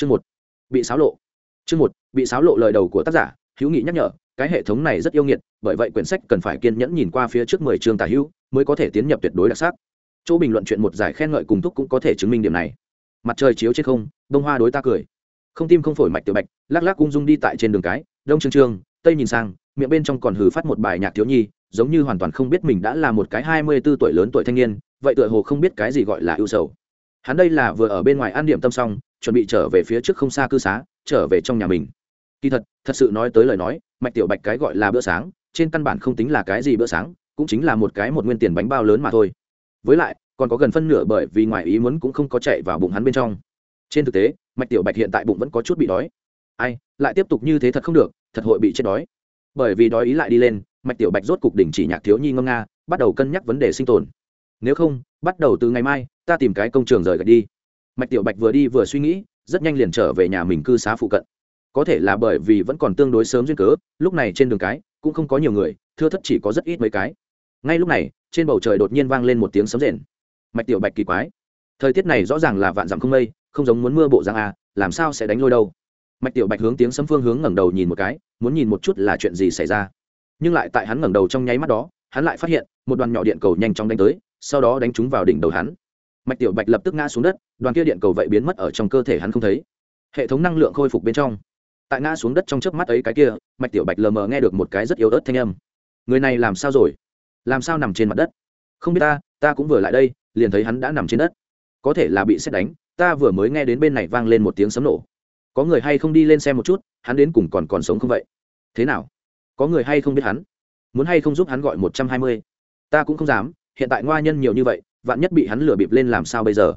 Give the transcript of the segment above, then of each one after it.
chương một, bị xáo lộ. Chương một, bị xáo lộ lời đầu của tác giả, hữu nghị nhắc nhở, cái hệ thống này rất yêu nghiệt, bởi vậy quyển sách cần phải kiên nhẫn nhìn qua phía trước mười chương tả hữu mới có thể tiến nhập tuyệt đối đặc sắc. Chỗ bình luận chuyện một giải khen ngợi cùng thúc cũng có thể chứng minh điểm này. Mặt trời chiếu trên không, bông hoa đối ta cười. Không tim không phổi mạch tiểu bạch, lắc lắc ung dung đi tại trên đường cái, đông trương trương, tây nhìn sang, miệng bên trong còn hừ phát một bài nhạc thiếu nhi, giống như hoàn toàn không biết mình đã là một cái hai mươi b ố tuổi lớn tuổi thanh niên, vậy tựa hồ không biết cái gì gọi là ưu sầu. Hắn đây là vừa ở bên ngoài an điểm tâm xong chuẩn bị trở về phía trước không xa cư xá, trở về trong nhà mình. Kỳ thật thật sự nói tới lời nói, mạch tiểu bạch cái gọi là bữa sáng, trên căn bản không tính là cái gì bữa sáng, cũng chính là một cái một nguyên tiền bánh bao lớn mà thôi. Với lại, còn có gần phân nửa bởi vì ngoài ý muốn cũng không có chạy vào bụng hắn bên trong. Trên thực tế, mạch tiểu bạch hiện tại bụng vẫn có chút bị đói. Ai, lại tiếp tục như thế thật không được, thật hội bị chết đói. Bởi vì đói ý lại đi lên, mạch tiểu bạch rốt cục đình chỉ nhạc thiếu nhi ngâm nga, bắt đầu cân nhắc vấn đề sinh tồn. Nếu không, bắt đầu từ ngày mai, ta tìm cái công trường rời gạch đi mạch tiểu bạch vừa đi vừa suy nghĩ, rất nhanh liền trở về nhà mình cư xá phụ cận. Có thể là bởi vì vẫn còn tương đối sớm duyên cớ, lúc này trên đường cái, cũng không có nhiều người, thưa thất chỉ có rất ít mấy cái. Ngay lúc này, trên bầu trời đột nhiên vang lên một tiếng sấm rền. Mạch tiểu bạch kỳ quái. Thời tiết này rõ ràng là vạn dặm không mây, không giống muốn mưa bộ giang a à, làm sao sẽ đánh lôi đâu? Mạch tiểu bạch hướng tiếng sấm phương hướng ngẩng đầu nhìn một cái, muốn nhìn một chút là chuyện gì xảy ra. Nhưng lại tại hắn ngẩng đầu trong nháy mắt đó, hắn lại phát hiện, một đoàn nhỏ điện cầu nhanh chóng đánh tới, sau đó đánh trúng vào đỉnh đầu hắn mạch tiểu bạch lập tức ngã xuống đất, đoàn kia điện cầu vậy biến mất ở trong cơ thể hắn không thấy. Hệ thống năng lượng khôi phục bên trong. Tại ngã xuống đất trong trước mắt ấy cái kia, mạch tiểu bạch lờ mờ nghe được một cái rất yếu ớt thanh âm. Người này làm sao rồi? Làm sao nằm trên mặt đất? Không biết ta ta cũng vừa lại đây, liền thấy hắn đã nằm trên đất. Có thể là bị xét đánh, ta vừa mới nghe đến bên này vang lên một tiếng sấm nổ. Có người hay không đi lên xem một chút, hắn đến cùng còn còn sống không vậy? Thế nào? Có người hay không biết hắn? Muốn hay không giúp hắn gọi một trăm hai mươi? Ta cũng không dám, hiện tại ngoa nhân nhiều như vậy vạn nhất bị hắn lừa bịp lên làm sao bây giờ?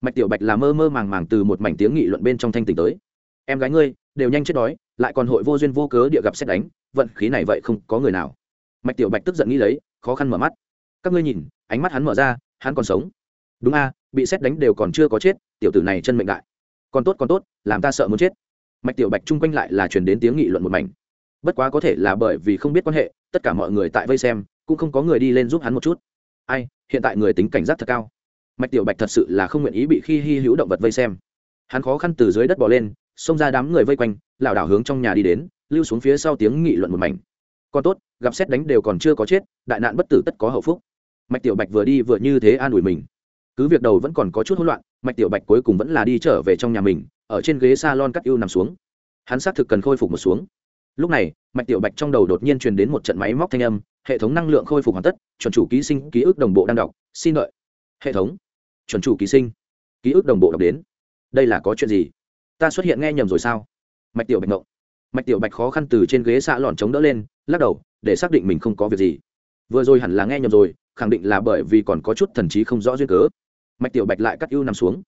Mạch tiểu bạch là mơ mơ màng màng từ một mảnh tiếng nghị luận bên trong thanh tỉnh tới. Em gái ngươi, đều nhanh chết đói, lại còn hội vô duyên vô cớ địa gặp xét đánh, vận khí này vậy không có người nào. Mạch tiểu bạch tức giận nghĩ lấy, khó khăn mở mắt. Các ngươi nhìn, ánh mắt hắn mở ra, hắn còn sống. Đúng a, bị xét đánh đều còn chưa có chết, tiểu tử này chân mệnh đại. Còn tốt còn tốt, làm ta sợ muốn chết. Mạch tiểu bạch chung quanh lại là truyền đến tiếng nghị luận một mảnh. Bất quá có thể là bởi vì không biết quan hệ, tất cả mọi người tại vây xem, cũng không có người đi lên giúp hắn một chút ai, hiện tại người tính cảnh giác thật cao. Mạch tiểu bạch thật sự là không nguyện ý bị khi hy hữu động vật vây xem. Hắn khó khăn từ dưới đất bỏ lên, xông ra đám người vây quanh, lảo đảo hướng trong nhà đi đến, lưu xuống phía sau tiếng nghị luận một mảnh. Còn tốt, gặp xét đánh đều còn chưa có chết, đại nạn bất tử tất có hậu phúc. Mạch tiểu bạch vừa đi vừa như thế an ủi mình. Cứ việc đầu vẫn còn có chút hỗn loạn, mạch tiểu bạch cuối cùng vẫn là đi trở về trong nhà mình, ở trên ghế s a lon cắt ưu nằm xuống. Hắn xác thực cần khôi phục một xuống. Lúc này, mạch tiểu bạch trong đầu đột nhiên truyền đến một trận máy móc thanh âm hệ thống năng lượng khôi phục hoàn tất, chuẩn chủ ký sinh ký ức đồng bộ đang đọc, xin đợi. Hệ thống, chuẩn chủ ký sinh ký ức đồng bộ đọc đến. Đây là có chuyện gì? Ta xuất hiện nghe nhầm rồi sao? Mạch tiểu bạch ngộng. Mạch tiểu bạch khó khăn từ trên ghế xạ lòn chống đỡ lên, lắc đầu, để xác định mình không có việc gì. Vừa rồi hẳn là nghe nhầm rồi, khẳng định là bởi vì còn có chút thần trí không rõ duyên cớ. Mạch tiểu bạch lại cắt ưu nằm xuống.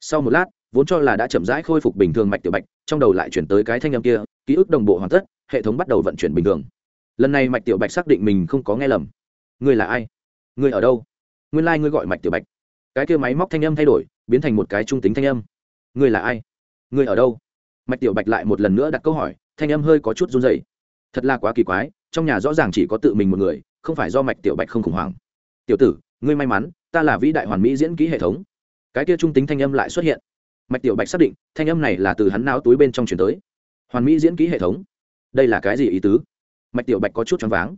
Sau một lát, vốn cho là đã chậm rãi khôi phục bình thường mạch tiểu bạch, trong đầu lại chuyển tới cái thanh âm kia, ký ức đồng bộ hoàn tất, hệ thống bắt đầu vận chuyển bình thường lần này mạch tiểu bạch xác định mình không có nghe lầm. Ngươi là ai? Ngươi ở đâu? Nguyên lai、like、ngươi gọi mạch tiểu bạch. Cái kia máy móc thanh âm thay đổi, biến thành một cái trung tính thanh âm. Ngươi là ai? Ngươi ở đâu? Mạch tiểu bạch lại một lần nữa đặt câu hỏi, thanh âm hơi có chút run dày thật là quá kỳ quái, trong nhà rõ ràng chỉ có tự mình một người, không phải do mạch tiểu bạch không khủng hoảng. Tiểu tử, ngươi may mắn, ta là vĩ đại hoàn mỹ diễn kỹ hệ thống. Cái kia trung tính thanh âm lại xuất hiện. Mạch tiểu bạch xác định, thanh âm này là từ hắn não túi bên trong chuyển tới. Hoàn mỹ diễn kỹ hệ thống? Đây là cái gì ý tứ? Mạch tiểu bạch có chút choáng váng.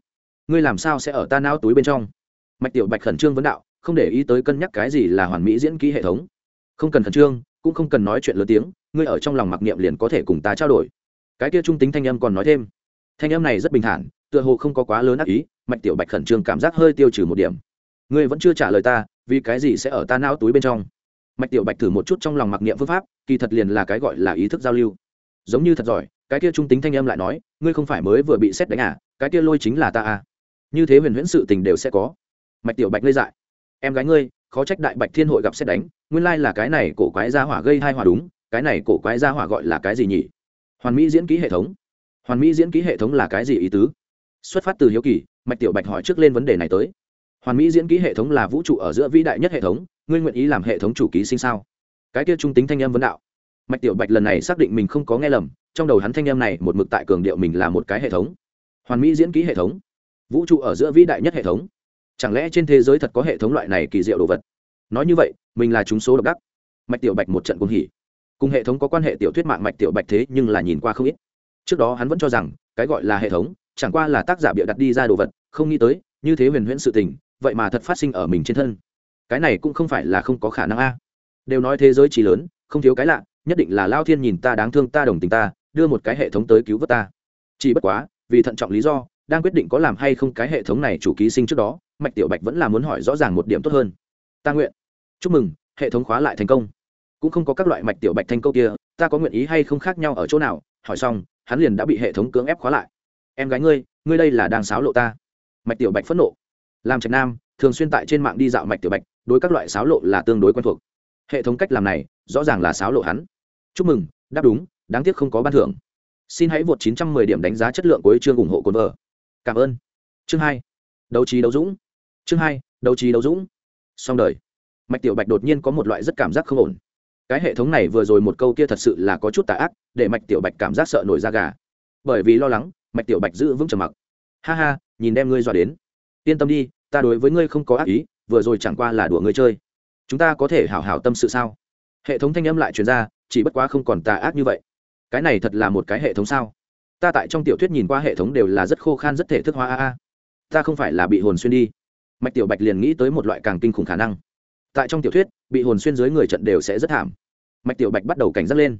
Ngươi làm sao sẽ ở ta não túi bên trong? Mạch tiểu bạch khẩn trương vấn đạo, không để ý tới cân nhắc cái gì là hoàn mỹ diễn kỹ hệ thống. Không cần khẩn trương, cũng không cần nói chuyện lớn tiếng, ngươi ở trong lòng mặc niệm liền có thể cùng ta trao đổi. Cái kia trung tính thanh âm còn nói thêm. Thanh âm này rất bình thản, tựa hồ không có quá lớn ác ý, mạch tiểu bạch khẩn trương cảm giác hơi tiêu trừ một điểm. Ngươi vẫn chưa trả lời ta, vì cái gì sẽ ở ta não túi bên trong? Mạch tiểu bạch thử một chút trong lòng mặc niệm phương pháp, kỳ thật liền là cái gọi là ý thức giao lưu. Giống như thật giỏi, cái kia trung tính thanh âm lại nói ngươi không phải mới vừa bị xét đánh à cái kia lôi chính là ta à. Như thế huyền huyễn sự tình đều sẽ có. Mạch tiểu bạch lây dại. Em gái ngươi, khó trách đại bạch thiên hội gặp xét đánh, nguyên lai là cái này cổ quái gia hỏa gây hai hỏa đúng, cái này cổ quái gia hỏa gọi là cái gì nhỉ? Hoàn mỹ diễn ký hệ thống. Hoàn mỹ diễn ký hệ thống là cái gì ý tứ? Xuất phát từ hiếu kỳ, mạch tiểu bạch hỏi trước lên vấn đề này tới. Hoàn mỹ diễn ký hệ thống là vũ trụ ở giữa vĩ đại nhất hệ thống, ngươi nguyện ý làm hệ thống chủ ký sinh sao? Cái kia trung tính thanh âm vấn đạo. Mạch tiểu bạch lần này xác định mình không có nghe lầm trong đầu hắn thanh em này một mực tại cường điệu mình là một cái hệ thống. Hoàn mỹ diễn ký hệ thống. Vũ trụ ở giữa vĩ đại nhất hệ thống. Chẳng lẽ trên thế giới thật có hệ thống loại này kỳ diệu đồ vật? Nói như vậy, mình là chúng số độc đắc. Mạch tiểu bạch một trận cuồng hỉ. Cùng hệ thống có quan hệ tiểu thuyết mạng mạch tiểu bạch thế nhưng là nhìn qua không ít. Trước đó hắn vẫn cho rằng, cái gọi là hệ thống, chẳng qua là tác giả bịa đặt đi ra đồ vật, không nghĩ tới, như thế huyền huyễn sự tình, vậy mà thật phát sinh ở mình trên thân. Cái này cũng không phải là không có khả năng a. Đều nói thế giới chỉ lớn, không thiếu cái lạ, nhất định là lao thiên nhìn ta đáng thương, ta đồng tình ta đưa một cái hệ thống tới cứu vớt ta. Chỉ bất quá, vì thận trọng lý do, đang quyết định có làm hay không cái hệ thống này chủ ký sinh trước đó, mạch tiểu bạch vẫn là muốn hỏi rõ ràng một điểm tốt hơn. Ta nguyện. Chúc mừng, hệ thống khóa lại thành công. Cũng không có các loại mạch tiểu bạch thành câu kia, ta có nguyện ý hay không khác nhau ở chỗ nào? Hỏi xong, hắn liền đã bị hệ thống cưỡng ép khóa lại. Em gái ngươi ngươi đây là đang sáo lộ ta. Mạch tiểu bạch phẫn nộ. Làm trạch nam, thường xuyên tại trên mạng đi dạo mạch tiểu bạch, đối các loại sáo lộ là tương đối quen thuộc. Hệ thống cách làm này, rõ ràng là sáo lộ hắn. Chúc mừng, đáp đúng đáng tiếc không có ban thưởng. Xin hãy vượt 910 điểm đánh giá chất lượng của chương ủng hộ cồn vợ cảm ơn. Chương hai. Đấu trí đấu dũng. Chương hai, đấu trí đấu dũng. Xong đời. Mạch tiểu bạch đột nhiên có một loại rất cảm giác không ổn. Cái hệ thống này vừa rồi một câu kia thật sự là có chút tà ác, để mạch tiểu bạch cảm giác sợ nổi da gà. Bởi vì lo lắng, mạch tiểu bạch giữ vững trầm mặc. Ha ha, nhìn đem ngươi dọa đến. Yên tâm đi, ta đối với ngươi không có ác ý, vừa rồi chẳng qua là đùa ngươi chơi. Chúng ta có thể hảo hảo tâm sự sao? Hệ thống thanh âm lại truyền ra, chỉ bất quá không còn tà ác như vậy cái này thật là một cái hệ thống sao? Ta tại trong tiểu thuyết nhìn qua hệ thống đều là rất khô khan, rất thể thức hóa a a. Ta không phải là bị hồn xuyên đi. Mạch tiểu bạch liền nghĩ tới một loại càng kinh khủng khả năng. Tại trong tiểu thuyết, bị hồn xuyên dưới người trận đều sẽ rất thảm. Mạch tiểu bạch bắt đầu cảnh giác lên.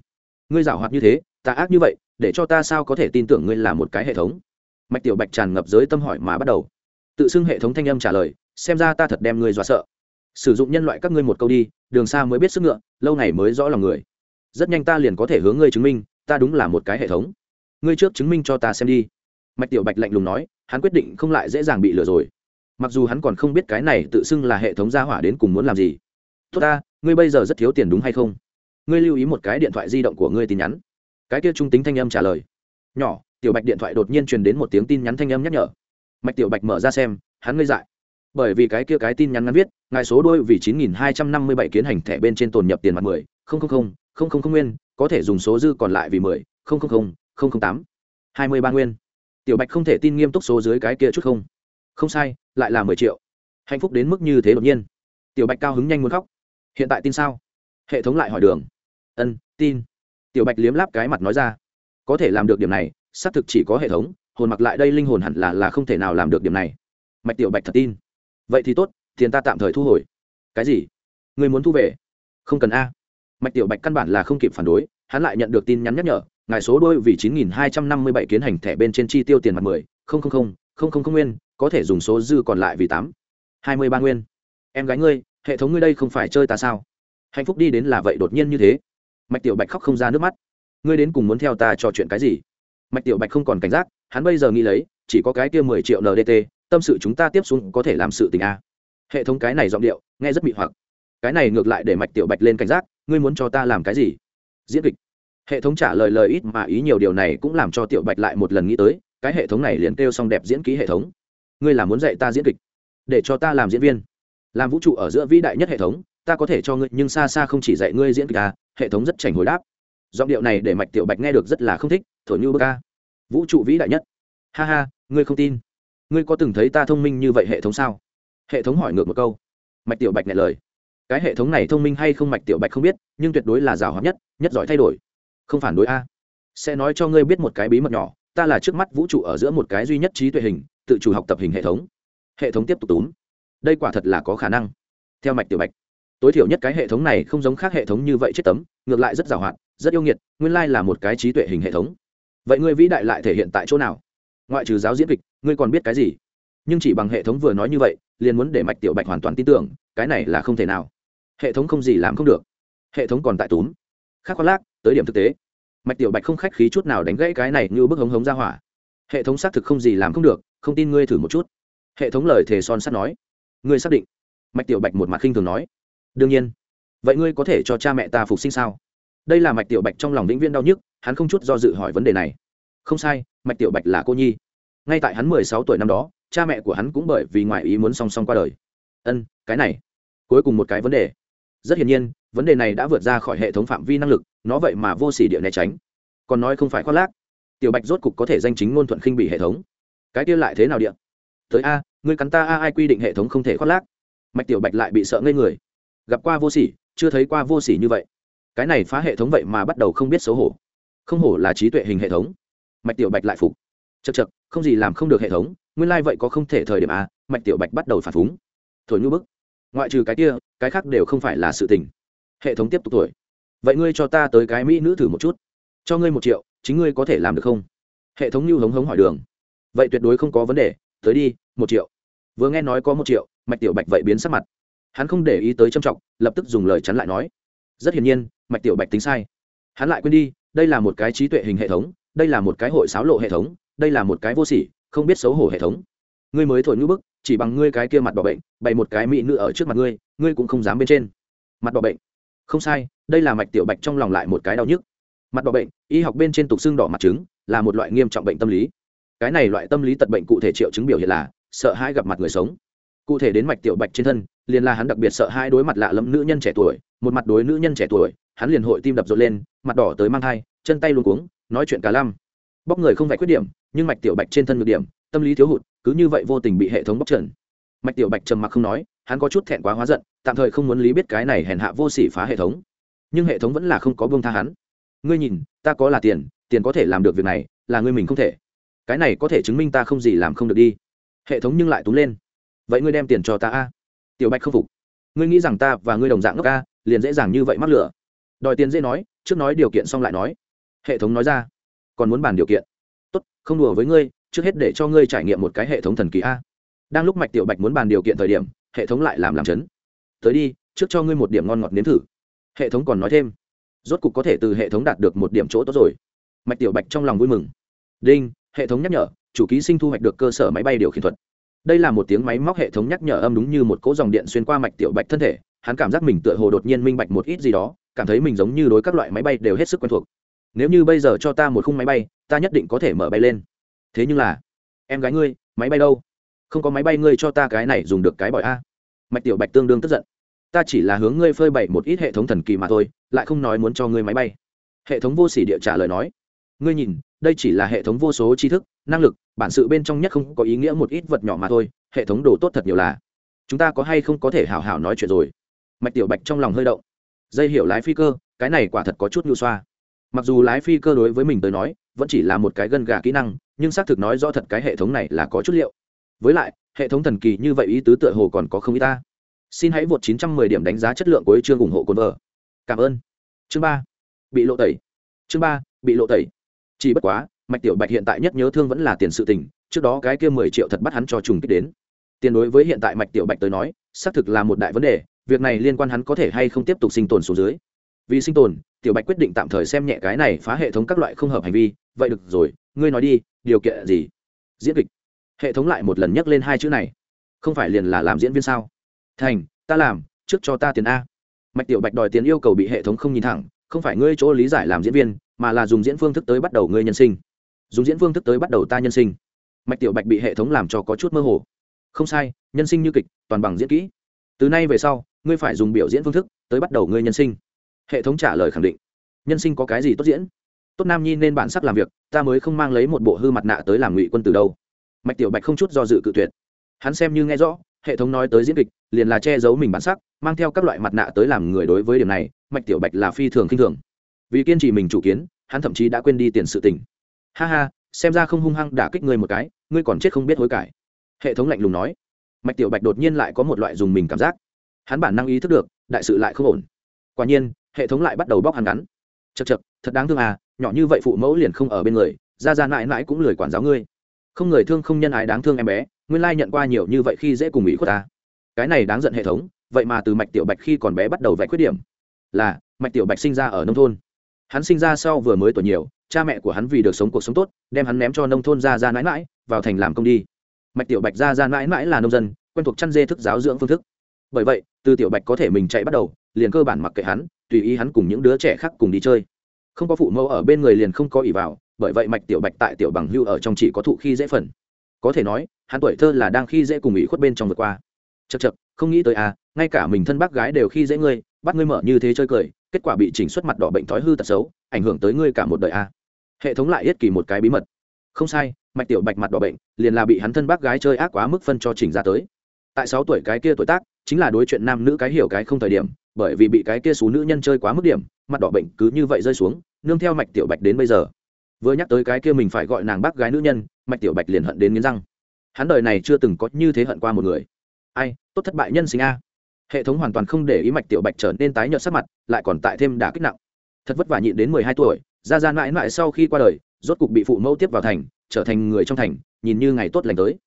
Ngươi giảo hoạt như thế, ta ác như vậy, để cho ta sao có thể tin tưởng ngươi là một cái hệ thống? Mạch tiểu bạch tràn ngập giới tâm hỏi mà bắt đầu. Tự xưng hệ thống thanh âm trả lời, xem ra ta thật đem ngươi dọa sợ. Sử dụng nhân loại các ngươi một câu đi, đường xa mới biết sức ngựa, lâu ngày mới rõ lòng người. Rất nhanh ta liền có thể hướng ngươi chứng minh ta đúng là một cái hệ thống. Ngươi trước chứng minh cho ta xem đi. Mạch tiểu bạch lạnh lùng nói, hắn quyết định không lại dễ dàng bị lừa rồi. Mặc dù hắn còn không biết cái này tự xưng là hệ thống gia hỏa đến cùng muốn làm gì. Tốt ta, ngươi bây giờ rất thiếu tiền đúng hay không? Ngươi lưu ý một cái điện thoại di động của ngươi tin nhắn. Cái kia trung tính thanh âm trả lời. Nhỏ. Tiểu bạch điện thoại đột nhiên truyền đến một tiếng tin nhắn thanh âm nhắc nhở. Mạch tiểu bạch mở ra xem, hắn ngây dại. Bởi vì cái kia cái tin nhắn ngắn viết, ngài số đôi vì chín nghìn hai trăm năm mươi bảy kiến hành thẻ bên trên tồn nhập tiền mặt mười, không không không không không không nguyên có thể dùng số dư còn lại vì mười, không không không không không tám, hai mươi ba nguyên. Tiểu bạch không thể tin nghiêm túc số dưới cái kia chút không. Không sai, lại là mười triệu. Hạnh phúc đến mức như thế đột nhiên. Tiểu bạch cao hứng nhanh muốn khóc. Hiện tại tin sao? Hệ thống lại hỏi đường. Ân, tin. Tiểu bạch liếm láp cái mặt nói ra. Có thể làm được điểm này, xác thực chỉ có hệ thống, hồn mặc lại đây linh hồn hẳn là là không thể nào làm được điểm này. Mạch tiểu bạch thật tin. Vậy thì tốt, tiền ta tạm thời thu hồi. Cái gì? Người muốn thu về? Không cần a mạch tiểu bạch căn bản là không kịp phản đối, hắn lại nhận được tin nhắn nhắc nhở, ngài số đôi vì chín nghìn hai trăm năm mươi bảy kiến hành thẻ bên trên chi tiêu tiền mặt mười, không không không không không không nguyên, có thể dùng số dư còn lại vì tám. Hai mươi ba nguyên. Em gái ngươi, hệ thống ngươi đây không phải chơi ta sao? Hạnh phúc đi đến là vậy đột nhiên như thế. Mạch tiểu bạch khóc không ra nước mắt. Ngươi đến cùng muốn theo ta trò chuyện cái gì? Mạch tiểu bạch không còn cảnh giác, hắn bây giờ nghĩ lấy, chỉ có cái kia mười triệu ndt tâm sự chúng ta tiếp xuống có thể làm sự tình a. Hệ thống cái này giọng điệu, nghe rất mị hoặc cái này ngược lại để mạch tiểu bạch lên cảnh giác, ngươi muốn cho ta làm cái gì? Diễn kịch. Hệ thống trả lời lời ít mà ý nhiều điều này cũng làm cho tiểu bạch lại một lần nghĩ tới, cái hệ thống này liền kêu xong đẹp diễn ký hệ thống. Ngươi là muốn dạy ta diễn kịch? Để cho ta làm diễn viên. Làm vũ trụ ở giữa vĩ đại nhất hệ thống, ta có thể cho ngươi, nhưng xa xa không chỉ dạy ngươi diễn kịch à hệ thống rất chảnh hồi đáp. Giọng điệu này để mạch tiểu bạch nghe được rất là không thích, thổi như bơ ca vũ trụ vĩ đại nhất. Ha ha, ngươi không tin. Ngươi có từng thấy ta thông minh như vậy hệ thống sao? Hệ thống hỏi ngược một câu. Mạch tiểu bạch nghe lời cái hệ thống này thông minh hay không mạch tiểu bạch không biết, nhưng tuyệt đối là rào hợp nhất nhất giỏi thay đổi. Không phản đối a. Sẽ nói cho ngươi biết một cái bí mật nhỏ, ta là trước mắt vũ trụ ở giữa một cái duy nhất trí tuệ hình, tự chủ học tập hình hệ thống. Hệ thống tiếp tục túm. Đây quả thật là có khả năng. Theo mạch tiểu bạch, tối thiểu nhất cái hệ thống này không giống khác hệ thống như vậy chết tấm, ngược lại rất giàu hoạt, rất yêu nghiệt, nguyên lai là một cái trí tuệ hình hệ thống. Vậy ngươi vĩ đại lại thể hiện tại chỗ nào? Ngoại trừ giáo diễn kịch, ngươi còn biết cái gì? Nhưng chỉ bằng hệ thống vừa nói như vậy, liền muốn để mạch tiểu bạch hoàn toàn tin tưởng, cái này là không thể nào hệ thống không gì làm không được. Hệ thống còn tại túm. Khác khoác lác, tới điểm thực tế. Mạch tiểu bạch không khách khí chút nào đánh gãy cái này như bức hống hống ra hỏa. Hệ thống xác thực không gì làm không được, không tin ngươi thử một chút. Hệ thống lời thề son sắt nói. Ngươi xác định. Mạch tiểu bạch một mặt khinh thường nói. Đương nhiên. Vậy ngươi có thể cho cha mẹ ta phục sinh sao? Đây là mạch tiểu bạch trong lòng vĩnh viên đau nhức, hắn không chút do dự hỏi vấn đề này. Không sai, mạch tiểu bạch là cô nhi. Ngay tại hắn mười sáu tuổi năm đó, cha mẹ của hắn cũng bởi vì ngoại ý muốn song song qua đời. Ân, cái này. Cuối cùng một cái vấn đề rất hiển nhiên, vấn đề này đã vượt ra khỏi hệ thống phạm vi năng lực, nó vậy mà vô s ỉ địa né tránh. Còn nói không phải khoác lác, tiểu bạch rốt cục có thể danh chính ngôn thuận khinh bị hệ thống. Cái kia lại thế nào điện tới a người cắn ta a, ai quy định hệ thống không thể khoác lác? Mạch tiểu bạch lại bị sợ ngây người. Gặp qua vô s ỉ chưa thấy qua vô s ỉ như vậy. Cái này phá hệ thống vậy mà bắt đầu không biết xấu hổ. Không hổ là trí tuệ hình hệ thống. Mạch tiểu bạch lại phục. Chật chật không gì làm không được hệ thống, nguyên lai、like、vậy có không thể thời điểm a, mạch tiểu bạch bắt đầu phản phúng. Thổi ngư bức ngoại trừ cái kia, cái khác đều không phải là sự tình. Hệ thống tiếp tục tuổi. vậy ngươi cho ta tới cái mỹ nữ thử một chút. Cho ngươi một triệu, chính ngươi có thể làm được không? Hệ thống như hống hống hỏi đường. Vậy tuyệt đối không có vấn đề, tới đi, một triệu. Vừa nghe nói có một triệu, mạch tiểu bạch vậy biến sắc mặt. Hắn không để ý tới trâm trọng, lập tức dùng lời chắn lại nói. Rất hiển nhiên, mạch tiểu bạch tính sai. Hắn lại quên đi, đây là một cái trí tuệ hình hệ thống, đây là một cái hội xáo lộ hệ thống, đây là một cái vô sỉ, không biết xấu hổ hệ thống. Ngươi mới thổi ngữ bức chỉ bằng ngươi cái kia mặt bỏ bệnh, bày một cái mỹ nữ ở trước mặt ngươi ngươi cũng không dám bên trên. Mặt bỏ bệnh. Không sai, đây là mạch tiểu bạch trong lòng lại một cái đau nhức. Mặt đỏ bệnh, y học bên trên tục xương đỏ mặt trứng, là một loại nghiêm trọng bệnh tâm lý. Cái này loại tâm lý tật bệnh cụ thể triệu chứng biểu hiện là sợ hãi gặp mặt người sống. Cụ thể đến mạch tiểu bạch trên thân, liền là hắn đặc biệt sợ hãi đối mặt lạ lẫm nữ nhân trẻ tuổi, một mặt đối nữ nhân trẻ tuổi, hắn liền hội tim đập rộn lên, mặt đỏ tới mang thai, chân tay luôn cuống, nói chuyện cả lăm. Bóc người không phải khuyết điểm, nhưng mạch tiểu bạch trên thân ngược điểm, tâm lý thiếu hụt cứ như vậy vô tình bị hệ thống bóc trần. Mạch tiểu bạch trầm mặc không nói, hắn có chút thẹn quá hóa giận, tạm thời không muốn lý biết cái này hèn hạ vô sỉ phá hệ thống. Nhưng hệ thống vẫn là không có buông tha hắn. Ngươi nhìn, ta có là tiền tiền có thể làm được việc này, là ngươi mình không thể. Cái này có thể chứng minh ta không gì làm không được đi. Hệ thống nhưng lại túng lên. Vậy ngươi đem tiền cho ta a? Tiểu bạch không phục. Ngươi nghĩ rằng ta và ngươi đồng dạng ngốc a, liền dễ dàng như vậy mắc lửa. Đòi tiền dễ nói, trước nói điều kiện xong lại nói. Hệ thống nói ra. Còn muốn bàn điều kiện. Tốt, không đùa với ngươi trước hết để cho ngươi trải nghiệm một cái hệ thống thần kỳ a. Đang lúc mạch tiểu bạch muốn bàn điều kiện thời điểm, hệ thống lại làm làm chấn. Tới đi, trước cho ngươi một điểm ngon ngọt nếm thử. Hệ thống còn nói thêm, rốt cục có thể từ hệ thống đạt được một điểm chỗ tốt rồi. Mạch tiểu bạch trong lòng vui mừng. Đinh, hệ thống nhắc nhở, chủ ký sinh thu hoạch được cơ sở máy bay điều khiển thuật. Đây là một tiếng máy móc hệ thống nhắc nhở âm đúng như một cỗ dòng điện xuyên qua mạch tiểu bạch thân thể, hắn cảm giác mình tựa hồ đột nhiên minh bạch một ít gì đó, cảm thấy mình giống như đối các loại máy bay đều hết sức quen thuộc. Nếu như bây giờ cho ta một khung máy bay, ta nhất định có thể mở bay lên thế nhưng là, em gái ngươi, máy bay đâu? Không có máy bay ngươi cho ta cái này dùng được cái bỏi a. Mạch tiểu bạch tương đương tức giận. Ta chỉ là hướng ngươi phơi bày một ít hệ thống thần kỳ mà thôi, lại không nói muốn cho ngươi máy bay. Hệ thống vô sỉ địa trả lời nói. Ngươi nhìn, đây chỉ là hệ thống vô số tri thức, năng lực, bản sự bên trong nhất không có ý nghĩa một ít vật nhỏ mà thôi, hệ thống đồ tốt thật nhiều là. Chúng ta có hay không có thể hào hào nói chuyện rồi? Mạch tiểu bạch trong lòng hơi động. Dây hiểu lái phi cơ, cái này quả thật có chút nhu xoa. Mặc dù lái phi cơ đối với mình tới nói vẫn chỉ là một cái gân gà kỹ năng, nhưng xác thực nói rõ thật cái hệ thống này là có chút liệu. Với lại, hệ thống thần kỳ như vậy ý tứ tựa hồ còn có không ý ta. Xin hãy vượt 910 điểm đánh giá chất lượng của chương ủng hộ cồn vợ cảm ơn. Chương ba. Bị lộ tẩy. Chương ba, bị lộ tẩy. Chỉ bất quá, mạch tiểu bạch hiện tại nhất nhớ thương vẫn là tiền sự tình, trước đó cái kia mười triệu thật bắt hắn cho trùng kích đến. Tiền đối với hiện tại mạch tiểu bạch tới nói, xác thực là một đại vấn đề, việc này liên quan hắn có thể hay không tiếp tục sinh tồn xuống dưới. Vì sinh tồn, tiểu bạch quyết định tạm thời xem nhẹ cái này phá hệ thống các loại không hợp hành vi vậy được rồi, ngươi nói đi, điều kiện gì? Diễn kịch. Hệ thống lại một lần nhắc lên hai chữ này. Không phải liền là làm diễn viên sao? Thành, ta làm, trước cho ta tiền a. Mạch tiểu bạch đòi tiền yêu cầu bị hệ thống không nhìn thẳng, không phải ngươi chỗ lý giải làm diễn viên, mà là dùng diễn phương thức tới bắt đầu ngươi nhân sinh. Dùng diễn phương thức tới bắt đầu ta nhân sinh. Mạch tiểu bạch bị hệ thống làm cho có chút mơ hồ. Không sai, nhân sinh như kịch, toàn bằng diễn kỹ. Từ nay về sau, ngươi phải dùng biểu diễn phương thức tới bắt đầu ngươi nhân sinh. Hệ thống trả lời khẳng định. Nhân sinh có cái gì tốt diễn? Tốt nam nhi nên bản sắc làm việc, ta mới không mang lấy một bộ hư mặt nạ tới làm ngụy quân từ đâu. Mạch tiểu bạch không chút do dự cự tuyệt. Hắn xem như nghe rõ, hệ thống nói tới diễn kịch, liền là che giấu mình bản sắc, mang theo các loại mặt nạ tới làm người đối với điểm này, mạch tiểu bạch là phi thường khinh thường. Vì kiên trì mình chủ kiến, hắn thậm chí đã quên đi tiền sự tình. Ha ha, xem ra không hung hăng đả kích ngươi một cái, ngươi còn chết không biết hối cải. Hệ thống lạnh lùng nói. Mạch tiểu bạch đột nhiên lại có một loại dùng mình cảm giác. Hắn bản năng ý thức được, đại sự lại không ổn. Quả nhiên, hệ thống lại bắt đầu bóc hắn ngắn. Chật chật thật đáng thương à nhỏ như vậy phụ mẫu liền không ở bên người, ra ra mãi mãi cũng lười quản giáo ngươi. Không người thương không nhân ái đáng thương em bé, nguyên lai nhận qua nhiều như vậy khi dễ cùng ý của ta. Cái này đáng giận hệ thống, vậy mà từ mạch tiểu bạch khi còn bé bắt đầu vạch khuyết điểm. Là, mạch tiểu bạch sinh ra ở nông thôn. Hắn sinh ra sau vừa mới tuổi nhiều, cha mẹ của hắn vì được sống cuộc sống tốt, đem hắn ném cho nông thôn ra ra mãi mãi, vào thành làm công đi. Mạch tiểu bạch ra ra mãi mãi là nông dân, quen thuộc chăn dê thức giáo dưỡng phương thức. Bởi vậy, từ tiểu bạch có thể mình chạy bắt đầu, liền cơ bản mặc kệ hắn, tùy ý hắn cùng những đứa trẻ khác cùng đi chơi không có phụ mẫu ở bên người liền không có ỷ vào, bởi vậy mạch tiểu bạch tại tiểu bằng hưu ở trong chỉ có thụ khi dễ phần. Có thể nói, hắn tuổi thơ là đang khi dễ cùng ủy khuất bên trong vượt qua. Chật chật không nghĩ tới à ngay cả mình thân bác gái đều khi dễ ngươi, bắt ngươi mở như thế chơi cười, kết quả bị chỉnh xuất mặt đỏ bệnh thói hư tật xấu, ảnh hưởng tới ngươi cả một đời à. hệ thống lại yết kỳ một cái bí mật. Không sai, mạch tiểu bạch mặt đỏ bệnh, liền là bị hắn thân bác gái chơi ác quá mức phân cho chỉnh ra tới. Tại sáu tuổi cái kia tuổi tác, chính là đối chuyện nam nữ cái hiểu cái không thời điểm bởi vì bị cái kia xú nữ nhân chơi quá mức điểm, mặt đỏ bệnh cứ như vậy rơi xuống, nương theo mạch tiểu bạch đến bây giờ. Vừa nhắc tới cái kia mình phải gọi nàng bác gái nữ nhân, mạch tiểu bạch liền hận đến nghiến răng. Hắn đời này chưa từng có như thế hận qua một người. Ai, tốt thất bại nhân sinh a. Hệ thống hoàn toàn không để ý mạch tiểu bạch trở nên tái nhợt sắc mặt, lại còn tại thêm đả kích nặng. Thật vất vả nhịn đến mười hai tuổi, ra ra mãi mãi sau khi qua đời, rốt cục bị phụ mẫu tiếp vào thành, trở thành người trong thành, nhìn như ngày tốt lành tới.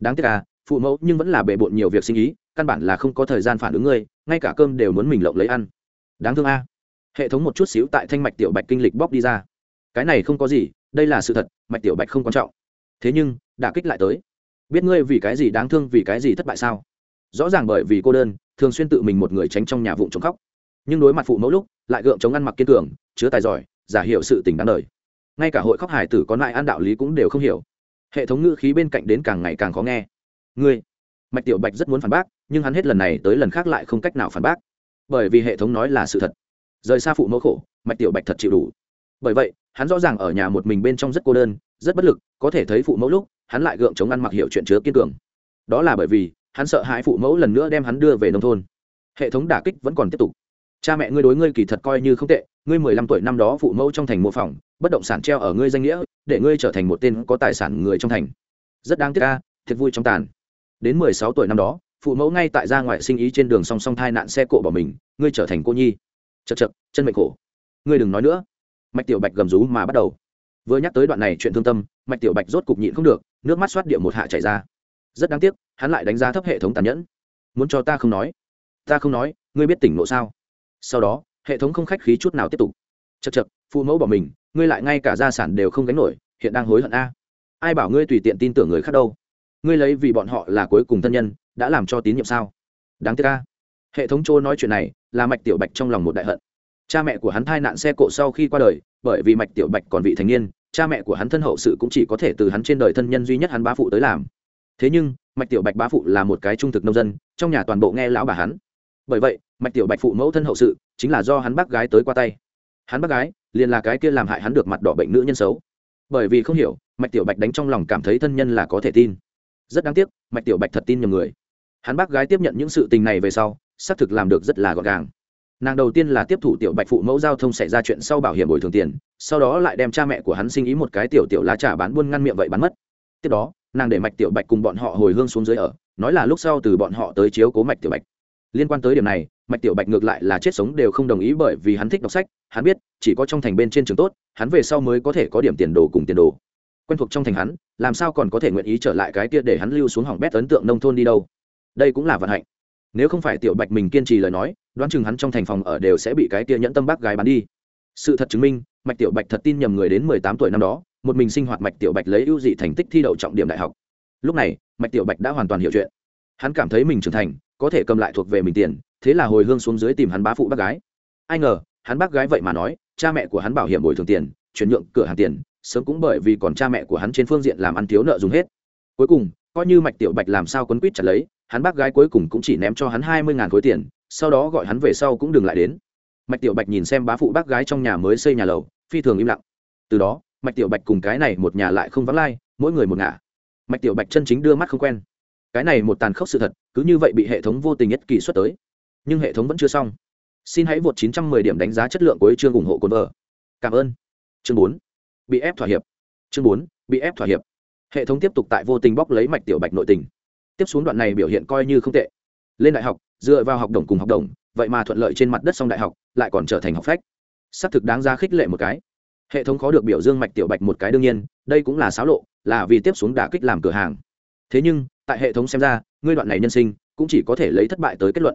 Đáng tiếc à phụ mẫu nhưng vẫn là bề bộn nhiều việc sinh ý căn bản là không có thời gian phản ứng ngươi, ngay cả cơm đều muốn mình lộng lấy ăn. Đáng thương a. Hệ thống một chút xíu tại thanh mạch tiểu bạch kinh lịch bóc đi ra. Cái này không có gì, đây là sự thật, mạch tiểu bạch không quan trọng. Thế nhưng, đả kích lại tới. Biết ngươi vì cái gì đáng thương, vì cái gì thất bại sao? Rõ ràng bởi vì cô đơn, thường xuyên tự mình một người tránh trong nhà vụn chống khóc. Nhưng đối mặt phụ mẫu lúc, lại gượng chống ăn mặc kiên cường, chứa tài giỏi, giả hiệu sự tình đáng đời. Ngay cả hội khóc hải tử có lại ăn đạo lý cũng đều không hiểu. Hệ thống ngữ khí bên cạnh đến càng ngày càng khó nghe. Ngươi, mạch tiểu bạch rất muốn phản bác nhưng hắn hết lần này tới lần khác lại không cách nào phản bác. Bởi vì hệ thống nói là sự thật. Rời xa phụ mẫu khổ, mạch tiểu bạch thật chịu đủ. Bởi vậy, hắn rõ ràng ở nhà một mình bên trong rất cô đơn, rất bất lực, có thể thấy phụ mẫu lúc, hắn lại gượng chống ăn mặc hiệu chuyện chứa kiên cường. Đó là bởi vì, hắn sợ hãi phụ mẫu lần nữa đem hắn đưa về nông thôn. Hệ thống đả kích vẫn còn tiếp tục. Cha mẹ ngươi đối ngươi kỳ thật coi như không tệ, ngươi mười lăm tuổi năm đó phụ mẫu trong thành mua phòng bất động sản treo ở ngươi danh nghĩa, để ngươi trở thành một tên có tài sản người trong thành. Rất đáng tiếc ca thiệt vui trong tàn. Đến mười sáu tuổi năm đó phụ mẫu ngay tại ra ngoài sinh ý trên đường song song thai nạn xe cộ bỏ mình, ngươi trở thành cô nhi. Chật chật chân mệnh khổ. Ngươi đừng nói nữa. Mạch tiểu bạch gầm rú mà bắt đầu. Vừa nhắc tới đoạn này chuyện thương tâm, mạch tiểu bạch rốt cục nhịn không được, nước mắt xoát địa một hạ chảy ra. Rất đáng tiếc, hắn lại đánh giá thấp hệ thống tàn nhẫn. Muốn cho ta không nói? Ta không nói, ngươi biết tỉnh lộ sao? Sau đó, hệ thống không khách khí chút nào tiếp tục. Chật chật phụ mẫu bỏ mình, ngươi lại ngay cả gia sản đều không gánh nổi, hiện đang hối hận a. Ai bảo ngươi tùy tiện tin tưởng người khác đâu? Ngươi lấy vì bọn họ là cuối cùng thân nhân đã làm cho tín nhiệm sao? Đáng tiếc ca hệ thống chô nói chuyện này là mạch tiểu bạch trong lòng một đại hận. Cha mẹ của hắn thai nạn xe cộ sau khi qua đời, bởi vì mạch tiểu bạch còn vị thành niên, cha mẹ của hắn thân hậu sự cũng chỉ có thể từ hắn trên đời thân nhân duy nhất hắn bá phụ tới làm. Thế nhưng, mạch tiểu bạch bá phụ là một cái trung thực nông dân, trong nhà toàn bộ nghe lão bà hắn. Bởi vậy, mạch tiểu bạch phụ mẫu thân hậu sự chính là do hắn bác gái tới qua tay. Hắn bác gái liền là cái kia làm hại hắn được mặt đỏ bệnh nữ nhân xấu. Bởi vì không hiểu, mạch tiểu bạch đánh trong lòng cảm thấy thân nhân là có thể tin. Rất đáng tiếc, mạch tiểu bạch thật tin nhầm người hắn bác gái tiếp nhận những sự tình này về sau, xác thực làm được rất là gọn gàng. Nàng đầu tiên là tiếp thủ tiểu bạch phụ mẫu giao thông xảy ra chuyện sau bảo hiểm bồi thường tiền, sau đó lại đem cha mẹ của hắn sinh ý một cái tiểu tiểu lá trà bán buôn ngăn miệng vậy bán mất. Tiếp đó, nàng để mạch tiểu bạch cùng bọn họ hồi hương xuống dưới ở, nói là lúc sau từ bọn họ tới chiếu cố mạch tiểu bạch. Liên quan tới điểm này, mạch tiểu bạch ngược lại là chết sống đều không đồng ý bởi vì hắn thích đọc sách, hắn biết, chỉ có trong thành bên trên trường tốt, hắn về sau mới có thể có điểm tiền đồ cùng tiền đồ. Quen thuộc trong thành hắn, làm sao còn có thể nguyện ý trở lại cái kia để hắn lưu xuống hỏng bét ấn tượng nông thôn đi đâu? Đây cũng là vận hạnh. Nếu không phải tiểu bạch mình kiên trì lời nói, đoán chừng hắn trong thành phòng ở đều sẽ bị cái kia nhẫn tâm bác gái bán đi. Sự thật chứng minh, mạch tiểu bạch thật tin nhầm người đến mười tám tuổi năm đó, một mình sinh hoạt mạch tiểu bạch lấy ưu dị thành tích thi đậu trọng điểm đại học. Lúc này, mạch tiểu bạch đã hoàn toàn hiểu chuyện. Hắn cảm thấy mình trưởng thành, có thể cầm lại thuộc về mình tiền, thế là hồi hương xuống dưới tìm hắn bá phụ bác gái. Ai ngờ, hắn bác gái vậy mà nói, cha mẹ của hắn bảo hiểm bồi thường tiền, chuyển nhượng cửa hàng tiền, sớm cũng bởi vì còn cha mẹ của hắn trên phương diện làm ăn thiếu nợ dùng hết. Cuối cùng, coi như mạch tiểu bạch làm sao quấn quýt chặt lấy hắn bác gái cuối cùng cũng chỉ ném cho hắn hai mươi ngàn khối tiền, sau đó gọi hắn về sau cũng đừng lại đến. Mạch tiểu bạch nhìn xem bá phụ bác gái trong nhà mới xây nhà lầu, phi thường im lặng. Từ đó, mạch tiểu bạch cùng cái này một nhà lại không vắng lai, mỗi người một ngả. Mạch tiểu bạch chân chính đưa mắt không quen. Cái này một tàn khốc sự thật, cứ như vậy bị hệ thống vô tình nhất kỳ xuất tới. Nhưng hệ thống vẫn chưa xong. Xin hãy vượt 910 điểm đánh giá chất lượng của chương ủng hộ cồn vợ cảm ơn. Chương 4. bị ép thỏa hiệp. Chương 4. bị ép thỏa hiệp. Hệ thống tiếp tục tại vô tình bóc lấy mạch tiểu bạch nội tình tiếp xuống đoạn này biểu hiện coi như không tệ. Lên đại học, dựa vào học đồng cùng học đồng, vậy mà thuận lợi trên mặt đất xong đại học, lại còn trở thành học phách. Xác thực đáng ra khích lệ một cái. Hệ thống khó được biểu dương mạch tiểu bạch một cái đương nhiên, đây cũng là xáo lộ, là vì tiếp xuống đả kích làm cửa hàng. Thế nhưng, tại hệ thống xem ra, ngươi đoạn này nhân sinh, cũng chỉ có thể lấy thất bại tới kết luận.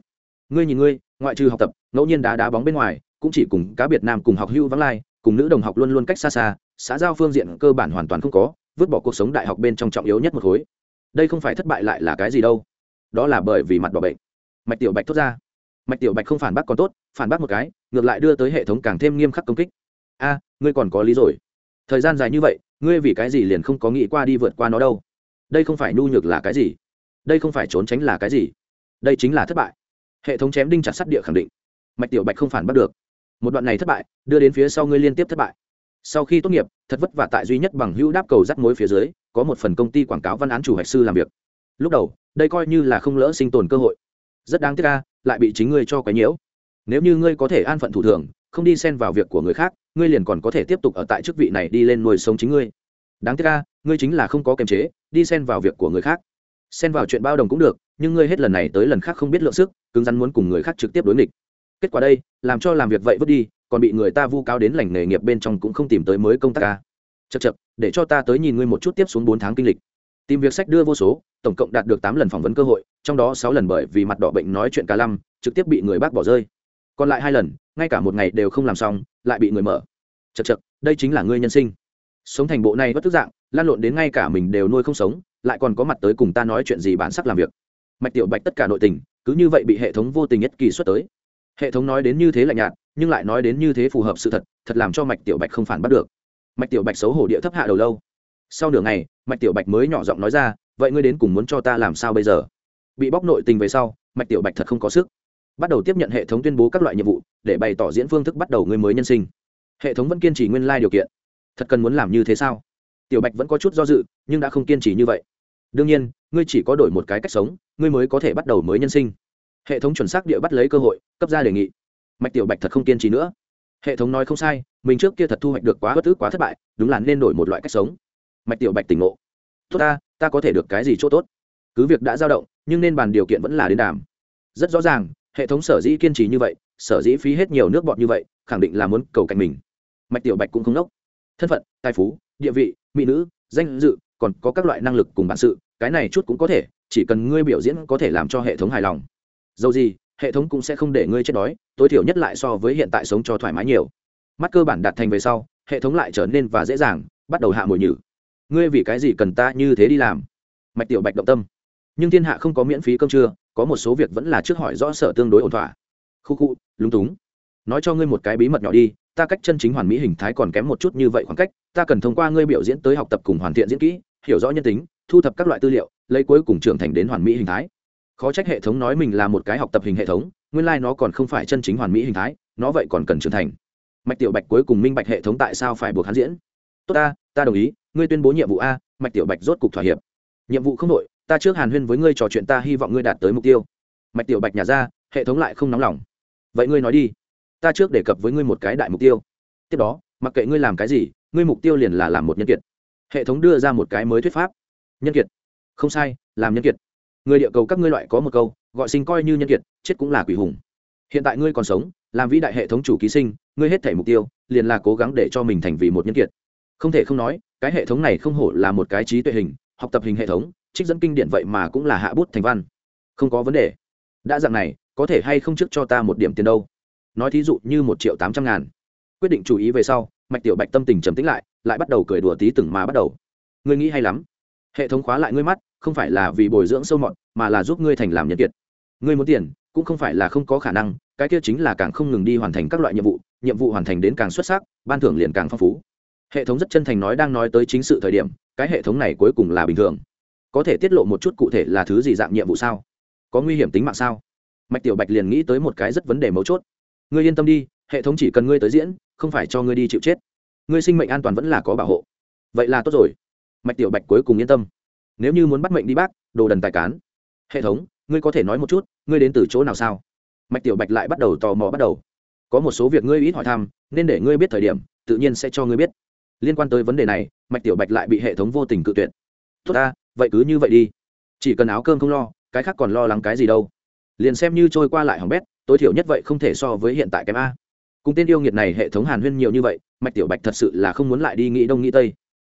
Ngươi nhìn ngươi, ngoại trừ học tập, ngẫu nhiên đá đá bóng bên ngoài, cũng chỉ cùng cá biệt nam cùng học hưu vắng lai, cùng nữ đồng học luôn luôn cách xa xa, xã giao phương diện cơ bản hoàn toàn không có, vứt bỏ cuộc sống đại học bên trong trọng yếu nhất một khối đây không phải thất bại lại là cái gì đâu. Đó là bởi vì mặt bỏ bệnh. Mạch tiểu bạch thốt ra. Mạch tiểu bạch không phản bác còn tốt, phản bác một cái, ngược lại đưa tới hệ thống càng thêm nghiêm khắc công kích. A, ngươi còn có lý rồi. Thời gian dài như vậy, ngươi vì cái gì liền không có nghĩ qua đi vượt qua nó đâu? Đây không phải nhu nhược là cái gì? Đây không phải trốn tránh là cái gì? Đây chính là thất bại. Hệ thống chém đinh chặt sắt địa khẳng định. Mạch tiểu bạch không phản bắt được. Một đoạn này thất bại, đưa đến phía sau ngươi liên tiếp thất bại. Sau khi tốt nghiệp, thật vất vả tại duy nhất bằng hữu đáp cầu rắc mối phía dưới có một phần công ty quảng cáo văn án chủ hạch sư làm việc. Lúc đầu, đây coi như là không lỡ sinh tồn cơ hội. Rất đáng tiếc ca lại bị chính ngươi cho quái nhiễu. Nếu như ngươi có thể an phận thủ thường, không đi xen vào việc của người khác, ngươi liền còn có thể tiếp tục ở tại chức vị này đi lên nuôi sống chính ngươi. Đáng tiếc ca ngươi chính là không có kiềm chế, đi xen vào việc của người khác. Xen vào chuyện bao đồng cũng được, nhưng ngươi hết lần này tới lần khác không biết lượng sức, cứng rắn muốn cùng người khác trực tiếp đối nghịch. Kết quả đây, làm cho làm việc vậy vứt đi, còn bị người ta vu cáo đến lành nghề nghiệp bên trong cũng không tìm tới mới công tác ca chật chật để cho ta tới nhìn ngươi một chút tiếp xuống bốn tháng kinh lịch. Tìm việc sách đưa vô số, tổng cộng đạt được tám lần phỏng vấn cơ hội, trong đó sáu lần bởi vì mặt đỏ bệnh nói chuyện cả lăm, trực tiếp bị người bác bỏ rơi. Còn lại hai lần, ngay cả một ngày đều không làm xong, lại bị người mở. Chật chật đây chính là ngươi nhân sinh. Sống thành bộ này bất tức dạng, lan lộn đến ngay cả mình đều nuôi không sống, lại còn có mặt tới cùng ta nói chuyện gì bản sắc làm việc. Mạch tiểu bạch tất cả nội tình, cứ như vậy bị hệ thống vô tình nhất kỳ xuất tới. Hệ thống nói đến như thế lạnh nhạt, nhưng lại nói đến như thế phù hợp sự thật thật làm cho mạch tiểu bạch không phản bắt được mạch tiểu bạch xấu hổ địa thấp hạ đầu lâu. Sau nửa ngày, mạch tiểu bạch mới nhỏ giọng nói ra, vậy ngươi đến cùng muốn cho ta làm sao bây giờ? Bị bóc nội tình về sau, mạch tiểu bạch thật không có sức. Bắt đầu tiếp nhận hệ thống tuyên bố các loại nhiệm vụ, để bày tỏ diễn phương thức bắt đầu ngươi mới nhân sinh. Hệ thống vẫn kiên trì nguyên lai điều kiện. Thật cần muốn làm như thế sao? Tiểu bạch vẫn có chút do dự, nhưng đã không kiên trì như vậy. Đương nhiên, ngươi chỉ có đổi một cái cách sống, ngươi mới có thể bắt đầu mới nhân sinh. Hệ thống chuẩn xác địa bắt lấy cơ hội, cấp ra đề nghị. Mạch tiểu bạch thật không kiên trì nữa hệ thống nói không sai, mình trước kia thật thu hoạch được quá bất ức quá thất bại, đúng là nên đổi một loại cách sống. Mạch tiểu bạch tỉnh ngộ. Tốt ta ta có thể được cái gì chỗ tốt? Cứ việc đã dao động, nhưng nên bàn điều kiện vẫn là đến đàm. Rất rõ ràng, hệ thống sở dĩ kiên trì như vậy, sở dĩ phí hết nhiều nước bọt như vậy, khẳng định là muốn cầu cạnh mình. Mạch tiểu bạch cũng không đốc thân phận, tài phú, địa vị, mỹ nữ, danh dự, còn có các loại năng lực cùng bản sự, cái này chút cũng có thể, chỉ cần ngươi biểu diễn có thể làm cho hệ thống hài lòng. Dầu gì hệ thống cũng sẽ không để ngươi chết đói, tối thiểu nhất lại so với hiện tại sống cho thoải mái nhiều. Mắt cơ bản đạt thành về sau, hệ thống lại trở nên và dễ dàng, bắt đầu hạ mồi nhử. Ngươi vì cái gì cần ta như thế đi làm? Mạch tiểu bạch động tâm. Nhưng thiên hạ không có miễn phí cơm trưa, có một số việc vẫn là trước hỏi rõ sở tương đối ổn thỏa. Khu khu, lúng túng. Nói cho ngươi một cái bí mật nhỏ đi, ta cách chân chính hoàn mỹ hình thái còn kém một chút như vậy khoảng cách, ta cần thông qua ngươi biểu diễn tới học tập cùng hoàn thiện diễn kỹ, hiểu rõ nhân tính, thu thập các loại tư liệu, lấy cuối cùng trưởng thành đến hoàn mỹ hình thái khó trách hệ thống nói mình là một cái học tập hình hệ thống, nguyên lai、like、nó còn không phải chân chính hoàn mỹ hình thái, nó vậy còn cần trưởng thành. Mạch tiểu bạch cuối cùng minh bạch hệ thống tại sao phải buộc hắn diễn. Tốt ta ta đồng ý, ngươi tuyên bố nhiệm vụ a, mạch tiểu bạch rốt cục thỏa hiệp. Nhiệm vụ không đội ta trước hàn huyên với ngươi trò chuyện ta hy vọng ngươi đạt tới mục tiêu. Mạch tiểu bạch nhà ra, hệ thống lại không nóng lòng. Vậy ngươi nói đi, ta trước đề cập với ngươi một cái đại mục tiêu. Tiếp đó, mặc kệ ngươi làm cái gì, ngươi mục tiêu liền là làm một nhân kiệt. Hệ thống đưa ra một cái mới thuyết pháp. Nhân kiệt. Không sai, làm nhân kiệt người địa cầu các ngươi loại có một câu, gọi sinh coi như nhân kiệt, chết cũng là quỷ hùng. Hiện tại ngươi còn sống, làm vĩ đại hệ thống chủ ký sinh, ngươi hết thể mục tiêu, liền là cố gắng để cho mình thành vì một nhân kiệt. Không thể không nói, cái hệ thống này không hổ là một cái trí tuệ hình, học tập hình hệ thống, trích dẫn kinh điển vậy mà cũng là hạ bút thành văn. Không có vấn đề. Đã dạng này, có thể hay không trước cho ta một điểm tiền đâu? Nói thí dụ như một triệu tám trăm ngàn. Quyết định chú ý về sau, mạch tiểu bạch tâm tình trầm tĩnh lại lại bắt đầu cười đùa tí từng mà bắt đầu. Ngươi nghĩ hay lắm. Hệ thống khóa lại ngươi mắt không phải là vì bồi dưỡng sâu mọt, mà là giúp ngươi thành làm nhân kiệt. Ngươi muốn tiền, cũng không phải là không có khả năng, cái kia chính là càng không ngừng đi hoàn thành các loại nhiệm vụ nhiệm vụ hoàn thành đến càng xuất sắc, ban thưởng liền càng phong phú. Hệ thống rất chân thành nói đang nói tới chính sự thời điểm, cái hệ thống này cuối cùng là bình thường. Có thể tiết lộ một chút cụ thể là thứ gì dạng nhiệm vụ sao? Có nguy hiểm tính mạng sao? Mạch tiểu bạch liền nghĩ tới một cái rất vấn đề mấu chốt. Ngươi yên tâm đi, hệ thống chỉ cần ngươi tới diễn, không phải cho ngươi đi chịu chết. Ngươi sinh mệnh an toàn vẫn là có bảo hộ. Vậy là tốt rồi. Mạch tiểu bạch cuối cùng yên tâm nếu như muốn bắt mệnh đi bác, đồ đần tài cán. Hệ thống, ngươi có thể nói một chút, ngươi đến từ chỗ nào sao? Mạch tiểu bạch lại bắt đầu tò mò bắt đầu. Có một số việc ngươi ít hỏi thăm, nên để ngươi biết thời điểm, tự nhiên sẽ cho ngươi biết. Liên quan tới vấn đề này, mạch tiểu bạch lại bị hệ thống vô tình cự tuyệt. Tốt ta, vậy cứ như vậy đi. Chỉ cần áo cơm không lo, cái khác còn lo lắng cái gì đâu. Liền xem như trôi qua lại hỏng bét, tối thiểu nhất vậy không thể so với hiện tại kém a. Cùng tên yêu nghiệt này hệ thống hàn huyên nhiều như vậy, mạch tiểu bạch thật sự là không muốn lại đi nghĩ đông nghĩ tây.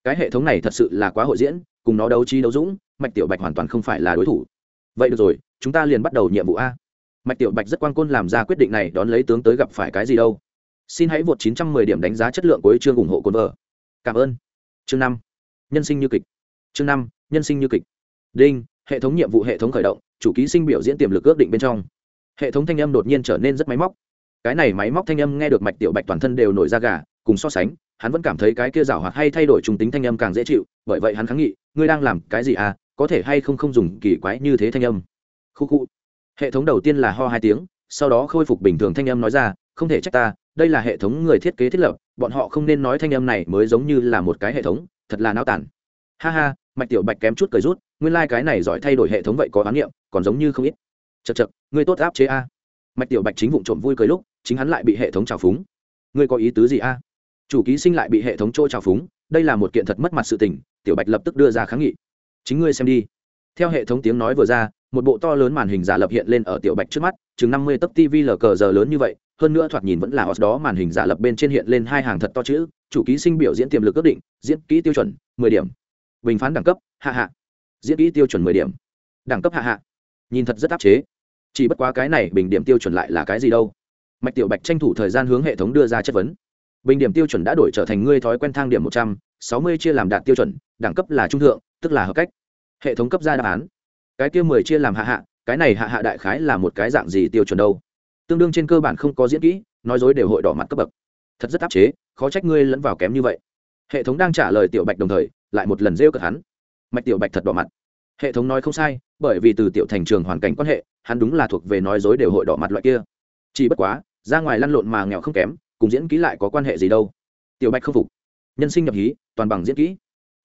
Cái hệ thống này thật sự là quá hội diễn cùng nó đấu trí đấu dũng, mạch tiểu bạch hoàn toàn không phải là đối thủ. Vậy được rồi, chúng ta liền bắt đầu nhiệm vụ a. Mạch tiểu bạch rất quan côn làm ra quyết định này, đón lấy tướng tới gặp phải cái gì đâu. Xin hãy vượt 910 điểm đánh giá chất lượng của chương ủng hộ cồn vợ cảm ơn. Chương năm. Nhân sinh như kịch. Chương năm, nhân sinh như kịch. Đinh, hệ thống nhiệm vụ hệ thống khởi động, chủ ký sinh biểu diễn tiềm lực ước định bên trong. Hệ thống thanh âm đột nhiên trở nên rất máy móc. Cái này máy móc thanh âm nghe được mạch tiểu bạch toàn thân đều nổi ra gà, cùng so sánh hắn vẫn cảm thấy cái kia rào hoạt hay thay đổi trùng tính thanh âm càng dễ chịu, bởi vậy hắn kháng nghị, ngươi đang làm cái gì à? Có thể hay không không dùng kỳ quái như thế thanh âm? Khu khu. Hệ thống đầu tiên là ho hai tiếng, sau đó khôi phục bình thường thanh âm nói ra, không thể trách ta, đây là hệ thống người thiết kế thiết lập, bọn họ không nên nói thanh âm này mới giống như là một cái hệ thống, thật là nao tản. Ha ha, mạch tiểu bạch kém chút cười rút, nguyên lai、like、cái này giỏi thay đổi hệ thống vậy có oán niệm, còn giống như không ít. Chật chật ngươi tốt áp chế a. Mạch tiểu bạch chính vụ trộm vui cười lúc, chính hắn lại bị hệ thống trào phúng. Ngươi có ý tứ gì a? Chủ ký sinh lại bị hệ thống trôi trào phúng, đây là một kiện thật mất mặt sự tình, tiểu bạch lập tức đưa ra kháng nghị. Chính ngươi xem đi. Theo hệ thống tiếng nói vừa ra, một bộ to lớn màn hình giả lập hiện lên ở tiểu bạch trước mắt, chừng năm mươi tấc tv lờ cờ giờ lớn như vậy, hơn nữa thoạt nhìn vẫn là os đó màn hình giả lập bên trên hiện lên hai hàng thật to chữ, chủ ký sinh biểu diễn tiềm lực ước định, diễn kỹ tiêu chuẩn, mười điểm. Bình phán đẳng cấp, hạ hạ. Diễn kỹ tiêu chuẩn mười điểm. Đẳng cấp hạ hạ. Nhìn thật rất áp chế. Chỉ bất quá cái này bình điểm tiêu chuẩn lại là cái gì đâu. Mạch tiểu bạch tranh thủ thời gian hướng hệ thống đưa ra chất vấn bình điểm tiêu chuẩn đã đổi trở thành ngươi thói quen thang điểm một trăm, sáu mươi chia làm đạt tiêu chuẩn, đẳng cấp là trung thượng, tức là hợp cách. Hệ thống cấp ra đáp án. Cái kia mười chia làm hạ hạ, cái này hạ hạ đại khái là một cái dạng gì tiêu chuẩn đâu? Tương đương trên cơ bản không có diễn kỹ, nói dối đều hội đỏ mặt cấp bậc. Thật rất áp chế, khó trách ngươi lẫn vào kém như vậy. Hệ thống đang trả lời tiểu bạch đồng thời, lại một lần rêu cực hắn. Mạch tiểu bạch thật đỏ mặt. Hệ thống nói không sai, bởi vì từ tiểu thành trường hoàn cảnh quan hệ, hắn đúng là thuộc về nói dối đều hội đỏ mặt loại kia. Chỉ bất quá, ra ngoài lăn lộn mà nghèo không kém cùng diễn kỹ lại có quan hệ gì đâu. Tiểu bạch không phục. Nhân sinh nhập hí, toàn bằng diễn kỹ.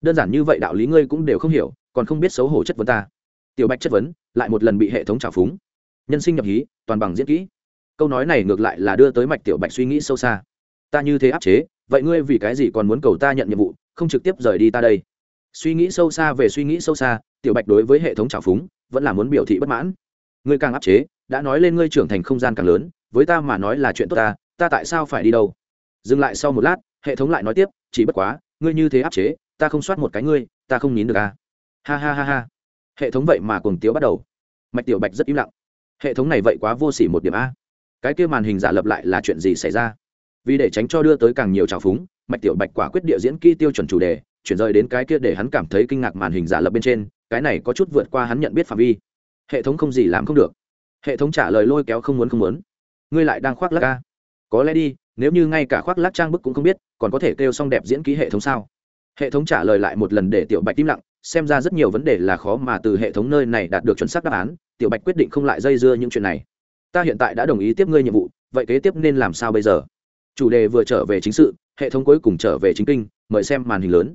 Đơn giản như vậy đạo lý ngươi cũng đều không hiểu, còn không biết xấu hổ chất vấn ta. Tiểu bạch chất vấn, lại một lần bị hệ thống trào phúng. Nhân sinh nhập hí, toàn bằng diễn kỹ. Câu nói này ngược lại là đưa tới mạch tiểu bạch suy nghĩ sâu xa. Ta như thế áp chế, vậy ngươi vì cái gì còn muốn cầu ta nhận nhiệm vụ, không trực tiếp rời đi ta đây? Suy nghĩ sâu xa về suy nghĩ sâu xa, tiểu bạch đối với hệ thống trào phúng, vẫn là muốn biểu thị bất mãn. Ngươi càng áp chế, đã nói lên ngươi trưởng thành không gian càng lớn, với ta mà nói là chuyện tốt ta ta tại sao phải đi đâu? Dừng lại sau một lát, hệ thống lại nói tiếp, chỉ bất quá, ngươi như thế áp chế, ta không soát một cái ngươi, ta không nín được à. ha ha ha ha. Hệ thống vậy mà cuồng tiếu bắt đầu. Mạch tiểu bạch rất im lặng. Hệ thống này vậy quá vô s ỉ một điểm a. Cái kia màn hình giả lập lại là chuyện gì xảy ra? Vì để tránh cho đưa tới càng nhiều trào phúng, mạch tiểu bạch quả quyết địa diễn kỹ tiêu chuẩn chủ đề, chuyển rời đến cái kia để hắn cảm thấy kinh ngạc màn hình giả lập bên trên, cái này có chút vượt qua hắn nhận biết phạm vi. Hệ thống không gì làm không được. Hệ thống trả lời lôi kéo không muốn không muốn. Ngươi lại đang khoác lắc ca có lẽ đi, nếu như ngay cả khoác lác trang bức cũng không biết, còn có thể kêu xong đẹp diễn ký hệ thống sao? Hệ thống trả lời lại một lần để tiểu bạch im lặng, xem ra rất nhiều vấn đề là khó mà từ hệ thống nơi này đạt được chuẩn xác đáp án. Tiểu bạch quyết định không lại dây dưa những chuyện này. Ta hiện tại đã đồng ý tiếp ngươi nhiệm vụ, vậy kế tiếp nên làm sao bây giờ? Chủ đề vừa trở về chính sự, hệ thống cuối cùng trở về chính kinh, mời xem màn hình lớn.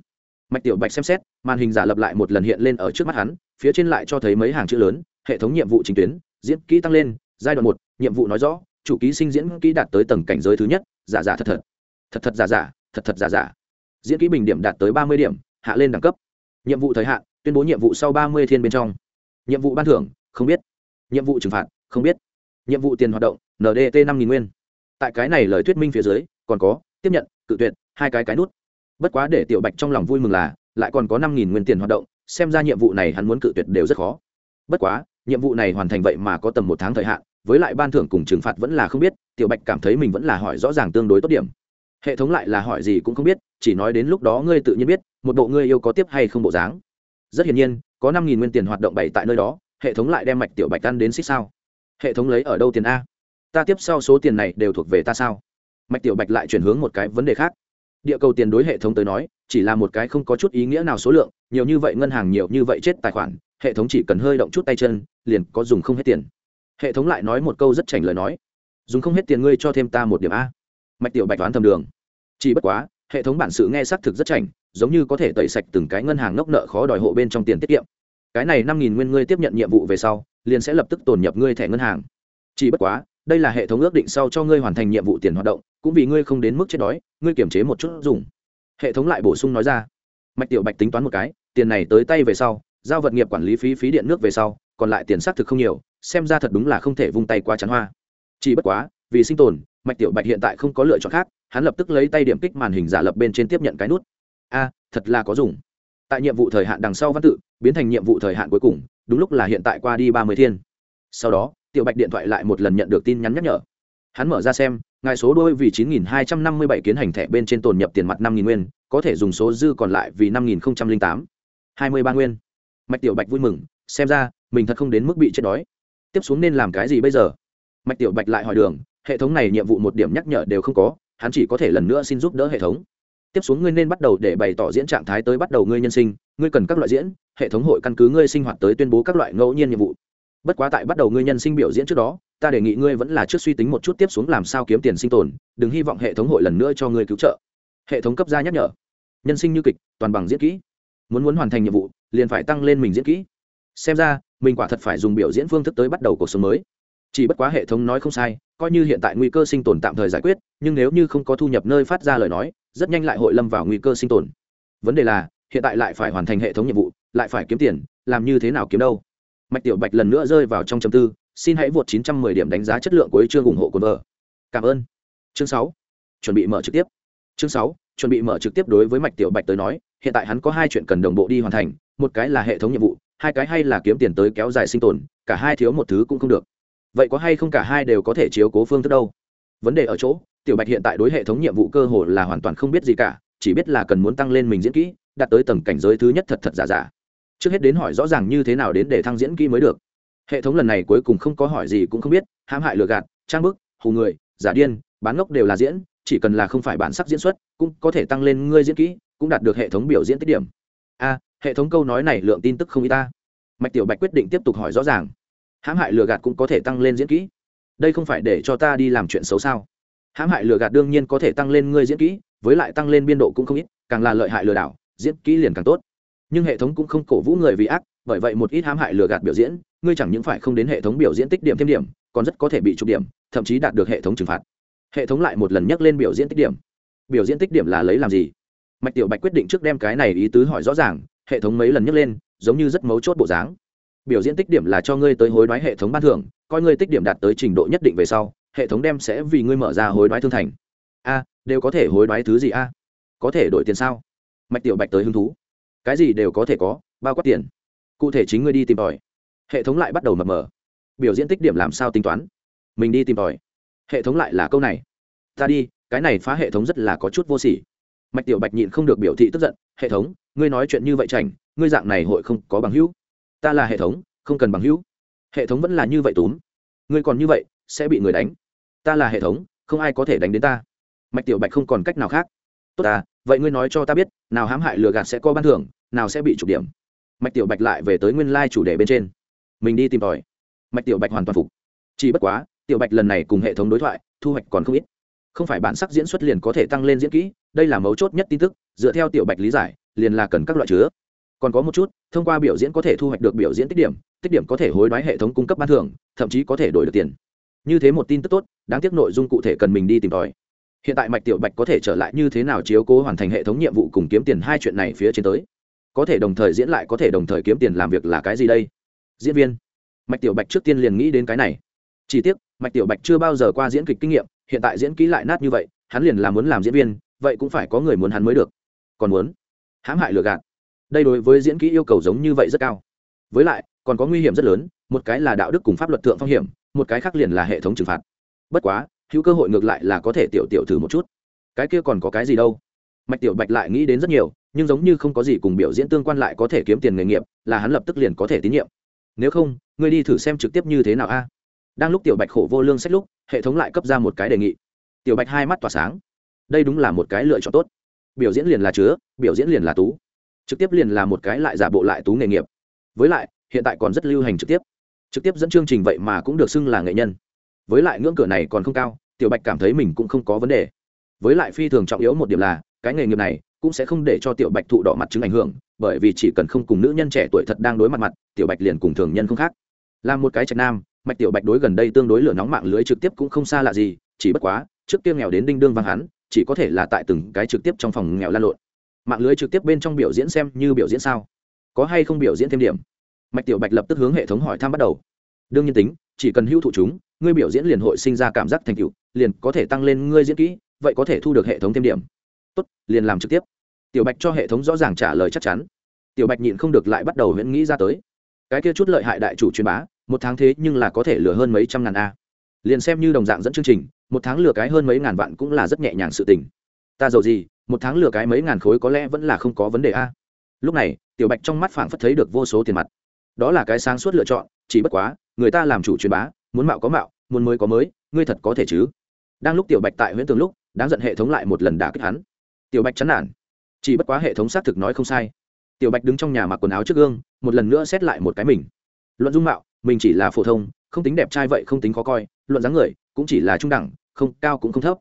Mạch tiểu bạch xem xét, màn hình giả lập lại một lần hiện lên ở trước mắt hắn, phía trên lại cho thấy mấy hàng chữ lớn, hệ thống nhiệm vụ chính tuyến, diễn kỹ tăng lên, giai đoạn một, nhiệm vụ nói rõ chủ ký sinh diễn kỹ đạt tới tầng cảnh giới thứ nhất, giả giả thật thật. Thật thật giả giả, thật thật giả giả. Diễn kỹ bình điểm đạt tới ba mươi điểm, hạ lên đẳng cấp. Nhiệm vụ thời hạn, tuyên bố nhiệm vụ sau ba mươi thiên bên trong. Nhiệm vụ ban thưởng, không biết. Nhiệm vụ trừng phạt, không biết. Nhiệm vụ tiền hoạt động ndt năm nghìn nguyên. Tại cái này lời thuyết minh phía dưới, còn có, tiếp nhận, cự tuyệt, hai cái cái nút. Bất quá để tiểu bạch trong lòng vui mừng là, lại còn có năm nghìn nguyên tiền hoạt động, xem ra nhiệm vụ này hắn muốn cự tuyệt đều rất khó. Bất quá, nhiệm vụ này hoàn thành vậy mà có tầm một tháng thời hạn với lại ban thưởng cùng trừng phạt vẫn là không biết, tiểu bạch cảm thấy mình vẫn là hỏi rõ ràng tương đối tốt điểm. Hệ thống lại là hỏi gì cũng không biết, chỉ nói đến lúc đó ngươi tự nhiên biết, một bộ ngươi yêu có tiếp hay không bộ dáng. Rất hiển nhiên, có năm nghìn nguyên tiền hoạt động bày tại nơi đó, hệ thống lại đem mạch tiểu bạch ăn đến xích sao. Hệ thống lấy ở đâu tiền a? Ta tiếp sau số tiền này đều thuộc về ta sao? Mạch tiểu bạch lại chuyển hướng một cái vấn đề khác. Địa cầu tiền đối hệ thống tới nói, chỉ là một cái không có chút ý nghĩa nào số lượng, nhiều như vậy ngân hàng nhiều như vậy chết tài khoản, hệ thống chỉ cần hơi động chút tay chân, liền có dùng không hết tiền hệ thống lại nói một câu rất chảnh lời nói. Dùng không hết tiền ngươi cho thêm ta một điểm a. Mạch tiểu bạch toán thầm đường. Chỉ bất quá, hệ thống bản sự nghe xác thực rất chảnh, giống như có thể tẩy sạch từng cái ngân hàng ngốc nợ khó đòi hộ bên trong tiền tiết kiệm. Cái này năm nghìn nguyên ngươi tiếp nhận nhiệm vụ về sau, liền sẽ lập tức tồn nhập ngươi thẻ ngân hàng. Chỉ bất quá, đây là hệ thống ước định sau cho ngươi hoàn thành nhiệm vụ tiền hoạt động, cũng vì ngươi không đến mức chết đói, ngươi kiềm chế một chút dùng. Hệ thống lại bổ sung nói ra. Mạch tiểu bạch tính toán một cái, tiền này tới tay về sau, giao vật nghiệp quản lý phí phí điện nước về sau, còn lại tiền xác thực không nhiều xem ra thật đúng là không thể vung tay qua chắn hoa. Chỉ bất quá, vì sinh tồn, mạch tiểu bạch hiện tại không có lựa chọn khác, hắn lập tức lấy tay điểm kích màn hình giả lập bên trên tiếp nhận cái nút. A, thật là có dùng. Tại nhiệm vụ thời hạn đằng sau văn tự, biến thành nhiệm vụ thời hạn cuối cùng, đúng lúc là hiện tại qua đi ba mươi thiên. Sau đó, tiểu bạch điện thoại lại một lần nhận được tin nhắn nhắc nhở. Hắn mở ra xem, ngài số đôi vì chín nghìn hai trăm năm mươi bảy kiến hành thẻ bên trên tồn nhập tiền mặt năm nghìn nguyên, có thể dùng số dư còn lại vì năm nghìn tám. Hai mươi ba nguyên. Mạch tiểu bạch vui mừng, xem ra, mình thật không đến mức bị chết đói tiếp xuống nên làm cái gì bây giờ? Mạch tiểu bạch lại hỏi đường, hệ thống này nhiệm vụ một điểm nhắc nhở đều không có, hắn chỉ có thể lần nữa xin giúp đỡ hệ thống. Tiếp xuống ngươi nên bắt đầu để bày tỏ diễn trạng thái tới bắt đầu ngươi nhân sinh, ngươi cần các loại diễn, hệ thống hội căn cứ ngươi sinh hoạt tới tuyên bố các loại ngẫu nhiên nhiệm vụ. Bất quá tại bắt đầu ngươi nhân sinh biểu diễn trước đó, ta đề nghị ngươi vẫn là trước suy tính một chút tiếp xuống làm sao kiếm tiền sinh tồn, đừng hy vọng hệ thống hội lần nữa cho ngươi cứu trợ. Hệ thống cấp ra nhắc nhở. Nhân sinh như kịch, toàn bằng diễn kỹ. Muốn muốn hoàn thành nhiệm vụ, liền phải tăng lên mình diễn kỹ xem ra, mình quả thật phải dùng biểu diễn phương thức tới bắt đầu cuộc sống mới. Chỉ bất quá hệ thống nói không sai, coi như hiện tại nguy cơ sinh tồn tạm thời giải quyết, nhưng nếu như không có thu nhập nơi phát ra lời nói, rất nhanh lại hội lâm vào nguy cơ sinh tồn. Vấn đề là, hiện tại lại phải hoàn thành hệ thống nhiệm vụ, lại phải kiếm tiền, làm như thế nào kiếm đâu? Mạch tiểu bạch lần nữa rơi vào trong chấm tư, xin hãy vượt 910 điểm đánh giá chất lượng cuối chương ủng hộ của vợ. Cảm ơn. Chương 6. chuẩn bị mở trực tiếp. Chương 6. chuẩn bị mở trực tiếp đối với mạch tiểu bạch tới nói, hiện tại hắn có hai chuyện cần đồng bộ đi hoàn thành, một cái là hệ thống nhiệm vụ hai cái hay là kiếm tiền tới kéo dài sinh tồn, cả hai thiếu một thứ cũng không được. Vậy có hay không cả hai đều có thể chiếu cố phương thức đâu? Vấn đề ở chỗ, tiểu bạch hiện tại đối hệ thống nhiệm vụ cơ hồ là hoàn toàn không biết gì cả, chỉ biết là cần muốn tăng lên mình diễn kỹ, đạt tới tầng cảnh giới thứ nhất thật thật giả giả. Trước hết đến hỏi rõ ràng như thế nào đến để thăng diễn kỹ mới được. Hệ thống lần này cuối cùng không có hỏi gì cũng không biết, hãm hại lừa gạt, trang bức, hù người, giả điên, bán ngốc đều là diễn, chỉ cần là không phải bản sắc diễn xuất, cũng có thể tăng lên ngươi diễn kỹ, cũng đạt được hệ thống biểu diễn tiết điểm. A hệ thống câu nói này lượng tin tức không y ta. Mạch tiểu bạch quyết định tiếp tục hỏi rõ ràng. Hãm hại lừa gạt cũng có thể tăng lên diễn kỹ. Đây không phải để cho ta đi làm chuyện xấu sao? Hãm hại lừa gạt đương nhiên có thể tăng lên ngươi diễn kỹ, với lại tăng lên biên độ cũng không ít, càng là lợi hại lừa đảo, diễn kỹ liền càng tốt. Nhưng hệ thống cũng không cổ vũ người vì ác, bởi vậy một ít hãm hại lừa gạt biểu diễn, ngươi chẳng những phải không đến hệ thống biểu diễn tích điểm thêm điểm, còn rất có thể bị trục điểm, thậm chí đạt được hệ thống trừng phạt. Hệ thống lại một lần nhắc lên biểu diễn tích điểm. Biểu diễn tích điểm là lấy làm gì? Mạch tiểu bạch quyết định trước đem cái này ý tứ hỏi rõ ràng hệ thống mấy lần nhấc lên, giống như rất mấu chốt bộ dáng. Biểu diễn tích điểm là cho ngươi tới hối đoái hệ thống ban thưởng, coi ngươi tích điểm đạt tới trình độ nhất định về sau, hệ thống đem sẽ vì ngươi mở ra hối đoái thương thành. A, đều có thể hối đoái thứ gì a? Có thể đổi tiền sao? Mạch tiểu bạch tới hứng thú. Cái gì đều có thể có, bao quát tiền. Cụ thể chính ngươi đi tìm tòi. Hệ thống lại bắt đầu mập mờ. Biểu diễn tích điểm làm sao tính toán? Mình đi tìm tòi. Hệ thống lại là câu này. Ta đi, cái này phá hệ thống rất là có chút vô sỉ. Mạch tiểu bạch nhịn không được biểu thị tức giận. Hệ thống ngươi nói chuyện như vậy chảnh, ngươi dạng này hội không có bằng hữu. Ta là hệ thống, không cần bằng hữu. Hệ thống vẫn là như vậy túm. Ngươi còn như vậy, sẽ bị người đánh. Ta là hệ thống, không ai có thể đánh đến ta. Mạch tiểu bạch không còn cách nào khác. Tốt ta, vậy ngươi nói cho ta biết, nào hãm hại lừa gạt sẽ có ban thưởng, nào sẽ bị trục điểm. Mạch tiểu bạch lại về tới nguyên lai chủ đề bên trên. Mình đi tìm tòi. Mạch tiểu bạch hoàn toàn phục. Chỉ bất quá, tiểu bạch lần này cùng hệ thống đối thoại, thu hoạch còn không ít. Không phải bản sắc diễn xuất liền có thể tăng lên diễn kỹ, đây là mấu chốt nhất tin tức, dựa theo tiểu bạch lý giải liền là cần các loại chứa. Còn có một chút, thông qua biểu diễn có thể thu hoạch được biểu diễn tích điểm tích điểm có thể hối đoái hệ thống cung cấp ban thưởng, thậm chí có thể đổi được tiền. Như thế một tin tức tốt, đáng tiếc nội dung cụ thể cần mình đi tìm tòi. Hiện tại mạch tiểu bạch có thể trở lại như thế nào chiếu cố hoàn thành hệ thống nhiệm vụ cùng kiếm tiền hai chuyện này phía trên tới. Có thể đồng thời diễn lại, có thể đồng thời kiếm tiền làm việc là cái gì đây? Diễn viên. Mạch tiểu bạch trước tiên liền nghĩ đến cái này. Chỉ tiếc, mạch tiểu bạch chưa bao giờ qua diễn kịch kinh nghiệm, hiện tại diễn kỹ lại nát như vậy, hắn liền là muốn làm diễn viên, vậy cũng phải có người muốn hắn mới được. Còn muốn? Hãm hại lừa gạt. Đây đối với diễn kỹ yêu cầu giống như vậy rất cao. Với lại, còn có nguy hiểm rất lớn, một cái là đạo đức cùng pháp luật thượng phong hiểm, một cái khác liền là hệ thống trừng phạt. Bất quá, hữu cơ hội ngược lại là có thể tiểu tiểu thử một chút. Cái kia còn có cái gì đâu? Mạch tiểu bạch lại nghĩ đến rất nhiều, nhưng giống như không có gì cùng biểu diễn tương quan lại có thể kiếm tiền nghề nghiệp, là hắn lập tức liền có thể tín nhiệm. Nếu không, ngươi đi thử xem trực tiếp như thế nào a? Đang lúc tiểu bạch khổ vô lương sách lúc, hệ thống lại cấp ra một cái đề nghị. Tiểu bạch hai mắt tỏa sáng. Đây đúng là một cái lựa chọn tốt biểu diễn liền là chứa, biểu diễn liền là tú. Trực tiếp liền là một cái lại giả bộ lại tú nghề nghiệp. Với lại, hiện tại còn rất lưu hành trực tiếp. Trực tiếp dẫn chương trình vậy mà cũng được xưng là nghệ nhân. Với lại ngưỡng cửa này còn không cao, tiểu bạch cảm thấy mình cũng không có vấn đề. Với lại phi thường trọng yếu một điểm là, cái nghề nghiệp này cũng sẽ không để cho tiểu bạch thụ đỏ mặt chứng ảnh hưởng, bởi vì chỉ cần không cùng nữ nhân trẻ tuổi thật đang đối mặt mặt, tiểu bạch liền cùng thường nhân không khác. Là một cái trạch nam, mạch tiểu bạch đối gần đây tương đối lửa nóng mạng lưới trực tiếp cũng không xa lạ gì, chỉ bất quá, trước kia nghèo đến đinh đương vang hắn chỉ có thể là tại từng cái trực tiếp trong phòng nghèo lan lộn. Mạng lưới trực tiếp bên trong biểu diễn xem như biểu diễn sao? Có hay không biểu diễn thêm điểm? Mạch tiểu bạch lập tức hướng hệ thống hỏi thăm bắt đầu. Đương nhiên tính, chỉ cần hữu thụ chúng, ngươi biểu diễn liền hội sinh ra cảm giác thành tựu, liền có thể tăng lên ngươi diễn kỹ, vậy có thể thu được hệ thống thêm điểm. Tốt, liền làm trực tiếp. Tiểu bạch cho hệ thống rõ ràng trả lời chắc chắn. Tiểu bạch nhịn không được lại bắt đầu huyễn nghĩ ra tới. Cái kia chút lợi hại đại chủ truyền bá, một tháng thế nhưng là có thể lừa hơn mấy trăm ngàn a. Liền xem như đồng dạng dẫn chương trình một tháng lừa cái hơn mấy ngàn vạn cũng là rất nhẹ nhàng sự tình. Ta giàu gì, một tháng lừa cái mấy ngàn khối có lẽ vẫn là không có vấn đề a. Lúc này, tiểu bạch trong mắt phảng phất thấy được vô số tiền mặt. Đó là cái sáng suốt lựa chọn, chỉ bất quá, người ta làm chủ truyền bá, muốn mạo có mạo, muốn mới có mới, ngươi thật có thể chứ? Đang lúc tiểu bạch tại huyễn tường lúc, đáng giận hệ thống lại một lần đả kích hắn. Tiểu bạch chán nản. Chỉ bất quá hệ thống xác thực nói không sai. Tiểu bạch đứng trong nhà mặc quần áo trước gương, một lần nữa xét lại một cái mình. Luận dung mạo, mình chỉ là phổ thông, không tính đẹp trai vậy không tính khó coi, luận dáng người cũng chỉ là trung đẳng, không, cao cũng không thấp.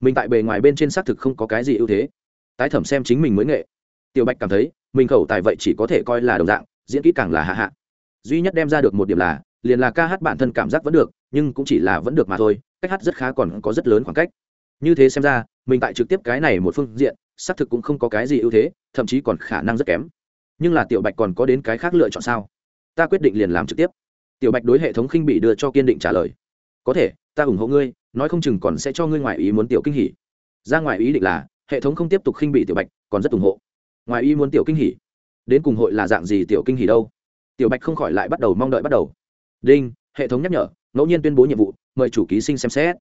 Mình tại bề ngoài bên trên xác thực không có cái gì ưu thế. Tái thẩm xem chính mình mới nghệ. Tiểu bạch cảm thấy, mình khẩu tài vậy chỉ có thể coi là đồng dạng, diễn kỹ càng là hạ hạ. Duy nhất đem ra được một điểm là, liền là ca hát bản thân cảm giác vẫn được, nhưng cũng chỉ là vẫn được mà thôi, cách hát rất khá còn có rất lớn khoảng cách. Như thế xem ra, mình tại trực tiếp cái này một phương diện, xác thực cũng không có cái gì ưu thế, thậm chí còn khả năng rất kém. Nhưng là tiểu bạch còn có đến cái khác lựa chọn sao? Ta quyết định liền làm trực tiếp. Tiểu bạch đối hệ thống khinh bị đưa cho kiên định trả lời. Có thể ta ủng hộ ngươi, nói không chừng còn sẽ cho ngươi ngoài ý muốn tiểu kinh hỉ. Ra ngoài ý định là, hệ thống không tiếp tục khinh bị tiểu bạch, còn rất ủng hộ. Ngoài ý muốn tiểu kinh hỉ? Đến cùng hội là dạng gì tiểu kinh hỉ đâu? Tiểu bạch không khỏi lại bắt đầu mong đợi bắt đầu. Đinh, hệ thống nhắc nhở, ngẫu nhiên tuyên bố nhiệm vụ, mời chủ ký sinh xem xét.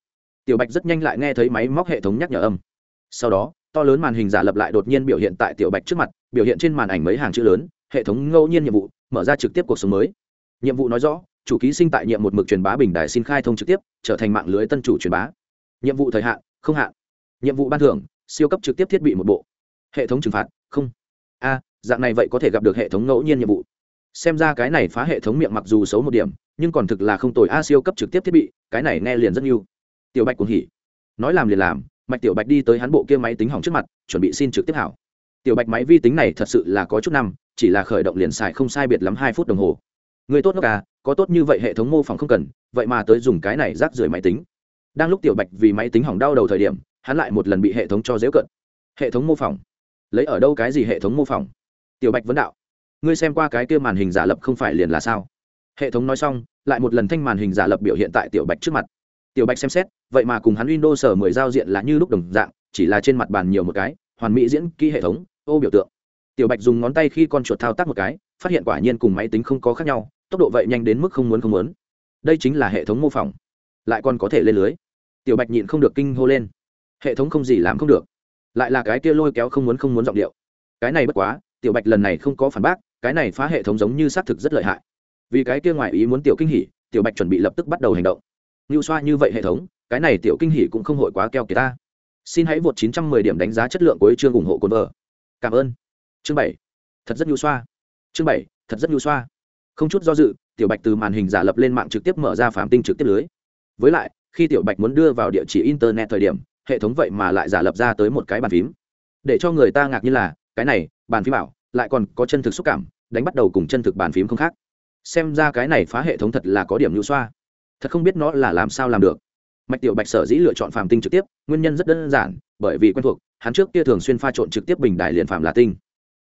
Tiểu bạch rất nhanh lại nghe thấy máy móc hệ thống nhắc nhở âm. Sau đó, to lớn màn hình giả lập lại đột nhiên biểu hiện tại tiểu bạch trước mặt, biểu hiện trên màn ảnh mấy hàng chữ lớn, hệ thống ngẫu nhiên nhiệm vụ, mở ra trực tiếp cuộc sống mới. Nhiệm vụ nói rõ chủ ký sinh tại nhiệm một mực truyền bá bình đài xin khai thông trực tiếp, trở thành mạng lưới tân chủ truyền bá. Nhiệm vụ thời hạn, không hạn. Nhiệm vụ ban thưởng, siêu cấp trực tiếp thiết bị một bộ. Hệ thống trừng phạt, không. A, dạng này vậy có thể gặp được hệ thống ngẫu nhiên nhiệm vụ. Xem ra cái này phá hệ thống miệng mặc dù xấu một điểm, nhưng còn thực là không tồi. A, siêu cấp trực tiếp thiết bị, cái này nghe liền rất nhiều. Tiểu bạch cũng hỉ. Nói làm liền làm, mạch tiểu bạch đi tới hắn bộ kia máy tính hỏng trước mặt, chuẩn bị xin trực tiếp hảo. Tiểu bạch máy vi tính này thật sự là có chút năm, chỉ là khởi động liền xài không sai biệt lắm hai phút đồng hồ. Người tốt nước à có tốt như vậy hệ thống mô phỏng không cần, vậy mà tới dùng cái này rác rưởi máy tính. Đang lúc tiểu bạch vì máy tính hỏng đau đầu thời điểm, hắn lại một lần bị hệ thống cho dễu cận. Hệ thống mô phỏng? Lấy ở đâu cái gì hệ thống mô phỏng? Tiểu bạch vấn đạo. Ngươi xem qua cái kia màn hình giả lập không phải liền là sao? Hệ thống nói xong, lại một lần thanh màn hình giả lập biểu hiện tại tiểu bạch trước mặt. Tiểu bạch xem xét, vậy mà cùng hắn windows sở mười giao diện là như lúc đồng dạng, chỉ là trên mặt bàn nhiều một cái, hoàn mỹ diễn kỹ hệ thống, ô biểu tượng. Tiểu bạch dùng ngón tay khi con chuột thao tác một cái, phát hiện quả nhiên cùng máy tính không có khác nhau tốc độ vậy nhanh đến mức không muốn không muốn. Đây chính là hệ thống mô phỏng. Lại còn có thể lên lưới. Tiểu bạch nhịn không được kinh hô lên. Hệ thống không gì làm không được. Lại là cái kia lôi kéo không muốn không muốn giọng điệu. Cái này bất quá, tiểu bạch lần này không có phản bác, cái này phá hệ thống giống như xác thực rất lợi hại. Vì cái kia ngoài ý muốn tiểu kinh hỉ, tiểu bạch chuẩn bị lập tức bắt đầu hành động. Ngưu xoa như vậy hệ thống, cái này tiểu kinh hỉ cũng không hội quá keo kỳ ta. Xin hãy vượt 910 điểm đánh giá chất lượng của chương ủng hộ cồn vợ. Cảm ơn. Chương bảy. Thật rất ngưu xoa. Chương bảy. Thật rất ngưu xoa không chút do dự, tiểu bạch từ màn hình giả lập lên mạng trực tiếp mở ra phạm tinh trực tiếp lưới. Với lại, khi tiểu bạch muốn đưa vào địa chỉ internet thời điểm, hệ thống vậy mà lại giả lập ra tới một cái bàn phím. Để cho người ta ngạc như là, cái này, bàn phím bảo, lại còn có chân thực xúc cảm, đánh bắt đầu cùng chân thực bàn phím không khác. Xem ra cái này phá hệ thống thật là có điểm nhu xoa. Thật không biết nó là làm sao làm được. Mạch tiểu bạch sở dĩ lựa chọn phàm tinh trực tiếp, nguyên nhân rất đơn giản, bởi vì quen thuộc, hắn trước kia thường xuyên pha trộn trực tiếp bình đài liền phàm là tinh.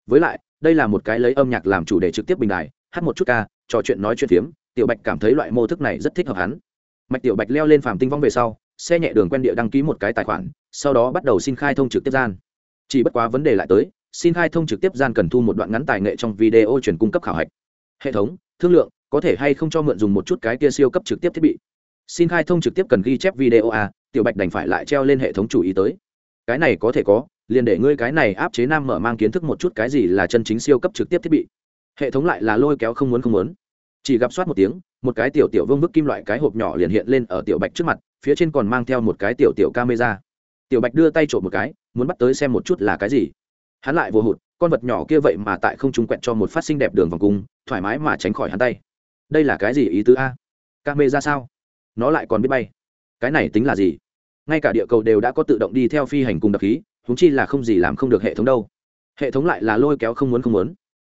Với lại, đây là một cái lấy âm nhạc làm chủ đề trực tiếp bình đài hát một chút ca, trò chuyện nói chuyện phiếm, tiểu bạch cảm thấy loại mô thức này rất thích hợp hắn. Mạch tiểu bạch leo lên phàm tinh vong về sau, xe nhẹ đường quen địa đăng ký một cái tài khoản, sau đó bắt đầu xin khai thông trực tiếp gian. Chỉ bất quá vấn đề lại tới, xin khai thông trực tiếp gian cần thu một đoạn ngắn tài nghệ trong video chuyển cung cấp khảo hạch. Hệ thống, thương lượng, có thể hay không cho mượn dùng một chút cái kia siêu cấp trực tiếp thiết bị. Xin khai thông trực tiếp cần ghi chép video a tiểu bạch đành phải lại treo lên hệ thống chủ ý tới. Cái này có thể có, liền để ngươi cái này áp chế nam mở mang kiến thức một chút cái gì là chân chính siêu cấp trực tiếp thiết bị hệ thống lại là lôi kéo không muốn không muốn. Chỉ gặp soát một tiếng, một cái tiểu tiểu vương bức kim loại cái hộp nhỏ liền hiện lên ở tiểu bạch trước mặt, phía trên còn mang theo một cái tiểu tiểu camera. Tiểu bạch đưa tay trộm một cái, muốn bắt tới xem một chút là cái gì. Hắn lại vô hụt, con vật nhỏ kia vậy mà tại không trung quẹt cho một phát sinh đẹp đường vòng cung, thoải mái mà tránh khỏi hắn tay. Đây là cái gì ý tứ a? Camera sao? Nó lại còn biết bay. Cái này tính là gì? Ngay cả địa cầu đều đã có tự động đi theo phi hành cùng đặc khí húng chi là không gì làm không được hệ thống đâu. Hệ thống lại là lôi kéo không muốn không muốn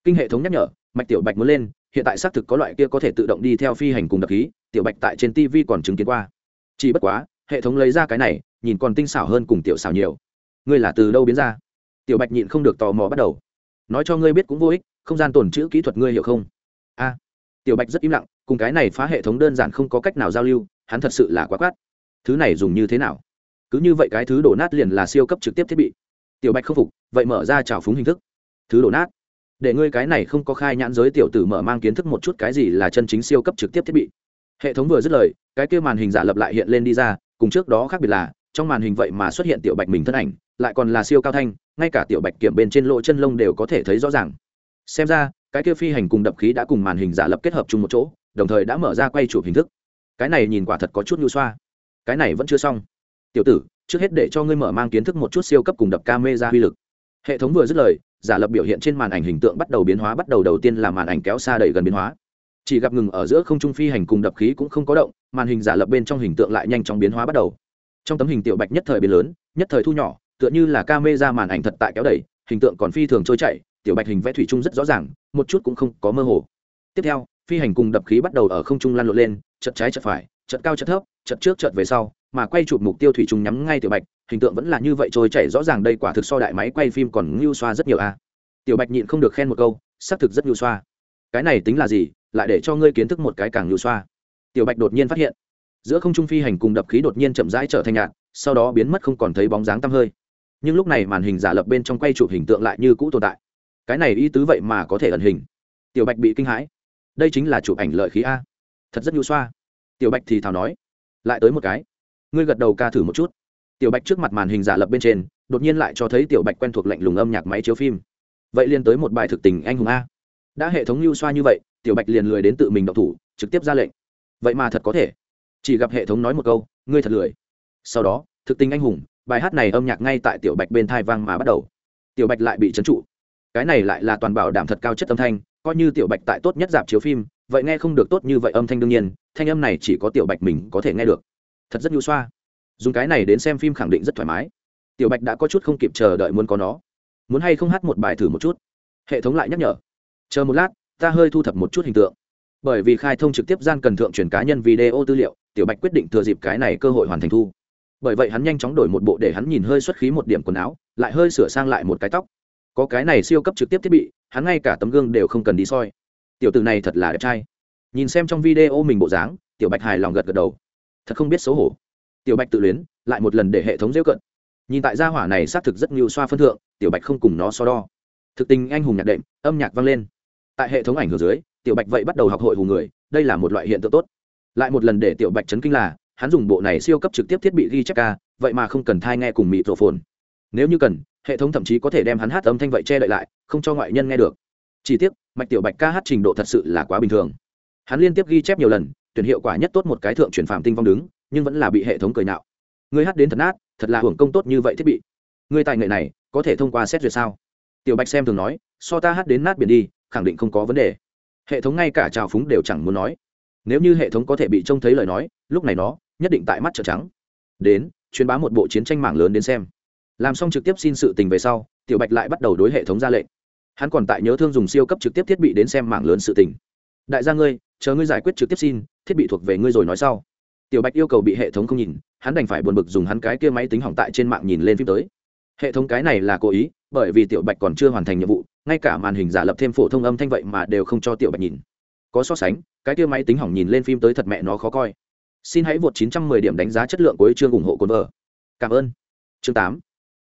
kinh hệ thống nhắc nhở, mạch tiểu bạch muốn lên, hiện tại xác thực có loại kia có thể tự động đi theo phi hành cùng đặc khí, tiểu bạch tại trên tv còn chứng kiến qua. Chỉ bất quá, hệ thống lấy ra cái này, nhìn còn tinh xảo hơn cùng tiểu xảo nhiều. Ngươi là từ đâu biến ra? Tiểu bạch nhịn không được tò mò bắt đầu. Nói cho ngươi biết cũng vô ích, không gian tồn chữ kỹ thuật ngươi hiểu không? A. Tiểu bạch rất im lặng, cùng cái này phá hệ thống đơn giản không có cách nào giao lưu, hắn thật sự là quá quát. Thứ này dùng như thế nào? Cứ như vậy cái thứ đổ nát liền là siêu cấp trực tiếp thiết bị. Tiểu bạch không phục, vậy mở ra trào phúng hình thức. Thứ đổ nát để ngươi cái này không có khai nhãn giới tiểu tử mở mang kiến thức một chút cái gì là chân chính siêu cấp trực tiếp thiết bị. Hệ thống vừa dứt lời, cái kia màn hình giả lập lại hiện lên đi ra, cùng trước đó khác biệt là, trong màn hình vậy mà xuất hiện tiểu bạch mình thân ảnh, lại còn là siêu cao thanh, ngay cả tiểu bạch kiểm bên trên lỗ chân lông đều có thể thấy rõ ràng. Xem ra, cái kia phi hành cùng đập khí đã cùng màn hình giả lập kết hợp chung một chỗ, đồng thời đã mở ra quay chụp hình thức. Cái này nhìn quả thật có chút nhu xoa. Cái này vẫn chưa xong. Tiểu tử, trước hết để cho ngươi mở mang kiến thức một chút siêu cấp cùng đập ca mê ra uy lực hệ thống vừa dứt lời, giả lập biểu hiện trên màn ảnh hình tượng bắt đầu biến hóa, bắt đầu đầu tiên là màn ảnh kéo xa đẩy gần biến hóa. Chỉ gặp ngừng ở giữa không trung phi hành cùng đập khí cũng không có động, màn hình giả lập bên trong hình tượng lại nhanh chóng biến hóa bắt đầu. Trong tấm hình tiểu bạch nhất thời biến lớn, nhất thời thu nhỏ, tựa như là ca mê ra màn ảnh thật tại kéo đẩy, hình tượng còn phi thường trôi chảy, tiểu bạch hình vẽ thủy chung rất rõ ràng, một chút cũng không có mơ hồ. Tiếp theo, phi hành cùng đập khí bắt đầu ở không trung lan lộn lên chật trái chật phải chật cao chật thấp chật trước chật về sau mà quay chụp mục tiêu thủy trùng nhắm ngay tiểu bạch, hình tượng vẫn là như vậy trôi chảy rõ ràng đây quả thực so đại máy quay phim còn ngưu xoa rất nhiều a tiểu bạch nhịn không được khen một câu, xác thực rất ngưu xoa. Cái này tính là gì, lại để cho ngươi kiến thức một cái càng ngưu xoa. Tiểu bạch đột nhiên phát hiện, giữa không trung phi hành cùng đập khí đột nhiên chậm rãi trở thành nhạt, sau đó biến mất không còn thấy bóng dáng tăm hơi. Nhưng lúc này màn hình giả lập bên trong quay chụp hình tượng lại như cũ tồn tại. Cái này ý tứ vậy mà có thể ẩn hình. Tiểu bạch bị kinh hãi. Đây chính là chụp ảnh lợi khí a. Thật rất nhu xoa. Tiểu bạch thì thào nói. Lại tới một cái ngươi gật đầu ca thử một chút. Tiểu bạch trước mặt màn hình giả lập bên trên, đột nhiên lại cho thấy tiểu bạch quen thuộc lạnh lùng âm nhạc máy chiếu phim. Vậy liên tới một bài thực tình anh hùng a. Đã hệ thống lưu xoa như vậy, tiểu bạch liền lười đến tự mình đọc thủ, trực tiếp ra lệnh. Vậy mà thật có thể. Chỉ gặp hệ thống nói một câu, ngươi thật lười. Sau đó, thực tình anh hùng, bài hát này âm nhạc ngay tại tiểu bạch bên thai vang mà bắt đầu. Tiểu bạch lại bị trấn trụ. Cái này lại là toàn bảo đảm thật cao chất âm thanh, coi như tiểu bạch tại tốt nhất dạp chiếu phim, vậy nghe không được tốt như vậy âm thanh đương nhiên, thanh âm này chỉ có tiểu bạch mình có thể nghe được thật rất nhu xoa. Dùng cái này đến xem phim khẳng định rất thoải mái. Tiểu bạch đã có chút không kịp chờ đợi muốn có nó. Muốn hay không hát một bài thử một chút? Hệ thống lại nhắc nhở. Chờ một lát, ta hơi thu thập một chút hình tượng. Bởi vì khai thông trực tiếp gian cần thượng truyền cá nhân video tư liệu, tiểu bạch quyết định thừa dịp cái này cơ hội hoàn thành thu. Bởi vậy hắn nhanh chóng đổi một bộ để hắn nhìn hơi xuất khí một điểm quần áo, lại hơi sửa sang lại một cái tóc. Có cái này siêu cấp trực tiếp thiết bị, hắn ngay cả tấm gương đều không cần đi soi. Tiểu tử này thật là đẹp trai. Nhìn xem trong video mình bộ dáng, tiểu bạch hài lòng gật gật đầu thật không biết xấu hổ. Tiểu bạch tự luyến, lại một lần để hệ thống dễ cận. Nhìn tại gia hỏa này xác thực rất nhiều xoa phân thượng, tiểu bạch không cùng nó so đo. Thực tình anh hùng nhạc đệm, âm nhạc vang lên. Tại hệ thống ảnh hưởng dưới, tiểu bạch vậy bắt đầu học hội hù người, đây là một loại hiện tượng tốt. Lại một lần để tiểu bạch chấn kinh là, hắn dùng bộ này siêu cấp trực tiếp thiết bị ghi chép ca, vậy mà không cần thai nghe cùng mịt rổ phồn. Nếu như cần, hệ thống thậm chí có thể đem hắn hát âm thanh vậy che đậy lại, không cho ngoại nhân nghe được. Chỉ tiếc, mạch tiểu bạch ca hát trình độ thật sự là quá bình thường. Hắn liên tiếp ghi chép nhiều lần tuyển hiệu quả nhất tốt một cái thượng chuyển phạm tinh vong đứng, nhưng vẫn là bị hệ thống cười nạo. Người hát đến thật nát, thật là hưởng công tốt như vậy thiết bị. Người tài nghệ này, có thể thông qua xét duyệt sao? Tiểu bạch xem thường nói, so ta hát đến nát biển đi, khẳng định không có vấn đề. Hệ thống ngay cả trào phúng đều chẳng muốn nói. Nếu như hệ thống có thể bị trông thấy lời nói, lúc này nó, nhất định tại mắt trợ trắng. Đến, truyền bá một bộ chiến tranh mạng lớn đến xem. Làm xong trực tiếp xin sự tình về sau, tiểu bạch lại bắt đầu đối hệ thống ra lệnh. Hắn còn tại nhớ thương dùng siêu cấp trực tiếp thiết bị đến xem mạng lớn sự tình. Đại gia ngươi chờ ngươi giải quyết trực tiếp xin, thiết bị thuộc về ngươi rồi nói sau. Tiểu bạch yêu cầu bị hệ thống không nhìn, hắn đành phải buồn bực dùng hắn cái kia máy tính hỏng tại trên mạng nhìn lên phim tới. Hệ thống cái này là cố ý, bởi vì tiểu bạch còn chưa hoàn thành nhiệm vụ, ngay cả màn hình giả lập thêm phổ thông âm thanh vậy mà đều không cho tiểu bạch nhìn. Có so sánh, cái kia máy tính hỏng nhìn lên phim tới thật mẹ nó khó coi. Xin hãy vượt 910 điểm đánh giá chất lượng của chương ủng hộ cồn vợ. Cảm ơn. Chương 8.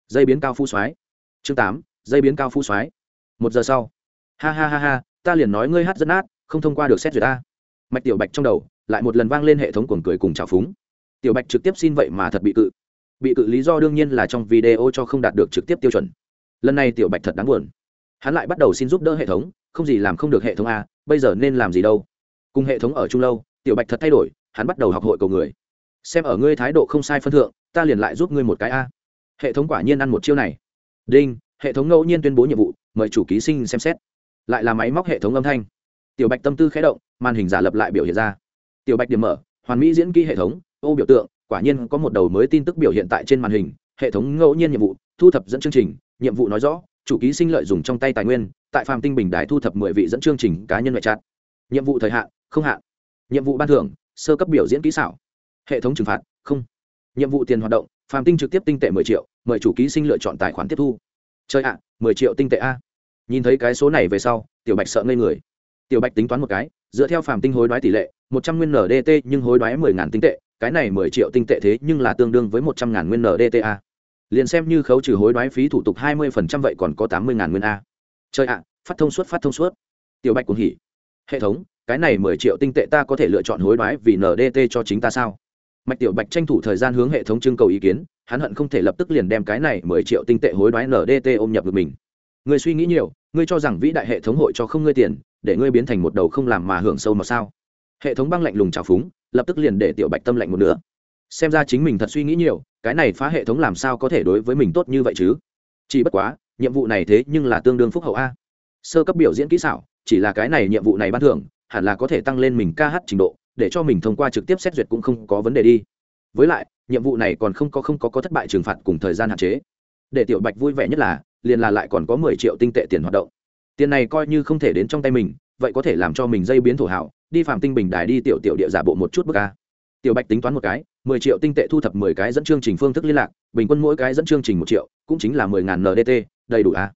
dây biến cao phu soái. Chương 8. dây biến cao phu soái. Một giờ sau. Ha ha ha ha, ta liền nói ngươi hát rất nát không thông qua được xét duyệt ta mạch tiểu bạch trong đầu lại một lần vang lên hệ thống cuồng cười cùng chào phúng. Tiểu bạch trực tiếp xin vậy mà thật bị cự. Bị cự lý do đương nhiên là trong video cho không đạt được trực tiếp tiêu chuẩn. Lần này tiểu bạch thật đáng buồn. Hắn lại bắt đầu xin giúp đỡ hệ thống, không gì làm không được hệ thống a, bây giờ nên làm gì đâu. Cùng hệ thống ở chung lâu, tiểu bạch thật thay đổi, hắn bắt đầu học hội cầu người. Xem ở ngươi thái độ không sai phân thượng, ta liền lại giúp ngươi một cái a. Hệ thống quả nhiên ăn một chiêu này. Đinh, hệ thống ngẫu nhiên tuyên bố nhiệm vụ, mời chủ ký sinh xem xét. Lại là máy móc hệ thống âm thanh tiểu bạch tâm tư khé động, màn hình giả lập lại biểu hiện ra. Tiểu bạch điểm mở, hoàn mỹ diễn kỹ hệ thống, ô biểu tượng, quả nhiên có một đầu mới tin tức biểu hiện tại trên màn hình, hệ thống ngẫu nhiên nhiệm vụ, thu thập dẫn chương trình, nhiệm vụ nói rõ, chủ ký sinh lợi dùng trong tay tài nguyên, tại phạm tinh bình đài thu thập mười vị dẫn chương trình cá nhân ngoại trạng. nhiệm vụ thời hạn, không hạn. Nhiệm vụ ban thưởng, sơ cấp biểu diễn kỹ xảo. Hệ thống trừng phạt, không. Nhiệm vụ tiền hoạt động, phạm tinh trực tiếp tinh tệ mười triệu, mời chủ ký sinh lựa chọn tài khoản tiếp thu. Chơi ạ, mười triệu tinh tệ a. Nhìn thấy cái số này về sau, tiểu bạch sợ ngây người tiểu bạch tính toán một cái, dựa theo phàm tinh hối đoái tỷ lệ, một trăm nguyên ndt nhưng hối đoái mười ngàn tinh tệ, cái này mười triệu tinh tệ thế nhưng là tương đương với một trăm ngàn nguyên NDTA. liền xem như khấu trừ hối đoái phí thủ tục hai mươi phần trăm vậy còn có tám mươi ngàn nguyên a. Chơi ạ, phát thông suốt, phát thông suốt. Tiểu bạch cũng hỉ. Hệ thống, cái này mười triệu tinh tệ ta có thể lựa chọn hối đoái vì ndt cho chính ta sao? Mạch tiểu bạch tranh thủ thời gian hướng hệ thống trưng cầu ý kiến, hắn hận không thể lập tức liền đem cái này mười triệu tinh tệ hối đoái ndt ôm nhập được mình. Người suy nghĩ nhiều ngươi cho rằng vĩ đại hệ thống hội cho không ngươi tiền để ngươi biến thành một đầu không làm mà hưởng sâu mà sao? Hệ thống băng lạnh lùng trào phúng, lập tức liền để tiểu bạch tâm lạnh một nữa xem ra chính mình thật suy nghĩ nhiều, cái này phá hệ thống làm sao có thể đối với mình tốt như vậy chứ? Chỉ bất quá, nhiệm vụ này thế nhưng là tương đương phúc hậu a. Sơ cấp biểu diễn kỹ xảo, chỉ là cái này nhiệm vụ này ban thưởng, hẳn là có thể tăng lên mình ca hát trình độ, để cho mình thông qua trực tiếp xét duyệt cũng không có vấn đề đi. Với lại, nhiệm vụ này còn không có không có có thất bại trừng phạt cùng thời gian hạn chế. Để tiểu bạch vui vẻ nhất là, liền là lại còn có mười triệu tinh tệ tiền hoạt động tiền này coi như không thể đến trong tay mình, vậy có thể làm cho mình dây biến thổ hảo, đi phạm tinh bình đài đi tiểu tiểu địa giả bộ một chút bức a. Tiểu bạch tính toán một cái, mười triệu tinh tệ thu thập mười cái dẫn chương trình phương thức liên lạc, bình quân mỗi cái dẫn chương trình một triệu, cũng chính là mười ngàn ndt đầy đủ à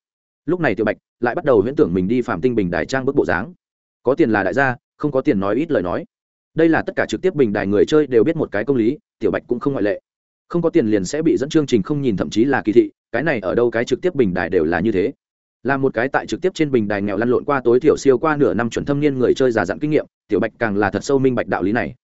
lúc này tiểu bạch lại bắt đầu huyễn tưởng mình đi phạm tinh bình đài trang bức bộ dáng. Có tiền là đại gia, không có tiền nói ít lời nói. Đây là tất cả trực tiếp bình đài người chơi đều biết một cái công lý, tiểu bạch cũng không ngoại lệ. Không có tiền liền sẽ bị dẫn chương trình không nhìn thậm chí là kỳ thị, cái này ở đâu cái trực tiếp bình đài đều là như thế là một cái tại trực tiếp trên bình đài nghèo lăn lộn qua tối thiểu siêu qua nửa năm chuẩn thâm niên người chơi già dặn kinh nghiệm, tiểu bạch càng là thật sâu minh bạch đạo lý này.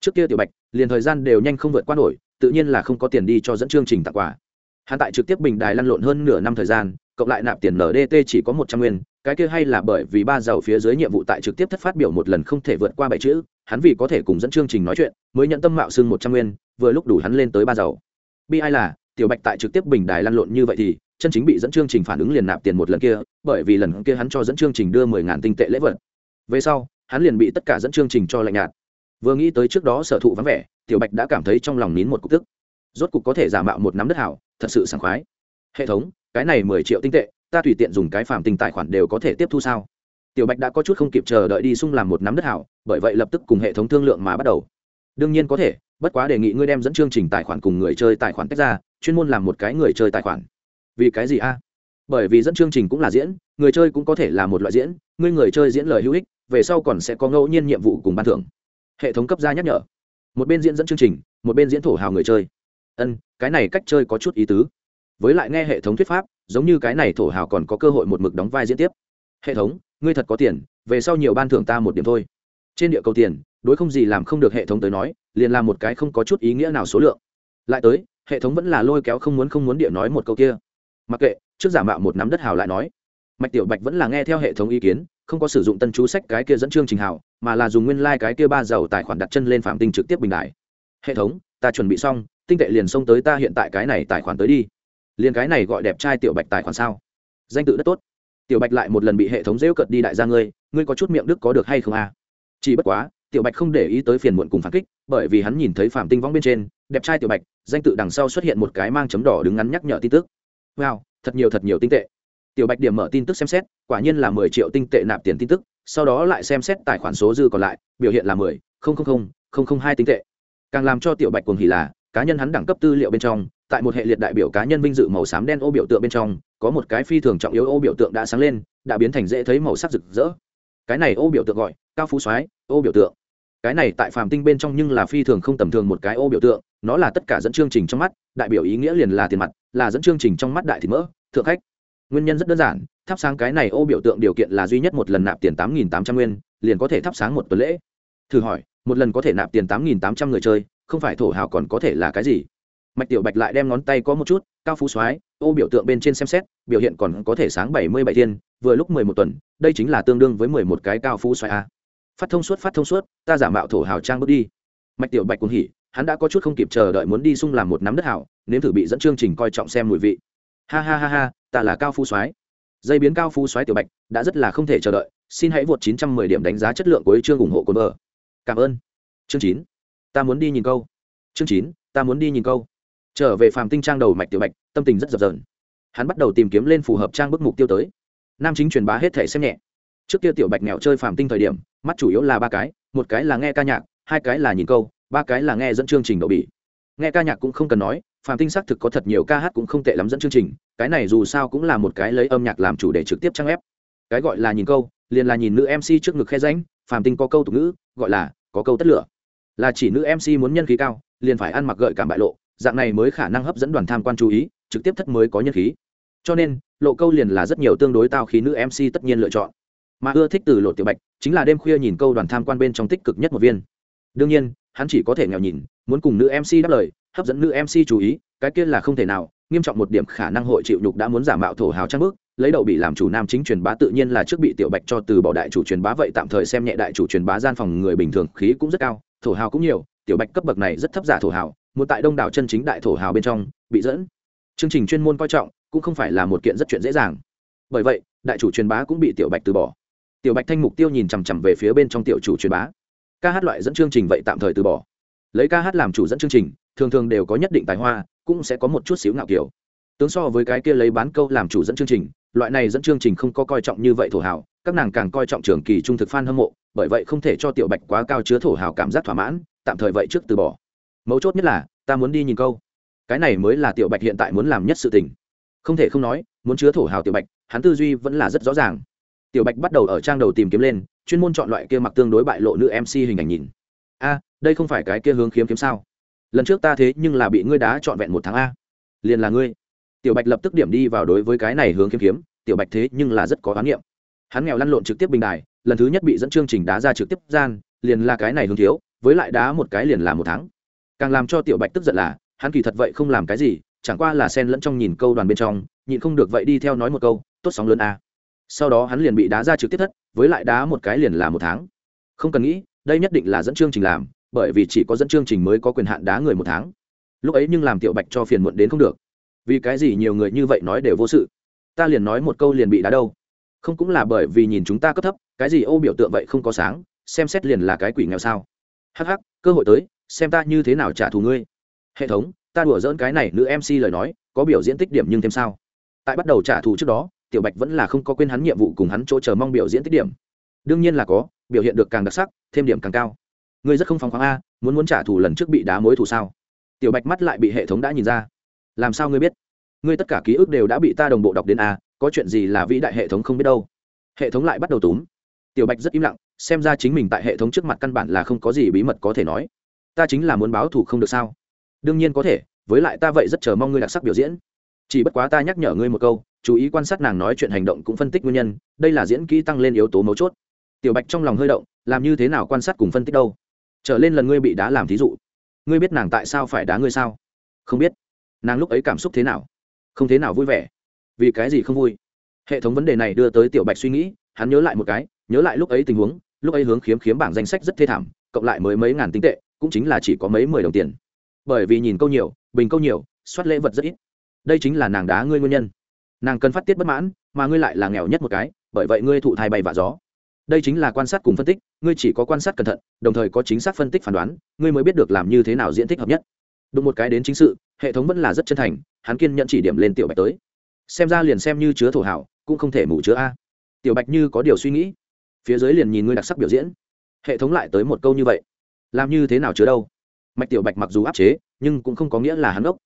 Trước kia tiểu bạch, liền thời gian đều nhanh không vượt qua nổi, tự nhiên là không có tiền đi cho dẫn chương trình tặng quà. Hắn tại trực tiếp bình đài lăn lộn hơn nửa năm thời gian, cộng lại nạp tiền ndt chỉ có một trăm nguyên, cái kia hay là bởi vì ba giàu phía dưới nhiệm vụ tại trực tiếp thất phát biểu một lần không thể vượt qua bảy chữ, hắn vì có thể cùng dẫn chương trình nói chuyện, mới nhận tâm mạo xưng một trăm nguyên, vừa lúc đủ hắn lên tới ba giàu. Bi ai là, tiểu bạch tại trực tiếp bình đài lăn lộn như vậy thì chân chính bị dẫn chương trình phản ứng liền nạp tiền một lần kia, bởi vì lần kia hắn cho dẫn chương trình đưa mười ngàn tinh tệ lễ vật. Về sau, hắn liền bị tất cả dẫn chương trình cho lạnh nhạt. Vừa nghĩ tới trước đó sở thụ vắng vẻ, tiểu bạch đã cảm thấy trong lòng nín một cục tức. Rốt cục có thể giả mạo một nắm đất hảo, thật sự sảng khoái. Hệ thống, cái này mười triệu tinh tệ, ta tùy tiện dùng cái phàm tình tài khoản đều có thể tiếp thu sao? Tiểu bạch đã có chút không kịp chờ đợi đi xung làm một nắm đất hảo, bởi vậy lập tức cùng hệ thống thương lượng mà bắt đầu. Đương nhiên có thể, bất quá đề nghị ngươi đem dẫn chương trình tài khoản cùng người chơi tài khoản tách ra, chuyên môn làm một cái người chơi tài khoản vì cái gì a? Bởi vì dẫn chương trình cũng là diễn, người chơi cũng có thể là một loại diễn, ngươi người chơi diễn lời hữu ích, về sau còn sẽ có ngẫu nhiên nhiệm vụ cùng ban thưởng. Hệ thống cấp ra nhắc nhở. Một bên diễn dẫn chương trình, một bên diễn thổ hào người chơi. Ân, cái này cách chơi có chút ý tứ. Với lại nghe hệ thống thuyết pháp, giống như cái này thổ hào còn có cơ hội một mực đóng vai diễn tiếp. Hệ thống, ngươi thật có tiền, về sau nhiều ban thưởng ta một điểm thôi. Trên địa cầu tiền, đối không gì làm không được hệ thống tới nói, liền làm một cái không có chút ý nghĩa nào số lượng. Lại tới, hệ thống vẫn là lôi kéo không muốn không muốn địa nói một câu kia mặc kệ, trước giả mạo một nắm đất hào lại nói. Mạch tiểu bạch vẫn là nghe theo hệ thống ý kiến, không có sử dụng tân chú sách cái kia dẫn chương trình hào, mà là dùng nguyên lai、like、cái kia ba giàu tài khoản đặt chân lên phạm tinh trực tiếp bình đại. Hệ thống, ta chuẩn bị xong, tinh tệ liền xông tới ta hiện tại cái này tài khoản tới đi. Liền cái này gọi đẹp trai tiểu bạch tài khoản sao? Danh tự rất tốt. Tiểu bạch lại một lần bị hệ thống rêu cận đi đại gia ngươi ngươi có chút miệng đức có được hay không à? chỉ bất quá, tiểu bạch không để ý tới phiền muộn cùng phản kích, bởi vì hắn nhìn thấy phạm tinh vong bên trên, đẹp trai tiểu bạch, danh tự đằng sau xuất hiện một cái mang chấm đỏ đứng ngắn nhắc nhở tin tức wow, thật nhiều thật nhiều tinh tệ. Tiểu bạch điểm mở tin tức xem xét, quả nhiên là mười triệu tinh tệ nạp tiền tin tức, sau đó lại xem xét tài khoản số dư còn lại, biểu hiện là mười, không không không không không hai tinh tệ. Càng làm cho tiểu bạch cuồng hỉ là, cá nhân hắn đẳng cấp tư liệu bên trong, tại một hệ liệt đại biểu cá nhân vinh dự màu xám đen ô biểu tượng bên trong, có một cái phi thường trọng yếu ô biểu tượng đã sáng lên, đã biến thành dễ thấy màu sắc rực rỡ. Cái này ô biểu tượng gọi, cao phú soái, ô biểu tượng. Cái này tại phàm tinh bên trong nhưng là phi thường không tầm thường một cái ô biểu tượng nó là tất cả dẫn chương trình trong mắt, đại biểu ý nghĩa liền là tiền mặt, là dẫn chương trình trong mắt đại thì mỡ, thượng khách. Nguyên nhân rất đơn giản, thắp sáng cái này ô biểu tượng điều kiện là duy nhất một lần nạp tiền tám nghìn tám trăm nguyên, liền có thể thắp sáng một tuần lễ. Thử hỏi, một lần có thể nạp tiền tám nghìn tám trăm người chơi, không phải thổ hào còn có thể là cái gì? Mạch tiểu bạch lại đem ngón tay có một chút, cao phú soái, ô biểu tượng bên trên xem xét, biểu hiện còn có thể sáng bảy mươi bảy thiên, vừa lúc mười một tuần, đây chính là tương đương với mười một cái cao phú soái a. Phát thông suốt, phát thông suốt, ta giả mạo thổ hào trang bước đi. Mạch tiểu bạch cũng hỉ hắn đã có chút không kịp chờ đợi muốn đi xung làm một nắm đất hảo, nếm thử bị dẫn chương trình coi trọng xem mùi vị. Ha ha ha ha, ta là cao phú soái. Dây biến cao phú soái tiểu bạch, đã rất là không thể chờ đợi, xin hãy vượt 910 điểm đánh giá chất lượng của chương ủng hộ cồn vợ. Cảm ơn. Chương chín, ta muốn đi nhìn câu. Chương chín, ta muốn đi nhìn câu. Trở về phàm tinh trang đầu mạch tiểu bạch, tâm tình rất dập dờn. Hắn bắt đầu tìm kiếm lên phù hợp trang bức mục tiêu tới. Nam chính truyền bá hết thể xem nhẹ. Trước kia tiểu bạch nghèo chơi phàm tinh thời điểm, mắt chủ yếu là ba cái, một cái là nghe ca nhạc, hai cái là nhìn câu ba cái là nghe dẫn chương trình đậu bỉ. Nghe ca nhạc cũng không cần nói, Phạm tinh xác thực có thật nhiều ca hát cũng không tệ lắm dẫn chương trình, cái này dù sao cũng là một cái lấy âm nhạc làm chủ đề trực tiếp trang ép cái gọi là nhìn câu, liền là nhìn nữ mc trước ngực khe ránh Phạm tinh có câu tục ngữ, gọi là có câu tất lửa. Là chỉ nữ mc muốn nhân khí cao, liền phải ăn mặc gợi cảm bại lộ, dạng này mới khả năng hấp dẫn đoàn tham quan chú ý, trực tiếp thất mới có nhân khí. Cho nên, lộ câu liền là rất nhiều tương đối tao khí nữ mc tất nhiên lựa chọn. Mà ưa thích từ lộ tiểu bạch, chính là đêm khuya nhìn câu đoàn tham quan bên trong tích cực nhất một viên đương nhiên, hắn chỉ có thể nghèo nhìn, muốn cùng nữ mc đáp lời, hấp dẫn nữ mc chú ý, cái kia là không thể nào, nghiêm trọng một điểm khả năng hội chịu nhục đã muốn giả mạo thổ hào trang bức, lấy đậu bị làm chủ nam chính truyền bá tự nhiên là trước bị tiểu bạch cho từ bỏ đại chủ truyền bá vậy tạm thời xem nhẹ đại chủ truyền bá gian phòng người bình thường khí cũng rất cao, thổ hào cũng nhiều, tiểu bạch cấp bậc này rất thấp giả thổ hào, muốn tại đông đảo chân chính đại thổ hào bên trong, bị dẫn. Chương trình chuyên môn coi trọng, cũng không phải là một kiện rất chuyện dễ dàng. Bởi vậy, đại chủ truyền bá cũng bị tiểu bạch từ bỏ. Tiểu bạch thanh mục tiêu nhìn chằm chằm về phía bên trong tiểu chủ truyền bá ca hát loại dẫn chương trình vậy tạm thời từ bỏ. Lấy ca hát làm chủ dẫn chương trình, thường thường đều có nhất định tài hoa, cũng sẽ có một chút xíu ngạo kiểu. Tướng so với cái kia lấy bán câu làm chủ dẫn chương trình, loại này dẫn chương trình không có coi trọng như vậy thổ hào, các nàng càng coi trọng trường kỳ trung thực f a n hâm mộ, bởi vậy không thể cho tiểu bạch quá cao chứa thổ hào cảm giác thỏa mãn, tạm thời vậy trước từ bỏ. Mấu chốt nhất là, ta muốn đi nhìn câu. Cái này mới là tiểu bạch hiện tại muốn làm nhất sự tình. Không thể không nói, muốn chứa thổ hào tiểu bạch, hắn tư duy vẫn là rất rõ ràng. Tiểu bạch bắt đầu ở trang đầu tìm kiếm lên chuyên môn chọn loại kia mặc tương đối bại lộ nữ mc hình ảnh nhìn. A, đây không phải cái kia hướng kiếm kiếm sao? Lần trước ta thế nhưng là bị ngươi đá trọn vẹn một tháng a. Liền là ngươi. Tiểu bạch lập tức điểm đi vào đối với cái này hướng kiếm kiếm, tiểu bạch thế nhưng là rất có oán nghiệm hắn nghèo lăn lộn trực tiếp bình đài, lần thứ nhất bị dẫn chương trình đá ra trực tiếp gian, liền là cái này hướng thiếu, với lại đá một cái liền là một tháng. Càng làm cho tiểu bạch tức giận là, hắn kỳ thật vậy không làm cái gì, chẳng qua là sen lẫn trong nhìn câu đoàn bên trong, nhịn không được vậy đi theo nói một câu, tốt sóng lớn a sau đó hắn liền bị đá ra trực tiếp thất, với lại đá một cái liền là một tháng. Không cần nghĩ, đây nhất định là dẫn chương trình làm, bởi vì chỉ có dẫn chương trình mới có quyền hạn đá người một tháng. Lúc ấy nhưng làm tiểu bạch cho phiền muộn đến không được. Vì cái gì nhiều người như vậy nói đều vô sự? Ta liền nói một câu liền bị đá đâu. Không cũng là bởi vì nhìn chúng ta cấp thấp, cái gì ô biểu tượng vậy không có sáng, xem xét liền là cái quỷ nghèo sao. Hắc hắc, cơ hội tới, xem ta như thế nào trả thù ngươi. Hệ thống, ta đùa dỡn cái này, nữ mc lời nói, có biểu diễn tích điểm nhưng thêm sao? Tại bắt đầu trả thù trước đó tiểu bạch vẫn là không có quên hắn nhiệm vụ cùng hắn chỗ chờ mong biểu diễn tích điểm. Đương nhiên là có, biểu hiện được càng đặc sắc, thêm điểm càng cao. Ngươi rất không phóng khoáng a, muốn muốn trả thù lần trước bị đá mối thù sao? Tiểu bạch mắt lại bị hệ thống đã nhìn ra. Làm sao ngươi biết? Ngươi tất cả ký ức đều đã bị ta đồng bộ đọc đến a, có chuyện gì là vĩ đại hệ thống không biết đâu. Hệ thống lại bắt đầu túm. Tiểu bạch rất im lặng, xem ra chính mình tại hệ thống trước mặt căn bản là không có gì bí mật có thể nói. Ta chính là muốn báo thù không được sao? Đương nhiên có thể, với lại ta vậy rất chờ mong ngươi đặc sắc biểu diễn. Chỉ bất quá ta nhắc nhở ngươi một câu chú ý quan sát nàng nói chuyện hành động cũng phân tích nguyên nhân, đây là diễn kỹ tăng lên yếu tố mấu chốt. Tiểu bạch trong lòng hơi động, làm như thế nào quan sát cùng phân tích đâu? Trở lên lần ngươi bị đá làm thí dụ, ngươi biết nàng tại sao phải đá ngươi sao? Không biết. Nàng lúc ấy cảm xúc thế nào? Không thế nào vui vẻ. Vì cái gì không vui? Hệ thống vấn đề này đưa tới tiểu bạch suy nghĩ, hắn nhớ lại một cái, nhớ lại lúc ấy tình huống, lúc ấy hướng khiếm khiếm bảng danh sách rất thê thảm, cộng lại mới mấy ngàn tính tệ, cũng chính là chỉ có mấy mười đồng tiền. Bởi vì nhìn câu nhiều, bình câu nhiều, soát lễ vật rất ít. Đây chính là nàng đá ngươi nguyên nhân nàng cần phát tiết bất mãn, mà ngươi lại là nghèo nhất một cái, bởi vậy ngươi thụ thai bay vạ gió. Đây chính là quan sát cùng phân tích, ngươi chỉ có quan sát cẩn thận, đồng thời có chính xác phân tích phán đoán, ngươi mới biết được làm như thế nào diễn thích hợp nhất. Đụng một cái đến chính sự, hệ thống vẫn là rất chân thành, hắn kiên nhận chỉ điểm lên tiểu bạch tới. Xem ra liền xem như chứa thổ hảo, cũng không thể mủ chứa a. Tiểu bạch như có điều suy nghĩ. Phía dưới liền nhìn ngươi đặc sắc biểu diễn. Hệ thống lại tới một câu như vậy. Làm như thế nào chứa đâu? Mạch tiểu bạch mặc dù áp chế, nhưng cũng không có nghĩa là hắn ốc.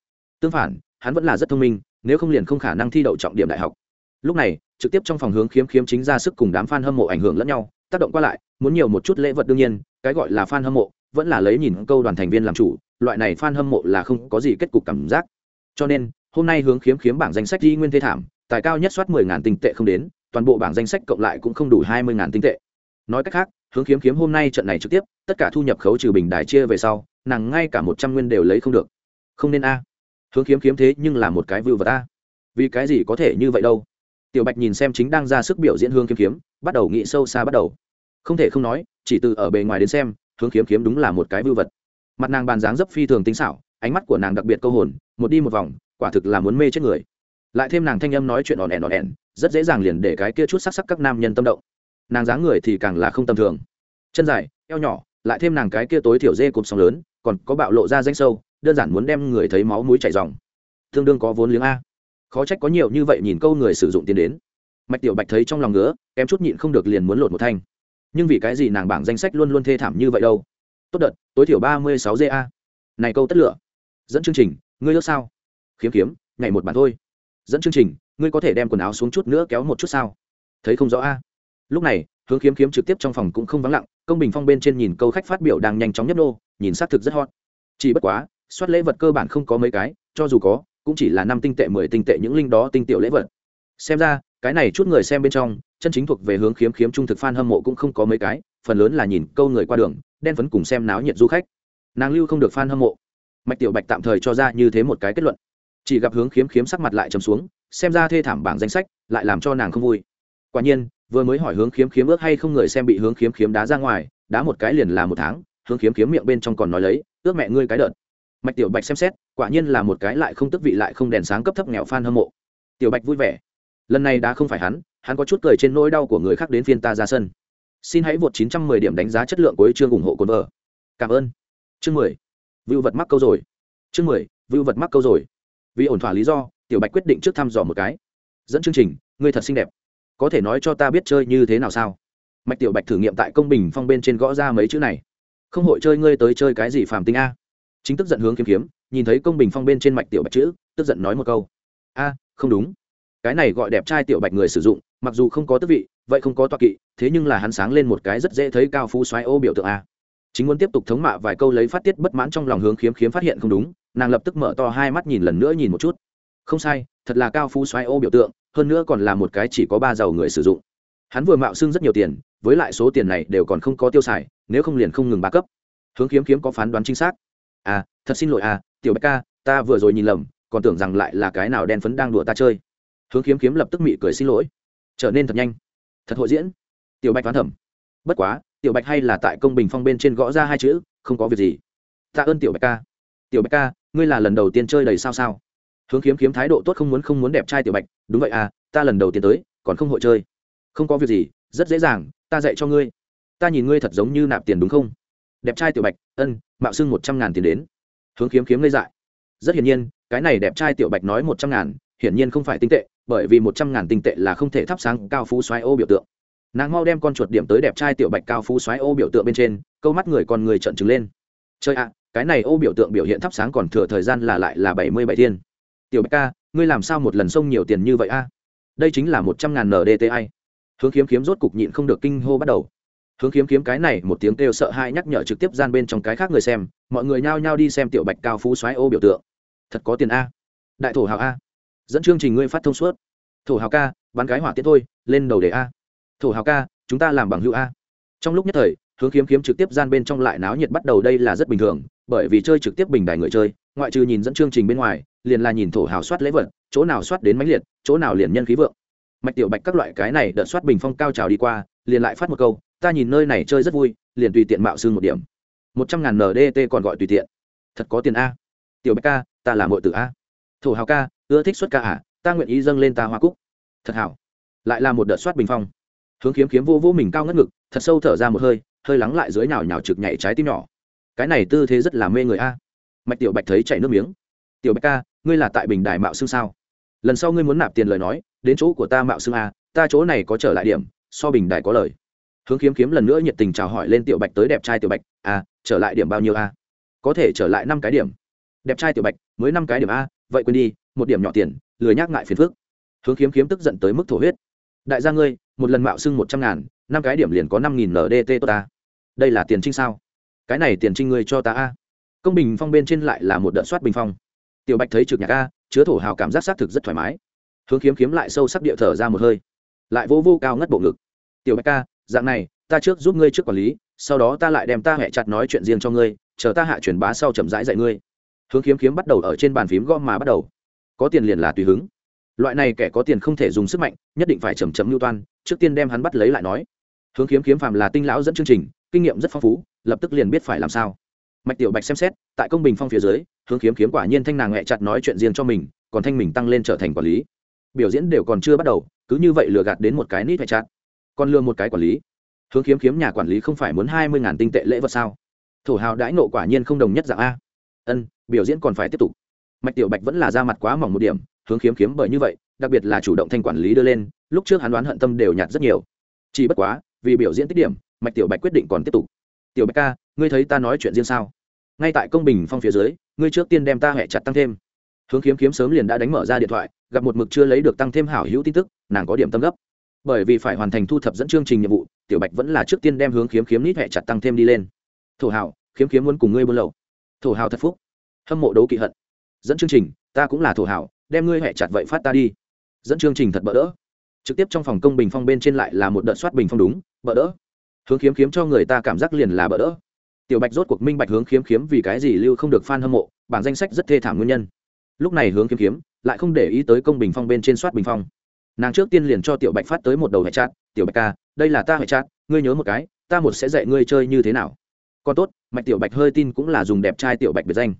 Tương phản, hắn vẫn là rất thông minh nếu không liền không khả năng thi đậu trọng điểm đại học. Lúc này, trực tiếp trong phòng hướng khiếm khiếm chính ra sức cùng đám f a n hâm mộ ảnh hưởng lẫn nhau, tác động qua lại, muốn nhiều một chút lễ vật đương nhiên, cái gọi là f a n hâm mộ, vẫn là lấy nhìn câu đoàn thành viên làm chủ, loại này f a n hâm mộ là không có gì kết cục cảm giác. Cho nên, hôm nay hướng khiếm khiếm bảng danh sách di nguyên thế thảm, tài cao nhất soát mười ngàn tinh tệ không đến, toàn bộ bảng danh sách cộng lại cũng không đủ hai mươi ngàn tinh tệ. Nói cách khác, hướng khiếm khiếm hôm nay trận này trực tiếp, tất cả thu nhập khấu trừ bình đài chia về sau, nàng ngay cả một trăm nguyên đều lấy không được. Không nên a hướng khiếm khiếm thế nhưng là một cái vưu vật a vì cái gì có thể như vậy đâu? Tiểu bạch nhìn xem chính đang ra sức biểu diễn hướng khiếm khiếm, bắt đầu nghĩ sâu xa bắt đầu. Không thể không nói, chỉ từ ở bề ngoài đến xem, hướng khiếm khiếm đúng là một cái vưu vật. Mặt nàng bàn dáng dấp phi thường tinh xảo, ánh mắt của nàng đặc biệt câu hồn, một đi một vòng, quả thực là muốn mê chết người. Lại thêm nàng thanh âm nói chuyện ỏn ẻn ỏn ẻn, rất dễ dàng liền để cái kia chút sắc sắc các nam nhân tâm động. Nàng dáng người thì càng là không tầm thường. Chân dài, eo nhỏ, lại thêm nàng cái kia tối thiểu dê cụp sóng lớn, còn có bạo lộ ra danh sâu đơn giản muốn đem người thấy máu mũi chảy dòng. Tương đương có vốn liếng a. Khó trách có nhiều như vậy nhìn câu người sử dụng tiền đến. Mạch tiểu bạch thấy trong lòng ngứa em chút nhịn không được liền muốn lột một thanh. Nhưng vì cái gì nàng bảng danh sách luôn luôn thê thảm như vậy đâu? Tốt đợt, tối thiểu ba mươi sáu ga này câu tất lựa. Dẫn chương trình, ngươi ước sao? Khiếm kiếm, ngày một bản thôi. Dẫn chương trình, ngươi có thể đem quần áo xuống chút nữa kéo một chút sao? Thấy không rõ a. Lúc này, hướng kiếm kiếm trực tiếp trong phòng cũng không vắng lặng, công bình phong bên trên nhìn câu khách phát biểu đang nhanh chóng nhấp nô, nhìn xác thực rất hot. Chỉ bất quá soát lễ vật cơ bản không có mấy cái, cho dù có, cũng chỉ là năm tinh tệ, mười tinh tệ những linh đó tinh tiểu lễ vật. Xem ra, cái này chút người xem bên trong, chân chính thuộc về hướng khiếm khiếm trung thực f a n hâm mộ cũng không có mấy cái, phần lớn là nhìn câu người qua đường, đen phấn cùng xem náo nhiệt du khách. Nàng lưu không được f a n hâm mộ. Mạch tiểu bạch tạm thời cho ra như thế một cái kết luận. Chỉ gặp hướng khiếm khiếm sắc mặt lại trầm xuống, xem ra thê thảm bảng danh sách, lại làm cho nàng không vui. Quả nhiên, vừa mới hỏi hướng khiếm khiếm ước hay không người xem bị hướng khiếm khiếm đá ra ngoài, đá một cái liền là một tháng, hướng khiếm khiếm miệng bên trong còn nói lấy, ước mẹ ngươi cái đợt mạch tiểu bạch xem xét, quả nhiên là một cái lại không tức vị lại không đèn sáng cấp thấp nghèo phan hâm mộ. Tiểu bạch vui vẻ. Lần này đã không phải hắn hắn có chút cười trên nỗi đau của người khác đến phiên ta ra sân. Xin hãy vượt 910 điểm đánh giá chất lượng của chương ủng hộ cồn vợ. Cảm ơn. Chương 10. vưu vật mắc câu rồi. Chương 10. vưu vật mắc câu rồi. Vì ổn thỏa lý do, tiểu bạch quyết định trước thăm dò một cái. Dẫn chương trình, ngươi thật xinh đẹp. Có thể nói cho ta biết chơi như thế nào sao? Mạch tiểu bạch thử nghiệm tại công bình phong bên trên gõ ra mấy chữ này. Không hội chơi ngươi tới chơi cái gì phàm tinh a? Chính tức giận hướng kiếm kiếm, nhìn thấy công bình phong bên trên mạch tiểu bạch chữ, tức giận nói một câu. A, không đúng. Cái này gọi đẹp trai tiểu bạch người sử dụng, mặc dù không có tước vị, vậy không có toa kỵ, thế nhưng là hắn sáng lên một cái rất dễ thấy cao phú xoáy ô biểu tượng a. Chính muốn tiếp tục thống mạ vài câu lấy phát tiết bất mãn trong lòng hướng khiếm khiếm phát hiện không đúng, nàng lập tức mở to hai mắt nhìn lần nữa nhìn một chút. Không sai, thật là cao phú xoáy ô biểu tượng, hơn nữa còn là một cái chỉ có ba giàu người sử dụng. Hắn vừa mạo xưng rất nhiều tiền, với lại số tiền này đều còn không có tiêu xài, nếu không liền không ngừng ba cấp. Hướng khiếm khiếm có phán đoán chính xác à thật xin lỗi à tiểu bạch ca, ta vừa rồi nhìn lầm, còn tưởng rằng lại là cái nào đen phấn đang đùa ta chơi. Hướng Kiếm Kiếm lập tức mị cười xin lỗi. Trở nên thật nhanh. Thật hội diễn. Tiểu bạch phán thẩm bất quá, tiểu bạch hay là tại công bình phong bên trên gõ ra hai chữ, không có việc gì. Tạ ơn tiểu bạch ca. Tiểu bạch ca, ngươi là lần đầu tiên chơi đầy sao sao? Hướng Kiếm Kiếm thái độ tốt không muốn không muốn đẹp trai tiểu bạch. Đúng vậy à ta lần đầu tiên tới, còn không hội chơi. Không có việc gì, rất dễ dàng, ta dạy cho ngươi. Ta nhìn ngươi thật giống như nạp tiền đúng không? Đẹp trai tiểu bạch, ân mạo xưng một trăm ngàn tiền đến. Hướng khiếm khiếm ngây dại. Rất hiển nhiên, cái này đẹp trai tiểu bạch nói một trăm ngàn, hiển nhiên không phải tinh tệ, bởi vì một trăm ngàn tinh tệ là không thể thắp sáng cao phú xoáy ô biểu tượng. Nàng mau đem con chuột điểm tới đẹp trai tiểu bạch cao phú xoáy ô biểu tượng bên trên, câu mắt người còn người trận trừng lên. Chơi ạ, cái này ô biểu tượng biểu hiện thắp sáng còn thừa thời gian là lại là bảy mươi bảy thiên. Tiểu bạch ca, ngươi làm sao một lần xông nhiều tiền như vậy a? Đây chính là một trăm ngàn ndti hướng khiếm khiếm rốt cục nhịn không được kinh hô bắt đầu hướng kiếm kiếm cái này, một tiếng kêu sợ hãi nhắc nhở trực tiếp gian bên trong cái khác người xem, mọi người nhao nhao đi xem tiểu bạch cao phú xoáy ô biểu tượng. Thật có tiền a. Đại thổ hào a. Dẫn chương trình ngươi phát thông suốt. Thổ hào ca, bán cái hỏa tiết thôi, lên đầu đề a. Thổ hào ca, chúng ta làm bằng hữu a. Trong lúc nhất thời, hướng kiếm kiếm trực tiếp gian bên trong lại náo nhiệt bắt đầu đây là rất bình thường, bởi vì chơi trực tiếp bình đài người chơi, ngoại trừ nhìn dẫn chương trình bên ngoài, liền là nhìn thổ hào soát lễ vật, chỗ nào soát đến mãnh liệt, chỗ nào liền nhân khí vượng. Mạch tiểu bạch các loại cái này đợt soát bình phong cao trào đi qua, liền lại phát một câu ta nhìn nơi này chơi rất vui, liền tùy tiện mạo xương một điểm. Một trăm ngàn ndt còn gọi tùy tiện. Thật có tiền a. Tiểu bạch ca, ta là mọi tử a. Thổ hào ca, ưa thích xuất ca à ta nguyện ý dâng lên ta hoa cúc. Thật hảo. Lại là một đợt soát bình phong. Hướng kiếm kiếm vô vô mình cao ngất ngực, thật sâu thở ra một hơi hơi lắng lại dưới nào nhào trực nhảy trái tim nhỏ. Cái này tư thế rất là mê người a. Mạch tiểu bạch thấy chảy nước miếng. Tiểu bạch ca, ngươi là tại bình đài mạo xương sao? Lần sau ngươi muốn nạp tiền lời nói, đến chỗ của ta mạo xương a, ta chỗ này có trở lại điểm, so bình đài có lời hướng kiếm kiếm lần nữa nhiệt tình chào hỏi lên tiểu bạch tới đẹp trai tiểu bạch. À, trở lại điểm bao nhiêu a có thể trở lại năm cái điểm. Đẹp trai tiểu bạch mới năm cái điểm a vậy quên đi một điểm nhỏ tiền lười nhác ngại phiền phước hướng kiếm kiếm tức giận tới mức thổ huyết. Đại gia ngươi một lần mạo xưng một trăm ngàn năm cái điểm liền có năm nghìn ndt tốt ta. Đây là tiền trinh sao? Cái này tiền trinh ngươi cho ta a. Công bình phong bên trên lại là một đợt soát bình phong. Tiểu bạch thấy trực nhạc a chứa thổ hào cảm giác xác thực rất thoải mái. Hướng kiếm kiếm lại sâu sắc địa thở ra một hơi. Lại vô vô cao ngất bộ ngực. Tiểu bạch ca dạng này, ta trước giúp ngươi trước quản lý, sau đó ta lại đem ta hẹ chặt nói chuyện riêng cho ngươi, chờ ta hạ truyền bá sau chậm rãi dạy ngươi. Hướng kiếm kiếm bắt đầu ở trên bàn phím gom mà bắt đầu. Có tiền liền là tùy hứng. Loại này kẻ có tiền không thể dùng sức mạnh, nhất định phải chầm chấm lưu toan, trước tiên đem hắn bắt lấy lại nói. Hướng kiếm kiếm phàm là tinh lão dẫn chương trình, kinh nghiệm rất phong phú, lập tức liền biết phải làm sao. Mạch tiểu bạch xem xét, tại công bình phong phía dưới, hướng kiếm kiếm quả nhiên thanh nàng hẹ chặt nói chuyện riêng cho mình, còn thanh mình tăng lên trở thành quản lý. Biểu diễn đều còn chưa bắt đầu, cứ như vậy lừa gạt đến một cái nít hẹ chặt còn lừa một cái quản lý. Hướng kiếm kiếm nhà quản lý không phải muốn hai mươi ngàn tinh tệ lễ vật sao? Thổ hào đãi nộ quả nhiên không đồng nhất dạng a. Ân, biểu diễn còn phải tiếp tục. Mạch tiểu bạch vẫn là ra mặt quá mỏng một điểm, hướng kiếm kiếm bởi như vậy, đặc biệt là chủ động thanh quản lý đưa lên, lúc trước hắn đoán hận tâm đều nhạt rất nhiều. Chỉ bất quá, vì biểu diễn tích điểm, mạch tiểu bạch quyết định còn tiếp tục. Tiểu bạch ca, ngươi thấy ta nói chuyện riêng sao? Ngay tại công bình phong phía dưới, ngươi trước tiên đem ta hẹ chặt tăng thêm. Hướng kiếm kiếm sớm liền đã đánh mở ra điện thoại, gặp một mực chưa lấy được tăng thêm hảo hữu tin tức, nàng có điểm tâm gấp bởi vì phải hoàn thành thu thập dẫn chương trình nhiệm vụ tiểu bạch vẫn là trước tiên đem hướng kiếm kiếm nít hẹ chặt tăng thêm đi lên. Thổ hào, kiếm kiếm muốn cùng ngươi buôn lậu. Thổ hào thật phúc. Hâm mộ đấu kỵ hận. Dẫn chương trình ta cũng là thổ hào, đem ngươi hẹ chặt vậy phát ta đi. Dẫn chương trình thật bỡ đỡ. Trực tiếp trong phòng công bình phong bên trên lại là một đợt soát bình phong đúng bỡ đỡ. Hướng kiếm kiếm cho người ta cảm giác liền là bỡ đỡ. Tiểu bạch rốt cuộc minh bạch hướng kiếm kiếm vì cái gì lưu không được f a n hâm mộ bảng danh sách rất thê thảm nguyên nhân. Lúc này hướng kiếm kiếm lại không để ý tới công bình phong bên trên soát bình phong nàng trước tiên liền cho tiểu bạch phát tới một đầu hệ chát, tiểu bạch ca, đây là ta hệ chát, ngươi nhớ một cái, ta một sẽ dạy ngươi chơi như thế nào. Còn tốt, mạch tiểu bạch hơi tin cũng là dùng đẹp trai tiểu bạch biệt danh.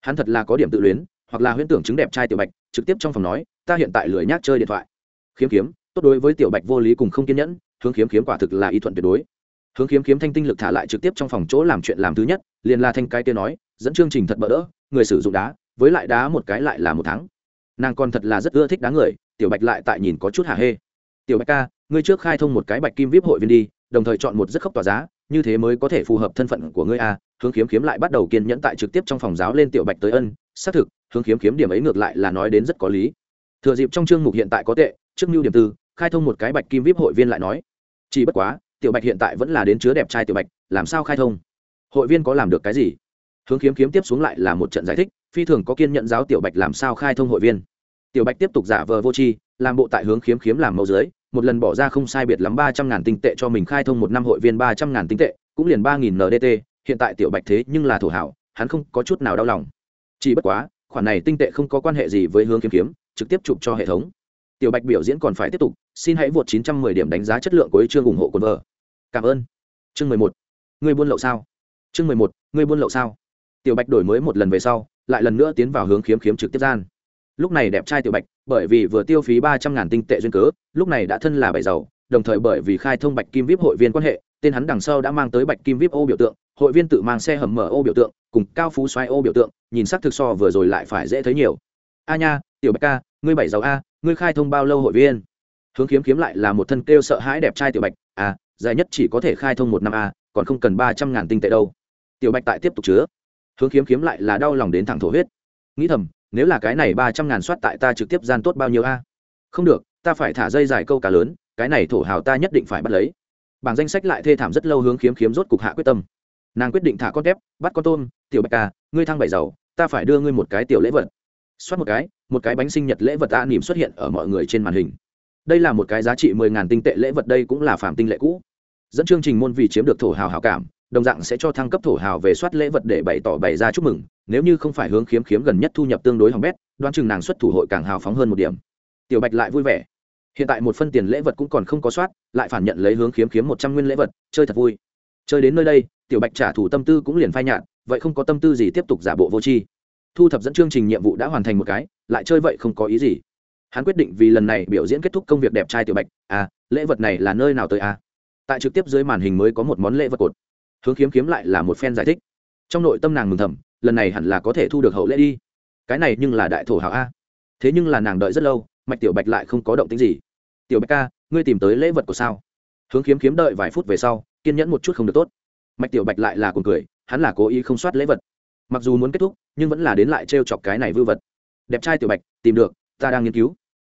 Hắn thật là có điểm tự luyến, hoặc là huyễn tưởng chứng đẹp trai tiểu bạch, trực tiếp trong phòng nói, ta hiện tại lười nhác chơi điện thoại. Khiếm kiếm, tốt đối với tiểu bạch vô lý cùng không kiên nhẫn, hướng khiếm kiếm quả thực là ý thuận tuyệt đối. Hướng kiếm kiếm thanh tinh lực thả lại trực tiếp trong phòng chỗ làm chuyện làm thứ nhất, liền là thanh cái kia nói, dẫn chương trình thật bỡ đỡ, người sử dụng đá, với lại đá một cái lại là một tháng nàng còn thật là rất ưa thích đá người tiểu bạch lại tại nhìn có chút hả hê. Tiểu bạch ca, ngươi trước khai thông một cái bạch kim vip hội viên đi, đồng thời chọn một rất khốc tỏa giá, như thế mới có thể phù hợp thân phận của ngươi a. Hướng khiếm khiếm lại bắt đầu kiên nhẫn tại trực tiếp trong phòng giáo lên tiểu bạch tới ân, xác thực, hướng khiếm khiếm điểm ấy ngược lại là nói đến rất có lý. Thừa dịp trong chương mục hiện tại có tệ, trước mưu điểm tư, khai thông một cái bạch kim vip hội viên lại nói, chỉ bất quá, tiểu bạch hiện tại vẫn là đến chứa đẹp trai tiểu bạch, làm sao khai thông? Hội viên có làm được cái gì? Hướng khiếm khiếm tiếp xuống lại là một trận giải thích, phi thường có kiên nhận giáo tiểu bạch làm sao khai thông hội viên tiểu bạch tiếp tục giả vờ vô tri, làm bộ tại hướng khiếm khiếm làm mẫu dưới, một lần bỏ ra không sai biệt lắm ba trăm ngàn tinh tệ cho mình khai thông một năm hội viên ba trăm ngàn tinh tệ, cũng liền ba nghìn ndt hiện tại tiểu bạch thế nhưng là thổ hảo, hắn không có chút nào đau lòng. Chỉ bất quá, khoản này tinh tệ không có quan hệ gì với hướng kiếm kiếm trực tiếp chụp cho hệ thống. Tiểu bạch biểu diễn còn phải tiếp tục, xin hãy vượt 910 điểm đánh giá chất lượng của chương ủng hộ quân vợ cảm ơn. Chương 11. người buôn lậu sao? Chương 11. người buôn lậu sao? Tiểu bạch đổi mới một lần về sau, lại lần nữa tiến vào hướng kiếm kiếm trực tiếp gian lúc này đẹp trai tiểu bạch, bởi vì vừa tiêu phí ba trăm ngàn tinh tệ duyên cớ, lúc này đã thân là bảy giàu, đồng thời bởi vì khai thông bạch kim vip hội viên quan hệ, tên hắn đằng sau đã mang tới bạch kim vip ô biểu tượng, hội viên tự mang xe hầm mở ô biểu tượng, cùng cao phú xoay ô biểu tượng, nhìn sắc thực so vừa rồi lại phải dễ thấy nhiều. A nha, tiểu bạch ca, ngươi bảy giàu a, ngươi khai thông bao lâu hội viên? Hướng kiếm kiếm lại là một thân kêu sợ hãi đẹp trai tiểu bạch a dài nhất chỉ có thể khai thông một năm a, còn không cần ba trăm ngàn tinh tệ đâu. Tiểu bạch tại tiếp tục chứa. Hướng kiếm kiếm lại là đau lòng đến thẳng thổ huyết. Nghĩ thầm nếu là cái này ba trăm ngàn soát tại ta trực tiếp gian tốt bao nhiêu a? Không được, ta phải thả dây dài câu cá lớn, cái này thổ hào ta nhất định phải bắt lấy. Bảng danh sách lại thê thảm rất lâu hướng kiếm kiếm rốt cục hạ quyết tâm. Nàng quyết định thả con tép bắt con tôm, tiểu bạch ca, ngươi thăng bảy giàu, ta phải đưa ngươi một cái tiểu lễ vật. Xoát một cái một cái bánh sinh nhật lễ vật ta nỉm xuất hiện ở mọi người trên màn hình. Đây là một cái giá trị mười ngàn tinh tệ lễ vật, đây cũng là phạm tinh lệ cũ. Dẫn chương trình môn vì chiếm được thổ hào hào cảm, đồng dạng sẽ cho thăng cấp thổ hào về soát lễ vật để bày tỏ bày ra chúc mừng nếu như không phải hướng khiếm khiếm gần nhất thu nhập tương đối hỏng bét, đoán chừng nàng xuất thủ hội càng hào phóng hơn một điểm. Tiểu bạch lại vui vẻ. Hiện tại một phân tiền lễ vật cũng còn không có soát, lại phản nhận lấy hướng khiếm khiếm một trăm nguyên lễ vật, chơi thật vui. Chơi đến nơi đây, tiểu bạch trả thủ tâm tư cũng liền phai nhạt, vậy không có tâm tư gì tiếp tục giả bộ vô tri. Thu thập dẫn chương trình nhiệm vụ đã hoàn thành một cái, lại chơi vậy không có ý gì. Hắn quyết định vì lần này biểu diễn kết thúc công việc đẹp trai tiểu bạch à lễ vật này là nơi nào tới à? Tại trực tiếp dưới màn hình mới có một món lễ vật cột. Hướng kiếm kiếm lại là một phen giải thích. Trong nội tâm nàng mừng thầm lần này hẳn là có thể thu được hậu lễ đi. Cái này nhưng là đại thổ hảo a. Thế nhưng là nàng đợi rất lâu, mạch tiểu bạch lại không có động tính gì. Tiểu bạch ca, ngươi tìm tới lễ vật của sao? Hướng kiếm kiếm đợi vài phút về sau, kiên nhẫn một chút không được tốt. Mạch tiểu bạch lại là cuồng cười, hắn là cố ý không soát lễ vật. Mặc dù muốn kết thúc, nhưng vẫn là đến lại trêu chọc cái này vư vật. Đẹp trai tiểu bạch, tìm được, ta đang nghiên cứu.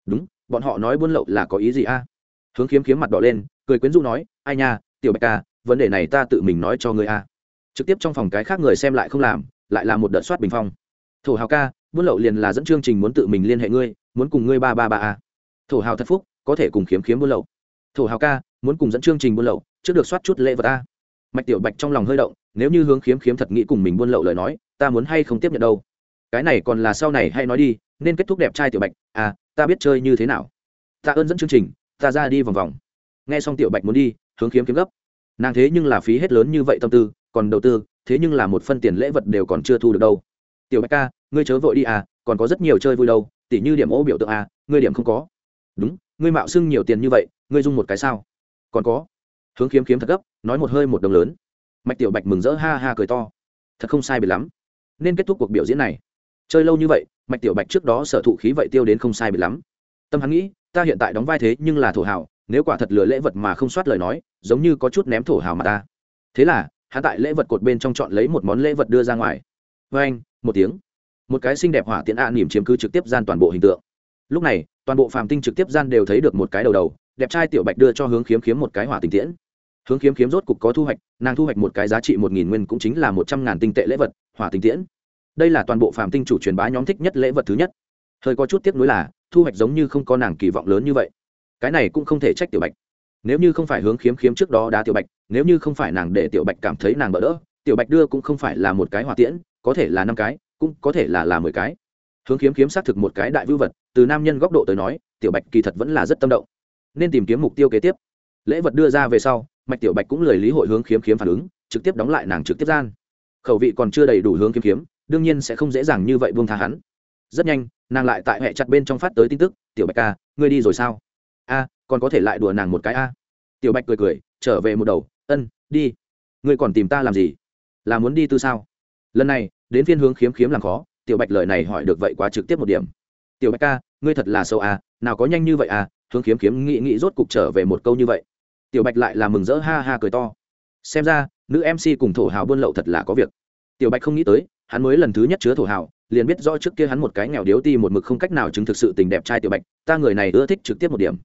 Đúng, bọn họ nói buôn lậu là có ý gì a? Hướng kiếm kiếm mặt đỏ lên, cười quyến rũ nói, ai nha, tiểu bạch ca, vấn đề này ta tự mình nói cho ngươi a. Trực tiếp trong phòng cái khác người xem lại không làm lại là một đợt soát bình phong. Thổ hào ca, buôn lậu liền là dẫn chương trình muốn tự mình liên hệ ngươi, muốn cùng ngươi ba ba ba a. Thổ hào thật phúc, có thể cùng kiếm kiếm buôn lậu. Thổ hào ca, muốn cùng dẫn chương trình buôn lậu, trước được soát chút lễ vật a. Mạch tiểu bạch trong lòng hơi động, nếu như hướng kiếm kiếm thật nghĩ cùng mình buôn lậu lời nói, ta muốn hay không tiếp nhận đâu? Cái này còn là sau này hay nói đi, nên kết thúc đẹp trai tiểu bạch. À ta biết chơi như thế nào. Ta ơn dẫn chương trình, ta ra đi vòng vòng. Nghe xong tiểu bạch muốn đi, hướng kiếm kiếm gấp. Nàng thế nhưng là phí hết lớn như vậy tâm tư, còn đầu tư thế nhưng là một phân tiền lễ vật đều còn chưa thu được đâu. Tiểu bạch ca, ngươi chớ vội đi à còn có rất nhiều chơi vui đâu, tỉ như điểm ô biểu tượng à ngươi điểm không có. Đúng, ngươi mạo xưng nhiều tiền như vậy, ngươi dung một cái sao? Còn có. Hướng kiếm kiếm thật gấp, nói một hơi một đồng lớn. Mạch tiểu bạch mừng rỡ ha ha cười to. Thật không sai biệt lắm. Nên kết thúc cuộc biểu diễn này. Chơi lâu như vậy, mạch tiểu bạch trước đó sở thụ khí vậy tiêu đến không sai biệt lắm. Tâm hắn nghĩ, ta hiện tại đóng vai thế nhưng là thổ hào, nếu quả thật lừa lễ vật mà không soát lời nói, giống như có chút ném thổ hào mà ta. Thế là hắn tại lễ vật cột bên trong chọn lấy một món lễ vật đưa ra ngoài. Vê anh, một tiếng. Một cái xinh đẹp hỏa tiễn a nỉm chiếm cứ trực tiếp gian toàn bộ hình tượng. Lúc này, toàn bộ phàm tinh trực tiếp gian đều thấy được một cái đầu đầu, đẹp trai tiểu bạch đưa cho hướng khiếm khiếm một cái hỏa tình tiễn. Hướng khiếm khiếm rốt cục có thu hoạch, nàng thu hoạch một cái giá trị một nghìn nguyên cũng chính là một trăm ngàn tinh tệ lễ vật, hỏa tình tiễn. Đây là toàn bộ phàm tinh chủ truyền bá nhóm thích nhất lễ vật thứ nhất. Hơi có chút tiếc nuối là, thu hoạch giống như không có nàng kỳ vọng lớn như vậy. Cái này cũng không thể trách tiểu bạch nếu như không phải hướng khiếm khiếm trước đó đá tiểu bạch, nếu như không phải nàng để tiểu bạch cảm thấy nàng bỡ đỡ, tiểu bạch đưa cũng không phải là một cái hỏa tiễn, có thể là năm cái, cũng có thể là là mười cái. Hướng khiếm khiếm xác thực một cái đại vưu vật, từ nam nhân góc độ tới nói, tiểu bạch kỳ thật vẫn là rất tâm động. Nên tìm kiếm mục tiêu kế tiếp. Lễ vật đưa ra về sau, mạch tiểu bạch cũng lời lý hội hướng khiếm khiếm phản ứng, trực tiếp đóng lại nàng trực tiếp gian. Khẩu vị còn chưa đầy đủ hướng khiếm khiếm, đương nhiên sẽ không dễ dàng như vậy buông tha hắn. Rất nhanh, nàng lại tại hệ chặt bên trong phát tới tin tức, tiểu bạch ca, ngươi đi rồi sao? A, còn có thể lại đùa nàng một cái a. Tiểu bạch cười cười, trở về một đầu, ân, đi. Ngươi còn tìm ta làm gì? Là muốn đi tư sao? Lần này, đến phiên hướng khiếm khiếm làm khó, tiểu bạch lời này hỏi được vậy quá trực tiếp một điểm. Tiểu bạch ca, ngươi thật là sâu à nào có nhanh như vậy à? Hướng khiếm khiếm nghĩ nghĩ rốt cục trở về một câu như vậy. Tiểu bạch lại là mừng rỡ ha ha cười to. Xem ra, nữ mc cùng thổ hào buôn lậu thật là có việc. Tiểu bạch không nghĩ tới, hắn mới lần thứ nhất chứa thổ hào, liền biết rõ trước kia hắn một cái nghèo điếu ti một mực không cách nào chứng thực sự tình đẹp trai tiểu bạch, ta người này ưa thích trực tiếp một điểm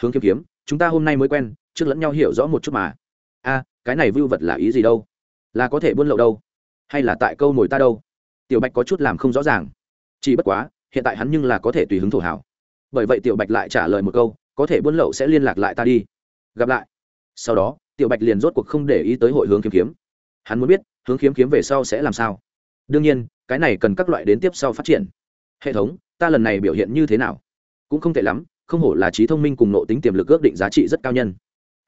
hướng kiếm kiếm, chúng ta hôm nay mới quen, trước lẫn nhau hiểu rõ một chút mà. A, cái này vưu vật là ý gì đâu? Là có thể buôn lậu đâu? Hay là tại câu mồi ta đâu? Tiểu bạch có chút làm không rõ ràng. Chỉ bất quá, hiện tại hắn nhưng là có thể tùy hứng thổ hảo bởi vậy tiểu bạch lại trả lời một câu, có thể buôn lậu sẽ liên lạc lại ta đi. Gặp lại. Sau đó, tiểu bạch liền rốt cuộc không để ý tới hội hướng kiếm kiếm. Hắn muốn biết, hướng kiếm kiếm về sau sẽ làm sao? Đương nhiên, cái này cần các loại đến tiếp sau phát triển. Hệ thống, ta lần này biểu hiện như thế nào? Cũng không tệ lắm không hổ là trí thông minh cùng nộ tính tiềm lực ước định giá trị rất cao nhân.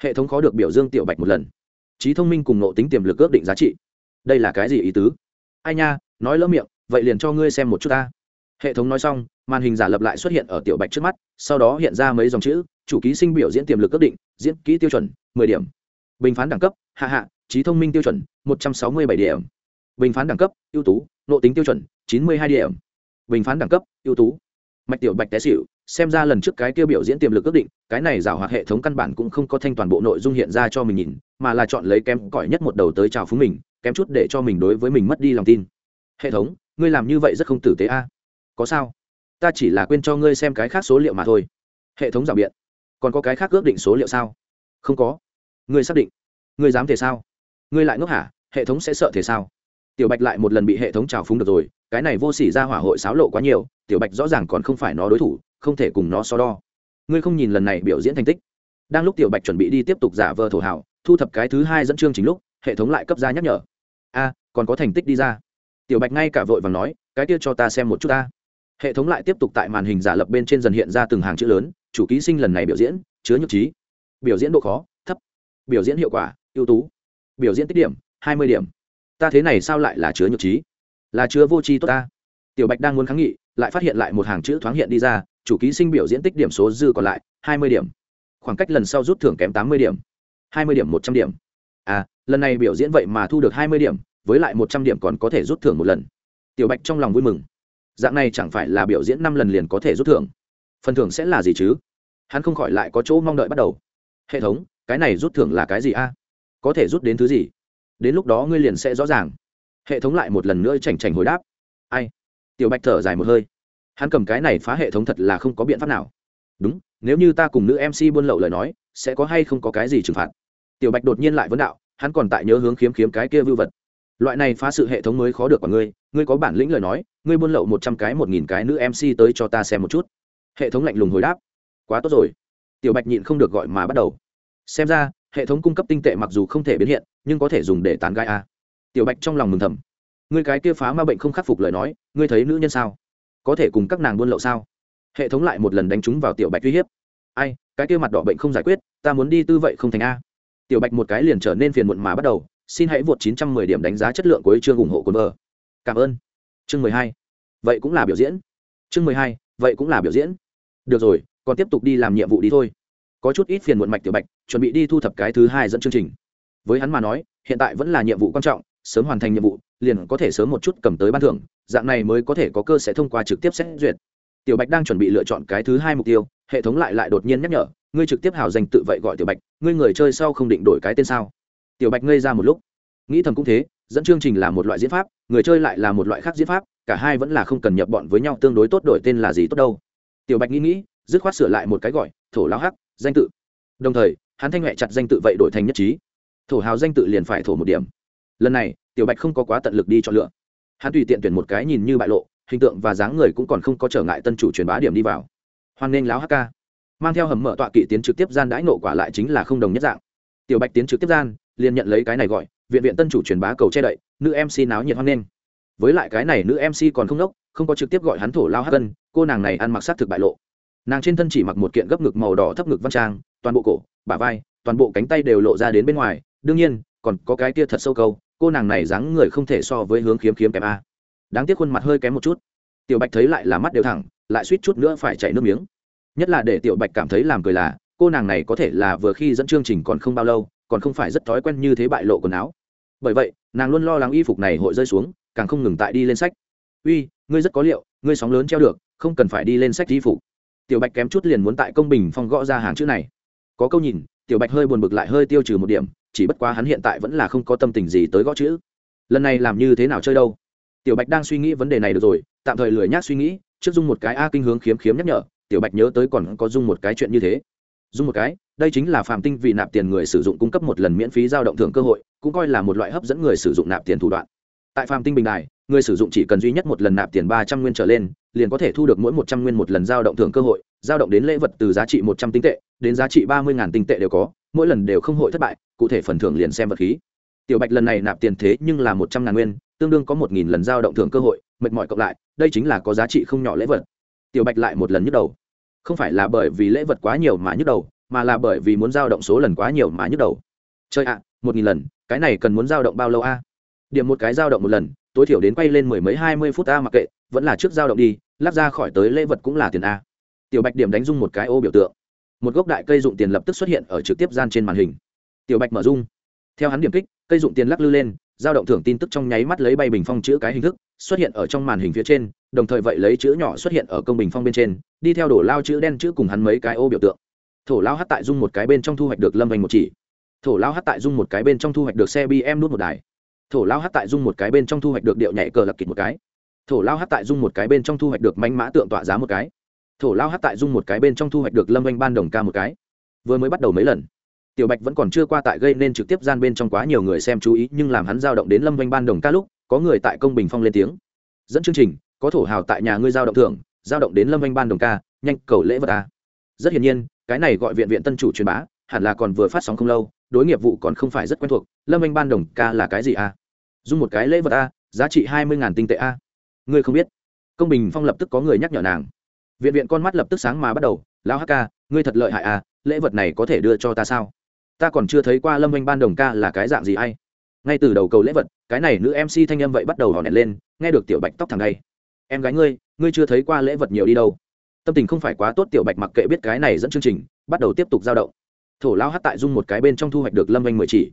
Hệ thống khó được biểu dương tiểu bạch một lần. Trí thông minh cùng nộ tính tiềm lực ước định giá trị. Đây là cái gì ý tứ? Ai nha, nói lỡ miệng, vậy liền cho ngươi xem một chút ta. Hệ thống nói xong, màn hình giả lập lại xuất hiện ở tiểu bạch trước mắt, sau đó hiện ra mấy dòng chữ, chủ ký sinh biểu diễn tiềm lực ước định, diễn kỹ tiêu chuẩn, mười điểm. Bình phán đẳng cấp, hạ hạ, trí thông minh tiêu chuẩn, một trăm sáu mươi bảy điểm. Bình phán đẳng cấp, ưu tú, nộ tính tiêu chuẩn, chín mươi hai điểm. Bình phán đẳng cấp, ưu tú. Mạch tiểu bạch té xịu xem ra lần trước cái tiêu biểu diễn tiềm lực ước định, cái này giảo hoạt hệ thống căn bản cũng không có thanh toàn bộ nội dung hiện ra cho mình nhìn, mà là chọn lấy kém cỏi nhất một đầu tới chào phúng mình, kém chút để cho mình đối với mình mất đi lòng tin. Hệ thống, ngươi làm như vậy rất không tử tế a. Có sao? Ta chỉ là quên cho ngươi xem cái khác số liệu mà thôi. Hệ thống rào biện. Còn có cái khác ước định số liệu sao? Không có. Ngươi xác định. Ngươi dám thể sao? Ngươi lại ngốc hả? Hệ thống sẽ sợ thể sao? Tiểu bạch lại một lần bị hệ thống trào phúng được rồi cái này vô sỉ ra hỏa hội xáo lộ quá nhiều, tiểu bạch rõ ràng còn không phải nó đối thủ, không thể cùng nó so đo. Ngươi không nhìn lần này biểu diễn thành tích. Đang lúc tiểu bạch chuẩn bị đi tiếp tục giả vờ thổ hảo thu thập cái thứ hai dẫn chương chính lúc, hệ thống lại cấp ra nhắc nhở. A, còn có thành tích đi ra. Tiểu bạch ngay cả vội và nói, cái kia cho ta xem một chút ta. Hệ thống lại tiếp tục tại màn hình giả lập bên trên dần hiện ra từng hàng chữ lớn, chủ ký sinh lần này biểu diễn, chứa nhược trí. Biểu diễn độ khó, thấp. Biểu diễn hiệu quả, ưu tú. Biểu diễn tích điểm, hai mươi điểm. Ta thế này sao lại là chứa nhược trí? Là chứa vô tri tốt ta. Tiểu bạch đang muốn kháng nghị, lại phát hiện lại một hàng chữ thoáng hiện đi ra, chủ ký sinh biểu diễn tích điểm số dư còn lại, hai mươi điểm. Khoảng cách lần sau rút thưởng kém tám mươi điểm. Hai mươi điểm một trăm điểm. À lần này biểu diễn vậy mà thu được hai mươi điểm, với lại một trăm điểm còn có thể rút thưởng một lần. Tiểu bạch trong lòng vui mừng. Dạng này chẳng phải là biểu diễn năm lần liền có thể rút thưởng. Phần thưởng sẽ là gì chứ? Hắn không khỏi lại có chỗ mong đợi bắt đầu. Hệ thống, cái này rút thưởng là cái gì a? Có thể rút đến thứ gì? Đến lúc đó ngươi liền sẽ rõ ràng hệ thống lại một lần nữa chảnh chảnh hồi đáp. Ai? Tiểu bạch thở dài một hơi. Hắn cầm cái này phá hệ thống thật là không có biện pháp nào. Đúng, nếu như ta cùng nữ mc buôn lậu lời nói, sẽ có hay không có cái gì trừng phạt? Tiểu bạch đột nhiên lại vấn đạo, hắn còn tại nhớ hướng khiếm khiếm cái kia vưu vật. Loại này phá sự hệ thống mới khó được của ngươi ngươi có bản lĩnh lời nói, ngươi buôn lậu một trăm cái, một nghìn cái nữ mc tới cho ta xem một chút. Hệ thống lạnh lùng hồi đáp. Quá tốt rồi. Tiểu bạch nhịn không được gọi mà bắt đầu. Xem ra, hệ thống cung cấp tinh tệ mặc dù không thể biến hiện, nhưng có thể dùng để tán gai a à tiểu bạch trong lòng mừng thầm. Người cái kia phá ma bệnh không khắc phục lời nói, ngươi thấy nữ nhân sao? Có thể cùng các nàng buôn lậu sao? Hệ thống lại một lần đánh trúng vào tiểu bạch uy hiếp. Ai, cái kia mặt đỏ bệnh không giải quyết, ta muốn đi tư vậy không thành a. Tiểu bạch một cái liền trở nên phiền muộn mà bắt đầu, xin hãy vượt 910 điểm đánh giá chất lượng của chương ủng hộ cuốn vở cảm ơn. Chương 12. vậy cũng là biểu diễn. Chương 12. vậy cũng là biểu diễn. Được rồi, còn tiếp tục đi làm nhiệm vụ đi thôi. Có chút ít phiền muộn mạch tiểu bạch, chuẩn bị đi thu thập cái thứ hai dẫn chương trình. Với hắn mà nói, hiện tại vẫn là nhiệm vụ quan trọng sớm hoàn thành nhiệm vụ, liền có thể sớm một chút cầm tới ban thưởng, dạng này mới có thể có cơ sẽ thông qua trực tiếp xét duyệt. Tiểu bạch đang chuẩn bị lựa chọn cái thứ hai mục tiêu, hệ thống lại lại đột nhiên nhắc nhở, ngươi trực tiếp hào danh tự vậy gọi tiểu bạch, ngươi người chơi sau không định đổi cái tên sao? Tiểu bạch ngây ra một lúc. Nghĩ thầm cũng thế, dẫn chương trình là một loại diễn pháp, người chơi lại là một loại khác diễn pháp, cả hai vẫn là không cần nhập bọn với nhau, tương đối tốt đổi tên là gì tốt đâu. Tiểu bạch nghĩ nghĩ, dứt khoát sửa lại một cái gọi, thổ lao hắc, danh tự. Đồng thời, hắn thanh huệ chặt danh tự vậy đổi thành nhất trí. Thổ hào danh tự liền phải thổ một điểm lần này, tiểu bạch không có quá tận lực đi chọn lựa. Hắn tùy tiện tuyển một cái nhìn như bại lộ, hình tượng và dáng người cũng còn không có trở ngại tân chủ truyền bá điểm đi vào. Hoan nghênh láo hk mang theo hầm mở tọa kỵ tiến trực tiếp gian đãi nộ quả lại chính là không đồng nhất dạng. Tiểu bạch tiến trực tiếp gian, liền nhận lấy cái này gọi, viện viện tân chủ truyền bá cầu che đậy, nữ mc náo nhiệt hoan nghênh. Với lại cái này nữ mc còn không đốc, không có trực tiếp gọi hắn thổ lao hắc cân, cô nàng này ăn mặc sát thực bại lộ. Nàng trên thân chỉ mặc một kiện gấp ngực màu đỏ thấp ngực văn trang, toàn bộ cổ, bả vai, toàn bộ cánh tay đều lộ ra đến bên ngoài. Đương nhiên còn có cái kia thật sâu câu, cô nàng này dáng người không thể so với hướng khiếm khiếm kém a. Đáng tiếc khuôn mặt hơi kém một chút. Tiểu bạch thấy lại là mắt đều thẳng, lại suýt chút nữa phải chảy nước miếng. Nhất là để tiểu bạch cảm thấy làm cười là, cô nàng này có thể là vừa khi dẫn chương trình còn không bao lâu, còn không phải rất thói quen như thế bại lộ quần áo. Bởi vậy, nàng luôn lo lắng y phục này hội rơi xuống, càng không ngừng tại đi lên sách. Uy, ngươi rất có liệu, ngươi sóng lớn treo được, không cần phải đi lên sách y phục. Tiểu bạch kém chút liền muốn tại công bình phong gõ ra hàng chữ này. Có câu nhìn, tiểu bạch hơi buồn bực lại hơi tiêu trừ một điểm chỉ bất quá hắn hiện tại vẫn là không có tâm tình gì tới gõ chữ. Lần này làm như thế nào chơi đâu? Tiểu bạch đang suy nghĩ vấn đề này được rồi, tạm thời lười nhác suy nghĩ, trước dung một cái a kinh hướng khiếm khiếm nhắc nhở, tiểu bạch nhớ tới còn có dung một cái chuyện như thế. Dung một cái, đây chính là phạm tinh vì nạp tiền người sử dụng cung cấp một lần miễn phí giao động thưởng cơ hội, cũng coi là một loại hấp dẫn người sử dụng nạp tiền thủ đoạn. Tại phạm tinh bình đài, người sử dụng chỉ cần duy nhất một lần nạp tiền ba trăm nguyên trở lên, liền có thể thu được mỗi một trăm nguyên một lần giao động thưởng cơ hội, giao động đến lễ vật từ giá trị một trăm tinh tệ, đến giá trị ba mươi tinh tệ đều có mỗi lần đều không hội thất bại, cụ thể phần thưởng liền xem vật khí. Tiểu bạch lần này nạp tiền thế nhưng là một trăm ngàn nguyên, tương đương có một nghìn lần giao động thưởng cơ hội, mệt mỏi cộng lại, đây chính là có giá trị không nhỏ lễ vật. Tiểu bạch lại một lần nhức đầu. Không phải là bởi vì lễ vật quá nhiều mà nhức đầu, mà là bởi vì muốn giao động số lần quá nhiều mà nhức đầu. Chơi ạ, một nghìn lần, cái này cần muốn giao động bao lâu a? Điểm một cái giao động một lần, tối thiểu đến quay lên mười mấy hai mươi phút a mặc kệ, vẫn là trước giao động đi, lắp ra khỏi tới lễ vật cũng là tiền a. Tiểu bạch điểm đánh dung một cái ô biểu tượng một gốc đại cây dụng tiền lập tức xuất hiện ở trực tiếp gian trên màn hình. Tiểu bạch mở dung theo hắn điểm kích, cây dụng tiền lắc lư lên giao động thưởng tin tức trong nháy mắt lấy bay bình phong chữ cái hình thức, xuất hiện ở trong màn hình phía trên, đồng thời vậy lấy chữ nhỏ xuất hiện ở công bình phong bên trên, đi theo đổ lao chữ đen chữ cùng hắn mấy cái ô biểu tượng. Thổ lao hát tại dung một cái bên trong thu hoạch được lâm vành một chỉ. Thổ lao hát tại dung một cái bên trong thu hoạch được xe bm nút một đài. Thổ lao hát tại dung một cái bên trong thu hoạch được điệu nhảy cờ lập kịch một cái. Thổ lao hát tại dung một cái bên trong thu hoạch được manh mã tượng tọa giá một cái thổ lao hát tại dung một cái bên trong thu hoạch được lâm Anh ban đồng ca một cái. Vừa mới bắt đầu mấy lần. Tiểu bạch vẫn còn chưa qua tại gây nên trực tiếp gian bên trong quá nhiều người xem chú ý, nhưng làm hắn giao động đến lâm Anh ban đồng ca lúc, có người tại công bình phong lên tiếng. Dẫn chương trình, có thổ hào tại nhà ngươi giao động thưởng, giao động đến lâm Anh ban đồng ca, nhanh cầu lễ vật ta. Rất hiển nhiên, cái này gọi viện viện tân chủ truyền bá, hẳn là còn vừa phát sóng không lâu, đối nghiệp vụ còn không phải rất quen thuộc, lâm Anh ban đồng ca là cái gì a? Dùng một cái lễ vật a, giá trị hai mươi tinh tệ a. Ngươi không biết. Công bình phong lập tức có người nhắc nhở nàng viện viện con mắt lập tức sáng mà bắt đầu, lão hk ngươi thật lợi hại à lễ vật này có thể đưa cho ta sao? Ta còn chưa thấy qua lâm anh ban đồng ca là cái dạng gì hay ngay từ đầu cầu lễ vật, cái này nữ mc thanh âm vậy bắt đầu hòn nẹt lên, nghe được tiểu bạch tóc thẳng đây em gái ngươi ngươi chưa thấy qua lễ vật nhiều đi đâu. Tâm tình không phải quá tốt, tiểu bạch mặc kệ biết cái này dẫn chương trình, bắt đầu tiếp tục giao động. Thổ lao hát tại dung một cái bên trong thu hoạch được lâm anh mười chỉ.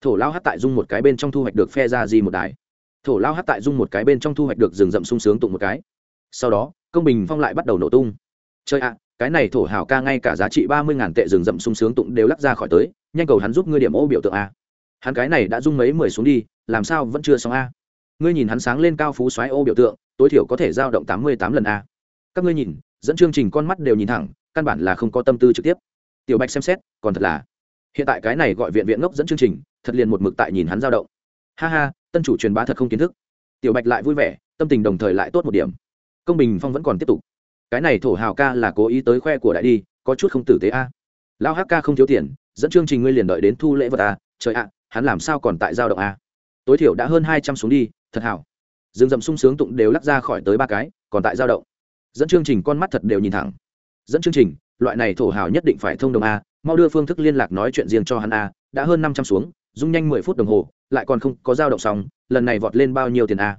Thổ lao hát tại dung một cái bên trong thu hoạch được phe ra di một đài. Thổ lao hát tại dung một cái bên trong thu hoạch được rừng rậm sung sướng tụng một cái. Sau đó công bình phong lại bắt đầu nổ tung. Chơi ạ, cái này thổ hào ca ngay cả giá trị ba mươi ngàn tệ rừng rậm sung sướng tụng đều lắc ra khỏi tới, nhanh cầu hắn giúp ngươi điểm ô biểu tượng a. Hắn cái này đã rung mấy mười xuống đi, làm sao vẫn chưa xong a? Ngươi nhìn hắn sáng lên cao phú xoáy ô biểu tượng, tối thiểu có thể giao động tám mươi tám lần a. Các ngươi nhìn, dẫn chương trình con mắt đều nhìn thẳng, căn bản là không có tâm tư trực tiếp. Tiểu bạch xem xét, còn thật là. Hiện tại cái này gọi viện viện ngốc dẫn chương trình, thật liền một mực tại nhìn hắn giao động. Ha ha, tân chủ truyền bá thật không kiến thức. Tiểu bạch lại vui vẻ, tâm tình đồng thời lại tốt một điểm công bình phong vẫn còn tiếp tục. Cái này thổ hào ca là cố ý tới khoe của đại đi, có chút không tử tế a. À. hắc ca không thiếu tiền, dẫn chương trình ngươi liền đợi đến thu lễ vật a. Trời ạ, hắn làm sao còn tại giao động a? Tối thiểu đã hơn hai trăm xuống đi, thật hảo. Rừng rậm sung sướng tụng đều lắc ra khỏi tới ba cái, còn tại giao động. Dẫn chương trình con mắt thật đều nhìn thẳng. Dẫn chương trình, loại này thổ hào nhất định phải thông đồng a, mau đưa phương thức liên lạc nói chuyện riêng cho hắn a, đã hơn năm trăm xuống dung nhanh mười phút đồng hồ, lại còn không có giao động xong, lần này vọt lên bao nhiêu tiền a?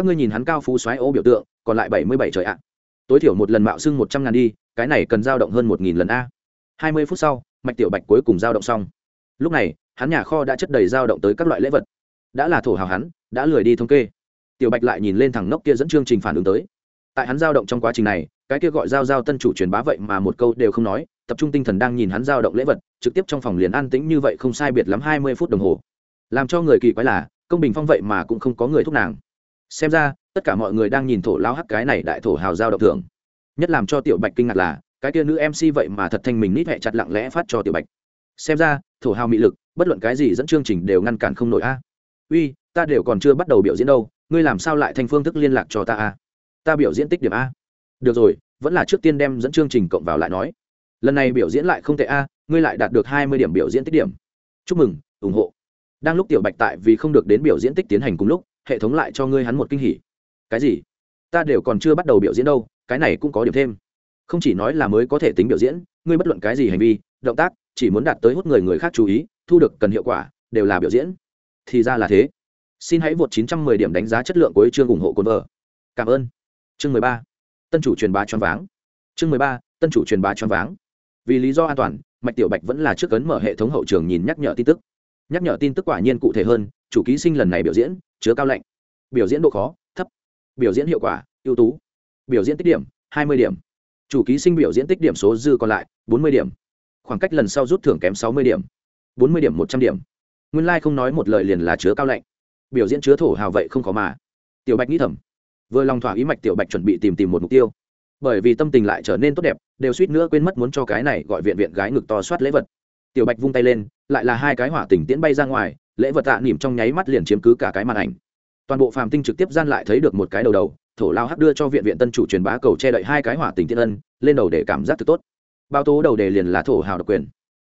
Các ngươi nhìn hắn cao phú xoáy ô biểu tượng, còn lại bảy mươi bảy trời ạ. Tối thiểu một lần mạo xưng một trăm ngàn đi, cái này cần giao động hơn một nghìn lần a. hai mươi phút sau, mạch tiểu bạch cuối cùng giao động xong. Lúc này, hắn nhà kho đã chất đầy giao động tới các loại lễ vật. Đã là thổ hào hắn, đã lười đi thống kê. Tiểu bạch lại nhìn lên thằng nốc kia dẫn chương trình phản ứng tới. Tại hắn giao động trong quá trình này, cái kia gọi giao giao tân chủ truyền bá vậy mà một câu đều không nói, tập trung tinh thần đang nhìn hắn giao động lễ vật, trực tiếp trong phòng liền an tĩnh như vậy không sai biệt lắm hai mươi phút đồng hồ. Làm cho người kỳ quái là, công bình phong vậy mà cũng không có người thúc nàng xem ra, tất cả mọi người đang nhìn thổ lao hắc cái này đại thổ hào giao động thưởng. Nhất làm cho tiểu bạch kinh ngạc là, cái kia nữ mc vậy mà thật thanh mình nít hẹ chặt lặng lẽ phát cho tiểu bạch. Xem ra, thổ hào mị lực, bất luận cái gì dẫn chương trình đều ngăn cản không nổi a. À. Uy, ta đều còn chưa bắt đầu biểu diễn đâu, ngươi làm sao lại thành phương thức liên lạc cho ta a? À? Ta biểu diễn tích điểm a. À? Được rồi, vẫn là trước tiên đem dẫn chương trình cộng vào lại nói. Lần này biểu diễn lại không tệ a ngươi lại đạt được hai mươi điểm biểu diễn tích điểm. Chúc mừng, ủng hộ. Đang lúc tiểu bạch tại vì không được đến biểu diễn tích tiến hành cùng lúc hệ thống lại cho ngươi hắn một kinh hỉ. Cái gì? Ta đều còn chưa bắt đầu biểu diễn đâu, cái này cũng có điểm thêm. Không chỉ nói là mới có thể tính biểu diễn, ngươi bất luận cái gì hành vi, động tác, chỉ muốn đạt tới hút người người khác chú ý, thu được cần hiệu quả, đều là biểu diễn. Thì ra là thế. Xin hãy vượt 910 điểm đánh giá chất lượng của chương ủng hộ cồn vợ. Cảm ơn. Chương 13. tân chủ truyền bá choáng váng. Chương 13. tân chủ truyền bá choáng váng. Vì lý do an toàn, mạch tiểu bạch vẫn là trước ấn mở hệ thống hậu trường nhìn nhắc nhở tin tức. Nhắc nhở tin tức quả nhiên cụ thể hơn chủ ký sinh lần này biểu diễn chứa cao lệnh biểu diễn độ khó, thấp. Biểu diễn hiệu quả, ưu tú. Biểu diễn tích điểm, hai mươi điểm. Chủ ký sinh biểu diễn tích điểm số dư còn lại, bốn mươi điểm. Khoảng cách lần sau rút thưởng kém sáu mươi điểm. bốn mươi điểm, một trăm điểm. Nguyên lai、like、không nói một lời liền là chứa cao lạnh. Biểu diễn chứa thổ hào vậy không có mà. Tiểu bạch nghĩ thầm. Vừa lòng thỏa ý mạch tiểu bạch chuẩn bị tìm tìm một mục tiêu. Bởi vì tâm tình lại trở nên tốt đẹp, đều suýt nữa quên mất muốn cho cái này gọi viện viện gái ngực to soát lễ vật. Tiểu bạch vung tay lên, lại là hai cái hỏa tỉnh tiễn bay ra ngoài lễ vật tạ nỉm trong nháy mắt liền chiếm cứ cả cái màn ảnh. Toàn bộ phàm tinh trực tiếp gian lại thấy được một cái đầu đầu, thổ lao hắc đưa cho viện viện tân chủ truyền bá cầu che đậy hai cái hỏa tình thiên ân, lên đầu để cảm giác thực tốt. Bao tố đầu đề liền là thổ hào độc quyền.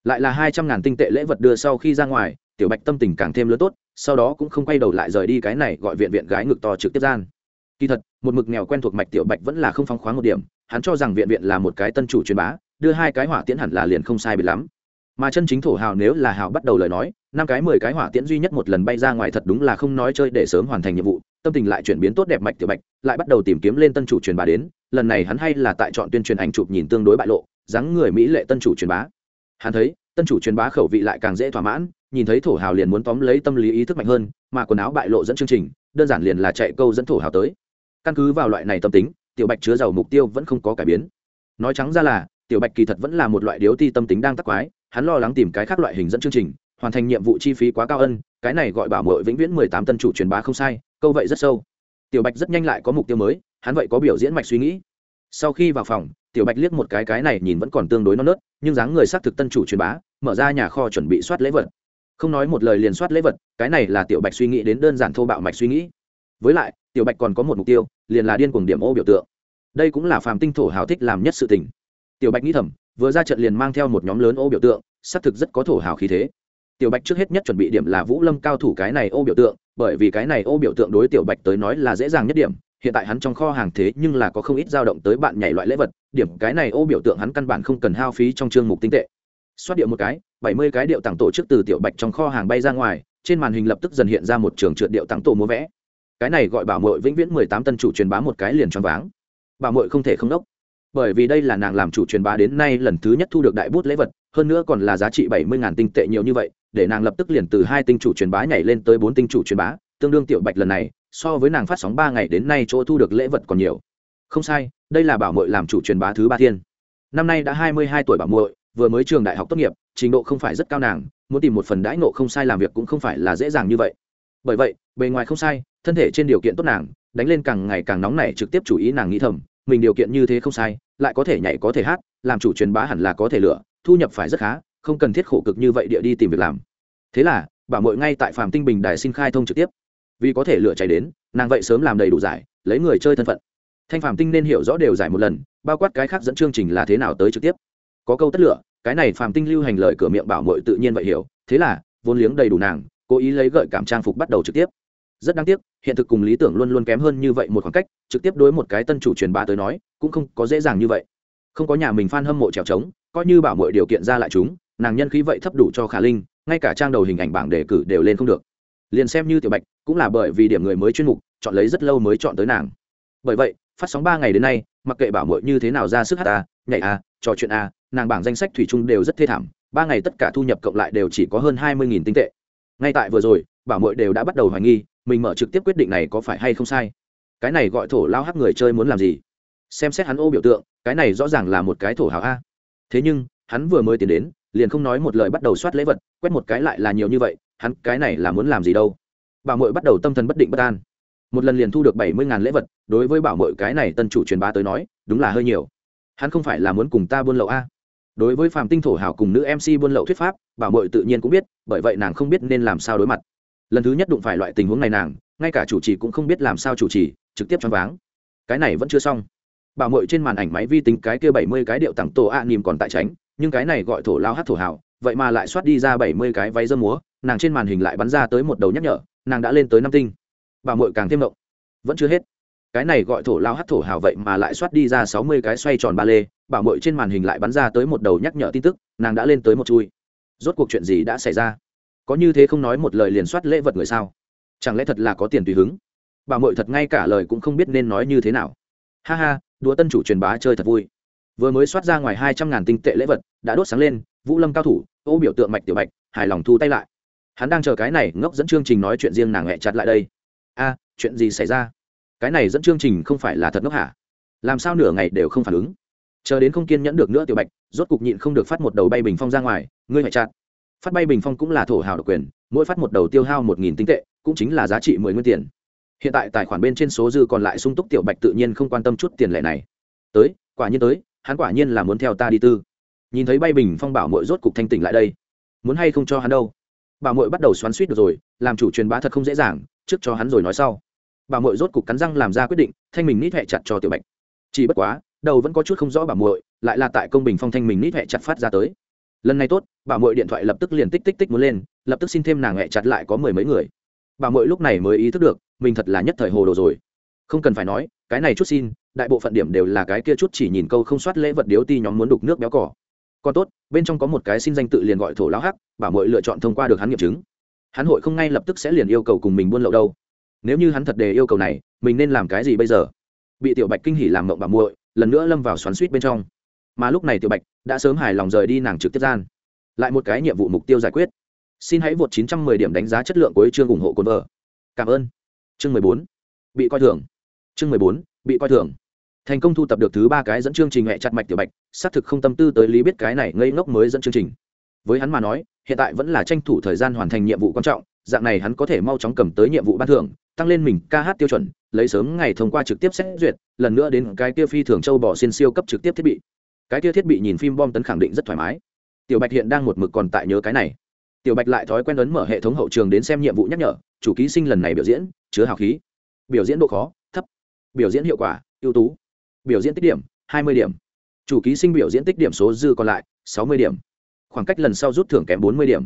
Lại là hai trăm ngàn tinh tệ lễ vật đưa sau khi ra ngoài, tiểu bạch tâm tình càng thêm lớn tốt, sau đó cũng không quay đầu lại rời đi cái này gọi viện viện gái ngực to trực tiếp gian. Kỳ thật, một mực nghèo quen thuộc mạch tiểu bạch vẫn là không phóng khoáng một điểm, hắn cho rằng viện viện là một cái tân chủ truyền bá, đưa hai cái hỏa tiễn hẳn là liền không sai bị lắm. Mà chân chính thổ hào nếu là hào bắt đầu lời nói năm cái, mười cái hỏa tiễn duy nhất một lần bay ra ngoài thật đúng là không nói chơi để sớm hoàn thành nhiệm vụ. Tâm tình lại chuyển biến tốt đẹp mạch tiểu bạch, lại bắt đầu tìm kiếm lên tân chủ truyền bá đến. Lần này hắn hay là tại chọn tuyên truyền ảnh chụp nhìn tương đối bại lộ, dáng người mỹ lệ tân chủ truyền bá. Hắn thấy, tân chủ truyền bá khẩu vị lại càng dễ thỏa mãn, nhìn thấy thổ hào liền muốn tóm lấy tâm lý ý thức mạnh hơn, mà quần áo bại lộ dẫn chương trình, đơn giản liền là chạy câu dẫn thổ hào tới. Căn cứ vào loại này tâm tính, tiểu bạch chứa giàu mục tiêu vẫn không có cải biến. Nói trắng ra là, tiểu bạch kỳ thật vẫn là một loại điếu ti tâm tính đang tắc quái, hắn lo lắng tìm cái khác loại hình dẫn chương trình hoàn thành nhiệm vụ chi phí quá cao ân, cái này gọi bảo mội vĩnh viễn mười tám tân chủ truyền bá không sai, câu vậy rất sâu. Tiểu bạch rất nhanh lại có mục tiêu mới, hắn vậy có biểu diễn mạch suy nghĩ. Sau khi vào phòng, tiểu bạch liếc một cái cái này nhìn vẫn còn tương đối non nớt, nhưng dáng người xác thực tân chủ truyền bá, mở ra nhà kho chuẩn bị soát lễ vật. Không nói một lời liền soát lễ vật, cái này là tiểu bạch suy nghĩ đến đơn giản thô bạo mạch suy nghĩ. Với lại, tiểu bạch còn có một mục tiêu, liền là điên cuồng điểm ô biểu tượng. Đây cũng là phàm tinh thổ hào thích làm nhất sự tình. Tiểu bạch nghĩ thầm, vừa ra trận liền mang theo một nhóm lớn ô biểu tượng, xác thực rất có thổ hào khí thế tiểu bạch trước hết nhất chuẩn bị điểm là vũ lâm cao thủ cái này ô biểu tượng, bởi vì cái này ô biểu tượng đối tiểu bạch tới nói là dễ dàng nhất điểm. Hiện tại hắn trong kho hàng thế nhưng là có không ít dao động tới bạn nhảy loại lễ vật, điểm cái này ô biểu tượng hắn căn bản không cần hao phí trong chương mục tinh tệ. Xoát điệu một cái, bảy mươi cái điệu tặng tổ chức từ tiểu bạch trong kho hàng bay ra ngoài, trên màn hình lập tức dần hiện ra một trường trượt điệu tặng tổ múa vẽ. Cái này gọi bảo mội vĩnh viễn mười tám tân chủ truyền bá một cái liền choáng váng. Bảo mội không thể không đốc. Bởi vì đây là nàng làm chủ truyền bá đến nay lần thứ nhất thu được đại bút lễ vật, hơn nữa còn là giá trị bảy mươi ngàn tinh tệ nhiều như vậy để nàng lập tức liền từ hai tinh chủ truyền bá nhảy lên tới bốn tinh chủ truyền bá, tương đương tiểu bạch lần này, so với nàng phát sóng ba ngày đến nay chỗ thu được lễ vật còn nhiều. Không sai, đây là bảo mội làm chủ truyền bá thứ ba thiên. Năm nay đã hai mươi hai tuổi bảo mội vừa mới trường đại học tốt nghiệp, trình độ không phải rất cao nàng, muốn tìm một phần đãi nộ không sai làm việc cũng không phải là dễ dàng như vậy. Bởi vậy, bề ngoài không sai, thân thể trên điều kiện tốt nàng, đánh lên càng ngày càng nóng này trực tiếp chủ ý nàng nghĩ thầm, mình điều kiện như thế không sai, lại có thể nhảy có thể hát, làm chủ truyền bá hẳn là có thể lựa, thu nhập phải rất khá không cần thiết khổ cực như vậy địa đi tìm việc làm. Thế là bảo mội ngay tại phạm tinh bình đài xin khai thông trực tiếp. Vì có thể lựa chạy đến, nàng vậy sớm làm đầy đủ giải, lấy người chơi thân phận. Thanh phạm tinh nên hiểu rõ đều giải một lần, bao quát cái khác dẫn chương trình là thế nào tới trực tiếp. Có câu tất lựa cái này phạm tinh lưu hành lời cửa miệng bảo mội tự nhiên vậy hiểu, thế là, vốn liếng đầy đủ nàng, cố ý lấy gợi cảm trang phục bắt đầu trực tiếp. Rất đáng tiếc, hiện thực cùng lý tưởng luôn luôn kém hơn như vậy một khoảng cách, trực tiếp đối một cái tân chủ truyền bá tới nói, cũng không có dễ dàng như vậy. Không có nhà mình f a n hâm mộ trèo trống, coi như bảo mọi điều kiện ra lại chúng nàng nhân khí vậy thấp đủ cho khả linh, ngay cả trang đầu hình ảnh bảng đề cử đều lên không được. Liền xem như tiểu bạch, cũng là bởi vì điểm người mới chuyên mục, chọn lấy rất lâu mới chọn tới nàng. Bởi vậy, phát sóng ba ngày đến nay, mặc kệ bảo mội như thế nào ra sức hát a, nhảy a, trò chuyện a, nàng bảng danh sách thủy chung đều rất thê thảm, ba ngày tất cả thu nhập cộng lại đều chỉ có hơn hai mươi tinh tệ. Ngay tại vừa rồi, bảo mội đều đã bắt đầu hoài nghi, mình mở trực tiếp quyết định này có phải hay không sai. Cái này gọi thổ lao hắc người chơi muốn làm gì? Xem xét hắn ô biểu tượng, cái này rõ ràng là một cái thổ hào a. Thế nhưng, hắn vừa mới tiến đến liền không nói một lời bắt đầu soát lễ vật, quét một cái lại là nhiều như vậy, hắn cái này là muốn làm gì đâu? Bảo mội bắt đầu tâm thần bất định bất an. Một lần liền thu được bảy mươi ngàn lễ vật, đối với bảo mội cái này tân chủ truyền bá tới nói, đúng là hơi nhiều. Hắn không phải là muốn cùng ta buôn lậu a? Đối với phạm tinh thổ hào cùng nữ mc buôn lậu thuyết pháp, bảo mội tự nhiên cũng biết, bởi vậy nàng không biết nên làm sao đối mặt. Lần thứ nhất đụng phải loại tình huống này nàng, ngay cả chủ trì cũng không biết làm sao chủ trì, trực tiếp choáng váng. Cái này vẫn chưa xong. Bảo mội trên màn ảnh máy vi tính cái kia bảy mươi cái điệu tặng tổ a nìm còn tại tránh nhưng cái này gọi thổ lao hát thổ hào, vậy mà lại soát đi ra bảy mươi cái váy dơ múa, nàng trên màn hình lại bắn ra tới một đầu nhắc nhở, nàng đã lên tới năm tinh. Bà mội càng thêm động. Vẫn chưa hết. Cái này gọi thổ lao hát thổ hào vậy mà lại soát đi ra sáu mươi cái xoay tròn ba lê bảo mội trên màn hình lại bắn ra tới một đầu nhắc nhở tin tức, nàng đã lên tới một chui. Rốt cuộc chuyện gì đã xảy ra? Có như thế không nói một lời liền soát lễ vật người sao? Chẳng lẽ thật là có tiền tùy hứng? Bảo mội thật ngay cả lời cũng không biết nên nói như thế nào. Ha ha, đùa tân chủ truyền bá chơi thật vui vừa mới soát ra ngoài hai trăm ngàn tinh tệ lễ vật, đã đốt sáng lên, vũ lâm cao thủ, ô biểu tượng mạch tiểu bạch, hài lòng thu tay lại. Hắn đang chờ cái này, ngốc dẫn chương trình nói chuyện riêng nàng hẹ chặt lại đây. A, chuyện gì xảy ra? Cái này dẫn chương trình không phải là thật ngốc hả? Làm sao nửa ngày đều không phản ứng? Chờ đến không kiên nhẫn được nữa tiểu bạch, rốt cục nhịn không được phát một đầu bay bình phong ra ngoài, ngươi hẹ chặt. Phát bay bình phong cũng là thổ hào độc quyền, mỗi phát một đầu tiêu hao một nghìn tinh tệ, cũng chính là giá trị mười nguyên tiền. Hiện tại tài khoản bên trên số dư còn lại sung túc tiểu bạch tự nhiên không quan tâm chút tiền lệ này. Tới, quả nhiên tới hắn quả nhiên là muốn theo ta đi tư. Nhìn thấy bay bình phong bảo mội rốt cục thanh tỉnh lại đây. Muốn hay không cho hắn đâu? Bảo mội bắt đầu xoắn suýt được rồi, làm chủ truyền bá thật không dễ dàng, trước cho hắn rồi nói sau. Bảo mội rốt cục cắn răng làm ra quyết định, thanh mình nít hẹ chặt cho tiểu bạch. Chỉ bất quá, đầu vẫn có chút không rõ bảo mội lại là tại công bình phong thanh mình nít hẹ chặt phát ra tới. Lần này tốt, bảo mội điện thoại lập tức liền tích tích tích muốn lên, lập tức xin thêm nàng hẹ chặt lại có mười mấy người. Bảo mội lúc này mới ý thức được, mình thật là nhất thời hồ đồ rồi. Không cần phải nói, cái này chút xin đại bộ phận điểm đều là cái kia chút chỉ nhìn câu không soát lễ vật điếu ti nhóm muốn đục nước béo cỏ. Còn tốt, bên trong có một cái xin danh tự liền gọi thổ lão hắc, bảo mội lựa chọn thông qua được hắn nghiệm chứng. Hắn hội không ngay lập tức sẽ liền yêu cầu cùng mình buôn lậu đâu. Nếu như hắn thật đề yêu cầu này, mình nên làm cái gì bây giờ? Bị tiểu bạch kinh hỉ làm mộng bảo muội, lần nữa lâm vào xoắn suýt bên trong. Mà lúc này tiểu bạch đã sớm hài lòng rời đi nàng trực tiếp gian. Lại một cái nhiệm vụ mục tiêu giải quyết. Xin hãy vượt 910 điểm đánh giá chất lượng của chương ủng hộ cồn vợ. Cảm ơn. Chương 14. bị coi thường. Chương 14. bị coi thường thành công thu tập được thứ ba cái dẫn chương trình hẹ chặt mạch tiểu bạch, xác thực không tâm tư tới lý biết cái này ngây ngốc mới dẫn chương trình. Với hắn mà nói, hiện tại vẫn là tranh thủ thời gian hoàn thành nhiệm vụ quan trọng, dạng này hắn có thể mau chóng cầm tới nhiệm vụ ban thưởng, tăng lên mình ca hát tiêu chuẩn, lấy sớm ngày thông qua trực tiếp xét duyệt, lần nữa đến cái kia phi thường châu bỏ xin siêu cấp trực tiếp thiết bị. Cái kia thiết bị nhìn phim bom tấn khẳng định rất thoải mái. Tiểu bạch hiện đang một mực còn tại nhớ cái này. Tiểu bạch lại thói quen ấn mở hệ thống hậu trường đến xem nhiệm vụ nhắc nhở, chủ ký sinh lần này biểu diễn, chứa hào khí. Biểu diễn độ khó, thấp. Biểu diễn hiệu quả, ưu tú biểu diễn tích điểm, hai mươi điểm. Chủ ký sinh biểu diễn tích điểm số dư còn lại, sáu mươi điểm. Khoảng cách lần sau rút thưởng kém bốn mươi điểm,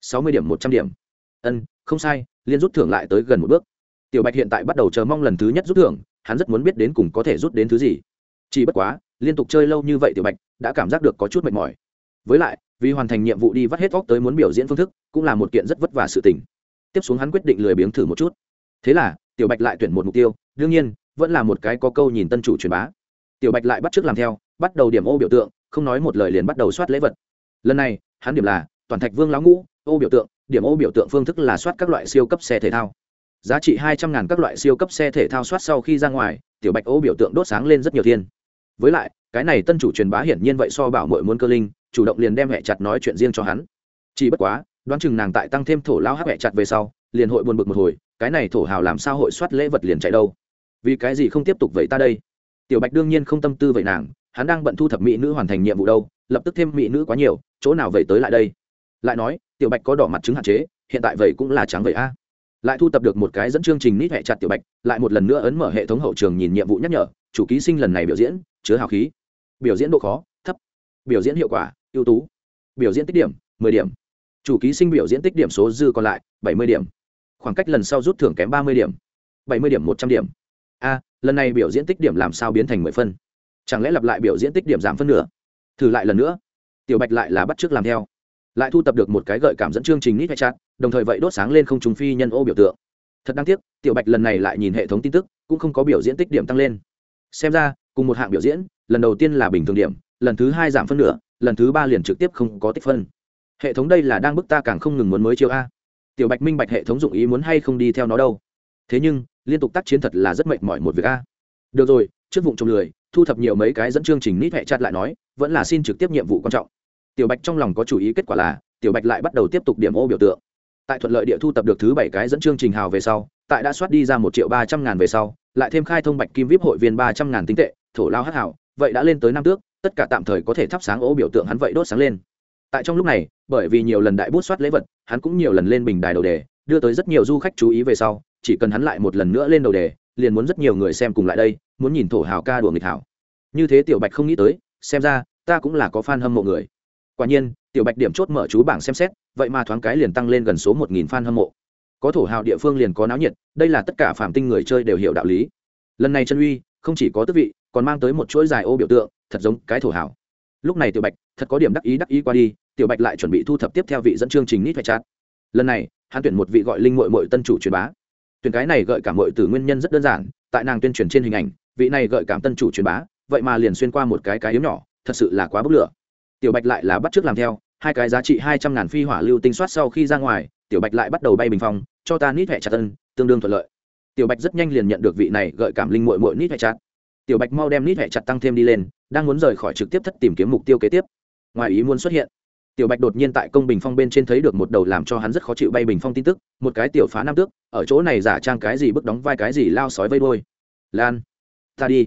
sáu mươi điểm một trăm điểm. Ân, không sai, liên rút thưởng lại tới gần một bước. Tiểu bạch hiện tại bắt đầu chờ mong lần thứ nhất rút thưởng, hắn rất muốn biết đến cùng có thể rút đến thứ gì. Chỉ bất quá, liên tục chơi lâu như vậy tiểu bạch đã cảm giác được có chút mệt mỏi. Với lại, vì hoàn thành nhiệm vụ đi vắt hết vóc tới muốn biểu diễn phương thức, cũng là một kiện rất vất vả sự tình. Tiếp xuống hắn quyết định lười biếng thử một chút. Thế là, tiểu bạch lại tuyển một mục tiêu, đương nhiên vẫn là một cái có câu nhìn tân chủ truyền bá. Tiểu bạch lại bắt t làm theo, bắt đầu điểm ô biểu tượng, không nói một lời liền bắt đầu soát lễ vật. Lần này, hắn điểm là, toàn thạch vương lão ngũ, ô biểu tượng, điểm ô biểu tượng phương thức là soát các loại siêu cấp xe thể thao. Giá trị hai trăm ngàn các loại siêu cấp xe thể thao soát sau khi ra ngoài, tiểu bạch ô biểu tượng đốt sáng lên rất nhiều thiên với lại, cái này tân chủ truyền bá hiển nhiên vậy so bảo mội muốn cơ linh, chủ động liền đem hẹ chặt nói chuyện riêng cho hắn. Chỉ bất quá, đoán chừng nàng tại tăng thêm thổ lao hắc hẹ chặt về sau, liền hội buồn bực một hồi, cái này thổ hào làm sao hội soát lễ vật liền chạy đâu vì cái gì không tiếp tục vậy ta đây? Tiểu bạch đương nhiên không tâm tư vậy nàng, hắn đang bận thu thập mỹ nữ hoàn thành nhiệm vụ đâu, lập tức thêm mỹ nữ quá nhiều, chỗ nào vậy tới lại đây? Lại nói, tiểu bạch có đỏ mặt chứng hạn chế, hiện tại vậy cũng là trắng vậy a. Lại thu tập được một cái dẫn chương trình nít hẹ chặt tiểu bạch, lại một lần nữa ấn mở hệ thống hậu trường nhìn nhiệm vụ nhắc nhở, chủ ký sinh lần này biểu diễn, chứa hào khí. Biểu diễn độ khó, thấp. Biểu diễn hiệu quả, ưu tú. Biểu diễn tích điểm, mười điểm. Chủ ký sinh biểu diễn tích điểm số dư còn lại, bảy mươi điểm. Khoảng cách lần sau rút thưởng kém ba mươi điểm. Bảy mươi điểm, một trăm điểm a, lần này biểu diễn tích điểm làm sao biến thành mười phân? Chẳng lẽ lặp lại biểu diễn tích điểm giảm phân nửa? Thử lại lần nữa. Tiểu bạch lại là bắt t làm theo. Lại thu tập được một cái gợi cảm dẫn chương trình nít hay chát, đồng thời vậy đốt sáng lên không trùng phi nhân ô biểu tượng. Thật đáng tiếc, tiểu bạch lần này lại nhìn hệ thống tin tức, cũng không có biểu diễn tích điểm tăng lên. Xem ra, cùng một hạng biểu diễn, lần đầu tiên là bình thường điểm, lần thứ hai giảm phân nửa, lần thứ ba liền trực tiếp không có tích phân. Hệ thống đây là đang bức ta càng không ngừng muốn mới chiêu a. Tiểu bạch minh bạch hệ thống dụng ý muốn hay không đi theo nó đâu. Thế nhưng liên tục tác chiến thật là rất mệt mỏi một việc a. Được rồi, trước vụ trồng lười, thu thập nhiều mấy cái dẫn chương trình nít hẹ chặt lại nói, vẫn là xin trực tiếp nhiệm vụ quan trọng. Tiểu bạch trong lòng có chủ ý kết quả là, tiểu bạch lại bắt đầu tiếp tục điểm ô biểu tượng. Tại thuận lợi địa thu tập được thứ bảy cái dẫn chương trình hào về sau, tại đã soát đi ra một triệu ba trăm ngàn về sau, lại thêm khai thông bạch kim vip hội viên ba trăm ngàn tinh tệ, thổ lao hắc hảo, vậy đã lên tới năm tước, tất cả tạm thời có thể thắp sáng ô biểu tượng hắn vậy đốt sáng lên. Tại trong lúc này, bởi vì nhiều lần đại bút soát lễ vật, hắn cũng nhiều lần lên bình đài đầu đề, đưa tới rất nhiều du khách chú ý về sau chỉ cần hắn lại một lần nữa lên đầu đề, liền muốn rất nhiều người xem cùng lại đây, muốn nhìn thổ hào ca đùa nghịch hảo. Như thế tiểu bạch không nghĩ tới, xem ra, ta cũng là có fan hâm mộ người. Quả nhiên, tiểu bạch điểm chốt mở chú bảng xem xét, vậy mà thoáng cái liền tăng lên gần số một nghìn fan hâm mộ. Có thổ hào địa phương liền có náo nhiệt, đây là tất cả phạm tinh người chơi đều hiểu đạo lý. Lần này chân uy, không chỉ có tước vị, còn mang tới một chuỗi dài ô biểu tượng, thật giống cái thổ hào. Lúc này tiểu bạch, thật có điểm đắc ý đắc ý qua đi, tiểu bạch lại chuẩn bị thu thập tiếp theo vị dẫn chương trình nít phải chát. lần này, hắn tuyển một vị gọi linh mội mội tân chủ truyền bá tuyển cái này gợi cảm mọi từ nguyên nhân rất đơn giản, tại nàng tuyên truyền trên hình ảnh, vị này gợi cảm tân chủ truyền bá, vậy mà liền xuyên qua một cái cái yếm nhỏ, thật sự là quá bốc lửa. Tiểu bạch lại là bắt t làm theo, hai cái giá trị hai trăm ngàn phi hỏa lưu tinh soát sau khi ra ngoài, tiểu bạch lại bắt đầu bay bình phong, cho ta nít hẹ chặt tân tương đương thuận lợi. Tiểu bạch rất nhanh liền nhận được vị này gợi cảm linh mội mội nít hẹ chặt. Tiểu bạch mau đem nít hẹ chặt tăng thêm đi lên, đang muốn rời khỏi trực tiếp thất tìm kiếm mục tiêu kế tiếp. Ngoài ý muốn xuất hiện tiểu bạch đột nhiên tại công bình phong bên trên thấy được một đầu làm cho hắn rất khó chịu bay bình phong tin tức, một cái tiểu phá nam tước, ở chỗ này giả trang cái gì bức đóng vai cái gì lao sói vây đôi lan, ta đi.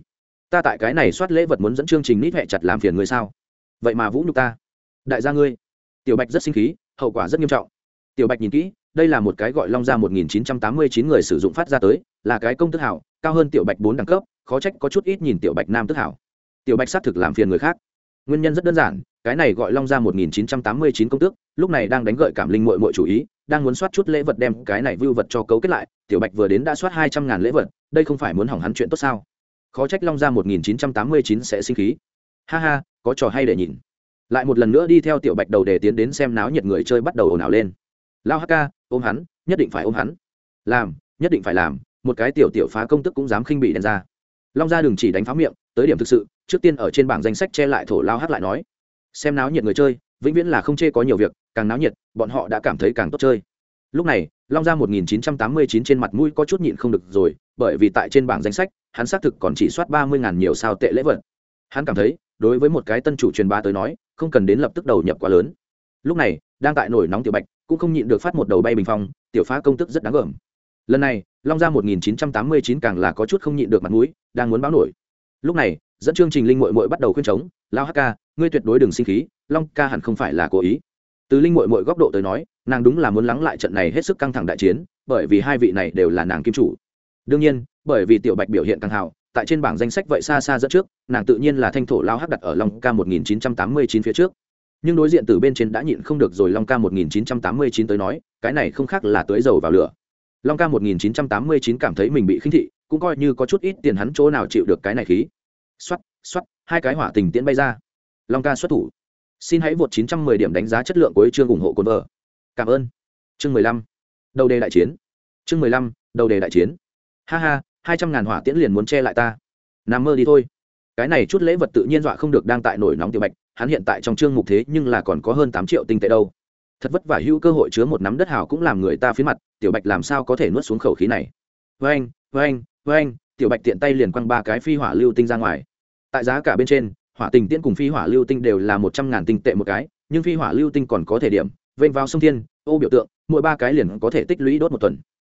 Ta tại cái này soát lễ vật muốn dẫn chương trình nít hẹ chặt làm phiền người sao? Vậy mà vũ nhục ta. Đại gia ngươi. Tiểu bạch rất sinh khí, hậu quả rất nghiêm trọng. Tiểu bạch nhìn kỹ, đây là một cái gọi long ra một nghìn chín trăm tám mươi chín người sử dụng phát ra tới, là cái công tức hảo, cao hơn tiểu bạch bốn đẳng cấp, khó trách có chút ít nhìn tiểu bạch nam tức hảo. Tiểu bạch xác thực làm phiền người khác. Nguyên nhân rất đơn giản cái này gọi long ra một nghìn chín trăm tám mươi chín công tước, lúc này đang đánh gợi cảm linh mội mội chủ ý, đang muốn soát chút lễ vật đem cái này vưu vật cho cấu kết lại, tiểu bạch vừa đến đã soát hai trăm ngàn lễ vật, đây không phải muốn hỏng hắn chuyện tốt sao? Khó trách long ra một nghìn chín trăm tám mươi chín sẽ sinh khí. Ha ha, có trò hay để nhìn. Lại một lần nữa đi theo tiểu bạch đầu để tiến đến xem náo nhiệt người chơi bắt đầu ồn ào lên. Lao hk ôm hắn, nhất định phải ôm hắn. Làm, nhất định phải làm, một cái tiểu tiểu phá công tức cũng dám khinh bị đen ra. Long ra đừng chỉ đánh phá miệng, tới điểm thực sự, trước tiên ở trên bảng danh sách che lại thổ lao hát lại nói xem náo nhiệt người chơi, vĩnh viễn là không chê có nhiều việc, càng náo nhiệt, bọn họ đã cảm thấy càng tốt chơi. Lúc này, long ra 1989 trên mặt mũi có chút nhịn không được rồi, bởi vì tại trên bảng danh sách, hắn xác thực còn chỉ soát ba mươi ngàn nhiều sao tệ lễ vật. Hắn cảm thấy, đối với một cái tân chủ truyền bá tới nói, không cần đến lập tức đầu nhập quá lớn. Lúc này, đang tại nổi nóng tiểu bạch, cũng không nhịn được phát một đầu bay bình phong, tiểu phá công tức rất đáng gờm. Lần này, long ra 1989 càng là có chút không nhịn được mặt mũi, đang muốn báo nổi. Lúc này, dẫn chương trình linh mội mội bắt đầu khuyên chống, lao hk ngươi tuyệt đối đừng sinh khí, long ca hẳn không phải là cố ý. Từ linh mội mội góc độ tới nói, nàng đúng là muốn lắng lại trận này hết sức căng thẳng đại chiến, bởi vì hai vị này đều là nàng kim chủ. Đương nhiên, bởi vì tiểu bạch biểu hiện càng hào tại trên bảng danh sách vậy xa xa dẫn trước, nàng tự nhiên là thanh thổ lao hắc đặt ở long ca 1989 phía trước. Nhưng đối diện từ bên trên đã nhịn không được rồi long ca 1989 tới nói, cái này không khác là tưới dầu vào lửa. Long ca 1989 cảm thấy mình bị khinh thị, cũng coi như có chút ít tiền hắn chỗ nào chịu được cái này khí. Xoắt xoắt hai cái hỏa tình tiễn bay ra long ca xuất thủ. Xin hãy vượt 910 điểm đánh giá chất lượng của chương ủng hộ cồn vợ. Cảm ơn. Chương 15. đầu đề đại chiến. Chương 15. đầu đề đại chiến. Ha ha, hai trăm ngàn hỏa tiễn liền muốn che lại ta. Nằm mơ đi thôi. Cái này chút lễ vật tự nhiên dọa không được đang tại nổi nóng tiểu bạch, hắn hiện tại trong chương mục thế nhưng là còn có hơn tám triệu tinh tệ đâu. Thật vất vả hữu cơ hội chứa một nắm đất hào cũng làm người ta phía mặt, tiểu bạch làm sao có thể nuốt xuống khẩu khí này? Vênh vênh vênh tiểu bạch tiện tay liền quăng ba cái phi hỏa lưu tinh ra ngoài. Tại giá cả bên trên hỏa tình tiễn cùng phi hỏa lưu tinh đều là một trăm ngàn tinh tệ một cái, nhưng phi hỏa lưu tinh còn có thể điểm, vênh vào sông thiên, ô biểu tượng, mỗi ba cái liền có thể tích lũy đốt một tuần.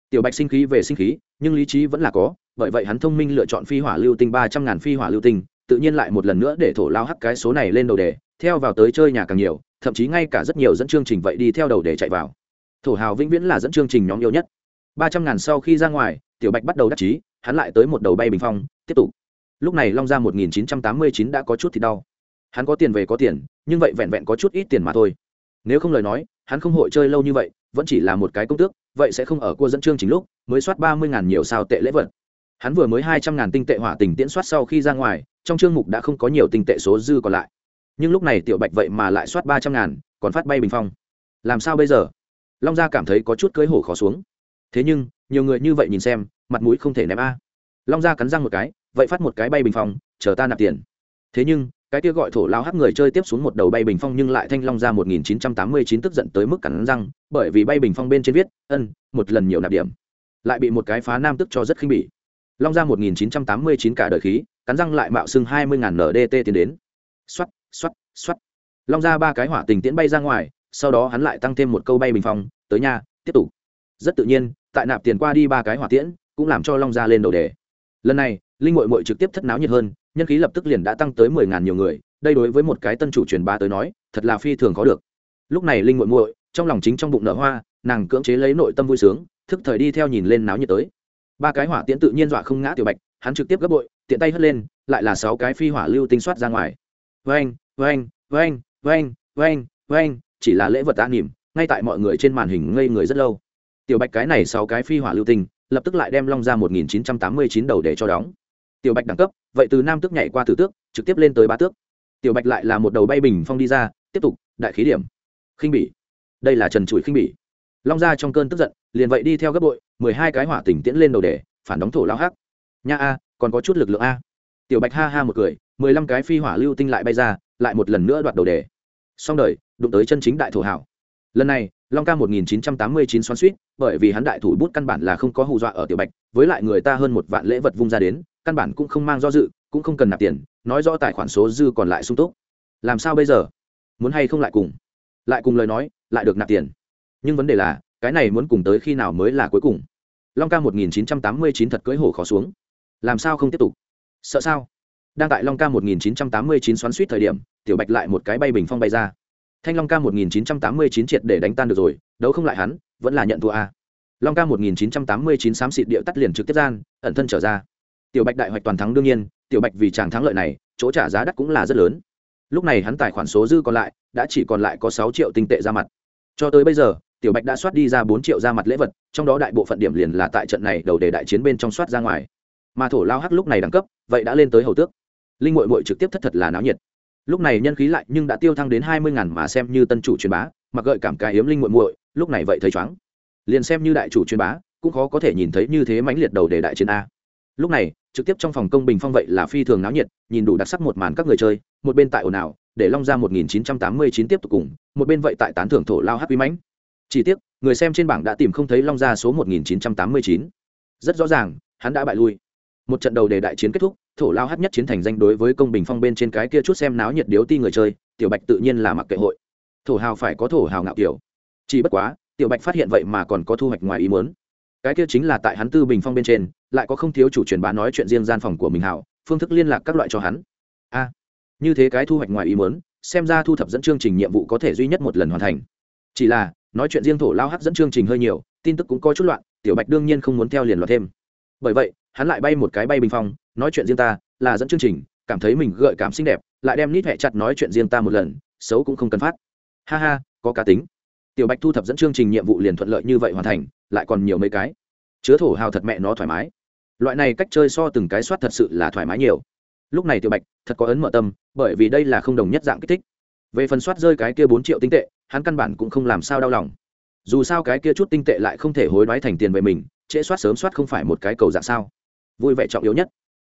Tiểu bạch sinh khí về sinh khí, nhưng lý trí vẫn là có, bởi vậy hắn thông minh lựa chọn phi hỏa lưu tinh ba trăm ngàn phi hỏa lưu tinh, tự nhiên lại một lần nữa để thổ lao hắc cái số này lên đầu đề, theo vào tới chơi nhà càng nhiều, thậm chí ngay cả rất nhiều dẫn chương trình vậy đi theo đầu để chạy vào. Thổ hào vĩnh viễn là dẫn chương trình nhóm yêu nhất. Ba trăm ngàn sau khi ra ngoài, tiểu bạch bắt đầu đắc chí, hắn lại tới một đầu bay bình phong, tiếp tục lúc này long ra một nghìn chín trăm tám mươi chín đã có chút thì đau. Hắn có tiền về có tiền, nhưng vậy vẹn vẹn có chút ít tiền mà thôi. Nếu không lời nói, hắn không hội chơi lâu như vậy, vẫn chỉ là một cái công tước, vậy sẽ không ở cua dẫn chương chính lúc, mới soát ba mươi ngàn nhiều sao tệ lễ vật. Hắn vừa mới hai trăm ngàn tinh tệ hỏa tình tiễn soát sau khi ra ngoài, trong chương mục đã không có nhiều tinh tệ số dư còn lại. Nhưng lúc này tiểu bạch vậy mà lại soát ba trăm ngàn, còn phát bay bình phong. Làm sao bây giờ? Long gia cảm thấy có chút cưới hổ khó xuống. Thế nhưng, nhiều người như vậy nhìn xem, mặt mũi không thể ném a. Long gia cắn răng một cái vậy phát một cái bay bình phong, chờ ta nạp tiền. Thế nhưng, cái kia gọi thổ lao hắc người chơi tiếp xuống một đầu bay bình phong nhưng lại thanh long ra 1989 tức giận tới mức cắn răng, bởi vì bay bình phong bên trên viết, ân, một lần nhiều nạp điểm. Lại bị một cái phá nam tức cho rất khinh bỉ. Long ra 1989 cả đời khí, cắn răng lại mạo xưng 20.000 ndt tiến đến. Xoắt xoắt xoắt long ra ba cái hỏa tình tiễn bay ra ngoài, sau đó hắn lại tăng thêm một câu bay bình phong, tới nhà tiếp tục. Rất tự nhiên, tại nạp tiền qua đi ba cái hỏa tiễn, cũng làm cho long ra lên đầu đề. Lần này linh mội mội trực tiếp thất náo nhiệt hơn, nhân khí lập tức liền đã tăng tới mười ngàn nhiều người, đây đối với một cái tân chủ truyền bá tới nói, thật là phi thường khó được. Lúc này linh mội mội, trong lòng chính trong bụng nở hoa, nàng cưỡng chế lấy nội tâm vui sướng, thức thời đi theo nhìn lên náo nhiệt tới. Ba cái hỏa tiễn tự nhiên dọa không ngã tiểu bạch, hắn trực tiếp gấp bội, tiện tay hất lên, lại là sáu cái phi hỏa lưu tinh soát ra ngoài. Vang vang vang vang vang vang chỉ là lễ vật an nỉm, ngay tại mọi người trên màn hình ngây người rất lâu. Tiểu bạch cái này sáu cái phi hỏa lưu tinh, lập tức lại đem long ra một nghìn chín trăm tám mươi chín đầu để cho đóng tiểu bạch đẳng cấp, vậy từ nam tước nhảy qua tử tước, trực tiếp lên tới ba tước. Tiểu bạch lại là một đầu bay bình phong đi ra, tiếp tục, đại khí điểm. Khinh bỉ. Đây là trần trụi khinh bỉ. Long ra trong cơn tức giận, liền vậy đi theo gấp bội, mười hai cái hỏa tỉnh tiễn lên đầu đề phản đóng thổ lao hắc. Nha a, còn có chút lực lượng a. Tiểu bạch ha ha một cười, mười lăm cái phi hỏa lưu tinh lại bay ra, lại một lần nữa đoạt đầu đề xong đời, đụng tới chân chính đại thổ hảo. Lần này, long ca một nghìn chín trăm tám mươi chín xoắn suýt, bởi vì hắn đại thủ bút căn bản là không có hù dọa ở tiểu bạch, với lại người ta hơn một vạn lễ vật vung ra đến căn bản cũng không mang do dự, cũng không cần nạp tiền, nói rõ tài khoản số dư còn lại sung túc. Làm sao bây giờ? Muốn hay không lại cùng? Lại cùng lời nói, lại được nạp tiền. Nhưng vấn đề là, cái này muốn cùng tới khi nào mới là cuối cùng? Long ca một nghìn chín trăm tám mươi chín thật cưỡi hổ khó xuống. Làm sao không tiếp tục? Sợ sao? Đang tại long ca một nghìn chín trăm tám mươi chín xoắn suýt thời điểm, tiểu bạch lại một cái bay bình phong bay ra. Thanh long ca một nghìn chín trăm tám mươi chín triệt để đánh tan được rồi, đấu không lại hắn, vẫn là nhận thua a. Long ca một nghìn chín trăm tám mươi chín xám xịt địa tắt liền trực tiếp gian, ẩn thân trở ra tiểu bạch đại hoạch toàn thắng đương nhiên, tiểu bạch vì chàng thắng lợi này, chỗ trả giá đắt cũng là rất lớn. Lúc này hắn tài khoản số dư còn lại, đã chỉ còn lại có sáu triệu tinh tệ ra mặt. Cho tới bây giờ, tiểu bạch đã soát đi ra bốn triệu ra mặt lễ vật, trong đó đại bộ phận điểm liền là tại trận này đầu đề đại chiến bên trong soát ra ngoài. Mà thổ lao hắc lúc này đẳng cấp, vậy đã lên tới hầu tước. Linh mội mội trực tiếp thất thật là náo nhiệt. Lúc này nhân khí lại nhưng đã tiêu thăng đến hai mươi ngàn mà xem như tân chủ truyền bá, mặc gợi cảm cái hiếm linh mội mội lúc này vậy thấy chóng liền xem như đại chủ truyền bá, cũng khó có thể nhìn thấy như thế mãnh liệt đầu đề đại chiến a lúc này, trực tiếp trong phòng công bình phong vậy là phi thường náo nhiệt, nhìn đủ đặc sắc một màn các người chơi, một bên tại ồn ào, để long ra một nghìn chín trăm tám mươi chín tiếp tục cùng, một bên vậy tại tán thưởng thổ lao hát uy mãnh. Chỉ tiếc, người xem trên bảng đã tìm không thấy long ra số một nghìn chín trăm tám mươi chín. Rất rõ ràng, hắn đã bại lui. Một trận đầu đề đại chiến kết thúc, thổ lao hát nhất chiến thành danh đối với công bình phong bên trên cái kia chút xem náo nhiệt điếu ti người chơi, tiểu bạch tự nhiên là mặc kệ hội. Thổ hào phải có thổ hào ngạo kiểu. Chỉ bất quá, tiểu bạch phát hiện vậy mà còn có thu hoạch ngoài ý muốn cái kia chính là tại hắn tư bình phong bên trên, lại có không thiếu chủ truyền bá nói chuyện riêng gian phòng của mình hảo, phương thức liên lạc các loại cho hắn. A, như thế cái thu hoạch ngoài ý muốn, xem ra thu thập dẫn chương trình nhiệm vụ có thể duy nhất một lần hoàn thành. Chỉ là, nói chuyện riêng thổ lao hắc dẫn chương trình hơi nhiều, tin tức cũng có chút loạn, tiểu bạch đương nhiên không muốn theo liền loạt thêm. Bởi vậy, hắn lại bay một cái bay bình phong, nói chuyện riêng ta, là dẫn chương trình, cảm thấy mình gợi cảm xinh đẹp, lại đem nít hẹ chặt nói chuyện riêng ta một lần, xấu cũng không cần phát. Ha ha, có cá tính tiểu bạch thu thập dẫn chương trình nhiệm vụ liền thuận lợi như vậy hoàn thành, lại còn nhiều mấy cái. Chứa thổ hào thật mẹ nó thoải mái. Loại này cách chơi so từng cái soát thật sự là thoải mái nhiều. Lúc này tiểu bạch thật có ấn mở tâm, bởi vì đây là không đồng nhất dạng kích thích. Về phần soát rơi cái kia bốn triệu tinh tệ, hắn căn bản cũng không làm sao đau lòng. Dù sao cái kia chút tinh tệ lại không thể hối đoái thành tiền về mình, trễ soát sớm soát không phải một cái cầu dạng sao. Vui vẻ trọng yếu nhất.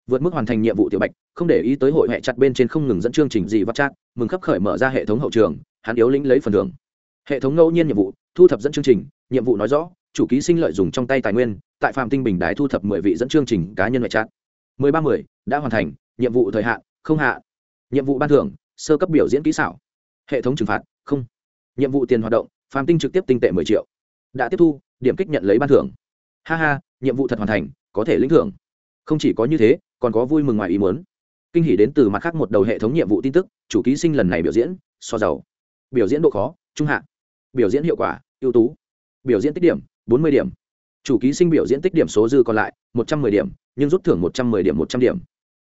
Vượt mức hoàn thành nhiệm vụ tiểu bạch, không để ý tới hội hệ chặt bên trên không ngừng dẫn chương trình gì vắt chát mừng khắp khởi mở ra hệ thống hậu trường, hắn yếu lĩnh lấy phần thưởng hệ thống ngẫu nhiên nhiệm vụ, thu thập dẫn chương trình, nhiệm vụ nói rõ, chủ ký sinh lợi dùng trong tay tài nguyên, tại phạm tinh bình đái thu thập mười vị dẫn chương trình cá nhân ngoại trạng mười ba mười, đã hoàn thành, nhiệm vụ thời hạn, không hạ. Nhiệm vụ ban thưởng, sơ cấp biểu diễn kỹ xảo. Hệ thống trừng phạt, không. Nhiệm vụ tiền hoạt động, phạm tinh trực tiếp tinh tệ mười triệu. Đã tiếp thu, điểm kích nhận lấy ban thưởng. Ha ha, nhiệm vụ thật hoàn thành, có thể lĩnh thưởng. Không chỉ có như thế, còn có vui mừng ngoài ý muốn. Kinh hỉ đến từ mặt khác một đầu hệ thống nhiệm vụ tin tức, chủ ký sinh lần này biểu diễn, so giàu. Biểu diễn độ khó, trung hạ biểu diễn hiệu quả, ưu tú. Biểu diễn tích điểm, bốn mươi điểm. Chủ ký sinh biểu diễn tích điểm số dư còn lại, một trăm m ư ơ i điểm, nhưng rút thưởng một trăm m ư ơ i điểm, một trăm điểm.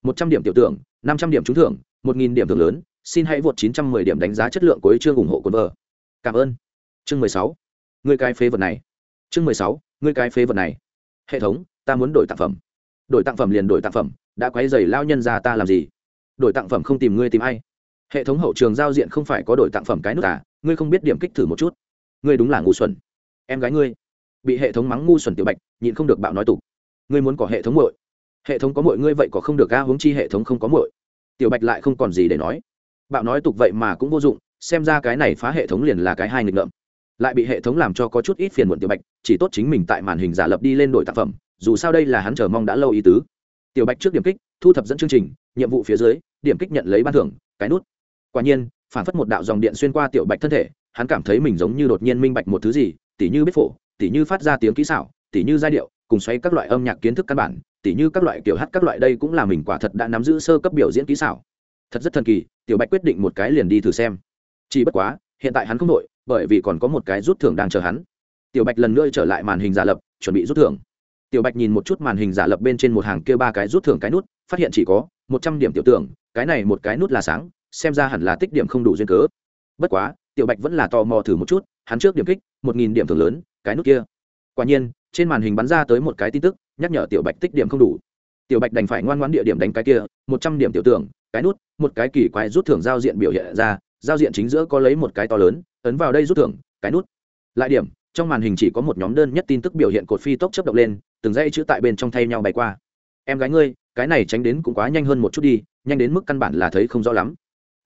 một trăm điểm tiểu tưởng, năm trăm điểm trúng thưởng, một nghìn điểm thưởng lớn, xin hãy vượt chín trăm m ư ơ i điểm đánh giá chất lượng của ý chương ủng hộ cồn vợ cảm ơn. Chương mười sáu. Người cái phế vật này. Chương mười sáu. Người cái phế vật này. Hệ thống, ta muốn đổi tác phẩm. Đổi tặng phẩm liền đổi tặng phẩm, đã quấy dày lao nhân ra ta làm gì? Đổi tặng phẩm không tìm ngươi tìm ai hệ thống hậu trường giao diện không phải có đổi tặng phẩm cái nút à? Ngươi không biết điểm kích thử một chút. Ngươi đúng là ngu xuẩn. Em gái ngươi. Bị hệ thống mắng ngu xuẩn tiểu bạch, nhịn không được bạo nói tục. Ngươi muốn có hệ thống muội. Hệ thống có muội ngươi vậy có không được ga huống chi hệ thống không có muội. Tiểu bạch lại không còn gì để nói. Bạo nói tục vậy mà cũng vô dụng, xem ra cái này phá hệ thống liền là cái hai nghịch ngợm. Lại bị hệ thống làm cho có chút ít phiền muộn tiểu bạch, chỉ tốt chính mình tại màn hình giả lập đi lên đổi tác phẩm, dù sao đây là hắn chờ mong đã lâu ý tứ. Tiểu bạch trước điểm kích, thu thập dẫn chương trình, nhiệm vụ phía dưới, điểm kích nhận lấy ban thưởng, cái nút quả nhiên phản phất một đạo dòng điện xuyên qua tiểu bạch thân thể, hắn cảm thấy mình giống như đột nhiên minh bạch một thứ gì, tỉ như biết phổ, tỉ như phát ra tiếng kỹ xảo, tỉ như giai điệu, cùng xoay các loại âm nhạc kiến thức căn bản, tỉ như các loại kiểu hát các loại đây cũng là mình quả thật đã nắm giữ sơ cấp biểu diễn kỹ xảo. Thật rất thần kỳ, tiểu bạch quyết định một cái liền đi thử xem. Chỉ bất quá, hiện tại hắn không đội bởi vì còn có một cái rút thưởng đang chờ hắn. Tiểu bạch lần nữa trở lại màn hình giả lập, chuẩn bị rút thưởng. Tiểu bạch nhìn một chút màn hình giả lập bên trên một hàng kia ba cái rút thưởng cái nút, phát hiện chỉ có một trăm điểm tiểu tưởng, cái này một cái nút là sáng xem ra hẳn là tích điểm không đủ duyên cớ. Bất quá, tiểu bạch vẫn là tò mò thử một chút, hắn trước điểm kích, một nghìn điểm thưởng lớn, cái nút kia. Quả nhiên, trên màn hình bắn ra tới một cái tin tức, nhắc nhở tiểu bạch tích điểm không đủ. Tiểu bạch đành phải ngoan ngoãn địa điểm đánh cái kia, một trăm điểm tiểu tưởng, cái nút, một cái kỳ quái rút thưởng giao diện biểu hiện ra, giao diện chính giữa có lấy một cái to lớn, ấn vào đây rút thưởng, cái nút. Lại điểm, trong màn hình chỉ có một nhóm đơn nhất tin tức biểu hiện cột phi tốc chấp động lên, từng dây chữ tại bên trong thay nhau bay qua. Em gái ngươi, cái này tránh đến cũng quá nhanh hơn một chút đi, nhanh đến mức căn bản là thấy không rõ lắm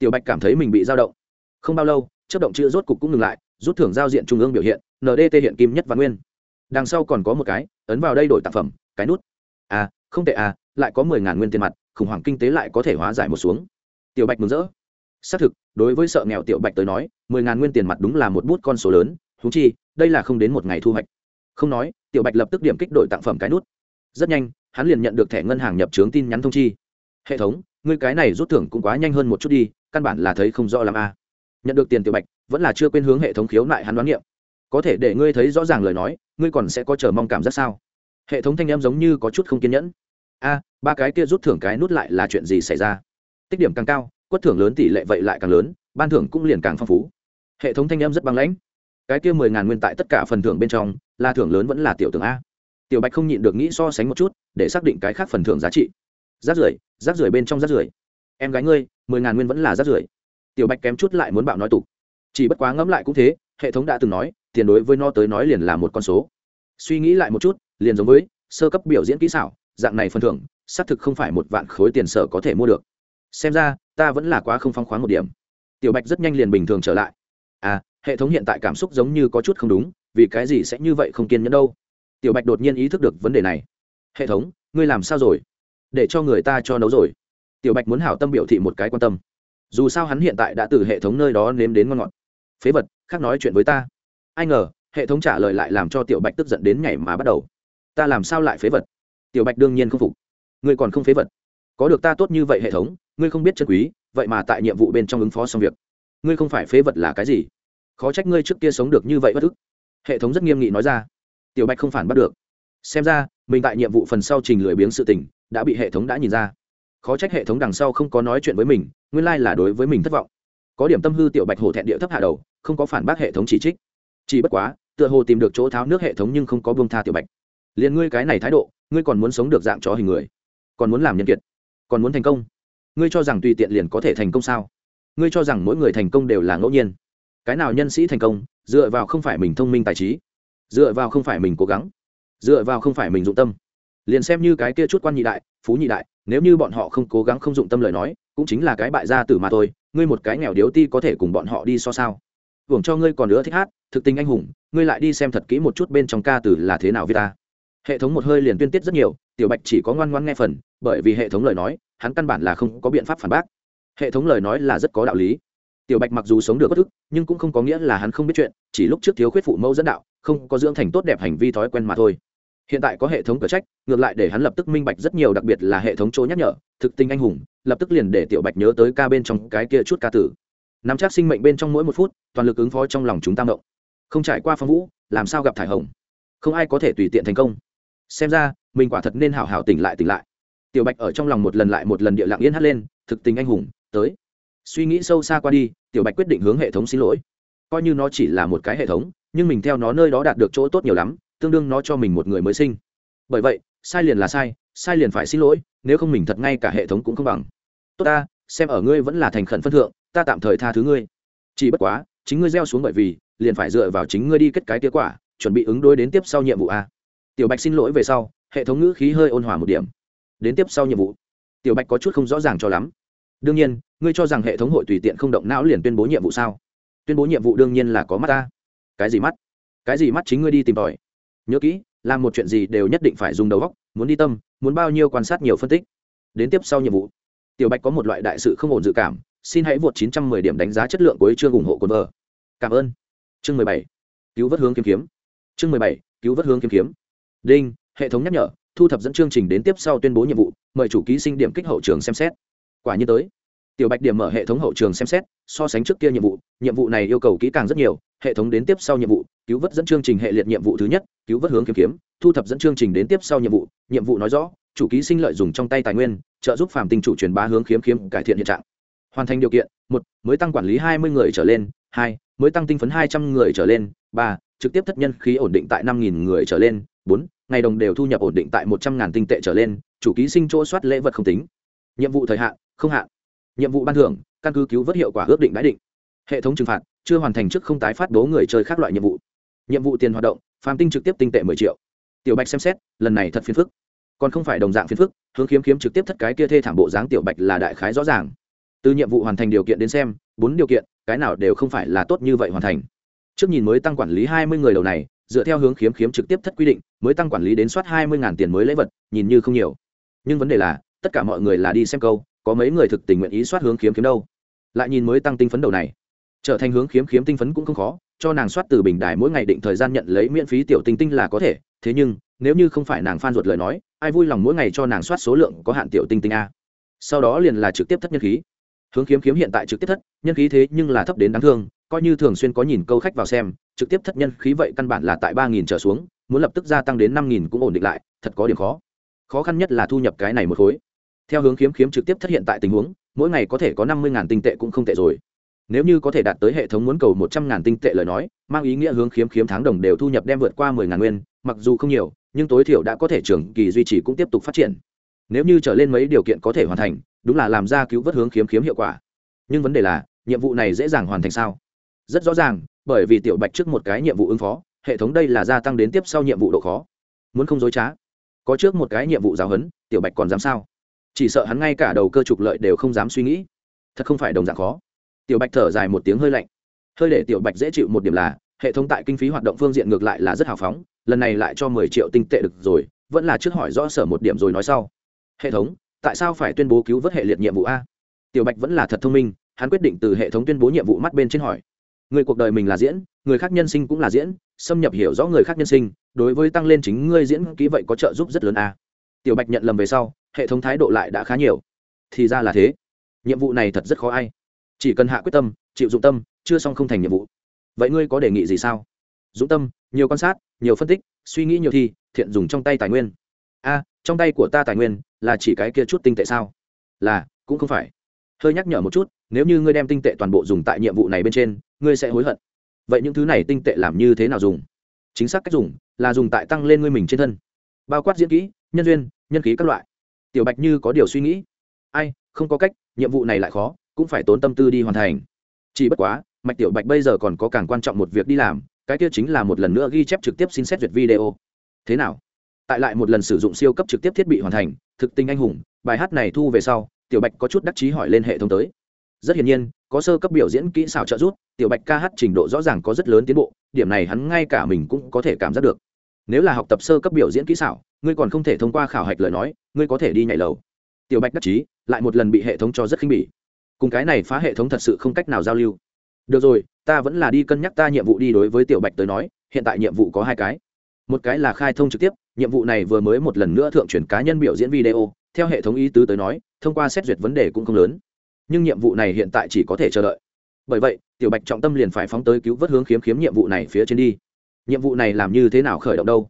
tiểu bạch cảm thấy mình bị dao động. Không bao lâu chấp động chữ rốt cục cũng ngừng lại, rút thưởng giao diện trung ương biểu hiện ndt hiện kim nhất văn nguyên. Đằng sau còn có một cái, ấn vào đây đổi tạp phẩm, cái nút. À không tệ à lại có mười ngàn nguyên tiền mặt, khủng hoảng kinh tế lại có thể hóa giải một xuống. Tiểu bạch mừng rỡ. Xác thực, đối với sợ nghèo tiểu bạch tới nói, mười ngàn nguyên tiền mặt đúng là một bút con số lớn thú chi, đây là không đến một ngày thu hoạch. Không nói, tiểu bạch lập tức điểm kích đổi tặng phẩm cái nút. Rất nhanh, hắn liền nhận được thẻ ngân hàng nhập trướng tin nhắn thông chi. Hệ thống, ngươi cái này rút thưởng cũng quá nhanh hơn một chút đi căn bản là thấy không rõ làm a. Nhận được tiền tiểu bạch, vẫn là chưa quên hướng hệ thống khiếu nại hắn đoán nghiệm có thể để ngươi thấy rõ ràng lời nói, ngươi còn sẽ có chờ mong cảm giác sao? Hệ thống thanh em giống như có chút không kiên nhẫn. A, ba cái kia rút thưởng cái nút lại là chuyện gì xảy ra? Tích điểm càng cao, quất thưởng lớn tỷ lệ vậy lại càng lớn, ban thưởng cũng liền càng phong phú. Hệ thống thanh em rất băng lãnh. Cái kia mười ngàn nguyên tại tất cả phần thưởng bên trong, là thưởng lớn vẫn là tiểu tưởng a. Tiểu bạch không nhịn được nghĩ so sánh một chút, để xác định cái khác phần thưởng giá trị. Rác rưởi rác rưởi bên trong rác rưởi em gái ngươi, mười ngàn nguyên vẫn là rất rưởi. Tiểu bạch kém chút lại muốn bạo nói tục. Chỉ bất quá ngẫm lại cũng thế, hệ thống đã từng nói, tiền đối với nó tới nói liền là một con số. Suy nghĩ lại một chút, liền giống với sơ cấp biểu diễn kỹ xảo, dạng này phần thưởng, xác thực không phải một vạn khối tiền sở có thể mua được. Xem ra, ta vẫn là quá không phong khoáng một điểm. Tiểu bạch rất nhanh liền bình thường trở lại. À hệ thống hiện tại cảm xúc giống như có chút không đúng, vì cái gì sẽ như vậy không kiên nhẫn đâu? Tiểu bạch đột nhiên ý thức được vấn đề này. Hệ thống, ngươi làm sao rồi? Để cho người ta cho nấu rồi tiểu bạch muốn hảo tâm biểu thị một cái quan tâm. Dù sao hắn hiện tại đã từ hệ thống nơi đó nếm đến ngon ngọt. Phế vật, khác nói chuyện với ta. Ai ngờ, hệ thống trả lời lại làm cho tiểu bạch tức giận đến nhảy mà bắt đầu. Ta làm sao lại phế vật? Tiểu bạch đương nhiên không phục. Ngươi còn không phế vật. Có được ta tốt như vậy hệ thống, ngươi không biết chân quý, vậy mà tại nhiệm vụ bên trong ứng phó xong việc. Ngươi không phải phế vật là cái gì? Khó trách ngươi trước kia sống được như vậy bất ức. Hệ thống rất nghiêm nghị nói ra. Tiểu bạch không phản bắt được. Xem ra, mình tại nhiệm vụ phần sau trình lười biếng sự tình, đã bị hệ thống đã nhìn ra khó trách hệ thống đằng sau không có nói chuyện với mình, nguyên lai là đối với mình thất vọng. Có điểm tâm hư tiểu bạch hổ thẹn địa thấp hạ đầu, không có phản bác hệ thống chỉ trích. Chỉ bất quá, tựa hồ tìm được chỗ tháo nước hệ thống nhưng không có buông tha tiểu bạch. Liền ngươi cái này thái độ, ngươi còn muốn sống được dạng chó hình người, còn muốn làm nhân kiệt, còn muốn thành công. Ngươi cho rằng tùy tiện liền có thể thành công sao? Ngươi cho rằng mỗi người thành công đều là ngẫu nhiên. Cái nào nhân sĩ thành công, dựa vào không phải mình thông minh tài trí, dựa vào không phải mình cố gắng, dựa vào không phải mình dụng tâm. Liền xem như cái kia chút quan nhị đại, phú nhị đại nếu như bọn họ không cố gắng không dụng tâm lời nói, cũng chính là cái bại gia tử mà thôi, ngươi một cái nghèo điếu ti có thể cùng bọn họ đi so sao? Hưởng cho ngươi còn nữa thích hát, thực tình anh hùng, ngươi lại đi xem thật kỹ một chút bên trong ca tử là thế nào với ta. Hệ thống một hơi liền tuyên tiết rất nhiều, tiểu bạch chỉ có ngoan ngoan nghe phần, bởi vì hệ thống lời nói, hắn căn bản là không có biện pháp phản bác. Hệ thống lời nói là rất có đạo lý. Tiểu bạch mặc dù sống được bất thức, nhưng cũng không có nghĩa là hắn không biết chuyện, chỉ lúc trước thiếu khuyết phụ mẫu dẫn đạo, không có dưỡng thành tốt đẹp hành vi thói quen mà thôi hiện tại có hệ thống cờ trách, ngược lại để hắn lập tức minh bạch rất nhiều, đặc biệt là hệ thống chỗ nhắc nhở, thực tình anh hùng, lập tức liền để tiểu bạch nhớ tới ca bên trong cái kia chút ca tử. Nắm chắc sinh mệnh bên trong mỗi một phút, toàn lực ứng phó trong lòng chúng tam động. Không trải qua phong vũ, làm sao gặp thải hồng? Không ai có thể tùy tiện thành công. Xem ra, mình quả thật nên hảo hảo tỉnh lại tỉnh lại. Tiểu bạch ở trong lòng một lần lại một lần địa lặng yên hắt lên, thực tình anh hùng, tới. Suy nghĩ sâu xa qua đi, tiểu bạch quyết định hướng hệ thống xin lỗi. Coi như nó chỉ là một cái hệ thống, nhưng mình theo nó nơi đó đạt được chỗ tốt nhiều lắm tương đương nó cho mình một người mới sinh. Bởi vậy, sai liền là sai sai liền phải xin lỗi, nếu không mình thật ngay cả hệ thống cũng không bằng. Tốt ta, xem ở ngươi vẫn là thành khẩn phân thượng, ta tạm thời tha thứ ngươi. Chỉ bất quá, chính ngươi gieo xuống bởi vì, liền phải dựa vào chính ngươi đi kết cái kết quả, chuẩn bị ứng đối đến tiếp sau nhiệm vụ a. Tiểu bạch xin lỗi về sau, hệ thống ngữ khí hơi ôn hòa một điểm. Đến tiếp sau nhiệm vụ. Tiểu bạch có chút không rõ ràng cho lắm. Đương nhiên, ngươi cho rằng hệ thống hội tùy tiện không động não liền tuyên bố nhiệm vụ sao? Tuyên bố nhiệm vụ đương nhiên là có mắt ta. Cái gì mắt? Cái gì mắt chính ngươi đi tìm tòi? Nhớ kỹ, làm một chuyện gì đều nhất định phải dùng đầu óc, muốn đi tâm, muốn bao nhiêu quan sát nhiều phân tích. Đến tiếp sau nhiệm vụ. Tiểu bạch có một loại đại sự không ổn dự cảm, xin hãy vượt 910 điểm đánh giá chất lượng cuối chương ủng hộ cồn vợ cảm ơn. Chương 17. cứu vớt hướng kiếm kiếm. Chương 17. cứu vớt hướng kiếm kiếm. Đinh, hệ thống nhắc nhở, thu thập dẫn chương trình đến tiếp sau tuyên bố nhiệm vụ, mời chủ ký sinh điểm kích hậu trường xem xét. Quả nhiên tới tiểu bạch điểm mở hệ thống hậu trường xem xét, so sánh trước kia nhiệm vụ nhiệm vụ này yêu cầu kỹ càng rất nhiều, hệ thống đến tiếp sau nhiệm vụ, cứu vớt dẫn chương trình hệ liệt nhiệm vụ thứ nhất, cứu vớt hướng kiếm kiếm, thu thập dẫn chương trình đến tiếp sau nhiệm vụ nhiệm vụ nói rõ, chủ ký sinh lợi dùng trong tay tài nguyên, trợ giúp phạm tinh chủ truyền bá hướng kiếm kiếm cải thiện hiện trạng. Hoàn thành điều kiện, một, mới tăng quản lý hai mươi người trở lên, hai, mới tăng tinh phấn hai trăm người trở lên, ba, trực tiếp thất nhân khí ổn định tại năm nghìn người trở lên, bốn, ngày đồng đều thu nhập ổn định tại một trăm ngàn tinh tệ trở lên, chủ ký sinh chỗ soát lễ vật không tính. Nhiệm vụ thời hạn, không hạn nhiệm vụ ban thưởng, căn cứ cứu vớt hiệu quả ước định đã định. Hệ thống trừng phạt, chưa hoàn thành trước không tái phát đố người chơi khác loại nhiệm vụ. Nhiệm vụ tiền hoạt động, phàm tinh trực tiếp tinh tệ mười triệu. Tiểu bạch xem xét, lần này thật phiền phức. Còn không phải đồng dạng phiền phức, hướng kiếm kiếm trực tiếp thất cái kia thê thảm bộ dáng tiểu bạch là đại khái rõ ràng. Từ nhiệm vụ hoàn thành điều kiện đến xem, bốn điều kiện, cái nào đều không phải là tốt như vậy hoàn thành. Trước nhìn mới tăng quản lý hai mươi người đầu này, dựa theo hướng kiếm kiếm trực tiếp thất quy định, mới tăng quản lý đến soát hai mươi tiền mới lễ vật, nhìn như không nhiều. Nhưng vấn đề là, tất cả mọi người là đi xem câu có mấy người thực tình nguyện ý soát hướng kiếm kiếm đâu. Lại nhìn mới tăng tinh phấn đầu này. Trở thành hướng khiếm kiếm tinh phấn cũng không khó, cho nàng soát từ bình đài mỗi ngày định thời gian nhận lấy miễn phí tiểu tinh tinh là có thể. Thế nhưng, nếu như không phải nàng phan ruột lời nói, ai vui lòng mỗi ngày cho nàng soát số lượng có hạn tiểu tinh tinh a. Sau đó liền là trực tiếp thất nhân khí. Hướng khiếm kiếm hiện tại trực tiếp thất, nhân khí thế nhưng là thấp đến đáng thương, coi như thường xuyên có nhìn câu khách vào xem, trực tiếp thất nhân khí vậy căn bản là tại ba nghìn trở xuống, muốn lập tức gia tăng đến năm nghìn cũng ổn định lại, thật có điểm khó. Khó khăn nhất là thu nhập cái này một khối theo hướng khiếm khiếm trực tiếp thất hiện tại tình huống, mỗi ngày có thể có năm mươi tinh tệ cũng không tệ rồi. Nếu như có thể đạt tới hệ thống muốn cầu một trăm ngàn tinh tệ lời nói, mang ý nghĩa hướng khiếm khiếm tháng đồng đều thu nhập đem vượt qua mười ngàn nguyên, mặc dù không nhiều, nhưng tối thiểu đã có thể trường kỳ duy trì cũng tiếp tục phát triển. Nếu như trở lên mấy điều kiện có thể hoàn thành, đúng là làm ra cứu vớt hướng khiếm khiếm hiệu quả. Nhưng vấn đề là, nhiệm vụ này dễ dàng hoàn thành sao? Rất rõ ràng, bởi vì tiểu bạch trước một cái nhiệm vụ ứng phó, hệ thống đây là gia tăng đến tiếp sau nhiệm vụ độ khó. Muốn không dối trá, có trước một cái nhiệm vụ giáo huấn, tiểu bạch còn dám sao? Chỉ sợ hắn ngay cả đầu cơ trục lợi đều không dám suy nghĩ. Thật không phải đồng dạng khó. Tiểu bạch thở dài một tiếng hơi lạnh. Hơi để tiểu bạch dễ chịu một điểm là, hệ thống tại kinh phí hoạt động phương diện ngược lại là rất hào phóng, lần này lại cho mười triệu tinh tệ được rồi, vẫn là trước hỏi rõ sở một điểm rồi nói sau. Hệ thống, tại sao phải tuyên bố cứu vớt hệ liệt nhiệm vụ a? Tiểu bạch vẫn là thật thông minh, hắn quyết định từ hệ thống tuyên bố nhiệm vụ mắt bên trên hỏi. Người cuộc đời mình là diễn, người khác nhân sinh cũng là diễn, xâm nhập hiểu rõ người khác nhân sinh, đối với tăng lên chính ngươi diễn kỹ vậy có trợ giúp rất lớn a? Tiểu bạch nhận lầm về sau, hệ thống thái độ lại đã khá nhiều. Thì ra là thế. Nhiệm vụ này thật rất khó ai. Chỉ cần hạ quyết tâm, chịu dụng tâm, chưa xong không thành nhiệm vụ. Vậy ngươi có đề nghị gì sao? Dụng tâm, nhiều quan sát, nhiều phân tích, suy nghĩ nhiều thi, thiện dùng trong tay tài nguyên. A, trong tay của ta tài nguyên là chỉ cái kia chút tinh tệ sao? Là, cũng không phải. Hơi nhắc nhở một chút, nếu như ngươi đem tinh tệ toàn bộ dùng tại nhiệm vụ này bên trên, ngươi sẽ hối hận. Vậy những thứ này tinh tệ làm như thế nào dùng? Chính xác cách dùng là dùng tại tăng lên ngươi mình trên thân bao quát diễn kỹ, nhân duyên, nhân khí các loại. Tiểu bạch như có điều suy nghĩ. Ai, không có cách, nhiệm vụ này lại khó, cũng phải tốn tâm tư đi hoàn thành. Chỉ bất quá, mạch tiểu bạch bây giờ còn có càng quan trọng một việc đi làm, cái kia chính là một lần nữa ghi chép trực tiếp xin xét duyệt video. Thế nào? Tại lại một lần sử dụng siêu cấp trực tiếp thiết bị hoàn thành, thực tình anh hùng, bài hát này thu về sau, tiểu bạch có chút đắc chí hỏi lên hệ thống tới. Rất hiển nhiên, có sơ cấp biểu diễn kỹ xảo trợ giúp, tiểu bạch ca hát trình độ rõ ràng có rất lớn tiến bộ, điểm này hắn ngay cả mình cũng có thể cảm giác được nếu là học tập sơ cấp biểu diễn kỹ xảo, ngươi còn không thể thông qua khảo hạch lời nói, ngươi có thể đi nhảy lầu. Tiểu bạch đắc chí, lại một lần bị hệ thống cho rất khinh bỉ. Cùng cái này phá hệ thống thật sự không cách nào giao lưu. Được rồi, ta vẫn là đi cân nhắc ta nhiệm vụ đi đối với tiểu bạch tới nói, hiện tại nhiệm vụ có hai cái. Một cái là khai thông trực tiếp, nhiệm vụ này vừa mới một lần nữa thượng chuyển cá nhân biểu diễn video, theo hệ thống ý tứ tới nói, thông qua xét duyệt vấn đề cũng không lớn. Nhưng nhiệm vụ này hiện tại chỉ có thể chờ đợi. Bởi vậy, tiểu bạch trọng tâm liền phải phóng tới cứu vớt hướng khiếm khiếm nhiệm vụ này phía trên đi nhiệm vụ này làm như thế nào khởi động đâu?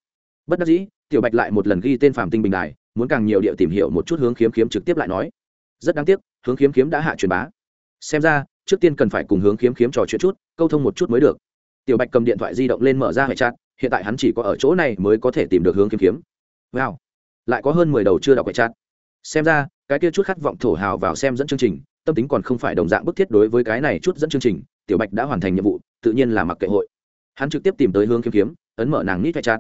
Bất đắc dĩ tiểu bạch lại một lần ghi tên phạm tinh bình đài muốn càng nhiều địa tìm hiểu một chút hướng khiếm khiếm trực tiếp lại nói. Rất đáng tiếc hướng khiếm khiếm đã hạ truyền bá. Xem ra trước tiên cần phải cùng hướng khiếm khiếm trò chuyện chút câu thông một chút mới được. Tiểu bạch cầm điện thoại di động lên mở ra hệ trạng, hiện tại hắn chỉ có ở chỗ này mới có thể tìm được hướng khiếm khiếm wow! Lại có hơn mười đầu chưa đọc hệ trạng. xem ra cái kia chút khát vọng thổ hào vào xem dẫn chương trình tâm tính còn không phải đồng dạng bức thiết đối với cái này chút dẫn chương trình tiểu bạch đã hoàn thành nhiệm vụ tự nhiên là mặc kệ hội hắn trực tiếp tìm tới hướng Kiếm Kiếm, ấn mở nàng nít hẹ chặt.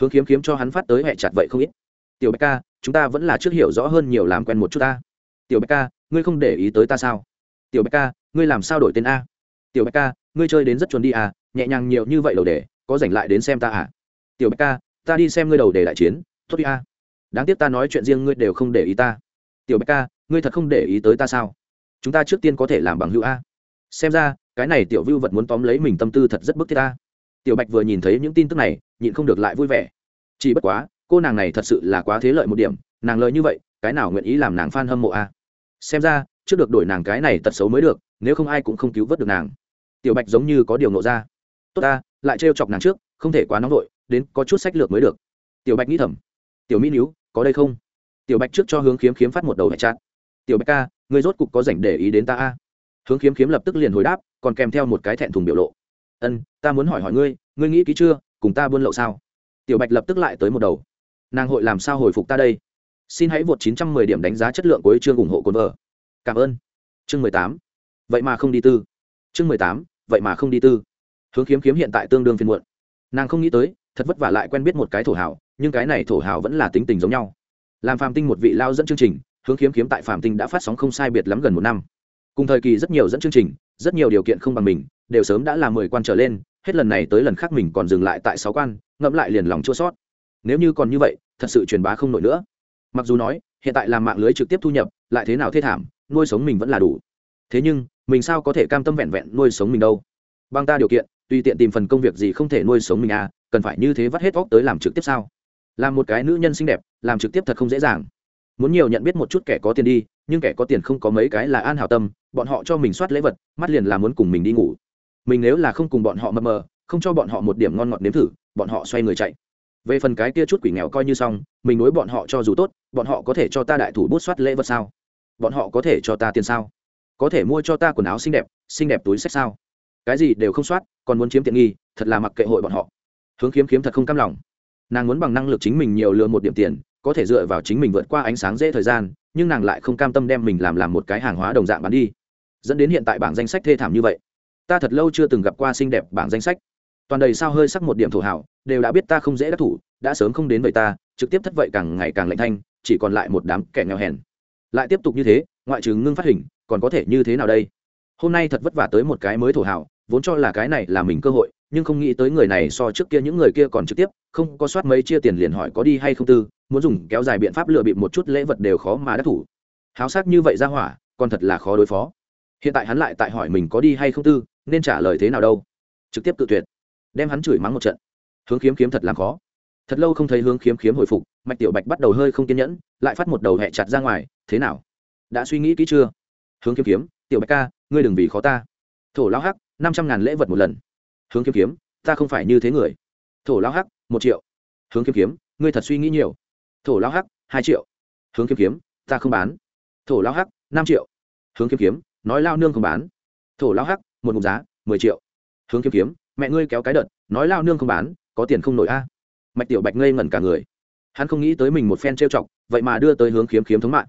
Hướng Kiếm Kiếm cho hắn phát tới hẹ chặt vậy không ít. Tiểu bạch ca chúng ta vẫn là trước hiểu rõ hơn nhiều làm quen một chút ta. Tiểu bạch ca ngươi không để ý tới ta sao? Tiểu bạch ca ngươi làm sao đổi tên a? Tiểu bạch ca ngươi chơi đến rất chuẩn đi à nhẹ nhàng nhiều như vậy đầu để có dành lại đến xem ta à? Tiểu bạch ca ta đi xem ngươi đầu để đại chiến tốt đi a. Đáng tiếc ta nói chuyện riêng ngươi đều không để ý ta. Tiểu bạch ca ngươi thật không để ý tới ta sao? Chúng ta trước tiên có thể làm bằng hữu a. Xem ra cái này tiểu vưu vật muốn tóm lấy mình tâm tư thật rất bức thiết ta tiểu bạch vừa nhìn thấy những tin tức này, nhịn không được lại vui vẻ. Chỉ bất quá, cô nàng này thật sự là quá thế lợi một điểm, nàng lợi như vậy, cái nào nguyện ý làm nàng f a n hâm mộ a xem ra, trước được đổi nàng cái này tật xấu mới được, nếu không ai cũng không cứu vớt được nàng. Tiểu bạch giống như có điều nộ ra. Tốt ta, lại trêu chọc nàng trước, không thể quá nóng vội, đến có chút sách lược mới được. Tiểu bạch nghĩ thầm. Tiểu mỹ níu, có đây không? Tiểu bạch trước cho hướng khiếm khiếm phát một đầu hẹn chát tiểu bạch ca, người rốt cục có dành để ý đến ta a. Hướng khiếm khiếm lập tức liền hồi đáp, còn kèm theo một cái thẹn thùng biểu lộ ân ta muốn hỏi hỏi ngươi ngươi nghĩ kỹ chưa cùng ta buôn lậu sao? Tiểu bạch lập tức lại tới một đầu. Nàng hội làm sao hồi phục ta đây? Xin hãy vượt 910 điểm đánh giá chất lượng của chương ủng hộ cồn vợ. Cảm ơn. Chương 18. vậy mà không đi tư. Chương 18. vậy mà không đi tư. Hướng khiếm khiếm hiện tại tương đương phiên muộn. Nàng không nghĩ tới thật vất vả lại quen biết một cái thổ hào, nhưng cái này thổ hào vẫn là tính tình giống nhau. Làm phàm tinh một vị lao dẫn chương trình hướng khiếm khiếm tại phàm tinh đã phát sóng không sai biệt lắm gần một năm. Cùng thời kỳ rất nhiều dẫn chương trình rất nhiều điều kiện không bằng mình đều sớm đã là mười quan trở lên, hết lần này tới lần khác mình còn dừng lại tại sáu quan ngẫm lại liền lòng chua sót. Nếu như còn như vậy, thật sự truyền bá không nổi nữa. Mặc dù nói, hiện tại làm mạng lưới trực tiếp thu nhập, lại thế nào thê thảm, nuôi sống mình vẫn là đủ. Thế nhưng, mình sao có thể cam tâm vẹn vẹn nuôi sống mình đâu? Bằng ta điều kiện, tùy tiện tìm phần công việc gì không thể nuôi sống mình à cần phải như thế vắt hết óc tới làm trực tiếp sao? Làm một cái nữ nhân xinh đẹp, làm trực tiếp thật không dễ dàng. Muốn nhiều nhận biết một chút kẻ có tiền đi, nhưng kẻ có tiền không có mấy cái là an hảo tâm, bọn họ cho mình soát lễ vật, mắt liền là muốn cùng mình đi ngủ mình nếu là không cùng bọn họ mập mờ, không cho bọn họ một điểm ngon ngọt nếm thử, bọn họ xoay người chạy. Về phần cái kia chút quỷ nghèo coi như xong, mình nối bọn họ cho dù tốt, bọn họ có thể cho ta đại thủ bút soát lễ vật sao? Bọn họ có thể cho ta tiền sao? Có thể mua cho ta quần áo xinh đẹp xinh đẹp túi sách sao? Cái gì đều không soát, còn muốn chiếm tiện nghi, thật là mặc kệ hội bọn họ. Hướng kiếm kiếm thật không cam lòng. Nàng muốn bằng năng lực chính mình nhiều lừa một điểm tiền, có thể dựa vào chính mình vượt qua ánh sáng dễ thời gian, nhưng nàng lại không cam tâm đem mình làm làm một cái hàng hóa đồng dạng bán đi. Dẫn đến hiện tại bảng danh sách thê thảm như vậy ta thật lâu chưa từng gặp qua xinh đẹp bảng danh sách. Toàn đầy sao hơi sắc một điểm thổ hảo đều đã biết ta không dễ đắc thủ, đã sớm không đến vậy ta, trực tiếp thất vậy càng ngày càng lạnh thanh, chỉ còn lại một đám kẻ nghèo hèn. Lại tiếp tục như thế, ngoại trừ ngưng phát hình, còn có thể như thế nào đây? Hôm nay thật vất vả tới một cái mới thổ hảo vốn cho là cái này là mình cơ hội, nhưng không nghĩ tới người này so trước kia những người kia còn trực tiếp, không có soát mấy chia tiền liền hỏi có đi hay không tư, muốn dùng kéo dài biện pháp lựa bịp một chút lễ vật đều khó mà đắc thủ. Háo sắc như vậy ra hỏa, còn thật là khó đối phó. Hiện tại hắn lại tại hỏi mình có đi hay không tư nên trả lời thế nào đâu? Trực tiếp tự tuyệt. Đem hắn chửi mắng một trận. Hướng kiếm kiếm thật làm khó. Thật lâu không thấy hướng kiếm kiếm hồi phục, mạch tiểu bạch bắt đầu hơi không kiên nhẫn, lại phát một đầu hẹ chặt ra ngoài, thế nào? Đã suy nghĩ kỹ chưa? Hướng kiếm kiếm, tiểu bạch ca, ngươi đừng vì khó ta. Thổ lao hắc, năm trăm ngàn lễ vật một lần. Hướng kiếm kiếm, ta không phải như thế người. Thổ lao hắc, một triệu. Hướng kiếm kiếm, ngươi thật suy nghĩ nhiều. Thổ lao hắc, hai triệu. Hướng kiếm kiếm, ta không bán. Thổ lao hắc, năm triệu. Hướng kiếm kiếm, nói lao nương không bán. Thổ lao hắc một mục giá, mười triệu. Hướng kiếm kiếm, mẹ ngươi kéo cái đợt, nói lao nương không bán, có tiền không nổi a. Mạch tiểu bạch ngây ngẩn cả người. Hắn không nghĩ tới mình một phen trêu chọc, vậy mà đưa tới hướng kiếm kiếm thống mạng.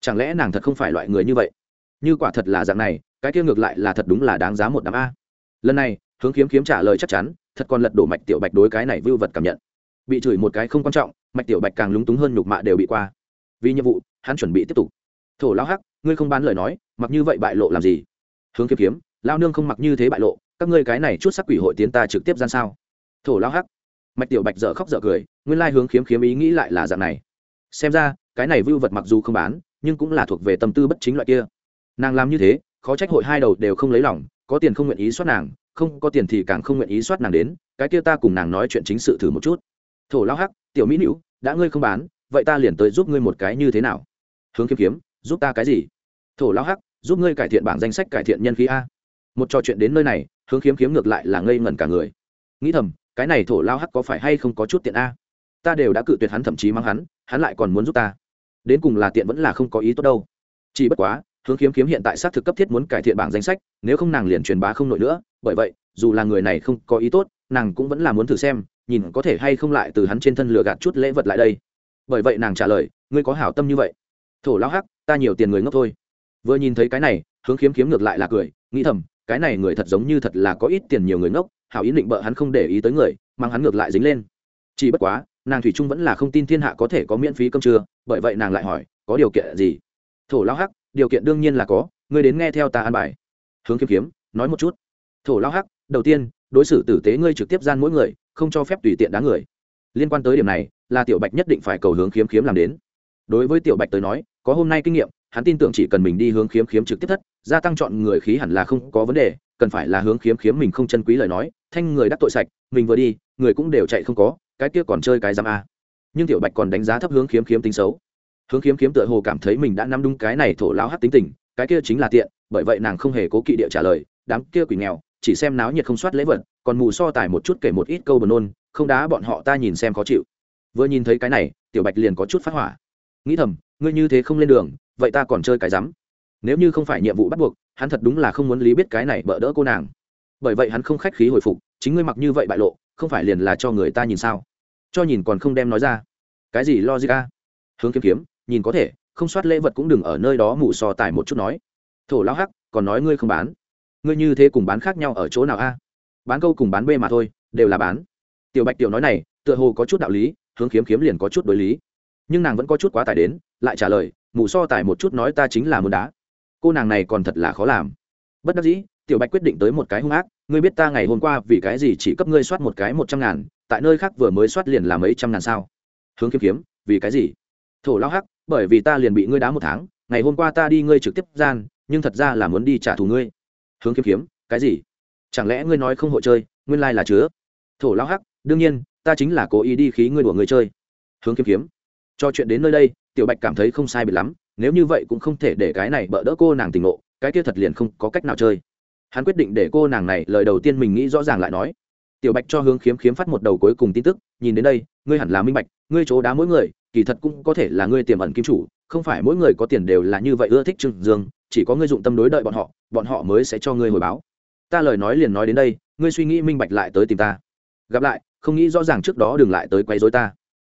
Chẳng lẽ nàng thật không phải loại người như vậy? Như quả thật là dạng này, cái kia ngược lại là thật đúng là đáng giá một đám a. Lần này, hướng kiếm kiếm trả lời chắc chắn, thật còn lật đổ mạch tiểu bạch đối cái này vưu vật cảm nhận. Bị chửi một cái không quan trọng, mạch tiểu bạch càng lúng túng hơn nhục mạ đều bị qua. Vì nhiệm vụ, hắn chuẩn bị tiếp tục. Thổ lao hắc, ngươi không bán lời nói, mặc như vậy bại lộ làm gì? Hướng kiếm kiếm lao nương không mặc như thế bại lộ, các ngươi cái này chút sắc quỷ hội tiến ta trực tiếp gian sao? Thổ lao hắc. Mạch tiểu bạch dở khóc dở cười, nguyên lai hướng kiếm kiếm ý nghĩ lại là dạng này. Xem ra, cái này vưu vật mặc dù không bán, nhưng cũng là thuộc về tâm tư bất chính loại kia. Nàng làm như thế, khó trách hội hai đầu đều không lấy lòng, có tiền không nguyện ý soát nàng, không, có tiền thì càng không nguyện ý soát nàng đến, cái kia ta cùng nàng nói chuyện chính sự thử một chút. Thổ lao hắc, tiểu mỹ nữ, đã ngươi không bán, vậy ta liền tới giúp ngươi một cái như thế nào? Hướng kiếm kiếm giúp ta cái gì? Thổ lao hắc, giúp ngươi cải thiện bảng danh sách, cải thiện nhân khí a một trò chuyện đến nơi này, hướng kiếm kiếm ngược lại là ngây ngẩn cả người. Nghĩ thầm, cái này thổ lao hắc có phải hay không có chút tiện a? Ta đều đã cự tuyệt hắn thậm chí mang hắn hắn lại còn muốn giúp ta. Đến cùng là tiện vẫn là không có ý tốt đâu. Chỉ bất quá, hướng kiếm kiếm hiện tại xác thực cấp thiết muốn cải thiện bảng danh sách, nếu không nàng liền truyền bá không nổi nữa. Bởi vậy, dù là người này không có ý tốt, nàng cũng vẫn là muốn thử xem, nhìn có thể hay không lại từ hắn trên thân lừa gạt chút lễ vật lại đây. Bởi vậy nàng trả lời, ngươi có hảo tâm như vậy. Thổ lao hắc, ta nhiều tiền người ngốc thôi. Vừa nhìn thấy cái này, hướng kiếm kiếm ngược lại là cười, nghĩ thầm cái này người thật giống như thật là có ít tiền nhiều người ngốc, hảo ý định bợ hắn không để ý tới người, mang hắn ngược lại dính lên. Chỉ bất quá, nàng thủy trung vẫn là không tin thiên hạ có thể có miễn phí cơm trưa, bởi vậy nàng lại hỏi, có điều kiện gì? Thổ lao hắc, điều kiện đương nhiên là có, ngươi đến nghe theo ta an bài. Hướng kiếm kiếm, nói một chút. Thổ lao hắc, đầu tiên, đối xử tử tế ngươi trực tiếp gian mỗi người, không cho phép tùy tiện đá người. Liên quan tới điểm này, là tiểu bạch nhất định phải cầu hướng kiếm kiếm làm đến. Đối với tiểu bạch tới nói, có hôm nay kinh nghiệm hắn tin tưởng chỉ cần mình đi hướng kiếm kiếm trực tiếp thất, gia tăng chọn người khí hẳn là không có vấn đề, cần phải là hướng kiếm kiếm mình không chân quý lời nói, thanh người đắc tội sạch, mình vừa đi, người cũng đều chạy không có, cái kia còn chơi cái giam a. Nhưng tiểu bạch còn đánh giá thấp hướng kiếm kiếm tính xấu. Hướng kiếm kiếm tựa hồ cảm thấy mình đã nắm đúng cái này thổ lao hát tính tình, cái kia chính là tiện, bởi vậy nàng không hề cố kỵ địa trả lời, đám kia quỷ nghèo, chỉ xem náo nhiệt không soát lễ vật, còn mù so tài một chút kể một ít câu buồn nôn, không đá bọn họ ta nhìn xem khó chịu. Vừa nhìn thấy cái này, tiểu bạch liền có chút phát hỏa. Nghĩ thầm, ngươi như thế không lên đường vậy ta còn chơi cái rắm. Nếu như không phải nhiệm vụ bắt buộc, hắn thật đúng là không muốn lý biết cái này bỡ đỡ cô nàng. Bởi vậy hắn không khách khí hồi phục, chính ngươi mặc như vậy bại lộ, không phải liền là cho người ta nhìn sao? Cho nhìn còn không đem nói ra. Cái gì lo gì hướng kiếm kiếm, nhìn có thể, không soát lễ vật cũng đừng ở nơi đó mù so tài một chút nói. Thổ lao hắc, còn nói ngươi không bán. Ngươi như thế cùng bán khác nhau ở chỗ nào a? Bán câu cùng bán b mà thôi, đều là bán. Tiểu bạch tiểu nói này, tựa hồ có chút đạo lý, hướng kiếm kiếm liền có chút đối lý. Nhưng nàng vẫn có chút quá tài đến, lại trả lời mù so tài một chút nói ta chính là muốn đá. Cô nàng này còn thật là khó làm. Bất đắc dĩ, tiểu bạch quyết định tới một cái hung ác. Ngươi biết ta ngày hôm qua vì cái gì chỉ cấp ngươi soát một cái một trăm ngàn, tại nơi khác vừa mới soát liền là mấy trăm ngàn sao? Hướng kiếm kiếm, vì cái gì? Thổ lao hắc, bởi vì ta liền bị ngươi đá một tháng, ngày hôm qua ta đi ngươi trực tiếp gian, nhưng thật ra là muốn đi trả thù ngươi. Hướng kiếm kiếm, cái gì? Chẳng lẽ ngươi nói không hội chơi, nguyên lai là chứa? Thổ lao hắc, đương nhiên, ta chính là cố ý đi khí ngươi đùa người chơi. Hướng kiếm kiếm, cho chuyện đến nơi đây tiểu bạch cảm thấy không sai biệt lắm, nếu như vậy cũng không thể để cái này bỡ đỡ cô nàng tình ngộ, cái kia thật liền không có cách nào chơi. Hắn quyết định để cô nàng này lời đầu tiên mình nghĩ rõ ràng lại nói. Tiểu bạch cho hướng khiếm khiếm phát một đầu cuối cùng tin tức, nhìn đến đây, ngươi hẳn là minh bạch, ngươi chỗ đá mỗi người, kỳ thật cũng có thể là ngươi tiềm ẩn kim chủ, không phải mỗi người có tiền đều là như vậy ưa thích trương dương, chỉ có ngươi dụng tâm đối đợi bọn họ bọn họ mới sẽ cho ngươi hồi báo. Ta lời nói liền nói đến đây, ngươi suy nghĩ minh bạch lại tới tìm ta. Gặp lại, không nghĩ rõ ràng trước đó đừng lại tới quấy rối ta.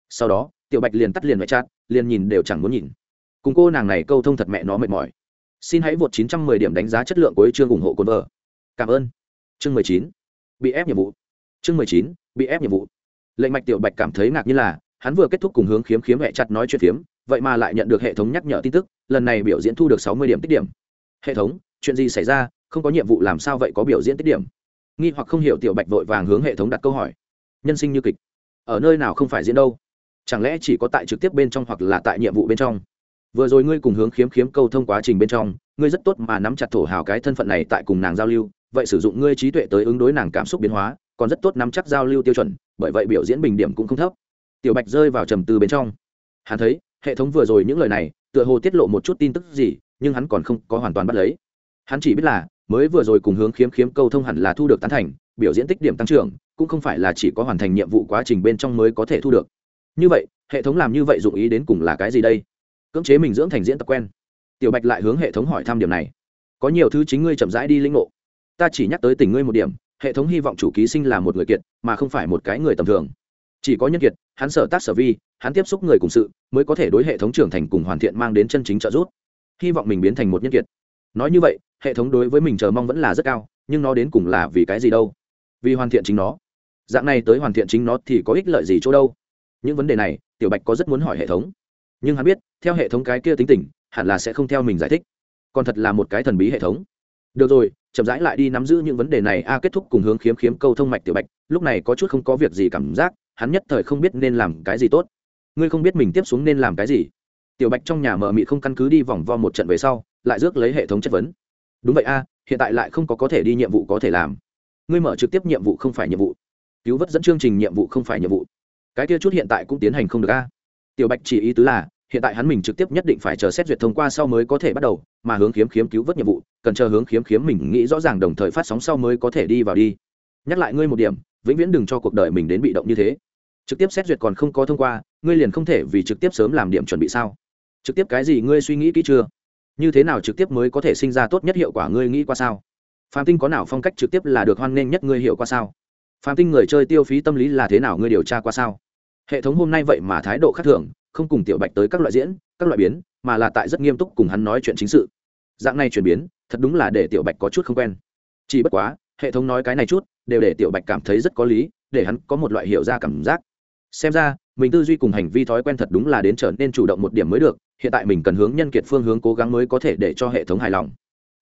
Sau đó tiểu bạch liền tắt liền mẹ chát liền nhìn đều chẳng muốn nhìn. Cùng cô nàng này câu thông thật mẹ nó mệt mỏi. Xin hãy vượt 910 điểm đánh giá chất lượng của chương ủng hộ cồn vợ. Cảm ơn. Chương 19. bị ép nhiệm vụ. Chương 19. bị ép nhiệm vụ. Lệnh mạch tiểu bạch cảm thấy ngạc như là, hắn vừa kết thúc cùng hướng khiếm khiếm mẹ chặt nói chuyện phiếm, vậy mà lại nhận được hệ thống nhắc nhở tin tức, lần này biểu diễn thu được 60 điểm tích điểm. Hệ thống, chuyện gì xảy ra, không có nhiệm vụ làm sao vậy có biểu diễn tích điểm? Nghi hoặc không hiểu tiểu bạch vội vàng hướng hệ thống đặt câu hỏi. Nhân sinh như kịch. Ở nơi nào không phải diễn đâu? Chẳng lẽ chỉ có tại trực tiếp bên trong hoặc là tại nhiệm vụ bên trong? Vừa rồi ngươi cùng hướng khiếm khiếm câu thông quá trình bên trong, ngươi rất tốt mà nắm chặt thổ hào cái thân phận này tại cùng nàng giao lưu, vậy sử dụng ngươi trí tuệ tới ứng đối nàng cảm xúc biến hóa, còn rất tốt nắm chắc giao lưu tiêu chuẩn, bởi vậy biểu diễn bình điểm cũng không thấp. Tiểu bạch rơi vào trầm tư bên trong. Hắn thấy, hệ thống vừa rồi những lời này, tựa hồ tiết lộ một chút tin tức gì, nhưng hắn còn không có hoàn toàn bắt lấy. Hắn chỉ biết là, mới vừa rồi cùng hướng khiếm khiếm câu thông hẳn là thu được tán thành, biểu diễn tích điểm tăng trưởng, cũng không phải là chỉ có hoàn thành nhiệm vụ quá trình bên trong mới có thể thu được như vậy, hệ thống làm như vậy dụng ý đến cùng là cái gì đây? Cưỡng chế mình dưỡng thành diễn tập quen. Tiểu bạch lại hướng hệ thống hỏi thăm điểm này. Có nhiều thứ chính ngươi chậm rãi đi lĩnh ngộ. Ta chỉ nhắc tới tình ngươi một điểm, hệ thống hy vọng chủ ký sinh là một người kiệt, mà không phải một cái người tầm thường. Chỉ có nhân kiệt, hắn sở tác sở vi, hắn tiếp xúc người cùng sự, mới có thể đối hệ thống trưởng thành cùng hoàn thiện mang đến chân chính trợ giúp. Hy vọng mình biến thành một nhân kiệt. Nói như vậy, hệ thống đối với mình chờ mong vẫn là rất cao, nhưng nó đến cùng là vì cái gì đâu? Vì hoàn thiện chính nó. Dạng này tới hoàn thiện chính nó thì có ích lợi gì chỗ đâu? Những vấn đề này, tiểu bạch có rất muốn hỏi hệ thống. Nhưng hắn biết, theo hệ thống cái kia tính tình, hẳn là sẽ không theo mình giải thích. Còn thật là một cái thần bí hệ thống. Được rồi, chậm rãi lại đi nắm giữ những vấn đề này. A, kết thúc cùng hướng khiếm khiếm câu thông mạch tiểu bạch, lúc này có chút không có việc gì cảm giác, hắn nhất thời không biết nên làm cái gì tốt. Ngươi không biết mình tiếp xuống nên làm cái gì. Tiểu bạch trong nhà mở mị không căn cứ đi vòng vo một trận về sau, lại rước lấy hệ thống chất vấn. Đúng vậy a, hiện tại lại không có có thể đi nhiệm vụ có thể làm. Ngươi mở trực tiếp nhiệm vụ không phải nhiệm vụ. Cứu vớt dẫn chương trình nhiệm vụ không phải nhiệm vụ cái kia chút hiện tại cũng tiến hành không được a. Tiểu bạch chỉ ý tứ là, hiện tại hắn mình trực tiếp nhất định phải chờ xét duyệt thông qua sau mới có thể bắt đầu, mà hướng khiếm khiếm cứu vớt nhiệm vụ, cần chờ hướng khiếm khiếm mình nghĩ rõ ràng đồng thời phát sóng sau mới có thể đi vào đi. Nhắc lại ngươi một điểm, vĩnh viễn đừng cho cuộc đời mình đến bị động như thế. Trực tiếp xét duyệt còn không có thông qua, ngươi liền không thể vì trực tiếp sớm làm điểm chuẩn bị sao? Trực tiếp cái gì ngươi suy nghĩ kỹ chưa? Như thế nào trực tiếp mới có thể sinh ra tốt nhất hiệu quả ngươi nghĩ qua sao? Phạm tinh có nào phong cách trực tiếp là được hoan nghênh nhất ngươi hiệu qua sao? Phạm tinh người chơi tiêu phí tâm lý là thế nào ngươi điều tra qua sao? Hệ thống hôm nay vậy mà thái độ khác thường, không cùng tiểu bạch tới các loại diễn, các loại biến, mà là tại rất nghiêm túc cùng hắn nói chuyện chính sự. Dạng này chuyển biến, thật đúng là để tiểu bạch có chút không quen. Chỉ bất quá, hệ thống nói cái này chút, đều để tiểu bạch cảm thấy rất có lý, để hắn có một loại hiểu ra cảm giác. Xem ra, mình tư duy cùng hành vi thói quen thật đúng là đến trở nên chủ động một điểm mới được, hiện tại mình cần hướng nhân kiệt phương hướng cố gắng mới có thể để cho hệ thống hài lòng.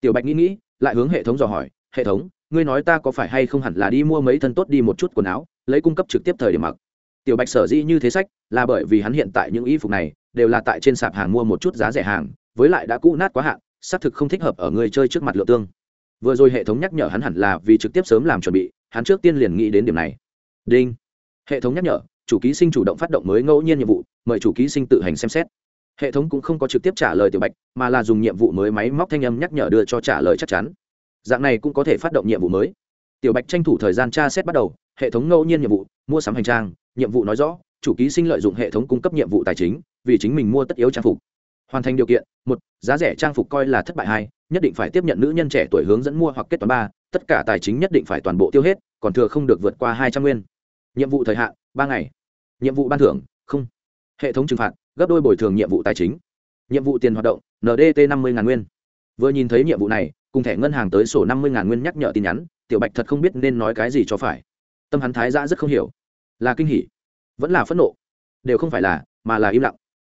Tiểu bạch nghĩ nghĩ, lại hướng hệ thống dò hỏi, hệ thống, ngươi nói ta có phải hay không hẳn là đi mua mấy thân tốt đi một chút quần áo, lấy cung cấp trực tiếp thời điểm mặc? Tiểu bạch sở dĩ như thế sách, là bởi vì hắn hiện tại những y phục này đều là tại trên sạp hàng mua một chút giá rẻ hàng, với lại đã cũ nát quá hạn, xác thực không thích hợp ở người chơi trước mặt lượng tương. Vừa rồi hệ thống nhắc nhở hắn hẳn là vì trực tiếp sớm làm chuẩn bị, hắn trước tiên liền nghĩ đến điểm này. Đinh. Hệ thống nhắc nhở, chủ ký sinh chủ động phát động mới ngẫu nhiên nhiệm vụ, mời chủ ký sinh tự hành xem xét. Hệ thống cũng không có trực tiếp trả lời tiểu bạch, mà là dùng nhiệm vụ mới máy móc thanh âm nhắc nhở đưa cho trả lời chắc chắn. Dạng này cũng có thể phát động nhiệm vụ mới. Tiểu bạch tranh thủ thời gian tra xét bắt đầu, hệ thống ngẫu nhiên nhiệm vụ, mua sắm hành trang nhiệm vụ nói rõ, chủ ký sinh lợi dụng hệ thống cung cấp nhiệm vụ tài chính, vì chính mình mua tất yếu trang phục. Hoàn thành điều kiện, một, giá rẻ trang phục coi là thất bại hai, nhất định phải tiếp nhận nữ nhân trẻ tuổi hướng dẫn mua hoặc kết toán ba, tất cả tài chính nhất định phải toàn bộ tiêu hết, còn thừa không được vượt qua hai trăm nguyên. Nhiệm vụ thời hạn, ba ngày. Nhiệm vụ ban thưởng, không. Hệ thống trừng phạt, gấp đôi bồi thường nhiệm vụ tài chính. Nhiệm vụ tiền hoạt động ndt năm mươi nguyên. Vừa nhìn thấy nhiệm vụ này, cùng thẻ ngân hàng tới sổ năm mươi nguyên nhắc nhở tin nhắn, tiểu bạch thật không biết nên nói cái gì cho phải. Tâm hắn thái ra rất không hiểu là kinh hỉ. Vẫn là phẫn nộ. Đều không phải là, mà là im lặng.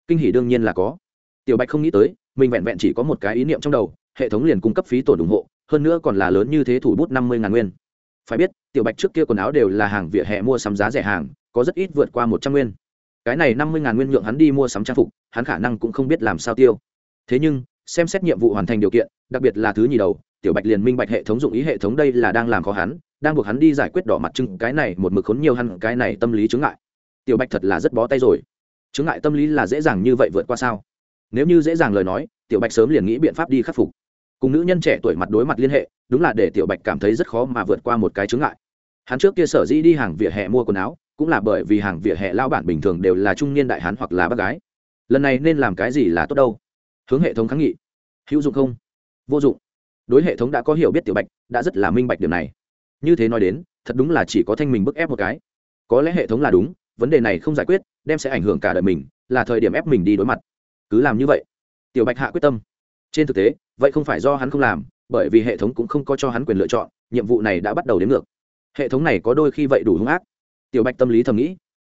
Kinh hỉ đương nhiên là có. Tiểu bạch không nghĩ tới, mình vẹn vẹn chỉ có một cái ý niệm trong đầu, hệ thống liền cung cấp phí tổn ủng hộ, hơn nữa còn là lớn như thế thủ bút năm mươi ngàn nguyên. Phải biết, tiểu bạch trước kia quần áo đều là hàng vỉa hè mua sắm giá rẻ hàng, có rất ít vượt qua một trăm nguyên. Cái này năm mươi ngàn nguyên nhượng hắn đi mua sắm trang phục, hắn khả năng cũng không biết làm sao tiêu. Thế nhưng, xem xét nhiệm vụ hoàn thành điều kiện, đặc biệt là thứ nhì đầu, tiểu bạch liền minh bạch hệ thống dụng ý hệ thống đây là đang làm khó hắn đang buộc hắn đi giải quyết đỏ mặt trưng, cái này một mực khốn nhiều hắn, cái này tâm lý chứng ngại. Tiểu bạch thật là rất bó tay rồi. Chứng ngại tâm lý là dễ dàng như vậy vượt qua sao? Nếu như dễ dàng lời nói, tiểu bạch sớm liền nghĩ biện pháp đi khắc phục. Cùng nữ nhân trẻ tuổi mặt đối mặt liên hệ, đúng là để tiểu bạch cảm thấy rất khó mà vượt qua một cái chứng ngại. Hắn trước kia sở dĩ đi hàng vỉa hè mua quần áo, cũng là bởi vì hàng vỉa hè lao bản bình thường đều là trung niên đại hắn hoặc là bác gái. Lần này nên làm cái gì là tốt đâu? Hướng hệ thống kháng nghị. Hữu dụng không? Vô dụng. Đối hệ thống đã có hiểu biết tiểu bạch, đã rất là minh bạch điểm này như thế nói đến, thật đúng là chỉ có thanh mình bức ép một cái. Có lẽ hệ thống là đúng, vấn đề này không giải quyết, đem sẽ ảnh hưởng cả đời mình, là thời điểm ép mình đi đối mặt. Cứ làm như vậy. Tiểu bạch hạ quyết tâm. Trên thực tế, vậy không phải do hắn không làm, bởi vì hệ thống cũng không có cho hắn quyền lựa chọn, nhiệm vụ này đã bắt đầu đến ngược. Hệ thống này có đôi khi vậy đủ hung ác. Tiểu bạch tâm lý thầm nghĩ.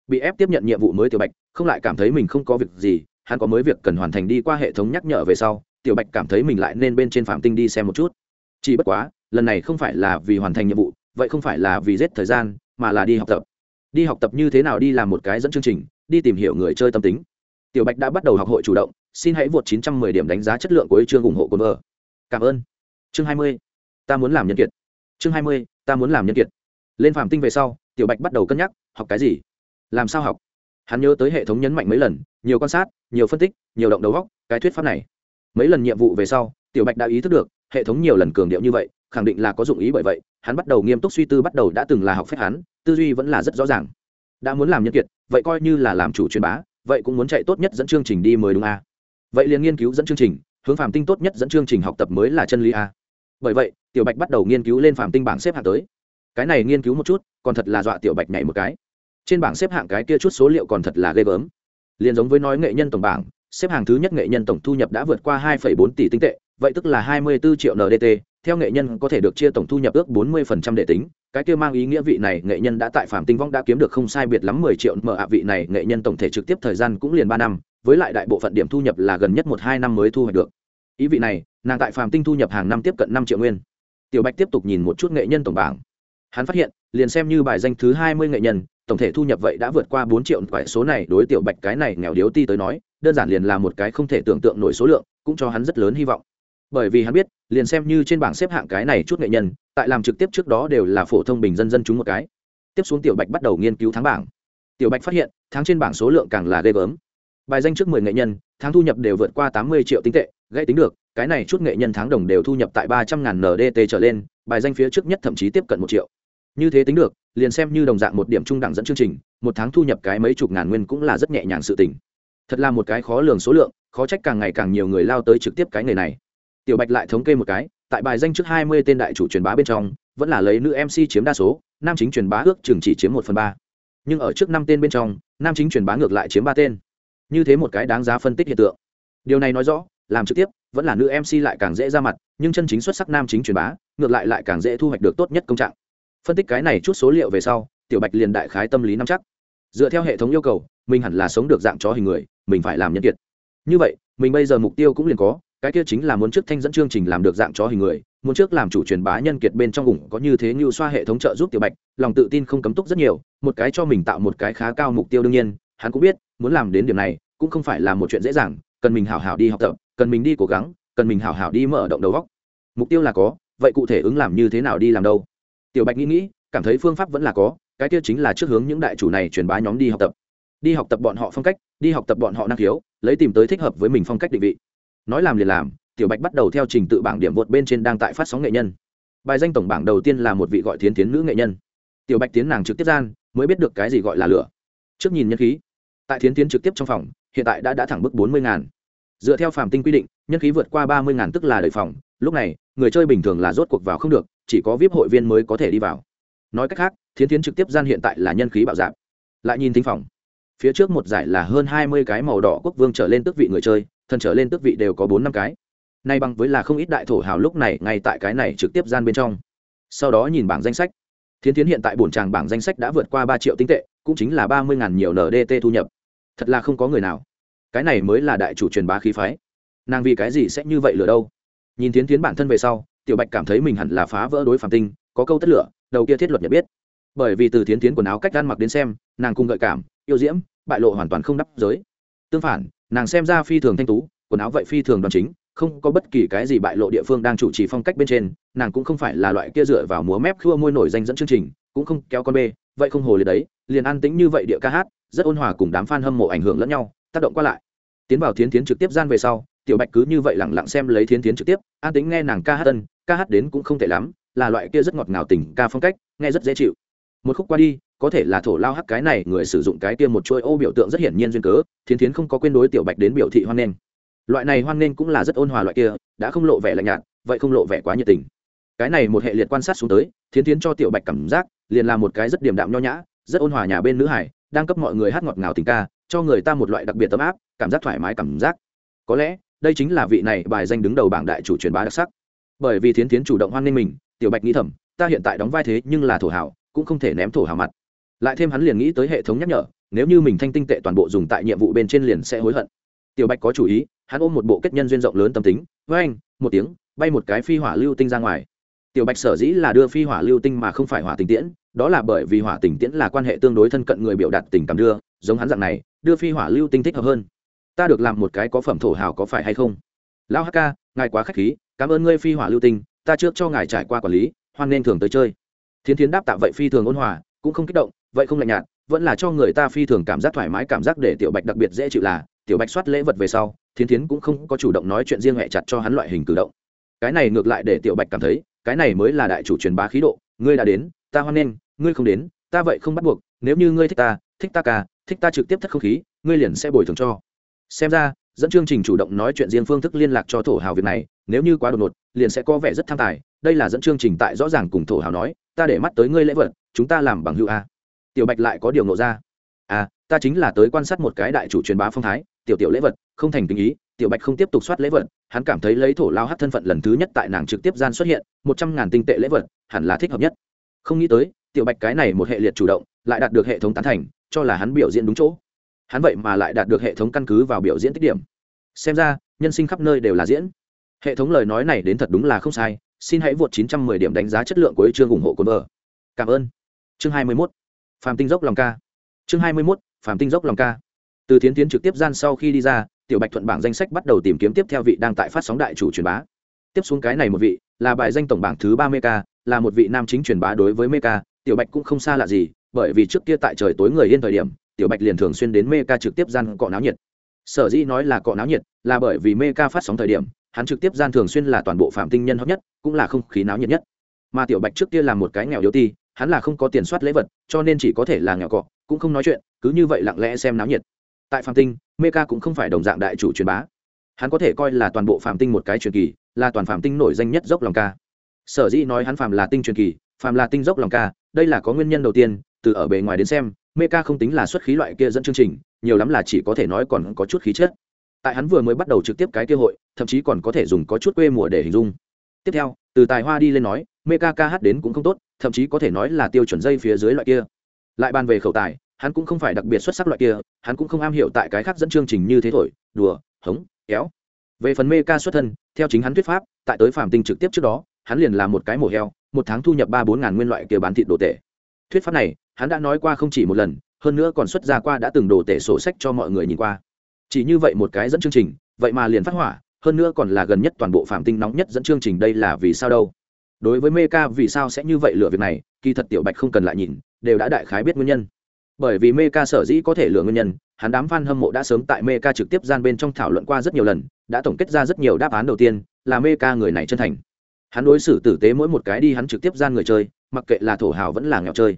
Bị ép tiếp nhận nhiệm vụ mới tiểu bạch, không lại cảm thấy mình không có việc gì, hắn có mới việc cần hoàn thành đi qua hệ thống nhắc nhở về sau, tiểu bạch cảm thấy mình lại nên bên trên phạm tinh đi xem một chút. Chỉ bất quá lần này không phải là vì hoàn thành nhiệm vụ, vậy không phải là vì giết thời gian, mà là đi học tập. Đi học tập như thế nào đi làm một cái dẫn chương trình, đi tìm hiểu người chơi tâm tính. Tiểu bạch đã bắt đầu học hội chủ động, xin hãy vượt 910 điểm đánh giá chất lượng của chương ủng hộ cồn vợ. Cảm ơn. Chương 20. ta muốn làm nhân kiệt. Chương 20. ta muốn làm nhân kiệt. Lên phàm tinh về sau, tiểu bạch bắt đầu cân nhắc, học cái gì? Làm sao học? Hắn nhớ tới hệ thống nhấn mạnh mấy lần, nhiều quan sát, nhiều phân tích, nhiều động đầu góc cái thuyết pháp này. Mấy lần nhiệm vụ về sau, tiểu bạch đã ý thức được, hệ thống nhiều lần cường điệu như vậy khẳng định là có dụng ý bởi vậy hắn bắt đầu nghiêm túc suy tư bắt đầu đã từng là học phép hắn tư duy vẫn là rất rõ ràng đã muốn làm nhân kiệt vậy coi như là làm chủ truyền bá vậy cũng muốn chạy tốt nhất dẫn chương trình đi mới đúng a à. vậy liền nghiên cứu dẫn chương trình hướng phạm tinh tốt nhất dẫn chương trình học tập mới là chân lý a à. bởi vậy tiểu bạch bắt đầu nghiên cứu lên phạm tinh bảng xếp hạng tới cái này nghiên cứu một chút còn thật là dọa tiểu bạch nhảy một cái trên bảng xếp hạng cái kia chút số liệu còn thật là ghê gớm liền giống với nói nghệ nhân tổng bảng xếp hạng thứ nhất nghệ nhân tổng thu nhập đã vượt qua 2,4 tỷ tinh tệ vậy tức là 24 triệu ndt theo nghệ nhân có thể được chia tổng thu nhập ước 40% để tính, cái kia mang ý nghĩa vị này nghệ nhân đã tại phạm tinh vong đã kiếm được không sai biệt lắm 10 triệu mở ạ. Vị này nghệ nhân tổng thể trực tiếp thời gian cũng liền ba năm, với lại đại bộ phận điểm thu nhập là gần nhất một hai năm mới thu hoạch được. Ý vị này, nàng tại phạm tinh thu nhập hàng năm tiếp cận năm triệu nguyên. Tiểu bạch tiếp tục nhìn một chút nghệ nhân tổng bảng. Hắn phát hiện, liền xem như bài danh thứ hai mươi nghệ nhân, tổng thể thu nhập vậy đã vượt qua bốn triệu. Quải số này đối tiểu bạch cái này nghèo điếu ti tới nói, đơn giản liền là một cái không thể tưởng tượng nổi số lượng, cũng cho hắn rất lớn hy vọng bởi vì hắn biết, liền xem như trên bảng xếp hạng cái này chút nghệ nhân, tại làm trực tiếp trước đó đều là phổ thông bình dân dân chúng một cái. Tiếp xuống tiểu bạch bắt đầu nghiên cứu tháng bảng. Tiểu bạch phát hiện, tháng trên bảng số lượng càng là ghê gớm. Bài danh trước mười nghệ nhân, tháng thu nhập đều vượt qua tám mươi triệu tinh tệ gây tính được, cái này chút nghệ nhân tháng đồng đều thu nhập tại ba trăm ngàn ndt trở lên, bài danh phía trước nhất thậm chí tiếp cận một triệu. Như thế tính được, liền xem như đồng dạng một điểm trung đẳng dẫn chương trình, một tháng thu nhập cái mấy chục ngàn nguyên cũng là rất nhẹ nhàng sự tình. Thật là một cái khó lường số lượng, khó trách càng ngày càng nhiều người lao tới trực tiếp cái nghề này tiểu bạch lại thống kê một cái, tại bài danh trước hai mươi tên đại chủ truyền bá bên trong, vẫn là lấy nữ mc chiếm đa số, nam chính truyền bá ước chừng chỉ chiếm một phần ba. Nhưng ở trước năm tên bên trong, nam chính truyền bá ngược lại chiếm ba tên. Như thế một cái đáng giá phân tích hiện tượng. Điều này nói rõ, làm trực tiếp, vẫn là nữ mc lại càng dễ ra mặt, nhưng chân chính xuất sắc nam chính truyền bá, ngược lại lại càng dễ thu hoạch được tốt nhất công trạng. Phân tích cái này chút số liệu về sau, tiểu bạch liền đại khái tâm lý nắm chắc. Dựa theo hệ thống yêu cầu, mình hẳn là sống được dạng chó hình người, mình phải làm nhân kiệt. Như vậy, mình bây giờ mục tiêu cũng liền có cái kia chính là muốn trước thanh dẫn chương trình làm được dạng chó hình người, muốn trước làm chủ truyền bá nhân kiệt bên trong ủng có như thế như xoa hệ thống trợ giúp tiểu bạch, lòng tự tin không cấm túc rất nhiều, một cái cho mình tạo một cái khá cao mục tiêu đương nhiên, hắn cũng biết, muốn làm đến điểm này, cũng không phải là một chuyện dễ dàng, cần mình hảo hảo đi học tập, cần mình đi cố gắng, cần mình hảo hảo đi mở động đầu góc mục tiêu là có, vậy cụ thể ứng làm như thế nào đi làm đâu? Tiểu bạch nghĩ nghĩ, cảm thấy phương pháp vẫn là có, cái kia chính là trước hướng những đại chủ này truyền bá nhóm đi học tập. Đi học tập bọn họ phong cách, đi học tập bọn họ năng khiếu, lấy tìm tới thích hợp với mình phong cách định vị nói làm liền làm, tiểu bạch bắt đầu theo trình tự bảng điểm vượt bên trên đang tại phát sóng nghệ nhân. Bài danh tổng bảng đầu tiên là một vị gọi thiến tiến nữ nghệ nhân. Tiểu bạch tiến nàng trực tiếp gian, mới biết được cái gì gọi là lửa. Trước nhìn nhân khí, tại thiến tiến trực tiếp trong phòng, hiện tại đã đã thẳng bức bốn mươi ngàn. Dựa theo phàm tinh quy định, nhân khí vượt qua ba mươi ngàn tức là đợi phòng. Lúc này, người chơi bình thường là rốt cuộc vào không được, chỉ có vip hội viên mới có thể đi vào. Nói cách khác, thiến thiến trực tiếp gian hiện tại là nhân khí bạo dạp lại nhìn thính phòng, phía trước một giải là hơn hai mươi cái màu đỏ quốc vương trở lên tước vị người chơi thần trở lên tước vị đều có bốn năm cái. Nay bằng với là không ít đại thổ hào lúc này ngay tại cái này trực tiếp gian bên trong. Sau đó nhìn bảng danh sách. Thiến thiến hiện tại bổn tràng bảng danh sách đã vượt qua ba triệu tinh tệ, cũng chính là ba mươi ngàn nhiều ndt thu nhập. Thật là không có người nào. Cái này mới là đại chủ truyền bá khí phái. Nàng vì cái gì sẽ như vậy lừa đâu? Nhìn thiến thiến bản thân về sau, tiểu bạch cảm thấy mình hẳn là phá vỡ đối phạm tinh, có câu tất lửa, đầu kia thiết luật nhận biết. Bởi vì từ thiến thiến quần áo cách gan mặc đến xem, nàng cùng gợi cảm, yêu diễm, bại lộ hoàn toàn không đắp giới. Tương phản nàng xem ra phi thường thanh tú, quần áo vậy phi thường đoàn chính, không có bất kỳ cái gì bại lộ địa phương đang chủ trì phong cách bên trên, nàng cũng không phải là loại kia dựa vào múa mép khua môi nổi danh dẫn chương trình, cũng không kéo con bê, vậy không hồ liệt đấy, liền an tĩnh như vậy địa ca hát, rất ôn hòa cùng đám f a n hâm mộ ảnh hưởng lẫn nhau, tác động qua lại. Tiến vào thiến tiến trực tiếp gian về sau, tiểu bạch cứ như vậy lẳng lặng xem lấy thiến tiến trực tiếp, an tĩnh nghe nàng ca hát tân ca hát đến cũng không tệ lắm, là loại kia rất ngọt ngào tình ca phong cách, nghe rất dễ chịu. Một khúc qua đi có thể là thổ lao hắc cái này, người sử dụng cái kia một chuỗi ô biểu tượng rất hiển nhiên duyên cớ, thiến thiến không có quên đối tiểu bạch đến biểu thị hoan nghênh. Loại này hoan nghênh cũng là rất ôn hòa loại kia, đã không lộ vẻ lạnh nhạt, vậy không lộ vẻ quá nhiệt tình. Cái này một hệ liệt quan sát xuống tới, thiến thiến cho tiểu bạch cảm giác, liền là một cái rất điềm đạm nho nhã, rất ôn hòa nhà bên nữ hải, đang cấp mọi người hát ngọt ngào tình ca, cho người ta một loại đặc biệt tấm áp, cảm giác thoải mái cảm giác. Có lẽ, đây chính là vị này bài danh đứng đầu bảng đại chủ truyền bá đặc sắc. Bởi vì thiến thiến chủ động hoan nghênh mình, tiểu bạch nghĩ thầm, ta hiện tại đóng vai thế nhưng là thổ hảo, cũng không thể ném thổ hào mặt lại thêm hắn liền nghĩ tới hệ thống nhắc nhở, nếu như mình thanh tinh tệ toàn bộ dùng tại nhiệm vụ bên trên liền sẽ hối hận. Tiểu bạch có chủ ý, hắn ôm một bộ kết nhân duyên rộng lớn tâm tính, với anh, một tiếng, bay một cái phi hỏa lưu tinh ra ngoài. Tiểu bạch sở dĩ là đưa phi hỏa lưu tinh mà không phải hỏa tình tiễn, đó là bởi vì hỏa tình tiễn là quan hệ tương đối thân cận người biểu đạt tình cảm đưa, giống hắn dạng này, đưa phi hỏa lưu tinh thích hợp hơn. Ta được làm một cái có phẩm thổ hào có phải hay không? Lão hk ngài quá k h á c h khí, cảm ơn ngươi phi hỏa lưu tinh, ta trước cho ngài trải qua quản lý, hoan nên thường tới chơi. Thiến thiến đáp tạ vậy phi thường ôn hòa, cũng không kích động vậy không lạnh nhạt, vẫn là cho người ta phi thường cảm giác thoải mái, cảm giác để tiểu bạch đặc biệt dễ chịu là, tiểu bạch soát lễ vật về sau, thiến thiến cũng không có chủ động nói chuyện riêng hẹ chặt cho hắn loại hình cử động. Cái này ngược lại để tiểu bạch cảm thấy, cái này mới là đại chủ truyền bá khí độ, ngươi đã đến, ta hoan nghênh, ngươi không đến, ta vậy không bắt buộc, nếu như ngươi thích ta thích ta ca thích ta trực tiếp thất không khí, ngươi liền sẽ bồi thường cho. Xem ra, dẫn chương trình chủ động nói chuyện riêng phương thức liên lạc cho thổ hào việc này, nếu như quá đột ngột, liền sẽ có vẻ rất tham tài, đây là dẫn chương trình tại rõ ràng cùng thổ hào nói, ta để mắt tới ngươi lễ vật, chúng ta làm bằng hữu a tiểu bạch lại có điều nộ ra. À ta chính là tới quan sát một cái đại chủ truyền bá phong thái, tiểu tiểu lễ vật, không thành tình ý, tiểu bạch không tiếp tục soát lễ vật, hắn cảm thấy lấy thổ lao hát thân phận lần thứ nhất tại nàng trực tiếp gian xuất hiện, một trăm ngàn tinh tệ lễ vật, hẳn là thích hợp nhất. Không nghĩ tới, tiểu bạch cái này một hệ liệt chủ động, lại đạt được hệ thống tán thành, cho là hắn biểu diễn đúng chỗ. Hắn vậy mà lại đạt được hệ thống căn cứ vào biểu diễn tích điểm. Xem ra, nhân sinh khắp nơi đều là diễn. Hệ thống lời nói này đến thật đúng là không sai, xin hãy vượt 910 điểm đánh giá chất lượng của chương ủng hộ cồn vợ. Cảm ơn. Chương 21 phàm tinh dốc lòng ca. Chương 21. phàm tinh dốc lòng ca. Từ tiến tiến trực tiếp gian sau khi đi ra, tiểu bạch thuận bảng danh sách bắt đầu tìm kiếm tiếp theo vị đang tại phát sóng đại chủ truyền bá. Tiếp xuống cái này một vị, là bài danh tổng bảng thứ ba meka là một vị nam chính truyền bá đối với meka tiểu bạch cũng không xa lạ gì, bởi vì trước kia tại trời tối người yên thời điểm, tiểu bạch liền thường xuyên đến meka trực tiếp gian cọ náo nhiệt. Sở dĩ nói là cọ náo nhiệt, là bởi vì meka phát sóng thời điểm, hắn trực tiếp gian thường xuyên là toàn bộ phạm tinh nhân hấp nhất, cũng là không khí náo nhiệt nhất. Mà tiểu bạch trước kia là một cái nghèo yếu ti hắn là không có tiền soát lễ vật, cho nên chỉ có thể là nghèo cọ, cũng không nói chuyện, cứ như vậy lặng lẽ xem náo nhiệt. Tại phạm tinh meca cũng không phải đồng dạng đại chủ truyền bá. Hắn có thể coi là toàn bộ phạm tinh một cái truyền kỳ, là toàn phạm tinh nổi danh nhất dốc lòng ca. Sở dĩ nói hắn phạm là tinh truyền kỳ, phạm là tinh dốc lòng ca, đây là có nguyên nhân đầu tiên, từ ở bề ngoài đến xem meca không tính là xuất khí loại kia dẫn chương trình, nhiều lắm là chỉ có thể nói còn có chút khí chất. Tại hắn vừa mới bắt đầu trực tiếp cái kia hội, thậm chí còn có thể dùng có chút quê mùa để hình dung. Tiếp theo, từ tài hoa đi lên nói meca ca hát đến cũng không tốt thậm chí có thể nói là tiêu chuẩn dây phía dưới loại kia. Lại bàn về khẩu tài, hắn cũng không phải đặc biệt xuất sắc loại kia, hắn cũng không am hiểu tại cái khác dẫn chương trình như thế thổi, đùa, hống, kéo. Về phần mê ca xuất thân, theo chính hắn thuyết pháp, tại tới phạm tinh trực tiếp trước đó, hắn liền là một cái mổ heo, một tháng thu nhập ba bốn ngàn nguyên loại kia bán thịt đồ tệ thuyết pháp này, hắn đã nói qua không chỉ một lần, hơn nữa còn xuất ra qua đã từng đồ tệ sổ sách cho mọi người nhìn qua. Chỉ như vậy một cái dẫn chương trình, vậy mà liền phát hỏa, hơn nữa còn là gần nhất toàn bộ phạm tinh nóng nhất dẫn chương trình đây là vì sao đâu đối với mê ca vì sao sẽ như vậy lựa việc này, kỳ thật tiểu bạch không cần lại nhìn, đều đã đại khái biết nguyên nhân. Bởi vì mê ca sở dĩ có thể lựa nguyên nhân, hắn đám f a n hâm mộ đã sớm tại mê ca trực tiếp gian bên trong thảo luận qua rất nhiều lần, đã tổng kết ra rất nhiều đáp án đầu tiên, là mê ca người này chân thành. Hắn đối xử tử tế mỗi một cái đi hắn trực tiếp gian người chơi, mặc kệ là thổ hào vẫn là nghèo chơi.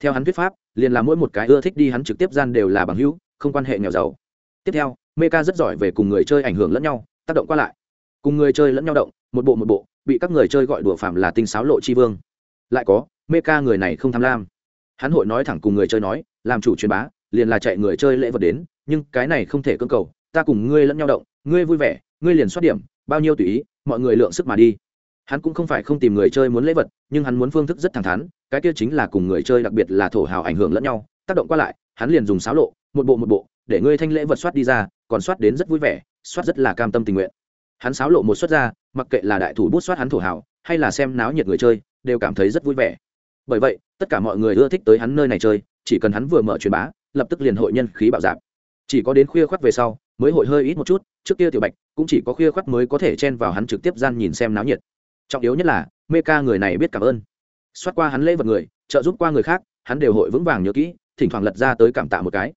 Theo hắn thuyết pháp, liền là mỗi một cái ưa thích đi hắn trực tiếp gian đều là bằng hữu, không quan hệ nghèo giàu. Tiếp theo, mê ca rất giỏi về cùng người chơi ảnh hưởng lẫn nhau, tác động qua lại. Cùng người chơi lẫn nhau động, một bộ một bộ bị các người chơi gọi đùa phạm là tinh sáo lộ chi vương. Lại có, mê ca người này không tham lam. Hắn hội nói thẳng cùng người chơi nói, làm chủ truyền bá, liền là chạy người chơi lễ vật đến, nhưng cái này không thể cưỡng cầu, ta cùng ngươi lẫn nhau động, ngươi vui vẻ, ngươi liền xoát điểm, bao nhiêu tùy ý, mọi người lượng sức mà đi. Hắn cũng không phải không tìm người chơi muốn lễ vật, nhưng hắn muốn phương thức rất thẳng thắn, cái kia chính là cùng người chơi đặc biệt là thổ hào ảnh hưởng lẫn nhau, tác động qua lại, hắn liền dùng xáo lộ, một bộ một bộ, để ngươi thanh lễ vật soát đi ra, còn soát đến rất vui vẻ, soát rất là cam tâm tình nguyện. Hắn xáo lộ một xuất ra mặc kệ là đại thủ bút soát hắn thổ hào, hay là xem náo nhiệt người chơi, đều cảm thấy rất vui vẻ. Bởi vậy, tất cả mọi người ưa thích tới hắn nơi này chơi, chỉ cần hắn vừa mở truyền bá, lập tức liền hội nhân khí bạo dạp chỉ có đến khuya khoắt về sau, mới hội hơi ít một chút, trước kia tiểu bạch cũng chỉ có khuya khoắt mới có thể chen vào hắn trực tiếp gian nhìn xem náo nhiệt. Trọng yếu nhất là mê ca người này biết cảm ơn. Xoát qua hắn lễ vật người, trợ giúp qua người khác, hắn đều hội vững vàng nhớ kỹ, thỉnh thoảng lật ra tới cảm tạ một cái.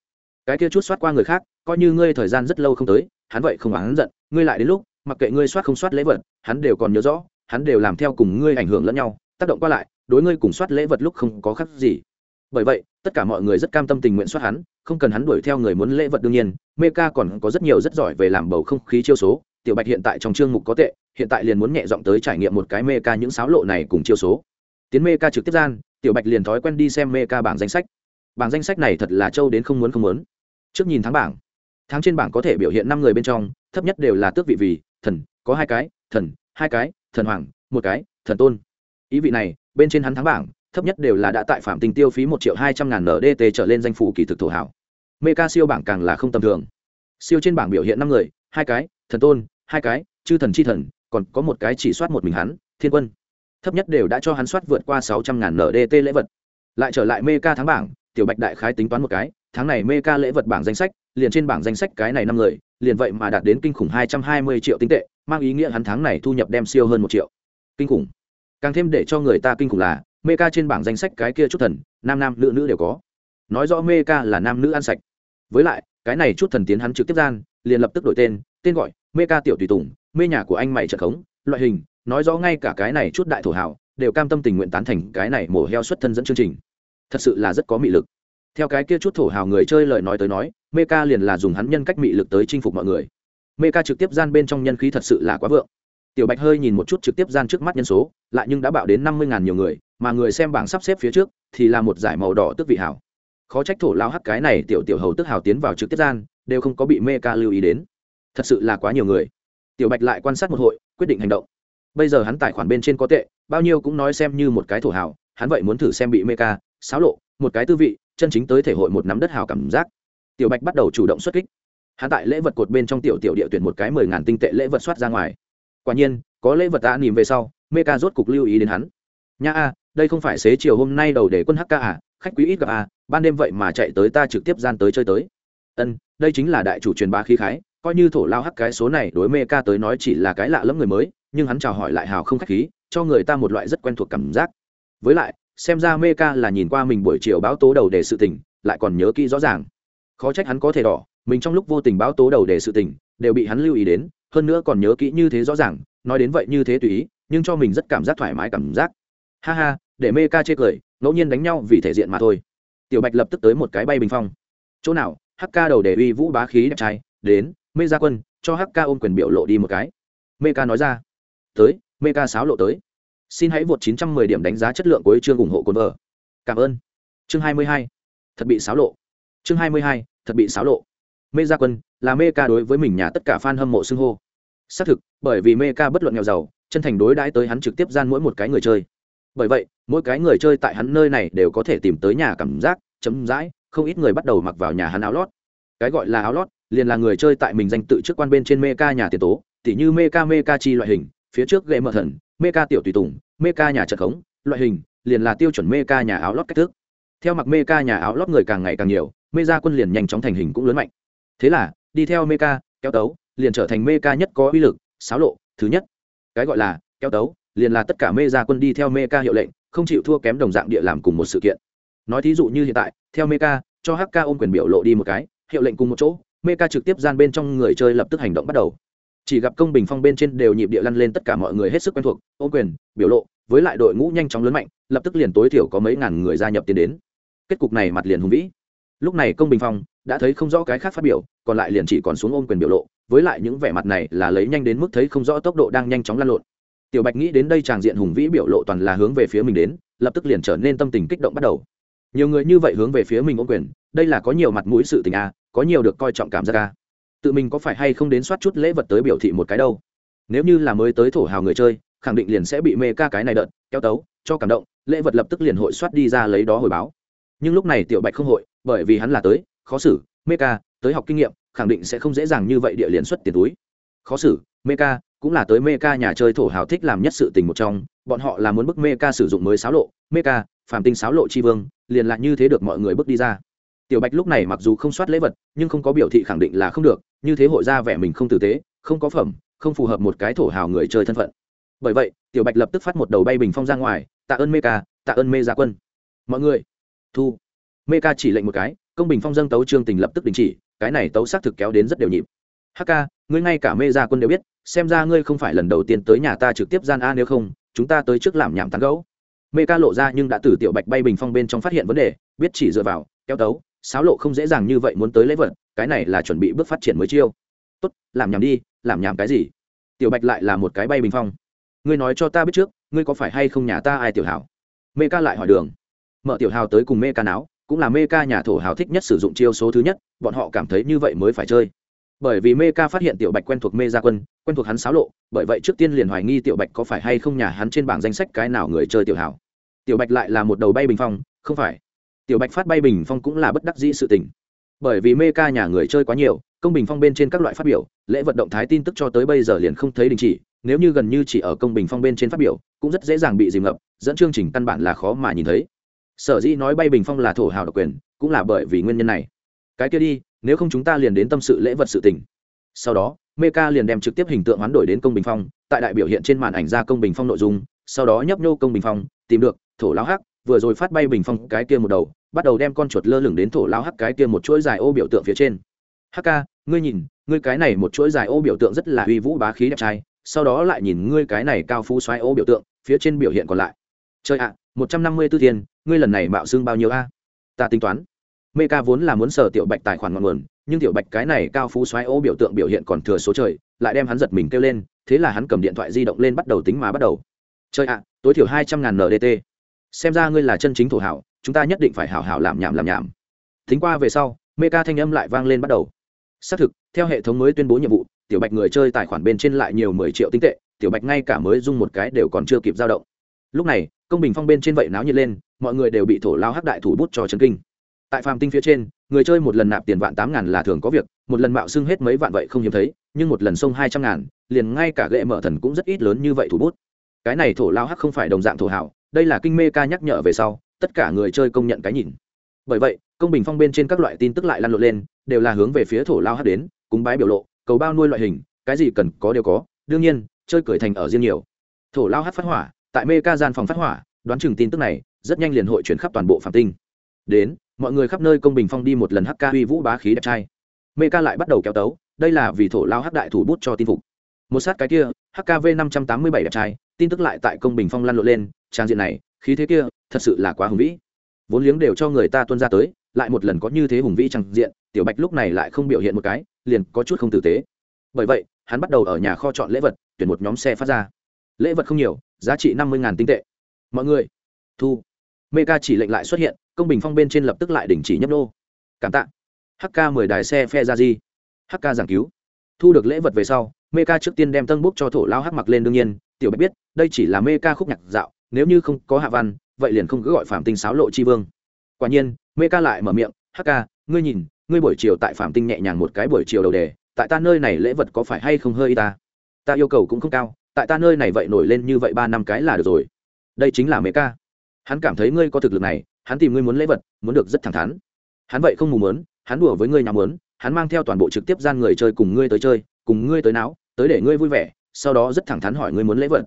Cái kia chút soát qua người khác, coi như ngươi thời gian rất lâu không tới, hắn vậy không hắn giận, ngươi lại đến lúc mặc kệ ngươi soát không soát lễ vật, hắn đều còn nhớ rõ, hắn đều làm theo cùng ngươi ảnh hưởng lẫn nhau, tác động qua lại, đối ngươi cùng soát lễ vật lúc không có khác gì. Bởi vậy, tất cả mọi người rất cam tâm tình nguyện soát hắn, không cần hắn đuổi theo người muốn lễ vật đương nhiên, mê ca còn có rất nhiều rất giỏi về làm bầu không khí chiêu số, tiểu bạch hiện tại trong chương mục có tệ, hiện tại liền muốn nhẹ giọng tới trải nghiệm một cái mê ca những sáo lộ này cùng chiêu số. Tiến mê ca trực tiếp gian, tiểu bạch liền thói quen đi xem mê ca bảng danh sách. Bảng danh sách này thật là trâu đến không muốn không muốn. Trước nhìn tháng bảng, tháng trên bảng có thể biểu hiện năm người bên trong, thấp nhất đều là tước vị vì thần, có hai cái, thần, hai cái, thần hoàng, một cái, thần tôn. Ý vị này, bên trên hắn thắng bảng, thấp nhất đều là đã tại phạm tình tiêu phí một triệu hai trăm ngàn ndt trở lên danh phủ kỳ thực thổ hảo. Mê ca siêu bảng càng là không tầm thường. Siêu trên bảng biểu hiện năm người, hai cái, thần tôn, hai cái, chư thần chi thần, còn có một cái chỉ soát một mình hắn, thiên quân. Thấp nhất đều đã cho hắn soát vượt qua sáu trăm ngàn ndt lễ vật. Lại trở lại mê ca tháng bảng, tiểu bạch đại khái tính toán một cái, tháng này mê ca lễ vật bảng danh sách, liền trên bảng danh sách cái này năm người liền vậy mà đạt đến kinh khủng hai trăm hai mươi triệu tinh tệ, mang ý nghĩa hắn tháng này thu nhập đem siêu hơn một triệu. Kinh khủng. Càng thêm để cho người ta kinh khủng là mê ca trên bảng danh sách cái kia chút thần, nam nam nữ nữ đều có. Nói rõ mê ca là nam nữ ăn sạch. Với lại, cái này chút thần tiến hắn trực tiếp gian, liền lập tức đổi tên tên gọi mê ca tiểu tùy tùng, mê nhà của anh mày trợ khống, loại hình, nói rõ ngay cả cái này chút đại thổ hảo đều cam tâm tình nguyện tán thành cái này mổ heo xuất thân dẫn chương trình. Thật sự là rất có mị lực theo cái kia chút thổ hào người chơi lời nói tới nói mê ca liền là dùng hắn nhân cách mị lực tới chinh phục mọi người. Mê ca trực tiếp gian bên trong nhân khí thật sự là quá vượng. Tiểu bạch hơi nhìn một chút trực tiếp gian trước mắt nhân số, lại nhưng đã bạo đến năm mươi ngàn nhiều người, mà người xem bảng sắp xếp phía trước thì là một giải màu đỏ tức vị hảo khó trách thổ lao hắc cái này tiểu tiểu hầu tức hào tiến vào trực tiếp gian, đều không có bị mê ca lưu ý đến. Thật sự là quá nhiều người. Tiểu bạch lại quan sát một hội, quyết định hành động. Bây giờ hắn tài khoản bên trên có tệ, bao nhiêu cũng nói xem như một cái thổ hào, hắn vậy muốn thử xem bị mê ca xáo lộ, một cái tư vị chân chính tới thể hội một nắm đất hào cảm giác. Tiểu bạch bắt đầu chủ động xuất kích. Hắn tại lễ vật cột bên trong tiểu tiểu địa tuyển một cái mười ngàn tinh tệ lễ vật soát ra ngoài. Quả nhiên, có lễ vật đã nìm về sau mê ca rốt cục lưu ý đến hắn. Nha a, đây không phải xế chiều hôm nay đầu để quân hk à khách quý ít gặp à ban đêm vậy mà chạy tới ta trực tiếp gian tới chơi tới. Ân, đây chính là đại chủ truyền bá khí khái, coi như thổ lao hắc cái số này đối mê ca tới nói chỉ là cái lạ lẫm người mới, nhưng hắn chào hỏi lại hào không khách khí, cho người ta một loại rất quen thuộc cảm giác. Với lại xem ra mê ca là nhìn qua mình buổi chiều báo tố đầu để sự tình, lại còn nhớ kỹ rõ ràng. Khó trách hắn có thể đỏ, mình trong lúc vô tình báo tố đầu để sự tình, đều bị hắn lưu ý đến, hơn nữa còn nhớ kỹ như thế rõ ràng, nói đến vậy như thế tùy ý, nhưng cho mình rất cảm giác thoải mái cảm giác. Ha ha, để mê ca chê cười, ngẫu nhiên đánh nhau vì thể diện mà thôi. Tiểu bạch lập tức tới một cái bay bình phong. Chỗ nào hắc ca đầu để uy vũ bá khí đẹp trai, đến mê gia quân, cho hắc ca ôm quyền biểu lộ đi một cái. Mê ca nói ra. Tới mê ca sáo lộ tới xin hãy vượt 910 điểm đánh giá chất lượng của chương ủng hộ cồn vợ. Cảm ơn. Chương 22. thật bị xáo lộ. Chương 22. thật bị xáo lộ. Mê gia quân là mê ca đối với mình nhà tất cả fan hâm mộ xưng hô. Xác thực, bởi vì mê ca bất luận nghèo giàu, chân thành đối đãi tới hắn trực tiếp gian mỗi một cái người chơi. Bởi vậy, mỗi cái người chơi tại hắn nơi này đều có thể tìm tới nhà cảm giác, chấm dãi, không ít người bắt đầu mặc vào nhà hắn áo lót. Cái gọi là áo lót, liền là người chơi tại mình danh tự trước quan bên trên mê ca nhà tiền tố, tỉ như mê ca mê ca chi loại hình, phía trước ghệ mở thần mê ca tiểu tùy tùng mê ca nhà trận khống, loại hình, liền là tiêu chuẩn mê ca nhà áo lót cách thức. Theo mặc mê ca nhà áo lót người càng ngày càng nhiều mê gia quân liền nhanh chóng thành hình cũng lớn mạnh. Thế là, đi theo mê ca kéo tấu, liền trở thành mê ca nhất có uy lực, xáo lộ, thứ nhất. Cái gọi là, kéo tấu, liền là tất cả mê gia quân đi theo mê ca hiệu lệnh, không chịu thua kém đồng dạng địa làm cùng một sự kiện. Nói thí dụ như hiện tại, theo mê ca cho hk ôm quyền biểu lộ đi một cái, hiệu lệnh cùng một chỗ mê ca trực tiếp gian bên trong người chơi lập tức hành động bắt đầu chỉ gặp công bình phong bên trên đều nhịp địa lăn lên tất cả mọi người hết sức quen thuộc ô quyền biểu lộ với lại đội ngũ nhanh chóng lớn mạnh lập tức liền tối thiểu có mấy ngàn người gia nhập tiến đến. Kết cục này mặt liền hùng vĩ. Lúc này công bình phong đã thấy không rõ cái khác phát biểu còn lại liền chỉ còn xuống ôm quyền biểu lộ với lại những vẻ mặt này là lấy nhanh đến mức thấy không rõ tốc độ đang nhanh chóng lan lộn. Tiểu bạch nghĩ đến đây tràng diện hùng vĩ biểu lộ toàn là hướng về phía mình đến lập tức liền trở nên tâm tình kích động bắt đầu. Nhiều người như vậy hướng về phía mình ôm quyền đây là có nhiều mặt mũi sự tình a à, có nhiều được coi trọng cảm giác a à tự mình có phải hay không đến soát chút lễ vật tới biểu thị một cái đâu. Nếu như là mới tới thổ hào người chơi, khẳng định liền sẽ bị mê ca cái này đợt, kéo tấu, cho cảm động, lễ vật lập tức liền hội soát đi ra lấy đó hồi báo. Nhưng lúc này tiểu bạch không hội, bởi vì hắn là tới, khó xử, mê ca, tới học kinh nghiệm, khẳng định sẽ không dễ dàng như vậy địa liền xuất tiền túi. Khó xử, mê ca, cũng là tới mê ca nhà chơi thổ hào thích làm nhất sự tình một trong, bọn họ là muốn bức mê ca sử dụng mới xáo lộ, mê ca, phàm tinh xáo lộ tri vương, liền lại như thế được mọi người bước đi ra tiểu bạch lúc này mặc dù không soát lễ vật, nhưng không có biểu thị khẳng định là không được, như thế hội ra vẻ mình không tử tế, không có phẩm, không phù hợp một cái thổ hào người chơi thân phận. Bởi vậy, tiểu bạch lập tức phát một đầu bay bình phong ra ngoài, tạ ơn mê ca, tạ ơn mê gia quân. Mọi người, thu. Mê ca chỉ lệnh một cái, công bình phong dâng tấu trương tình lập tức đình chỉ, cái này tấu xác thực kéo đến rất đều nhịp. Hk ngươi ngay cả mê gia quân đều biết, xem ra ngươi không phải lần đầu tiên tới nhà ta trực tiếp gian a nếu không, chúng ta tới trước làm nhảm tán gấu mê ca lộ ra nhưng đã từ tiểu bạch bay bình phong bên trong phát hiện vấn đề, biết chỉ dựa vào, kéo tấu sáo lộ không dễ dàng như vậy muốn tới lễ vật, cái này là chuẩn bị bước phát triển mới chiêu. Tốt, làm nhảm đi, làm nhảm cái gì? Tiểu bạch lại là một cái bay bình phong. Ngươi nói cho ta biết trước, ngươi có phải hay không nhà ta ai tiểu hảo? Mê ca lại hỏi đường. Mở tiểu hào tới cùng mê ca náo, cũng là mê ca nhà thổ hào thích nhất sử dụng chiêu số thứ nhất, bọn họ cảm thấy như vậy mới phải chơi. Bởi vì mê ca phát hiện tiểu bạch quen thuộc mê gia quân, quen thuộc hắn xáo lộ, bởi vậy trước tiên liền hoài nghi tiểu bạch có phải hay không nhà hắn trên bảng danh sách cái nào người chơi tiểu hảo. Tiểu bạch lại là một đầu bay bình phong, không phải tiểu bạch phát bay bình phong cũng là bất đắc dĩ sự tình. Bởi vì mê ca nhà người chơi quá nhiều, công bình phong bên trên các loại phát biểu, lễ vận động thái tin tức cho tới bây giờ liền không thấy đình chỉ, nếu như gần như chỉ ở công bình phong bên trên phát biểu, cũng rất dễ dàng bị dìm ngập, dẫn chương trình căn bản là khó mà nhìn thấy. Sở dĩ nói bay bình phong là thổ hào độc quyền, cũng là bởi vì nguyên nhân này. Cái kia đi, nếu không chúng ta liền đến tâm sự lễ vật sự tình. Sau đó Mecha liền đem trực tiếp hình tượng hoán đổi đến công bình phong, tại đại biểu hiện trên màn ảnh ra công bình phong nội dung, sau đó nhấp nhô công bình phong, tìm được, thổ lao hắc vừa rồi phát bay bình phong cái kia một đầu, bắt đầu đem con chuột lơ lửng đến thổ lao hắc cái kia một chuỗi dài ô biểu tượng phía trên. Hắc ca, ngươi nhìn, ngươi cái này một chuỗi dài ô biểu tượng rất là uy vũ bá khí đẹp trai, sau đó lại nhìn ngươi cái này cao phú xoáy ô biểu tượng, phía trên biểu hiện còn lại. Chơi ạ, một trăm năm mươi tư tiền, ngươi lần này mạo xương bao nhiêu a? Ta tính toán. Mê ca vốn là muốn sở tiểu bạch tài khoản ngọn nguồn, nhưng tiểu bạch cái này cao phú xoáy ô biểu tượng biểu hiện còn thừa số trời, lại đem hắn giật mình kêu lên, thế là hắn cầm điện thoại di động lên bắt đầu tính mà bắt đầu. Chơi ạ, tối thiểu hai trăm ngàn ndt xem ra ngươi là chân chính thổ hảo, chúng ta nhất định phải hảo hảo làm nhảm làm nhảm. Thính qua về sau, mê ca thanh âm lại vang lên bắt đầu. Xác thực, theo hệ thống mới tuyên bố nhiệm vụ, tiểu bạch người chơi tài khoản bên trên lại nhiều mười triệu tinh tệ, tiểu bạch ngay cả mới dung một cái đều còn chưa kịp giao động. Lúc này, công bình phong bên trên vậy náo nhiệt lên, mọi người đều bị thổ lao hắc đại thủ bút cho chân kinh. Tại phàm tinh phía trên, người chơi một lần nạp tiền vạn tám ngàn là thường có việc, một lần mạo xưng hết mấy vạn vậy không hiếm thấy, nhưng một lần xông hai trăm ngàn, liền ngay cả gệ mở thần cũng rất ít lớn như vậy thủ bút. Cái này thổ lao hắc không phải đồng dạng thổ hảo đây là kinh mê ca nhắc nhở về sau, tất cả người chơi công nhận cái nhìn. Bởi vậy, công bình phong bên trên các loại tin tức lại lan lộn lên, đều là hướng về phía thổ lao hát đến, cúng bái biểu lộ, cầu bao nuôi loại hình, cái gì cần có đều có, đương nhiên, chơi cười thành ở riêng nhiều. Thổ lao hát phát hỏa, tại mê ca gian phòng phát hỏa, đoán chừng tin tức này, rất nhanh liền hội chuyển khắp toàn bộ phạm tinh. Đến, mọi người khắp nơi công bình phong đi một lần hắc ca uy vũ bá khí đẹp trai. Mê ca lại bắt đầu kéo tấu, đây là vì thổ lao hắc đại thủ bút cho tin phục. Một sát cái kia hkv năm trăm tám mươi bảy đẹp trai, tin tức lại tại công bình phong lăn lộn lên trang diện này, khí thế kia thật sự là quá hùng vĩ. Vốn liếng đều cho người ta tuân ra tới, lại một lần có như thế hùng vĩ trang diện, tiểu bạch lúc này lại không biểu hiện một cái, liền có chút không tử tế. Bởi vậy, hắn bắt đầu ở nhà kho chọn lễ vật, tuyển một nhóm xe phát ra. Lễ vật không nhiều, giá trị năm mươi tinh tệ. Mọi người, thu. Mê ca chỉ lệnh lại xuất hiện, công bình phong bên trên lập tức lại đình chỉ nhấp nô. Cảm tạ. Hk mười đài xe phe ra di. Hk giảng cứu. Thu được lễ vật về sau mê ca trước tiên đem tân bút cho thổ lao hắc mặc lên đương nhiên. Tiểu bạch biết, đây chỉ là mê ca khúc nhạc dạo nếu như không có hạ văn, vậy liền không cứ gọi phạm tinh sáo lộ chi vương. Quả nhiên, mê ca lại mở miệng, hắc ca, ngươi nhìn, ngươi buổi chiều tại phạm tinh nhẹ nhàng một cái buổi chiều đầu đề, tại ta nơi này lễ vật có phải hay không hơi ta? Ta yêu cầu cũng không cao, tại ta nơi này vậy nổi lên như vậy ba năm cái là được rồi. Đây chính là mê ca. Hắn cảm thấy ngươi có thực lực này, hắn tìm ngươi muốn lễ vật, muốn được rất thẳng thắn. Hắn vậy không mù mớn, hắn đùa với ngươi nhà muốn hắn mang theo toàn bộ trực tiếp gian người chơi cùng ngươi tới chơi, cùng ngươi tới não tới để ngươi vui vẻ, sau đó rất thẳng thắn hỏi ngươi muốn lễ vật.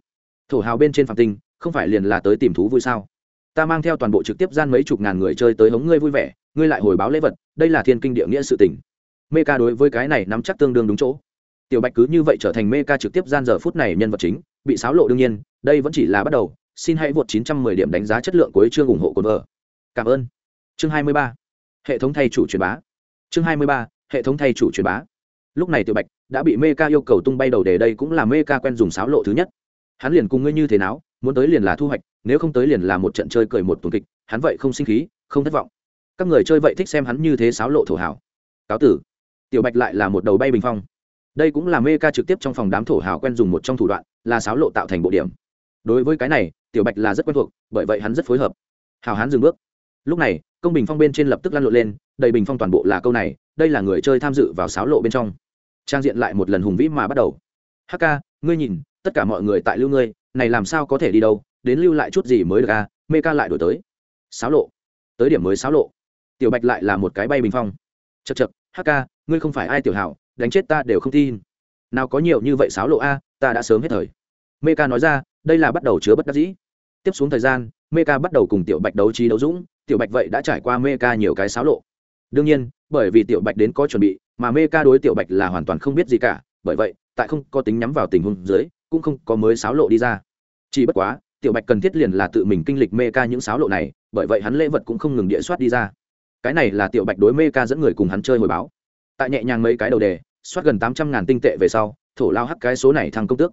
Thổ hào bên trên phạm tinh không phải liền là tới tìm thú vui sao? Ta mang theo toàn bộ trực tiếp gian mấy chục ngàn người chơi tới hống ngươi vui vẻ, ngươi lại hồi báo lễ vật, đây là thiên kinh địa nghĩa sự tình. Mê ca đối với cái này nắm chắc tương đương đúng chỗ. Tiểu bạch cứ như vậy trở thành mê ca trực tiếp gian giờ phút này nhân vật chính, bị xáo lộ đương nhiên, đây vẫn chỉ là bắt đầu. Xin hãy vượt 910 điểm đánh giá chất lượng cuối chương ủng hộ cồn vợ. Cảm ơn. Chương 23. hệ thống thay chủ truyền bá. Chương 23. hệ thống thay chủ truyền bá. Lúc này tiểu bạch đã bị mê ca yêu cầu tung bay đầu để đây cũng là mê ca quen dùng sáo lộ thứ nhất. Hắn liền cùng ngươi như thế nào? Muốn tới liền là thu hoạch, nếu không tới liền là một trận chơi cười một tuần kịch, hắn vậy không sinh khí, không thất vọng. Các người chơi vậy thích xem hắn như thế sáo lộ thổ hảo cáo tử. Tiểu bạch lại là một đầu bay bình phong. Đây cũng là mê ca trực tiếp trong phòng đám thổ hào quen dùng một trong thủ đoạn, là sáo lộ tạo thành bộ điểm. Đối với cái này, tiểu bạch là rất quen thuộc, bởi vậy hắn rất phối hợp. Hào hán dừng bước. Lúc này, công bình phong bên trên lập tức lăn lộn lên, đầy bình phong toàn bộ là câu này, đây là người chơi tham dự vào sáo lộ bên trong. Trang diện lại một lần hùng vĩ mà bắt đầu. Hk ngươi nhìn tất cả mọi người tại lưu ngươi, này làm sao có thể đi đâu, đến lưu lại chút gì mới được a mê ca lại đổi tới. Sáo lộ. Tới điểm mới sáo lộ. Tiểu bạch lại là một cái bay bình phong. Chật chật hk ngươi không phải ai tiểu hảo, đánh chết ta đều không tin. Nào có nhiều như vậy sáo lộ a, ta đã sớm hết thời. Mê ca nói ra, đây là bắt đầu chứa bất đắc dĩ. Tiếp xuống thời gian, mê ca bắt đầu cùng tiểu bạch đấu trí đấu dũng, tiểu bạch vậy đã trải qua mê ca nhiều cái sáo lộ. Đương nhiên, bởi vì tiểu bạch đến có chuẩn bị, mà mê ca đối tiểu bạch là hoàn toàn không biết gì cả, bởi vậy, tại không có tính nhắm vào tình huống dưới cũng không có mới sáo lộ đi ra. Chỉ bất quá tiểu bạch cần thiết liền là tự mình kinh lịch mê ca những sáo lộ này bởi vậy hắn lễ vật cũng không ngừng địa soát đi ra. Cái này là tiểu bạch đối mê ca dẫn người cùng hắn chơi hồi báo. Tại nhẹ nhàng mấy cái đầu đề soát gần tám trăm ngàn tinh tệ về sau thổ lao hắc cái số này thăng công tước.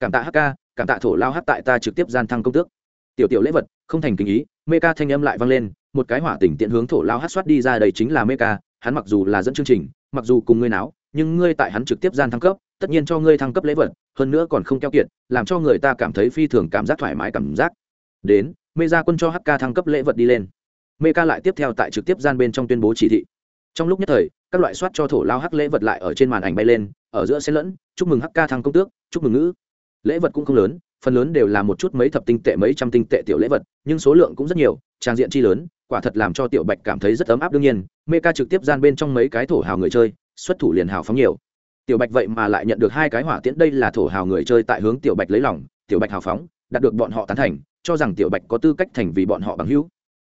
Cảm tạ hắc ca, cảm tạ thổ lao hắc tại ta trực tiếp gian thăng công tước. Tiểu tiểu lễ vật không thành kinh ý mê ca thanh âm lại vang lên một cái hỏa tỉnh tiện hướng thổ lao hát soát đi ra đây chính là mê ca hắn mặc dù là dẫn chương trình mặc dù cùng ngươi náo nhưng ngươi tại hắn trực tiếp gian thăng cấp, tất nhiên cho ngươi thăng cấp lễ vật, hơn nữa còn không keo kiệt, làm cho người ta cảm thấy phi thường cảm giác thoải mái cảm giác. Đến, mê gia quân cho hk thăng cấp lễ vật đi lên. Mê ca lại tiếp theo tại trực tiếp gian bên trong tuyên bố chỉ thị. Trong lúc nhất thời, các loại soát cho thổ lao hắc lễ vật lại ở trên màn ảnh bay lên, ở giữa xen lẫn, chúc mừng hk thăng công tước, chúc mừng ngữ. Lễ vật cũng không lớn, phần lớn đều là một chút mấy thập tinh tệ, mấy trăm tinh tệ tiểu lễ vật, nhưng số lượng cũng rất nhiều, trang diện chi lớn, quả thật làm cho tiểu bạch cảm thấy rất ấm áp đương nhiên. Mê ca trực tiếp gian bên trong mấy cái thổ hào người chơi xuất thủ liền hào phóng nhiều. Tiểu bạch vậy mà lại nhận được hai cái hỏa tiễn, đây là thổ hào người chơi tại hướng tiểu bạch lấy lòng, tiểu bạch hào phóng, đạt được bọn họ tán thành, cho rằng tiểu bạch có tư cách thành vì bọn họ bằng hữu.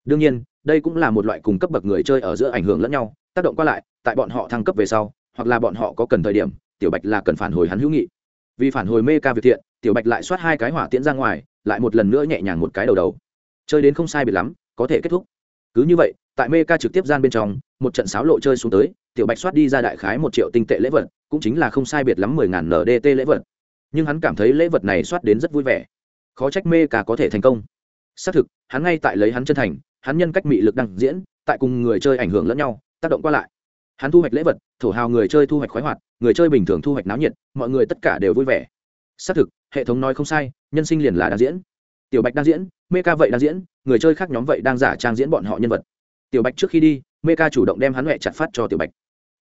Đương nhiên, đây cũng là một loại cùng cấp bậc người chơi ở giữa ảnh hưởng lẫn nhau, tác động qua lại, tại bọn họ thăng cấp về sau, hoặc là bọn họ có cần thời điểm, tiểu bạch là cần phản hồi hắn hữu nghị. Vì phản hồi mê ca việt thiện, tiểu bạch lại soát hai cái hỏa tiễn ra ngoài, lại một lần nữa nhẹ nhàng một cái đầu đầu. Chơi đến không sai biệt lắm, có thể kết thúc. Cứ như vậy tại mê ca trực tiếp gian bên trong, một trận sáo lộ chơi xuống tới, tiểu bạch soát đi ra đại khái một triệu tinh tệ lễ vật, cũng chính là không sai biệt lắm mười ngàn ndt lễ vật. Nhưng hắn cảm thấy lễ vật này soát đến rất vui vẻ. Khó trách mê ca có thể thành công. Xác thực, hắn ngay tại lấy hắn chân thành, hắn nhân cách mị lực đăng diễn, tại cùng người chơi ảnh hưởng lẫn nhau, tác động qua lại. Hắn thu hoạch lễ vật, thổ hào người chơi thu hoạch khoái hoạt, người chơi bình thường thu hoạch náo nhiệt, mọi người tất cả đều vui vẻ. Xác thực, hệ thống nói không sai, nhân sinh liền là đang diễn. Tiểu bạch đang diễn, mê ca vậy đang diễn, người chơi khác nhóm vậy đang giả trang diễn bọn họ nhân vật tiểu bạch trước khi đi mê ca chủ động đem hắn huệ chặt phát cho tiểu bạch.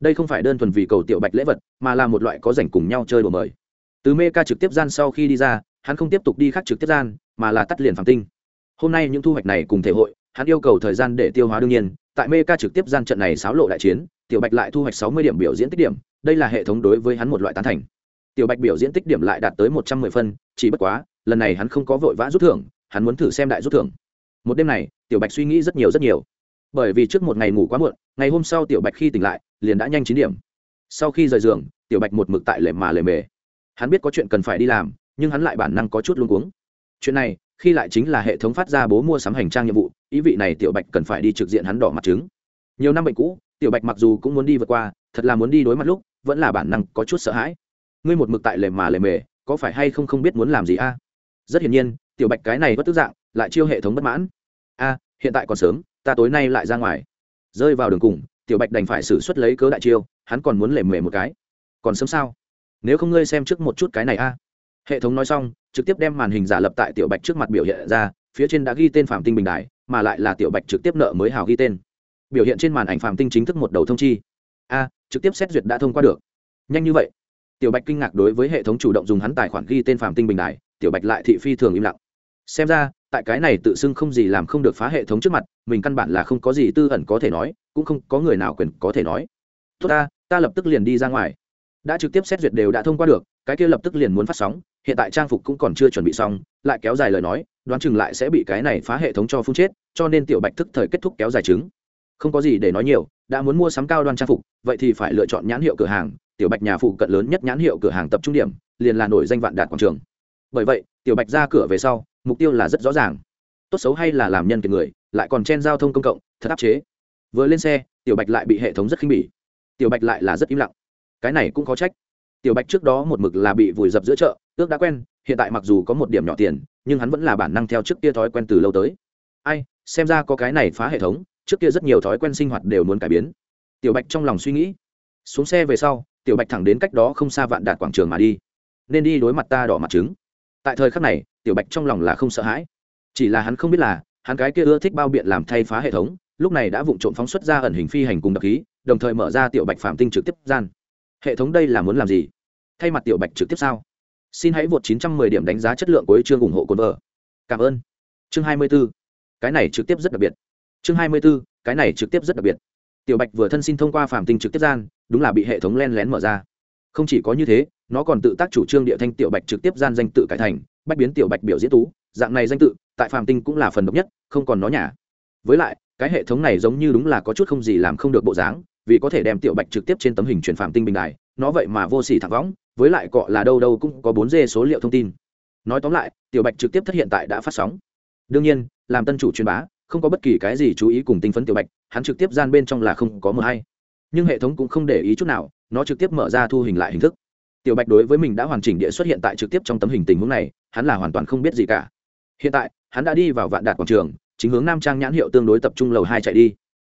Đây không phải đơn thuần vì cầu tiểu bạch lễ vật, mà là một loại có rảnh cùng nhau chơi đồ mời. Từ mê ca trực tiếp gian sau khi đi ra, hắn không tiếp tục đi khác trực tiếp gian, mà là tắt liền phạm tinh. Hôm nay những thu hoạch này cùng thể hội, hắn yêu cầu thời gian để tiêu hóa đương nhiên, tại mê ca trực tiếp gian trận này xáo lộ đại chiến, tiểu bạch lại thu hoạch sáu mươi điểm biểu diễn tích điểm, đây là hệ thống đối với hắn một loại tán thành. Tiểu bạch biểu diễn tích điểm lại đạt tới một trăm mười phân, chỉ bất quá, lần này hắn không có vội vã rút thưởng, hắn muốn thử xem đại rút thưởng. Một đêm này, tiểu bạch suy nghĩ rất nhiều rất nhiều bởi vì trước một ngày ngủ quá muộn, ngày hôm sau tiểu bạch khi tỉnh lại, liền đã nhanh chín điểm. Sau khi rời giường, tiểu bạch một mực tại lề mà lề mề. Hắn biết có chuyện cần phải đi làm, nhưng hắn lại bản năng có chút luống cuống. Chuyện này, khi lại chính là hệ thống phát ra bố mua sắm hành trang nhiệm vụ, ý vị này tiểu bạch cần phải đi trực diện hắn đỏ mặt trứng. Nhiều năm bệnh cũ, tiểu bạch mặc dù cũng muốn đi vượt qua, thật là muốn đi đối mặt lúc, vẫn là bản năng có chút sợ hãi. Ngươi một mực tại lề mà lề mề, có phải hay không không biết muốn làm gì a? Rất hiển nhiên, tiểu bạch cái này bất tức dạng, lại chiêu hệ thống bất mãn. A, hiện tại còn sớm ta tối nay lại ra ngoài. Rơi vào đường cùng, tiểu bạch đành phải xử suất lấy cớ đại chiêu, hắn còn muốn lệ mề một cái. Còn sớm sao? Nếu không ngươi xem trước một chút cái này a. Hệ thống nói xong, trực tiếp đem màn hình giả lập tại tiểu bạch trước mặt biểu hiện ra, phía trên đã ghi tên phạm tinh bình đại mà lại là tiểu bạch trực tiếp nợ mới hào ghi tên. Biểu hiện trên màn ảnh phạm tinh chính thức một đầu thông chi. A, trực tiếp xét duyệt đã thông qua được. Nhanh như vậy. Tiểu bạch kinh ngạc đối với hệ thống chủ động dùng hắn tài khoản ghi tên phạm tinh bình đại tiểu bạch lại thị phi thường im lặng. Xem ra tại cái này tự xưng không gì làm không được phá hệ thống trước mặt, mình căn bản là không có gì tư ẩn có thể nói, cũng không có người nào quyền có thể nói. Tốt ta ta lập tức liền đi ra ngoài. Đã trực tiếp xét duyệt đều đã thông qua được, cái kia lập tức liền muốn phát sóng, hiện tại trang phục cũng còn chưa chuẩn bị xong, lại kéo dài lời nói, đoán chừng lại sẽ bị cái này phá hệ thống cho phun chết, cho nên tiểu bạch thức thời kết thúc kéo dài chứng không có gì để nói nhiều, đã muốn mua sắm cao đoan trang phục, vậy thì phải lựa chọn nhãn hiệu cửa hàng, tiểu bạch nhà phụ cận lớn nhất nhãn hiệu cửa hàng tập trung điểm, liền là nổi danh vạn đạt quảng trường. Bởi vậy, tiểu bạch ra cửa về sau mục tiêu là rất rõ ràng. Tốt xấu hay là làm nhân kiệt người, lại còn chen giao thông công cộng, thật áp chế. Vừa lên xe, tiểu bạch lại bị hệ thống rất khinh bỉ. Tiểu bạch lại là rất im lặng. Cái này cũng có trách. Tiểu bạch trước đó một mực là bị vùi dập giữa chợ, ước đã quen, hiện tại mặc dù có một điểm nhỏ tiền, nhưng hắn vẫn là bản năng theo trước kia thói quen từ lâu tới. Ai, xem ra có cái này phá hệ thống, trước kia rất nhiều thói quen sinh hoạt đều muốn cải biến. Tiểu bạch trong lòng suy nghĩ. Xuống xe về sau, tiểu bạch thẳng đến cách đó không xa vạn đạt quảng trường mà đi. Nên đi đối mặt ta đỏ mặt trứng tại thời khắc này, tiểu bạch trong lòng là không sợ hãi. Chỉ là hắn không biết là, hắn cái kia ưa thích bao biện làm thay phá hệ thống, lúc này đã vụng trộm phóng xuất ra ẩn hình phi hành cùng đặc khí, đồng thời mở ra tiểu bạch phạm tinh trực tiếp gian. Hệ thống đây là muốn làm gì? Thay mặt tiểu bạch trực tiếp sao? Xin hãy vượt 910 điểm đánh giá chất lượng của chương ủng hộ cồn vợ. Cảm ơn. Chương 24. cái này trực tiếp rất đặc biệt. Chương 24. cái này trực tiếp rất đặc biệt. Tiểu bạch vừa thân xin thông qua phạm tinh trực tiếp gian, đúng là bị hệ thống len lén mở ra. Không chỉ có như thế nó còn tự tác chủ trương địa thanh tiểu bạch trực tiếp gian danh tự cải thành, bách biến tiểu bạch biểu diễn tú, dạng này danh tự, tại phàm tinh cũng là phần độc nhất, không còn nó nhả với lại, cái hệ thống này giống như đúng là có chút không gì làm không được bộ dáng, vì có thể đem tiểu bạch trực tiếp trên tấm hình truyền phàm tinh bình đài, nó vậy mà vô sỉ thẳng võng, với lại cọ là đâu đâu cũng có bốn d số liệu thông tin. Nói tóm lại, tiểu bạch trực tiếp thất hiện tại đã phát sóng. Đương nhiên, làm tân chủ truyền bá, không có bất kỳ cái gì chú ý cùng tinh phấn tiểu bạch, hắn trực tiếp gian bên trong là không có mờ hay. Nhưng hệ thống cũng không để ý chút nào, nó trực tiếp mở ra thu hình lại hình thức tiểu bạch đối với mình đã hoàn chỉnh địa xuất hiện tại trực tiếp trong tấm hình tình huống này, hắn là hoàn toàn không biết gì cả. Hiện tại, hắn đã đi vào vạn đạt quảng trường, chính hướng nam trang nhãn hiệu tương đối tập trung lầu hai chạy đi.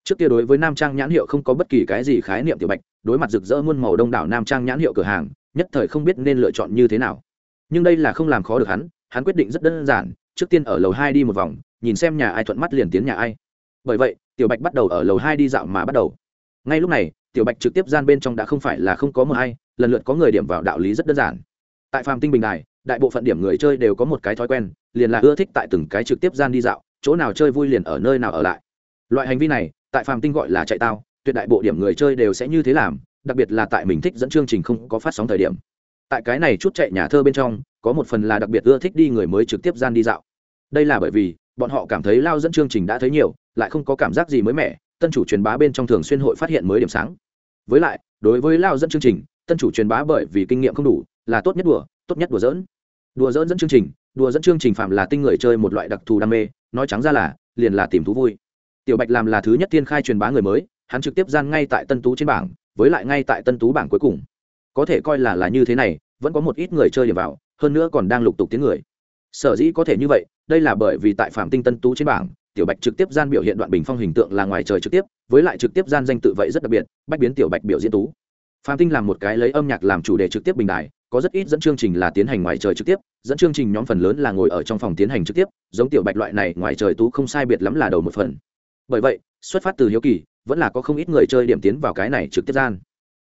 Trước kia đối với nam trang nhãn hiệu không có bất kỳ cái gì khái niệm tiểu bạch, đối mặt rực rỡ muôn màu đông đảo nam trang nhãn hiệu cửa hàng, nhất thời không biết nên lựa chọn như thế nào. Nhưng đây là không làm khó được hắn hắn quyết định rất đơn giản, trước tiên ở lầu hai đi một vòng, nhìn xem nhà ai thuận mắt liền tiến nhà ai. Bởi vậy, tiểu bạch bắt đầu ở lầu hai đi dạo mà bắt đầu. Ngay lúc này, tiểu bạch trực tiếp gian bên trong đã không phải là không có mờ hay lần lượt có người điểm vào đạo lý rất đơn giản. Tại phàm tinh bình đài, đại bộ phận điểm người chơi đều có một cái thói quen, liền là ưa thích tại từng cái trực tiếp gian đi dạo, chỗ nào chơi vui liền ở nơi nào ở lại. Loại hành vi này, tại phàm tinh gọi là chạy tao, tuyệt đại bộ điểm người chơi đều sẽ như thế làm, đặc biệt là tại mình thích dẫn chương trình không có phát sóng thời điểm. Tại cái này chút chạy nhà thơ bên trong, có một phần là đặc biệt ưa thích đi người mới trực tiếp gian đi dạo. Đây là bởi vì, bọn họ cảm thấy lao dẫn chương trình đã thấy nhiều, lại không có cảm giác gì mới mẻ, tân chủ truyền bá bên trong thường xuyên hội phát hiện mới điểm sáng. Với lại, đối với lao dẫn chương trình tân chủ truyền bá bởi vì kinh nghiệm không đủ, là tốt nhất đùa, tốt nhất đùa dỡn đùa dỡn dẫn chương trình, đùa dẫn chương trình phạm là tinh người chơi một loại đặc thù đam mê, nói trắng ra là, liền là tìm thú vui. Tiểu bạch làm là thứ nhất tiên khai truyền bá người mới, hắn trực tiếp gian ngay tại tân tú trên bảng, với lại ngay tại tân tú bảng cuối cùng. Có thể coi là là như thế này, vẫn có một ít người chơi điểm vào, hơn nữa còn đang lục tục tiếng người. Sở dĩ có thể như vậy, đây là bởi vì tại phạm tinh tân tú trên bảng, tiểu bạch trực tiếp gian biểu hiện đoạn bình phong hình tượng là ngoài trời trực tiếp, với lại trực tiếp gian danh tự vậy rất đặc biệt, bách biến tiểu bạch biểu diễn tú phạm tinh làm một cái lấy âm nhạc làm chủ đề trực tiếp bình đài, có rất ít dẫn chương trình là tiến hành ngoài trời trực tiếp, dẫn chương trình nhóm phần lớn là ngồi ở trong phòng tiến hành trực tiếp, giống tiểu bạch loại này, ngoài trời tú không sai biệt lắm là đầu một phần. Bởi vậy, xuất phát từ hiếu kỳ, vẫn là có không ít người chơi điểm tiến vào cái này trực tiếp gian.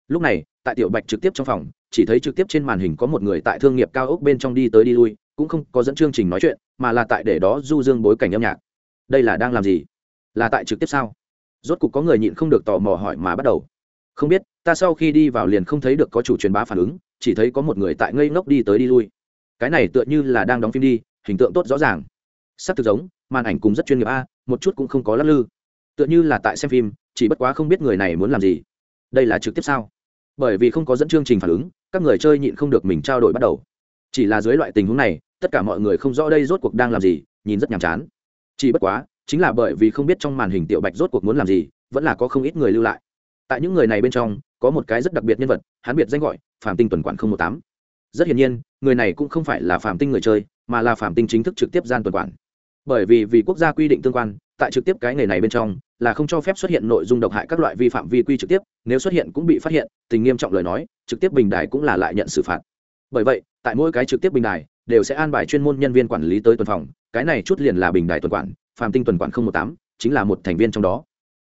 Lúc này, tại tiểu bạch trực tiếp trong phòng, chỉ thấy trực tiếp trên màn hình có một người tại thương nghiệp cao ốc bên trong đi tới đi lui, cũng không có dẫn chương trình nói chuyện, mà là tại để đó du dương bối cảnh âm nhạc. Đây là đang làm gì? Là tại trực tiếp sao? Rốt cục có người nhịn không được tò mò hỏi mà bắt đầu không biết, ta sau khi đi vào liền không thấy được có chủ truyền bá phản ứng, chỉ thấy có một người tại ngây ngốc đi tới đi lui. Cái này tựa như là đang đóng phim đi, hình tượng tốt rõ ràng. Sắc thực giống, màn ảnh cùng rất chuyên nghiệp a, một chút cũng không có lắc lư. Tựa như là tại xem phim, chỉ bất quá không biết người này muốn làm gì. Đây là trực tiếp sao? Bởi vì không có dẫn chương trình phản ứng, các người chơi nhịn không được mình trao đổi bắt đầu. Chỉ là dưới loại tình huống này, tất cả mọi người không rõ đây rốt cuộc đang làm gì, nhìn rất nhàm chán. Chỉ bất quá, chính là bởi vì không biết trong màn hình tiểu bạch rốt cuộc muốn làm gì, vẫn là có không ít người lưu lại tại những người này bên trong, có một cái rất đặc biệt nhân vật, hắn biệt danh gọi phạm tinh tuần quản không một tám. Rất hiển nhiên, người này cũng không phải là phạm tinh người chơi, mà là phạm tinh chính thức trực tiếp gian tuần quản. Bởi vì vì quốc gia quy định tương quan, tại trực tiếp cái nghề này bên trong, là không cho phép xuất hiện nội dung độc hại các loại vi phạm vi quy trực tiếp, nếu xuất hiện cũng bị phát hiện, tình nghiêm trọng lời nói, trực tiếp bình đài cũng là lại nhận xử phạt. Bởi vậy, tại mỗi cái trực tiếp bình đài, đều sẽ an bài chuyên môn nhân viên quản lý tới tuần phòng, cái này chút liền là bình đài tuần quản phạm tinh tuần quản không một tám, chính là một thành viên trong đó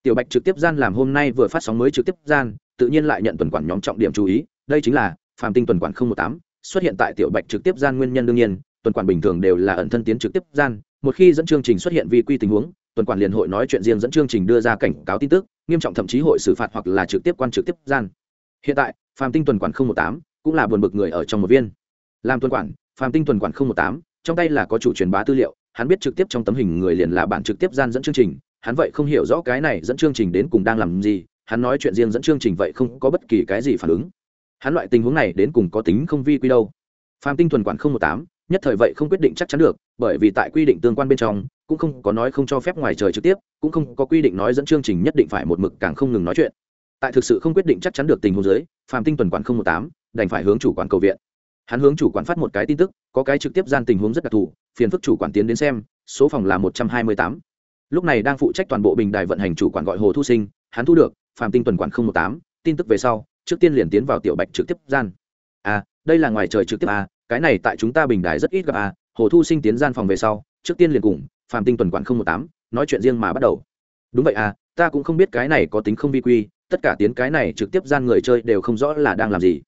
tiểu bạch trực tiếp gian làm hôm nay vừa phát sóng mới trực tiếp gian, tự nhiên lại nhận tuần quản nhóm trọng điểm chú ý, đây chính là phạm tinh tuần quản không một tám, xuất hiện tại tiểu bạch trực tiếp gian nguyên nhân đương nhiên, tuần quản bình thường đều là ẩn thân tiến trực tiếp gian, một khi dẫn chương trình xuất hiện vi quy tình huống, tuần quản liền hội nói chuyện riêng dẫn chương trình đưa ra cảnh cáo tin tức, nghiêm trọng thậm chí hội xử phạt hoặc là trực tiếp quan trực tiếp gian. Hiện tại phạm tinh tuần quản không một tám cũng là buồn bực người ở trong một viên. Làm tuần quản phạm tinh tuần quản không một tám, trong tay là có chủ truyền bá tư liệu, hắn biết trực tiếp trong tấm hình người liền là bản trực tiếp gian dẫn chương trình hắn vậy không hiểu rõ cái này dẫn chương trình đến cùng đang làm gì, hắn nói chuyện riêng dẫn chương trình vậy không có bất kỳ cái gì phản ứng. Hắn loại tình huống này đến cùng có tính không vi quy đâu. Phạm tinh thuần quản không một tám, nhất thời vậy không quyết định chắc chắn được, bởi vì tại quy định tương quan bên trong, cũng không có nói không cho phép ngoài trời trực tiếp, cũng không có quy định nói dẫn chương trình nhất định phải một mực càng không ngừng nói chuyện. Tại thực sự không quyết định chắc chắn được tình huống dưới, phạm tinh tuần quản không một tám, đành phải hướng chủ quản cầu viện. Hắn hướng chủ quản phát một cái tin tức, có cái trực tiếp gian tình huống rất đặc thù, phiền phức chủ quản tiến đến xem, số phòng là một trăm hai mươi tám lúc này đang phụ trách toàn bộ bình đài vận hành chủ quản gọi hồ thu sinh, hắn thu được, phạm tinh tuần quản không một tám, tin tức về sau, trước tiên liền tiến vào tiểu bạch trực tiếp gian. À đây là ngoài trời trực tiếp à cái này tại chúng ta bình đài rất ít gặp à. Hồ thu sinh tiến gian phòng về sau, trước tiên liền cùng phạm tinh tuần quản không một tám, nói chuyện riêng mà bắt đầu. Đúng vậy à ta cũng không biết cái này có tính không vi quy, tất cả tiến cái này trực tiếp gian người chơi đều không rõ là đang làm gì.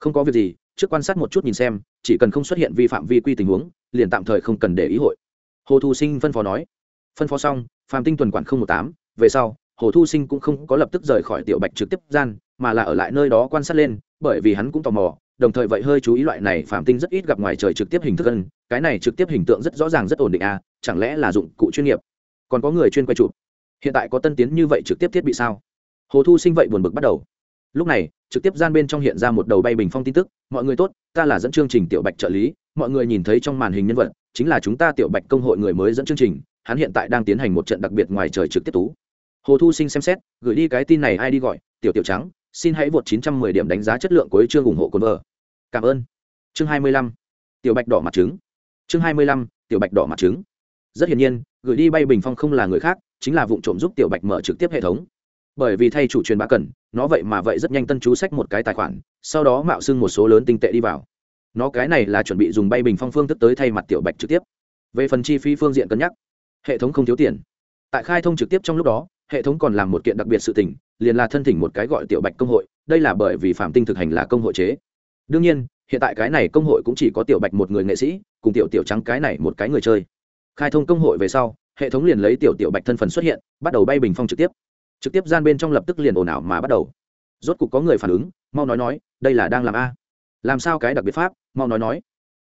Không có việc gì, trước quan sát một chút nhìn xem, chỉ cần không xuất hiện vi phạm vi quy tình huống, liền tạm thời không cần để ý hội. Hồ thu sinh phân phó nói phân phó xong phạm tinh tuần quản không một tám, về sau, hồ thu sinh cũng không có lập tức rời khỏi tiểu bạch trực tiếp gian, mà là ở lại nơi đó quan sát lên, bởi vì hắn cũng tò mò, đồng thời vậy hơi chú ý loại này phạm tinh rất ít gặp ngoài trời trực tiếp hình thức ân cái này trực tiếp hình tượng rất rõ ràng rất ổn định à chẳng lẽ là dụng cụ chuyên nghiệp? Còn có người chuyên quay chụp. Hiện tại có tân tiến như vậy trực tiếp thiết bị sao? Hồ thu sinh vậy buồn bực bắt đầu. Lúc này, trực tiếp gian bên trong hiện ra một đầu bay bình phong tin tức, mọi người tốt, ta là dẫn chương trình tiểu bạch trợ lý, mọi người nhìn thấy trong màn hình nhân vật, chính là chúng ta tiểu bạch công hội người mới dẫn chương trình hắn hiện tại đang tiến hành một trận đặc biệt ngoài trời trực tiếp tú. Hồ thu sinh xem xét, gửi đi cái tin này ai đi gọi, tiểu tiểu trắng, xin hãy vượt 910 điểm đánh giá chất lượng cuối chương ủng hộ cồn vợ. Cảm ơn. Chương 25. tiểu bạch đỏ mặt trứng. Chương 25. tiểu bạch đỏ mặt trứng. Rất hiển nhiên, gửi đi bay bình phong không là người khác, chính là vụ trộm giúp tiểu bạch mở trực tiếp hệ thống. Bởi vì thay chủ truyền bá cần, nó vậy mà vậy rất nhanh tân chú sách một cái tài khoản, sau đó mạo xưng một số lớn tinh tệ đi vào. Nó cái này là chuẩn bị dùng bay bình phong phương thức tới thay mặt tiểu bạch trực tiếp. Về phần chi phí phương diện cân nhắc hệ thống không thiếu tiền. Tại khai thông trực tiếp trong lúc đó, hệ thống còn làm một kiện đặc biệt sự tình, liền là thân thỉnh một cái gọi tiểu bạch công hội, đây là bởi vì phạm tinh thực hành là công hội chế. Đương nhiên, hiện tại cái này công hội cũng chỉ có tiểu bạch một người nghệ sĩ, cùng tiểu tiểu trắng cái này một cái người chơi. Khai thông công hội về sau, hệ thống liền lấy tiểu tiểu bạch thân phần xuất hiện, bắt đầu bay bình phong trực tiếp. Trực tiếp gian bên trong lập tức liền ồn ào mà bắt đầu. Rốt cục có người phản ứng, mau nói nói, đây là đang làm a. Làm sao cái đặc biệt pháp, mau nói nói.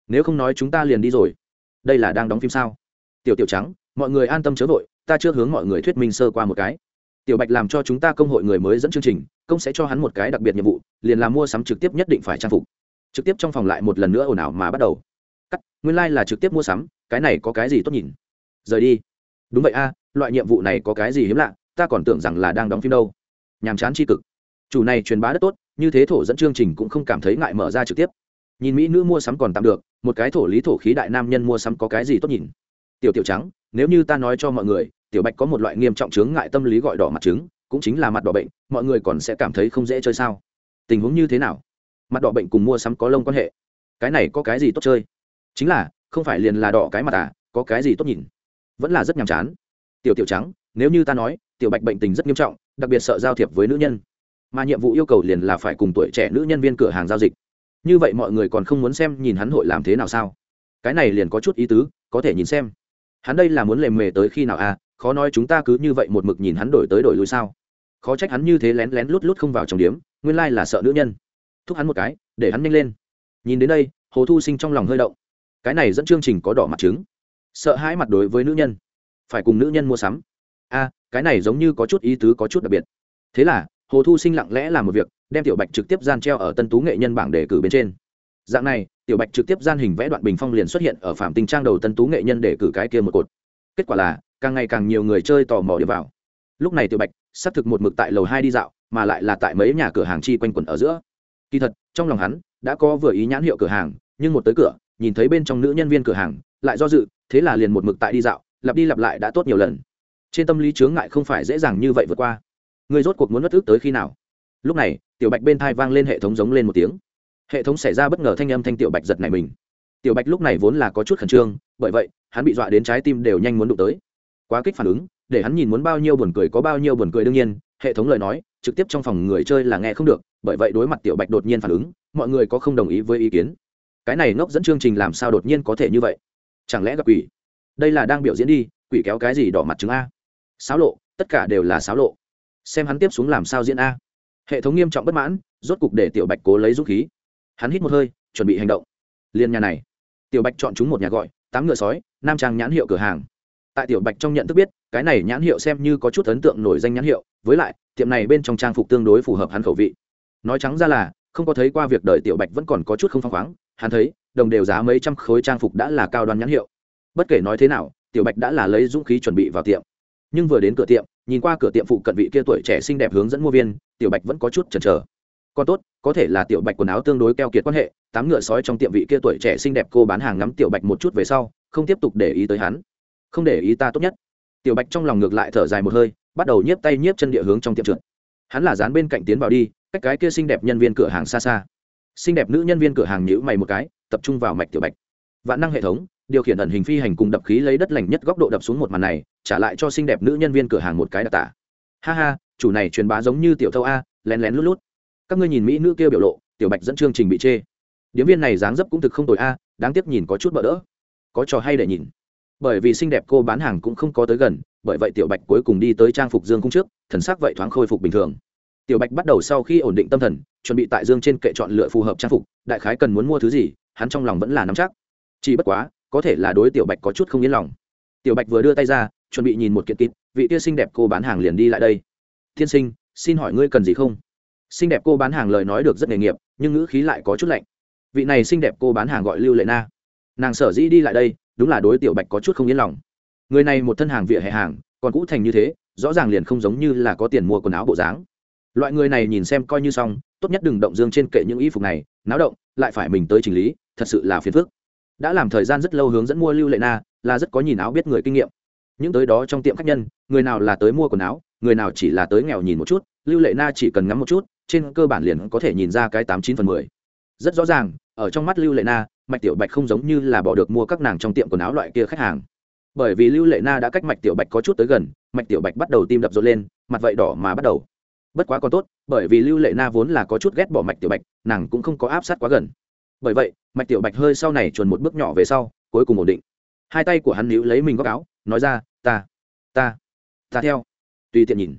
Nếu không nói chúng ta liền đi rồi. Đây là đang đóng phim sao? Tiểu tiểu trắng mọi người an tâm chớ vội, ta chưa hướng mọi người thuyết minh sơ qua một cái. Tiểu bạch làm cho chúng ta công hội người mới dẫn chương trình, công sẽ cho hắn một cái đặc biệt nhiệm vụ, liền là mua sắm trực tiếp nhất định phải trang phục. Trực tiếp trong phòng lại một lần nữa ồn ào mà bắt đầu. Cắt, nguyên lai、like、là trực tiếp mua sắm, cái này có cái gì tốt nhìn? Rời đi. Đúng vậy a, loại nhiệm vụ này có cái gì hiếm lạ, ta còn tưởng rằng là đang đóng phim đâu. Nhàm chán tri cực. Chủ này truyền bá rất tốt, như thế thổ dẫn chương trình cũng không cảm thấy ngại mở ra trực tiếp. Nhìn mỹ nữ mua sắm còn tạm được, một cái thổ lý thổ khí đại nam nhân mua sắm có cái gì tốt nhìn? Tiểu tiểu trắng, nếu như ta nói cho mọi người, tiểu bạch có một loại nghiêm trọng chướng ngại tâm lý gọi đỏ mặt trứng, cũng chính là mặt đỏ bệnh, mọi người còn sẽ cảm thấy không dễ chơi sao? Tình huống như thế nào? Mặt đỏ bệnh cùng mua sắm có lông quan hệ? Cái này có cái gì tốt chơi? Chính là, không phải liền là đỏ cái mặt à có cái gì tốt nhìn? Vẫn là rất nhàm chán. Tiểu tiểu trắng, nếu như ta nói, tiểu bạch bệnh tình rất nghiêm trọng, đặc biệt sợ giao thiệp với nữ nhân. Mà nhiệm vụ yêu cầu liền là phải cùng tuổi trẻ nữ nhân viên cửa hàng giao dịch. Như vậy mọi người còn không muốn xem nhìn hắn hội làm thế nào sao? Cái này liền có chút ý tứ, có thể nhìn xem hắn đây là muốn lề mề tới khi nào à? Khó nói chúng ta cứ như vậy một mực nhìn hắn đổi tới đổi lui sao? Khó trách hắn như thế lén lén lút lút không vào trong điếm, nguyên lai là sợ nữ nhân. Thúc hắn một cái, để hắn nhanh lên. Nhìn đến đây, hồ thu sinh trong lòng hơi động. Cái này dẫn chương trình có đỏ mặt trứng. Sợ hãi mặt đối với nữ nhân. Phải cùng nữ nhân mua sắm. A cái này giống như có chút ý tứ có chút đặc biệt. Thế là, hồ thu sinh lặng lẽ làm một việc, đem tiểu bạch trực tiếp gian treo ở tân tú nghệ nhân bảng đề cử bên trên dạng này, tiểu bạch trực tiếp gian hình vẽ đoạn bình phong liền xuất hiện ở phạm tình trang đầu tân tú nghệ nhân để cử cái kia một cột. Kết quả là, càng ngày càng nhiều người chơi tò mò đi vào. Lúc này tiểu bạch, xác thực một mực tại lầu hai đi dạo, mà lại là tại mấy nhà cửa hàng chi quanh quẩn ở giữa. Kỳ thật, trong lòng hắn, đã có vừa ý nhãn hiệu cửa hàng, nhưng một tới cửa, nhìn thấy bên trong nữ nhân viên cửa hàng, lại do dự, thế là liền một mực tại đi dạo, lặp đi lặp lại đã tốt nhiều lần. Trên tâm lý chướng ngại không phải dễ dàng như vậy vượt qua. Người rốt cuộc muốn mất ước tới khi nào? Lúc này, tiểu bạch bên thai vang lên hệ thống giống lên một tiếng hệ thống xảy ra bất ngờ thanh âm thanh tiểu bạch giật này mình. Tiểu bạch lúc này vốn là có chút khẩn trương, bởi vậy, hắn bị dọa đến trái tim đều nhanh muốn đụng tới. Quá kích phản ứng, để hắn nhìn muốn bao nhiêu buồn cười có bao nhiêu buồn cười đương nhiên, hệ thống lời nói, trực tiếp trong phòng người chơi là nghe không được, bởi vậy đối mặt tiểu bạch đột nhiên phản ứng, mọi người có không đồng ý với ý kiến. Cái này ngốc dẫn chương trình làm sao đột nhiên có thể như vậy? Chẳng lẽ gặp quỷ? Đây là đang biểu diễn đi, quỷ kéo cái gì đỏ mặt chứng a? Sáo lộ, tất cả đều là sáo lộ. Xem hắn tiếp xuống làm sao diễn a. Hệ thống nghiêm trọng bất mãn, rốt cục để tiểu bạch cố lấy dũng khí hắn hít một hơi, chuẩn bị hành động. Liên nhà này. Tiểu bạch chọn chúng một nhà gọi, tám ngựa sói, nam trang nhãn hiệu cửa hàng. Tại tiểu bạch trong nhận thức biết, cái này nhãn hiệu xem như có chút ấn tượng nổi danh nhãn hiệu, với lại, tiệm này bên trong trang phục tương đối phù hợp hắn khẩu vị. Nói trắng ra là, không có thấy qua việc đợi tiểu bạch vẫn còn có chút không phăng khoáng, hắn thấy, đồng đều giá mấy trăm khối trang phục đã là cao đoan nhãn hiệu. Bất kể nói thế nào, tiểu bạch đã là lấy dũng khí chuẩn bị vào tiệm. Nhưng vừa đến cửa tiệm, nhìn qua cửa tiệm phụ cận vị kia tuổi trẻ xinh đẹp hướng dẫn mua viên, tiểu bạch vẫn có chút chần chờ còn tốt, có thể là tiểu bạch quần áo tương đối keo kiệt quan hệ, tám ngựa sói trong tiệm vị kia tuổi trẻ xinh đẹp cô bán hàng ngắm tiểu bạch một chút về sau, không tiếp tục để ý tới hắn. Không để ý ta tốt nhất. Tiểu bạch trong lòng ngược lại thở dài một hơi, bắt đầu nhiếp tay nhiếp chân địa hướng trong tiệm trượt. Hắn là dán bên cạnh tiến vào đi, cách cái kia xinh đẹp nhân viên cửa hàng xa xa. Xinh đẹp nữ nhân viên cửa hàng nhữ mày một cái, tập trung vào mạch tiểu bạch. Vạn năng hệ thống, điều khiển ẩn hình phi hành cùng đập khí lấy đất lành nhất góc độ đập xuống một màn này, trả lại cho xinh đẹp nữ nhân viên cửa hàng một cái đặc tả. Ha ha, chủ này truyền bá giống như tiểu thâu a, lén lén lút lút các ngươi nhìn mỹ nữ kia biểu lộ, tiểu bạch dẫn chương trình bị chê. Điếm viên này dáng dấp cũng thực không tồi a, đáng tiếc nhìn có chút bỡ đỡ. Có trò hay để nhìn. Bởi vì xinh đẹp cô bán hàng cũng không có tới gần, bởi vậy tiểu bạch cuối cùng đi tới trang phục dương cung trước, thần sắc vậy thoáng khôi phục bình thường. Tiểu bạch bắt đầu sau khi ổn định tâm thần, chuẩn bị tại dương trên kệ chọn lựa phù hợp trang phục, đại khái cần muốn mua thứ gì, hắn trong lòng vẫn là nắm chắc. Chỉ bất quá, có thể là đối tiểu bạch có chút không yên lòng. Tiểu bạch vừa đưa tay ra, chuẩn bị nhìn một kiện kịp vị tia xinh đẹp cô bán hàng liền đi lại đây. Thiên sinh, xin hỏi ngươi cần gì không? Xinh đẹp cô bán hàng lời nói được rất nghề nghiệp, nhưng ngữ khí lại có chút lạnh. Vị này xinh đẹp cô bán hàng gọi lưu lệ na. Nàng sở dĩ đi lại đây, đúng là đối tiểu bạch có chút không yên lòng. Người này một thân hàng vỉa hè hàng, còn cũ thành như thế, rõ ràng liền không giống như là có tiền mua quần áo bộ dáng. Loại người này nhìn xem coi như xong, tốt nhất đừng động dương trên kệ những y phục này, náo động, lại phải mình tới chỉnh lý, thật sự là phiền phức. Đã làm thời gian rất lâu hướng dẫn mua lưu lệ na, là rất có nhìn áo biết người kinh nghiệm. Những tới đó trong tiệm khách nhân, người nào là tới mua quần áo, người nào chỉ là tới nghèo nhìn một chút, lưu lệ na chỉ cần ngắm một chút trên cơ bản liền có thể nhìn ra cái tám chín phần mười. Rất rõ ràng, ở trong mắt lưu lệ na, mạch tiểu bạch không giống như là bỏ được mua các nàng trong tiệm quần áo loại kia khách hàng. Bởi vì lưu lệ na đã cách mạch tiểu bạch có chút tới gần, mạch tiểu bạch bắt đầu tim đập rộn lên, mặt vậy đỏ mà bắt đầu. Bất quá còn tốt, bởi vì lưu lệ na vốn là có chút ghét bỏ mạch tiểu bạch, nàng cũng không có áp sát quá gần. Bởi vậy, mạch tiểu bạch hơi sau này chuồn một bước nhỏ về sau, cuối cùng ổn định. Hai tay của hắn níu lấy mình góc áo, nói ra, ta ta ta theo. Tùy tiện nhìn.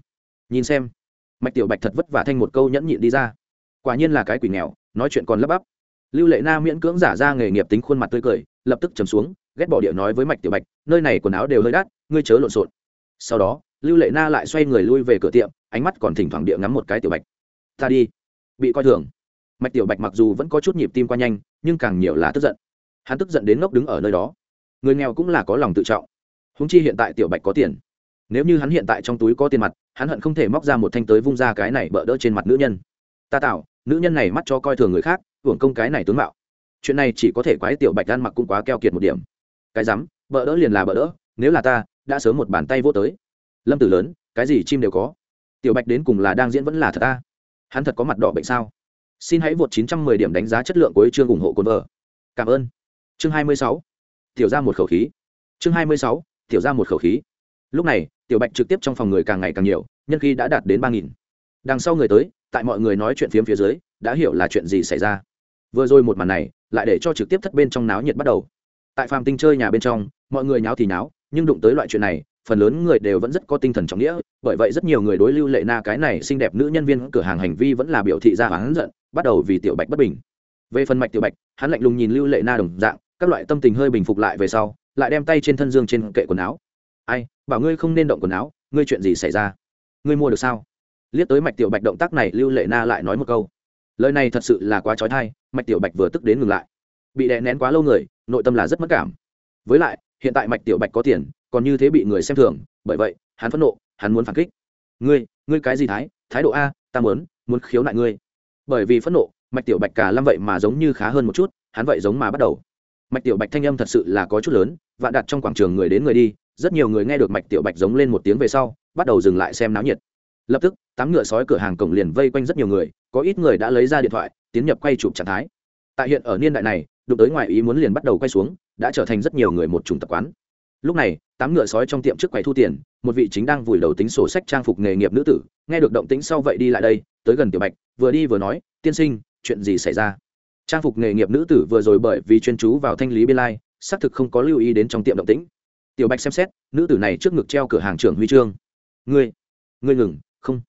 Nhìn xem mạch tiểu bạch thật vất vả thanh một câu nhẫn nhịn đi ra. Quả nhiên là cái quỷ nghèo, nói chuyện còn lấp bắp. Lưu lệ na miễn cưỡng giả ra nghề nghiệp tính khuôn mặt tươi cười, lập tức trầm xuống, ghét bỏ địa nói với mạch tiểu bạch, nơi này quần áo đều hơi đắt, ngươi chớ lộn xộn. Sau đó, lưu lệ na lại xoay người lui về cửa tiệm, ánh mắt còn thỉnh thoảng địa ngắm một cái tiểu bạch. Ta đi. Bị coi thường. Mạch tiểu bạch mặc dù vẫn có chút nhịp tim qua nhanh, nhưng càng nhiều là tức giận. Hắn tức giận đến ngốc đứng ở nơi đó. Người nghèo cũng là có lòng tự trọng. Húng chi hiện tại tiểu bạch có tiền nếu như hắn hiện tại trong túi có tiền mặt, hắn hận không thể móc ra một thanh tới vung ra cái này bỡ đỡ trên mặt nữ nhân. Ta tạo, nữ nhân này mắt cho coi thường người khác, hưởng công cái này tướng mạo. Chuyện này chỉ có thể quái tiểu bạch gan mặc cũng quá keo kiệt một điểm. Cái rắm, bỡ đỡ liền là bỡ đỡ, nếu là ta, đã sớm một bàn tay vô tới. Lâm tử lớn, cái gì chim đều có. Tiểu bạch đến cùng là đang diễn vẫn là thật ta? Hắn thật có mặt đỏ bệnh sao? Xin hãy vượt 910 điểm đánh giá chất lượng của chương ủng hộ cồn vợ. Cảm ơn. Chương 26. tiểu ra một khẩu khí. Chương 26. tiểu ra một khẩu khí lúc này, tiểu bạch trực tiếp trong phòng người càng ngày càng nhiều, nhân khi đã đạt đến ba nghìn. Đằng sau người tới, tại mọi người nói chuyện phiếm phía dưới, đã hiểu là chuyện gì xảy ra. Vừa rồi một màn này, lại để cho trực tiếp thất bên trong náo nhiệt bắt đầu. Tại phàm tinh chơi nhà bên trong, mọi người nháo thì nháo, nhưng đụng tới loại chuyện này, phần lớn người đều vẫn rất có tinh thần trọng nghĩa, bởi vậy rất nhiều người đối lưu lệ na cái này xinh đẹp nữ nhân viên cửa hàng hành vi vẫn là biểu thị ra hắn giận bắt đầu vì tiểu bạch bất bình. Về phần mạch tiểu bạch, hắn lạnh lùng nhìn lưu lệ na đồng dạng, các loại tâm tình hơi bình phục lại về sau, lại đem tay trên thân dương trên kệ quần áo ai, bảo ngươi không nên động quần áo, ngươi chuyện gì xảy ra? Ngươi mua được sao? Liếc tới mạch tiểu bạch động tác này, lưu lệ na lại nói một câu. Lời này thật sự là quá trói thai mạch tiểu bạch vừa tức đến ngừng lại. Bị đè nén quá lâu người, nội tâm là rất mất cảm. Với lại, hiện tại mạch tiểu bạch có tiền, còn như thế bị người xem thường, bởi vậy, hắn phẫn nộ, hắn muốn phản kích. Ngươi ngươi cái gì thái? Thái độ a, ta muốn muốn khiếu nại ngươi. Bởi vì phẫn nộ, mạch tiểu bạch cả lâm vậy mà giống như khá hơn một chút, hắn vậy giống mà bắt đầu. Mạch tiểu bạch thanh âm thật sự là có chút lớn và đặt trong quảng trường người đến người đi rất nhiều người nghe được mạch tiểu bạch giống lên một tiếng về sau, bắt đầu dừng lại xem náo nhiệt. Lập tức tám ngựa sói cửa hàng cổng liền vây quanh rất nhiều người, có ít người đã lấy ra điện thoại, tiến nhập quay chụp trạng thái. Tại hiện ở niên đại này, đụng tới ngoài ý muốn liền bắt đầu quay xuống, đã trở thành rất nhiều người một chủng tập quán. Lúc này tám ngựa sói trong tiệm trước quầy thu tiền, một vị chính đang vùi đầu tính sổ sách trang phục nghề nghiệp nữ tử, nghe được động tính sau vậy đi lại đây, tới gần tiểu bạch, vừa đi vừa nói, tiên sinh, chuyện gì xảy ra? Trang phục nghề nghiệp nữ tử vừa rồi bởi vì chuyên chú vào thanh lý biên lai, xác thực không có lưu ý đến trong tiệm động tĩnh tiểu bạch xem xét, nữ tử này trước ngực treo cửa hàng trưởng huy chương. Ngươi ngươi ngừng, không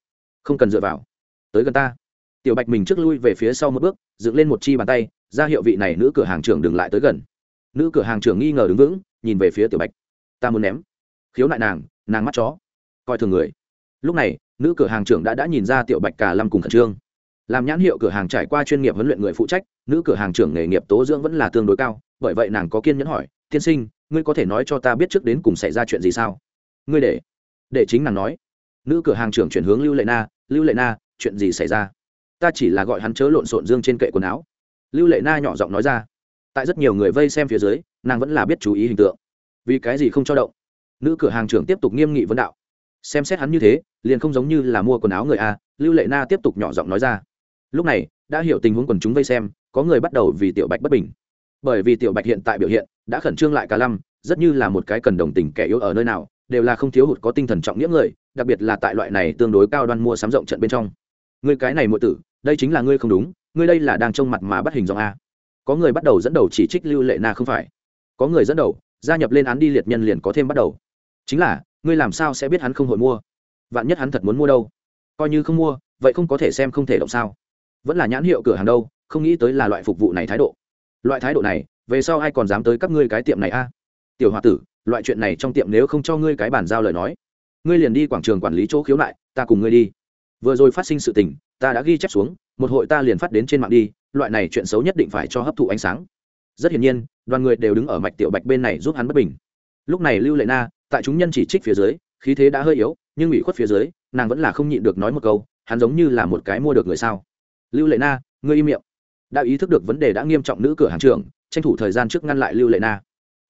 không cần dựa vào. Tới gần ta. Tiểu bạch mình trước lui về phía sau một bước, dựng lên một chi bàn tay, ra hiệu vị này nữ cửa hàng trưởng đừng lại tới gần. Nữ cửa hàng trưởng nghi ngờ đứng vững, nhìn về phía tiểu bạch. Ta muốn ném. Khiếu nại nàng nàng mắt chó. Coi thường người. Lúc này, nữ cửa hàng trưởng đã đã nhìn ra tiểu bạch cả lâm cùng khẩn trương. Làm nhãn hiệu cửa hàng trải qua chuyên nghiệp huấn luyện người phụ trách, nữ cửa hàng trưởng nghề nghiệp tố dưỡng vẫn là tương đối cao, bởi vậy nàng có kiên nhẫn hỏi, tiên sinh ngươi có thể nói cho ta biết trước đến cùng xảy ra chuyện gì sao? Ngươi để để chính nàng nói. Nữ cửa hàng trưởng chuyển hướng lưu lệ na, lưu lệ na, chuyện gì xảy ra? Ta chỉ là gọi hắn chớ lộn xộn dương trên kệ quần áo. Lưu lệ na nhỏ giọng nói ra. Tại rất nhiều người vây xem phía dưới, nàng vẫn là biết chú ý hình tượng. Vì cái gì không cho động? Nữ cửa hàng trưởng tiếp tục nghiêm nghị vấn đạo. Xem xét hắn như thế, liền không giống như là mua quần áo người a, lưu lệ na tiếp tục nhỏ giọng nói ra. Lúc này, đã hiểu tình huống quần chúng vây xem, có người bắt đầu vì tiểu bạch bất bình bởi vì tiểu bạch hiện tại biểu hiện đã khẩn trương lại cả lăm, rất như là một cái cần đồng tình kẻ yếu ở nơi nào, đều là không thiếu hụt có tinh thần trọng nghĩa người, đặc biệt là tại loại này tương đối cao đoan mua sắm rộng trận bên trong. Người cái này muội tử, đây chính là ngươi không đúng, ngươi đây là đang trông mặt mà bắt hình dòng a. Có người bắt đầu dẫn đầu chỉ trích lưu lệ na không phải. Có người dẫn đầu, gia nhập lên án đi liệt nhân liền có thêm bắt đầu. Chính là, ngươi làm sao sẽ biết hắn không hội mua? Vạn nhất hắn thật muốn mua đâu? Coi như không mua, vậy không có thể xem không thể động sao? Vẫn là nhãn hiệu cửa hàng đâu, không nghĩ tới là loại phục vụ này thái độ loại thái độ này, về sau ai còn dám tới các ngươi cái tiệm này a? Tiểu h o a tử, loại chuyện này trong tiệm nếu không cho ngươi cái bản giao lời nói, ngươi liền đi quảng trường quản lý chỗ khiếu nại, ta cùng ngươi đi. Vừa rồi phát sinh sự tình, ta đã ghi chép xuống, một hội ta liền phát đến trên mạng đi, loại này chuyện xấu nhất định phải cho hấp thụ ánh sáng. Rất hiển nhiên, đoàn người đều đứng ở mạch tiểu bạch bên này giúp hắn bất bình. Lúc này lưu lệ na, tại chúng nhân chỉ trích phía dưới, khí thế đã hơi yếu, nhưng ủy khuất phía dưới, nàng vẫn là không nhịn được nói một câu, hắn giống như là một cái mua được người sao. Lưu lệ na, ngươi im miệng đã ý thức được vấn đề đã nghiêm trọng nữ cửa hàng trưởng, tranh thủ thời gian trước ngăn lại lưu lệ na.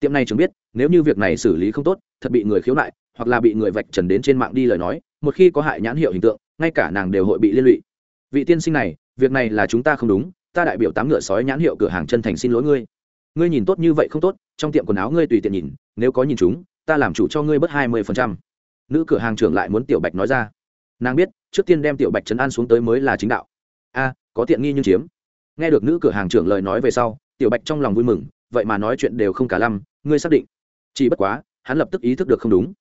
Tiệm này chứng biết, nếu như việc này xử lý không tốt, thật bị người khiếu nại, hoặc là bị người vạch trần đến trên mạng đi lời nói, một khi có hại nhãn hiệu hình tượng, ngay cả nàng đều hội bị liên lụy. Vị tiên sinh này, việc này là chúng ta không đúng, ta đại biểu tám ngựa sói nhãn hiệu cửa hàng chân thành xin lỗi ngươi. Ngươi nhìn tốt như vậy không tốt, trong tiệm quần áo ngươi tùy tiện nhìn, nếu có nhìn chúng, ta làm chủ cho ngươi bớt hai mươi phần trăm. Nữ cửa hàng trưởng lại muốn tiểu bạch nói ra. Nàng biết, trước tiên đem tiểu bạch trấn an xuống tới mới là chính đạo. A, có tiện nghi nhưng chiếm nghe được nữ cửa hàng trưởng lời nói về sau, tiểu bạch trong lòng vui mừng, vậy mà nói chuyện đều không cả lăm, ngươi xác định. Chỉ bất quá, hắn lập tức ý thức được không đúng.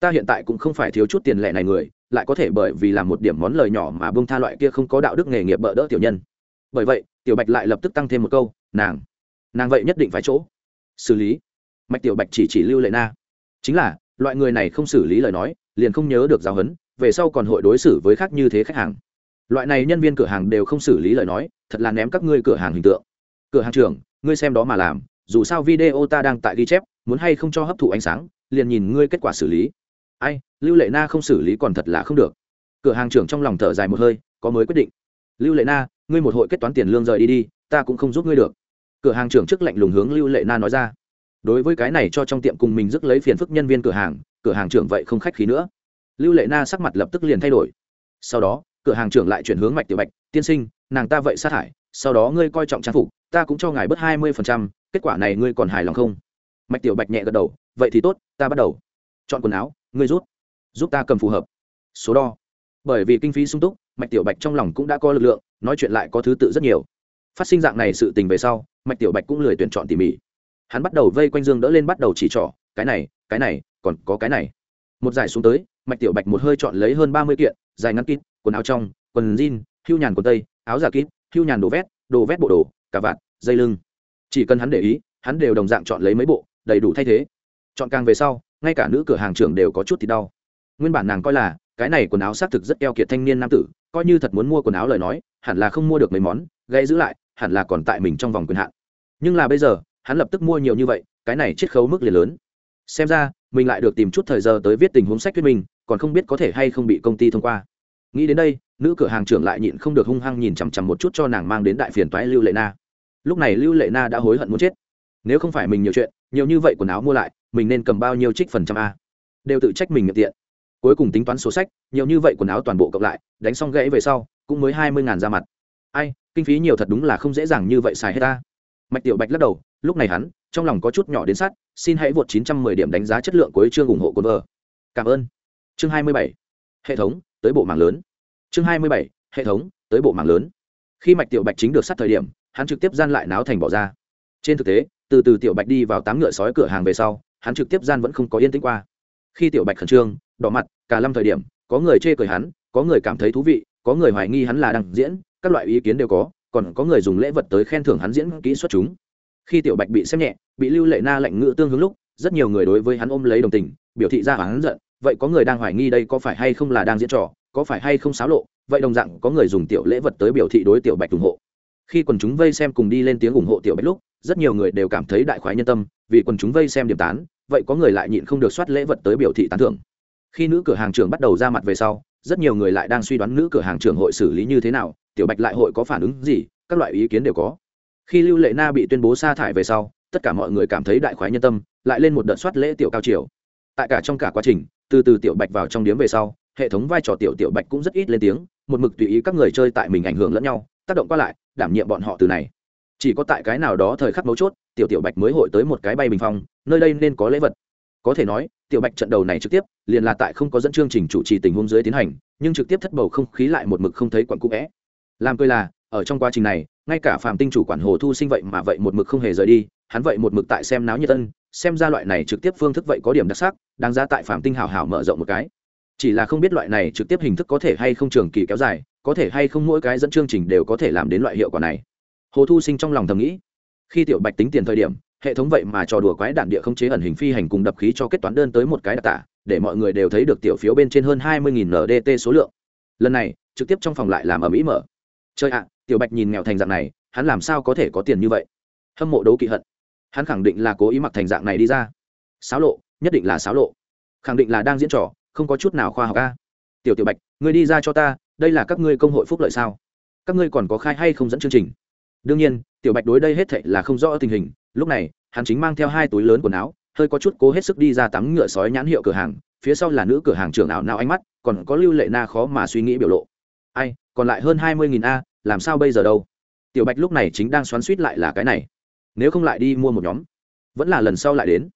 Ta hiện tại cũng không phải thiếu chút tiền lệ này người, lại có thể bởi vì làm một điểm món lời nhỏ mà bông tha loại kia không có đạo đức nghề nghiệp bỡ đỡ tiểu nhân. Bởi vậy, tiểu bạch lại lập tức tăng thêm một câu, nàng nàng vậy nhất định phải chỗ xử lý. Mạch tiểu bạch chỉ chỉ lưu lệ na. Chính là, loại người này không xử lý lời nói, liền không nhớ được giáo huấn, về sau còn hội đối xử với khác như thế khách hàng loại này nhân viên cửa hàng đều không xử lý lời nói, thật là ném các ngươi cửa hàng hình tượng. Cửa hàng trưởng, ngươi xem đó mà làm, dù sao video ta đang tại ghi chép, muốn hay không cho hấp thụ ánh sáng, liền nhìn ngươi kết quả xử lý. Ai, lưu lệ na không xử lý còn thật là không được. Cửa hàng trưởng trong lòng thở dài một hơi, có mới quyết định. Lưu lệ na, ngươi một hội kết toán tiền lương rời đi đi, ta cũng không giúp ngươi được. Cửa hàng trưởng trước lạnh lùng hướng lưu lệ na nói ra. Đối với cái này cho trong tiệm cùng mình dứt lấy phiền phức nhân viên cửa hàng cửa hàng trưởng vậy không khách khí nữa. Lưu lệ na sắc mặt lập tức liền thay đổi. Sau đó cửa hàng trưởng lại chuyển hướng mạch tiểu bạch, tiên sinh, nàng ta vậy sát hại sau đó ngươi coi trọng trang phục, ta cũng cho ngài bớt hai mươi phần trăm, kết quả này ngươi còn hài lòng không? Mạch tiểu bạch nhẹ gật đầu, vậy thì tốt, ta bắt đầu. Chọn quần áo, ngươi rút. Giúp ta cầm phù hợp. Số đo. Bởi vì kinh phí sung túc, mạch tiểu bạch trong lòng cũng đã có lực lượng, nói chuyện lại có thứ tự rất nhiều. Phát sinh dạng này sự tình về sau, mạch tiểu bạch cũng lười tuyển chọn tỉ mỉ. Hắn bắt đầu vây quanh dương đỡ lên bắt đầu chỉ trỏ, cái này cái này, còn có cái này. Một giải xuống tới, mạch tiểu bạch một hơi chọn lấy hơn ba mươi kiện, dài ngắn kín quần áo trong, quần jean, hưu nhàn quần tây, áo giả kín hưu nhàn đồ vét đồ vét bộ đồ, cà vạt, dây lưng. Chỉ cần hắn để ý, hắn đều đồng dạng chọn lấy mấy bộ, đầy đủ thay thế. Chọn càng về sau, ngay cả nữ cửa hàng trưởng đều có chút thì đau. Nguyên bản nàng coi là, cái này quần áo xác thực rất eo kiệt thanh niên nam tử, coi như thật muốn mua quần áo lời nói, hẳn là không mua được mấy món gây giữ lại, hẳn là còn tại mình trong vòng quyền hạn. Nhưng là bây giờ, hắn lập tức mua nhiều như vậy, cái này chiết khấu mức liền lớn. Xem ra, mình lại được tìm chút thời giờ tới viết tình huống sách thuyết minh còn không biết có thể hay không bị công ty thông qua nghĩ đến đây, nữ cửa hàng trưởng lại nhịn không được hung hăng nhìn chằm chằm một chút cho nàng mang đến đại phiền toái lưu lệ na. Lúc này lưu lệ na đã hối hận muốn chết. Nếu không phải mình nhiều chuyện, nhiều như vậy quần áo mua lại, mình nên cầm bao nhiêu trích phần trăm a? Đều tự trách mình miệng tiện. Cuối cùng tính toán số sách, nhiều như vậy quần áo toàn bộ cộng lại, đánh xong gãy về sau, cũng mới hai mươi ngàn ra mặt. Ai, kinh phí nhiều thật đúng là không dễ dàng như vậy xài hết ta. Mạch tiểu bạch lắc đầu, lúc này hắn, trong lòng có chút nhỏ đến sát, xin hãy vượt chín trăm mười điểm đánh giá chất lượng của chương ủng hộ cồn vợ. Cảm ơn. Chương hai mươi bảy hệ thống, tới bộ mạng lớn. Chương hai mươi bảy, hệ thống, tới bộ mạng lớn. Khi mạch tiểu bạch chính được sát thời điểm, hắn trực tiếp gian lại náo thành bỏ ra. Trên thực tế, từ từ tiểu bạch đi vào tám ngựa sói cửa hàng về sau, hắn trực tiếp gian vẫn không có yên tĩnh qua. Khi tiểu bạch khẩn trương, đỏ mặt, cả năm thời điểm, có người chê cười hắn, có người cảm thấy thú vị, có người hoài nghi hắn là đang diễn, các loại ý kiến đều có, còn có người dùng lễ vật tới khen thưởng hắn diễn kỹ xuất chúng. Khi tiểu bạch bị xem nhẹ, bị lưu lệ na lệnh ngữ tương hướng lúc, rất nhiều người đối với hắn ôm lấy đồng tình, biểu thị ra hắn giận vậy có người đang hoài nghi đây có phải hay không là đang diễn trò, có phải hay không xáo lộ, vậy đồng dạng có người dùng tiểu lễ vật tới biểu thị đối tiểu bạch ủng hộ. Khi quần chúng vây xem cùng đi lên tiếng ủng hộ tiểu bạch lúc, rất nhiều người đều cảm thấy đại khoái nhân tâm, vì quần chúng vây xem điểm tán, vậy có người lại nhịn không được soát lễ vật tới biểu thị tán thưởng. Khi nữ cửa hàng trưởng bắt đầu ra mặt về sau, rất nhiều người lại đang suy đoán nữ cửa hàng trưởng hội xử lý như thế nào, tiểu bạch lại hội có phản ứng gì, các loại ý kiến đều có. Khi lưu lệ na bị tuyên bố sa thải về sau, tất cả mọi người cảm thấy đại khoái nhân tâm, lại lên một đợt soát lễ tiểu cao triều tại cả trong cả quá trình, từ từ tiểu bạch vào trong điếm về sau, hệ thống vai trò tiểu tiểu bạch cũng rất ít lên tiếng, một mực tùy ý các người chơi tại mình ảnh hưởng lẫn nhau, tác động qua lại, đảm nhiệm bọn họ từ này. Chỉ có tại cái nào đó thời khắc mấu chốt, tiểu tiểu bạch mới hội tới một cái bay bình phong, nơi đây nên có lễ vật. Có thể nói, tiểu bạch trận đầu này trực tiếp, liền là tại không có dẫn chương trình chủ trì tình huống dưới tiến hành, nhưng trực tiếp thất bầu không khí lại một mực không thấy quặn cũ vẽ. Làm cười là, ở trong quá trình này, ngay cả phạm tinh chủ quản hồ thu sinh vậy mà vậy một mực không hề rời đi, hắn vậy một mực tại xem náo nhiệt tân xem ra loại này trực tiếp phương thức vậy có điểm đặc sắc, đáng ra tại phạm tinh hào hào mở rộng một cái. Chỉ là không biết loại này trực tiếp hình thức có thể hay không trường kỳ kéo dài, có thể hay không mỗi cái dẫn chương trình đều có thể làm đến loại hiệu quả này. Hồ thu sinh trong lòng thầm nghĩ, khi tiểu bạch tính tiền thời điểm, hệ thống vậy mà trò đùa quái đạn địa không chế ẩn hình phi hành cùng đập khí cho kết toán đơn tới một cái đặc tả, để mọi người đều thấy được tiểu phiếu bên trên hơn hai mươi ndt số lượng. Lần này, trực tiếp trong phòng lại làm ở mỹ mở. Chơi ạ, tiểu bạch nhìn nghèo thành dạng này, hắn làm sao có thể có tiền như vậy? Hâm mộ đấu kỵ hận hắn khẳng định là cố ý mặc thành dạng này đi ra. Xáo lộ, nhất định là xáo lộ. Khẳng định là đang diễn trò, không có chút nào khoa học ca tiểu tiểu bạch, ngươi đi ra cho ta, đây là các ngươi công hội phúc lợi sao? Các ngươi còn có khai hay không dẫn chương trình? Đương nhiên, tiểu bạch đối đây hết thệ là không rõ tình hình. Lúc này, hắn chính mang theo hai túi lớn quần áo, hơi có chút cố hết sức đi ra tắm ngựa sói nhãn hiệu cửa hàng. Phía sau là nữ cửa hàng trưởng ảo nào ánh mắt, còn có lưu lệ na khó mà suy nghĩ biểu lộ. Ai, còn lại hơn hai mươi nghìn a, làm sao bây giờ đâu? Tiểu bạch lúc này chính đang xoắn suýt lại là cái này nếu không lại đi mua một nhóm, vẫn là lần sau lại đến.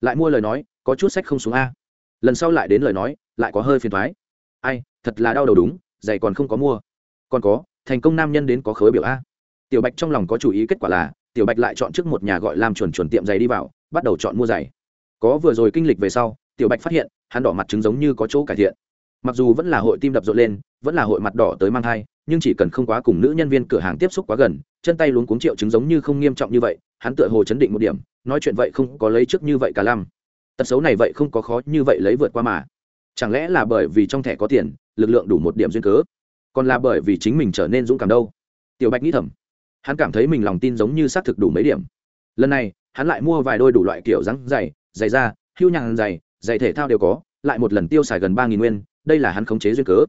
Lại mua lời nói, có chút sách không xuống a. Lần sau lại đến lời nói, lại có hơi phiền thoái. Ai, thật là đau đầu đúng, giày còn không có mua. Còn có, thành công nam nhân đến có khớ biểu a. Tiểu bạch trong lòng có chủ ý kết quả là, tiểu bạch lại chọn trước một nhà gọi làm chuẩn chuẩn tiệm giày đi vào, bắt đầu chọn mua giày. Có vừa rồi kinh lịch về sau, tiểu bạch phát hiện, hắn đỏ mặt chứng giống như có chỗ cải thiện. Mặc dù vẫn là hội tim đập rộn lên, vẫn là hội mặt đỏ tới mang thai, nhưng chỉ cần không quá cùng nữ nhân viên cửa hàng tiếp xúc quá gần, chân tay luống cuống triệu chứng giống như không nghiêm trọng như vậy hắn tựa hồ chấn định một điểm, nói chuyện vậy không có lấy trước như vậy cả lăm. Tật xấu này vậy không có khó như vậy lấy vượt qua mà. Chẳng lẽ là bởi vì trong thẻ có tiền, lực lượng đủ một điểm duyên cớ? Còn là bởi vì chính mình trở nên dũng cảm đâu? Tiểu bạch nghĩ thầm. Hắn cảm thấy mình lòng tin giống như xác thực đủ mấy điểm. Lần này, hắn lại mua vài đôi đủ loại kiểu rắn dày dày da, hưu nhàng dày dày thể thao đều có, lại một lần tiêu xài gần ba nghìn nguyên, đây là hắn khống chế duyên cớ.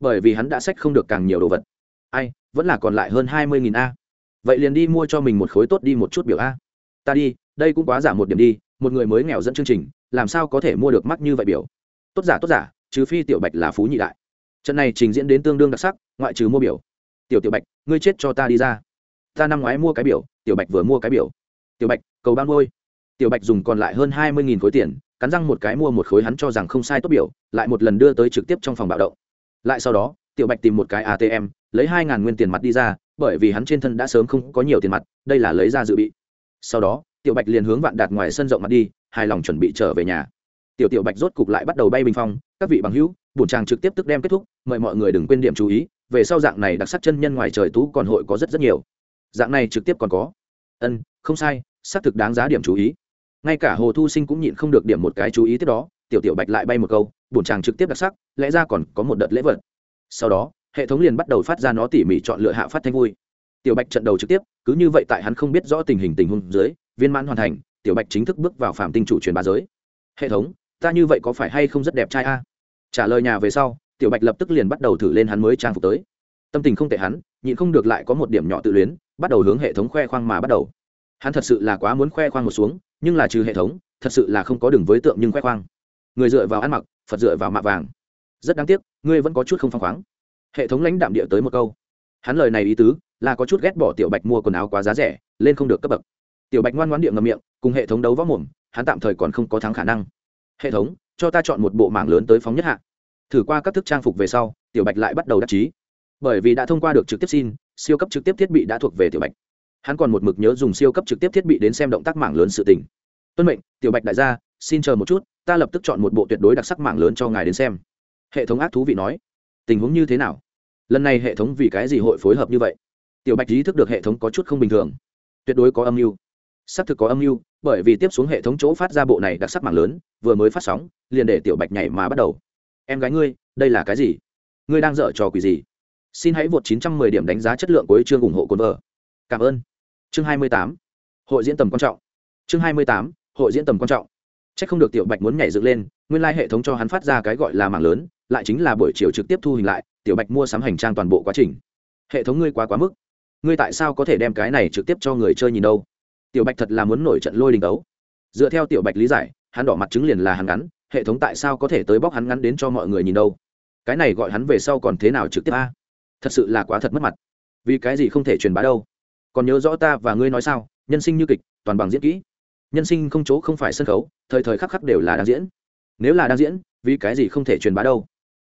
Bởi vì hắn đã sách không được càng nhiều đồ vật. Ai, vẫn là còn lại hơn hai mươi nghìn a vậy liền đi mua cho mình một khối tốt đi một chút biểu a. Ta đi, đây cũng quá giả một điểm đi, một người mới nghèo dẫn chương trình, làm sao có thể mua được mắt như vậy biểu? Tốt giả tốt giả, trừ phi tiểu bạch là phú nhị đại. Trận này trình diễn đến tương đương đặc sắc, ngoại trừ mua biểu. Tiểu tiểu bạch, ngươi chết cho ta đi ra. Ta năm ngoái mua cái biểu, tiểu bạch vừa mua cái biểu. Tiểu bạch, cầu ban ngôi. Tiểu bạch dùng còn lại hơn hai mươi khối tiền, cắn răng một cái mua một khối hắn cho rằng không sai tốt biểu, lại một lần đưa tới trực tiếp trong phòng bạo động. Lại sau đó, tiểu bạch tìm một cái atm lấy hai ngàn nguyên tiền mặt đi ra bởi vì hắn trên thân đã sớm không có nhiều tiền mặt, đây là lấy ra dự bị. Sau đó, tiểu bạch liền hướng vạn đạt ngoài sân rộng mặt đi, hài lòng chuẩn bị trở về nhà. Tiểu tiểu bạch rốt cục lại bắt đầu bay bình phong, các vị bằng hữu, bổn tràng trực tiếp tức đem kết thúc, mời mọi người đừng quên điểm chú ý, về sau dạng này đặc sắc chân nhân ngoài trời tú còn hội có rất rất nhiều. Dạng này trực tiếp còn có. Ân, không sai, xác thực đáng giá điểm chú ý. Ngay cả hồ thu sinh cũng nhịn không được điểm một cái chú ý tiếp đó, tiểu tiểu bạch lại bay một câu, bổn chàng trực tiếp đặc sắc, lẽ ra còn có một đợt lễ vật. Sau đó hệ thống liền bắt đầu phát ra nó tỉ mỉ chọn lựa hạ phát thanh vui. Tiểu bạch trận đầu trực tiếp, cứ như vậy tại hắn không biết rõ tình hình tình huống dưới, viên mãn hoàn thành, tiểu bạch chính thức bước vào phạm tinh chủ truyền bá giới. Hệ thống, ta như vậy có phải hay không rất đẹp trai a? Trả lời nhà về sau, tiểu bạch lập tức liền bắt đầu thử lên hắn mới trang phục tới. Tâm tình không tệ hắn, nhịn không được lại có một điểm nhỏ tự luyến, bắt đầu hướng hệ thống khoe khoang mà bắt đầu. Hắn thật sự là quá muốn khoe khoang một xuống, nhưng là trừ hệ thống, thật sự là không có đường với tượng nhưng khoe khoang. Người dựa vào ăn mặc, phật dựa vào mạ vàng. Rất đáng tiếc, ngươi vẫn có chút không phăng khoáng hệ thống lãnh đạm địa tới một câu. Hắn lời này ý tứ là có chút ghét bỏ tiểu bạch mua quần áo quá giá rẻ, lên không được cấp bậc. Tiểu bạch ngoan ngoãn địa ngầm miệng, cùng hệ thống đấu võ mồm, hắn tạm thời còn không có thắng khả năng. Hệ thống, cho ta chọn một bộ mảng lớn tới phóng nhất hạ. Thử qua các thức trang phục về sau, tiểu bạch lại bắt đầu đắc chí. Bởi vì đã thông qua được trực tiếp xin, siêu cấp trực tiếp thiết bị đã thuộc về tiểu bạch. Hắn còn một mực nhớ dùng siêu cấp trực tiếp thiết bị đến xem động tác mảng lớn sự tình. Tuân mệnh, tiểu bạch đại gia, xin chờ một chút, ta lập tức chọn một bộ tuyệt đối đặc sắc mảng lớn cho ngài đến xem. Hệ thống ác thú vị nói tình huống như thế nào? Lần này hệ thống vì cái gì hội phối hợp như vậy? Tiểu bạch ý thức được hệ thống có chút không bình thường. Tuyệt đối có âm mưu. Xác thực có âm mưu bởi vì tiếp xuống hệ thống chỗ phát ra bộ này đặc sắc mảng lớn vừa mới phát sóng liền để tiểu bạch nhảy mà bắt đầu. Em gái ngươi đây là cái gì? Ngươi đang dở trò quỷ gì? Xin hãy vượt 910 điểm đánh giá chất lượng của chương ủng hộ cồn vợ cảm ơn. Chương 28. hội diễn tầm quan trọng. Chương 28. hội diễn tầm quan trọng. Chắc không được tiểu Bạch muốn nhảy dựng lên, nguyên lai hệ thống cho hắn phát ra cái gọi là mảng lớn, lại chính là buổi chiều trực tiếp thu hình lại, tiểu Bạch mua sắm hành trang toàn bộ quá trình. Hệ thống ngươi quá quá mức. Ngươi tại sao có thể đem cái này trực tiếp cho người chơi nhìn đâu? Tiểu Bạch thật là muốn nổi trận lôi đình đấu. Dựa theo tiểu Bạch lý giải, hắn đỏ mặt chứng liền là hắn ngắn, hệ thống tại sao có thể tới bóc hắn ngắn đến cho mọi người nhìn đâu? Cái này gọi hắn về sau còn thế nào trực tiếp a? Thật sự là quá thật mất mặt. Vì cái gì không thể truyền bá đâu? Còn nhớ rõ ta và ngươi nói sao, nhân sinh như kịch, toàn bằng diễn kỹ nhân sinh không chỗ không phải sân khấu thời thời khắc khắc đều là đang diễn nếu là đang diễn vì cái gì không thể truyền bá đâu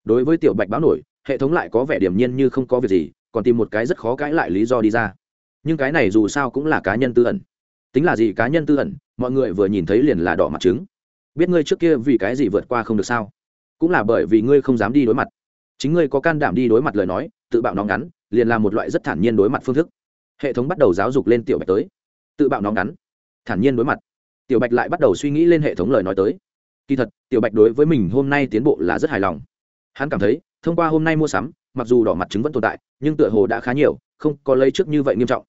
đối với tiểu bạch báo nổi, hệ thống lại có vẻ điểm nhiên như không có việc gì, còn tìm một cái rất khó cãi lại lý do đi ra. Nhưng cái này dù sao cũng là cá nhân tư ẩn. Tính là gì cá nhân tư ẩn, mọi người vừa nhìn thấy liền là đỏ mặt trứng. Biết ngươi trước kia vì cái gì vượt qua không được sao? Cũng là bởi vì ngươi không dám đi đối mặt. Chính ngươi có can đảm đi đối mặt lời nói, tự bạo nóng ngắn, liền là một loại rất thản nhiên đối mặt phương thức. Hệ thống bắt đầu giáo dục lên tiểu bạch tới. Tự bạo nóng ngắn, thản nhiên đối mặt. Tiểu bạch lại bắt đầu suy nghĩ lên hệ thống lời nói tới. Kỳ thật, tiểu bạch đối với mình hôm nay tiến bộ là rất hài lòng hắn cảm thấy, thông qua hôm nay mua sắm, mặc dù đỏ mặt chứng vẫn tồn tại, nhưng tựa hồ đã khá nhiều, không có lấy trước như vậy nghiêm trọng.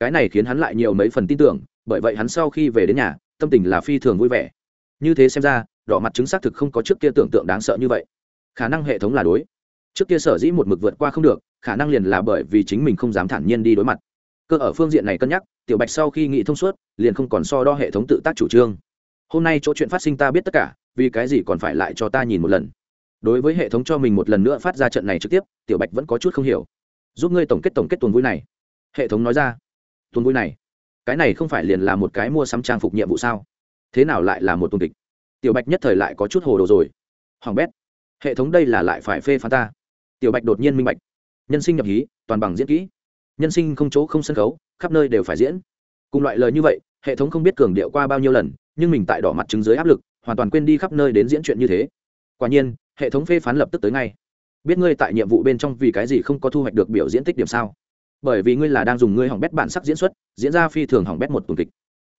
Cái này khiến hắn lại nhiều mấy phần tin tưởng, bởi vậy hắn sau khi về đến nhà, tâm tình là phi thường vui vẻ. Như thế xem ra, đỏ mặt chứng xác thực không có trước kia tưởng tượng đáng sợ như vậy. Khả năng hệ thống là đối. Trước kia sở dĩ một mực vượt qua không được, khả năng liền là bởi vì chính mình không dám thản nhiên đi đối mặt. Cơ ở phương diện này cân nhắc, tiểu bạch sau khi nghĩ thông suốt, liền không còn so đo hệ thống tự tác chủ trương. Hôm nay chỗ chuyện phát sinh ta biết tất cả, vì cái gì còn phải lại cho ta nhìn một lần? Đối với hệ thống cho mình một lần nữa phát ra trận này trực tiếp, tiểu bạch vẫn có chút không hiểu. Giúp ngươi tổng kết tổng kết tuần vui này. Hệ thống nói ra. Tuần vui này? Cái này không phải liền là một cái mua sắm trang phục nhiệm vụ sao? Thế nào lại là một tuần kịch? Tiểu bạch nhất thời lại có chút hồ đồ rồi. Hoàng bét, hệ thống đây là lại phải phê phán ta. Tiểu bạch đột nhiên minh bạch. Nhân sinh nhập hí, toàn bằng diễn kỹ. Nhân sinh không chỗ không sân khấu, khắp nơi đều phải diễn. Cùng loại lời như vậy, hệ thống không biết cường điệu qua bao nhiêu lần, nhưng mình tại đỏ mặt chứng dưới áp lực, hoàn toàn quên đi khắp nơi đến diễn chuyện như thế. Quả nhiên hệ thống phê phán lập tức tới ngay. Biết ngươi tại nhiệm vụ bên trong vì cái gì không có thu hoạch được biểu diễn tích điểm sao? Bởi vì ngươi là đang dùng ngươi hỏng bét bản sắc diễn xuất, diễn ra phi thường hỏng bét một tuần kịch.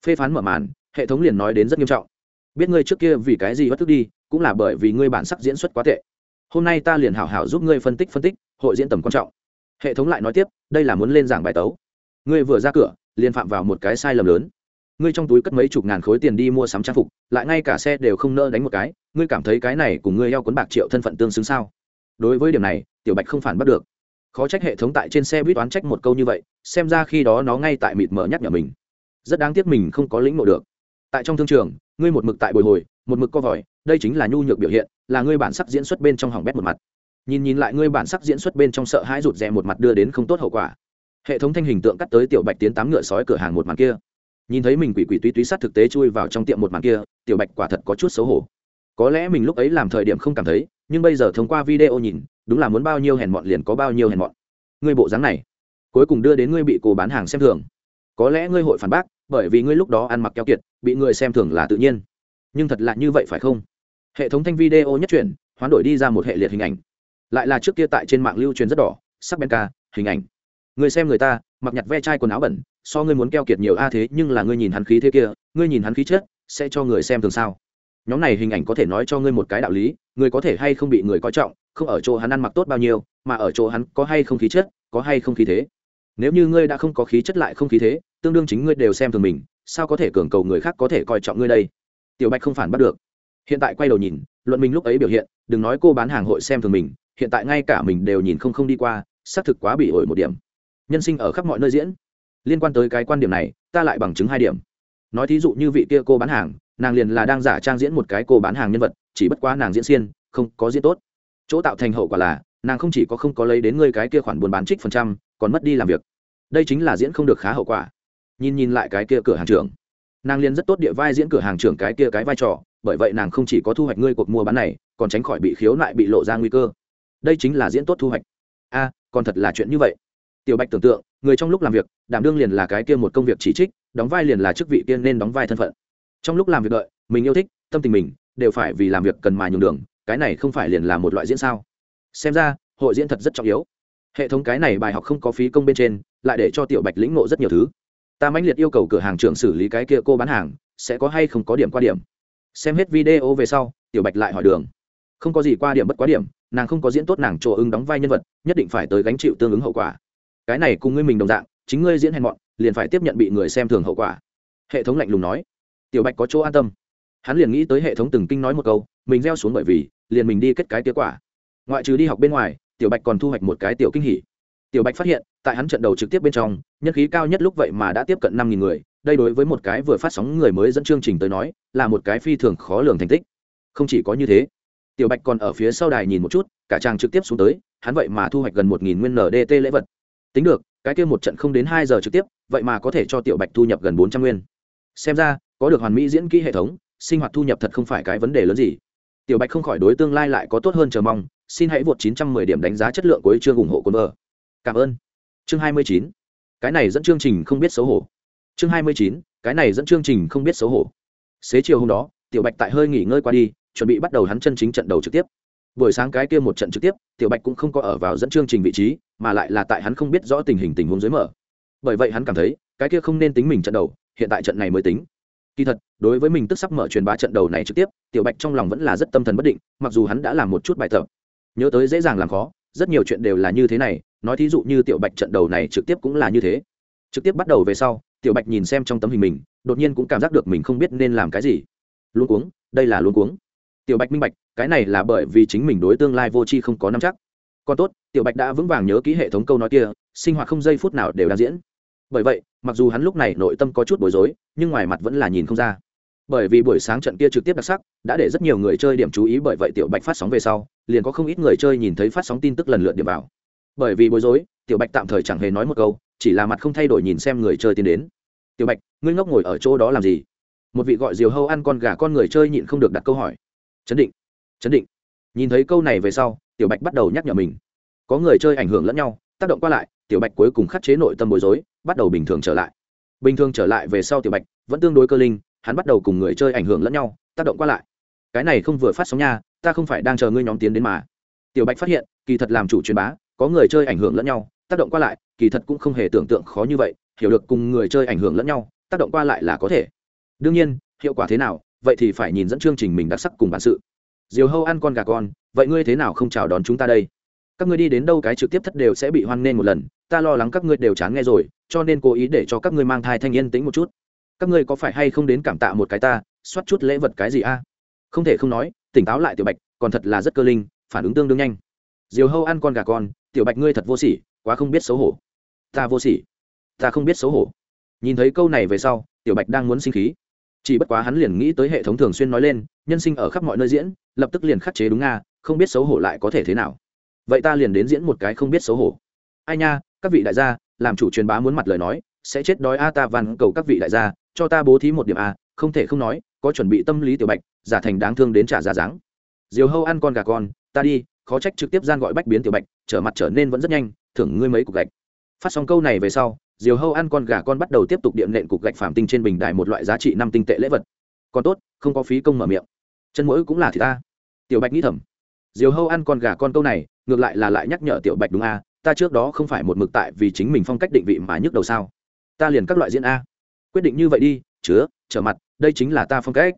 Phê phán mở màn, hệ thống liền nói đến rất nghiêm trọng. Biết ngươi trước kia vì cái gì bất thức đi, cũng là bởi vì ngươi bản sắc diễn xuất quá tệ. Hôm nay ta liền hảo hảo giúp ngươi phân tích phân tích, hội diễn tầm quan trọng. Hệ thống lại nói tiếp, đây là muốn lên giảng bài tấu. Ngươi vừa ra cửa, liền phạm vào một cái sai lầm lớn. Ngươi trong túi cất mấy chục ngàn khối tiền đi mua sắm trang phục, lại ngay cả xe đều không nỡ đánh một cái ngươi cảm thấy cái này cùng ngươi eo cuốn bạc triệu thân phận tương xứng sao? Đối với điểm này, tiểu bạch không phản bắt được. Khó trách hệ thống tại trên xe buýt oán trách một câu như vậy, xem ra khi đó nó ngay tại mịt mở nhắc nhở mình. Rất đáng tiếc mình không có lĩnh ngộ được. Tại trong thương trường, ngươi một mực tại bồi hồi, một mực co vòi, đây chính là nhu nhược biểu hiện, là ngươi bản sắc diễn xuất bên trong hỏng bét một mặt. Nhìn nhìn lại ngươi bản sắc diễn xuất bên trong sợ hãi rụt rè một mặt đưa đến không tốt hậu quả. Hệ thống thanh hình tượng cắt tới tiểu bạch tiến tám ngựa sói cửa hàng một màn kia. Nhìn thấy mình quỷ quỷ túy túy sát thực tế chui vào trong tiệm một màn kia, tiểu bạch quả thật có chút xấu hổ có lẽ mình lúc ấy làm thời điểm không cảm thấy nhưng bây giờ thông qua video nhìn đúng là muốn bao nhiêu hèn mọn liền có bao nhiêu hèn mọn. Ngươi bộ dáng này cuối cùng đưa đến ngươi bị cô bán hàng xem thường. Có lẽ ngươi hội phản bác bởi vì ngươi lúc đó ăn mặc keo kiệt bị người xem thường là tự nhiên. Nhưng thật lạ như vậy phải không? Hệ thống thanh video nhất truyền, hoán đổi đi ra một hệ liệt hình ảnh. Lại là trước kia tại trên mạng lưu truyền rất đỏ sắc ben ca hình ảnh. Người xem người ta mặc nhặt ve chai quần áo bẩn so ngươi muốn keo kiệt nhiều a thế nhưng là ngươi nhìn hắn khí thế kia ngươi nhìn hắn khí chết sẽ cho người xem thường sao? Nhóm này hình ảnh có thể nói cho ngươi một cái đạo lý người có thể hay không bị người coi trọng, không ở chỗ hắn ăn mặc tốt bao nhiêu, mà ở chỗ hắn có hay không khí chất, có hay không khí thế. Nếu như ngươi đã không có khí chất lại không khí thế, tương đương chính ngươi đều xem thường mình, sao có thể cường cầu người khác có thể coi trọng ngươi đây? Tiểu bạch không phản bắt được. Hiện tại quay đầu nhìn, luận mình lúc ấy biểu hiện, đừng nói cô bán hàng hội xem thường mình, hiện tại ngay cả mình đều nhìn không không đi qua, xác thực quá bị ổi một điểm. Nhân sinh ở khắp mọi nơi diễn. Liên quan tới cái quan điểm này, ta lại bằng chứng hai điểm. Nói thí dụ như vị kia cô bán hàng nàng liền là đang giả trang diễn một cái cô bán hàng nhân vật, chỉ bất quá nàng diễn xiên, không có diễn tốt. Chỗ tạo thành hậu quả là, nàng không chỉ có không có lấy đến ngươi cái kia khoản buôn bán trích phần trăm, còn mất đi làm việc. Đây chính là diễn không được khá hậu quả. Nhìn nhìn lại cái kia cửa hàng trưởng. Nàng liền rất tốt địa vai diễn cửa hàng trưởng cái kia cái vai trò, bởi vậy nàng không chỉ có thu hoạch ngươi cuộc mua bán này, còn tránh khỏi bị khiếu nại bị lộ ra nguy cơ. Đây chính là diễn tốt thu hoạch. A, còn thật là chuyện như vậy. Tiểu bạch tưởng tượng, người trong lúc làm việc, đảm đương liền là cái kia một công việc chỉ trích, đóng vai liền là chức vị tiên nên đóng vai thân phận trong lúc làm việc đợi, mình yêu thích, tâm tình mình đều phải vì làm việc cần mà nhường đường, cái này không phải liền là một loại diễn sao? Xem ra, hội diễn thật rất trọng yếu. Hệ thống cái này bài học không có phí công bên trên, lại để cho tiểu bạch lĩnh ngộ rất nhiều thứ. Ta mãnh liệt yêu cầu cửa hàng trưởng xử lý cái kia cô bán hàng, sẽ có hay không có điểm qua điểm. Xem hết video về sau, tiểu bạch lại hỏi đường. Không có gì qua điểm bất quá điểm, nàng không có diễn tốt nàng chỗ ứng đóng vai nhân vật, nhất định phải tới gánh chịu tương ứng hậu quả. Cái này cùng ngươi mình đồng dạng, chính ngươi diễn hèn mọn, liền phải tiếp nhận bị người xem thường hậu quả. Hệ thống lạnh lùng nói tiểu bạch có chỗ an tâm. Hắn liền nghĩ tới hệ thống từng kinh nói một câu, mình gieo xuống bởi vì, liền mình đi kết cái kết quả. Ngoại trừ đi học bên ngoài, tiểu bạch còn thu hoạch một cái tiểu kinh hỉ. Tiểu bạch phát hiện, tại hắn trận đầu trực tiếp bên trong, nhân khí cao nhất lúc vậy mà đã tiếp cận năm nghìn người, đây đối với một cái vừa phát sóng người mới dẫn chương trình tới nói, là một cái phi thường khó lường thành tích. Không chỉ có như thế, tiểu bạch còn ở phía sau đài nhìn một chút, cả chàng trực tiếp xuống tới, hắn vậy mà thu hoạch gần một nghìn nguyên ndt lễ vật. Tính được, cái kia một trận không đến hai giờ trực tiếp, vậy mà có thể cho tiểu bạch thu nhập gần bốn trăm nguyên. Xem ra có được hoàn mỹ diễn kỹ hệ thống, sinh hoạt thu nhập thật không phải cái vấn đề lớn gì. Tiểu bạch không khỏi đối tương lai lại có tốt hơn chờ mong, xin hãy vượt chín trăm mười điểm đánh giá chất lượng cuối chương ủng hộ quân vợ. Cảm ơn. Chương hai mươi chín. Cái này dẫn chương trình không biết xấu hổ. Chương hai mươi chín. Cái này dẫn chương trình không biết xấu hổ. Xế chiều hôm đó, tiểu bạch tại hơi nghỉ ngơi qua đi, chuẩn bị bắt đầu hắn chân chính trận đầu trực tiếp. Buổi sáng cái kia một trận trực tiếp, tiểu bạch cũng không có ở vào dẫn chương trình vị trí, mà lại là tại hắn không biết rõ tình hình tình huống dưới mở. Bởi vậy hắn cảm thấy, cái kia không nên tính mình trận đầu, hiện tại trận này mới tính kỳ thật, đối với mình tức sắp mở truyền bá trận đầu này trực tiếp, tiểu bạch trong lòng vẫn là rất tâm thần bất định, mặc dù hắn đã làm một chút bài tập. Nhớ tới dễ dàng làm khó, rất nhiều chuyện đều là như thế này, nói thí dụ như tiểu bạch trận đầu này trực tiếp cũng là như thế. Trực tiếp bắt đầu về sau, tiểu bạch nhìn xem trong tấm hình mình, đột nhiên cũng cảm giác được mình không biết nên làm cái gì. Luôn cuống, đây là luôn cuống. Tiểu bạch minh bạch, cái này là bởi vì chính mình đối tương lai vô tri không có năm chắc. Còn tốt, tiểu bạch đã vững vàng nhớ kỹ hệ thống câu nói kia, sinh hoạt không giây phút nào đều đang diễn bởi vậy, mặc dù hắn lúc này nội tâm có chút bối rối, nhưng ngoài mặt vẫn là nhìn không ra. Bởi vì buổi sáng trận kia trực tiếp đặc sắc, đã để rất nhiều người chơi điểm chú ý bởi vậy tiểu bạch phát sóng về sau, liền có không ít người chơi nhìn thấy phát sóng tin tức lần lượt điểm vào. Bởi vì bối rối, tiểu bạch tạm thời chẳng hề nói một câu, chỉ là mặt không thay đổi nhìn xem người chơi tiến đến. Tiểu bạch, ngươi ngốc ngồi ở chỗ đó làm gì? Một vị gọi diều hâu ăn con gà con người chơi nhịn không được đặt câu hỏi. Chấn định chấn định. Nhìn thấy câu này về sau, tiểu bạch bắt đầu nhắc nhở mình. Có người chơi ảnh hưởng lẫn nhau tác động qua lại, tiểu bạch cuối cùng khắc chế nội tâm bối rối, bắt đầu bình thường trở lại. Bình thường trở lại về sau tiểu bạch vẫn tương đối cơ linh, hắn bắt đầu cùng người chơi ảnh hưởng lẫn nhau, tác động qua lại. Cái này không vừa phát sóng nha, ta không phải đang chờ ngươi nhóm tiến đến mà. Tiểu bạch phát hiện, kỳ thật làm chủ truyền bá, có người chơi ảnh hưởng lẫn nhau, tác động qua lại, kỳ thật cũng không hề tưởng tượng khó như vậy, hiểu được cùng người chơi ảnh hưởng lẫn nhau, tác động qua lại là có thể. Đương nhiên, hiệu quả thế nào, vậy thì phải nhìn dẫn chương trình mình đặc sắc cùng bản sự. Diều hâu ăn con gà con, vậy ngươi thế nào không chào đón chúng ta đây? Các ngươi đi đến đâu cái trực tiếp thất đều sẽ bị hoan nghênh một lần, ta lo lắng các ngươi đều chán nghe rồi, cho nên cố ý để cho các ngươi mang thai thanh yên tĩnh một chút. Các ngươi có phải hay không đến cảm tạ một cái ta, soát chút lễ vật cái gì a? Không thể không nói, tỉnh táo lại tiểu bạch, còn thật là rất cơ linh, phản ứng tương đương nhanh. Diều hâu ăn con gà con, tiểu bạch ngươi thật vô sỉ, quá không biết xấu hổ. Ta vô sỉ, ta không biết xấu hổ. Nhìn thấy câu này về sau, tiểu bạch đang muốn sinh khí. Chỉ bất quá hắn liền nghĩ tới hệ thống thường xuyên nói lên, nhân sinh ở khắp mọi nơi diễn, lập tức liền khắc chế đúng nga, không biết xấu hổ lại có thể thế nào vậy ta liền đến diễn một cái không biết xấu hổ. Ai nha, các vị đại gia, làm chủ truyền bá muốn mặt lời nói, sẽ chết đói a ta van cầu các vị đại gia, cho ta bố thí một điểm a, không thể không nói, có chuẩn bị tâm lý tiểu bạch, giả thành đáng thương đến trả giá dáng. Diều hâu ăn con gà con, ta đi, khó trách trực tiếp gian gọi bách biến tiểu bạch, trở mặt trở nên vẫn rất nhanh, thưởng ngươi mấy cục gạch. Phát xong câu này về sau, diều hâu ăn con gà con bắt đầu tiếp tục điệm nện cục gạch phạm tinh trên bình đài một loại giá trị năm tinh tệ lễ vật. Còn tốt, không có phí công mở miệng. Chân mũi cũng là thì ta. Tiểu bạch nghĩ thầm diều hâu ăn con gà con câu này, ngược lại là lại nhắc nhở tiểu bạch đúng a, ta trước đó không phải một mực tại vì chính mình phong cách định vị mà nhức đầu sao? Ta liền các loại diễn a. Quyết định như vậy đi, chứa, trở mặt, đây chính là ta phong cách.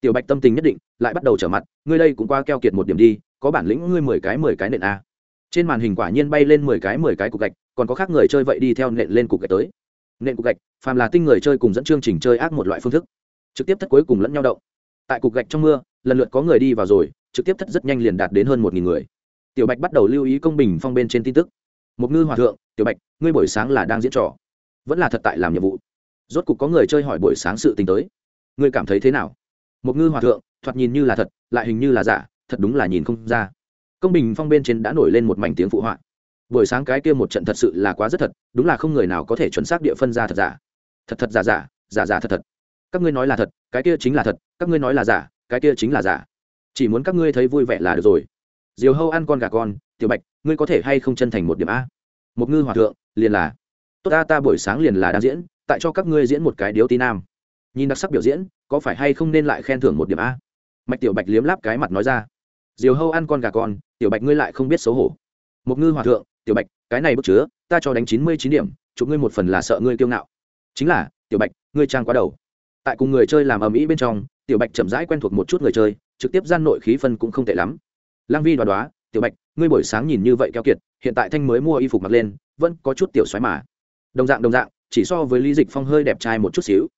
Tiểu bạch tâm tình nhất định, lại bắt đầu trở mặt, ngươi đây cũng qua keo kiệt một điểm đi, có bản lĩnh ngươi mười cái mười cái nện a. Trên màn hình quả nhiên bay lên mười cái mười cái cục gạch, còn có khác người chơi vậy đi theo nện lên cục gạch tới. Nện cục gạch, phàm là tinh người chơi cùng dẫn chương trình chơi ác một loại phương thức, trực tiếp thất cuối cùng lẫn nhau động. Tại cục gạch trong mưa, lần lượt có người đi vào rồi trực tiếp thất rất nhanh liền đạt đến hơn một nghìn người. Tiểu bạch bắt đầu lưu ý công bình phong bên trên tin tức. Một ngư hòa thượng, tiểu bạch, ngươi buổi sáng là đang diễn trò. Vẫn là thật tại làm nhiệm vụ. Rốt cục có người chơi hỏi buổi sáng sự tình tới. Ngươi cảm thấy thế nào? Một ngư hòa thượng, thoạt nhìn như là thật, lại hình như là giả, thật đúng là nhìn không ra. Công bình phong bên trên đã nổi lên một mảnh tiếng phụ họa. Buổi sáng cái kia một trận thật sự là quá rất thật, đúng là không người nào có thể chuẩn xác địa phân ra thật giả. Thật thật giả giả giả giả thật thật. Các ngươi nói là thật, cái kia chính là thật, các ngươi nói là giả, cái kia chính là giả chỉ muốn các ngươi thấy vui vẻ là được rồi. Diều hâu ăn con gà con, tiểu bạch, ngươi có thể hay không chân thành một điểm a? Một ngư hòa thượng, liền là. Tốt ta ta buổi sáng liền là đang diễn, tại cho các ngươi diễn một cái điếu tí nam. Nhìn đặc sắc biểu diễn, có phải hay không nên lại khen thưởng một điểm a? Mạch tiểu bạch liếm láp cái mặt nói ra. Diều hâu ăn con gà con, tiểu bạch ngươi lại không biết xấu hổ. Một ngư hòa thượng, tiểu bạch, cái này bức chứa, ta cho đánh chín mươi chín điểm, chụp ngươi một phần là sợ ngươi kiêu ngạo. Chính là, tiểu bạch, ngươi trang quá đầu. Tại cùng người chơi làm ầm ĩ bên trong, tiểu bạch chậm rãi quen thuộc một chút người chơi trực tiếp gian nội khí phân cũng không tệ lắm. Lang vi đoá đoá, tiểu bạch, ngươi buổi sáng nhìn như vậy keo kiệt, hiện tại thanh mới mua y phục mặc lên, vẫn có chút tiểu xoáy mà. Đồng dạng đồng dạng, chỉ so với lý dịch phong hơi đẹp trai một chút xíu.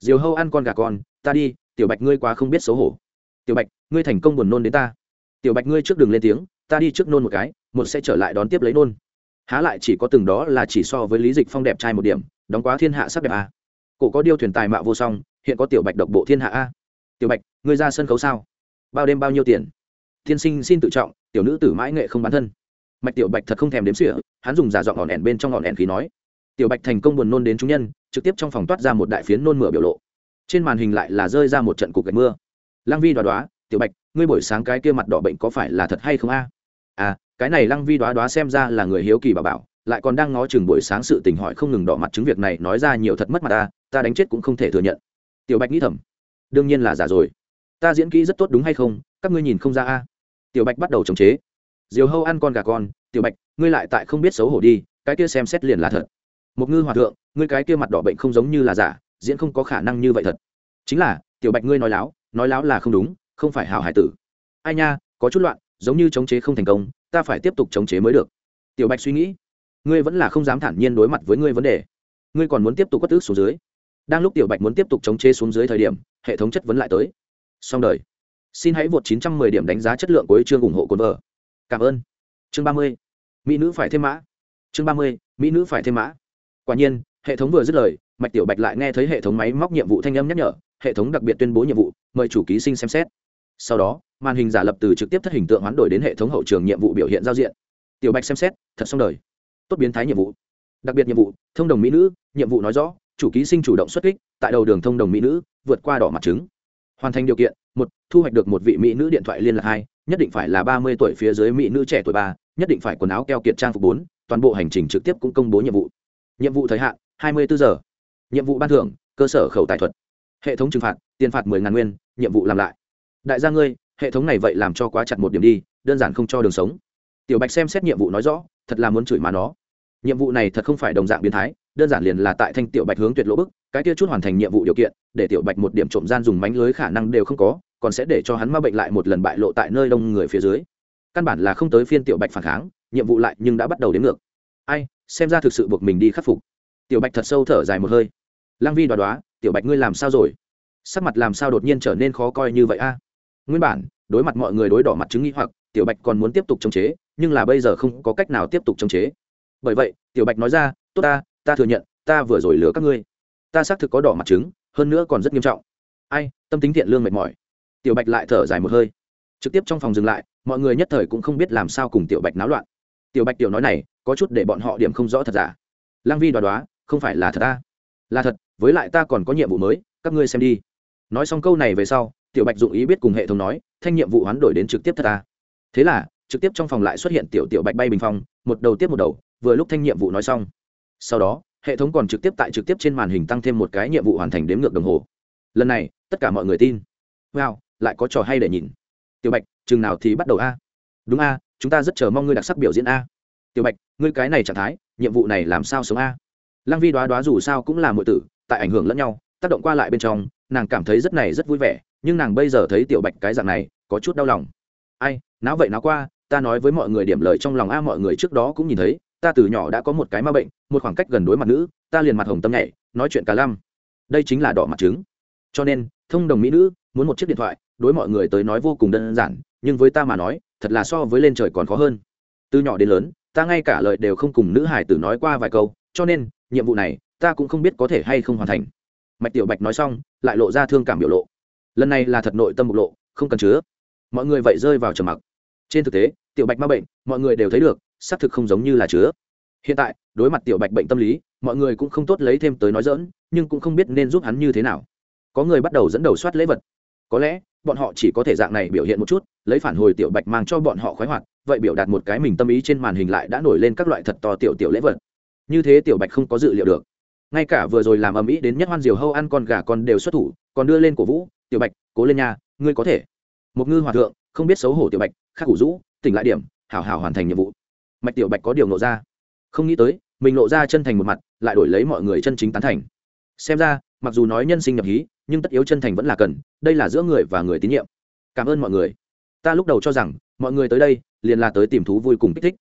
Diều hâu ăn con gà con, ta đi, tiểu bạch ngươi quá không biết xấu hổ. Tiểu bạch, ngươi thành công buồn nôn đến ta. Tiểu bạch ngươi trước đường lên tiếng, ta đi trước nôn một cái, một sẽ trở lại đón tiếp lấy nôn. Há lại chỉ có từng đó là chỉ so với lý dịch phong đẹp trai một điểm, đóng quá thiên hạ sắc đẹp a cổ có điêu thuyền tài mạo vô song, hiện có tiểu bạch độc bộ thiên hạ a. Tiểu bạch, ngươi ra sân khấu sao? Bao đêm bao nhiêu tiền? Tiên sinh xin tự trọng, tiểu nữ tử mãi nghệ không bán thân. Mạch tiểu bạch thật không thèm đếm sỉa hắn dùng giả giọng ngọn ẻn bên trong ngọn ẻn khí nói. Tiểu bạch thành công buồn nôn đến chúng nhân, trực tiếp trong phòng toát ra một đại phiến nôn mửa biểu lộ. Trên màn hình lại là rơi ra một trận cục gạch mưa. Lăng vi đoá đoá, tiểu bạch, ngươi buổi sáng cái kia mặt đỏ bệnh có phải là thật hay không a? À cái này lăng vi đoá đoá xem ra là người hiếu kỳ bà bảo, lại còn đang ngó chừng buổi sáng sự tình hỏi không ngừng đỏ mặt chứng việc này nói ra nhiều thật mất mặt ta ta đánh chết cũng không thể thừa nhận. Tiểu bạch nghĩ thầm, đương nhiên là giả rồi ta diễn kỹ rất tốt đúng hay không? Các ngươi nhìn không ra a. Tiểu bạch bắt đầu chống chế. Diều hâu ăn con gà con. Tiểu bạch, ngươi lại tại không biết xấu hổ đi, cái kia xem xét liền là thật. Một ngư hòa thượng, ngươi cái kia mặt đỏ bệnh không giống như là giả, diễn không có khả năng như vậy thật. Chính là, tiểu bạch ngươi nói láo nói láo là không đúng, không phải hảo hải tử. Ai nha, có chút loạn, giống như chống chế không thành công, ta phải tiếp tục chống chế mới được. Tiểu bạch suy nghĩ. Ngươi vẫn là không dám thản nhiên đối mặt với ngươi vấn đề. Ngươi còn muốn tiếp tục quất tước xuống dưới. Đang lúc tiểu bạch muốn tiếp tục chống chế xuống dưới thời điểm, hệ thống chất vấn lại tới xong đời. Xin hãy vượt 910 điểm đánh giá chất lượng của chương ủng hộ cồn vợ. Cảm ơn. Chương 30. mỹ nữ phải thêm mã. Chương 30. mỹ nữ phải thêm mã. Quả nhiên, hệ thống vừa dứt lời, mạch tiểu bạch lại nghe thấy hệ thống máy móc nhiệm vụ thanh âm nhắc nhở, hệ thống đặc biệt tuyên bố nhiệm vụ, mời chủ ký sinh xem xét. Sau đó, màn hình giả lập từ trực tiếp thất hình tượng hoán đổi đến hệ thống hậu trường nhiệm vụ biểu hiện giao diện. Tiểu bạch xem xét, thật xong đời. Tốt biến thái nhiệm vụ. Đặc biệt nhiệm vụ, thông đồng mỹ nữ, nhiệm vụ nói rõ, chủ ký sinh chủ động xuất kích, tại đầu đường thông đồng mỹ nữ, vượt qua đỏ mặt trứng hoàn thành điều kiện, một, thu hoạch được một vị mỹ nữ điện thoại liên lạc hai, nhất định phải là ba mươi tuổi phía dưới mỹ nữ trẻ tuổi ba, nhất định phải quần áo keo kiệt trang phục bốn, toàn bộ hành trình trực tiếp cũng công bố nhiệm vụ. Nhiệm vụ thời hạn, hai mươi bốn giờ. Nhiệm vụ ban thưởng, cơ sở khẩu tài thuật. Hệ thống trừng phạt, tiền phạt mười ngàn nguyên, nhiệm vụ làm lại. Đại gia ngươi, hệ thống này vậy làm cho quá chặt một điểm đi, đơn giản không cho đường sống. Tiểu bạch xem xét nhiệm vụ nói rõ, thật là muốn chửi mà nó. Nhiệm vụ này thật không phải đồng dạng biến thái, đơn giản liền là tại thanh tiểu bạch hướng tuyệt lỗ bức cái kia chút hoàn thành nhiệm vụ điều kiện, để tiểu bạch một điểm trộm gian dùng mánh lưới khả năng đều không có, còn sẽ để cho hắn ma bệnh lại một lần bại lộ tại nơi đông người phía dưới. Căn bản là không tới phiên tiểu bạch phản kháng, nhiệm vụ lại nhưng đã bắt đầu đến ngược. Ai, xem ra thực sự buộc mình đi khắc phục. Tiểu bạch thật sâu thở dài một hơi. Lăng vi đoá đoá, tiểu bạch ngươi làm sao rồi? Sắc mặt làm sao đột nhiên trở nên khó coi như vậy a? Nguyên bản, đối mặt mọi người đối đỏ mặt chứng nghĩ hoặc, tiểu bạch còn muốn tiếp tục chống chế, nhưng là bây giờ không có cách nào tiếp tục chống chế. Bởi vậy, tiểu bạch nói ra, tốt ta ta thừa nhận, ta vừa rồi lừa các ngươi ta xác thực có đỏ mặt trứng, hơn nữa còn rất nghiêm trọng. Ai, tâm tính thiện lương mệt mỏi. Tiểu bạch lại thở dài một hơi. Trực tiếp trong phòng dừng lại, mọi người nhất thời cũng không biết làm sao cùng tiểu bạch náo loạn. Tiểu bạch tiểu nói này, có chút để bọn họ điểm không rõ thật giả. Lăng vi đoá đoá, không phải là thật ta. Là thật, với lại ta còn có nhiệm vụ mới, các ngươi xem đi. Nói xong câu này về sau, tiểu bạch dụng ý biết cùng hệ thống nói, thanh nhiệm vụ hoán đổi đến trực tiếp thật ta. Thế là, trực tiếp trong phòng lại xuất hiện tiểu tiểu bạch bay bình phong, một đầu tiếp một đầu, vừa lúc thanh nhiệm vụ nói xong. Sau đó hệ thống còn trực tiếp tại trực tiếp trên màn hình tăng thêm một cái nhiệm vụ hoàn thành đếm ngược đồng hồ. Lần này, tất cả mọi người tin. Wow, lại có trò hay để nhìn. Tiểu bạch, chừng nào thì bắt đầu a? Đúng a, chúng ta rất chờ mong ngươi đặc sắc biểu diễn a. Tiểu bạch, ngươi cái này trạng thái, nhiệm vụ này làm sao sống a? Lăng vi đoá đoá dù sao cũng là mọi tử, tại ảnh hưởng lẫn nhau, tác động qua lại bên trong, nàng cảm thấy rất này rất vui vẻ, nhưng nàng bây giờ thấy tiểu bạch cái dạng này, có chút đau lòng. Ai, náo vậy náo qua, ta nói với mọi người điểm lời trong lòng a, mọi người trước đó cũng nhìn thấy ta từ nhỏ đã có một cái ma bệnh, một khoảng cách gần đối mặt nữ, ta liền mặt hồng tâm nhảy, nói chuyện cả lăm. Đây chính là đỏ mặt trứng. Cho nên, thông đồng mỹ nữ, muốn một chiếc điện thoại, đối mọi người tới nói vô cùng đơn giản, nhưng với ta mà nói, thật là so với lên trời còn khó hơn. Từ nhỏ đến lớn, ta ngay cả lời đều không cùng nữ hải tử nói qua vài câu, cho nên, nhiệm vụ này, ta cũng không biết có thể hay không hoàn thành. Mạch tiểu bạch nói xong, lại lộ ra thương cảm biểu lộ. Lần này là thật nội tâm bộc lộ, không cần chứa. Mọi người vậy rơi vào trầm mặc. Trên thực tế, tiểu bạch ma bệnh, mọi người đều thấy được xác thực không giống như là chứa. Hiện tại, đối mặt tiểu bạch bệnh tâm lý, mọi người cũng không tốt lấy thêm tới nói dỡn nhưng cũng không biết nên giúp hắn như thế nào. Có người bắt đầu dẫn đầu soát lễ vật. Có lẽ, bọn họ chỉ có thể dạng này biểu hiện một chút, lấy phản hồi tiểu bạch mang cho bọn họ khoái hoạt, vậy biểu đạt một cái mình tâm ý trên màn hình lại đã nổi lên các loại thật to tiểu tiểu lễ vật. Như thế tiểu bạch không có dự liệu được. Ngay cả vừa rồi làm ầm ĩ đến nhất hoan diều hâu ăn con gà con đều xuất thủ, còn đưa lên cổ vũ, tiểu bạch, cố lên nha, ngươi có thể. Một ngư hòa thượng, không biết xấu hổ tiểu bạch, khắc củ rũ, tỉnh lại điểm, hảo hảo hoàn thành nhiệm vụ mạch tiểu bạch có điều nộ ra. Không nghĩ tới, mình lộ ra chân thành một mặt, lại đổi lấy mọi người chân chính tán thành. Xem ra, mặc dù nói nhân sinh nhập hí, nhưng tất yếu chân thành vẫn là cần, đây là giữa người và người tín nhiệm. Cảm ơn mọi người. Ta lúc đầu cho rằng, mọi người tới đây, liền là tới tìm thú vui cùng kích thích.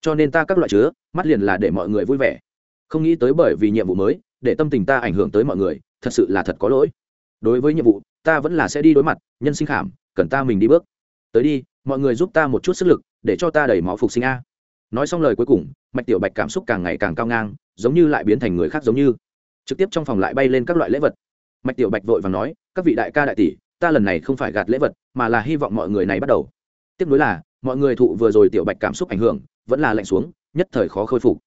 Cho nên ta các loại chứa, mắt liền là để mọi người vui vẻ. Không nghĩ tới bởi vì nhiệm vụ mới, để tâm tình ta ảnh hưởng tới mọi người, thật sự là thật có lỗi. Đối với nhiệm vụ, ta vẫn là sẽ đi đối mặt, nhân sinh khảm, cần ta mình đi bước. Tới đi, mọi người giúp ta một chút sức lực, để cho ta đẩy máu phục sinh a nói xong lời cuối cùng, mạch tiểu bạch cảm xúc càng ngày càng cao ngang, giống như lại biến thành người khác giống như. Trực tiếp trong phòng lại bay lên các loại lễ vật. Mạch tiểu bạch vội và nói, các vị đại ca đại tỷ, ta lần này không phải gạt lễ vật, mà là hy vọng mọi người này bắt đầu. Tiếp nối là, mọi người thụ vừa rồi tiểu bạch cảm xúc ảnh hưởng, vẫn là lạnh xuống, nhất thời khó khôi phục.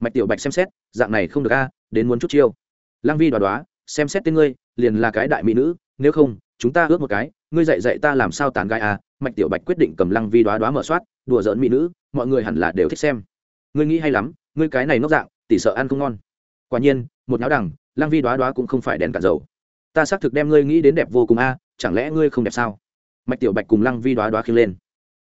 Mạch tiểu bạch xem xét, dạng này không được a, đến muốn chút chiêu. Lang vi đoá đoá, xem xét tên ngươi, liền là cái đại mỹ nữ, nếu không, chúng ta ước một cái, ngươi dạy dạy ta làm sao tán gai a. Mạch tiểu bạch quyết định cầm lăng vi đoá đoá mở soát, đùa giỡn mỹ nữ mọi người hẳn là đều thích xem. Ngươi nghĩ hay lắm, ngươi cái này nốc dạng, tỉ sợ ăn không ngon. Quả nhiên, một náo đằng Lang vi đoá đoá cũng không phải đèn cả dầu. Ta xác thực đem ngươi nghĩ đến đẹp vô cùng a, chẳng lẽ ngươi không đẹp sao? Mạch tiểu bạch cùng lăng vi đoá đoá khiêng lên.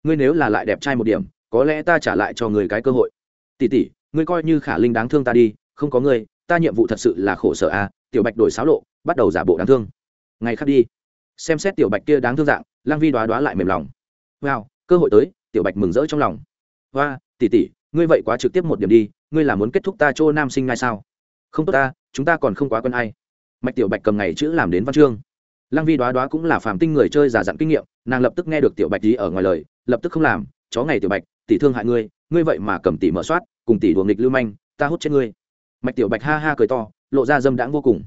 Ngươi nếu là lại đẹp trai một điểm, có lẽ ta trả lại cho người cái cơ hội. Tỷ tỷ ngươi coi như khả linh đáng thương ta đi, không có ngươi, ta nhiệm vụ thật sự là khổ sở a, tiểu bạch đổi xáo lộ, bắt đầu giả bộ đáng thương. Ngày khác đi. Xem xét tiểu bạch kia đáng thương dạng lang vi đoá đoá lại mềm lòng. Wow, cơ hội tới, tiểu bạch mừng rỡ trong lòng hoa, tỷ tỷ, ngươi vậy quá trực tiếp một điểm đi, ngươi là muốn kết thúc ta chỗ nam sinh ngay sao? Không tốt ta, chúng ta còn không quá quen ai. Mạch tiểu bạch cầm ngày chữ làm đến văn chương. Lăng vi đoá đoá cũng là phàm tinh người chơi giả dặn kinh nghiệm, nàng lập tức nghe được tiểu bạch tí ở ngoài lời, lập tức không làm, chó ngày tiểu bạch, tỷ thương hại ngươi ngươi vậy mà cầm tỷ mở soát, cùng tỷ đùa nghịch lưu manh, ta hút chết ngươi. Mạch tiểu bạch ha ha cười to, lộ ra dâm đãng vô cùng.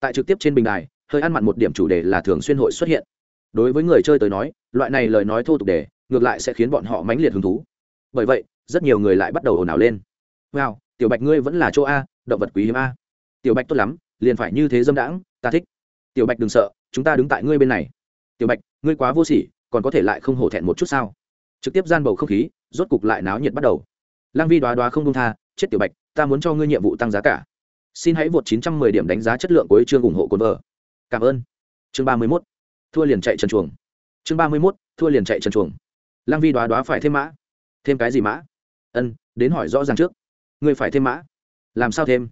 Tại trực tiếp trên bình đài, hơi ăn mặn một điểm chủ đề là thường xuyên hội xuất hiện. Đối với người chơi tới nói, loại này lời nói thô tục đề, ngược lại sẽ khiến bọn họ mãnh liệt hứng thú bởi vậy, rất nhiều người lại bắt đầu ồn ào lên. Wow, tiểu bạch ngươi vẫn là chỗ a, động vật quý hiếm a. Tiểu bạch tốt lắm, liền phải như thế dâm đãng, ta thích. Tiểu bạch đừng sợ, chúng ta đứng tại ngươi bên này. Tiểu bạch, ngươi quá vô sỉ, còn có thể lại không hổ thẹn một chút sao? Trực tiếp gian bầu không khí, rốt cục lại náo nhiệt bắt đầu. Lang vi đoá đoá không công tha, chết tiểu bạch, ta muốn cho ngươi nhiệm vụ tăng giá cả. Xin hãy vượt 910 điểm đánh giá chất lượng của chương ủng hộ cồn vợ. Cảm ơn. Chương 31. thua liền chạy trần chuồng. Chương 31. thua liền chạy trần chuồng. Lang vi đoá đoá phải thêm mã thêm cái gì mã? Ân, đến hỏi rõ ràng trước. Ngươi phải thêm mã. Làm sao thêm?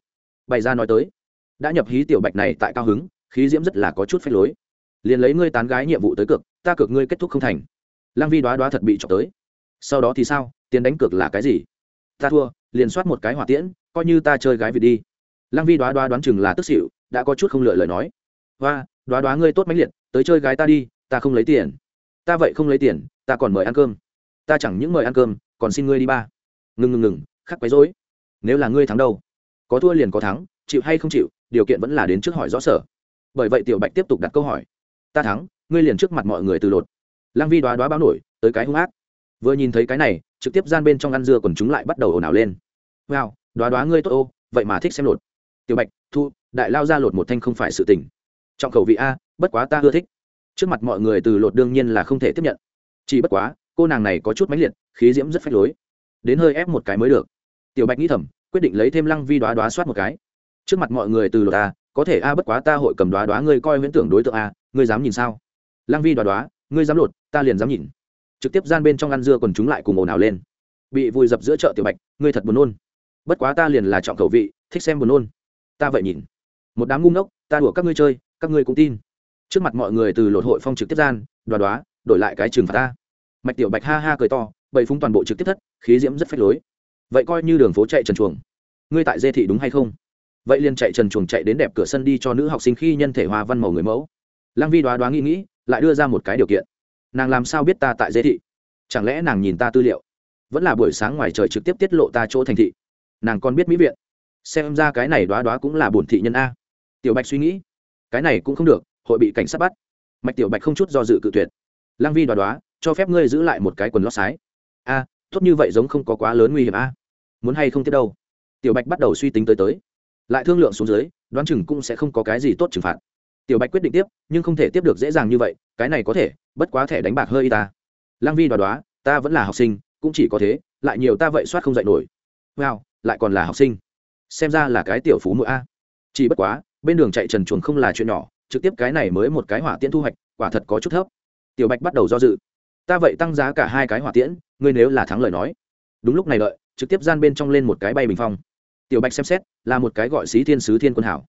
Bày ra nói tới. Đã nhập hí tiểu bạch này tại cao hứng, khí diễm rất là có chút phách lối. Liền lấy ngươi tán gái nhiệm vụ tới cược, ta cược ngươi kết thúc không thành. Lang vi đoá đoá thật bị trọc tới. Sau đó thì sao? Tiền đánh cược là cái gì? Ta thua, liền soát một cái hỏa tiễn, coi như ta chơi gái vịt đi. Lang vi đoá đoá đoán chừng là tức xỉu, đã có chút không lựa lời nói. Và đoá đoá ngươi tốt mãnh liệt, tới chơi gái ta đi, ta không lấy tiền. Ta vậy không lấy tiền, ta còn mời ăn cơm ta chẳng những mời ăn cơm, còn xin ngươi đi ba. Ngừng ngừng ngừng, khắc quấy dối nếu là ngươi thắng đâu? Có thua liền có thắng, chịu hay không chịu, điều kiện vẫn là đến trước hỏi rõ sở. Bởi vậy tiểu bạch tiếp tục đặt câu hỏi. Ta thắng, ngươi liền trước mặt mọi người từ lột. Lang vi đoá đoá báo nổi, tới cái hung ác. Vừa nhìn thấy cái này, trực tiếp gian bên trong ăn dưa còn chúng lại bắt đầu ồn ào lên. Wow, đoá đoá ngươi tốt ô, vậy mà thích xem lột. Tiểu bạch, thu, đại lao ra lột một thanh không phải sự tình. Trọng khẩu vị a, bất quá ta ưa thích. Trước mặt mọi người từ lột đương nhiên là không thể tiếp nhận. Chỉ bất quá cô nàng này có chút mãnh liệt, khí diễm rất phách lối. Đến hơi ép một cái mới được. Tiểu bạch nghĩ thầm, quyết định lấy thêm lăng vi đoá đoá soát một cái. Trước mặt mọi người từ lột a có thể a, bất quá ta hội cầm đoá đoá, ngươi coi huyễn tưởng đối tượng a, ngươi dám nhìn sao? Lăng vi đoá đoá, ngươi dám lột, ta liền dám nhìn. Trực tiếp gian bên trong ăn dưa còn chúng lại cùng ồn ào lên. Bị vùi dập giữa chợ tiểu bạch, ngươi thật buồn nôn. Bất quá ta liền là trọng khẩu vị, thích xem buồn nôn. Ta vậy nhìn. Một đám ngu ngốc, ta đùa các ngươi chơi, các ngươi cũng tin. Trước mặt mọi người từ lột hội phong trực tiếp gian, đoá đoá, đổi lại cái trường phạt ta mạch tiểu bạch ha ha cười to bậy phúng toàn bộ trực tiếp thất, khí diễm rất phách lối. Vậy coi như đường phố chạy trần chuồng. Ngươi tại dê thị đúng hay không? Vậy liền chạy trần chuồng chạy đến đẹp cửa sân đi cho nữ học sinh khi nhân thể hoa văn màu người mẫu. Lăng vi đoá đoá nghĩ nghĩ, lại đưa ra một cái điều kiện. Nàng làm sao biết ta tại dê thị? Chẳng lẽ nàng nhìn ta tư liệu? Vẫn là buổi sáng ngoài trời trực tiếp tiết lộ ta chỗ thành thị. Nàng còn biết mỹ viện. Xem ra cái này đoá đoá cũng là bổn thị nhân a. Tiểu bạch suy nghĩ. Cái này cũng không được, hội bị cảnh sát bắt. Mạch tiểu bạch không chút do dự cự tuyệt. Lăng vi đoá đoá cho phép ngươi giữ lại một cái quần lót sái. A, tốt như vậy giống không có quá lớn nguy hiểm a. Muốn hay không tiếp đâu? Tiểu bạch bắt đầu suy tính tới tới. Lại thương lượng xuống dưới, đoán chừng cũng sẽ không có cái gì tốt trừng phạt. Tiểu bạch quyết định tiếp, nhưng không thể tiếp được dễ dàng như vậy, cái này có thể, bất quá thẻ đánh bạc hơi y ta. Lang vi đoá đoá, ta vẫn là học sinh, cũng chỉ có thế, lại nhiều ta vậy soát không dạy nổi. Wow, lại còn là học sinh. Xem ra là cái tiểu phú mũi a. Chỉ bất quá, bên đường chạy trần chuồng không là chuyện nhỏ, trực tiếp cái này mới một cái hỏa tiễn thu hoạch, quả thật có chút thấp. Tiểu bạch bắt đầu do dự ta vậy tăng giá cả hai cái hỏa tiễn, ngươi nếu là thắng lời nói. Đúng lúc này đợi, trực tiếp gian bên trong lên một cái bay bình phong. Tiểu bạch xem xét, là một cái gọi xí thiên sứ thiên quân hảo.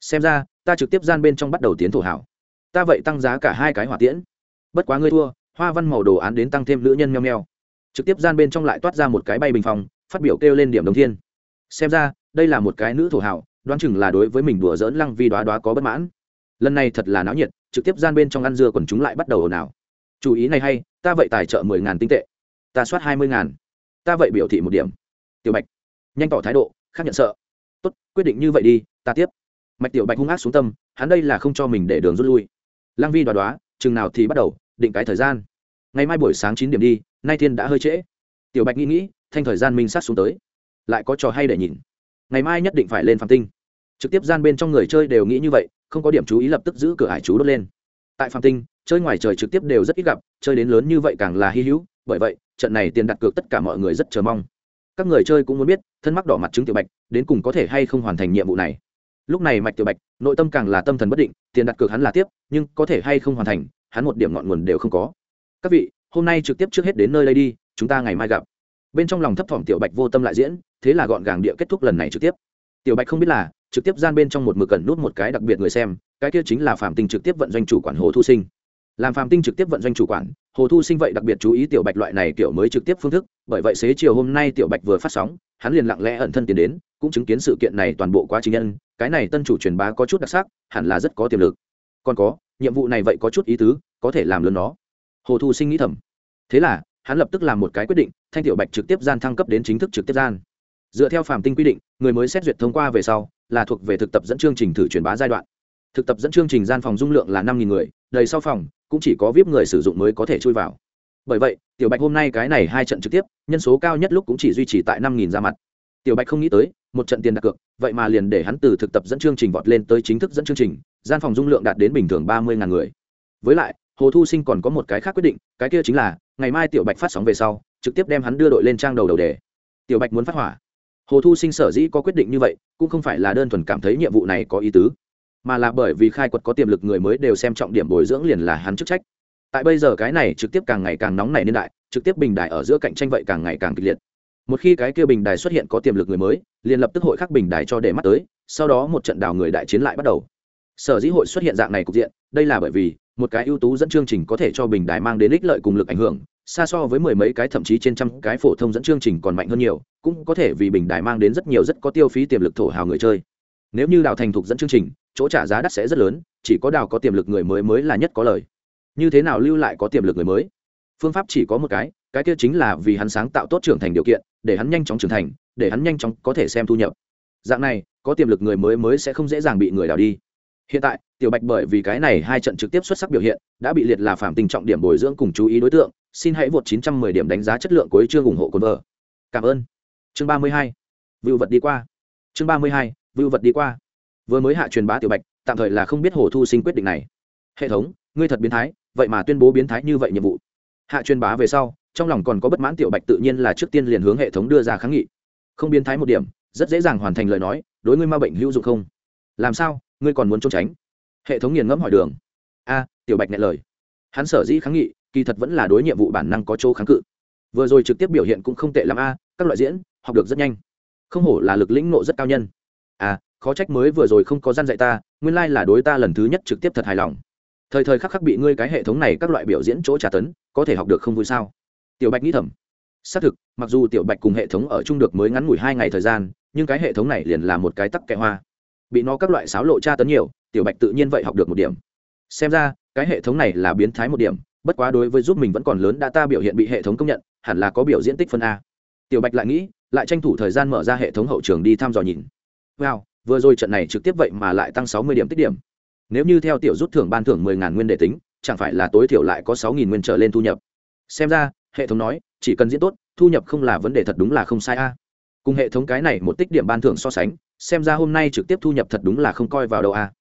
Xem ra, ta trực tiếp gian bên trong bắt đầu tiến thổ hảo. Ta vậy tăng giá cả hai cái hỏa tiễn. Bất quá ngươi thua, hoa văn màu đồ án đến tăng thêm nữ nhân meo meo. Trực tiếp gian bên trong lại toát ra một cái bay bình phong, phát biểu kêu lên điểm đồng thiên. Xem ra, đây là một cái nữ thổ hảo, đoán chừng là đối với mình đùa dỡn lăng vi đoá đoá có bất mãn. Lần này thật là náo nhiệt, trực tiếp gian bên trong ăn dưa còn chúng lại bắt đầu ồn ào. Chú ý này hay ta vậy tài trợ mười ngàn tinh tệ. Ta soát hai mươi ngàn. Ta vậy biểu thị một điểm. Tiểu bạch, nhanh tỏ thái độ, khác nhận sợ. Tốt, quyết định như vậy đi, ta tiếp. Mạch tiểu bạch hung ác xuống tâm, hắn đây là không cho mình để đường rút lui. Lăng vi đoá đoá, chừng nào thì bắt đầu, định cái thời gian. Ngày mai buổi sáng chín điểm đi, nay thiên đã hơi trễ. Tiểu bạch nghĩ nghĩ, thanh thời gian minh sát xuống tới. Lại có trò hay để nhìn. Ngày mai nhất định phải lên phạm tinh. Trực tiếp gian bên trong người chơi đều nghĩ như vậy, không có điểm chú ý lập tức giữ cửa hải chú đốt lên tại phạm tinh, chơi ngoài trời trực tiếp đều rất ít gặp, chơi đến lớn như vậy càng là hy hữu, bởi vậy, trận này tiền đặt cược tất cả mọi người rất chờ mong. Các người chơi cũng muốn biết, thân mắc đỏ mặt trứng tiểu bạch, đến cùng có thể hay không hoàn thành nhiệm vụ này. Lúc này mạch tiểu bạch, nội tâm càng là tâm thần bất định, tiền đặt cược hắn là tiếp, nhưng có thể hay không hoàn thành, hắn một điểm ngọn nguồn đều không có. Các vị, hôm nay trực tiếp trước hết đến nơi đây đi, chúng ta ngày mai gặp. Bên trong lòng thấp thỏm tiểu bạch vô tâm lại diễn, thế là gọn gàng địa kết thúc lần này trực tiếp. Tiểu bạch không biết là, trực tiếp gian bên trong một mực cần nút một cái đặc biệt người xem cái kia chính là phạm tinh trực tiếp vận doanh chủ quản hồ thu sinh. Làm phạm tinh trực tiếp vận doanh chủ quản, hồ thu sinh vậy đặc biệt chú ý tiểu bạch loại này kiểu mới trực tiếp phương thức, bởi vậy xế chiều hôm nay tiểu bạch vừa phát sóng, hắn liền lặng lẽ ẩn thân tiến đến, cũng chứng kiến sự kiện này toàn bộ quá trình nhân, cái này tân chủ truyền bá có chút đặc sắc, hẳn là rất có tiềm lực. Còn có, nhiệm vụ này vậy có chút ý tứ, có thể làm lớn nó. Hồ thu sinh nghĩ thầm. Thế là, hắn lập tức làm một cái quyết định, thanh tiểu bạch trực tiếp gian thăng cấp đến chính thức trực tiếp gian. Dựa theo phạm tinh quy định, người mới xét duyệt thông qua về sau, là thuộc về thực tập dẫn chương trình thử truyền bá giai đoạn thực tập dẫn chương trình gian phòng dung lượng là năm người, đầy sau phòng, cũng chỉ có vip người sử dụng mới có thể chui vào. Bởi vậy, tiểu bạch hôm nay cái này hai trận trực tiếp, nhân số cao nhất lúc cũng chỉ duy trì tại năm ra mặt. Tiểu bạch không nghĩ tới, một trận tiền đặt cược, vậy mà liền để hắn từ thực tập dẫn chương trình vọt lên tới chính thức dẫn chương trình, gian phòng dung lượng đạt đến bình thường ba mươi người. Với lại, hồ thu sinh còn có một cái khác quyết định, cái kia chính là, ngày mai tiểu bạch phát sóng về sau, trực tiếp đem hắn đưa đội lên trang đầu đầu đề. Tiểu bạch muốn phát hỏa. Hồ thu sinh sở dĩ có quyết định như vậy, cũng không phải là đơn thuần cảm thấy nhiệm vụ này có ý tứ mà là bởi vì khai quật có tiềm lực người mới đều xem trọng điểm bồi dưỡng liền là hắn chức trách. Tại bây giờ cái này trực tiếp càng ngày càng nóng này niên đại, trực tiếp bình đài ở giữa cạnh tranh vậy càng ngày càng kịch liệt. Một khi cái kia bình đài xuất hiện có tiềm lực người mới, liền lập tức hội khắc bình đài cho để mắt tới, sau đó một trận đào người đại chiến lại bắt đầu. Sở dĩ hội xuất hiện dạng này cục diện, đây là bởi vì, một cái ưu tú dẫn chương trình có thể cho bình đài mang đến ích lợi cùng lực ảnh hưởng, xa so với mười mấy cái thậm chí trên trăm cái phổ thông dẫn chương trình còn mạnh hơn nhiều, cũng có thể vì bình đài mang đến rất nhiều rất có tiêu phí tiềm lực thổ hào người chơi nếu như đào thành thục dẫn chương trình, chỗ trả giá đắt sẽ rất lớn, chỉ có đào có tiềm lực người mới mới là nhất có lời. Như thế nào lưu lại có tiềm lực người mới? Phương pháp chỉ có một cái cái kia chính là vì hắn sáng tạo tốt trưởng thành điều kiện, để hắn nhanh chóng trưởng thành, để hắn nhanh chóng có thể xem thu nhập. Dạng này, có tiềm lực người mới mới sẽ không dễ dàng bị người đào đi. Hiện tại, tiểu bạch bởi vì cái này hai trận trực tiếp xuất sắc biểu hiện, đã bị liệt là phạm tình trọng điểm bồi dưỡng cùng chú ý đối tượng, xin hãy vượt 910 điểm đánh giá chất lượng cuối chương ủng hộ cồn vợ. Cảm ơn. Chương 32. vưu vật đi qua. Chương 32 vưu vật đi qua. Vừa mới hạ truyền bá tiểu bạch, tạm thời là không biết hồ thu sinh quyết định này. Hệ thống, ngươi thật biến thái, vậy mà tuyên bố biến thái như vậy nhiệm vụ. Hạ truyền bá về sau, trong lòng còn có bất mãn tiểu bạch tự nhiên là trước tiên liền hướng hệ thống đưa ra kháng nghị. Không biến thái một điểm, rất dễ dàng hoàn thành lời nói, đối ngươi ma bệnh hữu dụng không? Làm sao, ngươi còn muốn trốn tránh? Hệ thống nghiền ngẫm hỏi đường. A, tiểu bạch nghe lời. Hắn sở dĩ kháng nghị, kỳ thật vẫn là đối nhiệm vụ bản năng có chỗ kháng cự. Vừa rồi trực tiếp biểu hiện cũng không tệ l a, các loại diễn, học được rất nhanh. Không hổ là lực lĩnh nộ rất cao nhân à khó trách mới vừa rồi không có gian dạy ta, nguyên lai là đối ta lần thứ nhất trực tiếp thật hài lòng. Thời thời khắc khắc bị ngươi cái hệ thống này các loại biểu diễn chỗ trả tấn, có thể học được không vui sao? Tiểu bạch nghĩ thầm. Xác thực, mặc dù tiểu bạch cùng hệ thống ở chung được mới ngắn ngủi hai ngày thời gian, nhưng cái hệ thống này liền là một cái tắc kẹ hoa. Bị nó các loại sáo lộ tra tấn nhiều, tiểu bạch tự nhiên vậy học được một điểm. Xem ra, cái hệ thống này là biến thái một điểm, bất quá đối với giúp mình vẫn còn lớn đã ta biểu hiện bị hệ thống công nhận, hẳn là có biểu diễn tích phân a. Tiểu bạch lại nghĩ, lại tranh thủ thời gian mở ra hệ thống hậu trường đi thăm dò nhìn wow, vừa rồi trận này trực tiếp vậy mà lại tăng sáu mươi điểm tích điểm. Nếu như theo tiểu rút thưởng ban thưởng mười ngàn nguyên để tính, chẳng phải là tối thiểu lại có sáu nghìn nguyên trở lên thu nhập. Xem ra, hệ thống nói, chỉ cần diễn tốt, thu nhập không là vấn đề thật đúng là không sai a. Cùng hệ thống cái này một tích điểm ban thưởng so sánh, xem ra hôm nay trực tiếp thu nhập thật đúng là không coi vào đâu a.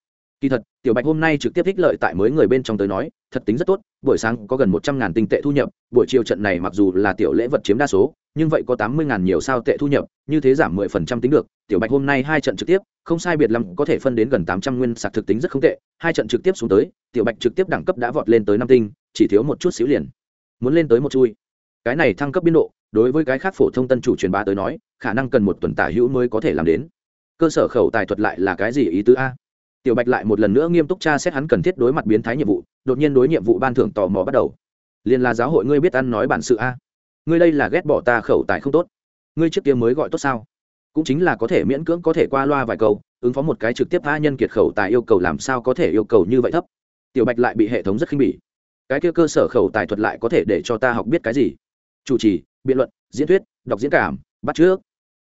Kỳ thật tiểu bạch hôm nay trực tiếp thích lợi tại mới người bên trong tới nói, thật tính rất tốt, buổi sáng có gần một trăm ngàn tinh tệ thu nhập, buổi chiều trận này mặc dù là tiểu lễ vật chiếm đa số, nhưng vậy có tám mươi ngàn nhiều sao tệ thu nhập, như thế giảm mười phần trăm tính được, tiểu bạch hôm nay hai trận trực tiếp, không sai biệt lắm có thể phân đến gần tám trăm nguyên sạc thực tính rất không tệ, hai trận trực tiếp xuống tới, tiểu bạch trực tiếp đẳng cấp đã vọt lên tới năm tinh, chỉ thiếu một chút xíu liền. Muốn lên tới một chui. Cái này thăng cấp biên độ, đối với cái khác phổ thông tân chủ truyền bá tới nói, khả năng cần một tuần tả hữu mới có thể làm đến. Cơ sở khẩu tài thuật lại là cái gì ý tứ a? Tiểu bạch lại một lần nữa nghiêm túc tra xét hắn cần thiết đối mặt biến thái nhiệm vụ, đột nhiên đối nhiệm vụ ban thưởng tò mò bắt đầu. Liền là giáo hội ngươi biết ăn nói bản sự a? Ngươi đây là ghét bỏ ta khẩu tài không tốt. Ngươi trước kia mới gọi tốt sao? Cũng chính là có thể miễn cưỡng có thể qua loa vài câu, ứng phó một cái trực tiếp tha nhân kiệt khẩu tài yêu cầu làm sao có thể yêu cầu như vậy thấp? Tiểu bạch lại bị hệ thống rất khinh bỉ. Cái kia cơ sở khẩu tài thuật lại có thể để cho ta học biết cái gì? Chủ trì, biện luận, diễn thuyết, đọc diễn cảm, bắt trước.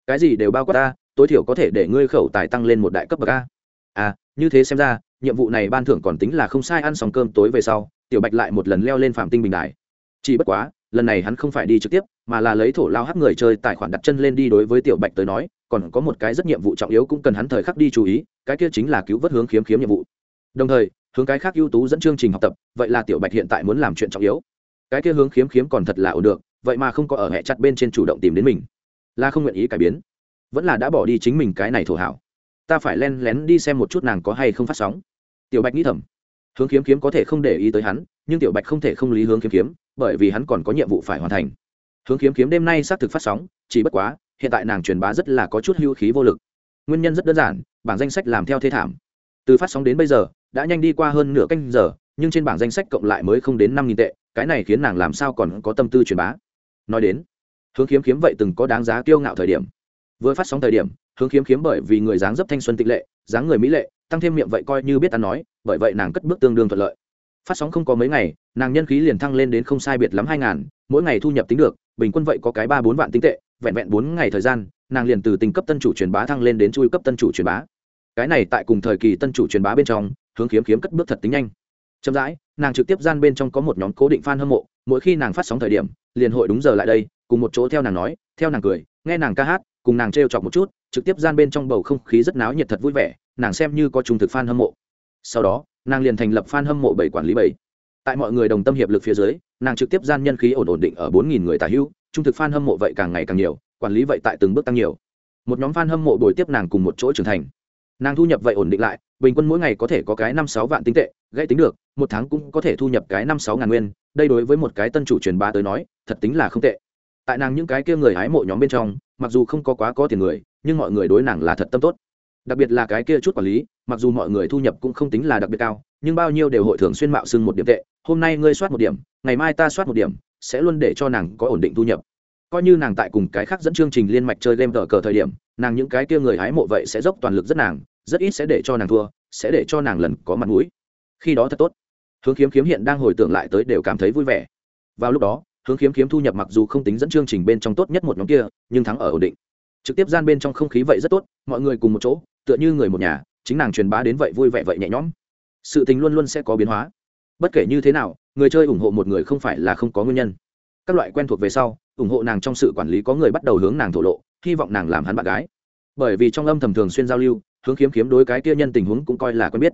Cái gì đều bao quát ta, tối thiểu có thể để ngươi khẩu tài tăng lên một đại cấp bậc a. À như thế xem ra, nhiệm vụ này ban thưởng còn tính là không sai ăn xong cơm tối về sau, tiểu bạch lại một lần leo lên phạm tinh bình đài. Chỉ bất quá, lần này hắn không phải đi trực tiếp, mà là lấy thổ lao hắc người chơi tài khoản đặt chân lên đi đối với tiểu bạch tới nói, còn có một cái rất nhiệm vụ trọng yếu cũng cần hắn thời khắc đi chú ý, cái kia chính là cứu vớt hướng khiếm khiếm nhiệm vụ. Đồng thời, hướng cái khác ưu tú dẫn chương trình học tập, vậy là tiểu bạch hiện tại muốn làm chuyện trọng yếu. Cái kia hướng khiếm khiếm còn thật là ổn được, vậy mà không có ở hệ chặt bên trên chủ động tìm đến mình. Là không nguyện ý cải biến. Vẫn là đã bỏ đi chính mình cái này thổ hảo ta phải len lén đi xem một chút nàng có hay không phát sóng. Tiểu bạch nghĩ thầm. Hướng kiếm kiếm có thể không để ý tới hắn, nhưng tiểu bạch không thể không lý hướng kiếm kiếm, bởi vì hắn còn có nhiệm vụ phải hoàn thành. Hướng kiếm kiếm đêm nay xác thực phát sóng, chỉ bất quá, hiện tại nàng truyền bá rất là có chút hưu khí vô lực. Nguyên nhân rất đơn giản, bảng danh sách làm theo thế thảm. Từ phát sóng đến bây giờ, đã nhanh đi qua hơn nửa canh giờ, nhưng trên bảng danh sách cộng lại mới không đến năm nghìn tệ, cái này khiến nàng làm sao còn có tâm tư truyền bá. Nói đến, hướng kiếm kiếm vậy từng có đáng giá kiêu ngạo thời điểm vừa phát sóng thời điểm, hướng kiếm kiếm bởi vì người dáng dấp thanh xuân tịch lệ, dáng người mỹ lệ, tăng thêm miệng vậy coi như biết ăn nói, bởi vậy nàng cất bước tương đương thuận lợi. Phát sóng không có mấy ngày, nàng nhân khí liền thăng lên đến không sai biệt lắm hai ngàn, mỗi ngày thu nhập tính được, bình quân vậy có cái ba bốn vạn tinh tệ, vẹn vẹn bốn ngày thời gian, nàng liền từ tình cấp tân chủ truyền bá thăng lên đến chui cấp tân chủ truyền bá. Cái này tại cùng thời kỳ tân chủ truyền bá bên trong, hướng kiếm kiếm cất bước thật tính nhanh. Chậm rãi, nàng trực tiếp gian bên trong có một nhóm cố định f a n hâm mộ, mỗi khi nàng phát sóng thời điểm, liền hội đúng giờ lại đây, cùng một chỗ theo nàng nói, theo nàng cười, nghe nàng ca hát cùng nàng t chọc một chút, trực tiếp gian bên trong bầu không khí rất náo nhiệt thật vui vẻ, nàng xem như có trung thực f a n hâm mộ. Sau đó, nàng liền thành lập f a n hâm mộ bảy quản lý bảy. Tại mọi người đồng tâm hiệp lực phía dưới, nàng trực tiếp gian nhân khí ổn ổn định ở bốn nghìn người tả hữu, trung thực f a n hâm mộ vậy càng ngày càng nhiều, quản lý vậy tại từng bước tăng nhiều. Một nhóm f a n hâm mộ đổi tiếp nàng cùng một chỗ trưởng thành. Nàng thu nhập vậy ổn định lại, bình quân mỗi ngày có thể có cái năm sáu vạn tinh tệ, gãy tính được, một tháng cũng có thể thu nhập cái năm sáu ngàn nguyên, đây đối với một cái tân chủ truyền bá tới nói, thật tính là không tệ tại nàng những cái kia người hái mộ nhóm bên trong, mặc dù không có quá có tiền người, nhưng mọi người đối nàng là thật tâm tốt. Đặc biệt là cái kia chút quản lý, mặc dù mọi người thu nhập cũng không tính là đặc biệt cao, nhưng bao nhiêu đều hội thường xuyên mạo xưng một điểm tệ. Hôm nay ngươi soát một điểm, ngày mai ta soát một điểm, sẽ luôn để cho nàng có ổn định thu nhập. Coi như nàng tại cùng cái khác dẫn chương trình liên mạch chơi game cờ cờ thời điểm, nàng những cái kia người hái mộ vậy sẽ dốc toàn lực rất nàng, rất ít sẽ để cho nàng thua, sẽ để cho nàng lần có mặt mũi. Khi đó thật tốt. Hướng kiếm kiếm hiện đang hồi tưởng lại tới đều cảm thấy vui vẻ. Vào lúc đó hướng kiếm kiếm thu nhập mặc dù không tính dẫn chương trình bên trong tốt nhất một nhóm kia, nhưng thắng ở ổn định. Trực tiếp gian bên trong không khí vậy rất tốt, mọi người cùng một chỗ, tựa như người một nhà, chính nàng truyền bá đến vậy vui vẻ vậy nhẹ nhõm. Sự tình luôn luôn sẽ có biến hóa. Bất kể như thế nào, người chơi ủng hộ một người không phải là không có nguyên nhân. Các loại quen thuộc về sau, ủng hộ nàng trong sự quản lý có người bắt đầu hướng nàng thổ lộ, hy vọng nàng làm hắn bạn gái. Bởi vì trong âm thầm thường xuyên giao lưu, hướng kiếm kiếm đối cái kia nhân tình huống cũng coi là quen biết.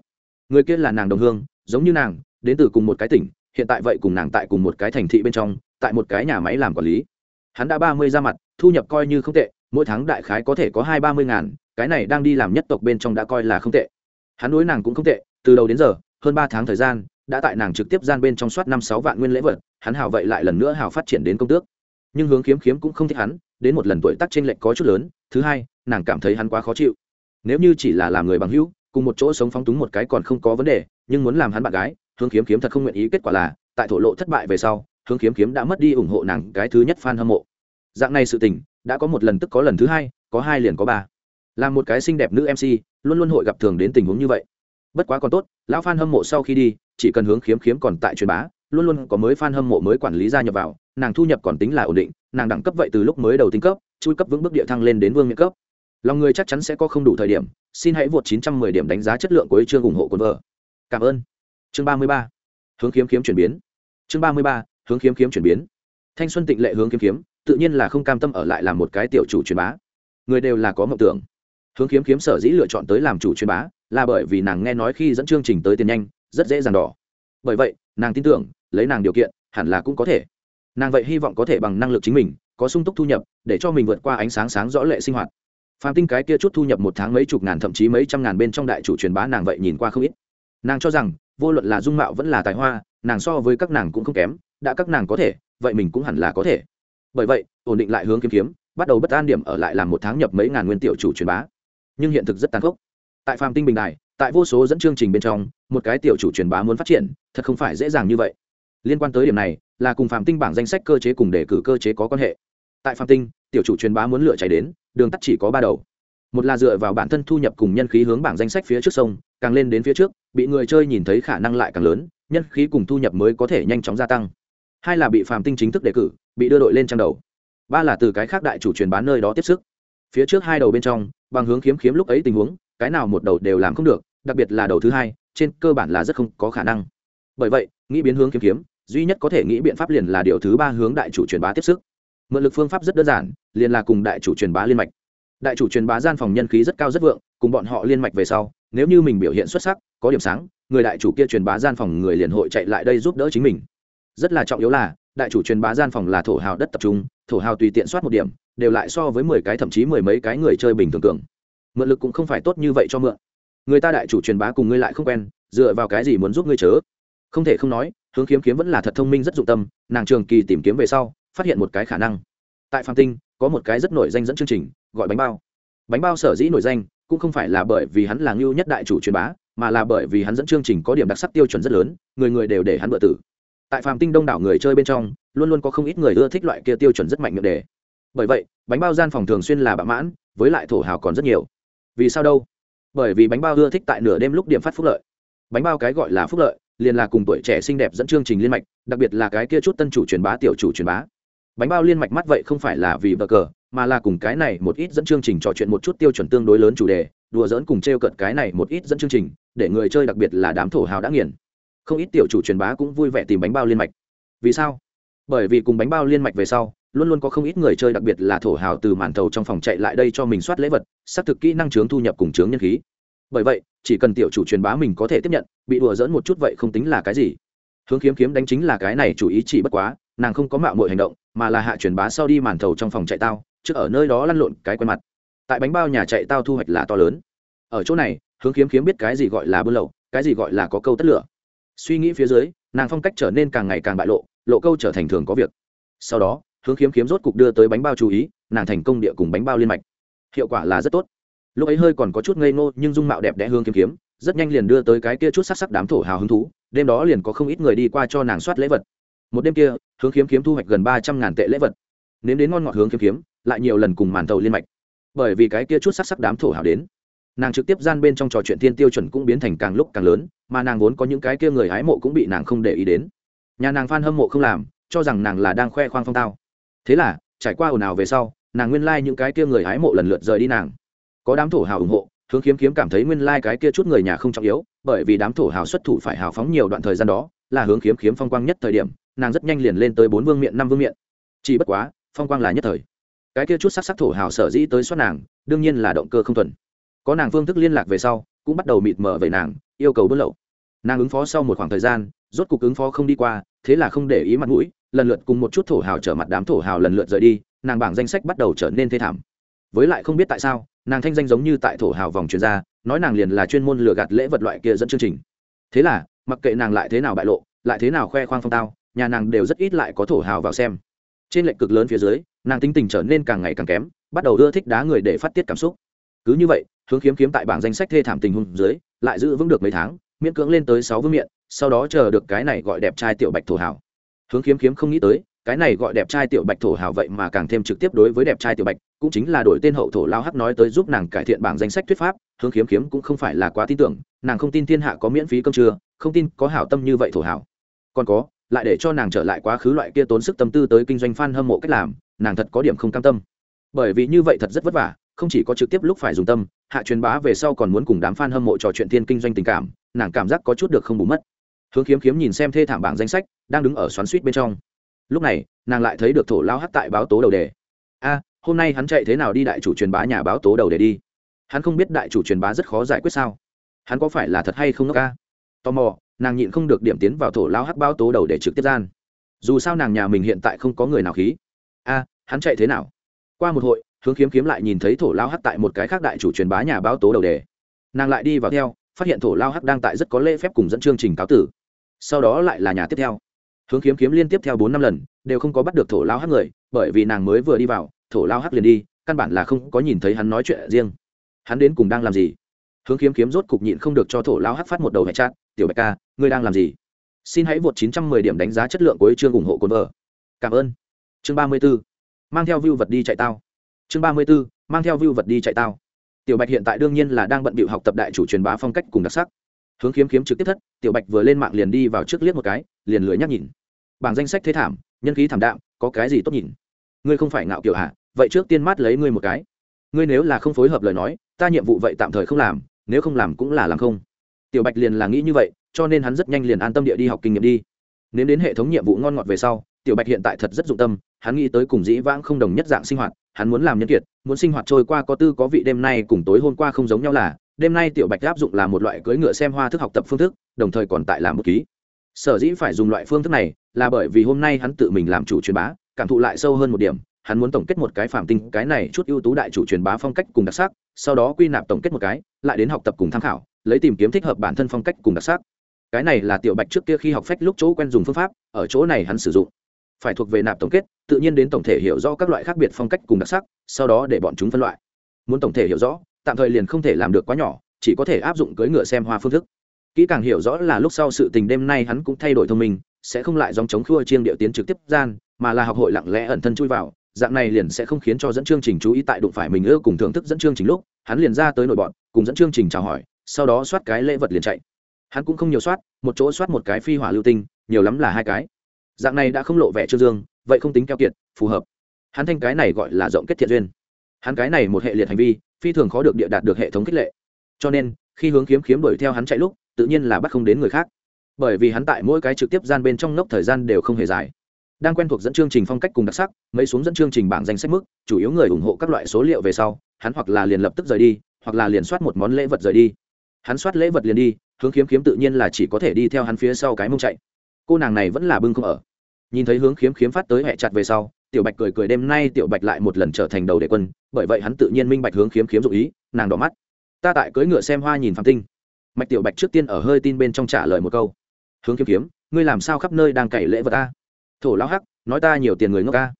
Người kia là nàng đồng hương, giống như nàng, đến từ cùng một cái tỉnh, hiện tại vậy cùng nàng tại cùng một cái thành thị bên trong tại một cái nhà máy làm quản lý. Hắn đã ba mươi ra mặt, thu nhập coi như không tệ, mỗi tháng đại khái có thể có hai ba mươi ngàn, cái này đang đi làm nhất tộc bên trong đã coi là không tệ. Hắn đối nàng cũng không tệ, từ đầu đến giờ, hơn ba tháng thời gian, đã tại nàng trực tiếp gian bên trong soát năm sáu vạn nguyên lễ vật, hắn hào vậy lại lần nữa hào phát triển đến công tước. Nhưng hướng kiếm kiếm cũng không thích hắn, đến một lần tuổi tác trên lệnh có chút lớn, thứ hai, nàng cảm thấy hắn quá khó chịu. Nếu như chỉ là làm người bằng hữu, cùng một chỗ sống phóng túng một cái còn không có vấn đề, nhưng muốn làm hắn bạn gái, hướng kiếm kiếm thật không nguyện ý, kết quả là, tại thổ lộ thất bại về sau hướng kiếm kiếm đã mất đi ủng hộ nàng cái thứ nhất fan hâm mộ. Dạng này sự tình, đã có một lần tức có lần thứ hai, có hai liền có ba. Là một cái xinh đẹp nữ mc luôn luôn hội gặp thường đến tình huống như vậy. Bất quá còn tốt, lão fan hâm mộ sau khi đi, chỉ cần hướng kiếm kiếm còn tại truyền bá, luôn luôn có mới fan hâm mộ mới quản lý gia nhập vào, nàng thu nhập còn tính là ổn định, nàng đẳng cấp vậy từ lúc mới đầu tính cấp, chui cấp vững bước địa thăng lên đến vương miện cấp. Lòng người chắc chắn sẽ có không đủ thời điểm, xin hãy vượt 910 điểm đánh giá chất lượng của ý chương ủng hộ quân vợ. Cảm ơn. Chương 33. hướng kiếm kiếm chuyển biến. Chương 33 hướng kiếm kiếm chuyển biến. Thanh xuân tịnh lệ hướng kiếm kiếm tự nhiên là không cam tâm ở lại làm một cái tiểu chủ truyền bá. Người đều là có mộng tưởng. Hướng kiếm kiếm sở dĩ lựa chọn tới làm chủ truyền bá là bởi vì nàng nghe nói khi dẫn chương trình tới tiền nhanh rất dễ dàng đỏ. Bởi vậy nàng tin tưởng lấy nàng điều kiện hẳn là cũng có thể. Nàng vậy hy vọng có thể bằng năng lực chính mình có sung túc thu nhập để cho mình vượt qua ánh sáng sáng rõ lệ sinh hoạt. Phạm Tinh cái kia chút thu nhập một tháng mấy chục ngàn thậm chí mấy trăm ngàn bên trong đại chủ truyền bá nàng vậy nhìn qua không ít. Nàng cho rằng, vô luận là dung mạo vẫn là tài hoa, nàng so với các nàng cũng không kém, đã các nàng có thể, vậy mình cũng hẳn là có thể. Bởi vậy, ổn định lại hướng kiếm kiếm, bắt đầu bất an điểm ở lại làm một tháng nhập mấy ngàn nguyên tiểu chủ truyền bá. Nhưng hiện thực rất tàn khốc. Tại Phạm Tinh bình đài, tại vô số dẫn chương trình bên trong, một cái tiểu chủ truyền bá muốn phát triển, thật không phải dễ dàng như vậy. Liên quan tới điểm này, là cùng Phạm Tinh bảng danh sách cơ chế cùng đề cử cơ chế có quan hệ. Tại Phạm Tinh, tiểu chủ truyền bá muốn lựa chạy đến, đường tắt chỉ có ba đầu một là dựa vào bản thân thu nhập cùng nhân khí hướng bảng danh sách phía trước sông càng lên đến phía trước bị người chơi nhìn thấy khả năng lại càng lớn nhân khí cùng thu nhập mới có thể nhanh chóng gia tăng hai là bị phàm tinh chính thức đề cử, bị đưa đội lên trang đầu. Ba là từ cái khác đại chủ truyền bán nơi đó tiếp sức. Phía trước hai đầu bên trong, bằng hướng khiếm khiếm lúc ấy tình huống, cái nào một đầu đều làm không được, đặc biệt là đầu thứ hai, trên cơ bản là rất không có khả năng. Bởi vậy, nghĩ biến hướng kiếm kiếm duy nhất có thể nghĩ biện pháp liền là điều thứ ba hướng đại chủ truyền bá tiếp sức. Mượn lực phương pháp rất đơn giản, liền là cùng đại chủ truyền bá liên mạch. Đại chủ truyền bá gian phòng nhân khí rất cao rất vượng, cùng bọn họ liên mạch về sau, nếu như mình biểu hiện xuất sắc, có điểm sáng, người đại chủ kia truyền bá gian phòng người liền hội chạy lại đây giúp đỡ chính mình rất là trọng yếu là, đại chủ truyền bá gian phòng là thổ hào đất tập trung, thổ hào tùy tiện soát một điểm, đều lại so với mười cái thậm chí mười mấy cái người chơi bình thường cường. Mượn lực cũng không phải tốt như vậy cho mượn. Người ta đại chủ truyền bá cùng ngươi lại không quen, dựa vào cái gì muốn giúp ngươi chớ? Không thể không nói, hướng kiếm kiếm vẫn là thật thông minh rất dụng tâm, nàng trường kỳ tìm kiếm về sau, phát hiện một cái khả năng. Tại phạm tinh, có một cái rất nổi danh dẫn chương trình, gọi bánh bao. Bánh bao sở dĩ nổi danh, cũng không phải là bởi vì hắn là ngưu nhất đại chủ truyền bá, mà là bởi vì hắn dẫn chương trình có điểm đặc sắc tiêu chuẩn rất lớn, người người đều để hắn bựa tử tại phàm tinh đông đảo người chơi bên trong, luôn luôn có không ít người ưa thích loại kia tiêu chuẩn rất mạnh miệng đề. Bởi vậy, bánh bao gian phòng thường xuyên là bạ mãn, với lại thổ hào còn rất nhiều. Vì sao đâu? Bởi vì bánh bao ưa thích tại nửa đêm lúc điểm phát phúc lợi. Bánh bao cái gọi là phúc lợi, liền là cùng tuổi trẻ xinh đẹp dẫn chương trình liên mạch, đặc biệt là cái kia chút tân chủ truyền bá, tiểu chủ truyền bá. Bánh bao liên mạch mắt vậy không phải là vì bờ cờ, mà là cùng cái này một ít dẫn chương trình trò chuyện một chút tiêu chuẩn tương đối lớn chủ đề, đùa dỡn cùng t r e o cận cái này một ít dẫn chương trình, để người chơi đặc biệt là đám thổ hào đã nghiền không ít tiểu chủ truyền bá cũng vui vẻ tìm bánh bao liên mạch. Vì sao? Bởi vì cùng bánh bao liên mạch về sau, luôn luôn có không ít người chơi đặc biệt là thổ hào từ màn thầu trong phòng chạy lại đây cho mình soát lễ vật, xác thực kỹ năng chướng thu nhập cùng chướng nhân khí. Bởi vậy, chỉ cần tiểu chủ truyền bá mình có thể tiếp nhận, bị đùa dỡn một chút vậy không tính là cái gì. Hướng kiếm kiếm đánh chính là cái này chủ ý chỉ bất quá, nàng không có mạo mọi hành động, mà là hạ truyền bá sau đi màn thầu trong phòng chạy tao, trước ở nơi đó lăn lộn cái quen mặt. Tại bánh bao nhà chạy tao thu hoạch là to lớn. Ở chỗ này, hướng kiếm kiếm biết cái gì gọi là buôn lậu, cái gì gọi là có câu tất lửa suy nghĩ phía dưới, nàng phong cách trở nên càng ngày càng bại lộ lộ câu trở thành thường có việc. Sau đó, hướng kiếm kiếm rốt cục đưa tới bánh bao chú ý, nàng thành công địa cùng bánh bao liên mạch. Hiệu quả là rất tốt. Lúc ấy hơi còn có chút ngây ngô, nhưng dung mạo đẹp đẽ hương kiếm kiếm rất nhanh liền đưa tới cái kia chút sắc sắc đám thổ hào hứng thú, đêm đó liền có không ít người đi qua cho nàng soát lễ vật. Một đêm kia, hướng kiếm kiếm thu hoạch gần ba trăm ngàn tệ lễ vật. Nếm đến ngon ngọt hướng kiếm kiếm lại nhiều lần cùng màn tàu liên mạch. Bởi vì cái kia chút sắc sắc đám thổ hào đến nàng trực tiếp gian bên trong trò chuyện thiên tiêu chuẩn cũng biến thành càng lúc càng lớn, mà nàng vốn có những cái kia người hái mộ cũng bị nàng không để ý đến. Nhà nàng phan hâm mộ không làm, cho rằng nàng là đang khoe khoang phong tao. Thế là, trải qua ồn ào về sau, nàng nguyên lai、like、những cái kia người hái mộ lần lượt rời đi nàng. Có đám thổ hào ủng hộ, hướng kiếm kiếm cảm thấy nguyên lai、like、cái kia chút người nhà không trọng yếu, bởi vì đám thổ hào xuất thủ phải hào phóng nhiều đoạn thời gian đó, là hướng kiếm kiếm phong quang nhất thời điểm, nàng rất nhanh liền lên tới bốn vương miện, năm vương miện. Chỉ bất quá, phong quang là nhất thời. Cái kia chút sắc sắc thổ hào sở dĩ tới soát nàng, đương nhiên là động cơ không thuần có nàng phương thức liên lạc về sau, cũng bắt đầu mịt mờ về nàng, yêu cầu buôn lậu. Nàng ứng phó sau một khoảng thời gian, rốt cục ứng phó không đi qua, thế là không để ý mặt mũi, lần lượt cùng một chút thổ hào trở mặt đám thổ hào lần lượt rời đi, nàng bảng danh sách bắt đầu trở nên thê thảm. Với lại không biết tại sao, nàng thanh danh giống như tại thổ hào vòng chuyên gia nói nàng liền là chuyên môn lừa gạt lễ vật loại kia dẫn chương trình. Thế là, mặc kệ nàng lại thế nào bại lộ, lại thế nào khoe khoang phong tao, nhà nàng đều rất ít lại có thổ hào vào xem. Trên lệnh cực lớn phía dưới, nàng tính tình trở nên càng ngày càng kém, bắt đầu ưa thích đá người để phát tiết cảm xúc cứ như vậy, hướng kiếm kiếm tại bảng danh sách thê thảm tình huống dưới, lại giữ vững được mấy tháng, miễn cưỡng lên tới sáu vương miện, sau đó chờ được cái này gọi đẹp trai tiểu bạch thổ hào. Hướng kiếm kiếm không nghĩ tới, cái này gọi đẹp trai tiểu bạch thổ hào vậy mà càng thêm trực tiếp đối với đẹp trai tiểu bạch, cũng chính là đổi tên hậu thổ lao hắc nói tới giúp nàng cải thiện bảng danh sách thuyết pháp, hướng kiếm kiếm cũng không phải là quá tin tưởng, nàng không tin thiên hạ có miễn phí cơm trưa, không tin có hảo tâm như vậy thổ hào. Còn có, lại để cho nàng trở lại quá khứ loại kia tốn sức tâm tư tới kinh doanh f hâm mộ cách làm, nàng thật có điểm không cam tâm. Bởi vì như vậy thật rất vất vả không chỉ có trực tiếp lúc phải dùng tâm, hạ truyền bá về sau còn muốn cùng đám f a n hâm mộ trò chuyện thiên kinh doanh tình cảm, nàng cảm giác có chút được không bù mất. Hướng kiếm kiếm nhìn xem thê thảm bảng danh sách, đang đứng ở xoắn suýt bên trong. Lúc này, nàng lại thấy được thổ lao hát tại báo tố đầu đề. A, hôm nay hắn chạy thế nào đi đại chủ truyền bá nhà báo tố đầu đề đi? Hắn không biết đại chủ truyền bá rất khó giải quyết sao? Hắn có phải là thật hay không nó ca tò mò, nàng nhịn không được điểm tiến vào thổ lao hát báo tố đầu để trực tiếp gian. Dù sao nàng nhà mình hiện tại không có người nào khí. A, hắn chạy thế nào? Qua một hội hướng kiếm kiếm lại nhìn thấy thổ lao hắc tại một cái khác đại chủ truyền bá nhà báo tố đầu đề. Nàng lại đi vào theo, phát hiện thổ lao hắc đang tại rất có lễ phép cùng dẫn chương trình cáo tử. Sau đó lại là nhà tiếp theo. Hướng kiếm kiếm liên tiếp theo bốn năm lần, đều không có bắt được thổ lao hắc người, bởi vì nàng mới vừa đi vào, thổ lao hắc liền đi, căn bản là không có nhìn thấy hắn nói chuyện riêng. Hắn đến cùng đang làm gì? Hướng kiếm kiếm rốt cục nhịn không được cho thổ lao hắc phát một đầu hệ chát tiểu bạch ca, ngươi đang làm gì? Xin hãy vượt 910 điểm đánh giá chất lượng của chương ủng hộ cồn vợ. Cảm ơn. Chương 34. mang theo view vật đi chạy tao chương 34. mang theo view vật đi chạy tao. Tiểu bạch hiện tại đương nhiên là đang bận bịu học tập đại chủ truyền bá phong cách cùng đặc sắc. Hướng kiếm kiếm trực tiếp thất, tiểu bạch vừa lên mạng liền đi vào trước liếc một cái, liền lưỡi nhắc nhìn. Bảng danh sách thế thảm, nhân khí thảm đạm, có cái gì tốt nhìn? Ngươi không phải ngạo kiểu hạ vậy trước tiên mát lấy ngươi một cái. Ngươi nếu là không phối hợp lời nói, ta nhiệm vụ vậy tạm thời không làm, nếu không làm cũng là làm không. Tiểu bạch liền là nghĩ như vậy, cho nên hắn rất nhanh liền an tâm địa đi học kinh nghiệm đi. Nếu đến hệ thống nhiệm vụ ngon ngọt về sau, tiểu bạch hiện tại thật rất dụng tâm hắn nghĩ tới cùng dĩ vãng không đồng nhất dạng sinh hoạt, hắn muốn làm nhân kiệt, muốn sinh hoạt trôi qua có tư có vị đêm nay cùng tối hôm qua không giống nhau là, đêm nay tiểu bạch áp dụng là một loại cưỡi ngựa xem hoa thức học tập phương thức, đồng thời còn tại làm một ký. Sở dĩ phải dùng loại phương thức này là bởi vì hôm nay hắn tự mình làm chủ truyền bá, cảm thụ lại sâu hơn một điểm, hắn muốn tổng kết một cái phạm tinh, cái này chút ưu tú đại chủ truyền bá phong cách cùng đặc sắc, sau đó quy nạp tổng kết một cái, lại đến học tập cùng tham khảo, lấy tìm kiếm thích hợp bản thân phong cách cùng đặc sắc. Cái này là tiểu bạch trước kia khi học phách lúc chỗ quen dùng phương pháp, ở chỗ này hắn sử dụng phải thuộc về nạp tổng kết, tự nhiên đến tổng thể hiểu rõ các loại khác biệt phong cách cùng đặc sắc, sau đó để bọn chúng phân loại. Muốn tổng thể hiểu rõ, tạm thời liền không thể làm được quá nhỏ, chỉ có thể áp dụng cưỡi ngựa xem hoa phương thức. Kỹ càng hiểu rõ là lúc sau sự tình đêm nay hắn cũng thay đổi thông minh, sẽ không lại dòng chống khua chiêng điệu tiến trực tiếp gian, mà là học hội lặng lẽ ẩn thân chui vào, dạng này liền sẽ không khiến cho dẫn chương trình chú ý tại đụng phải mình ưa cùng thưởng thức dẫn chương trình lúc, hắn liền ra tới nội bọn, cùng dẫn chương trình chào hỏi, sau đó soát cái lễ vật liền chạy. Hắn cũng không nhiều soát, một chỗ soát một cái phi hỏa lưu tinh, nhiều lắm là hai cái dạng này đã không lộ vẻ trương dương, vậy không tính keo kiệt, phù hợp. Hắn thanh cái này gọi là rộng kết thiện duyên. Hắn cái này một hệ liệt hành vi, phi thường khó được địa đạt được hệ thống khích lệ. Cho nên, khi hướng kiếm kiếm đuổi theo hắn chạy lúc, tự nhiên là bắt không đến người khác. Bởi vì hắn tại mỗi cái trực tiếp gian bên trong ngốc thời gian đều không hề dài. Đang quen thuộc dẫn chương trình phong cách cùng đặc sắc, mấy xuống dẫn chương trình bảng danh sách mức, chủ yếu người ủng hộ các loại số liệu về sau, hắn hoặc là liền lập tức rời đi, hoặc là liền soát một món lễ vật rời đi. Hắn soát lễ vật liền đi, hướng kiếm kiếm tự nhiên là chỉ có thể đi theo hắn phía sau cái mông chạy cô nàng này vẫn là bưng không ở. Nhìn thấy hướng kiếm kiếm phát tới hẹ chặt về sau, tiểu bạch cười cười đêm nay tiểu bạch lại một lần trở thành đầu đệ quân, bởi vậy hắn tự nhiên minh bạch hướng kiếm kiếm dụ ý, nàng đỏ mắt. Ta tại cưỡi ngựa xem hoa nhìn phạm tinh. Mạch tiểu bạch trước tiên ở hơi tin bên trong trả lời một câu. Hướng kiếm kiếm ngươi làm sao khắp nơi đang cày lễ vật ta? Thổ lão hắc, nói ta nhiều tiền người ngốc ca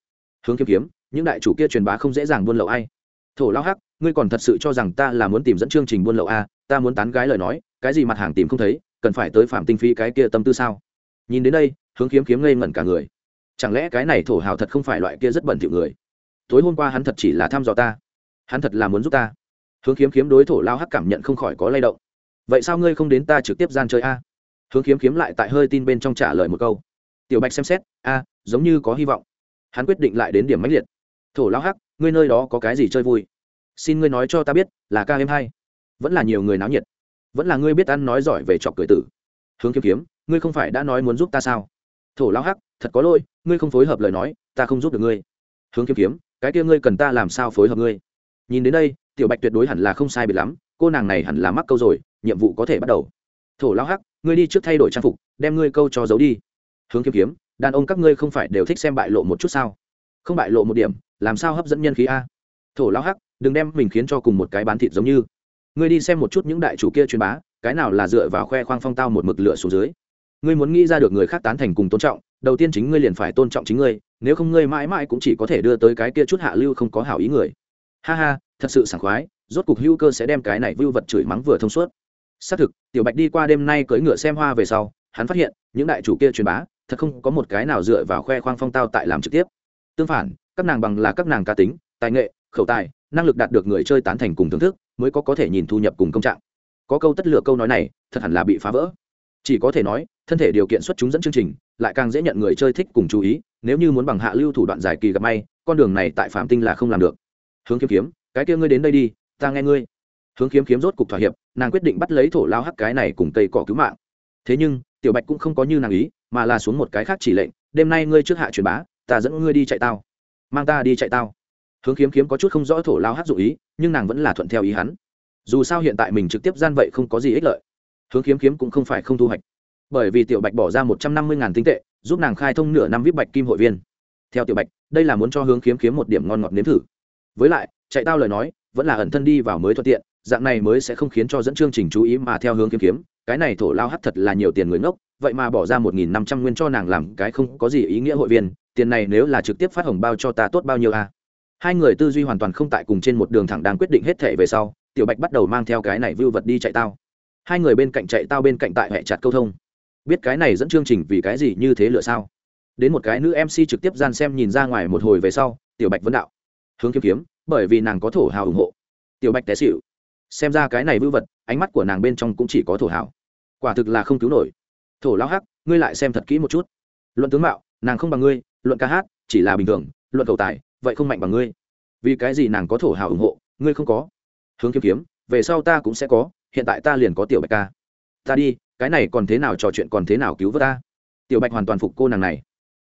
hướng kiếm kiếm những đại chủ kia truyền bá không dễ dàng buôn lậu ai. Thổ lão hắc, ngươi còn thật sự cho rằng ta là muốn tìm dẫn chương trình buôn lậu a ta muốn tán gái lời nói, cái gì mặt hàng tìm không thấy, cần phải tới phạm tinh phí cái kia tâm tư sao? Nhìn đến đây, hướng kiếm kiếm ngây ngẩn cả người. Chẳng lẽ cái này thổ hào thật không phải loại kia rất bẩn thỉu người? Tối hôm qua hắn thật chỉ là thăm dò ta. Hắn thật là muốn giúp ta. Hướng kiếm kiếm đối thổ lao hắc cảm nhận không khỏi có lay động. Vậy sao ngươi không đến ta trực tiếp gian chơi a? Hướng kiếm kiếm lại tại hơi tin bên trong trả lời một câu. Tiểu bạch xem xét, a, giống như có hy vọng. Hắn quyết định lại đến điểm mãnh liệt. Thổ lao hắc, ngươi nơi đó có cái gì chơi vui? Xin ngươi nói cho ta biết, là ca em hay? Vẫn là nhiều người náo nhiệt. Vẫn là ngươi biết ăn nói giỏi về trọc cười tử. Hướng kiếm kiếm ngươi không phải đã nói muốn giúp ta sao? Thổ lao hắc, thật có lỗi, ngươi không phối hợp lời nói, ta không giúp được ngươi. Hướng kiếm kiếm, cái kia ngươi cần ta làm sao phối hợp ngươi? Nhìn đến đây, tiểu bạch tuyệt đối hẳn là không sai biệt lắm, cô nàng này hẳn là mắc câu rồi, nhiệm vụ có thể bắt đầu. Thổ lao hắc, ngươi đi trước thay đổi trang phục, đem ngươi câu cho giấu đi. Hướng kiếm kiếm, đàn ông các ngươi không phải đều thích xem bại lộ một chút sao? Không bại lộ một điểm, làm sao hấp dẫn nhân khí a? Thổ lao hắc, đừng đem mình khiến cho cùng một cái bán thịt giống như. Ngươi đi xem một chút những đại chủ kia truyền bá, cái nào là dựa vào khoe khoang phong tao một mực lửa xuống dưới ngươi muốn nghĩ ra được người khác tán thành cùng tôn trọng, đầu tiên chính ngươi liền phải tôn trọng chính ngươi, nếu không ngươi mãi mãi cũng chỉ có thể đưa tới cái kia chút hạ lưu không có hảo ý người. Ha ha, thật sự sảng khoái, rốt cục hữu cơ sẽ đem cái này vưu vật chửi mắng vừa thông suốt. Xác thực, tiểu bạch đi qua đêm nay cưỡi ngựa xem hoa về sau, hắn phát hiện, những đại chủ kia truyền bá, thật không có một cái nào dựa vào khoe khoang phong tao tại làm trực tiếp. Tương phản, các nàng bằng là các nàng cá tính, tài nghệ, khẩu tài, năng lực đạt được người chơi tán thành cùng thưởng thức, mới có có thể nhìn thu nhập cùng công trạng. Có câu tất lựa câu nói này, thật hẳn là bị phá vỡ chỉ có thể nói, thân thể điều kiện xuất chúng dẫn chương trình, lại càng dễ nhận người chơi thích cùng chú ý, nếu như muốn bằng hạ lưu thủ đoạn dài kỳ gặp may, con đường này tại phạm tinh là không làm được. Hướng kiếm kiếm, cái kia ngươi đến đây đi, ta nghe ngươi. Hướng kiếm kiếm rốt cục thỏa hiệp, nàng quyết định bắt lấy thổ lao hắc cái này cùng cây cỏ cứu mạng. Thế nhưng, tiểu bạch cũng không có như nàng ý, mà là xuống một cái khác chỉ lệnh, đêm nay ngươi trước hạ truyền bá, ta dẫn ngươi đi chạy tao. Mang ta đi chạy tao. Hướng kiếm kiếm có chút không rõ thổ lao hắc dụ ý, nhưng nàng vẫn là thuận theo ý hắn. Dù sao hiện tại mình trực tiếp gian vậy không có gì ích lợi hướng kiếm kiếm cũng không phải không thu hoạch. Bởi vì tiểu bạch bỏ ra một trăm năm mươi tinh tệ, giúp nàng khai thông nửa năm vip bạch kim hội viên. Theo tiểu bạch, đây là muốn cho hướng kiếm kiếm một điểm ngon ngọt nếm thử. Với lại, chạy tao lời nói, vẫn là ẩn thân đi vào mới thuận tiện, dạng này mới sẽ không khiến cho dẫn chương trình chú ý mà theo hướng kiếm kiếm, cái này thổ lao hắt thật là nhiều tiền người ngốc, vậy mà bỏ ra một nghìn năm trăm nguyên cho nàng làm cái không có gì ý nghĩa hội viên, tiền này nếu là trực tiếp phát hồng bao cho ta tốt bao nhiêu a à? hai người tư duy hoàn toàn không tại cùng trên một đường thẳng đang quyết định hết thể về sau, tiểu bạch bắt đầu mang theo cái này vưu vật đi chạy tao hai người bên cạnh chạy tao bên cạnh tại hệ chặt câu thông. Biết cái này dẫn chương trình vì cái gì như thế lựa sao? Đến một cái nữ mc trực tiếp gian xem nhìn ra ngoài một hồi về sau, tiểu bạch vấn đạo. Hướng kiếm kiếm, bởi vì nàng có thổ hào ủng hộ. Tiểu bạch té xịu xem ra cái này vư vật, ánh mắt của nàng bên trong cũng chỉ có thổ hào. Quả thực là không cứu nổi. Thổ lao hắc, ngươi lại xem thật kỹ một chút. Luận tướng mạo, nàng không bằng ngươi, luận ca hát, chỉ là bình thường, luận cầu tài, vậy không mạnh bằng ngươi. Vì cái gì nàng có thổ hào ủng hộ, ngươi không có? Hướng kiếm kiếm, về sau ta cũng sẽ có hiện tại ta liền có tiểu bạch ca. Ta đi, cái này còn thế nào trò chuyện còn thế nào cứu vớt ta? Tiểu bạch hoàn toàn phục cô nàng này.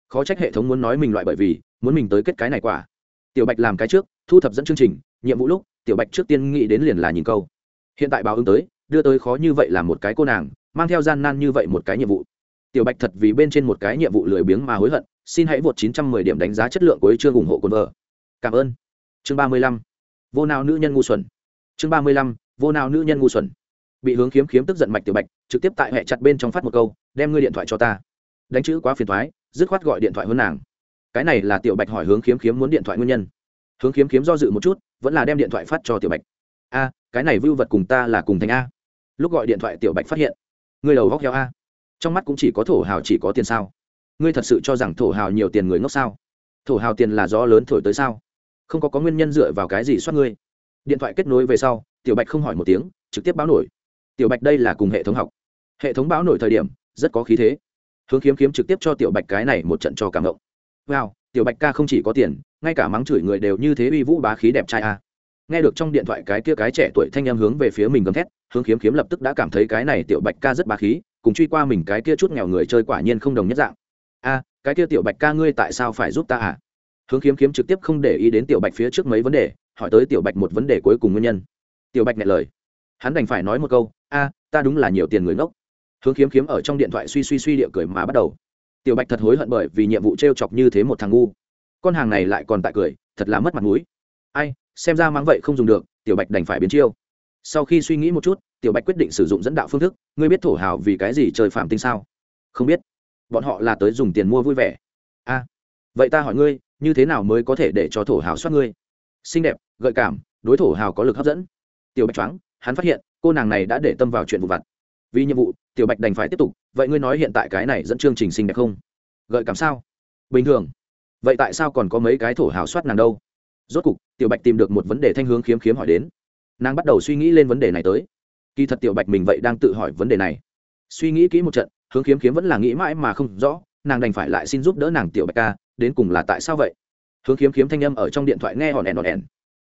Khó trách hệ thống muốn nói mình loại bởi vì, muốn mình tới kết cái này quả. Tiểu bạch làm cái trước, thu thập dẫn chương trình, nhiệm vụ lúc, tiểu bạch trước tiên nghĩ đến liền là nhìn câu. Hiện tại báo ứng tới, đưa tới khó như vậy là một cái cô nàng, mang theo gian nan như vậy một cái nhiệm vụ. Tiểu bạch thật vì bên trên một cái nhiệm vụ lười biếng mà hối hận, xin hãy vượt 910 điểm đánh giá chất lượng của chương ủng hộ cồn vợ. Cảm ơn. Chương 35. vô nào nữ nhân ngu xuẩn. Chương 35 vô nào nữ nhân ngu xuẩn. Bị hướng khiếm khiếm tức giận mạch tiểu bạch, trực tiếp tại hệ chặt bên trong phát một câu, đem ngươi điện thoại cho ta. Đánh chữ quá phiền thoái, dứt khoát gọi điện thoại hơn nàng. Cái này là tiểu bạch hỏi hướng khiếm khiếm muốn điện thoại nguyên nhân. Hướng khiếm khiếm do dự một chút, vẫn là đem điện thoại phát cho tiểu bạch. A, cái này vưu vật cùng ta là cùng thành a. Lúc gọi điện thoại tiểu bạch phát hiện, ngươi đầu góc heo a. Trong mắt cũng chỉ có thổ hào chỉ có tiền sao? Ngươi thật sự cho rằng thổ hào nhiều tiền người ngốc sao? Thổ hào tiền là gió lớn thổi tới sao? Không có có nguyên nhân dựa vào cái gì soát ngươi. Điện thoại kết nối về sau tiểu bạch không hỏi một tiếng, trực tiếp báo nổi. Tiểu bạch đây là cùng hệ thống học. Hệ thống báo nổi thời điểm, rất có khí thế. Hướng kiếm kiếm trực tiếp cho tiểu bạch cái này một trận cho cảm động. Wow, tiểu bạch ca không chỉ có tiền, ngay cả mắng chửi người đều như thế uy vũ bá khí đẹp trai a. Nghe được trong điện thoại cái kia cái trẻ tuổi thanh em hướng về phía mình gầm thét, hướng kiếm kiếm lập tức đã cảm thấy cái này tiểu bạch ca rất bá khí, cùng truy qua mình cái kia chút nghèo người chơi quả nhiên không đồng nhất dạng. A, cái kia tiểu bạch ca ngươi tại sao phải giúp ta à? Hướng kiếm kiếm trực tiếp không để ý đến tiểu bạch phía trước mấy vấn đề, hỏi tới tiểu bạch một vấn đề cuối cùng nguyên nhân tiểu bạch nghe lời. Hắn đành phải nói một câu, a, ta đúng là nhiều tiền người ngốc. Hướng kiếm kiếm ở trong điện thoại suy suy suy địa cười mà bắt đầu. Tiểu bạch thật hối hận bởi vì nhiệm vụ t r e o chọc như thế một thằng ngu. Con hàng này lại còn tại cười, thật là mất mặt mũi. Ai, xem ra mắng vậy không dùng được, tiểu bạch đành phải biến chiêu. Sau khi suy nghĩ một chút, tiểu bạch quyết định sử dụng dẫn đạo phương thức, ngươi biết thổ hào vì cái gì trời phạm tinh sao? Không biết. Bọn họ là tới dùng tiền mua vui vẻ. A, vậy ta hỏi ngươi, như thế nào mới có thể để cho thổ hào soát ngươi? Xinh đẹp, gợi cảm, đối thổ hào có lực hấp dẫn tiểu bạch choáng, hắn phát hiện, cô nàng này đã để tâm vào chuyện vụ vặt. Vì nhiệm vụ, tiểu bạch đành phải tiếp tục, vậy ngươi nói hiện tại cái này dẫn chương trình xinh đẹp không? Gợi cảm sao? Bình thường. Vậy tại sao còn có mấy cái thổ hào soát nàng đâu? Rốt cục, tiểu bạch tìm được một vấn đề thanh hướng khiếm khiếm hỏi đến. Nàng bắt đầu suy nghĩ lên vấn đề này tới. Kỳ thật tiểu bạch mình vậy đang tự hỏi vấn đề này. Suy nghĩ kỹ một trận, hướng khiếm khiếm vẫn là nghĩ mãi mà không rõ, nàng đành phải lại xin giúp đỡ nàng tiểu bạch ca, đến cùng là tại sao vậy? Hướng khiếm khiếm thanh âm ở trong điện thoại nghe hòn đèn hòn đèn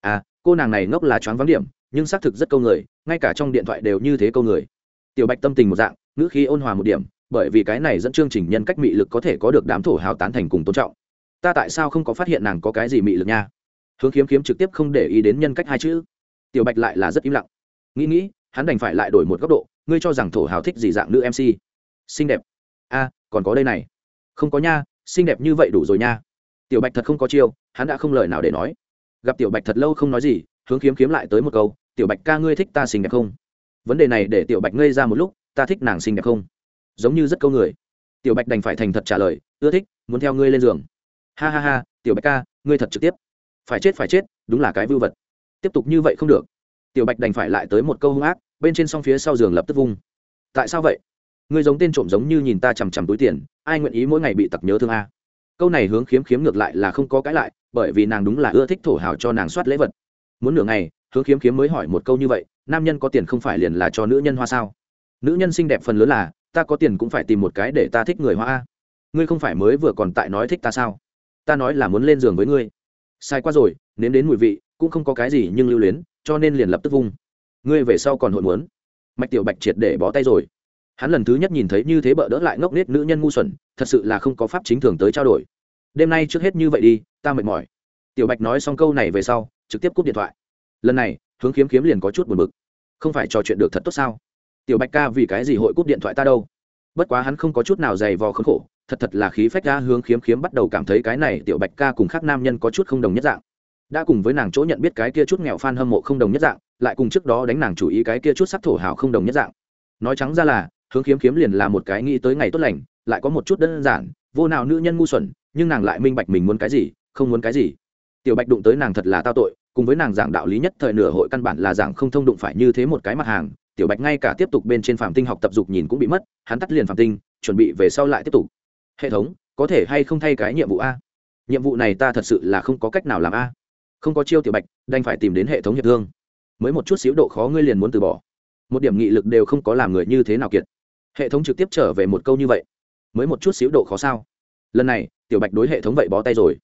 à cô nàng này ngốc là choáng vắng điểm nhưng xác thực rất câu người, ngay cả trong điện thoại đều như thế câu người. Tiểu bạch tâm tình một dạng, ngữ khí ôn hòa một điểm, bởi vì cái này dẫn chương trình nhân cách mị lực có thể có được đám thổ hào tán thành cùng tôn trọng. Ta tại sao không có phát hiện nàng có cái gì mị lực nha? Hướng khiếm khiếm trực tiếp không để ý đến nhân cách hai chữ. Tiểu bạch lại là rất im lặng. Nghĩ nghĩ, hắn đành phải lại đổi một góc độ, ngươi cho rằng thổ hào thích gì dạng nữ mc xinh đẹp. A, còn có đây này. Không có nha, xinh đẹp như vậy đủ rồi nha. Tiểu bạch thật không có chiêu, hắn đã không lời nào để nói. Gặp tiểu bạch thật lâu không nói gì, hướng kiếm kiếm lại tới một câu tiểu bạch ca ngươi thích ta xinh đẹp không? Vấn đề này để tiểu bạch ngây ra một lúc, ta thích nàng xinh đẹp không? Giống như rất câu người. Tiểu bạch đành phải thành thật trả lời, ưa thích, muốn theo ngươi lên giường. Ha ha ha, tiểu bạch ca, ngươi thật trực tiếp. Phải chết phải chết, đúng là cái vưu vật. Tiếp tục như vậy không được. Tiểu bạch đành phải lại tới một câu hung ác, bên trên song phía sau giường lập tức vung. Tại sao vậy? Ngươi giống tên trộm giống như nhìn ta chằm chằm túi tiền, ai nguyện ý mỗi ngày bị tặc nhớ thương a? Câu này hướng khiếm khiếm ngược lại là không có cãi lại, bởi vì nàng đúng là ưa thích thổ hào cho nàng soát lễ vật. Muốn nửa ngày hướng khiếm khiếm mới hỏi một câu như vậy, nam nhân có tiền không phải liền là cho nữ nhân hoa sao? Nữ nhân xinh đẹp phần lớn là, ta có tiền cũng phải tìm một cái để ta thích người hoa a. Ngươi không phải mới vừa còn tại nói thích ta sao? Ta nói là muốn lên giường với ngươi. Sai quá rồi, nếm đến mùi vị, cũng không có cái gì nhưng lưu luyến, cho nên liền lập tức vung. Ngươi về sau còn hội muốn. Mạch tiểu bạch triệt để bó tay rồi. Hắn lần thứ nhất nhìn thấy như thế bợ đỡ lại ngốc nết nữ nhân ngu xuẩn, thật sự là không có pháp chính thường tới trao đổi. Đêm nay trước hết như vậy đi, ta mệt mỏi. Tiểu bạch nói xong câu này về sau, trực tiếp cúp điện thoại lần này, hướng kiếm kiếm liền có chút buồn bực. Không phải trò chuyện được thật tốt sao? Tiểu bạch ca vì cái gì hội cúp điện thoại ta đâu? Bất quá hắn không có chút nào dày vò khốn khổ, thật thật là khí phách ra hướng khiếm khiếm bắt đầu cảm thấy cái này tiểu bạch ca cùng khác nam nhân có chút không đồng nhất dạng. Đã cùng với nàng chỗ nhận biết cái kia chút nghèo phan hâm mộ không đồng nhất dạng, lại cùng trước đó đánh nàng chủ ý cái kia chút sắc thổ hào không đồng nhất dạng. Nói trắng ra là, hướng khiếm khiếm liền là một cái nghĩ tới ngày tốt lành, lại có một chút đơn giản, vô nào nữ nhân ngu xuẩn, nhưng nàng lại minh bạch mình muốn cái gì, không muốn cái gì. Tiểu bạch đụng tới nàng thật là tao tội cùng với nàng giảng đạo lý nhất thời nửa hội căn bản là giảng không thông đụng phải như thế một cái mặt hàng, tiểu bạch ngay cả tiếp tục bên trên phạm tinh học tập dục nhìn cũng bị mất, hắn tắt liền phạm tinh, chuẩn bị về sau lại tiếp tục. Hệ thống, có thể hay không thay cái nhiệm vụ a? Nhiệm vụ này ta thật sự là không có cách nào làm a. Không có chiêu tiểu bạch, đành phải tìm đến hệ thống hiệp thương. Mới một chút xíu độ khó ngươi liền muốn từ bỏ. Một điểm nghị lực đều không có làm người như thế nào kiệt. Hệ thống trực tiếp trở về một câu như vậy. Mới một chút xíu độ khó sao? Lần này, tiểu bạch đối hệ thống vậy bó tay rồi.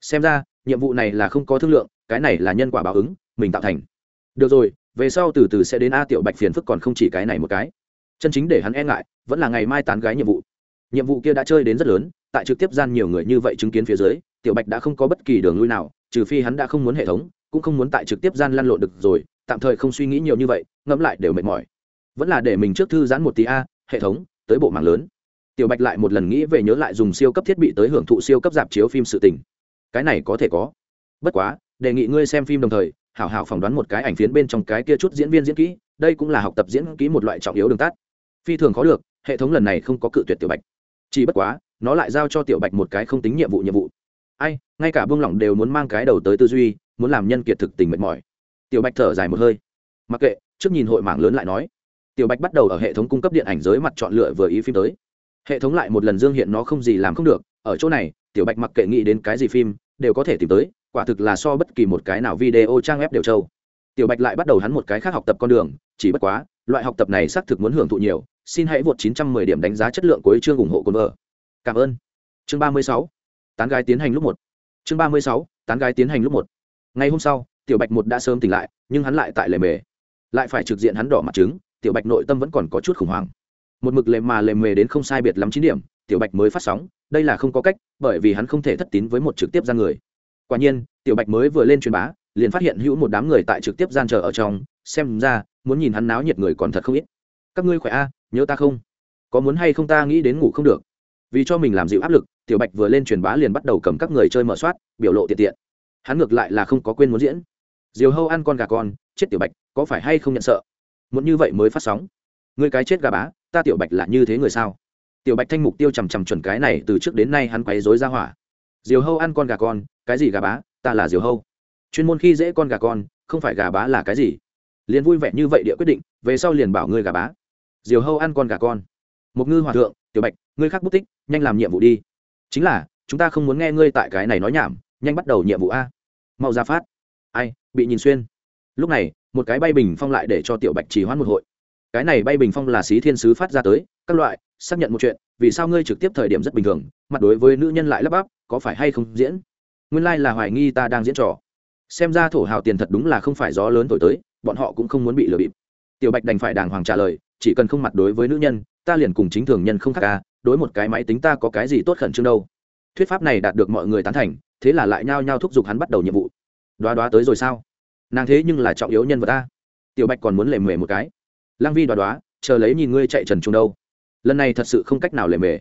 Xem ra nhiệm vụ này là không có thương lượng, cái này là nhân quả báo ứng, mình tạo thành. Được rồi, về sau từ từ sẽ đến a tiểu bạch phiền phức còn không chỉ cái này một cái. Chân chính để hắn e ngại, vẫn là ngày mai tán gái nhiệm vụ. Nhiệm vụ kia đã chơi đến rất lớn, tại trực tiếp gian nhiều người như vậy chứng kiến phía dưới, tiểu bạch đã không có bất kỳ đường lui nào, trừ phi hắn đã không muốn hệ thống, cũng không muốn tại trực tiếp gian lăn lộn được rồi, tạm thời không suy nghĩ nhiều như vậy, ngẫm lại đều mệt mỏi. Vẫn là để mình trước thư giãn một tí a, hệ thống, tới bộ mạng lớn. Tiểu bạch lại một lần nghĩ về nhớ lại dùng siêu cấp thiết bị tới hưởng thụ siêu cấp dạp chiếu phim sự tình cái này có thể có. Bất quá, đề nghị ngươi xem phim đồng thời, hảo hảo phỏng đoán một cái ảnh phiến bên trong cái kia chút diễn viên diễn kỹ, đây cũng là học tập diễn kỹ một loại trọng yếu đường tắt. Phi thường khó được, hệ thống lần này không có cự tuyệt tiểu bạch. Chỉ bất quá, nó lại giao cho tiểu bạch một cái không tính nhiệm vụ nhiệm vụ. Ai, ngay cả buông lỏng đều muốn mang cái đầu tới tư duy, muốn làm nhân kiệt thực tình mệt mỏi. Tiểu bạch thở dài một hơi. Mặc kệ, trước nhìn hội mạng lớn lại nói. Tiểu bạch bắt đầu ở hệ thống cung cấp điện ảnh giới mặt chọn lựa vừa ý phim tới. Hệ thống lại một lần dương hiện nó không gì làm không được. Ở chỗ này, tiểu bạch mặc kệ nghĩ đến cái gì phim đều có thể tìm tới, quả thực là so bất kỳ một cái nào video trang web đều trâu. Tiểu bạch lại bắt đầu hắn một cái khác học tập con đường, chỉ bất quá, loại học tập này xác thực muốn hưởng thụ nhiều, xin hãy vượt 910 điểm đánh giá chất lượng cuối chương ủng hộ cồn vợ. Cảm ơn. Chương 36. tán gái tiến hành lúc một. Chương 36. tán gái tiến hành lúc một. Ngày hôm sau, tiểu bạch một đã sớm tỉnh lại, nhưng hắn lại tại lề mề. Lại phải trực diện hắn đỏ mặt trứng, tiểu bạch nội tâm vẫn còn có chút khủng hoảng. Một mực lề mà lề mề đến không sai biệt lắm chín điểm tiểu bạch mới phát sóng, đây là không có cách, bởi vì hắn không thể thất tín với một trực tiếp gian người. Quả nhiên, tiểu bạch mới vừa lên truyền bá, liền phát hiện hữu một đám người tại trực tiếp gian chờ ở trong, xem ra, muốn nhìn hắn náo nhiệt người còn thật không ít. Các ngươi khỏe a, nhớ ta không? Có muốn hay không ta nghĩ đến ngủ không được? Vì cho mình làm dịu áp lực, tiểu bạch vừa lên truyền bá liền bắt đầu cầm các người chơi mở soát, biểu lộ tiện tiện. Hắn ngược lại là không có quên muốn diễn. Diều hâu ăn con gà con, chết tiểu bạch, có phải hay không nhận sợ? Muốn như vậy mới phát sóng. Người cái chết gà bá, ta tiểu bạch là như thế người sao? Tiểu bạch thanh mục tiêu chằm chằm chuẩn cái này từ trước đến nay hắn quấy dối ra hỏa. Diều hâu ăn con gà con, cái gì gà bá, ta là diều hâu. Chuyên môn khi dễ con gà con, không phải gà bá là cái gì? Liền vui vẻ như vậy địa quyết định, về sau liền bảo ngươi gà bá. Diều hâu ăn con gà con. Một ngư hòa thượng, tiểu bạch, ngươi khác bút tích, nhanh làm nhiệm vụ đi. Chính là, chúng ta không muốn nghe ngươi tại cái này nói nhảm, nhanh bắt đầu nhiệm vụ a. Mau ra phát. Ai, bị nhìn xuyên. Lúc này, một cái bay bình phong lại để cho tiểu bạch trì hoãn một hội. Cái này bay bình phong là xí thiên sứ phát ra tới, các loại xác nhận một chuyện, vì sao ngươi trực tiếp thời điểm rất bình thường, mặt đối với nữ nhân lại lắp bắp, có phải hay không diễn? Nguyên lai là hoài nghi ta đang diễn trò. Xem ra thổ hào tiền thật đúng là không phải gió lớn thổi tới, bọn họ cũng không muốn bị lừa bịp. Tiểu bạch đành phải đàng hoàng trả lời, chỉ cần không mặt đối với nữ nhân, ta liền cùng chính thường nhân không khác ca đối một cái máy tính ta có cái gì tốt khẩn trương đâu. Thuyết pháp này đạt được mọi người tán thành, thế là lại nhao nhao thúc giục hắn bắt đầu nhiệm vụ. Đoá đoá tới rồi sao? Nàng thế nhưng là trọng yếu nhân vật ta. Tiểu bạch còn muốn lề mề một cái. Lang vi đoá đoá, chờ lấy nhìn ngươi chạy trần trung đâu lần này thật sự không cách nào lề mề.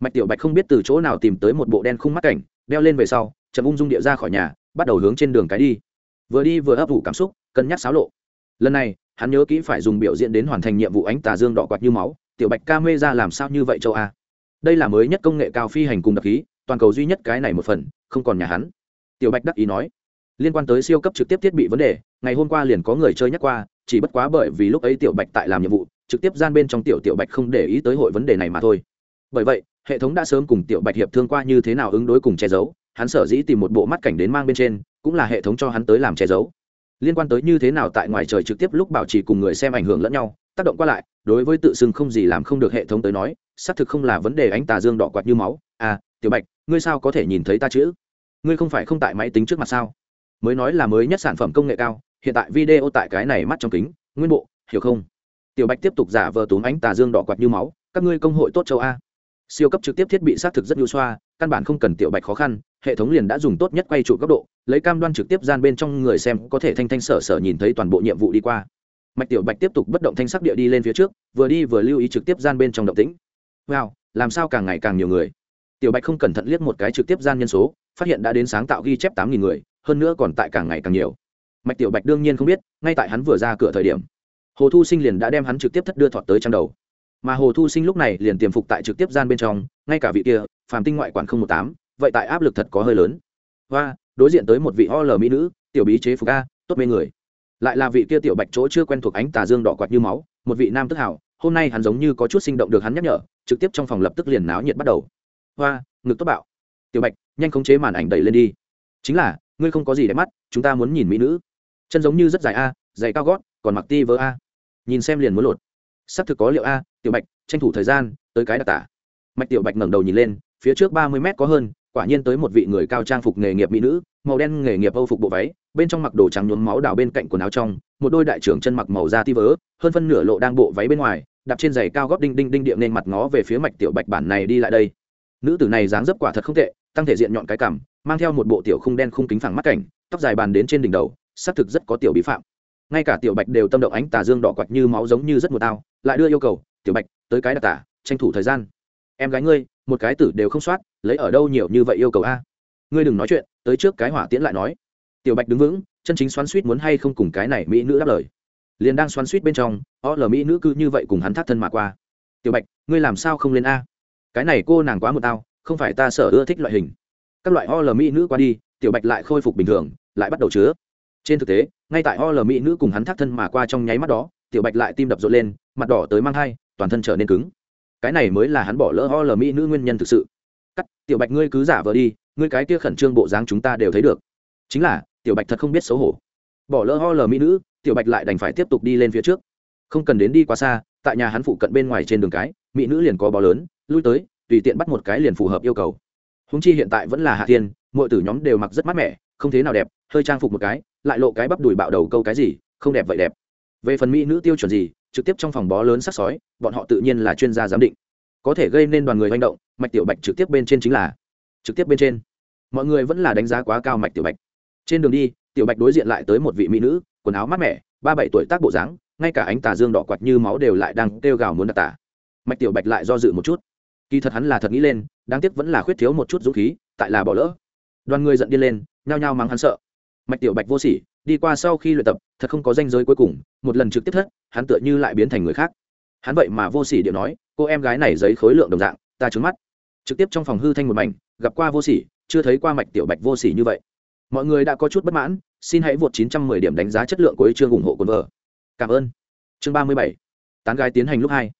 Mạch tiểu bạch không biết từ chỗ nào tìm tới một bộ đen khung mắt cảnh, đeo lên về sau, chậm ung dung địa ra khỏi nhà, bắt đầu hướng trên đường cái đi. Vừa đi vừa ấp ủ cảm xúc, cân nhắc xáo lộ. Lần này, hắn nhớ kỹ phải dùng biểu diễn đến hoàn thành nhiệm vụ ánh tà dương đỏ quạt như máu, tiểu bạch ca mê ra làm sao như vậy châu a. Đây là mới nhất công nghệ cao phi hành cùng đặc khí, toàn cầu duy nhất cái này một phần, không còn nhà hắn. Tiểu bạch đắc ý nói. Liên quan tới siêu cấp trực tiếp thiết bị vấn đề, ngày hôm qua liền có người chơi nhắc qua, chỉ bất quá bởi vì lúc ấy tiểu bạch tại làm nhiệm vụ trực tiếp gian bên trong tiểu tiểu bạch không để ý tới hội vấn đề này mà thôi. Bởi vậy, hệ thống đã sớm cùng tiểu bạch hiệp thương qua như thế nào ứng đối cùng che giấu, hắn sở dĩ tìm một bộ mắt cảnh đến mang bên trên, cũng là hệ thống cho hắn tới làm che giấu. Liên quan tới như thế nào tại ngoài trời trực tiếp lúc bảo trì cùng người xem ảnh hưởng lẫn nhau, tác động qua lại, đối với tự xưng không gì làm không được hệ thống tới nói, xác thực không là vấn đề ánh tà dương đỏ quạt như máu. À tiểu bạch, ngươi sao có thể nhìn thấy ta chữ ngươi không phải không tại máy tính trước mặt sao? Mới nói là mới nhất sản phẩm công nghệ cao, hiện tại video tại cái này mắt trong kính, nguyên bộ, hiểu không? Tiểu bạch tiếp tục giả vờ túm ánh tà dương đỏ quạt như máu, các ngươi công hội tốt châu a. Siêu cấp trực tiếp thiết bị xác thực rất nhu xoa, căn bản không cần tiểu bạch khó khăn, hệ thống liền đã dùng tốt nhất quay trụ góc độ, lấy cam đoan trực tiếp gian bên trong người xem có thể thanh thanh sở sở nhìn thấy toàn bộ nhiệm vụ đi qua. Mạch tiểu bạch tiếp tục bất động thanh sắc địa đi lên phía trước, vừa đi vừa lưu ý trực tiếp gian bên trong động tĩnh. Wow, làm sao càng ngày càng nhiều người? Tiểu bạch không cẩn thận liếc một cái trực tiếp gian nhân số, phát hiện đã đến sáng tạo ghi chép tám nghìn người, hơn nữa còn tại càng ngày càng nhiều. Mạch tiểu bạch đương nhiên không biết, ngay tại hắn vừa ra cửa thời điểm hồ thu sinh liền đã đem hắn trực tiếp thất đưa thọt tới trang đầu. Mà hồ thu sinh lúc này liền tiềm phục tại trực tiếp gian bên trong, ngay cả vị kia, phàm tinh ngoại quản không một tám, vậy tại áp lực thật có hơi lớn. Và đối diện tới một vị o l mỹ nữ, tiểu bí chế phục a, tốt mê người. Lại là vị kia tiểu bạch chỗ chưa quen thuộc ánh tà dương đỏ quạt như máu, một vị nam tức hảo, hôm nay hắn giống như có chút sinh động được hắn nhắc nhở, trực tiếp trong phòng lập tức liền náo nhiệt bắt đầu. Hoa, ngực tốt bạo. Tiểu bạch, nhanh khống chế màn ảnh đẩy lên đi. Chính là, ngươi không có gì để mắt, chúng ta muốn nhìn mỹ nữ. Chân giống như rất dài a, dày cao gót còn mặc ti vớ a. Nhìn xem liền muốn lột. Sắp thực có liệu a, tiểu bạch, tranh thủ thời gian, tới cái đặc tả. Mạch tiểu bạch ngẩng đầu nhìn lên, phía trước ba mươi mét có hơn, quả nhiên tới một vị người cao trang phục nghề nghiệp mỹ nữ, màu đen nghề nghiệp âu phục bộ váy, bên trong mặc đồ trắng nhuốm máu đào bên cạnh quần áo trong, một đôi đại trưởng chân mặc màu da ti vớ, hơn phân nửa lộ đang bộ váy bên ngoài, đạp trên giày cao gót đinh đinh đinh điệm nên mặt ngó về phía mạch tiểu bạch bản này đi lại đây. Nữ tử này dáng dấp quả thật không tệ, tăng thể diện nhọn cái cảm mang theo một bộ tiểu khung đen khung kính phẳng mắt cảnh, tóc dài bàn đến trên đỉnh đầu xác thực rất có tiểu bí phạm ngay cả tiểu bạch đều tâm động ánh tà dương đỏ quạch như máu giống như rất một tao, lại đưa yêu cầu, tiểu bạch, tới cái đặc tả, tranh thủ thời gian. Em gái ngươi, một cái tử đều không soát, lấy ở đâu nhiều như vậy yêu cầu a? Ngươi đừng nói chuyện, tới trước cái hỏa tiễn lại nói. Tiểu bạch đứng vững, chân chính xoắn suýt muốn hay không cùng cái này mỹ nữ đáp lời. Liền đang xoắn suýt bên trong, o lờ mỹ nữ cứ như vậy cùng hắn thắt thân mà qua. Tiểu bạch, ngươi làm sao không lên a? Cái này cô nàng quá một tao, không phải ta sở ưa thích loại hình. Các loại o lờ mỹ nữ qua đi, tiểu bạch lại khôi phục bình thường, lại bắt đầu chứa. Trên thực tế ngay tại o lờ mỹ nữ cùng hắn thác thân mà qua trong nháy mắt đó, tiểu bạch lại tim đập rộn lên, mặt đỏ tới mang hai, toàn thân trở nên cứng. Cái này mới là hắn bỏ lỡ o lờ mỹ nữ nguyên nhân thực sự. Cắt, tiểu bạch ngươi cứ giả vờ đi, ngươi cái kia khẩn trương bộ dáng chúng ta đều thấy được. Chính là, tiểu bạch thật không biết xấu hổ. Bỏ lỡ o lờ mỹ nữ, tiểu bạch lại đành phải tiếp tục đi lên phía trước. Không cần đến đi quá xa, tại nhà hắn phụ cận bên ngoài trên đường cái, mỹ nữ liền có bò lớn, lui tới, tùy tiện bắt một cái liền phù hợp yêu cầu. Húng chi hiện tại vẫn là hạ thiên mọi tử nhóm đều mặc rất mát mẻ không thế nào đẹp, hơi trang phục một cái, lại lộ cái bắp đùi bạo đầu câu cái gì, không đẹp vậy đẹp. Về phần mỹ nữ tiêu chuẩn gì, trực tiếp trong phòng bó lớn sắc sói, bọn họ tự nhiên là chuyên gia giám định. Có thể gây nên đoàn người manh động, mạch tiểu bạch trực tiếp bên trên chính là, trực tiếp bên trên. Mọi người vẫn là đánh giá quá cao mạch tiểu bạch. Trên đường đi, tiểu bạch đối diện lại tới một vị mỹ nữ, quần áo mát mẻ, ba bảy tuổi tác bộ dáng, ngay cả ánh tà dương đỏ quạt như máu đều lại đang kêu gào muốn đặt tả mạch tiểu bạch lại do dự một chút. Kỳ thật hắn là thật nghĩ lên, đáng tiếc vẫn là khuyết thiếu một chút dũng khí, tại là bỏ lỡ. Đoàn người giận điên lên nhao nhao mắng hắn sợ. Mạch tiểu bạch vô sỉ, đi qua sau khi luyện tập, thật không có danh giới cuối cùng, một lần trực tiếp thất, hắn tựa như lại biến thành người khác. Hắn vậy mà vô sỉ điệu nói, cô em gái này giấy khối lượng đồng dạng, ta trứng mắt. Trực tiếp trong phòng hư thanh một mảnh, gặp qua vô sỉ, chưa thấy qua mạch tiểu bạch vô sỉ như vậy. Mọi người đã có chút bất mãn, xin hãy vượt 910 điểm đánh giá chất lượng của chương ủng hộ cồn vợ. Cảm ơn. Chương 37. tán gái tiến hành lúc hai.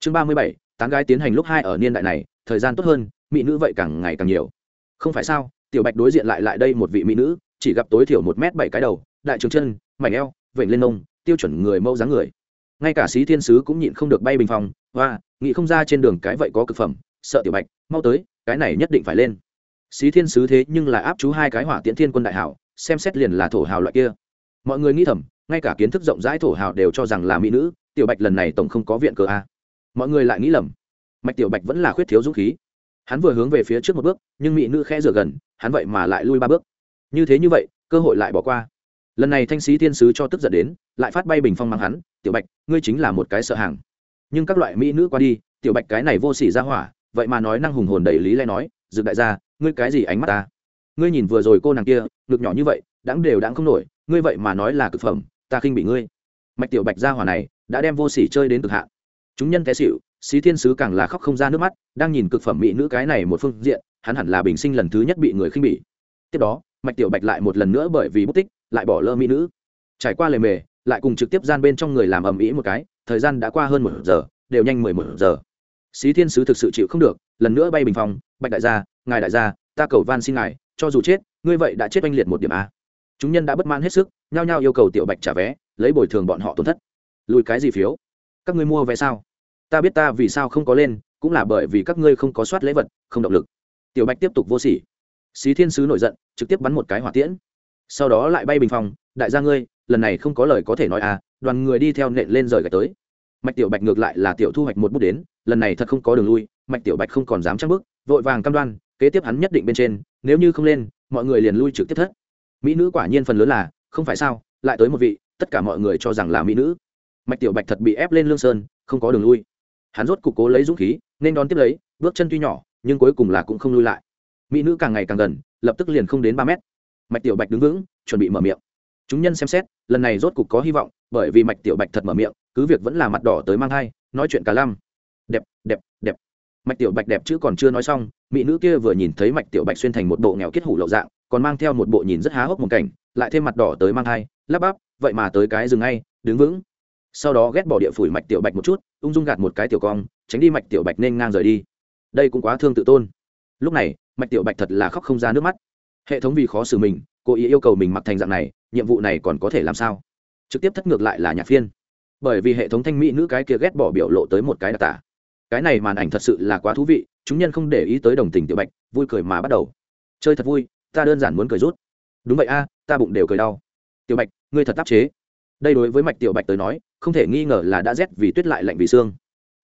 Chương 37. tán gái tiến hành lúc hai ở niên đại này, thời gian tốt hơn, mỹ nữ vậy càng ngày càng nhiều. Không phải sao tiểu bạch đối diện lại lại đây một vị mỹ nữ, chỉ gặp tối thiểu một m bảy cái đầu, đại trường chân, mảnh eo, vểnh lên nông tiêu chuẩn người mẫu dáng người. Ngay cả sĩ thiên sứ cũng nhịn không được bay bình phòng và nghĩ không ra trên đường cái vậy có cực phẩm, sợ tiểu bạch, mau tới, cái này nhất định phải lên. Sĩ thiên sứ thế nhưng là áp chú hai cái hỏa tiễn thiên quân đại hảo, xem xét liền là thổ hào loại kia. Mọi người nghĩ thầm, ngay cả kiến thức rộng rãi thổ hào đều cho rằng là mỹ nữ, tiểu bạch lần này tổng không có viện cờ a. Mọi người lại nghĩ lầm, mạch tiểu bạch vẫn là khuyết thiếu dũng khí hắn vừa hướng về phía trước một bước, nhưng mỹ nữ khẽ rửa gần, hắn vậy mà lại lui ba bước. Như thế như vậy, cơ hội lại bỏ qua. Lần này thanh sĩ thiên sứ cho tức giận đến, lại phát bay bình phong mang hắn, tiểu bạch, ngươi chính là một cái sợ hàng. Nhưng các loại mỹ nữ qua đi, tiểu bạch cái này vô s ỉ ra hỏa, vậy mà nói năng hùng hồn đầy lý lẽ nói, dựng đại gia, ngươi cái gì ánh mắt ta? Ngươi nhìn vừa rồi cô nàng kia, ngực nhỏ như vậy đáng đều đáng không nổi, ngươi vậy mà nói là cực phẩm, ta khinh bị ngươi. Mạch tiểu bạch ra hỏa này, đã đem vô s ỉ chơi đến cực hạn. Chúng nhân té xịu xí thiên sứ càng là khóc không ra nước mắt, đang nhìn cực phẩm mỹ nữ cái này một phương diện, hắn hẳn là bình sinh lần thứ nhất bị người khinh bỉ. Tiếp đó, mạch tiểu bạch lại một lần nữa bởi vì bút tích, lại bỏ lơ mỹ nữ. Trải qua lề mề, lại cùng trực tiếp gian bên trong người làm ầm ĩ một cái, thời gian đã qua hơn một giờ, đều nhanh mười một giờ. Xí thiên sứ thực sự chịu không được, lần nữa bay bình phòng bạch đại gia, ngài đại gia, ta cầu van xin ngài, cho dù chết, ngươi vậy đã chết oanh liệt một điểm a. Chúng nhân đã bất mãn hết sức, nhao nhao yêu cầu tiểu bạch trả vé, lấy bồi thường bọn họ tổn thất. Lùi cái gì phiếu? Các ngươi mua vé sao? Ta biết ta vì sao không có lên, cũng là bởi vì các ngươi không có soát lễ vật, không động lực. Tiểu bạch tiếp tục vô sỉ. Xí thiên sứ nổi giận, trực tiếp bắn một cái hỏa tiễn. Sau đó lại bay bình phòng, đại gia ngươi, lần này không có lời có thể nói à đoàn người đi theo nện lên rời gạch tới. Mạch tiểu bạch ngược lại là tiểu thu hoạch một bút đến, lần này thật không có đường lui, mạch tiểu bạch không còn dám chắc bước, vội vàng cam đoan, kế tiếp hắn nhất định bên trên, nếu như không lên, mọi người liền lui trực tiếp thất. Mỹ nữ quả nhiên phần lớn là, không phải sao, lại tới một vị, tất cả mọi người cho rằng là mỹ nữ. Mạch tiểu bạch thật bị ép lên lương sơn, không có đường lui hắn rốt cục cố lấy dũng khí, nên đón tiếp lấy, bước chân tuy nhỏ, nhưng cuối cùng là cũng không lui lại. Mỹ nữ càng ngày càng gần, lập tức liền không đến ba mét. Mạch tiểu bạch đứng vững, chuẩn bị mở miệng. Chúng nhân xem xét, lần này rốt cục có hy vọng, bởi vì mạch tiểu bạch thật mở miệng, cứ việc vẫn là mặt đỏ tới mang thai, nói chuyện cả lăm. Đẹp đẹp đẹp. Mạch tiểu bạch đẹp chứ còn chưa nói xong, mỹ nữ kia vừa nhìn thấy mạch tiểu bạch xuyên thành một bộ nghèo kết hủ lậu dạng, còn mang theo một bộ nhìn rất há hốc một cảnh, lại thêm mặt đỏ tới mang thai, lắp bắp, vậy mà tới cái dừng ngay, đứng vững. Sau đó ghét bỏ địa phủi mạch tiểu bạch một chút ung dung gạt một cái tiểu cong, tránh đi mạch tiểu bạch nên ngang rời đi. Đây cũng quá thương tự tôn. Lúc này, mạch tiểu bạch thật là khóc không ra nước mắt. Hệ thống vì khó xử mình cô ý yêu cầu mình mặc thành dạng này, nhiệm vụ này còn có thể làm sao? Trực tiếp thất ngược lại là nhạc phiên. Bởi vì hệ thống thanh mỹ nữ cái kia ghét bỏ biểu lộ tới một cái đặc tả. Cái này màn ảnh thật sự là quá thú vị, chúng nhân không để ý tới đồng tình tiểu bạch, vui cười mà bắt đầu. Chơi thật vui, ta đơn giản muốn cười rút. Đúng vậy a, ta bụng đều cười đau. Tiểu bạch, ngươi thật tác chế. Đây đối với mạch tiểu bạch tới nói không thể nghi ngờ là đã rét vì tuyết lại lạnh vì xương.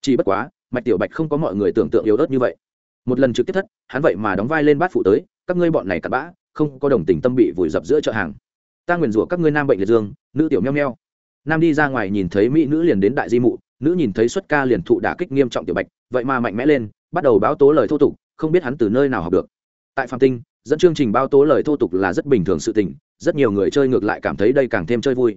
Chỉ bất quá, mạch tiểu bạch không có mọi người tưởng tượng yếu ớt như vậy. Một lần trực tiếp thất, hắn vậy mà đóng vai lên bát phụ tới, các ngươi bọn này cặn bã, không có đồng tình tâm bị vùi dập giữa chợ hàng. Ta nguyền rủa các ngươi nam bệnh liệt dương, nữ tiểu meo meo. Nam đi ra ngoài nhìn thấy mỹ nữ liền đến đại di mụ, nữ nhìn thấy xuất ca liền thụ đả kích nghiêm trọng tiểu bạch, vậy mà mạnh mẽ lên, bắt đầu báo tố lời thô tục, không biết hắn từ nơi nào học được. Tại phạm tinh, dẫn chương trình báo tố lời thô tục là rất bình thường sự tình, rất nhiều người chơi ngược lại cảm thấy đây càng thêm chơi vui.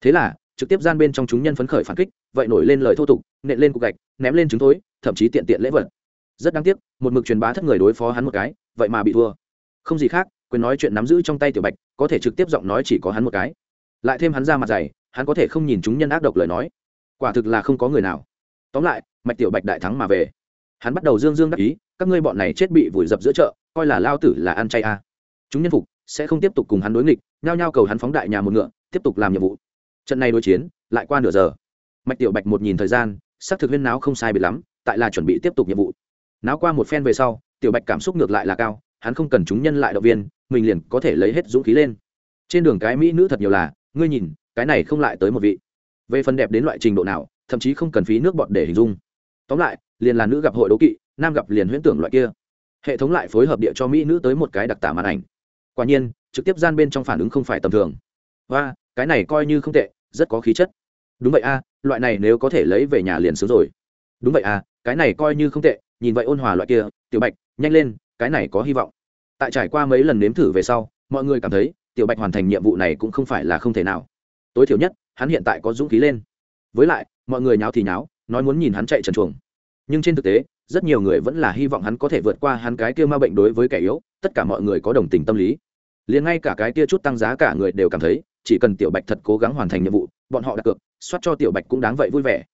Thế là trực tiếp gian bên trong chúng nhân phấn khởi phản kích, vậy nổi lên lời thô tục, nện lên cục gạch, ném lên trứng thối, thậm chí tiện tiện lễ vật. Rất đáng tiếc, một mực truyền bá thất người đối phó hắn một cái, vậy mà bị thua. Không gì khác, quyền nói chuyện nắm giữ trong tay tiểu bạch, có thể trực tiếp giọng nói chỉ có hắn một cái. Lại thêm hắn ra mặt dày, hắn có thể không nhìn chúng nhân ác độc lời nói. Quả thực là không có người nào. Tóm lại, mạch tiểu bạch đại thắng mà về. Hắn bắt đầu dương dương đắc ý, các ngươi bọn này chết bị vùi dập giữa chợ, coi là lao tử là ăn chay a. À. chúng nhân phục, sẽ không tiếp tục cùng hắn đối nghịch, nhao nhao cầu hắn phóng đại nhà một ngựa, tiếp tục làm nhiệm vụ trận này đối chiến, lại qua nửa giờ. Mạch tiểu bạch một nhìn thời gian, xác thực huyên náo không sai biệt lắm, tại là chuẩn bị tiếp tục nhiệm vụ. Náo qua một phen về sau, tiểu bạch cảm xúc ngược lại là cao, hắn không cần chúng nhân lại động viên, mình liền có thể lấy hết dũng khí lên. Trên đường cái mỹ nữ thật nhiều là, ngươi nhìn, cái này không lại tới một vị. Về phần đẹp đến loại trình độ nào, thậm chí không cần phí nước bọt để hình dung. Tóm lại, liền là nữ gặp hội đấu kỵ, nam gặp liền huyễn tưởng loại kia. Hệ thống lại phối hợp địa cho mỹ nữ tới một cái đặc tả màn ảnh. Quả nhiên, trực tiếp gian bên trong phản ứng không phải tầm thường và cái này coi như không tệ, rất có khí chất. Đúng vậy a, loại này nếu có thể lấy về nhà liền sướng rồi. Đúng vậy a, cái này coi như không tệ, nhìn vậy ôn hòa loại kia, tiểu bạch, nhanh lên, cái này có hy vọng. Tại trải qua mấy lần nếm thử về sau, mọi người cảm thấy, tiểu bạch hoàn thành nhiệm vụ này cũng không phải là không thể nào. Tối thiểu nhất, hắn hiện tại có dũng khí lên. Với lại, mọi người nháo thì nháo, nói muốn nhìn hắn chạy trần chuồng nhưng trên thực tế, rất nhiều người vẫn là hy vọng hắn có thể vượt qua hắn cái kia ma bệnh đối với kẻ yếu, tất cả mọi người có đồng tình tâm lý. Liền ngay cả cái kia chút tăng giá cả người đều cảm thấy chỉ cần tiểu bạch thật cố gắng hoàn thành nhiệm vụ, bọn họ đặt cược, soát cho tiểu bạch cũng đáng vậy vui vẻ.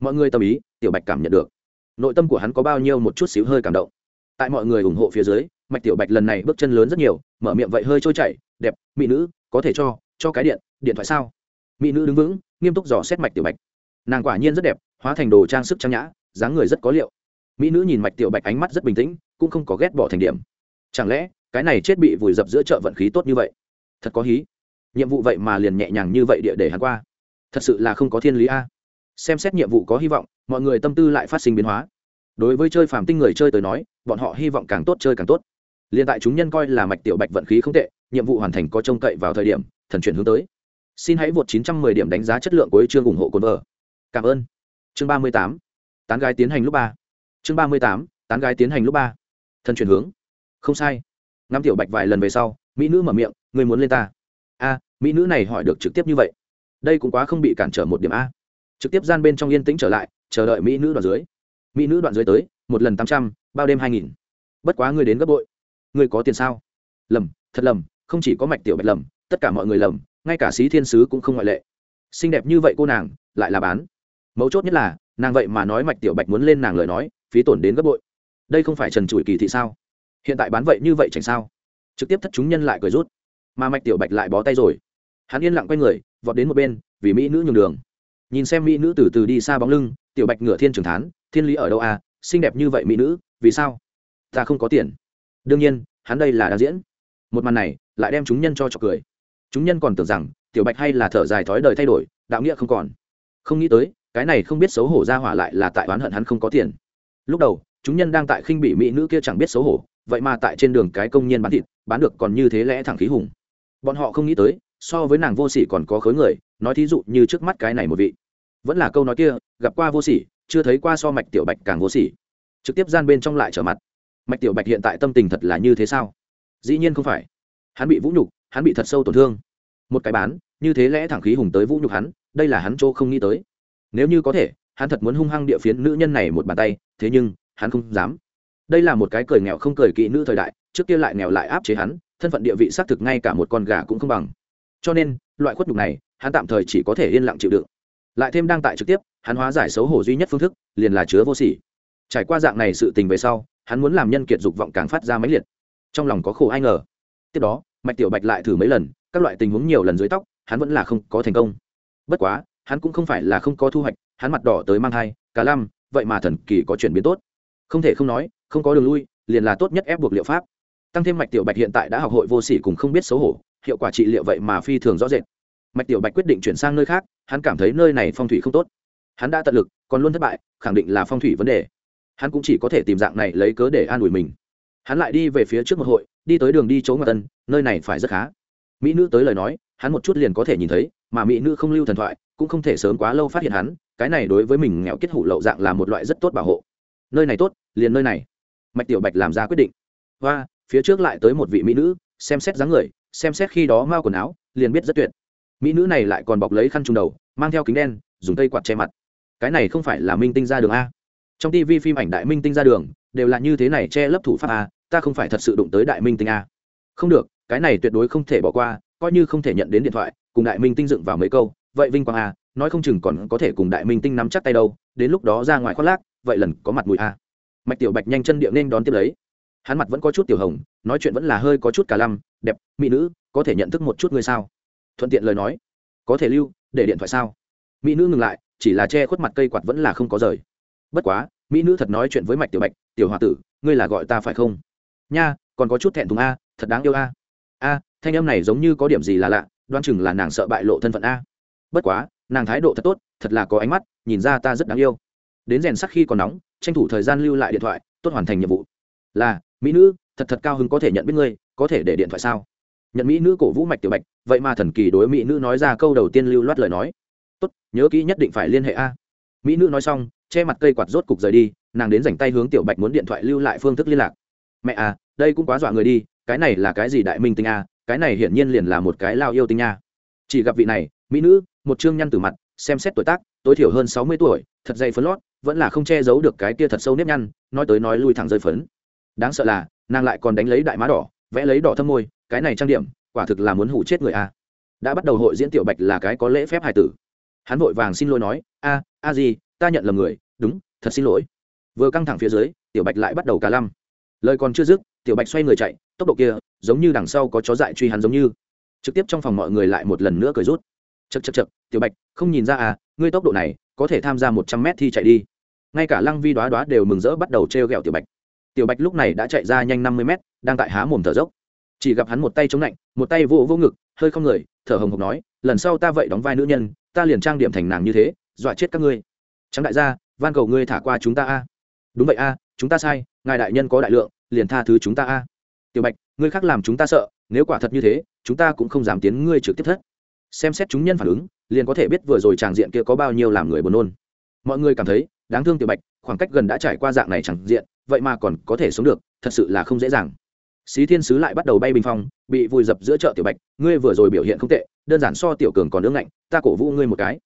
Mọi người tâm ý, tiểu bạch cảm nhận được. Nội tâm của hắn có bao nhiêu một chút xíu hơi cảm động. Tại mọi người ủng hộ phía dưới, mạch tiểu bạch lần này bước chân lớn rất nhiều, mở miệng vậy hơi trôi chảy, đẹp, mỹ nữ, có thể cho cho cái điện điện thoại sao? Mỹ nữ đứng vững, nghiêm túc dò xét mạch tiểu bạch. Nàng quả nhiên rất đẹp, hóa thành đồ trang sức trang nhã, dáng người rất có liệu. Mỹ nữ nhìn mạch tiểu bạch ánh mắt rất bình tĩnh, cũng không có ghét bỏ thành điểm. Chẳng lẽ, cái này chết bị vùi dập giữa chợ vận khí tốt như vậy? Thật có hí nhiệm vụ vậy mà liền nhẹ nhàng như vậy địa để hắn qua. Thật sự là không có thiên lý a. Xem xét nhiệm vụ có hy vọng, mọi người tâm tư lại phát sinh biến hóa. Đối với chơi phàm tinh người chơi tới nói, bọn họ hy vọng càng tốt chơi càng tốt. Liền tại chúng nhân coi là mạch tiểu bạch vận khí không tệ, nhiệm vụ hoàn thành có trông cậy vào thời điểm, thần chuyển hướng tới. Xin hãy vượt 910 điểm đánh giá chất lượng của chương ủng hộ cồn vợ. Cảm ơn. Chương 38. tán gái tiến hành lúc ba. Chương 38. tán gái tiến hành lúc ba. Thần chuyển hướng. Không sai. Ngắm tiểu bạch vài lần về sau, mỹ nữ mở miệng người muốn lên ta? Mỹ nữ này hỏi được trực tiếp như vậy. Đây cũng quá không bị cản trở một điểm a. Trực tiếp gian bên trong yên tĩnh trở lại, chờ đợi mỹ nữ đoạn dưới. Mỹ nữ đoạn dưới tới, một lần tám trăm, bao đêm hai nghìn. Bất quá người đến gấp bội. Người có tiền sao? Lầm, thật lầm, không chỉ có mạch tiểu bạch lầm, tất cả mọi người lầm, ngay cả sĩ thiên sứ cũng không ngoại lệ. Xinh đẹp như vậy cô nàng, lại là bán. Mấu chốt nhất là, nàng vậy mà nói mạch tiểu bạch muốn lên nàng lời nói, phí tổn đến gấp bội. Đây không phải trần trụi kỳ thị sao? Hiện tại bán vậy như vậy chẳng sao. Trực tiếp thất chúng nhân lại cười rút. Mà mạch tiểu bạch lại bó tay rồi hắn yên lặng quay người, vọt đến một bên, vì mỹ nữ nhường đường. Nhìn xem mỹ nữ từ từ đi xa bóng lưng, tiểu bạch ngựa thiên trường thán, thiên lý ở đâu à? Xinh đẹp như vậy mỹ nữ, vì sao? Ta không có tiền. Đương nhiên, hắn đây là đang diễn. Một màn này, lại đem chúng nhân cho trọc cười. Chúng nhân còn tưởng rằng, tiểu bạch hay là thở dài thói đời thay đổi, đạo nghĩa không còn. Không nghĩ tới, cái này không biết xấu hổ ra hỏa lại là tại oán hận hắn không có tiền. Lúc đầu, chúng nhân đang tại khinh bị mỹ nữ kia chẳng biết xấu hổ, vậy mà tại trên đường cái công nhân bán thịt, bán được còn như thế lẽ thẳng khí hùng. Bọn họ không nghĩ tới so với nàng vô sỉ còn có khối người, nói thí dụ như trước mắt cái này một vị. Vẫn là câu nói kia, gặp qua vô sỉ, chưa thấy qua so mạch tiểu bạch càng vô sỉ. Trực tiếp gian bên trong lại trở mặt. Mạch tiểu bạch hiện tại tâm tình thật là như thế sao? Dĩ nhiên không phải. Hắn bị vũ nhục, hắn bị thật sâu tổn thương. Một cái bán, như thế lẽ thẳng khí hùng tới vũ nhục hắn, đây là hắn chỗ không nghĩ tới. Nếu như có thể, hắn thật muốn hung hăng địa phiến nữ nhân này một bàn tay, thế nhưng, hắn không dám. Đây là một cái cười nghèo không cười kỹ nữ thời đại, trước kia lại nghèo lại áp chế hắn, thân phận địa vị xác thực ngay cả một con gà cũng không bằng cho nên, loại khuất nhục này, hắn tạm thời chỉ có thể yên lặng chịu đựng. Lại thêm đang tại trực tiếp, hắn hóa giải xấu hổ duy nhất phương thức, liền là chứa vô sỉ. Trải qua dạng này sự tình về sau, hắn muốn làm nhân kiệt dục vọng càng phát ra máy liệt. Trong lòng có khổ ai ngờ. Tiếp đó, mạch tiểu bạch lại thử mấy lần, các loại tình huống nhiều lần dưới tóc, hắn vẫn là không có thành công. Bất quá, hắn cũng không phải là không có thu hoạch, hắn mặt đỏ tới mang thai, cả lăm, vậy mà thần kỳ có chuyển biến tốt. Không thể không nói, không có đường lui, liền là tốt nhất ép buộc liệu pháp. Tăng thêm mạch tiểu bạch hiện tại đã học hội vô sỉ cùng không biết xấu hổ hiệu quả trị liệu vậy mà phi thường rõ rệt. Mạch tiểu bạch quyết định chuyển sang nơi khác, hắn cảm thấy nơi này phong thủy không tốt. Hắn đã tận lực, còn luôn thất bại, khẳng định là phong thủy vấn đề. Hắn cũng chỉ có thể tìm dạng này lấy cớ để an ủi mình. Hắn lại đi về phía trước một hội, đi tới đường đi chỗ ngoại tân, nơi này phải rất khá. Mỹ nữ tới lời nói, hắn một chút liền có thể nhìn thấy, mà mỹ nữ không lưu thần thoại, cũng không thể sớm quá lâu phát hiện hắn, cái này đối với mình nghèo kết hủ lậu dạng là một loại rất tốt bảo hộ. Nơi này tốt, liền nơi này. Mạch tiểu bạch làm ra quyết định. Và phía trước lại tới một vị mỹ nữ, xem xét dáng người xem xét khi đó mao quần áo, liền biết rất tuyệt. Mỹ nữ này lại còn bọc lấy khăn trùng đầu, mang theo kính đen, dùng cây quạt che mặt. Cái này không phải là minh tinh ra đường a. Trong tv phim ảnh đại minh tinh ra đường, đều là như thế này che lấp thủ pháp a, ta không phải thật sự đụng tới đại minh tinh a. Không được, cái này tuyệt đối không thể bỏ qua, coi như không thể nhận đến điện thoại, cùng đại minh tinh dựng vào mấy câu, vậy vinh quang a, nói không chừng còn có thể cùng đại minh tinh nắm chắc tay đâu, đến lúc đó ra ngoài khoác lác, vậy lần có mặt mũi a. Mạch tiểu bạch nhanh chân điệu nên đón tiếp lấy hắn mặt vẫn có chút tiểu hồng, nói chuyện vẫn là hơi có chút cả lăm, đẹp, mỹ nữ, có thể nhận thức một chút ngươi sao? Thuận tiện lời nói. Có thể lưu, để điện thoại sao? Mỹ nữ ngừng lại, chỉ là che khuất mặt cây quạt vẫn là không có rời. Bất quá, mỹ nữ thật nói chuyện với mạch tiểu bạch, tiểu h o a tử, ngươi là gọi ta phải không? Nha, còn có chút thẹn thùng a, thật đáng yêu a. A, thanh em này giống như có điểm gì là lạ đoan chừng là nàng sợ bại lộ thân phận a. Bất quá, nàng thái độ thật tốt, thật là có ánh mắt, nhìn ra ta rất đáng yêu. Đến rèn sắc khi còn nóng, tranh thủ thời gian lưu lại điện thoại, tốt hoàn thành nhiệm vụ. Là mỹ nữ, thật thật cao hứng có thể nhận biết ngươi, có thể để điện thoại sao? Nhận mỹ nữ cổ vũ mạch tiểu bạch, vậy mà thần kỳ đối mỹ nữ nói ra câu đầu tiên lưu loát lời nói. Tốt, nhớ kỹ nhất định phải liên hệ a. Mỹ nữ nói xong, che mặt cây quạt rốt cục rời đi, nàng đến dành tay hướng tiểu bạch muốn điện thoại lưu lại phương thức liên lạc. Mẹ à đây cũng quá dọa người đi, cái này là cái gì đại minh tinh a, cái này hiển nhiên liền là một cái lao yêu tinh nha chỉ gặp vị này, mỹ nữ, một chương nhăn từ mặt, xem xét tuổi tác, tối thiểu hơn sáu mươi tuổi, thật dày phấn lót, vẫn là không che giấu được cái kia thật sâu nếp nhăn, nói tới nói lui thẳng rơi phấn đáng sợ là, nàng lại còn đánh lấy đại má đỏ, vẽ lấy đỏ thâm môi, cái này trang điểm, quả thực là muốn hủ chết người a. Đã bắt đầu hội diễn tiểu bạch là cái có lễ phép hài tử. Hắn vội vàng xin lỗi nói, a a gì, ta nhận lầm người, đúng, thật xin lỗi. Vừa căng thẳng phía dưới, tiểu bạch lại bắt đầu cả lăm. Lời còn chưa dứt, tiểu bạch xoay người chạy, tốc độ kia, giống như đằng sau có chó dại truy hắn giống như. Trực tiếp trong phòng mọi người lại một lần nữa cười rút. Chật chật chật tiểu bạch, không nhìn ra à ngươi tốc độ này, có thể tham gia một trăm mét thi chạy đi. Ngay cả lăng vi đoá đoá đều mừng rỡ bắt đầu t r e o g ẹ o tiểu bạch tiểu bạch lúc này đã chạy ra nhanh năm mươi mét, đang tại há mồm thở dốc. Chỉ gặp hắn một tay chống lạnh, một tay vô vô ngực, hơi không người, thở hồng hộc nói, lần sau ta vậy đóng vai nữ nhân, ta liền trang điểm thành nàng như thế, dọa chết các ngươi. Trắng đại gia, van cầu ngươi thả qua chúng ta a. Đúng vậy a, chúng ta sai, ngài đại nhân có đại lượng, liền tha thứ chúng ta a. Tiểu bạch, ngươi khác làm chúng ta sợ, nếu quả thật như thế, chúng ta cũng không dám tiến ngươi trực tiếp thất. Xem xét chúng nhân phản ứng, liền có thể biết vừa rồi tràng diện kia có bao nhiêu làm người buồn nôn. Mọi người cảm thấy, đáng thương tiểu bạch, khoảng cách gần đã trải qua dạng này chẳng diện vậy mà còn có thể sống được, thật sự là không dễ dàng. Xí thiên sứ lại bắt đầu bay bình phong, bị vùi dập giữa chợ tiểu bạch, ngươi vừa rồi biểu hiện không tệ, đơn giản so tiểu cường còn ương ngạnh, ta cổ vũ ngươi một cái.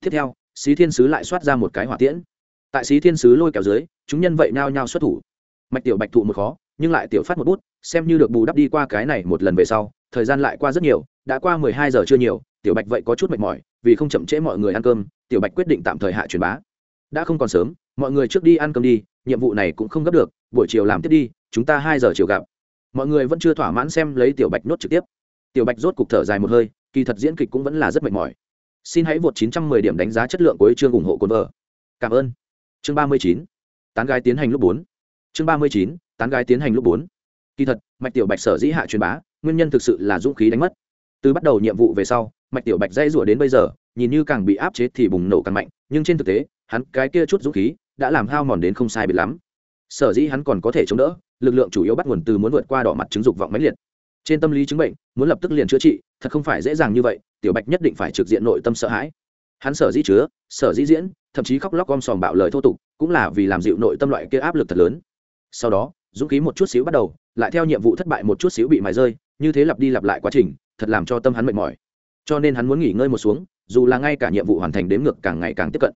Tiếp theo, xí thiên sứ lại soát ra một cái hỏa tiễn. Tại xí thiên sứ lôi kéo dưới, chúng nhân vậy nao nhao xuất thủ. Mạch tiểu bạch thụ một khó, nhưng lại tiểu phát một bút, xem như được bù đắp đi qua cái này một lần về sau, thời gian lại qua rất nhiều, đã qua mười hai giờ chưa nhiều, tiểu bạch vậy có chút mệt mỏi, vì không chậm trễ mọi người ăn cơm, tiểu bạch quyết định tạm thời hạ truyền bá. Đã không còn sớm, mọi người trước đi ăn cơm đi nhiệm vụ này cũng không gấp được, buổi chiều làm tiếp đi, chúng ta hai giờ chiều gặp mọi người vẫn chưa thỏa mãn xem lấy tiểu bạch nốt trực tiếp tiểu bạch rốt cục thở dài một hơi, kỳ thật diễn kịch cũng vẫn là rất mệt mỏi xin hãy vượt 910 điểm đánh giá chất lượng của chương ủng hộ cồn vợ cảm ơn chương 39. tán gái tiến hành lúc 4. chương 39. tán gái tiến hành lúc 4. kỳ thật, mạch tiểu bạch sở dĩ hạ truyền bá, nguyên nhân thực sự là dũng khí đánh mất từ bắt đầu nhiệm vụ về sau, mạch tiểu bạch dây rủa đến bây giờ, nhìn như càng bị áp chế thì bùng nổ càng mạnh, nhưng trên thực tế, hắn cái kia chút dũng khí đã làm hao mòn đến không sai biệt lắm. Sở dĩ hắn còn có thể chống đỡ, lực lượng chủ yếu bắt nguồn từ muốn vượt qua đỏ mặt chứng dục vọng mãnh liệt. Trên tâm lý chứng bệnh, muốn lập tức liền chữa trị, thật không phải dễ dàng như vậy, tiểu bạch nhất định phải trực diện nội tâm sợ hãi. Hắn sở dĩ chứa, sở dĩ diễn, thậm chí khóc lóc om sòm bạo lời thô tục, cũng là vì làm dịu nội tâm loại kia áp lực thật lớn. Sau đó, dũng khí một chút xíu bắt đầu, lại theo nhiệm vụ thất bại một chút xíu bị mài rơi, như thế lặp đi lặp lại quá trình, thật làm cho tâm hắn mệt mỏi. Cho nên hắn muốn nghỉ ngơi một xuống, dù là ngay cả nhiệm vụ hoàn thành đếm ngược càng ngày càng tiếp cận.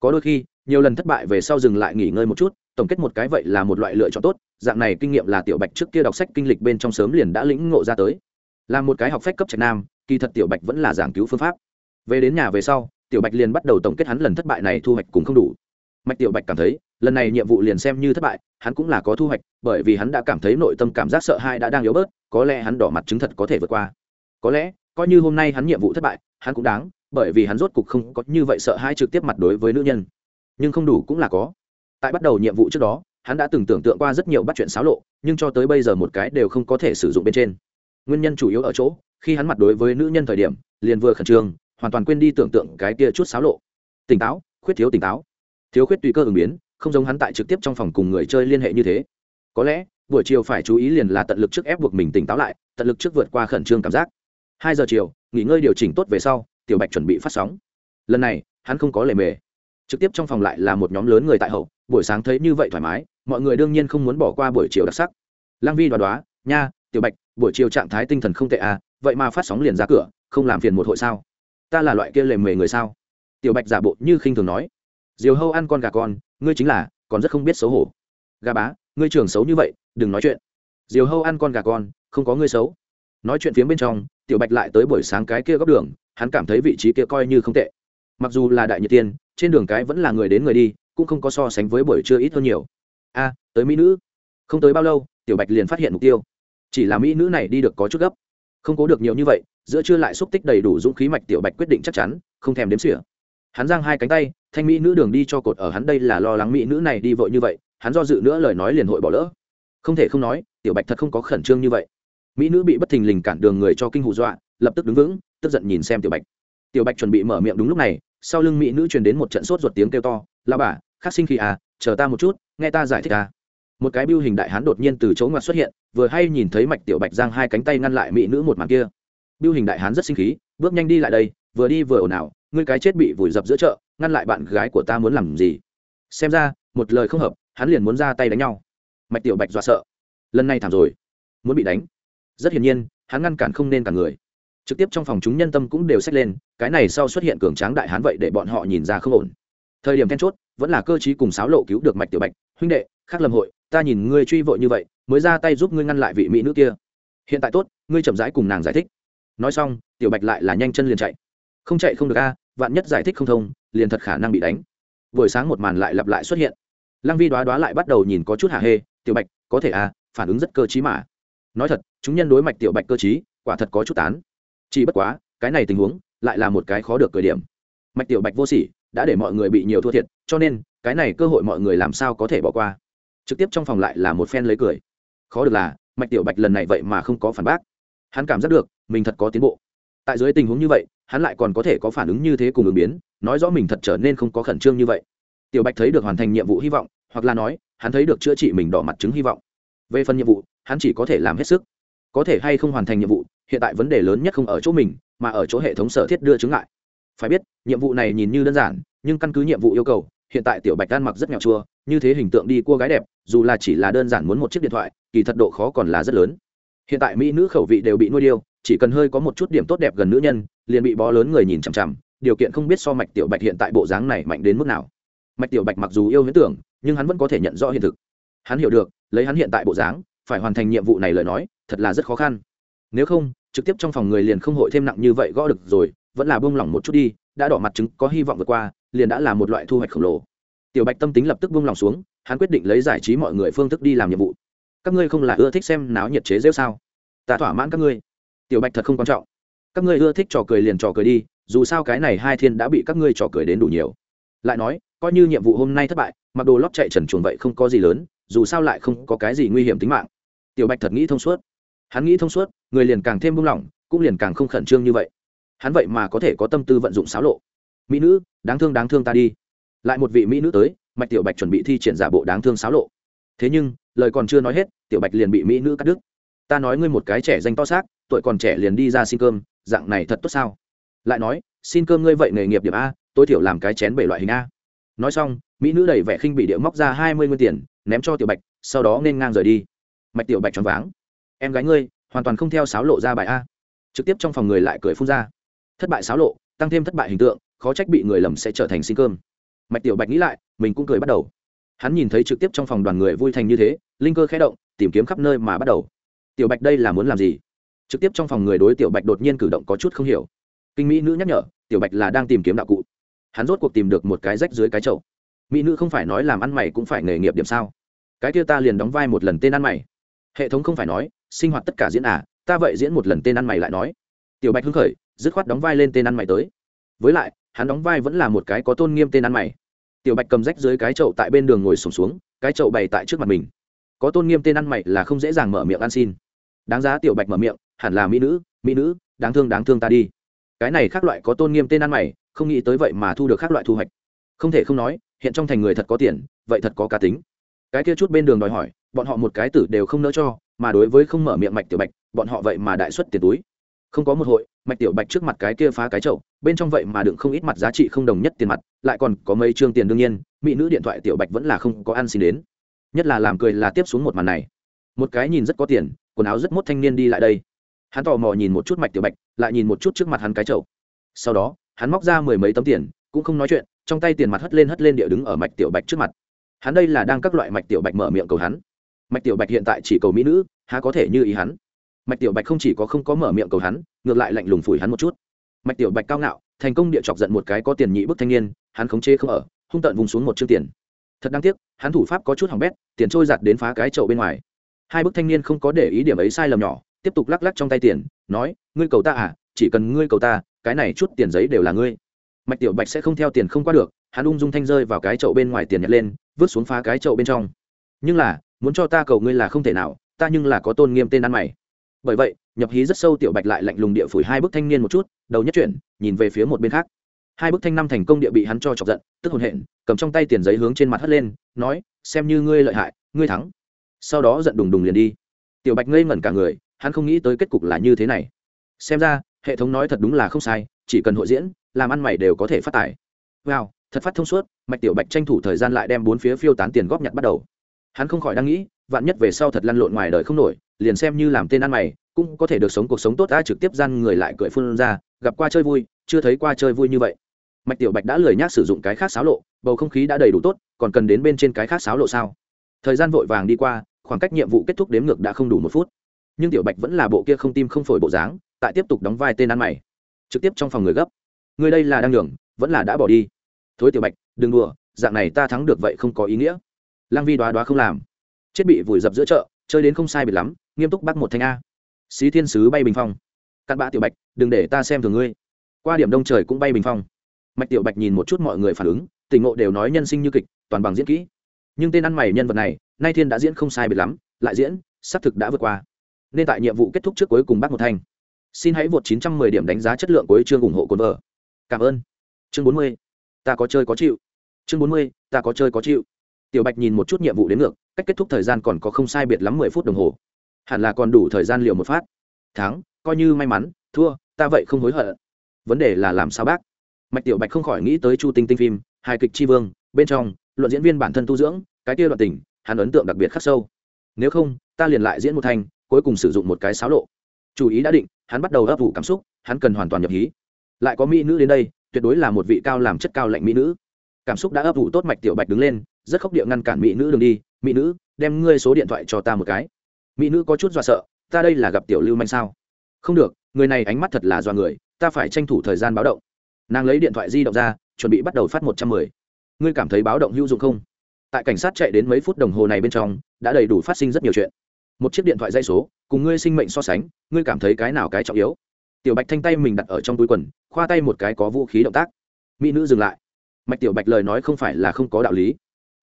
Có đôi khi nhiều lần thất bại về sau dừng lại nghỉ ngơi một chút, tổng kết một cái vậy là một loại lựa chọn tốt, dạng này kinh nghiệm là tiểu bạch trước kia đọc sách kinh lịch bên trong sớm liền đã lĩnh ngộ ra tới. Là một cái học phép cấp trạch nam, kỳ thật tiểu bạch vẫn là giảng cứu phương pháp. Về đến nhà về sau, tiểu bạch liền bắt đầu tổng kết hắn lần thất bại này thu hoạch cũng không đủ. Mạch tiểu bạch cảm thấy, lần này nhiệm vụ liền xem như thất bại, hắn cũng là có thu hoạch, bởi vì hắn đã cảm thấy nội tâm cảm giác sợ hãi đã đang yếu bớt, có lẽ hắn đỏ mặt chứng thật có thể vượt qua. Có lẽ, coi như hôm nay hắn nhiệm vụ thất bại, hắn cũng đáng, bởi vì hắn rốt cục không có như vậy sợ hãi trực tiếp mặt đối với nữ nhân nhưng không đủ cũng là có. Tại bắt đầu nhiệm vụ trước đó, hắn đã từng tưởng tượng qua rất nhiều bắt chuyện xáo lộ, nhưng cho tới bây giờ một cái đều không có thể sử dụng bên trên. Nguyên nhân chủ yếu ở chỗ, khi hắn mặt đối với nữ nhân thời điểm, liền vừa khẩn trương, hoàn toàn quên đi tưởng tượng cái kia chút xáo lộ. Tỉnh táo, khuyết thiếu tỉnh táo. Thiếu khuyết tùy cơ ứng biến, không giống hắn tại trực tiếp trong phòng cùng người chơi liên hệ như thế. Có lẽ, buổi chiều phải chú ý liền là tận lực trước ép buộc mình tỉnh táo lại, tận lực trước vượt qua khẩn trương cảm giác. Hai giờ chiều, nghỉ ngơi điều chỉnh tốt về sau, tiểu bạch chuẩn bị phát sóng. Lần này, hắn không có lề mề trực tiếp trong phòng lại là một nhóm lớn người tại hậu, buổi sáng thấy như vậy thoải mái, mọi người đương nhiên không muốn bỏ qua buổi chiều đặc sắc. Lang vi đoá đoá, nha, tiểu bạch, buổi chiều trạng thái tinh thần không tệ à vậy mà phát sóng liền ra cửa, không làm phiền một hội sao? Ta là loại kia lề mề người sao? Tiểu bạch giả bộ như khinh thường nói. Diều hâu ăn con gà con, ngươi chính là, còn rất không biết xấu hổ. Gà bá, ngươi trường xấu như vậy, đừng nói chuyện. Diều hâu ăn con gà con, không có ngươi xấu. Nói chuyện phía bên trong, tiểu bạch lại tới buổi sáng cái kia góc đường, hắn cảm thấy vị trí kia coi như không tệ. Mặc dù là đại nhiệt tiên trên đường cái vẫn là người đến người đi, cũng không có so sánh với buổi trưa ít hơn nhiều. A, tới mỹ nữ. Không tới bao lâu, tiểu bạch liền phát hiện mục tiêu. Chỉ là mỹ nữ này đi được có chút gấp. Không cố được nhiều như vậy, giữa trưa lại xúc tích đầy đủ dũng khí mạch tiểu bạch quyết định chắc chắn, không thèm đếm xỉa. Hắn giang hai cánh tay, thanh mỹ nữ đường đi cho cột ở hắn đây là lo lắng mỹ nữ này đi vội như vậy, hắn do dự nữa lời nói liền hội bỏ lỡ. Không thể không nói, tiểu bạch thật không có khẩn trương như vậy. Mỹ nữ bị bất thình lình cản đường người cho kinh hù dọa, lập tức đứng vững, tức giận nhìn xem tiểu bạch. Tiểu bạch chuẩn bị mở miệng đúng lúc này sau lưng mỹ nữ truyền đến một trận sốt ruột tiếng kêu to lao bà khắc sinh khi à chờ ta một chút, nghe ta giải thích à. Một cái biêu hình đại hán đột nhiên từ chỗ ngoặt xuất hiện, vừa hay nhìn thấy mạch tiểu bạch giang hai cánh tay ngăn lại mỹ nữ một màn kia. Biêu hình đại hán rất sinh khí, bước nhanh đi lại đây, vừa đi vừa ồn ào, ngươi cái chết bị vùi dập giữa chợ, ngăn lại bạn gái của ta muốn làm gì? Xem ra, một lời không hợp, hắn liền muốn ra tay đánh nhau. Mạch tiểu bạch dọa sợ. Lần này thảm rồi, muốn bị đánh. Rất hiển nhiên, hắn ngăn cản không nên cả người trực tiếp trong phòng chúng nhân tâm cũng đều xét lên, cái này sau xuất hiện cường tráng đại hán vậy để bọn họ nhìn ra không ổn. Thời điểm then chốt, vẫn là cơ chí cùng sáo lộ cứu được mạch tiểu bạch, huynh đệ, khắc lâm hội, ta nhìn ngươi truy vội như vậy, mới ra tay giúp ngươi ngăn lại vị mỹ nữ kia. Hiện tại tốt, ngươi chậm rãi cùng nàng giải thích. Nói xong, tiểu bạch lại là nhanh chân liền chạy. Không chạy không được a, vạn nhất giải thích không thông, liền thật khả năng bị đánh. Buổi sáng một màn lại lặp lại xuất hiện. Lăng vi đoá đoá lại bắt đầu nhìn có chút hạ hê, tiểu bạch, có thể à phản ứng rất cơ t mà. Nói thật, chúng nhân đối mạch tiểu bạch cơ t quả thật có chút tán chỉ bất quá, cái này tình huống lại là một cái khó được cười điểm. Mạch tiểu bạch vô sỉ, đã để mọi người bị nhiều thua thiệt, cho nên, cái này cơ hội mọi người làm sao có thể bỏ qua. Trực tiếp trong phòng lại là một phen lấy cười. Khó được là, mạch tiểu bạch lần này vậy mà không có phản bác. Hắn cảm giác được, mình thật có tiến bộ. Tại dưới tình huống như vậy, hắn lại còn có thể có phản ứng như thế cùng ứng biến, nói rõ mình thật trở nên không có khẩn trương như vậy. Tiểu bạch thấy được hoàn thành nhiệm vụ hy vọng, hoặc là nói, hắn thấy được chữa trị mình đỏ mặt chứng hy vọng. Về phần nhiệm vụ, hắn chỉ có thể làm hết sức. Có thể hay không hoàn thành nhiệm vụ hiện tại vấn đề lớn nhất không ở chỗ mình, mà ở chỗ hệ thống sở thiết đưa chứng lại phải biết, nhiệm vụ này nhìn như đơn giản, nhưng căn cứ nhiệm vụ yêu cầu, hiện tại tiểu bạch đan mặc rất nghèo chua, như thế hình tượng đi cua gái đẹp, dù là chỉ là đơn giản muốn một chiếc điện thoại, kỳ thật độ khó còn là rất lớn. Hiện tại mỹ nữ khẩu vị đều bị nuôi điêu, chỉ cần hơi có một chút điểm tốt đẹp gần nữ nhân, liền bị bó lớn người nhìn chằm chằm, điều kiện không biết so mạch tiểu bạch hiện tại bộ dáng này mạnh đến mức nào. Mạch tiểu bạch mặc dù yêu huyễn tưởng, nhưng hắn vẫn có thể nhận rõ hiện thực. Hắn hiểu được, lấy hắn hiện tại bộ dáng, phải hoàn thành nhiệm vụ này lời nói, thật là rất khó khăn nếu không, trực tiếp trong phòng người liền không hội thêm nặng như vậy gõ được rồi, vẫn là buông lỏng một chút đi, đã đỏ mặt chứng có hy vọng vượt qua, liền đã là một loại thu hoạch khổng lồ. Tiểu bạch tâm tính lập tức buông lỏng xuống, hắn quyết định lấy giải trí mọi người phương thức đi làm nhiệm vụ. Các ngươi không là ưa thích xem náo nhiệt chế rêu sao? Ta thỏa mãn các ngươi. Tiểu bạch thật không quan trọng. Các ngươi ưa thích trò cười liền trò cười đi, dù sao cái này hai thiên đã bị các ngươi trò cười đến đủ nhiều. Lại nói, coi như nhiệm vụ hôm nay thất bại, mặc đồ lót chạy trần chuồng vậy không có gì lớn, dù sao lại không có cái gì nguy hiểm tính mạng. Tiểu bạch thật nghĩ thông suốt hắn nghĩ thông suốt, người liền càng thêm buông lỏng, cũng liền càng không khẩn trương như vậy. Hắn vậy mà có thể có tâm tư vận dụng xáo lộ. Mỹ nữ, đáng thương đáng thương ta đi. Lại một vị mỹ nữ tới, mạch tiểu bạch chuẩn bị thi triển giả bộ đáng thương xáo lộ. Thế nhưng, lời còn chưa nói hết, tiểu bạch liền bị mỹ nữ cắt đứt. Ta nói ngươi một cái trẻ danh to xác, tuổi còn trẻ liền đi ra xin cơm, dạng này thật tốt sao? Lại nói, xin cơm ngươi vậy nghề nghiệp điểm a, tối thiểu làm cái chén bảy loại hình a. Nói xong, mỹ nữ đầy vẻ khinh bị điệu móc ra hai mươi nguyên tiền, ném cho tiểu bạch, sau đó nên ngang rời đi. Mạch tiểu bạch choáng váng em gái ngươi, hoàn toàn không theo sáo lộ ra bài a. Trực tiếp trong phòng người lại cười phun ra. Thất bại sáo lộ, tăng thêm thất bại hình tượng, khó trách bị người lầm sẽ trở thành xin cơm. Mạch tiểu bạch nghĩ lại, mình cũng cười bắt đầu. Hắn nhìn thấy trực tiếp trong phòng đoàn người vui thành như thế, linh cơ khẽ động, tìm kiếm khắp nơi mà bắt đầu. Tiểu bạch đây là muốn làm gì? Trực tiếp trong phòng người đối tiểu bạch đột nhiên cử động có chút không hiểu. Kinh mỹ nữ nhắc nhở, tiểu bạch là đang tìm kiếm đạo cụ. Hắn rốt cuộc tìm được một cái rách dưới cái chậu. Mỹ nữ không phải nói làm ăn mày cũng phải nghề nghiệp điểm sao? Cái kia ta liền đóng vai một lần tên ăn mày. Hệ thống không phải nói sinh hoạt tất cả diễn à ta vậy diễn một lần tên ăn mày lại nói. Tiểu bạch hưng khởi dứt khoát đóng vai lên tên ăn mày tới. Với lại hắn đóng vai vẫn là một cái có tôn nghiêm tên ăn mày. Tiểu bạch cầm rách dưới cái chậu tại bên đường ngồi sùng xuống, xuống cái chậu bày tại trước mặt mình. Có tôn nghiêm tên ăn mày là không dễ dàng mở miệng ăn xin. Đáng giá tiểu bạch mở miệng hẳn là mỹ nữ mỹ nữ đáng thương đáng thương ta đi. Cái này khác loại có tôn nghiêm tên ăn mày không nghĩ tới vậy mà thu được khác loại thu hoạch. Không thể không nói hiện trong thành người thật có tiền vậy thật có cá tính. Cái kia chút bên đường đòi hỏi bọn họ một cái tử đều không nỡ cho mà đối với không mở miệng mạch tiểu bạch, bọn họ vậy mà đại xuất tiền túi. Không có một hội, mạch tiểu bạch trước mặt cái kia phá cái chậu, bên trong vậy mà đựng không ít mặt giá trị không đồng nhất tiền mặt, lại còn có mấy chương tiền đương nhiên, mỹ nữ điện thoại tiểu bạch vẫn là không có ăn xin đến. Nhất là làm cười là tiếp xuống một màn này. Một cái nhìn rất có tiền, quần áo rất mốt thanh niên đi lại đây. Hắn tò mò nhìn một chút mạch tiểu bạch, lại nhìn một chút trước mặt hắn cái chậu. Sau đó, hắn móc ra mười mấy tấm tiền, cũng không nói chuyện, trong tay tiền mặt hất lên hất lên địa đứng ở mạch tiểu bạch trước mặt. Hắn đây là đang các loại mạch tiểu bạch mở miệng cầu hắn mạch tiểu bạch hiện tại chỉ cầu mỹ nữ, há có thể như ý hắn? Mạch tiểu bạch không chỉ có không có mở miệng cầu hắn, ngược lại lạnh lùng phủi hắn một chút. Mạch tiểu bạch cao ngạo, thành công địa chọc giận một cái có tiền nhị bức thanh niên, hắn khống chế không ở, hung tợn vùng xuống một chương tiền. Thật đáng tiếc, hắn thủ pháp có chút hỏng bét, tiền trôi giặt đến phá cái chậu bên ngoài. Hai bức thanh niên không có để ý điểm ấy sai lầm nhỏ, tiếp tục lắc lắc trong tay tiền, nói, ngươi cầu ta à chỉ cần ngươi cầu ta, cái này chút tiền giấy đều là ngươi. Mạch tiểu bạch sẽ không theo tiền không qua được, hắn ung dung thanh rơi vào cái chậu bên ngoài tiền nhặt lên, vứt xuống phá cái chậu bên trong. Nhưng là muốn cho ta cầu ngươi là không thể nào, ta nhưng là có tôn nghiêm tên ăn mày. Bởi vậy, nhập hí rất sâu tiểu bạch lại lạnh lùng địa phủi hai bức thanh niên một chút, đầu nhất chuyển, nhìn về phía một bên khác. Hai bức thanh năm thành công địa bị hắn cho chọc giận, tức hồn hện cầm trong tay tiền giấy hướng trên mặt hất lên, nói, xem như ngươi lợi hại, ngươi thắng. Sau đó giận đùng đùng liền đi. Tiểu bạch ngây ngẩn cả người, hắn không nghĩ tới kết cục là như thế này. Xem ra, hệ thống nói thật đúng là không sai, chỉ cần hội diễn, làm ăn mày đều có thể phát tài. Wow, thật phát thông suốt, mạch tiểu bạch tranh thủ thời gian lại đem bốn phía phiêu tán tiền góp nhặt bắt đầu hắn không khỏi đang nghĩ, vạn nhất về sau thật lăn lộn ngoài đời không nổi, liền xem như làm tên ăn mày, cũng có thể được sống cuộc sống tốt đã trực tiếp gian người lại cười phun ra, gặp qua chơi vui, chưa thấy qua chơi vui như vậy. Mạch tiểu bạch đã lười nhác sử dụng cái khác xáo lộ, bầu không khí đã đầy đủ tốt, còn cần đến bên trên cái khác xáo lộ sao? Thời gian vội vàng đi qua, khoảng cách nhiệm vụ kết thúc đếm ngược đã không đủ một phút. Nhưng tiểu bạch vẫn là bộ kia không tim không phổi bộ dáng, tại tiếp tục đóng vai tên ăn mày. Trực tiếp trong phòng người gấp. Người đây là đang nhường, vẫn là đã bỏ đi. Thối tiểu bạch, đừng đùa, dạng này ta thắng được vậy không có ý nghĩa lang vi đoá đoá không làm. Chết bị vùi dập giữa chợ, chơi đến không sai biệt lắm, nghiêm túc bắt một thanh a. Xí thiên sứ bay bình phong. Cặn bã tiểu bạch, đừng để ta xem thường ngươi. Qua điểm đông trời cũng bay bình phong. Mạch tiểu bạch nhìn một chút mọi người phản ứng, tỉnh ngộ đều nói nhân sinh như kịch, toàn bằng diễn kỹ. Nhưng tên ăn mày nhân vật này, nay thiên đã diễn không sai biệt lắm, lại diễn, xác thực đã vượt qua. Nên tại nhiệm vụ kết thúc trước cuối cùng bắt một thanh. Xin hãy vượt 910 điểm đánh giá chất lượng cuối chương ủng hộ cồn vợ cảm ơn. Chương 40. ta có chơi có chịu. Chương 40. ta có chơi có chịu tiểu bạch nhìn một chút nhiệm vụ đến ngược, cách kết thúc thời gian còn có không sai biệt lắm mười phút đồng hồ. Hẳn là còn đủ thời gian liều một phát. Thắng, coi như may mắn, thua, ta vậy không hối hận. Vấn đề là làm sao bác? Mạch tiểu bạch không khỏi nghĩ tới chu tinh tinh phim, hài kịch tri vương, bên trong, luận diễn viên bản thân tu dưỡng, cái kia đoạn tình, hắn ấn tượng đặc biệt khắc sâu. Nếu không, ta liền lại diễn một thanh cuối cùng sử dụng một cái xáo lộ. Chủ ý đã định, hắn bắt đầu ấp ủ cảm xúc, hắn cần hoàn toàn nhập hí. Lại có mỹ nữ đến đây, tuyệt đối là một vị cao làm chất cao lạnh mỹ nữ cảm xúc đã ấp ủ tốt mạch tiểu bạch đứng lên, rất khóc địa ngăn cản mỹ nữ đường đi, mỹ nữ, đem ngươi số điện thoại cho ta một cái. Mỹ nữ có chút do sợ, ta đây là gặp tiểu lưu manh sao? Không được, người này ánh mắt thật là do người, ta phải tranh thủ thời gian báo động. Nàng lấy điện thoại di động ra, chuẩn bị bắt đầu phát một trăm mười. Ngươi cảm thấy báo động hữu dụng không? Tại cảnh sát chạy đến mấy phút đồng hồ này bên trong, đã đầy đủ phát sinh rất nhiều chuyện. Một chiếc điện thoại dây số, cùng ngươi sinh mệnh so sánh, ngươi cảm thấy cái nào cái trọng yếu? Tiểu bạch thanh tay mình đặt ở trong túi quần, khoa tay một cái có vũ khí động tác. Mỹ nữ dừng lại mạch tiểu bạch lời nói không phải là không có đạo lý.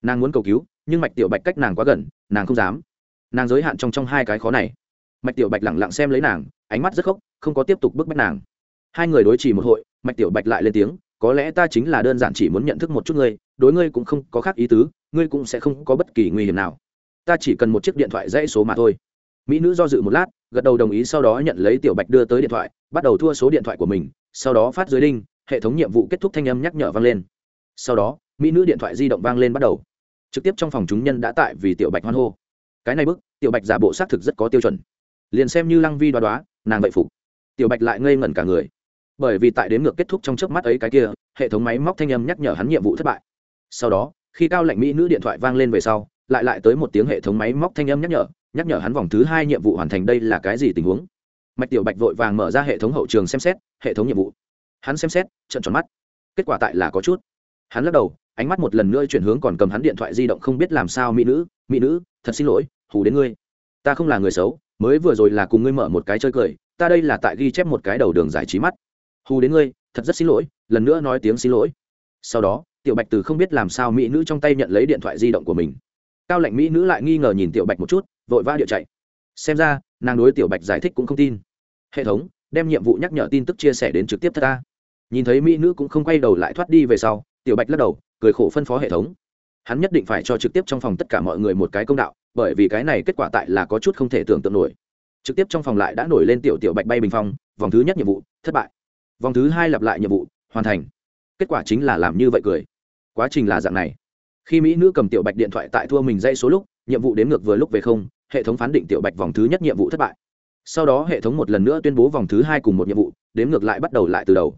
Nàng muốn cầu cứu, nhưng mạch tiểu bạch cách nàng quá gần, nàng không dám. Nàng giới hạn trong trong hai cái khó này. Mạch tiểu bạch lẳng lặng xem lấy nàng, ánh mắt rất khóc không có tiếp tục bức bách nàng. Hai người đối chỉ một hội, mạch tiểu bạch lại lên tiếng, có lẽ ta chính là đơn giản chỉ muốn nhận thức một chút ngươi, đối ngươi cũng không có khác ý tứ, ngươi cũng sẽ không có bất kỳ nguy hiểm nào. Ta chỉ cần một chiếc điện thoại dãy số mà thôi. Mỹ nữ do dự một lát, gật đầu đồng ý sau đó nhận lấy tiểu bạch đưa tới điện thoại, bắt đầu thua số điện thoại của mình, sau đó phát dưới đinh, hệ thống nhiệm vụ kết thúc thanh âm nhắc nhở vang lên sau đó, mỹ nữ điện thoại di động vang lên bắt đầu. Trực tiếp trong phòng chúng nhân đã tại vì tiểu bạch hoan hô. Cái này bức, tiểu bạch giả bộ xác thực rất có tiêu chuẩn. Liền xem như lăng vi đoá đoá, nàng vậy phục. Tiểu bạch lại ngây ngẩn cả người. Bởi vì tại đến ngược kết thúc trong trước mắt ấy cái kia, hệ thống máy móc thanh âm nhắc nhở hắn nhiệm vụ thất bại. Sau đó, khi cao lệnh mỹ nữ điện thoại vang lên về sau, lại lại tới một tiếng hệ thống máy móc thanh âm nhắc nhở nhắc nhở hắn vòng thứ hai nhiệm vụ hoàn thành đây là cái gì tình huống. Mạch tiểu bạch vội vàng mở ra hệ thống hậu trường xem xét, hệ thống nhiệm vụ. Hắn xem xét trận tròn mắt. Kết quả tại là có chút hắn lắc đầu, ánh mắt một lần nữa chuyển hướng còn cầm hắn điện thoại di động không biết làm sao, mỹ nữ mỹ nữ, thật xin lỗi, hù đến ngươi. Ta không là người xấu, mới vừa rồi là cùng ngươi mở một cái chơi cười, ta đây là tại ghi chép một cái đầu đường giải trí mắt. Hù đến ngươi, thật rất xin lỗi, lần nữa nói tiếng xin lỗi. Sau đó, tiểu bạch từ không biết làm sao mỹ nữ trong tay nhận lấy điện thoại di động của mình. Cao lệnh mỹ nữ lại nghi ngờ nhìn tiểu bạch một chút, vội vã địa chạy. Xem ra, nàng đối tiểu bạch giải thích cũng không tin. Hệ thống, đem nhiệm vụ nhắc nhở tin tức chia sẻ đến trực tiếp ta. Nhìn thấy mỹ nữ cũng không quay đầu lại thoát đi về sau tiểu bạch lắc đầu, cười khổ phân phó hệ thống. Hắn nhất định phải cho trực tiếp trong phòng tất cả mọi người một cái công đạo, bởi vì cái này kết quả tại là có chút không thể tưởng tượng nổi. Trực tiếp trong phòng lại đã nổi lên tiểu tiểu bạch bay bình phong, vòng thứ nhất nhiệm vụ, thất bại. Vòng thứ hai lặp lại nhiệm vụ, hoàn thành. Kết quả chính là làm như vậy cười. Quá trình là dạng này. Khi mỹ nữ cầm tiểu bạch điện thoại tại thua mình dây số lúc, nhiệm vụ đến ngược vừa lúc về không, hệ thống phán định tiểu bạch vòng thứ nhất nhiệm vụ thất bại. Sau đó hệ thống một lần nữa tuyên bố vòng thứ hai cùng một nhiệm vụ đếm ngược lại bắt đầu lại từ đầu.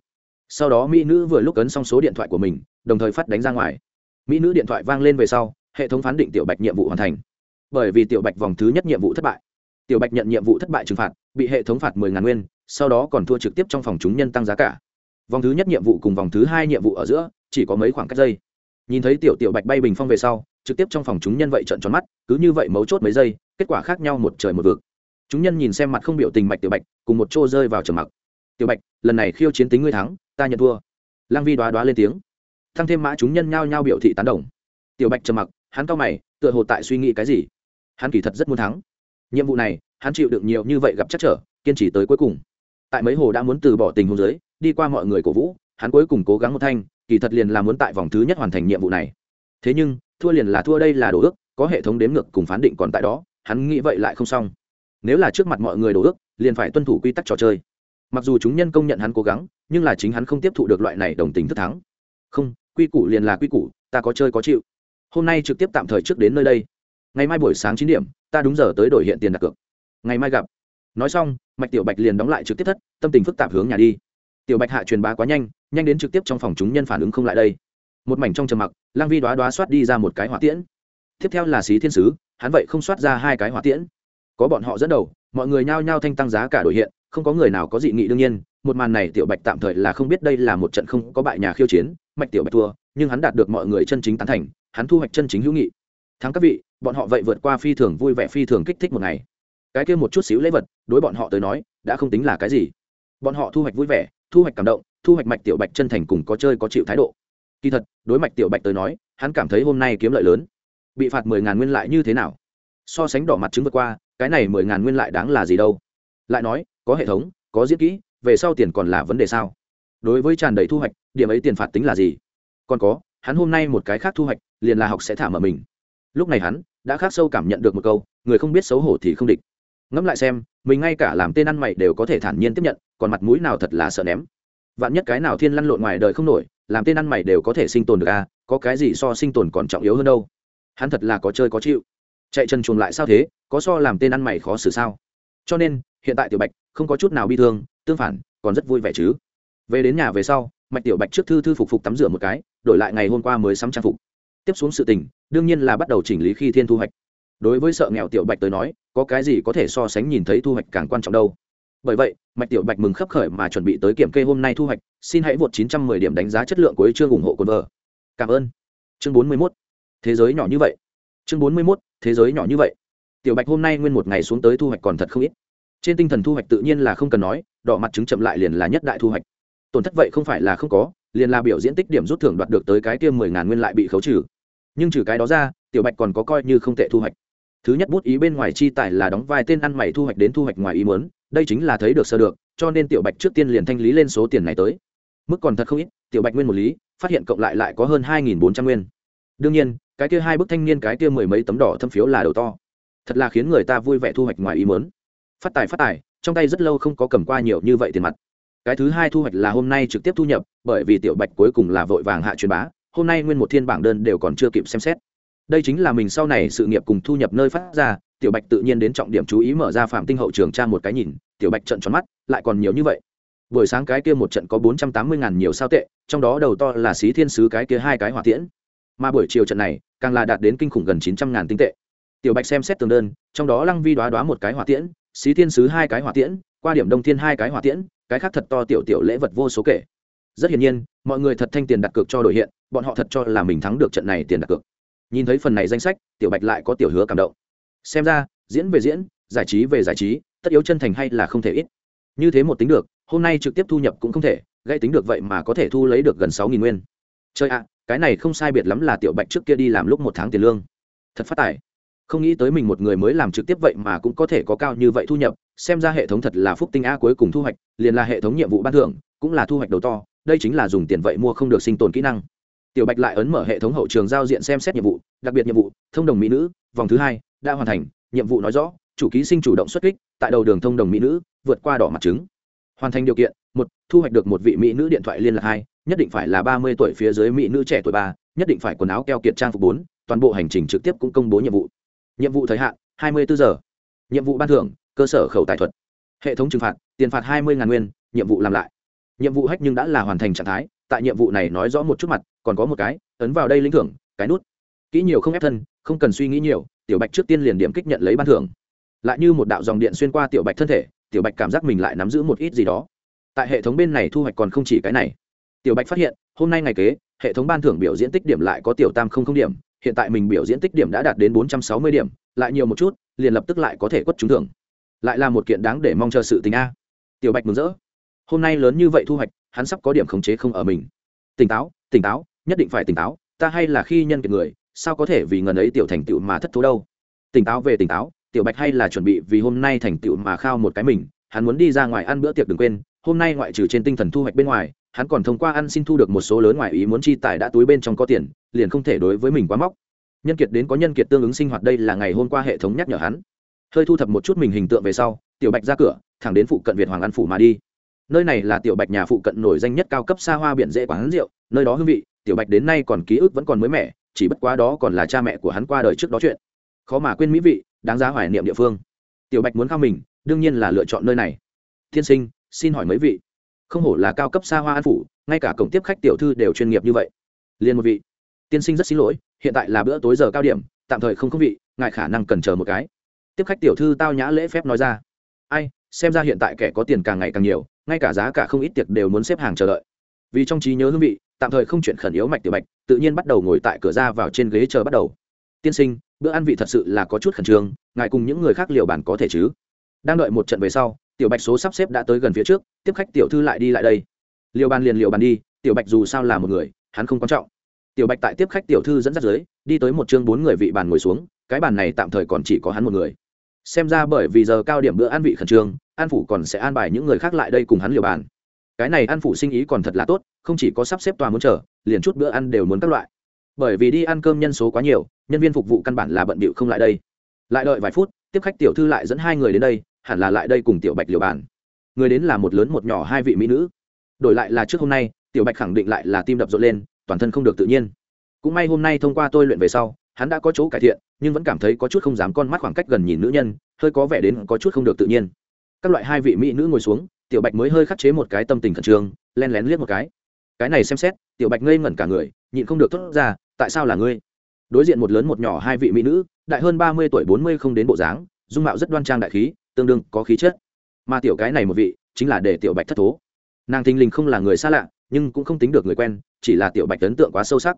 Sau đó mỹ nữ vừa lúc ấn xong số điện thoại của mình đồng thời phát đánh ra ngoài. Mỹ nữ điện thoại vang lên về sau, hệ thống phán định tiểu bạch nhiệm vụ hoàn thành. Bởi vì tiểu bạch vòng thứ nhất nhiệm vụ thất bại. Tiểu bạch nhận nhiệm vụ thất bại trừng phạt, bị hệ thống phạt mười ngàn nguyên, sau đó còn thua trực tiếp trong phòng chúng nhân tăng giá cả. Vòng thứ nhất nhiệm vụ cùng vòng thứ hai nhiệm vụ ở giữa, chỉ có mấy khoảng cách giây. Nhìn thấy tiểu tiểu bạch bay bình phong về sau, trực tiếp trong phòng chúng nhân vậy trận tròn mắt, cứ như vậy mấu chốt mấy giây, kết quả khác nhau một trời một vực. Chúng nhân nhìn xem mặt không biểu tình bạch tiểu bạch, cùng một chỗ rơi vào trầm mặc. Tiểu bạch, lần này khiêu chiến tính ngươi thắng, ta nhận thua. Lang vi đoá đoá lên tiếng thăng thêm mã chúng nhân nhao nhao biểu thị tán đồng. Tiểu bạch trầm mặc, hắn cao mày, tựa hồ tại suy nghĩ cái gì. Hắn kỳ thật rất muốn thắng. Nhiệm vụ này, hắn chịu đựng nhiều như vậy gặp chắc trở, kiên trì tới cuối cùng. Tại mấy hồ đã muốn từ bỏ tình huống giới đi qua mọi người cổ vũ, hắn cuối cùng cố gắng một thanh, kỳ thật liền là muốn tại vòng thứ nhất hoàn thành nhiệm vụ này. Thế nhưng, thua liền là thua đây là đồ ước, có hệ thống đếm ngược cùng phán định còn tại đó, hắn nghĩ vậy lại không xong. Nếu là trước mặt mọi người đồ ước, liền phải tuân thủ quy tắc trò chơi. Mặc dù chúng nhân công nhận hắn cố gắng, nhưng là chính hắn không tiếp thụ được loại này đồng tình thất thắng. Không quy củ liền là quy củ, ta có chơi có chịu. Hôm nay trực tiếp tạm thời trước đến nơi đây. Ngày mai buổi sáng chín điểm, ta đúng giờ tới đổi hiện tiền đặt cược. Ngày mai gặp. Nói xong, mạch tiểu bạch liền đóng lại trực tiếp thất, tâm tình phức tạp hướng nhà đi. Tiểu bạch hạ truyền bá quá nhanh nhanh đến trực tiếp trong phòng chúng nhân phản ứng không lại đây. Một mảnh trong trầm mặc lang vi đoá đoá soát đi ra một cái hỏa tiễn. Tiếp theo là xí thiên sứ, hắn vậy không soát ra hai cái hỏa tiễn. Có bọn họ dẫn đầu, mọi người nhao nhao thanh tăng giá cả đổi hiện, không có người nào có dị nghị đương nhiên một màn này tiểu bạch tạm thời là không biết đây là một trận không có bại nhà khiêu chiến, mạch tiểu bạch thua, nhưng hắn đạt được mọi người chân chính tán thành, hắn thu hoạch chân chính hữu nghị. Thắng các vị, bọn họ vậy vượt qua phi thường vui vẻ, phi thường kích thích một ngày. Cái kia một chút xíu lễ vật, đối bọn họ tới nói, đã không tính là cái gì. Bọn họ thu hoạch vui vẻ, thu hoạch cảm động, thu hoạch mạch tiểu bạch chân thành cùng có chơi có chịu thái độ. Kỳ thật, đối mạch tiểu bạch tới nói, hắn cảm thấy hôm nay kiếm lợi lớn. Bị phạt mười ngàn nguyên lại như thế nào? So sánh đỏ mặt chứng vượt qua, cái này mười ngàn nguyên lại đáng là gì đâu? Lại nói, có hệ thống, có diễn kỹ về sau tiền còn là vấn đề sao? Đối với tràn đầy thu hoạch, điểm ấy tiền phạt tính là gì? Còn có, hắn hôm nay một cái khác thu hoạch, liền là học sẽ thả mở mình. Lúc này hắn đã khác sâu cảm nhận được một câu, người không biết xấu hổ thì không địch. Ngẫm lại xem, mình ngay cả làm tên ăn mày đều có thể thản nhiên tiếp nhận, còn mặt mũi nào thật là sợ ném. Vạn nhất cái nào thiên lăn lộn ngoài đời không nổi, làm tên ăn mày đều có thể sinh tồn được à có cái gì so sinh tồn còn trọng yếu hơn đâu? Hắn thật là có chơi có chịu. Chạy chân chuồng lại sao thế, có so làm tên ăn mày khó xử sao? Cho nên, hiện tại tiểu bạch không có chút nào bi thương tương phản, còn rất vui vẻ chứ. Về đến nhà về sau, mạch tiểu bạch trước thư thư phục phục tắm rửa một cái, đổi lại ngày hôm qua mới sắm trang phục. Tiếp xuống sự tình, đương nhiên là bắt đầu chỉnh lý khi thiên thu hoạch. Đối với sợ nghèo tiểu bạch tới nói, có cái gì có thể so sánh nhìn thấy thu hoạch càng quan trọng đâu. Bởi vậy, mạch tiểu bạch mừng khấp khởi mà chuẩn bị tới kiểm kê hôm nay thu hoạch, xin hãy vượt 910 điểm đánh giá chất lượng của chương ủng hộ cồn vợ. Cảm ơn. Chương 41. thế giới nhỏ như vậy. Chương 41. thế giới nhỏ như vậy. Tiểu bạch hôm nay nguyên một ngày xuống tới thu hoạch còn thật không ít trên tinh thần thu hoạch tự nhiên là không cần nói, đỏ mặt chứng chậm lại liền là nhất đại thu hoạch. Tổn thất vậy không phải là không có, liền là biểu diễn tích điểm rút thưởng đoạt được tới cái kia mười ngàn nguyên lại bị khấu trừ. Nhưng trừ cái đó ra, tiểu bạch còn có coi như không tệ thu hoạch. Thứ nhất bút ý bên ngoài chi tài là đóng vai tên ăn mày thu hoạch đến thu hoạch ngoài ý muốn, đây chính là thấy được sơ được, cho nên tiểu bạch trước tiên liền thanh lý lên số tiền này tới. Mức còn thật không ít, tiểu bạch nguyên một lý, phát hiện cộng lại lại có hơn hai nghìn bốn trăm nguyên. Đương nhiên, cái kia hai bức thanh niên cái kia mười mấy tấm đỏ thâm phiếu là đầu to. Thật là khiến người ta vui vẻ thu hoạch ngoài ý muốn phát tài phát tài, trong tay rất lâu không có cầm qua nhiều như vậy tiền mặt. Cái thứ hai thu hoạch là hôm nay trực tiếp thu nhập, bởi vì tiểu bạch cuối cùng là vội vàng hạ truyền bá, hôm nay nguyên một thiên bảng đơn đều còn chưa kịp xem xét. Đây chính là mình sau này sự nghiệp cùng thu nhập nơi phát ra, tiểu bạch tự nhiên đến trọng điểm chú ý mở ra phạm tinh hậu trường tra một cái nhìn, tiểu bạch trận tròn mắt, lại còn nhiều như vậy. Buổi sáng cái kia một trận có bốn trăm tám mươi ngàn nhiều sao tệ, trong đó đầu to là xí thiên sứ cái kia hai cái hỏa tiễn. Mà buổi chiều trận này, càng là đạt đến kinh khủng gần chín trăm ngàn tinh tệ. Tiểu bạch xem xét tường đơn, trong đó lăng vi đoá đoá một cái hỏa tiễn xí thiên sứ hai cái hỏa tiễn, qua điểm đông thiên hai cái hỏa tiễn, cái khác thật to tiểu tiểu lễ vật vô số kể. Rất hiển nhiên, mọi người thật thanh tiền đặt cược cho đội hiện, bọn họ thật cho là mình thắng được trận này tiền đặt cược. Nhìn thấy phần này danh sách, tiểu bạch lại có tiểu hứa cảm động. Xem ra, diễn về diễn, giải trí về giải trí, tất yếu chân thành hay là không thể ít. Như thế một tính được, hôm nay trực tiếp thu nhập cũng không thể gây tính được vậy mà có thể thu lấy được gần sáu nghìn nguyên. Chơi ạ, cái này không sai biệt lắm là tiểu bạch trước kia đi làm lúc một tháng tiền lương. Thật phát tài không nghĩ tới mình một người mới làm trực tiếp vậy mà cũng có thể có cao như vậy thu nhập, xem ra hệ thống thật là phúc tinh a cuối cùng thu hoạch, liền là hệ thống nhiệm vụ ban thưởng, cũng là thu hoạch đầu to, đây chính là dùng tiền vậy mua không được sinh tồn kỹ năng. Tiểu bạch lại ấn mở hệ thống hậu trường giao diện xem xét nhiệm vụ, đặc biệt nhiệm vụ, thông đồng mỹ nữ, vòng thứ hai, đã hoàn thành, nhiệm vụ nói rõ, chủ ký sinh chủ động xuất kích, tại đầu đường thông đồng mỹ nữ, vượt qua đỏ mặt trứng. Hoàn thành điều kiện, một, thu hoạch được một vị mỹ nữ điện thoại liên lạc hai, nhất định phải là ba mươi tuổi phía dưới mỹ nữ trẻ tuổi ba, nhất định phải quần áo keo kiệt trang phục bốn, toàn bộ hành trình trực tiếp cũng công bố nhiệm vụ nhiệm vụ thời hạn, hai mươi bốn giờ. Nhiệm vụ ban thưởng, cơ sở khẩu tài thuật. Hệ thống trừng phạt, tiền phạt hai mươi ngàn nguyên, nhiệm vụ làm lại. Nhiệm vụ hách nhưng đã là hoàn thành trạng thái, tại nhiệm vụ này nói rõ một chút mặt, còn có một cái, ấn vào đây lĩnh thưởng, cái nút. Kỹ nhiều không ép thân, không cần suy nghĩ nhiều, tiểu bạch trước tiên liền điểm kích nhận lấy ban thưởng. Lại như một đạo dòng điện xuyên qua tiểu bạch thân thể, tiểu bạch cảm giác mình lại nắm giữ một ít gì đó. Tại hệ thống bên này thu hoạch còn không chỉ cái này. Tiểu bạch phát hiện, hôm nay ngày kế, hệ thống ban thưởng biểu diễn tích điểm lại có tiểu tam không không điểm hiện tại mình biểu diễn tích điểm đã đạt đến bốn trăm sáu mươi điểm, lại nhiều một chút, liền lập tức lại có thể quất trúng thưởng. Lại là một kiện đáng để mong chờ sự tình a. Tiểu bạch mừng rỡ. Hôm nay lớn như vậy thu hoạch, hắn sắp có điểm khống chế không ở mình. Tỉnh táo tỉnh táo, nhất định phải tỉnh táo, ta hay là khi nhân kiệt người, sao có thể vì ngần ấy tiểu thành tựu mà thất thố đâu? Tỉnh táo về tỉnh táo, tiểu bạch hay là chuẩn bị vì hôm nay thành tựu mà khao một cái mình, hắn muốn đi ra ngoài ăn bữa tiệc đừng quên, hôm nay ngoại trừ trên tinh thần thu hoạch bên ngoài hắn còn thông qua ăn xin thu được một số lớn ngoài ý muốn chi tài đã túi bên trong có tiền, liền không thể đối với mình quá móc. Nhân kiệt đến có nhân kiệt tương ứng sinh hoạt đây là ngày hôm qua hệ thống nhắc nhở hắn. Hơi thu thập một chút mình hình tượng về sau, tiểu bạch ra cửa, thẳng đến phụ cận việt hoàng ăn phủ mà đi. Nơi này là tiểu bạch nhà phụ cận nổi danh nhất cao cấp xa hoa biển dễ quán rượu, nơi đó hương vị, tiểu bạch đến nay còn ký ức vẫn còn mới mẻ, chỉ bất quá đó còn là cha mẹ của hắn qua đời trước đó chuyện. Khó mà quên mỹ vị, đáng giá hoài niệm địa phương. Tiểu bạch muốn khao mình, đương nhiên là lựa chọn nơi này. Thiên sinh, xin hỏi mấy vị không hổ là cao cấp xa hoa an phủ, ngay cả cổng tiếp khách tiểu thư đều chuyên nghiệp như vậy. Liền một vị. Tiên sinh rất xin lỗi, hiện tại là bữa tối giờ cao điểm, tạm thời không có vị ngại khả năng cần chờ một cái. Tiếp khách tiểu thư tao nhã lễ phép nói ra. Ai, xem ra hiện tại kẻ có tiền càng ngày càng nhiều, ngay cả giá cả không ít tiệc đều muốn xếp hàng chờ đợi. Vì trong trí nhớ hương vị, tạm thời không chuyện khẩn yếu mạch tiểu bạch, tự nhiên bắt đầu ngồi tại cửa ra vào trên ghế chờ bắt đầu. Tiên sinh, bữa ăn vị thật sự là có chút khẩn trương, ngài cùng những người khác liều bản có thể chứ? Đang đợi một trận về sau tiểu bạch số sắp xếp đã tới gần phía trước, tiếp khách tiểu thư lại đi lại đây. Liều bàn liền liều bàn đi, tiểu bạch dù sao là một người, hắn không quan trọng. Tiểu bạch tại tiếp khách tiểu thư dẫn dắt dưới, đi tới một chương bốn người vị bàn ngồi xuống, cái bàn này tạm thời còn chỉ có hắn một người. Xem ra bởi vì giờ cao điểm bữa ăn vị khẩn trương, an phủ còn sẽ an bài những người khác lại đây cùng hắn liều bàn. Cái này An phủ sinh ý còn thật là tốt, không chỉ có sắp xếp tòa muốn chờ, liền chút bữa ăn đều muốn các loại. Bởi vì đi ăn cơm nhân số quá nhiều, nhân viên phục vụ căn bản là bận bịu không lại đây. Lại đợi vài phút, tiếp khách tiểu thư lại dẫn hai người đến đây hẳn là lại đây cùng tiểu bạch liều bàn. Người đến là một lớn một nhỏ hai vị mỹ nữ. Đổi lại là trước hôm nay, tiểu bạch khẳng định lại là tim đập rộn lên, toàn thân không được tự nhiên. Cũng may hôm nay thông qua tôi luyện về sau, hắn đã có chỗ cải thiện, nhưng vẫn cảm thấy có chút không dám con mắt khoảng cách gần nhìn nữ nhân, hơi có vẻ đến có chút không được tự nhiên. Các loại hai vị mỹ nữ ngồi xuống, tiểu bạch mới hơi khắc chế một cái tâm tình khẩn trương len lén liếc một cái. Cái này xem xét, tiểu bạch ngây ngẩn cả người, nhịn không được thốt ra, tại sao là ngươi? Đối diện một lớn một nhỏ hai vị mỹ nữ, đại hơn ba mươi tuổi bốn mươi không đến bộ dáng, dung mạo rất đoan trang đại khí tương đương có khí chất. Mà tiểu cái này một vị, chính là để tiểu bạch thất thố. Nàng thình lình không là người xa lạ, nhưng cũng không tính được người quen, chỉ là tiểu bạch ấn tượng quá sâu sắc.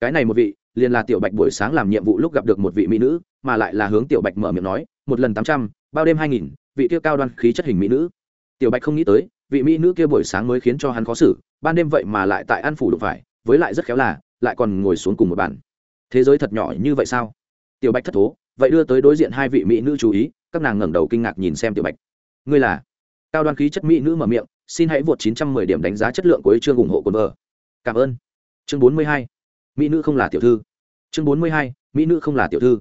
Cái này một vị, liền là tiểu bạch buổi sáng làm nhiệm vụ lúc gặp được một vị mỹ nữ, mà lại là hướng tiểu bạch mở miệng nói, một lần tám trăm, bao đêm hai nghìn, vị kia cao đoan khí chất hình mỹ nữ. Tiểu bạch không nghĩ tới, vị mỹ nữ kia buổi sáng mới khiến cho hắn khó xử, ban đêm vậy mà lại tại ăn phủ đụng phải, với lại rất khéo là, lại còn ngồi xuống cùng một bàn. Thế giới thật nhỏ như vậy sao? Tiểu bạch thất thố, vậy đưa tới đối diện hai vị mỹ nữ chú ý các nàng ngẩng đầu kinh ngạc nhìn xem tiểu bạch. Ngươi là? Cao đoan khí chất mỹ nữ mở miệng, xin hãy vượt 910 điểm đánh giá chất lượng của chương ủng hộ của vợ. Cảm ơn. Chương 42. mỹ nữ không là tiểu thư. Chương 42. mỹ nữ không là tiểu thư.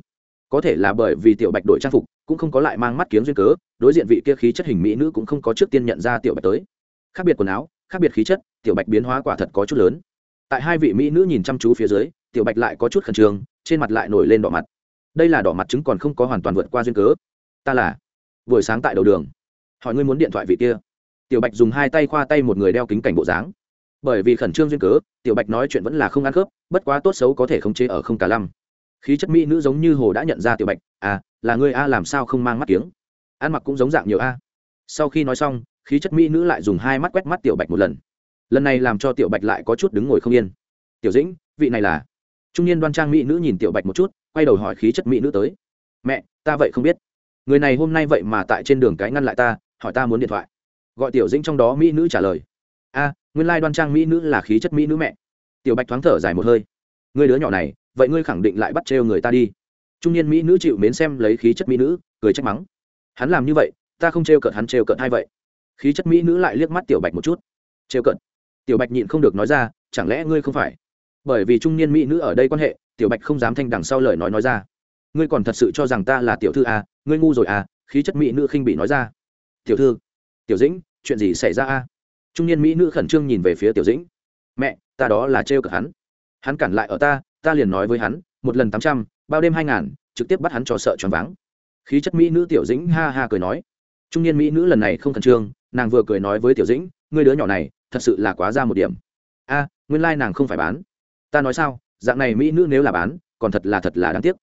Có thể là bởi vì tiểu bạch đổi trang phục, cũng không có lại mang mắt kiếm duyên cớ, đối diện vị kia khí chất hình mỹ nữ cũng không có trước tiên nhận ra tiểu bạch tới. Khác biệt quần áo, khác biệt khí chất, tiểu bạch biến hóa quả thật có chút lớn. Tại hai vị mỹ nữ nhìn chăm chú phía dưới, tiểu bạch lại có chút khẩn trương, trên mặt lại nổi lên đỏ mặt. Đây là đỏ mặt chứng còn không có hoàn toàn vượt qua duyên cớ ta là. Buổi sáng tại đầu đường. Hỏi ngươi muốn điện thoại vị kia. Tiểu bạch dùng hai tay khoa tay một người đeo kính cảnh bộ dáng. Bởi vì khẩn trương duyên cớ, tiểu bạch nói chuyện vẫn là không ăn khớp, bất quá tốt xấu có thể khống chế ở không cả lăm. Khí chất mỹ nữ giống như hồ đã nhận ra tiểu bạch à là ngươi a, làm sao không mang mắt kiếng? Ăn mặc cũng giống dạng nhiều a. Sau khi nói xong, khí chất mỹ nữ lại dùng hai mắt quét mắt tiểu bạch một lần. Lần này làm cho tiểu bạch lại có chút đứng ngồi không yên. Tiểu dĩnh, vị này là? Trung niên đoan trang mỹ nữ nhìn tiểu bạch một chút, quay đầu hỏi khí chất mỹ nữ tới. Mẹ, ta vậy không biết người này hôm nay vậy mà tại trên đường cái ngăn lại ta, hỏi ta muốn điện thoại. Gọi tiểu dĩnh trong đó mỹ nữ trả lời. A, nguyên lai đoan trang mỹ nữ là khí chất mỹ nữ mẹ. Tiểu bạch thoáng thở dài một hơi. Người đứa nhỏ này, vậy ngươi khẳng định lại bắt trêu người ta đi. Trung niên mỹ nữ chịu mến xem lấy khí chất mỹ nữ, cười trách mắng. Hắn làm như vậy, ta không trêu cợt hắn trêu cợt hay vậy? Khí chất mỹ nữ lại liếc mắt tiểu bạch một chút. Trêu cợt? Tiểu bạch nhịn không được nói ra, chẳng lẽ ngươi không phải? Bởi vì trung niên mỹ nữ ở đây quan hệ, tiểu bạch không dám thanh đằng sau lời nói nói ra ngươi còn thật sự cho rằng ta là tiểu thư à, ngươi ngu rồi à khí chất mỹ nữ khinh bị nói ra. Tiểu thư tiểu dĩnh chuyện gì xảy ra a trung niên mỹ nữ khẩn trương nhìn về phía tiểu dĩnh. Mẹ ta đó là trêu cực hắn. Hắn cản lại ở ta ta liền nói với hắn một lần tám trăm bao đêm hai ngàn trực tiếp bắt hắn cho sợ choáng váng. Khí chất mỹ nữ tiểu dĩnh ha ha cười nói. Trung niên mỹ nữ lần này không khẩn trương nàng vừa cười nói với tiểu dĩnh ngươi đứa nhỏ này thật sự là quá ra một điểm. A nguyên lai nàng không phải bán. Ta nói sao dạng này mỹ nữ nếu là bán còn thật là thật là đáng tiếc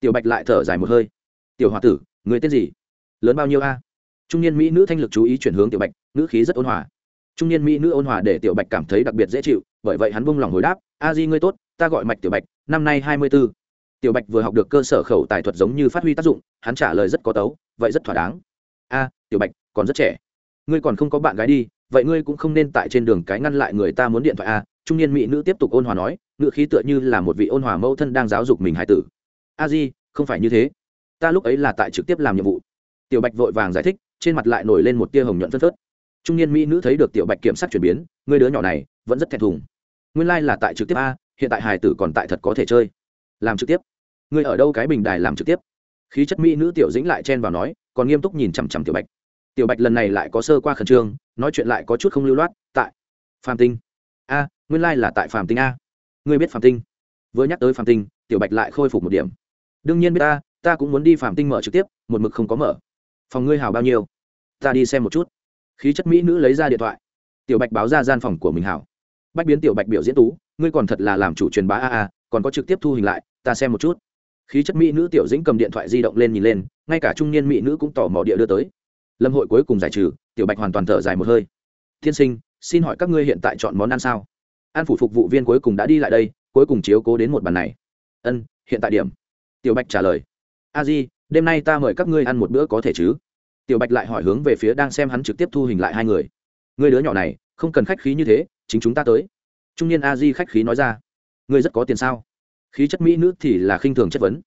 tiểu bạch lại thở dài một hơi. Tiểu h o a tử, người tên gì? Lớn bao nhiêu a? Trung niên mỹ nữ thanh lực chú ý chuyển hướng tiểu bạch nữ khí rất ôn hòa. Trung niên mỹ nữ ôn hòa để tiểu bạch cảm thấy đặc biệt dễ chịu, bởi vậy hắn vung lòng hồi đáp, a di ngươi tốt, ta gọi mạch tiểu bạch, năm nay hai mươi b ố tiểu bạch vừa học được cơ sở khẩu tài thuật giống như phát huy tác dụng, hắn trả lời rất có tấu, vậy rất thỏa đáng. A, tiểu bạch, còn rất trẻ. Ngươi còn không có bạn gái đi, vậy ngươi cũng không nên tại trên đường cái ngăn lại người ta muốn điện thoại a. Trung niên mỹ nữ tiếp tục ôn hòa nói, ngữ khí tựa như là một vị ôn hòa mẫu thân đang giáo dục mình hải tử a di, không phải như thế. Ta lúc ấy là tại trực tiếp làm nhiệm vụ. Tiểu bạch vội vàng giải thích, trên mặt lại nổi lên một tia hồng nhuận phân phớt. Trung niên mỹ nữ thấy được tiểu bạch kiểm sát chuyển biến, người đứa nhỏ này vẫn rất thẹn thùng. Nguyên lai、like、là tại trực tiếp a, hiện tại hải tử còn tại thật có thể chơi. Làm trực tiếp. Người ở đâu cái bình đài làm trực tiếp? Khí chất mỹ nữ tiểu dĩnh lại chen vào nói, còn nghiêm túc nhìn chằm chằm tiểu bạch. Tiểu bạch lần này lại có sơ qua khẩn trương, nói chuyện lại có chút không lưu loát, tại phàm tinh. A, nguyên lai、like、là tại phàm tinh a. Ngươi biết phàm tinh? Vừa nhắc tới phàm tinh, tiểu bạch lại khôi phục một điểm đương nhiên biết ta ta cũng muốn đi phạm tinh mở trực tiếp, một mực không có mở. Phòng ngươi hảo bao nhiêu? Ta đi xem một chút. Khí chất mỹ nữ lấy ra điện thoại. Tiểu bạch báo ra gian phòng của mình hảo. Bách biến tiểu bạch biểu diễn tú, ngươi còn thật là làm chủ truyền bá a a, còn có trực tiếp thu hình lại, ta xem một chút. Khí chất mỹ nữ tiểu dĩnh cầm điện thoại di động lên nhìn lên, ngay cả trung niên mỹ nữ cũng tỏ mò địa đưa tới. Lâm hội cuối cùng giải trừ, tiểu bạch hoàn toàn thở dài một hơi. Tiên sinh, xin hỏi các ngươi hiện tại chọn món ăn sao? An phủ phục vụ viên cuối cùng đã đi lại đây, cuối cùng chiếu cố đến một bàn này. Ân, hiện tại điểm tiểu bạch trả lời, a di, đêm nay ta mời các ngươi ăn một bữa có thể chứ? Tiểu bạch lại hỏi hướng về phía đang xem hắn trực tiếp thu hình lại hai người người đứa nhỏ này, không cần khách khí như thế, chính chúng ta tới. Trung niên a di khách khí nói ra, ngươi rất có tiền sao? Khí chất mỹ nữ thì là khinh thường chất vấn.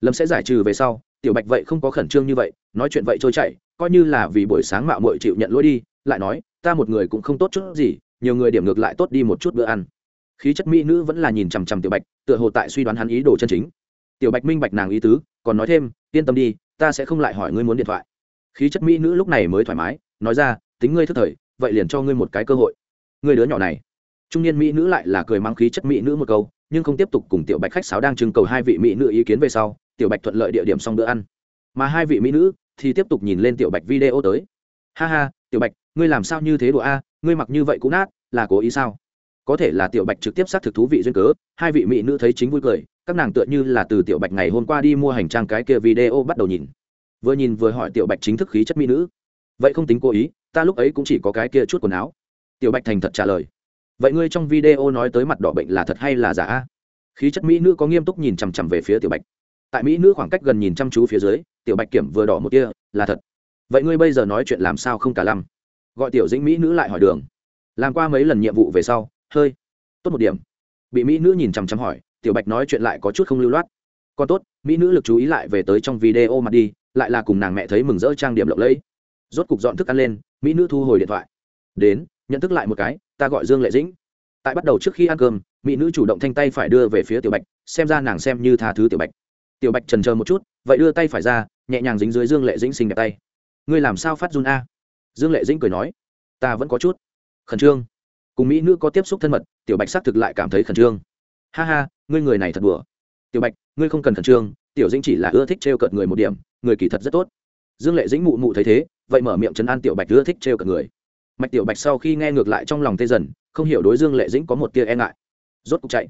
Lâm sẽ giải trừ về sau, tiểu bạch vậy không có khẩn trương như vậy, nói chuyện vậy trôi chảy, coi như là vì buổi sáng mạo mội chịu nhận lỗi đi, lại nói, ta một người cũng không tốt chút gì, nhiều người điểm ngược lại tốt đi một chút bữa ăn. Khí chất mỹ nữ vẫn là nhìn chằm chằm tiểu bạch, tựa hồ tại suy đoán hắn ý đồ chân chính tiểu bạch minh bạch nàng ý tứ, còn nói thêm, yên tâm đi, ta sẽ không lại hỏi ngươi muốn điện thoại. Khí chất mỹ nữ lúc này mới thoải mái, nói ra, tính ngươi thức thời, vậy liền cho ngươi một cái cơ hội. Ngươi đứa nhỏ này. Trung niên mỹ nữ lại là cười mang khí chất mỹ nữ một câu, nhưng không tiếp tục cùng tiểu bạch khách sáo đang trưng cầu hai vị mỹ nữ ý kiến về sau, tiểu bạch thuận lợi địa điểm xong bữa ăn. Mà hai vị mỹ nữ thì tiếp tục nhìn lên tiểu bạch video tới. Ha ha, tiểu bạch, ngươi làm sao như thế đùa a? Ngươi mặc như vậy cũng nát, là cố ý sao? Có thể là tiểu bạch trực tiếp xác thực thú vị duyên cớ, hai vị mỹ nữ thấy chính vui cười các nàng tựa như là từ tiểu bạch ngày hôm qua đi mua hành trang cái kia video bắt đầu nhìn. Vừa nhìn vừa hỏi tiểu bạch chính thức khí chất mỹ nữ. Vậy không tính cố ý, ta lúc ấy cũng chỉ có cái kia chút quần áo. Tiểu bạch thành thật trả lời. Vậy ngươi trong video nói tới mặt đỏ bệnh là thật hay là giả? Khí chất mỹ nữ có nghiêm túc nhìn chằm chằm về phía tiểu bạch. Tại mỹ nữ khoảng cách gần nhìn chăm chú phía dưới, tiểu bạch kiểm vừa đỏ một kia là thật. Vậy ngươi bây giờ nói chuyện làm sao không cả lăm? Gọi tiểu dĩnh mỹ nữ lại hỏi đường. Làm qua mấy lần nhiệm vụ về sau, hơi, tốt một điểm. Bị mỹ nữ nhìn chằm chằm hỏi tiểu bạch nói chuyện lại có chút không lưu loát. Còn tốt, mỹ nữ lực chú ý lại về tới trong video mặt đi, lại là cùng nàng mẹ thấy mừng rỡ trang điểm lộng lẫy. Rốt cục dọn thức ăn lên, mỹ nữ thu hồi điện thoại. Đến, nhận thức lại một cái, ta gọi dương lệ dĩnh. Tại bắt đầu trước khi ăn cơm, mỹ nữ chủ động thanh tay phải đưa về phía tiểu bạch, xem ra nàng xem như tha thứ tiểu bạch. Tiểu bạch trần chờ một chút, vậy đưa tay phải ra, nhẹ nhàng dính dưới dương lệ dĩnh xinh đẹp tay. Ngươi làm sao phát run a? Dương lệ dĩnh cười nói. Ta vẫn có chút khẩn trương. Cùng mỹ nữ có tiếp xúc thân mật, tiểu bạch xác thực lại cảm thấy khẩn trương ha ha, ngươi người này thật đùa. Tiểu bạch, ngươi không cần khẩn trương, tiểu dĩnh chỉ là ưa thích trêu cợt người một điểm, người kỳ thật rất tốt. Dương lệ dĩnh mụ mụ thấy thế, vậy mở miệng chấn an tiểu bạch ưa thích trêu cợt người. Mạch tiểu bạch sau khi nghe ngược lại trong lòng tê dần, không hiểu đối dương lệ dĩnh có một tia e ngại. Rốt cục chạy.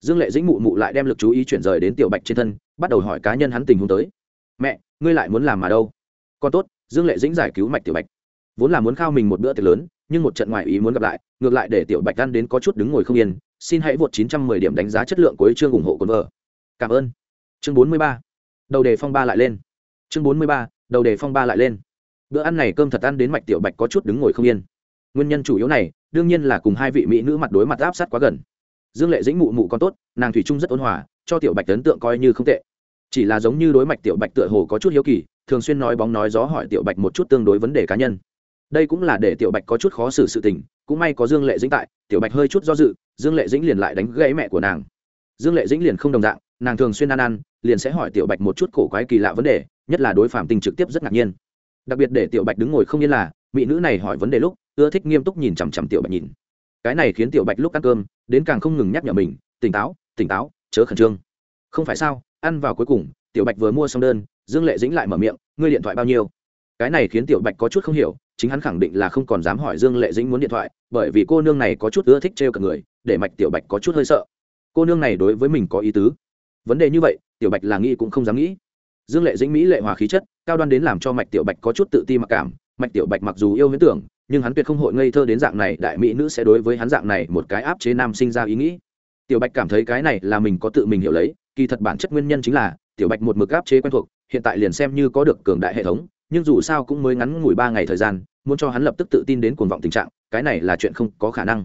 Dương lệ dĩnh mụ mụ lại đem lực chú ý chuyển rời đến tiểu bạch trên thân, bắt đầu hỏi cá nhân hắn tình huống tới. Mẹ, ngươi lại muốn làm mà đâu? Còn tốt, dương lệ dĩnh giải cứu mạch tiểu bạch. Vốn là muốn khao mình một bữa tiệc lớn, nhưng một trận ngoại ý muốn gặp lại, ngược lại để tiểu bạch ăn đến có chút đứng ngồi không yên xin hãy vượt 910 điểm đánh giá chất lượng của chương ủng hộ cồn vợ. Cảm ơn. Chương 43. đầu đề phong ba lại lên. Chương 43. đầu đề phong ba lại lên. Bữa ăn này cơm thật ăn đến mạch tiểu bạch có chút đứng ngồi không yên. Nguyên nhân chủ yếu này, đương nhiên là cùng hai vị mỹ nữ mặt đối mặt áp sát quá gần. Dương lệ dĩnh mụ mụ còn tốt, nàng thủy trung rất ôn hòa, cho tiểu bạch ấn tượng coi như không tệ. Chỉ là giống như đối mạch tiểu bạch tựa hồ có chút hiếu kỳ, thường xuyên nói bóng nói gió hỏi tiểu bạch một chút tương đối vấn đề cá nhân. Đây cũng là để tiểu bạch có chút khó xử sự tình cũng may có dương lệ dĩnh tại, tiểu bạch hơi chút do dự, dương lệ dĩnh liền lại đánh gãy mẹ của nàng. Dương lệ dĩnh liền không đồng dạng, nàng thường xuyên ăn ăn liền sẽ hỏi tiểu bạch một chút cổ quái kỳ lạ vấn đề, nhất là đối phạm tình trực tiếp rất ngạc nhiên. Đặc biệt để tiểu bạch đứng ngồi không yên là, mỹ nữ này hỏi vấn đề lúc, ưa thích nghiêm túc nhìn chằm chằm tiểu bạch nhìn. Cái này khiến tiểu bạch lúc ăn cơm, đến càng không ngừng nhắc nhở mình, tỉnh táo tỉnh táo, chớ khẩn trương. Không phải sao, ăn vào cuối cùng, tiểu bạch vừa mua xong đơn, dương lệ dĩnh lại mở miệng, ngươi điện thoại bao nhiêu? Cái này khiến tiểu bạch có chút không hiểu chính hắn khẳng định là không còn dám hỏi dương lệ dĩnh muốn điện thoại, bởi vì cô nương này có chút ưa thích trêu cả người, để mạch tiểu bạch có chút hơi sợ. Cô nương này đối với mình có ý tứ. Vấn đề như vậy, tiểu bạch là nghĩ cũng không dám nghĩ. Dương lệ dĩnh mỹ lệ hòa khí chất, cao đoan đến làm cho mạch tiểu bạch có chút tự ti mặc cảm. Mạch tiểu bạch mặc dù yêu huyễn tưởng, nhưng hắn tuyệt không hội ngây thơ đến dạng này, đại mỹ nữ sẽ đối với hắn dạng này một cái áp chế nam sinh ra ý nghĩ. Tiểu bạch cảm thấy cái này là mình có tự mình hiểu lấy, kỳ thật bản chất nguyên nhân chính là, tiểu bạch một mực áp chế quen thuộc, hiện tại liền xem như có được cường đại hệ thống nhưng dù sao cũng mới ngắn ngủi ba ngày thời gian, muốn cho hắn lập tức tự tin đến cuồng vọng tình trạng, cái này là chuyện không có khả năng.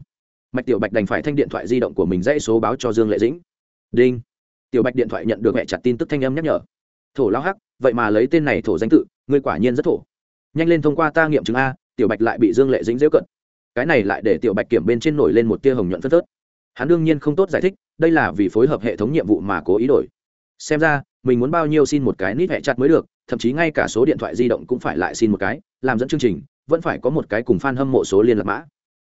Mạch tiểu bạch đành phải thanh điện thoại di động của mình dãy số báo cho dương lệ dĩnh. Đinh. Tiểu bạch điện thoại nhận được mẹ chặt tin tức thanh âm nhắc nhở. Thổ lao hắc, vậy mà lấy tên này thổ danh tự, ngươi quả nhiên rất thổ. Nhanh lên thông qua ta nghiệm chứng a, tiểu bạch lại bị dương lệ dính dễu cận. Cái này lại để tiểu bạch kiểm bên trên nổi lên một tia hồng nhuận phân phớt. Hắn đương nhiên không tốt giải thích, đây là vì phối hợp hệ thống nhiệm vụ mà cố ý đổi. Xem ra mình muốn bao nhiêu xin một cái nít hẹ chặt mới được, thậm chí ngay cả số điện thoại di động cũng phải lại xin một cái, làm dẫn chương trình, vẫn phải có một cái cùng f a n hâm mộ số liên lạc mã.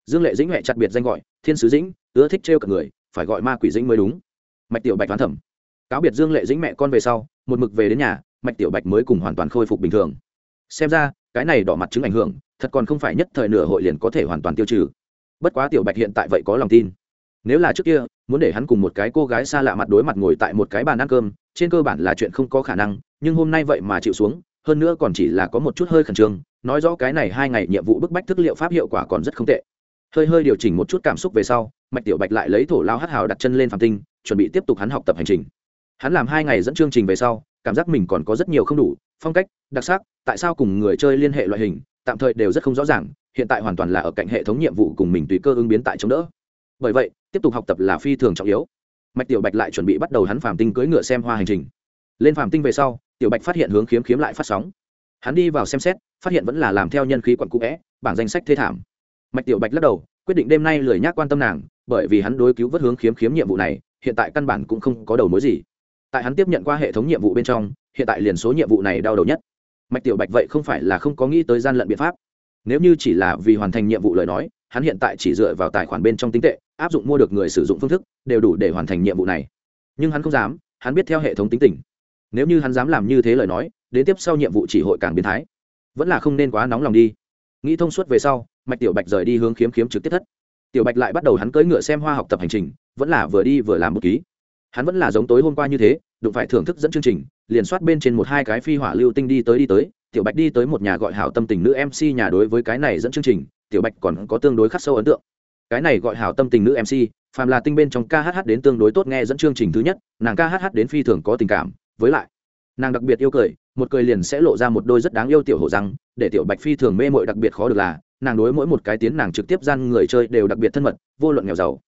Dương lệ dĩnh hẹ chặt biệt danh gọi, thiên sứ dĩnh, ưa thích trêu cả người, phải gọi ma quỷ dĩnh mới đúng. Mạch tiểu bạch phán thẩm. Cáo biệt dương lệ dĩnh mẹ con về sau, một mực về đến nhà, mạch tiểu bạch mới cùng hoàn toàn khôi phục bình thường. Xem ra, cái này đỏ mặt chứng ảnh hưởng, thật còn không phải nhất thời nửa hội liền có thể hoàn toàn tiêu trừ. Bất quá tiểu bạch hiện tại vậy có lòng tin nếu là trước kia, muốn để hắn cùng một cái cô gái xa lạ mặt đối mặt ngồi tại một cái bàn ăn cơm, trên cơ bản là chuyện không có khả năng, nhưng hôm nay vậy mà chịu xuống, hơn nữa còn chỉ là có một chút hơi khẩn trương, nói rõ cái này hai ngày nhiệm vụ bức bách thức liệu pháp hiệu quả còn rất không tệ. Hơi hơi điều chỉnh một chút cảm xúc về sau, mạch tiểu bạch lại lấy thổ lao hát hào đặt chân lên phạm tinh, chuẩn bị tiếp tục hắn học tập hành trình. Hắn làm hai ngày dẫn chương trình về sau, cảm giác mình còn có rất nhiều không đủ, phong cách, đặc sắc, tại sao cùng người chơi liên hệ loại hình, tạm thời đều rất không rõ ràng, hiện tại hoàn toàn là ở cạnh hệ thống nhiệm vụ cùng mình tùy cơ ứng biến tại chống đỡ. Bởi vậy tiếp tục học tập là phi thường trọng yếu. Mạch tiểu bạch lại chuẩn bị bắt đầu hắn phàm tinh cưỡi ngựa xem hoa hành trình. Lên phàm tinh về sau, tiểu bạch phát hiện hướng khiếm khiếm lại phát sóng. Hắn đi vào xem xét, phát hiện vẫn là làm theo nhân khí quặn cũ vẽ, bảng danh sách thê thảm. Mạch tiểu bạch lắc đầu, quyết định đêm nay lười nhác quan tâm nàng, bởi vì hắn đối cứu vớt hướng khiếm khiếm nhiệm vụ này, hiện tại căn bản cũng không có đầu mối gì. Tại hắn tiếp nhận qua hệ thống nhiệm vụ bên trong, hiện tại liền số nhiệm vụ này đau đầu nhất. Mạch tiểu bạch vậy không phải là không có nghĩ tới gian lận biện pháp. Nếu như chỉ là vì hoàn thành nhiệm vụ lời nói hắn hiện tại chỉ dựa vào tài khoản bên trong tính tệ, áp dụng mua được người sử dụng phương thức, đều đủ để hoàn thành nhiệm vụ này. Nhưng hắn không dám, hắn biết theo hệ thống tính tình. Nếu như hắn dám làm như thế lời nói, đến tiếp sau nhiệm vụ chỉ hội càng biến thái. Vẫn là không nên quá nóng lòng đi. Nghĩ thông suốt về sau, mạch tiểu bạch rời đi hướng khiếm khiếm trực tiếp thất. Tiểu bạch lại bắt đầu hắn cưỡi ngựa xem hoa học tập hành trình, vẫn là vừa đi vừa làm một ký. Hắn vẫn là giống tối hôm qua như thế, đụng phải thưởng thức dẫn chương trình, liền soát bên trên một hai cái phi hỏa lưu tinh đi tới đi tới. Tiểu bạch đi tới một nhà gọi hảo tâm tình nữ mc nhà đối với cái này dẫn chương trình tiểu bạch còn có tương đối khắc sâu ấn tượng. Cái này gọi hảo tâm tình nữ mc phàm là tinh bên trong kh đến tương đối tốt nghe dẫn chương trình thứ nhất, nàng kh đến phi thường có tình cảm. Với lại, nàng đặc biệt yêu cười, một cười liền sẽ lộ ra một đôi rất đáng yêu tiểu hổ răng, để tiểu bạch phi thường mê mội đặc biệt khó được là, nàng đối mỗi một cái tiến nàng trực tiếp gian người chơi đều đặc biệt thân mật, vô luận nghèo giàu.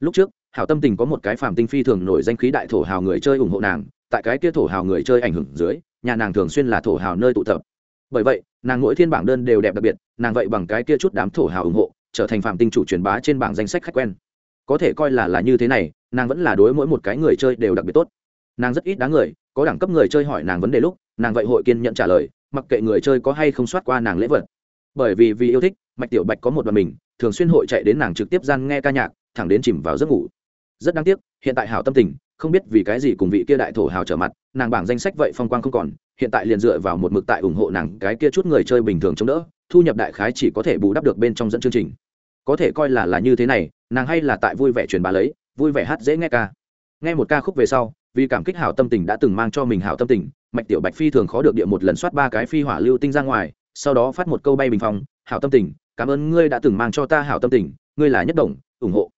Lúc trước, hảo tâm tình có một cái phàm tinh phi thường nổi danh khí đại thổ hào người chơi ủng hộ nàng, tại cái kia thổ hào người chơi ảnh hưởng dưới, nhà nàng thường xuyên là thổ hào nơi tụ tập bởi vậy, nàng mỗi thiên bảng đơn đều đẹp đặc biệt, nàng vậy bằng cái kia chút đám thổ hào ủng hộ, trở thành phạm tinh chủ truyền bá trên bảng danh sách khách quen. Có thể coi là là như thế này, nàng vẫn là đối mỗi một cái người chơi đều đặc biệt tốt. Nàng rất ít đáng người, có đẳng cấp người chơi hỏi nàng vấn đề lúc, nàng vậy hội kiên nhận trả lời, mặc kệ người chơi có hay không soát qua nàng lễ vật. Bởi vì vì yêu thích, mạch tiểu bạch có một đoàn mình, thường xuyên hội chạy đến nàng trực tiếp gian nghe ca nhạc, thẳng đến chìm vào giấc ngủ. Rất đáng tiếc, hiện tại hảo tâm tình, không biết vì cái gì cùng vị kia đại thổ hào trở mặt, nàng bảng danh sách vậy phong quang không còn hiện tại liền dựa vào một mực tại ủng hộ nàng cái kia chút người chơi bình thường chống đỡ, thu nhập đại khái chỉ có thể bù đắp được bên trong dẫn chương trình. Có thể coi là là như thế này, nàng hay là tại vui vẻ truyền bá lấy, vui vẻ hát dễ nghe ca. Nghe một ca khúc về sau, vì cảm kích hảo tâm tình đã từng mang cho mình hảo tâm tình, mạch tiểu bạch phi thường khó được địa một lần soát ba cái phi hỏa lưu tinh ra ngoài, sau đó phát một câu bay bình phong, hảo tâm tình, cảm ơn ngươi đã từng mang cho ta hảo tâm tình, ngươi là nhất đồng, ủng hộ.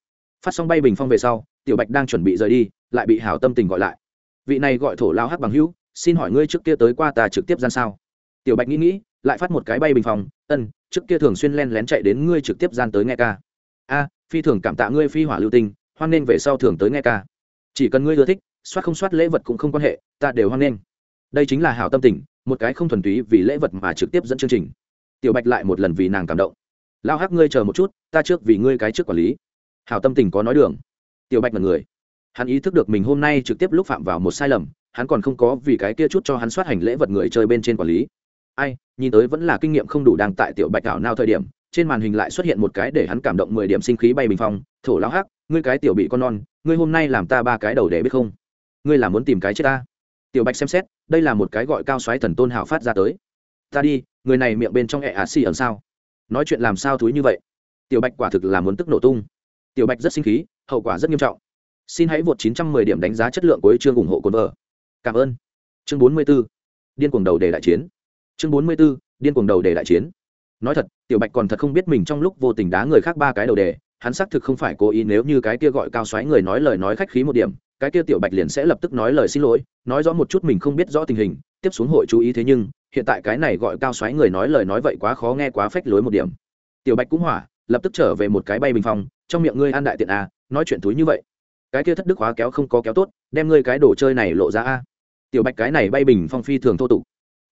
Phát xong bay bình phong về sau, tiểu bạch đang chuẩn bị rời đi, lại bị hảo tâm tình gọi lại. Vị này gọi thổ lao hắc bằng hữu xin hỏi ngươi trước kia tới qua ta trực tiếp gian sao? Tiểu bạch nghĩ nghĩ, lại phát một cái bay bình phòng ân, trước kia thường xuyên len lén chạy đến ngươi trực tiếp gian tới nghe ca. A, phi thường cảm tạ ngươi phi hỏa lưu tinh hoan nên về sau thường tới nghe ca. Chỉ cần ngươi ưa thích, soát không soát lễ vật cũng không quan hệ, ta đều hoan nghênh đây chính là hảo tâm tình, một cái không thuần túy vì lễ vật mà trực tiếp dẫn chương trình. Tiểu bạch lại một lần vì nàng cảm động. Lao hắc, ngươi chờ một chút, ta trước vì ngươi cái trước quản lý. Hảo tâm tình có nói đường. Tiểu bạch là người. Hắn ý thức được mình hôm nay trực tiếp lúc phạm vào một sai lầm hắn còn không có vì cái kia chút cho hắn soát hành lễ vật người chơi bên trên quản lý. Ai, nhìn tới vẫn là kinh nghiệm không đủ đang tại tiểu bạch ảo nào thời điểm, trên màn hình lại xuất hiện một cái để hắn cảm động mười điểm sinh khí bay bình phong, thổ lão hắc, ngươi cái tiểu bị con non, ngươi hôm nay làm ta ba cái đầu để biết không? Ngươi là muốn tìm cái chết ta? Tiểu bạch xem xét, đây là một cái gọi cao xoáy thần tôn hào phát ra tới. Ta đi, người này miệng bên trong ẹ ả xì ẩn sao? Nói chuyện làm sao thúi như vậy? Tiểu bạch quả thực là muốn tức nổ tung. Tiểu bạch rất sinh khí, hậu quả rất nghiêm trọng. Xin hãy vượt 910 điểm đánh giá chất lượng của chương ủng hộ cồn vợ cảm ơn chương 44. điên cuồng đầu đề đại chiến chương 44. điên cuồng đầu đề đại chiến nói thật, tiểu bạch còn thật không biết mình trong lúc vô tình đá người khác ba cái đầu đề hắn xác thực không phải cố ý nếu như cái kia gọi cao xoáy người nói lời nói khách khí một điểm, cái kia tiểu bạch liền sẽ lập tức nói lời xin lỗi, nói rõ một chút mình không biết rõ tình hình, tiếp xuống hội chú ý thế nhưng, hiện tại cái này gọi cao xoáy người nói lời nói vậy quá khó nghe quá phách lối một điểm tiểu bạch cũng hỏa, lập tức trở về một cái bay bình phong, trong miệng ngươi ăn đại tiện a nói chuyện túi như vậy cái kia thất đức hóa kéo không có kéo tốt, đem ngươi cái đồ chơi này lộ ra a. Tiểu bạch cái này bay bình phong phi thường thô tục.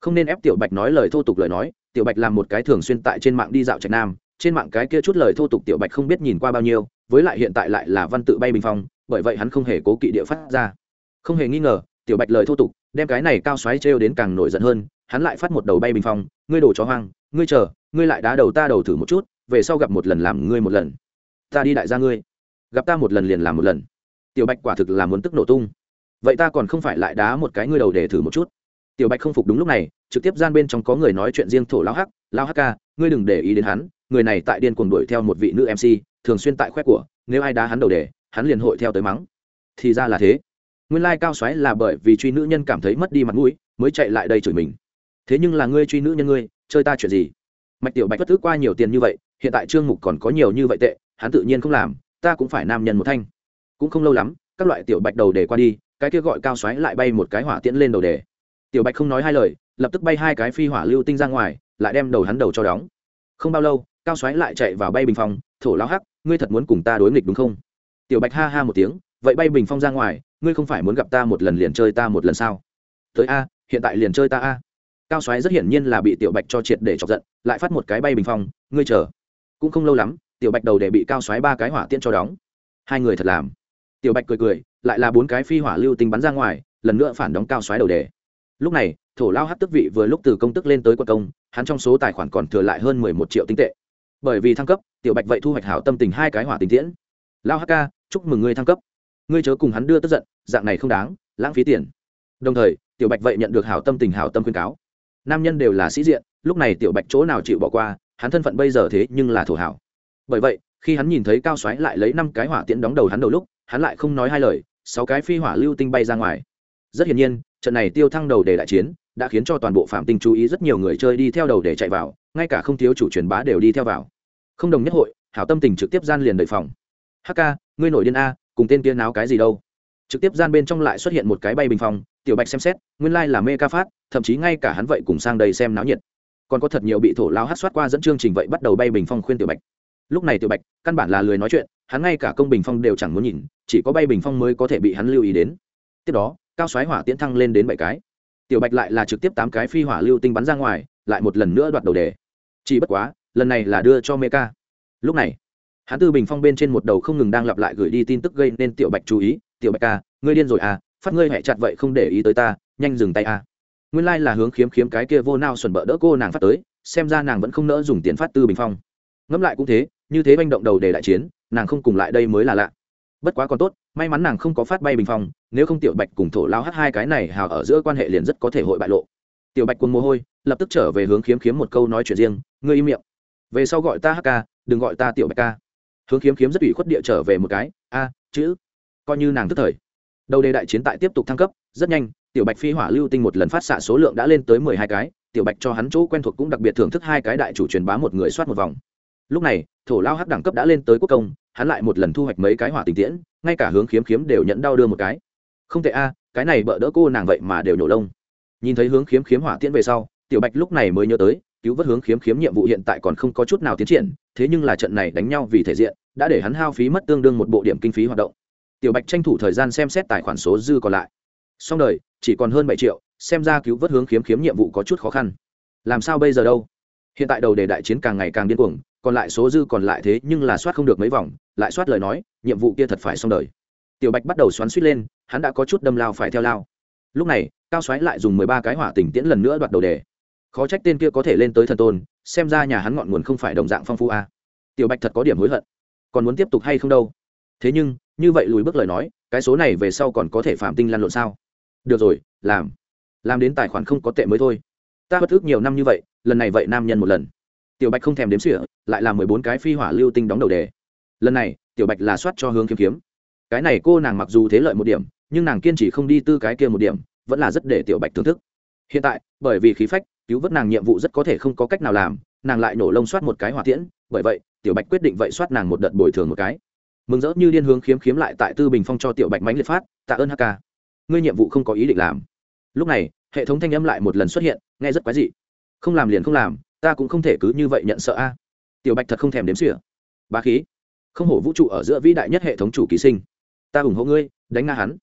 Không nên ép tiểu bạch nói lời thô tục lời nói, tiểu bạch làm một cái thường xuyên tại trên mạng đi dạo trạch nam, trên mạng cái kia chút lời thô tục tiểu bạch không biết nhìn qua bao nhiêu, với lại hiện tại lại là văn tự bay bình phong, bởi vậy hắn không hề cố kỵ địa phát ra. Không hề nghi ngờ, tiểu bạch lời thô tục, đem cái này cao xoáy trêu đến càng nổi giận hơn, hắn lại phát một đầu bay bình phong, ngươi đổ chó hoang, ngươi chờ, ngươi lại đá đầu ta đầu thử một chút, về sau gặp một lần làm ngươi một lần. Ta đi đại gia ngươi. Gặp ta một lần liền làm một lần tiểu bạch quả thực là muốn tức nổ tung. Vậy ta còn không phải lại đá một cái ngươi đầu để thử một chút. Tiểu bạch không phục đúng lúc này, trực tiếp gian bên trong có người nói chuyện riêng thổ lao hắc lao hắc ca, ngươi đừng để ý đến hắn, người này tại điên cuồng đuổi theo một vị nữ mc thường xuyên tại khoe của, nếu ai đá hắn đầu để, hắn liền hội theo tới mắng. Thì ra là thế. Nguyên lai cao xoáy là bởi vì truy nữ nhân cảm thấy mất đi mặt mũi, mới chạy lại đây chửi mình. Thế nhưng là ngươi truy nữ nhân ngươi, chơi ta chuyện gì? Mạch tiểu bạch bất tức qua nhiều tiền như vậy, hiện tại trương mục còn có nhiều như vậy tệ, hắn tự nhiên không làm, ta cũng phải nam nhân một thanh cũng không lâu lắm, các loại tiểu bạch đầu đề qua đi, cái kia gọi cao xoáy lại bay một cái hỏa tiễn lên đầu đề. Tiểu bạch không nói hai lời, lập tức bay hai cái phi hỏa lưu tinh ra ngoài, lại đem đầu hắn đầu cho đóng. Không bao lâu, cao xoáy lại chạy vào bay bình phong, thổ lao hắc, ngươi thật muốn cùng ta đối nghịch đúng không? Tiểu bạch ha ha một tiếng, vậy bay bình phong ra ngoài, ngươi không phải muốn gặp ta một lần liền chơi ta một lần sao? Tới a, hiện tại liền chơi ta a. Cao xoáy rất hiển nhiên là bị tiểu bạch cho triệt để chọc giận, lại phát một cái bay bình phong, ngươi chờ. Cũng không lâu lắm, tiểu bạch đầu để bị cao xoáy ba cái hỏa tiễn cho đóng. Hai người thật làm tiểu bạch cười cười lại là bốn cái phi hỏa lưu tinh bắn ra ngoài lần nữa phản đóng cao xoáy đầu đề. Lúc này thổ lao hát tức vị vừa lúc từ công tức lên tới quân công hắn trong số tài khoản còn thừa lại hơn mười một triệu tinh tệ. Bởi vì thăng cấp tiểu bạch vậy thu hoạch hảo tâm tình hai cái hỏa tình tiễn. Lao ca, chúc mừng ngươi thăng cấp. Ngươi chớ cùng hắn đưa tức giận dạng này không đáng lãng phí tiền. Đồng thời tiểu bạch vậy nhận được hảo tâm tình hảo tâm khuyên cáo. Nam nhân đều là sĩ diện lúc này tiểu bạch chỗ nào chịu bỏ qua hắn thân phận bây giờ thế nhưng là thổ hảo. Bởi vậy khi hắn nhìn thấy cao xoáy lại lấy năm cái hỏa tiễn đóng đầu hắn đầu lúc hắn lại không nói hai lời, sáu cái phi hỏa lưu tinh bay ra ngoài. Rất hiển nhiên, trận này tiêu thăng đầu để đại chiến đã khiến cho toàn bộ phạm tinh chú ý rất nhiều người chơi đi theo đầu để chạy vào, ngay cả không thiếu chủ truyền bá đều đi theo vào. Không đồng nhất hội, hảo tâm tình trực tiếp gian liền đợi phòng. Hk ngươi nổi điên a, cùng tên kia náo cái gì đâu? Trực tiếp gian bên trong lại xuất hiện một cái bay bình phòng tiểu bạch xem xét, nguyên lai、like、là mê ca phát, thậm chí ngay cả hắn vậy cùng sang đây xem náo nhiệt. Còn có thật nhiều bị thổ lao hát soát qua dẫn chương trình vậy bắt đầu bay bình phong khuyên tiểu bạch lúc này tiểu bạch, căn bản là lười nói chuyện, hắn ngay cả công bình phong đều chẳng muốn nhìn, chỉ có bay bình phong mới có thể bị hắn lưu ý đến. Tiếp đó, cao xoáy hỏa tiễn thăng lên đến bảy cái. Tiểu bạch lại là trực tiếp tám cái phi hỏa lưu tinh bắn ra ngoài, lại một lần nữa đoạt đầu đề. Chỉ bất quá, lần này là đưa cho meca lúc này, hắn tư bình phong bên trên một đầu không ngừng đang lặp lại gửi đi tin tức gây nên tiểu bạch chú ý. Tiểu bạch ca ngươi điên rồi à phát ngươi hẹ chặt vậy không để ý tới ta, nhanh dừng tay à. Nguyên lai、like、là hướng khiếm khiếm cái kia vô nao xuẩn bỡ đỡ cô nàng phát tới, xem ra nàng vẫn không nỡ dùng tiền phát tư bình phong. Ngẫm lại cũng thế như thế manh động đầu để đại chiến, nàng không cùng lại đây mới là lạ. Bất quá còn tốt, may mắn nàng không có phát bay bình phong, nếu không tiểu bạch cùng thổ lao hát hai cái này hào ở giữa quan hệ liền rất có thể hội bại lộ. Tiểu bạch quân mồ hôi, lập tức trở về hướng khiếm khiếm một câu nói chuyện riêng, ngươi im miệng. Về sau gọi ta hk đừng gọi ta tiểu bạch ca. Hướng khiếm khiếm rất ủy khuất địa trở về một cái, a, chữ. Coi như nàng tức thời. Đầu đề đại chiến tại tiếp tục thăng cấp, rất nhanh, tiểu bạch phi hỏa lưu tinh một lần phát xạ số lượng đã lên tới mười hai cái, tiểu bạch cho hắn chỗ quen thuộc cũng đặc biệt thưởng thức hai cái đại chủ truyền bá một người soát một vòng lúc này, thổ lao hắc đẳng cấp đã lên tới quốc công, hắn lại một lần thu hoạch mấy cái hỏa tình tiễn, ngay cả hướng khiếm khiếm đều nhận đau đưa một cái. Không tệ a, cái này bợ đỡ cô nàng vậy mà đều nhổ lông. Nhìn thấy hướng khiếm khiếm hỏa tiễn về sau, tiểu bạch lúc này mới nhớ tới, cứu vớt hướng khiếm khiếm nhiệm vụ hiện tại còn không có chút nào tiến triển, thế nhưng là trận này đánh nhau vì thể diện, đã để hắn hao phí mất tương đương một bộ điểm kinh phí hoạt động. Tiểu bạch tranh thủ thời gian xem xét tài khoản số dư còn lại. Xong đời, chỉ còn hơn bảy triệu, xem ra cứu vớt hướng khiếm khiếm nhiệm vụ có chút khó khăn. Làm sao bây giờ đâu? Hiện tại đầu đề đại chiến càng ngày càng điên cuồng còn lại số dư còn lại thế nhưng là soát không được mấy vòng, lại soát lời nói, nhiệm vụ kia thật phải xong đời. Tiểu bạch bắt đầu xoắn suýt lên, hắn đã có chút đâm lao phải theo lao. Lúc này, cao xoáy lại dùng mười ba cái hỏa tỉnh tiễn lần nữa đoạt đầu đề. Khó trách tên kia có thể lên tới thần tôn, xem ra nhà hắn ngọn nguồn không phải đồng dạng phong phú a tiểu bạch thật có điểm hối hận. Còn muốn tiếp tục hay không đâu? Thế nhưng, như vậy lùi bước lời nói, cái số này về sau còn có thể phạm tinh lăn lộn sao? Được rồi, làm. Làm đến tài khoản không có tệ mới thôi. Ta bất ước nhiều năm như vậy, lần này vậy nam nhân một lần tiểu bạch không thèm đếm sửa, lại là mười bốn cái phi hỏa lưu tinh đóng đầu đề. Lần này tiểu bạch là soát cho hướng kiếm kiếm. Cái này cô nàng mặc dù thế lợi một điểm nhưng nàng kiên trì không đi tư cái kia một điểm vẫn là rất để tiểu bạch thưởng thức. Hiện tại bởi vì khí phách cứu vớt nàng nhiệm vụ rất có thể không có cách nào làm nàng lại nổ lông soát một cái hỏa tiễn bởi vậy tiểu bạch quyết định vậy soát nàng một đợt bồi thường một cái. Mừng rỡ như điên hướng khiếm khiếm lại tại tư bình phong cho tiểu bạch mánh liệt phát tạ ơn hk ngươi nhiệm vụ không có ý định làm. Lúc này hệ thống thanh âm lại một lần xuất hiện nghe rất quái dị. Không làm liền không làm ta cũng không thể cứ như vậy nhận sợ a. Tiểu bạch thật không thèm đếm xỉa. Ba khí, không hổ vũ trụ ở giữa vĩ đại nhất hệ thống chủ ký sinh. Ta ủng hộ ngươi, đánh nga hắn.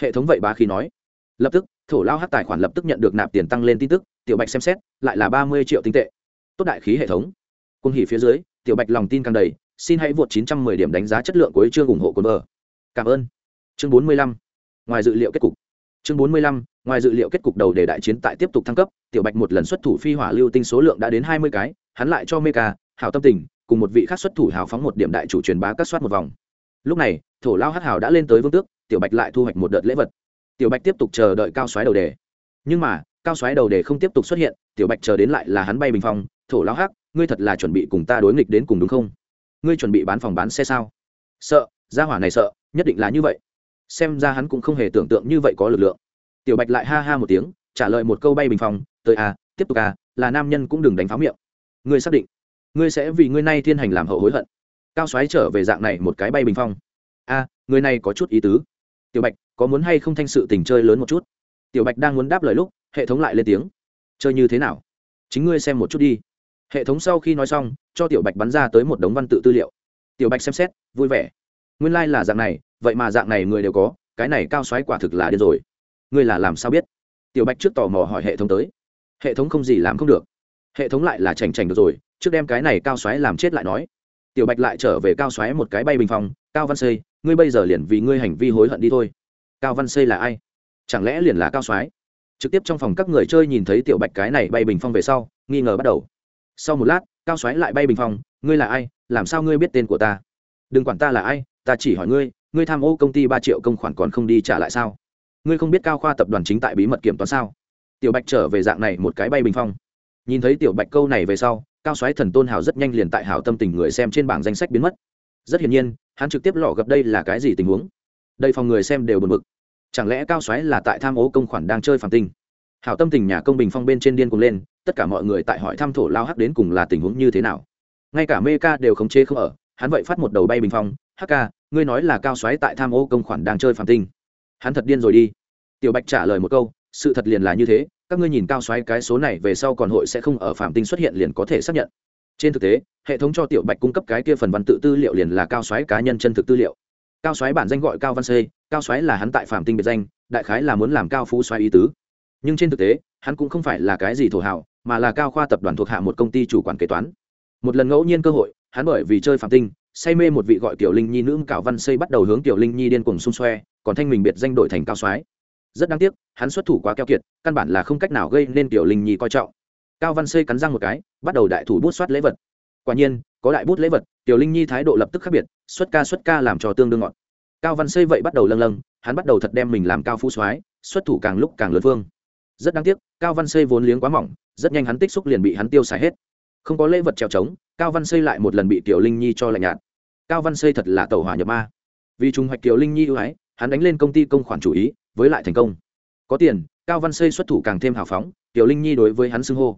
Hệ thống vậy ba khí nói. Lập tức, thổ lao hát tài khoản lập tức nhận được nạp tiền tăng lên tin tức, tiểu bạch xem xét, lại là ba mươi triệu tinh tệ. Tốt đại khí hệ thống. Cung hỉ phía dưới, tiểu bạch lòng tin càng đầy, xin hãy vượt 910 điểm đánh giá chất lượng của chương ủng hộ quân vợ. Cảm ơn. Chương 45. ngoài dự liệu kết cục chương 45. ngoài dự liệu kết cục đầu để đại chiến tại tiếp tục thăng cấp tiểu bạch một lần xuất thủ phi hỏa lưu tinh số lượng đã đến 20 cái hắn lại cho Mecha, hảo tâm tình cùng một vị khác xuất thủ hào phóng một điểm đại chủ truyền bá các soát một vòng. Lúc này thổ lao hắc hào đã lên tới vương tước tiểu bạch lại thu hoạch một đợt lễ vật. Tiểu bạch tiếp tục chờ đợi cao xoáy đầu đề. Nhưng mà cao xoáy đầu đề không tiếp tục xuất hiện tiểu bạch chờ đến lại là hắn bay bình phong thổ lao hắc ngươi thật là chuẩn bị cùng ta đối nghịch đến cùng đúng không? Ngươi chuẩn bị bán phòng bán xe sao? Sợ gia hỏa này sợ nhất định là như vậy xem ra hắn cũng không hề tưởng tượng như vậy có lực lượng. Tiểu bạch lại ha ha một tiếng trả lời một câu bay bình phòng tới à tiếp tục à là nam nhân cũng đừng đánh pháo miệng. Ngươi xác định ngươi sẽ vì ngươi nay thiên hành làm hậu hối hận. Cao xoáy trở về dạng này một cái bay bình phong. A à, người này có chút ý tứ. Tiểu bạch có muốn hay không thanh sự tình chơi lớn một chút? Tiểu bạch đang muốn đáp lời lúc hệ thống lại lên tiếng. Chơi như thế nào? Chính ngươi xem một chút đi. Hệ thống sau khi nói xong cho tiểu bạch bắn ra tới một đống văn tự tư liệu. Tiểu bạch xem xét vui vẻ. Nguyên lai、like、là dạng này vậy mà dạng này người đều có, cái này cao xoáy quả thực là điên rồi. Ngươi là làm sao biết? Tiểu bạch trước tò mò hỏi hệ thống tới. Hệ thống không gì làm không được. Hệ thống lại là chành chành được rồi, trước đem cái này cao xoáy làm chết lại nói. Tiểu bạch lại trở về cao xoáy một cái bay bình phòng, cao văn xây, ngươi bây giờ liền vì ngươi hành vi hối hận đi thôi. Cao văn xây là ai? Chẳng lẽ liền là cao xoáy? Trực tiếp trong phòng các người chơi nhìn thấy tiểu bạch cái này bay bình phong về sau, nghi ngờ bắt đầu. Sau một lát, cao xoáy lại bay bình phong ngươi là ai? Làm sao ngươi biết tên của ta? Đừng quản ta là ai, ta chỉ hỏi ngươi ngươi tham ô công ty ba triệu công khoản còn không đi trả lại sao? Ngươi không biết cao khoa tập đoàn chính tại bí mật kiểm toán sao? Tiểu bạch trở về dạng này một cái bay bình phong. Nhìn thấy tiểu bạch câu này về sau, cao xoáy thần tôn hào rất nhanh liền tại Hảo tâm tình người xem trên bảng danh sách biến mất. Rất hiển nhiên, hắn trực tiếp lọ gặp đây là cái gì tình huống? Đây phòng người xem đều bực bực. chẳng lẽ cao xoáy là tại tham ô công khoản đang chơi phản tinh? Hảo tâm tình nhà công bình phong bên trên điên cuồng lên, tất cả mọi người tại hỏi thăm thổ lao hắc đến cùng là tình huống như thế nào. Ngay cả mê ca đều khống chế không ở, hắn vậy phát một đầu bay bình phong, hắc ca ngươi nói là cao xoáy tại tham ô công khoản đang chơi Phạm tinh. Hắn thật điên rồi đi. Tiểu bạch trả lời một câu, sự thật liền là như thế, các ngươi nhìn cao xoáy cái số này về sau còn hội sẽ không ở phạm tinh xuất hiện liền có thể xác nhận. Trên thực tế, hệ thống cho tiểu bạch cung cấp cái kia phần văn tự tư liệu liền là cao xoáy cá nhân chân thực tư liệu. Cao xoáy bản danh gọi cao văn xê, cao xoáy là hắn tại phạm tinh biệt danh, đại khái là muốn làm cao phú xoáy ý tứ. Nhưng trên thực tế, hắn cũng không phải là cái gì thổ hảo mà là cao khoa tập đoàn thuộc hạ một công ty chủ quản kế toán. Một lần ngẫu nhiên cơ hội, hắn bởi vì chơi phạm tinh say mê một vị gọi tiểu linh nhi nữ cạo văn xây bắt đầu hướng tiểu linh nhi điên cùng xung xoe, còn thanh mình biệt danh đổi thành cao soái. Rất đáng tiếc, hắn xuất thủ quá keo kiệt, căn bản là không cách nào gây nên tiểu linh nhi coi trọng. Cao văn xây cắn răng một cái, bắt đầu đại thủ bút soát lễ vật. Quả nhiên, có đại bút lễ vật, tiểu linh nhi thái độ lập tức khác biệt, xuất ca xuất ca làm cho tương đương ngọt. Cao văn xây vậy bắt đầu lâng lâng, hắn bắt đầu thật đem mình làm cao phú soái, xuất thủ càng lúc càng lớn phương rất đáng tiếc, cao văn xây vốn liếng quá mỏng, rất nhanh hắn tích xúc liền bị hắn tiêu xài hết. Không có lễ vật trèo trống, cao văn xây lại một lần bị tiểu linh nhi cho lạnh nhạt cao văn xây thật là tàu hỏa nhập ma. Vì trùng hoạch tiểu linh nhi ưu ái, hắn đánh lên công ty công khoản chủ ý, với lại thành công. Có tiền, cao văn xây xuất thủ càng thêm hào phóng tiểu linh nhi đối với hắn xưng hô.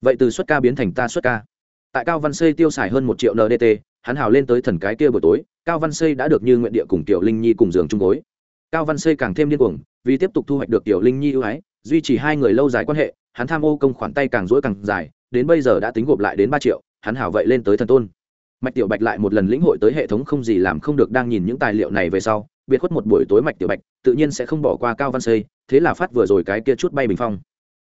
Vậy từ xuất ca biến thành ta xuất ca. Tại cao văn xây tiêu xài hơn một triệu ndt hắn hào lên tới thần cái kia buổi tối, cao văn xây đã được như nguyện địa cùng tiểu linh nhi cùng giường chung gối. Cao văn xây càng thêm điên cuồng, vì tiếp tục thu hoạch được tiểu linh nhi ưu ái, duy trì hai người lâu dài quan hệ, hắn tham ô công khoản tay càng rỗi càng dài, đến bây giờ đã tính gộp lại đến ba triệu, hắn hảo vậy lên tới thần tôn mạch tiểu bạch lại một lần lĩnh hội tới hệ thống không gì làm không được đang nhìn những tài liệu này về sau, biệt khuất một buổi tối mạch tiểu bạch tự nhiên sẽ không bỏ qua cao văn xây, thế là phát vừa rồi cái kia chút bay bình phong.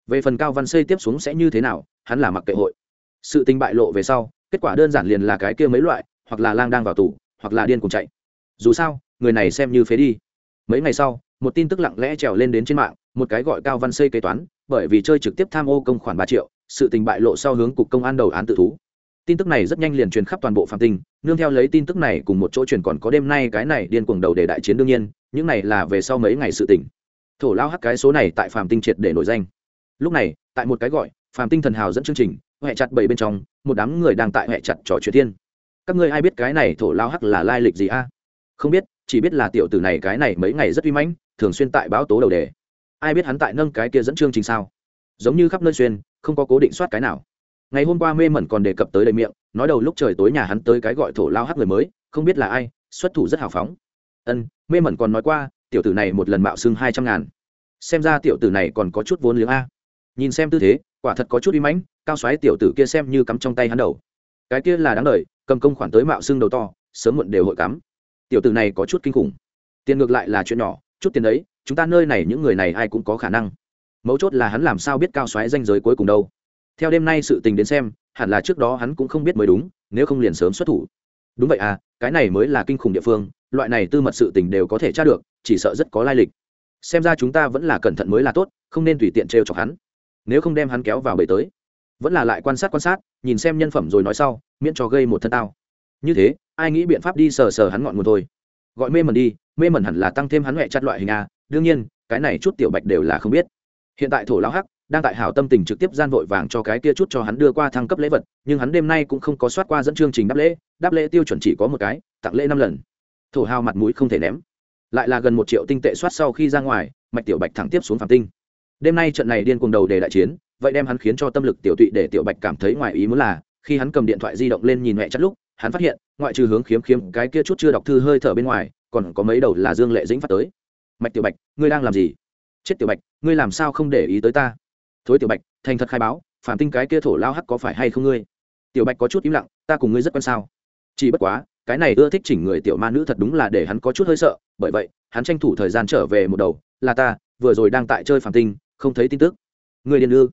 Về phần cao văn xây tiếp xuống sẽ như thế nào, hắn là mặc kệ hội. Sự tình bại lộ về sau, kết quả đơn giản liền là cái kia mấy loại, hoặc là lang đang vào tù, hoặc là điên cùng chạy. Dù sao, người này xem như phế đi. Mấy ngày sau, một tin tức lặng lẽ trèo lên đến trên mạng, một cái gọi cao văn xây kế toán, bởi vì chơi trực tiếp tham ô công khoản ba triệu, sự tình bại lộ sau hướng cục công an đầu án tự thú tin tức này rất nhanh liền truyền khắp toàn bộ phạm tinh, nương theo lấy tin tức này cùng một chỗ truyền còn có đêm nay cái này điên cuồng đầu để đại chiến đương nhiên, những này là về sau mấy ngày sự tỉnh thổ lao hắc cái số này tại phạm tinh triệt để nổi danh. Lúc này, tại một cái gọi, phạm tinh thần hào dẫn chương trình huệ chặt bảy bên trong, một đám người đang tại huệ chặt trò chuyện thiên. Các ngươi ai biết cái này thổ lao hắc là lai lịch gì a? Không biết, chỉ biết là tiểu tử này cái này mấy ngày rất uy mãnh, thường xuyên tại báo tố đầu đề. Ai biết hắn tại nâng cái kia dẫn chương trình sao? Giống như khắp nơi xuyên, không có cố định soát cái nào ngày hôm qua mê mẩn còn đề cập tới đầy miệng, nói đầu lúc trời tối nhà hắn tới cái gọi thổ lao hát người mới, không biết là ai, xuất thủ rất hào phóng. Ân, mê mẩn còn nói qua, tiểu tử này một lần mạo xưng hai trăm ngàn. Xem ra tiểu tử này còn có chút vốn liếng a. Nhìn xem tư thế, quả thật có chút uy mãnh, cao xoáy tiểu tử kia xem như cắm trong tay hắn đầu. Cái kia là đáng lời cầm công khoản tới mạo xưng đầu to, sớm muộn đều hội cắm. Tiểu tử này có chút kinh khủng. Tiền ngược lại là chuyện nhỏ, chút tiền đấy, chúng ta nơi này những người này ai cũng có khả năng. Mấu chốt là hắn làm sao biết cao xoáy danh giới cuối cùng đâu theo đêm nay sự tình đến xem, hẳn là trước đó hắn cũng không biết mới đúng, nếu không liền sớm xuất thủ. Đúng vậy à cái này mới là kinh khủng địa phương, loại này tư mật sự tình đều có thể tra được, chỉ sợ rất có lai lịch. Xem ra chúng ta vẫn là cẩn thận mới là tốt, không nên tùy tiện trêu chọc hắn. Nếu không đem hắn kéo vào bể tới. Vẫn là lại quan sát quan sát, nhìn xem nhân phẩm rồi nói sau, miễn cho gây một thân tao. Như thế, ai nghĩ biện pháp đi sờ sờ hắn ngọn nguồn thôi. Gọi mê mẩn đi, mê mẩn hẳn là tăng thêm hắn huệ chặt loại hình a đương nhiên, cái này chút tiểu bạch đều là không biết. Hiện tại thổ lao hắc đang tại hảo tâm tình trực tiếp gian vội vàng cho cái kia chút cho hắn đưa qua thăng cấp lễ vật, nhưng hắn đêm nay cũng không có soát qua dẫn chương trình đáp lễ đáp lễ tiêu chuẩn chỉ có một cái, tặng lễ năm lần. Thổ hào mặt mũi không thể ném. Lại là gần một triệu tinh tệ soát sau khi ra ngoài, mạch tiểu bạch thẳng tiếp xuống phạm tinh. Đêm nay trận này điên cuồng đầu để đại chiến, vậy đem hắn khiến cho tâm lực tiểu tụy để tiểu bạch cảm thấy ngoài ý muốn là, khi hắn cầm điện thoại di động lên nhìn mẹ chất lúc, hắn phát hiện, ngoại trừ hướng khiếm khiếm cái kia chút chưa đọc thư hơi thở bên ngoài, còn có mấy đầu là dương lệ dĩnh phát tới. Mạch tiểu bạch, ngươi đang làm gì? Chết tiểu bạch, ngươi làm sao không để ý tới ta? Thối tiểu bạch, thành thật khai báo phản tinh cái kia thổ lao hắc có phải hay không ngươi? Tiểu bạch có chút im lặng, ta cùng ngươi rất quan sao? Chỉ bất quá, cái này ưa thích chỉnh người tiểu ma nữ thật đúng là để hắn có chút hơi sợ, bởi vậy, hắn tranh thủ thời gian trở về một đầu, là ta, vừa rồi đang tại chơi phản tinh, không thấy tin tức. Ngươi điên ư?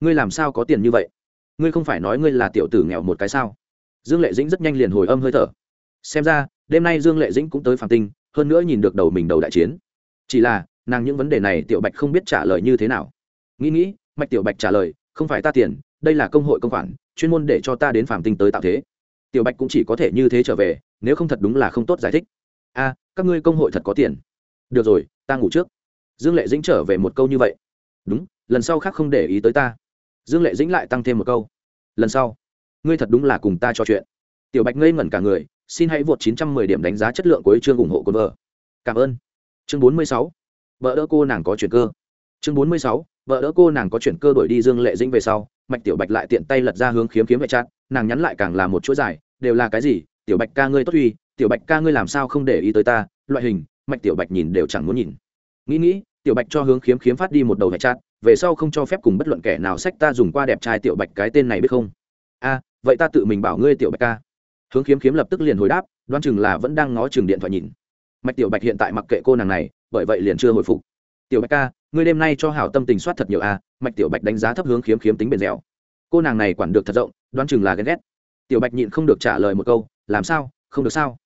Ngươi làm sao có tiền như vậy? Ngươi không phải nói ngươi là tiểu tử nghèo một cái sao? Dương lệ dĩnh rất nhanh liền hồi âm hơi thở. Xem ra, đêm nay dương lệ dĩnh cũng tới phản tinh, hơn nữa nhìn được đầu mình đầu đại chiến. Chỉ là, nàng những vấn đề này tiểu bạch không biết trả lời như thế nào. Nghĩ nghĩ mạch tiểu bạch trả lời, không phải ta tiền, đây là công hội công khoản, chuyên môn để cho ta đến phàm tinh tới tạo thế. Tiểu bạch cũng chỉ có thể như thế trở về, nếu không thật đúng là không tốt giải thích. A, các ngươi công hội thật có tiền. Được rồi, ta ngủ trước. Dương lệ dĩnh trở về một câu như vậy. Đúng, lần sau khác không để ý tới ta. Dương lệ dĩnh lại tăng thêm một câu. Lần sau, ngươi thật đúng là cùng ta trò chuyện. Tiểu bạch ngây ngẩn cả người, xin hãy vượt 910 điểm đánh giá chất lượng của chương ủng hộ của vợ. Cảm ơn. Chương 46. vợ đỡ cô nàng có chuyện cơ. Chương 46 vợ đỡ cô nàng có chuyển cơ đổi đi dương lệ dĩnh về sau, mạch tiểu bạch lại tiện tay lật ra hướng khiếm kiếm vệ chát, nàng nhắn lại càng là một chuỗi dài, đều là cái gì? Tiểu bạch ca ngươi tốt uy, tiểu bạch ca ngươi làm sao không để ý tới ta? Loại hình, mạch tiểu bạch nhìn đều chẳng muốn nhìn. Nghĩ nghĩ, tiểu bạch cho hướng khiếm khiếm phát đi một đầu vệ chát, về sau không cho phép cùng bất luận kẻ nào sách ta dùng qua đẹp trai tiểu bạch cái tên này biết không? A, vậy ta tự mình bảo ngươi tiểu bạch ca. Hướng khiếm khiếm lập tức liền hồi đáp, đoán chừng là vẫn đang ngó chừng điện thoại nhìn. Mạch tiểu bạch hiện tại mặc kệ cô nàng này, bởi vậy liền chưa hồi phục. Tiểu bạch ca ngươi đêm nay cho hảo tâm tình soát thật nhiều a mạch tiểu bạch đánh giá thấp hướng khiếm khiếm tính bền dẻo. Cô nàng này quản được thật rộng, đoán chừng là ghen ghét. Tiểu bạch nhịn không được trả lời một câu, làm sao? Không được sao?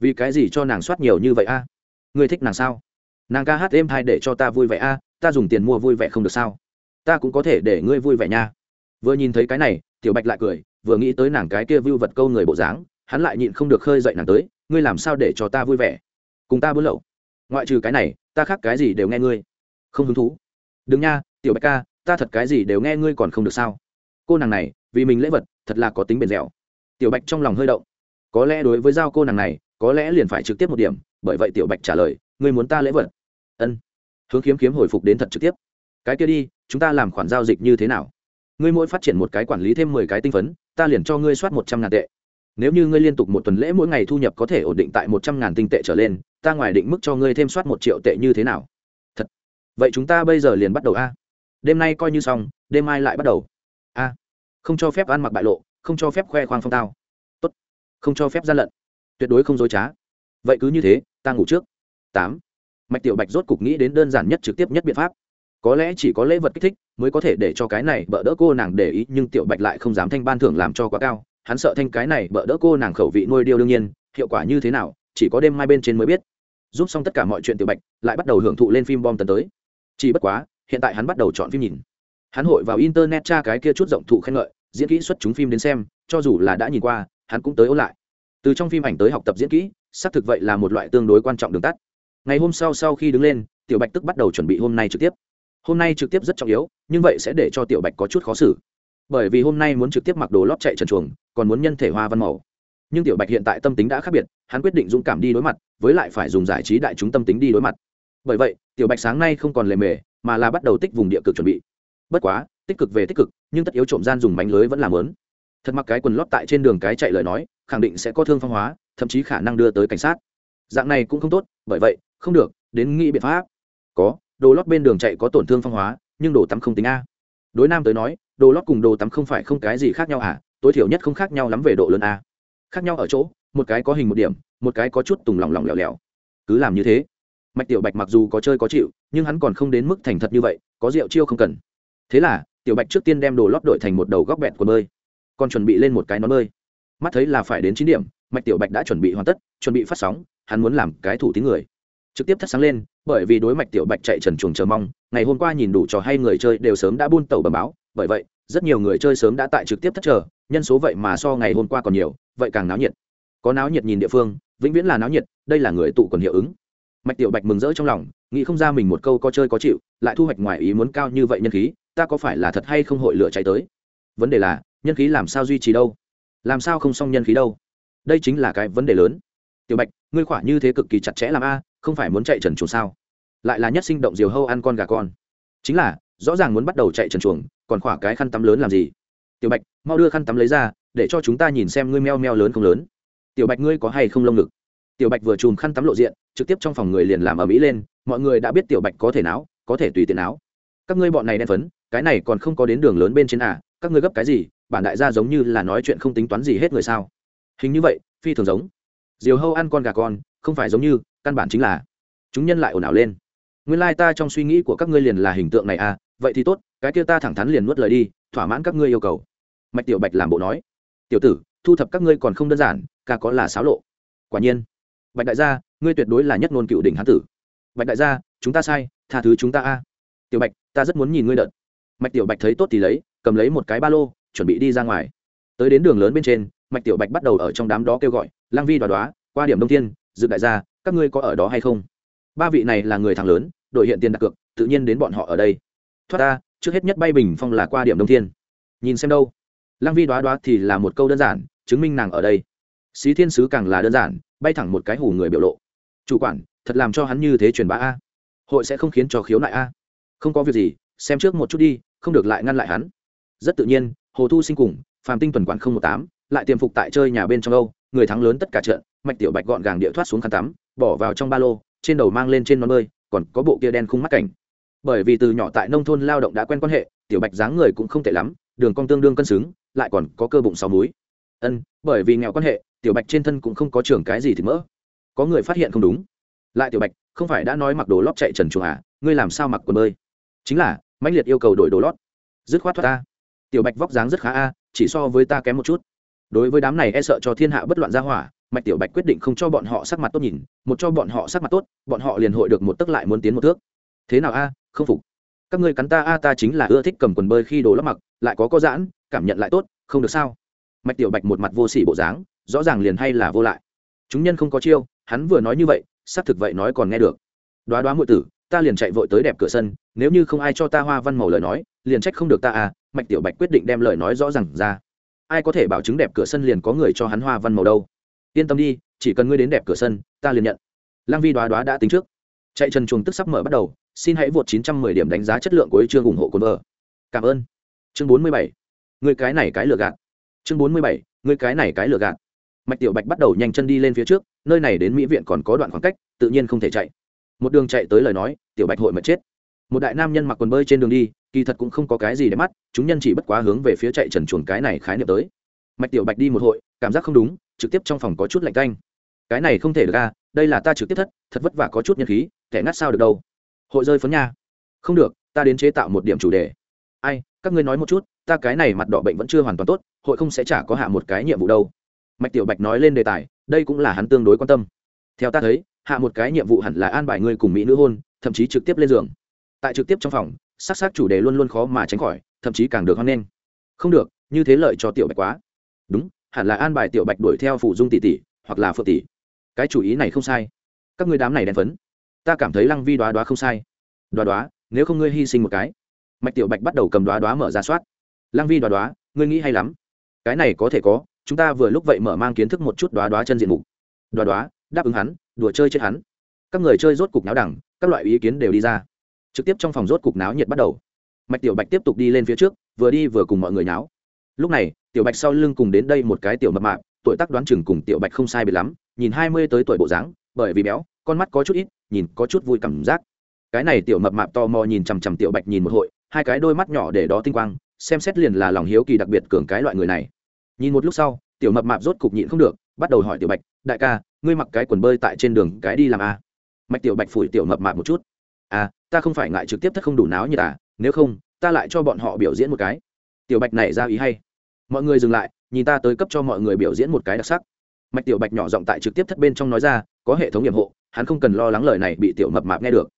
Vì cái gì cho nàng soát nhiều như vậy a ngươi thích nàng sao? Nàng ca hát êm hay để cho ta vui vẻ a ta dùng tiền mua vui vẻ không được sao? Ta cũng có thể để ngươi vui vẻ nha. Vừa nhìn thấy cái này, tiểu bạch lại cười, vừa nghĩ tới nàng cái kia vưu vật câu người bộ dáng, hắn lại nhịn không được khơi dậy nàng tới, ngươi làm sao để cho ta vui vẻ? Cùng ta buôn lậu ngoại trừ cái này, ta khác cái gì đều nghe ngươi không hứng thú. Đừng nha, tiểu bạch ca, ta thật cái gì đều nghe ngươi còn không được sao? Cô nàng này, vì mình lễ vật, thật là có tính bền dẻo. Tiểu bạch trong lòng hơi động. Có lẽ đối với giao cô nàng này, có lẽ liền phải trực tiếp một điểm, bởi vậy tiểu bạch trả lời, ngươi muốn ta lễ vật? Ân. Hướng kiếm kiếm hồi phục đến thật trực tiếp. Cái kia đi, chúng ta làm khoản giao dịch như thế nào? Ngươi mỗi phát triển một cái quản lý thêm mười cái tinh phấn, ta liền cho ngươi soát một trăm ngàn tệ. Nếu như ngươi liên tục một tuần lễ mỗi ngày thu nhập có thể ổn định tại một trăm ngàn tinh tệ trở lên, ta ngoài định mức cho ngươi thêm soát một triệu tệ như thế nào? Vậy chúng ta bây giờ liền bắt đầu a. Đêm nay coi như xong, đêm mai lại bắt đầu. A. Không cho phép ăn mặc bại lộ, không cho phép khoe khoang phong tao. Tốt. Không cho phép gian lận. Tuyệt đối không dối trá. Vậy cứ như thế, ta ngủ trước. Tám. Mạch tiểu bạch rốt cục nghĩ đến đơn giản nhất trực tiếp nhất biện pháp. Có lẽ chỉ có lễ vật kích thích mới có thể để cho cái này bỡ đỡ cô nàng để ý, nhưng tiểu bạch lại không dám thanh ban thưởng làm cho quá cao. Hắn sợ thanh cái này bỡ đỡ cô nàng khẩu vị nuôi điêu đương nhiên, hiệu quả như thế nào, chỉ có đêm mai bên trên mới biết. Giúp xong tất cả mọi chuyện tiểu bạch, lại bắt đầu hưởng thụ lên phim bom tần tới chỉ bất quá, hiện tại hắn bắt đầu chọn phim nhìn. Hắn hội vào internet tra cái kia chút rộng thụ khen ngợi, diễn kỹ xuất chúng phim đến xem, cho dù là đã nhìn qua, hắn cũng tới ôn lại. Từ trong phim ảnh tới học tập diễn kỹ, xác thực vậy là một loại tương đối quan trọng đường tắt. Ngày hôm sau sau khi đứng lên, tiểu bạch tức bắt đầu chuẩn bị hôm nay trực tiếp. Hôm nay trực tiếp rất trọng yếu, nhưng vậy sẽ để cho tiểu bạch có chút khó xử. Bởi vì hôm nay muốn trực tiếp mặc đồ lót chạy trần chuồng, còn muốn nhân thể hoa văn màu. Nhưng tiểu bạch hiện tại tâm tính đã khác biệt, hắn quyết định dũng cảm đi đối mặt, với lại phải dùng giải trí đại chúng tâm tính đi đối mặt bởi vậy, tiểu bạch sáng nay không còn lề mề, mà là bắt đầu tích vùng địa cực chuẩn bị. Bất quá, tích cực về tích cực, nhưng tất yếu trộm gian dùng bánh lưới vẫn làm lớn. Thật mặc cái quần lót tại trên đường cái chạy lời nói, khẳng định sẽ có thương phong hóa, thậm chí khả năng đưa tới cảnh sát. Dạng này cũng không tốt, bởi vậy, không được, đến nghĩ biện pháp. Có, đồ lót bên đường chạy có tổn thương phong hóa, nhưng đồ tắm không tính a. Đối nam tới nói, đồ lót cùng đồ tắm không phải không cái gì khác nhau à tối thiểu nhất không khác nhau lắm về độ lớn a. Khác nhau ở chỗ, một cái có hình một điểm, một cái có chút tùng lòng lòng lẻo lẻo. Cứ làm như thế mạch tiểu bạch mặc dù có chơi có chịu, nhưng hắn còn không đến mức thành thật như vậy, có rượu chiêu không cần. Thế là, tiểu bạch trước tiên đem đồ lót đội thành một đầu góc bẹn của bơi. Còn chuẩn bị lên một cái nón bơi. Mắt thấy là phải đến chín điểm, mạch tiểu bạch đã chuẩn bị hoàn tất, chuẩn bị phát sóng, hắn muốn làm cái thủ tín người. Trực tiếp thắt sáng lên, bởi vì đối mạch tiểu bạch chạy trần chuồng chờ mong, ngày hôm qua nhìn đủ trò hay người chơi đều sớm đã buôn tàu bầm báo, bởi vậy, rất nhiều người chơi sớm đã tại trực tiếp thất chờ, nhân số vậy mà so ngày hôm qua còn nhiều, vậy càng náo nhiệt. Có náo nhiệt nhìn địa phương, vĩnh viễn là náo nhiệt, đây là người tụ còn hiệu ứng mạch tiểu bạch mừng rỡ trong lòng, nghĩ không ra mình một câu có chơi có chịu, lại thu hoạch ngoài ý muốn cao như vậy nhân khí, ta có phải là thật hay không hội lửa cháy tới? Vấn đề là, nhân khí làm sao duy trì đâu? Làm sao không xong nhân khí đâu? Đây chính là cái vấn đề lớn. Tiểu bạch, ngươi khỏa như thế cực kỳ chặt chẽ làm a, không phải muốn chạy trần chuồng sao? Lại là nhất sinh động diều hâu ăn con gà con. Chính là, rõ ràng muốn bắt đầu chạy trần chuồng, còn khỏa cái khăn tắm lớn làm gì? Tiểu bạch, mau đưa khăn tắm lấy ra, để cho chúng ta nhìn xem ngươi meo meo lớn không lớn. Tiểu bạch, ngươi có hay không lông ngực? Tiểu bạch vừa chùm khăn tắm lộ diện, trực tiếp trong phòng người liền làm ở mỹ lên, mọi người đã biết tiểu bạch có thể náo, có thể tùy tiện áo các ngươi bọn này đen phấn, cái này còn không có đến đường lớn bên trên à các ngươi gấp cái gì, bản đại gia giống như là nói chuyện không tính toán gì hết người sao? Hình như vậy, phi thường giống. Diều hâu ăn con gà con, không phải giống như, căn bản chính là. Chúng nhân lại ồn ào lên. Nguyên lai、like、ta trong suy nghĩ của các ngươi liền là hình tượng này à vậy thì tốt, cái kia ta thẳng thắn liền nuốt lời đi, thỏa mãn các ngươi yêu cầu. Mạch tiểu bạch làm bộ nói. Tiểu tử, thu thập các ngươi còn không đơn giản, ca có là xáo lộ. Quả nhiên bạch đại gia, ngươi tuyệt đối là nhất ngôn cựu đỉnh hán tử. Bạch đại gia, chúng ta sai, tha thứ chúng ta a. Tiểu bạch, ta rất muốn nhìn ngươi đợt. Mạch tiểu bạch thấy tốt thì lấy, cầm lấy một cái ba lô, chuẩn bị đi ra ngoài. Tới đến đường lớn bên trên, mạch tiểu bạch bắt đầu ở trong đám đó kêu gọi lang vi đoá đoá, qua điểm đông thiên, dự đại gia, các ngươi có ở đó hay không? Ba vị này là người thằng lớn, đội hiện tiền đặt cược, tự nhiên đến bọn họ ở đây. Thoát ta trước hết nhất bay bình phong là qua điểm đông thiên. Nhìn xem đâu. Lang vi đoá đoá thì là một câu đơn giản, chứng minh nàng ở đây xí thiên sứ càng là đơn giản, bay thẳng một cái hủ người biểu lộ. Chủ quản, thật làm cho hắn như thế truyền bá a. Hội sẽ không khiến cho khiếu nại a. Không có việc gì, xem trước một chút đi, không được lại ngăn lại hắn. Rất tự nhiên, hồ thu sinh cùng phàm tinh tuần quản không một tám, lại tiềm phục tại chơi nhà bên trong âu, người thắng lớn tất cả trận, mạch tiểu bạch gọn gàng địa thoát xuống khăn tắm, bỏ vào trong ba lô, trên đầu mang lên trên nón bơi, còn có bộ kia đen khung mắt cảnh. Bởi vì từ nhỏ tại nông thôn lao động đã quen quan hệ, tiểu bạch dáng người cũng không tệ lắm, đường cong tương đương cân xứng, lại còn có cơ bụng sáu múi ân, bởi vì nghèo quan hệ, tiểu bạch trên thân cũng không có trưởng cái gì thì mỡ. Có người phát hiện không đúng? Lại tiểu bạch, không phải đã nói mặc đồ lót chạy trần chuồng à? Ngươi làm sao mặc quần bơi? Chính là, mãnh liệt yêu cầu đổi đồ lót. Dứt khoát thoát ta tiểu bạch vóc dáng rất khá a, chỉ so với ta kém một chút. Đối với đám này e sợ cho thiên hạ bất loạn ra hỏa, mạch tiểu bạch quyết định không cho bọn họ sắc mặt tốt nhìn, một cho bọn họ sắc mặt tốt, bọn họ liền hội được một tức lại muốn tiến một thước. Thế nào a? Không phục. Các ngươi cắn ta a, ta chính là ưa thích cầm quần bơi khi đồ lót mặc, lại có có giãn, cảm nhận lại tốt, không được sao? Mạch tiểu bạch một mặt vô sỉ bộ dáng, rõ ràng liền hay là vô lại. Chúng nhân không có chiêu, hắn vừa nói như vậy, xác thực vậy nói còn nghe được. Đoá đoá ngụy tử, ta liền chạy vội tới đẹp cửa sân, nếu như không ai cho ta hoa văn màu lời nói, liền trách không được ta à mạch tiểu bạch quyết định đem lời nói rõ r à n g ra. Ai có thể bảo chứng đẹp cửa sân liền có người cho hắn hoa văn màu đâu? Yên tâm đi, chỉ cần ngươi đến đẹp cửa sân, ta liền nhận. Lang vi đoá đoá đã tính trước. Chạy trần chuồng tức sắp mở bắt đầu, xin hãy vượt 910 điểm đánh giá chất lượng của chương ủng hộ cồn vợ. Cảm ơn. Chương 47. người cái này cái lừa gạt chương 47. người cái này cái lừa gạt. Mạch tiểu bạch bắt đầu nhanh chân đi lên phía trước, nơi này đến mỹ viện còn có đoạn khoảng cách, tự nhiên không thể chạy. Một đường chạy tới lời nói, tiểu bạch hội mệt chết. Một đại nam nhân mặc quần bơi trên đường đi, kỳ thật cũng không có cái gì để mắt, chúng nhân chỉ bất quá hướng về phía chạy trần chuồn cái này khái niệm tới. Mạch tiểu bạch đi một hội, cảm giác không đúng, trực tiếp trong phòng có chút lạnh canh cái này không thể được ra đây là ta trực tiếp thất, thật vất vả có chút nhân khí kẻ ngắt sao được đâu. Hội rơi phấn nha. Không được, ta đến chế tạo một điểm chủ đề ai, các ngươi nói một chút, ta cái này mặt đỏ bệnh vẫn chưa hoàn toàn tốt, hội không sẽ chả có hạ một cái nhiệm vụ đâu. Mạch tiểu bạch nói lên đề tài, đây cũng là hắn tương đối quan tâm. Theo ta thấy, hạ một cái nhiệm vụ hẳn là an bài ngươi cùng mỹ nữ hôn, thậm chí trực tiếp lên giường. Tại trực tiếp trong phòng, sắc sắc chủ đề luôn luôn khó mà tránh khỏi, thậm chí càng được hoan nghênh. Không được, như thế lợi cho tiểu bạch quá. Đúng, hẳn là an bài tiểu bạch đuổi theo phụ dung tỷ tỷ, hoặc là phượng tỷ. Cái chủ ý này không sai. Các ngươi đám này đen phấn. Ta cảm thấy lăng vi đoá đoá không sai. Đoá đoá, nếu không ngươi hy sinh một cái mạch tiểu bạch bắt đầu cầm đoá đoá mở ra soát. Lăng vi đoá đoá, ngươi nghĩ hay lắm. Cái này có thể có, chúng ta vừa lúc vậy mở mang kiến thức một chút đoá đoá chân diện mục. Đoá đoá, đáp ứng hắn, đùa chơi chết hắn. Các người chơi rốt cục náo đẳng, các loại ý kiến đều đi ra. Trực tiếp trong phòng rốt cục náo nhiệt bắt đầu. Mạch tiểu bạch tiếp tục đi lên phía trước, vừa đi vừa cùng mọi người náo. Lúc này, tiểu bạch sau lưng cùng đến đây một cái tiểu mập mạp, tuổi tác đoán chừng cùng tiểu bạch không sai biệt lắm, nhìn hai mươi tới tuổi bộ dáng, bởi vì béo, con mắt có chút ít, nhìn có chút vui cảm giác. Cái này tiểu mập mạp to mò nhìn chằm chằm tiểu bạch nhìn một hội hai cái đôi mắt nhỏ để đó tinh quang, xem xét liền là lòng hiếu kỳ đặc biệt cường cái loại người này. Nhìn một lúc sau, tiểu mập mạp rốt cục nhịn không được, bắt đầu hỏi tiểu bạch, đại ca, ngươi mặc cái quần bơi tại trên đường cái đi làm a à? mạch tiểu bạch phủi tiểu mập mạp một chút. À ta không phải ngại trực tiếp thất không đủ náo như ta à, nếu không, ta lại cho bọn họ biểu diễn một cái. Tiểu bạch này ra ý hay. Mọi người dừng lại, nhìn ta tới cấp cho mọi người biểu diễn một cái đặc sắc. Mạch tiểu bạch nhỏ giọng tại trực tiếp thất bên trong nói ra, có hệ thống nhiệm hộ, hắn không cần lo lắng lời này bị tiểu mập mạp nghe được.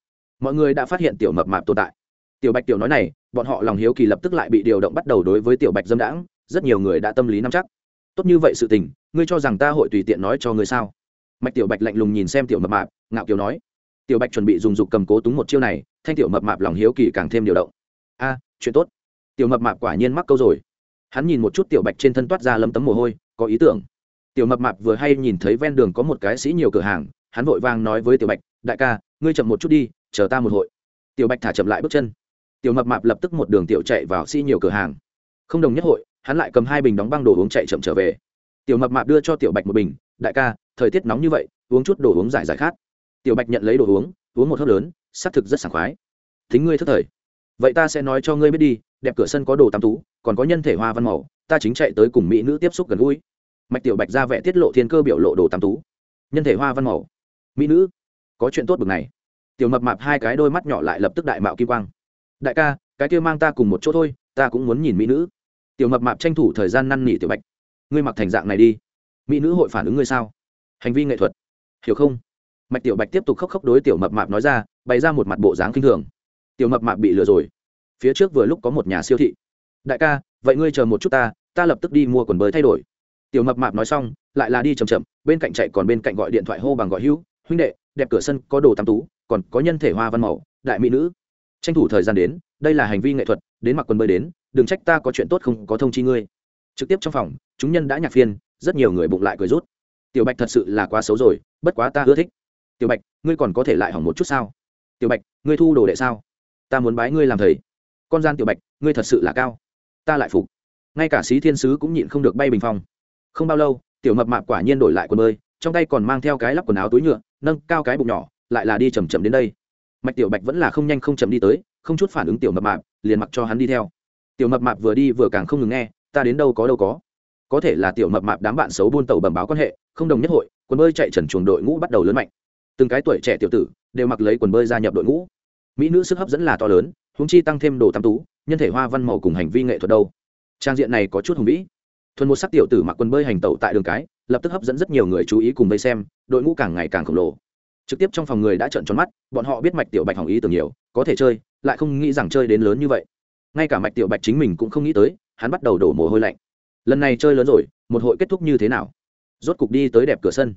Mọi người đã phát hiện tiểu mập mạp tồn tại tiểu bạch tiểu nói này, bọn họ lòng hiếu kỳ lập tức lại bị điều động bắt đầu đối với tiểu bạch dâm đãng, rất nhiều người đã tâm lý nắm chắc. Tốt như vậy sự tình, ngươi cho rằng ta hội tùy tiện nói cho ngươi sao? Mạch tiểu bạch lạnh lùng nhìn xem tiểu mập mạp, ngạo kiều nói. Tiểu bạch chuẩn bị dùng dục cầm cố túng một chiêu này, thanh tiểu mập mạp lòng hiếu kỳ càng thêm điều động. A, chuyện tốt. Tiểu mập mạp quả nhiên mắc câu rồi. Hắn nhìn một chút tiểu bạch trên thân toát ra lấm tấm mồ hôi, có ý tưởng. Tiểu mập mạp vừa hay nhìn thấy ven đường có một cái sĩ nhiều cửa hàng, hắn vội vang nói với tiểu bạch, đại ca, ngươi chậm một chút đi, chờ ta một hội. Tiểu bạch thả chậm lại bước chân tiểu mập mạp lập tức một đường tiểu chạy vào sĩ nhiều cửa hàng. Không đồng nhất hội, hắn lại cầm hai bình đóng băng đồ uống chạy chậm trở về. Tiểu mập mạp đưa cho tiểu bạch một bình, đại ca, thời tiết nóng như vậy, uống chút đồ uống giải giải khát. Tiểu bạch nhận lấy đồ uống uống một hớp lớn xác thực rất sảng khoái. Thính ngươi thất thời. Vậy ta sẽ nói cho ngươi biết đi, đẹp cửa sân có đồ tam tú, còn có nhân thể hoa văn màu, ta chính chạy tới cùng mỹ nữ tiếp xúc gần gũi. Mạch tiểu bạch ra vẽ tiết lộ thiên cơ biểu lộ đồ tam tú. Nhân thể hoa văn màu. Mỹ nữ, có chuyện tốt bực này. Tiểu mập mạp hai cái đôi mắt nhỏ lại lập tức đại mạo kim quang đại ca, cái kia mang ta cùng một chỗ thôi, ta cũng muốn nhìn mỹ nữ. Tiểu mập mạp tranh thủ thời gian năn nỉ tiểu bạch. Ngươi mặc thành dạng này đi. Mỹ nữ hội phản ứng ngươi sao? Hành vi nghệ thuật. Hiểu không? Mạch tiểu bạch tiếp tục khóc khóc đối tiểu mập mạp nói ra, bày ra một mặt bộ dáng kinh thường. Tiểu mập mạp bị lừa rồi. Phía trước vừa lúc có một nhà siêu thị. Đại ca, vậy ngươi chờ một chút ta ta lập tức đi mua quần bơi thay đổi. Tiểu mập mạp nói xong, lại là đi chầm chậm, bên cạnh chạy còn bên cạnh gọi điện thoại hô bằng gọi hữu. Huynh đệ, đẹp cửa sân có đồ tam tú, còn có nhân thể hoa văn màu, đại mỹ nữ tranh thủ thời gian đến, đây là hành vi nghệ thuật, đến mặc quần bơi đến, đừng trách ta có chuyện tốt không có thông chi ngươi. Trực tiếp trong phòng, chúng nhân đã nhạc phiên, rất nhiều người bụng lại cười rút. Tiểu bạch thật sự là quá xấu rồi, bất quá ta ưa thích. Tiểu bạch, ngươi còn có thể lại hỏng một chút sao? Tiểu bạch, ngươi thu đồ đệ sao? Ta muốn bái ngươi làm thầy. Con gian tiểu bạch, ngươi thật sự là cao. Ta lại phục. Ngay cả sĩ thiên sứ cũng nhịn không được bay bình phong. Không bao lâu, tiểu mập mạp quả nhiên đổi lại quần bơi, trong tay còn mang theo cái lắp quần áo túi nhựa, nâng cao cái bụng nhỏ, lại là đi chầm chậm đến đây mạch tiểu bạch vẫn là không nhanh không chậm đi tới, không chút phản ứng tiểu mập mạp, liền mặc cho hắn đi theo. Tiểu mập mạp vừa đi vừa càng không ngừng nghe, ta đến đâu có đâu có. Có thể là tiểu mập mạp đám bạn xấu buôn tàu bẩm báo quan hệ, không đồng nhất hội, quần bơi chạy trần chuồng đội ngũ bắt đầu lớn mạnh. Từng cái tuổi trẻ tiểu tử đều mặc lấy quần bơi gia nhập đội ngũ. Mỹ nữ sức hấp dẫn là to lớn húng chi tăng thêm đồ tam tú, nhân thể hoa văn màu cùng hành vi nghệ thuật đâu. Trang diện này có chút hùng vĩ. Thuần một sắc tiểu tử mặc quần bơi hành tẩu tại đường cái, lập tức hấp dẫn rất nhiều người chú ý cùng vây xem, đội ngũ càng ngày càng khổng lồ trực tiếp trong phòng người đã trợn tròn mắt, bọn họ biết mạch tiểu bạch hỏng ý tưởng nhiều, có thể chơi, lại không nghĩ rằng chơi đến lớn như vậy. Ngay cả mạch tiểu bạch chính mình cũng không nghĩ tới, hắn bắt đầu đổ mồ hôi lạnh. Lần này chơi lớn rồi, một hội kết thúc như thế nào? Rốt cục đi tới đẹp cửa sân.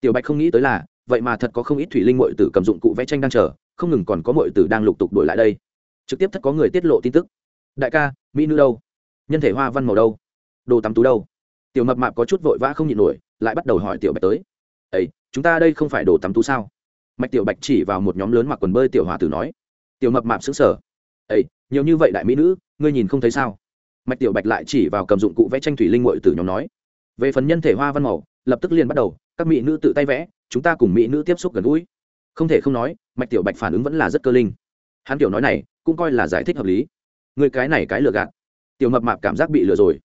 Tiểu bạch không nghĩ tới là, vậy mà thật có không ít thủy linh mội tử cầm dụng cụ vẽ tranh đang chờ, không ngừng còn có mội tử đang lục tục đổi lại đây. Trực tiếp thất có người tiết lộ tin tức. Đại ca, mỹ nữ đâu? Nhân thể hoa văn màu đâu? Đồ tắm tú đâu? Tiểu mập mạp có chút vội vã không nhịn nổi, lại bắt đầu hỏi tiểu bạch tới. Ấy chúng ta đây không phải đồ tắm tú sao? Mạch tiểu bạch chỉ vào một nhóm lớn mặc quần bơi tiểu hòa tử nói. Tiểu mập mạp xứng sở ấy nhiều như vậy đại mỹ nữ, ngươi nhìn không thấy sao? Mạch tiểu bạch lại chỉ vào cầm dụng cụ vẽ tranh thủy linh mội tử nhóm nói. Về phần nhân thể hoa văn màu, lập tức liền bắt đầu, các mỹ nữ tự tay vẽ, chúng ta cùng mỹ nữ tiếp xúc gần gũi. Không thể không nói, mạch tiểu bạch phản ứng vẫn là rất cơ linh. Hắn kiểu nói này, cũng coi là giải thích hợp lý. Người cái này cái lừa gạt. Tiểu mập mạp cảm giác bị lừa rồi.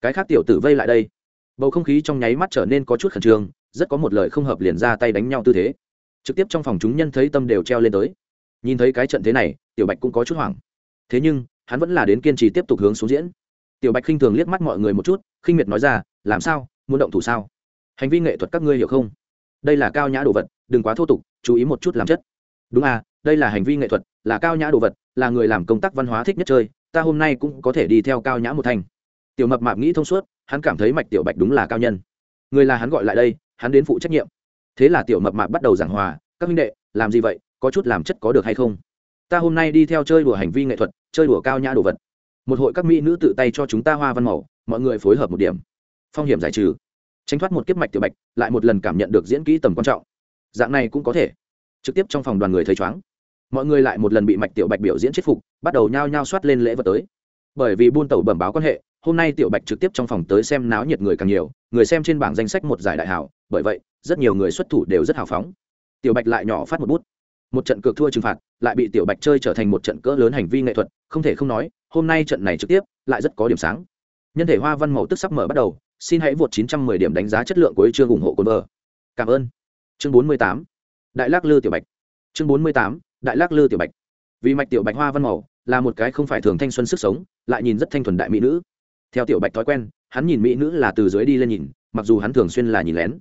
Cái khác tiểu tử vây lại đây. Bầu không khí trong nháy mắt trở nên có chút khẩn trương rất có một lời không hợp liền ra tay đánh nhau tư thế. Trực tiếp trong phòng chúng nhân thấy tâm đều treo lên tới. Nhìn thấy cái trận thế này, tiểu bạch cũng có chút hoảng. Thế nhưng, hắn vẫn là đến kiên trì tiếp tục hướng xuống diễn. Tiểu bạch khinh thường liếc mắt mọi người một chút, khinh miệt nói ra, làm sao? Muốn động thủ sao? Hành vi nghệ thuật các ngươi hiểu không? Đây là cao nhã đồ vật, đừng quá thô tục, chú ý một chút làm chất. Đúng à đây là hành vi nghệ thuật, là cao nhã đồ vật, là người làm công tác văn hóa thích nhất chơi, ta hôm nay cũng có thể đi theo cao nhã một thành. Tiểu mập mạp nghĩ thông suốt, hắn cảm thấy mạch tiểu bạch đúng là cao nhân. Người là hắn gọi lại đây hắn đến phụ trách nhiệm. Thế là tiểu mập mạp bắt đầu giảng hòa, các minh đệ, làm gì vậy? Có chút làm chất có được hay không? Ta hôm nay đi theo chơi đùa hành vi nghệ thuật, chơi đùa cao nhã đồ vật. Một hội các mỹ nữ tự tay cho chúng ta hoa văn màu, mọi người phối hợp một điểm. Phong hiểm giải trừ. Tránh thoát một kiếp mạch tiểu bạch, lại một lần cảm nhận được diễn kỹ tầm quan trọng. Dạng này cũng có thể. Trực tiếp trong phòng đoàn người thấy chóng mọi người lại một lần bị mạch tiểu bạch biểu diễn chết phục, bắt đầu nhao nhao soát lên lễ vật tới. Bởi vì buôn tàu bẩm báo quan hệ, hôm nay tiểu bạch trực tiếp trong phòng tới xem náo nhiệt người càng nhiều, người xem trên bảng danh sách một giải đại hảo bởi vậy, rất nhiều người xuất thủ đều rất hào phóng. Tiểu bạch lại nhỏ phát một bút. Một trận cược thua trừng phạt, lại bị tiểu bạch chơi trở thành một trận cỡ lớn hành vi nghệ thuật, không thể không nói, hôm nay trận này trực tiếp, lại rất có điểm sáng. Nhân thể hoa văn màu tức sắp mở bắt đầu, xin hãy vượt 910 điểm đánh giá chất lượng của chương ủng hộ cồn vợ. Cảm ơn. Chương 48. đại lắc lư tiểu bạch. Chương 48. đại lắc lư tiểu bạch. Vì mạch tiểu bạch hoa văn màu là một cái không phải thường thanh xuân sức sống, lại nhìn rất thanh thuần đại mỹ nữ. Theo tiểu bạch thói quen, hắn nhìn mỹ nữ là từ dưới đi lên nhìn, mặc dù hắn thường xuyên là nhìn lén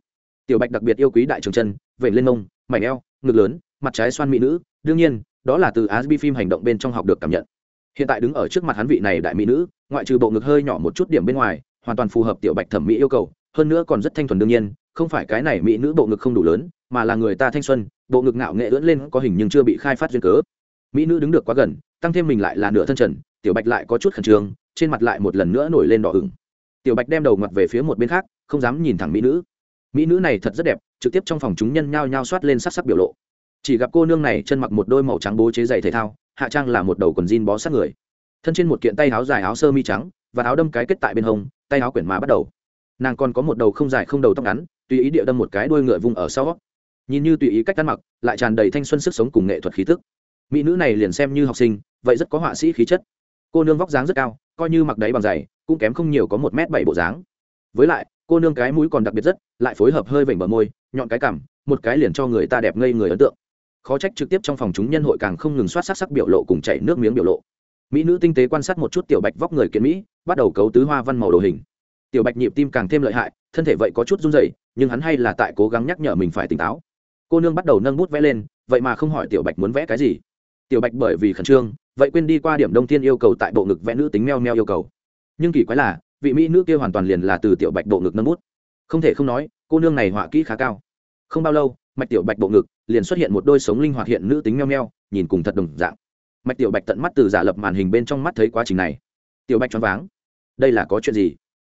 tiểu bạch đặc biệt yêu quý đại trường chân vẩy lên mông, mảnh eo, ngực lớn, mặt trái xoan mỹ nữ, đương nhiên, đó là từ asbi phim hành động bên trong học được cảm nhận. Hiện tại đứng ở trước mặt hắn vị này đại mỹ nữ, ngoại trừ bộ ngực hơi nhỏ một chút điểm bên ngoài, hoàn toàn phù hợp tiểu bạch thẩm mỹ yêu cầu, hơn nữa còn rất thanh thuần đương nhiên, không phải cái này mỹ nữ bộ ngực không đủ lớn, mà là người ta thanh xuân, bộ ngực ngạo nghệ ưỡn lên có hình nhưng chưa bị khai phát duyên cớ. Mỹ nữ đứng được quá gần, tăng thêm mình lại là nửa thân trần, tiểu bạch lại có chút khẩn trương, trên mặt lại một lần nữa nổi lên đỏ ửng. Tiểu bạch đem đầu ngặt về phía một bên khác, không dám nhìn thẳng mỹ nữ mỹ nữ này thật rất đẹp, trực tiếp trong phòng chúng nhân nhao nhao soát lên sắc sắc biểu lộ. Chỉ gặp cô nương này chân mặc một đôi màu trắng bố chế giày thể thao, hạ trang là một đầu quần jean bó sát người. Thân trên một kiện tay áo dài áo sơ mi trắng, và áo đâm cái kết tại bên hông, tay áo quyển má bắt đầu. Nàng còn có một đầu không dài không đầu tóc ngắn, tùy ý địa đâm một cái đuôi ngựa vùng ở sau. Nhìn như tùy ý cách ăn mặc, lại tràn đầy thanh xuân sức sống cùng nghệ thuật khí thức mỹ nữ này liền xem như học sinh, vậy rất có họa sĩ khí chất. Cô nương vóc dáng rất cao, coi như mặc đáy bằng giày, cũng kém không nhiều có một m bảy bộ dáng với lại, cô nương cái mũi còn đặc biệt rất, lại phối hợp hơi vểnh bờ môi, nhọn cái cằm, một cái liền cho người ta đẹp ngây người ấn tượng. Khó trách trực tiếp trong phòng chúng nhân hội càng không ngừng soát sắc sắc biểu lộ cùng chảy nước miếng biểu lộ. Mỹ nữ tinh tế quan sát một chút tiểu bạch vóc người kiến mỹ, bắt đầu cấu tứ hoa văn màu đồ hình. Tiểu bạch nhịp tim càng thêm lợi hại, thân thể vậy có chút run rẩy, nhưng hắn hay là tại cố gắng nhắc nhở mình phải tỉnh táo. Cô nương bắt đầu nâng bút vẽ lên, vậy mà không hỏi tiểu bạch muốn vẽ cái gì. Tiểu bạch bởi vì khẩn trương, vậy quên đi qua điểm đông thiên yêu cầu tại bộ ngực vẽ nữ tính meo meo yêu cầu. Nhưng kỳ quái là vị mỹ nữ kia hoàn toàn liền là từ tiểu bạch bộ ngực nâng bút. Không thể không nói, cô nương này họa kỹ khá cao. Không bao lâu, mạch tiểu bạch bộ ngực liền xuất hiện một đôi sống linh hoạt hiện nữ tính meo meo, nhìn cùng thật đồng dạng. Mạch tiểu bạch tận mắt từ giả lập màn hình bên trong mắt thấy quá trình này. Tiểu bạch choáng váng. Đây là có chuyện gì?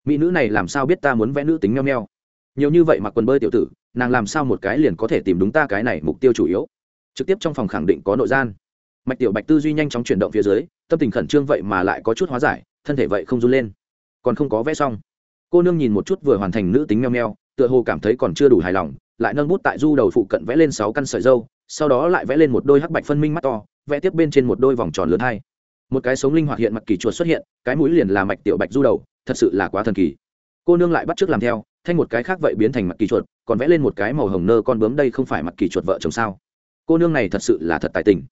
Mỹ nữ này làm sao biết ta muốn vẽ nữ tính meo meo? Nhiều như vậy mà quần bơi tiểu tử, nàng làm sao một cái liền có thể tìm đúng ta cái này mục tiêu chủ yếu? Trực tiếp trong phòng khẳng định có nội gian. Mạch tiểu bạch tư duy nhanh chóng chuyển động phía dưới, tâm tình khẩn trương vậy mà lại có chút hóa giải, thân thể vậy không run lên còn không có vẽ xong. Cô nương nhìn một chút vừa hoàn thành nữ tính meo meo, tựa hồ cảm thấy còn chưa đủ hài lòng, lại nâng bút tại du đầu phụ cận vẽ lên sáu căn sợi dâu, sau đó lại vẽ lên một đôi hắc bạch phân minh mắt to, vẽ tiếp bên trên một đôi vòng tròn lớn hai. Một cái sống linh hoạt hiện mặt kỳ chuột xuất hiện, cái mũi liền là mạch tiểu bạch du đầu, thật sự là quá thần kỳ. Cô nương lại bắt t làm theo thay một cái khác vậy biến thành mặt kỳ chuột, còn vẽ lên một cái màu hồng nơ con bướm đây không phải mặt kỳ chuột vợ chồng sao? Cô nương này thật sự là thật tài tình